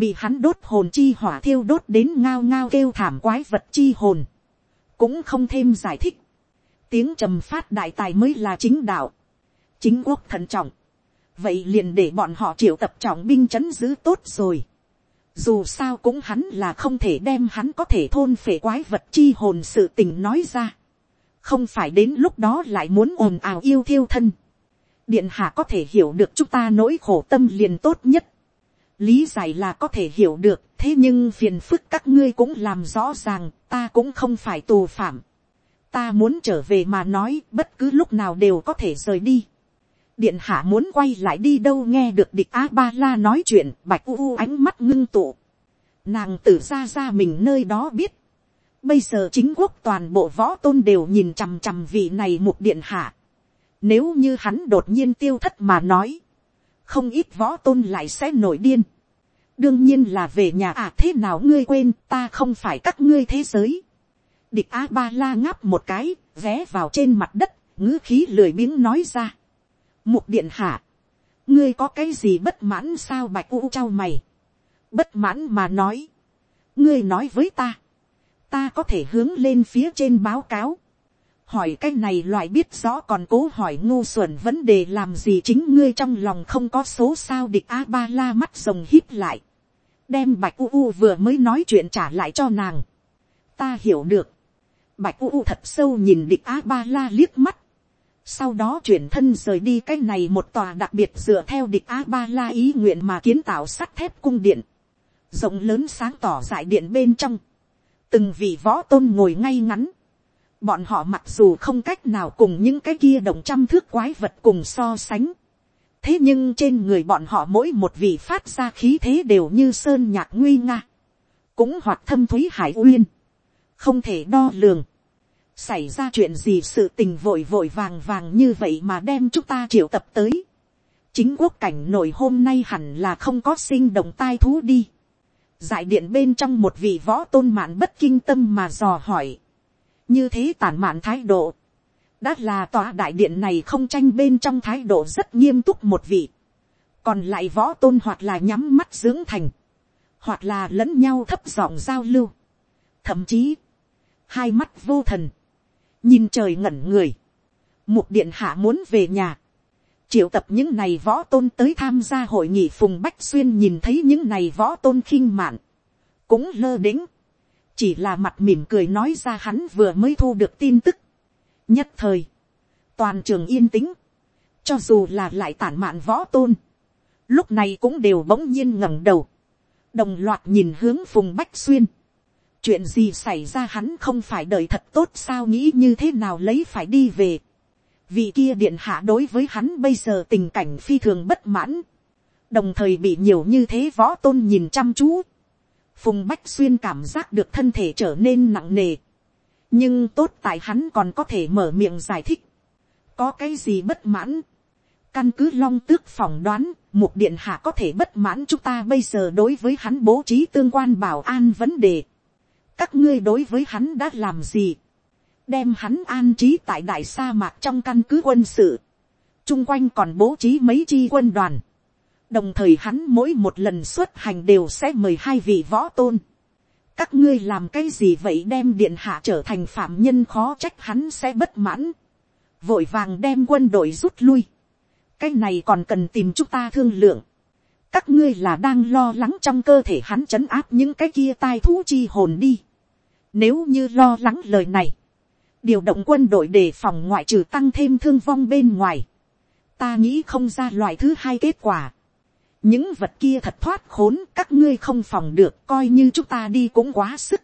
[SPEAKER 1] bị hắn đốt hồn chi hỏa thiêu đốt đến ngao ngao kêu thảm quái vật chi hồn. cũng không thêm giải thích. tiếng trầm phát đại tài mới là chính đạo chính quốc thận trọng, vậy liền để bọn họ triệu tập trọng binh c h ấ n giữ tốt rồi. dù sao cũng hắn là không thể đem hắn có thể thôn phệ quái vật chi hồn sự tình nói ra. không phải đến lúc đó lại muốn ồn ào yêu thiêu thân. điện hạ có thể hiểu được chúng ta nỗi khổ tâm liền tốt nhất lý giải là có thể hiểu được, thế nhưng phiền phức các ngươi cũng làm rõ ràng, ta cũng không phải tù phạm. ta muốn trở về mà nói bất cứ lúc nào đều có thể rời đi. Điện hạ muốn quay lại đi đâu nghe được địch a ba la nói chuyện bạch u u ánh mắt ngưng tụ. Nàng tử ra ra mình nơi đó biết. Bây giờ chính quốc toàn bộ võ tôn đều nhìn chằm chằm vị này một điện hạ. Nếu như hắn đột nhiên tiêu thất mà nói không ít võ tôn lại sẽ nổi điên đương nhiên là về nhà à thế nào ngươi quên, ta không phải các ngươi thế giới địch a ba la ngáp một cái, vé vào trên mặt đất, ngữ khí lười biếng nói ra Mục điện hạ. Ngươi có cái gì bất mãn sao bạch u trao mày. Bất mãn mà nói. Ngươi nói với ta. Ta có thể hướng lên phía trên báo cáo. Hỏi cái này loại biết rõ còn cố hỏi ngu xuẩn vấn đề làm gì chính ngươi trong lòng không có số sao địch A-ba-la mắt rồng hít lại. Đem bạch u u vừa mới nói chuyện trả lại cho nàng. Ta hiểu được. Bạch u u thật sâu nhìn địch A-ba-la liếc mắt sau đó chuyển thân rời đi cái này một tòa đặc biệt dựa theo địch a ba la ý nguyện mà kiến tạo sắt thép cung điện, rộng lớn sáng tỏ dại điện bên trong, từng vị võ tôn ngồi ngay ngắn, bọn họ mặc dù không cách nào cùng những cái kia đồng trăm thước quái vật cùng so sánh, thế nhưng trên người bọn họ mỗi một vị phát ra khí thế đều như sơn nhạc nguy nga, cũng hoặc thâm thúy hải uyên, không thể đo lường, xảy ra chuyện gì sự tình vội vội vàng vàng như vậy mà đem chúng ta triệu tập tới. chính quốc cảnh nổi hôm nay hẳn là không có sinh động tai thú đi. giải điện bên trong một vị võ tôn mạn bất kinh tâm mà dò hỏi như thế tản mạn thái độ. đã là tòa đại điện này không tranh bên trong thái độ rất nghiêm túc một vị. còn lại võ tôn hoặc là nhắm mắt dưỡng thành. hoặc là lẫn nhau thấp giọng giao lưu. thậm chí, hai mắt vô thần nhìn trời ngẩn người, mục điện hạ muốn về nhà, triệu tập những này võ tôn tới tham gia hội nghị phùng bách xuyên nhìn thấy những này võ tôn khinh mạn, cũng lơ đĩnh, chỉ là mặt mỉm cười nói ra hắn vừa mới thu được tin tức. nhất thời, toàn trường yên tĩnh, cho dù là lại tản mạn võ tôn, lúc này cũng đều bỗng nhiên ngẩng đầu, đồng loạt nhìn hướng phùng bách xuyên, chuyện gì xảy ra hắn không phải đợi thật tốt sao nghĩ như thế nào lấy phải đi về. vị kia điện hạ đối với hắn bây giờ tình cảnh phi thường bất mãn, đồng thời bị nhiều như thế võ tôn nhìn chăm chú phùng bách xuyên cảm giác được thân thể trở nên nặng nề, nhưng tốt tại hắn còn có thể mở miệng giải thích, có cái gì bất mãn, căn cứ long tước phỏng đoán, một điện hạ có thể bất mãn chúng ta bây giờ đối với hắn bố trí tương quan bảo an vấn đề. Các ngươi đối với hắn đã làm gì, đem hắn an trí tại đại sa mạc trong căn cứ quân sự, chung quanh còn bố trí mấy chi quân đoàn, đồng thời hắn mỗi một lần xuất hành đều sẽ mời hai vị võ tôn, các ngươi làm cái gì vậy đem điện hạ trở thành phạm nhân khó trách hắn sẽ bất mãn, vội vàng đem quân đội rút lui, cái này còn cần tìm chúng ta thương lượng, các ngươi là đang lo lắng trong cơ thể hắn chấn áp những cái kia tai thú chi hồn đi. Nếu như lo lắng lời này, điều động quân đội đề phòng ngoại trừ tăng thêm thương vong bên ngoài, ta nghĩ không ra loại thứ hai kết quả những vật kia thật thoát khốn, các ngươi không phòng được, coi như chúng ta đi cũng quá sức.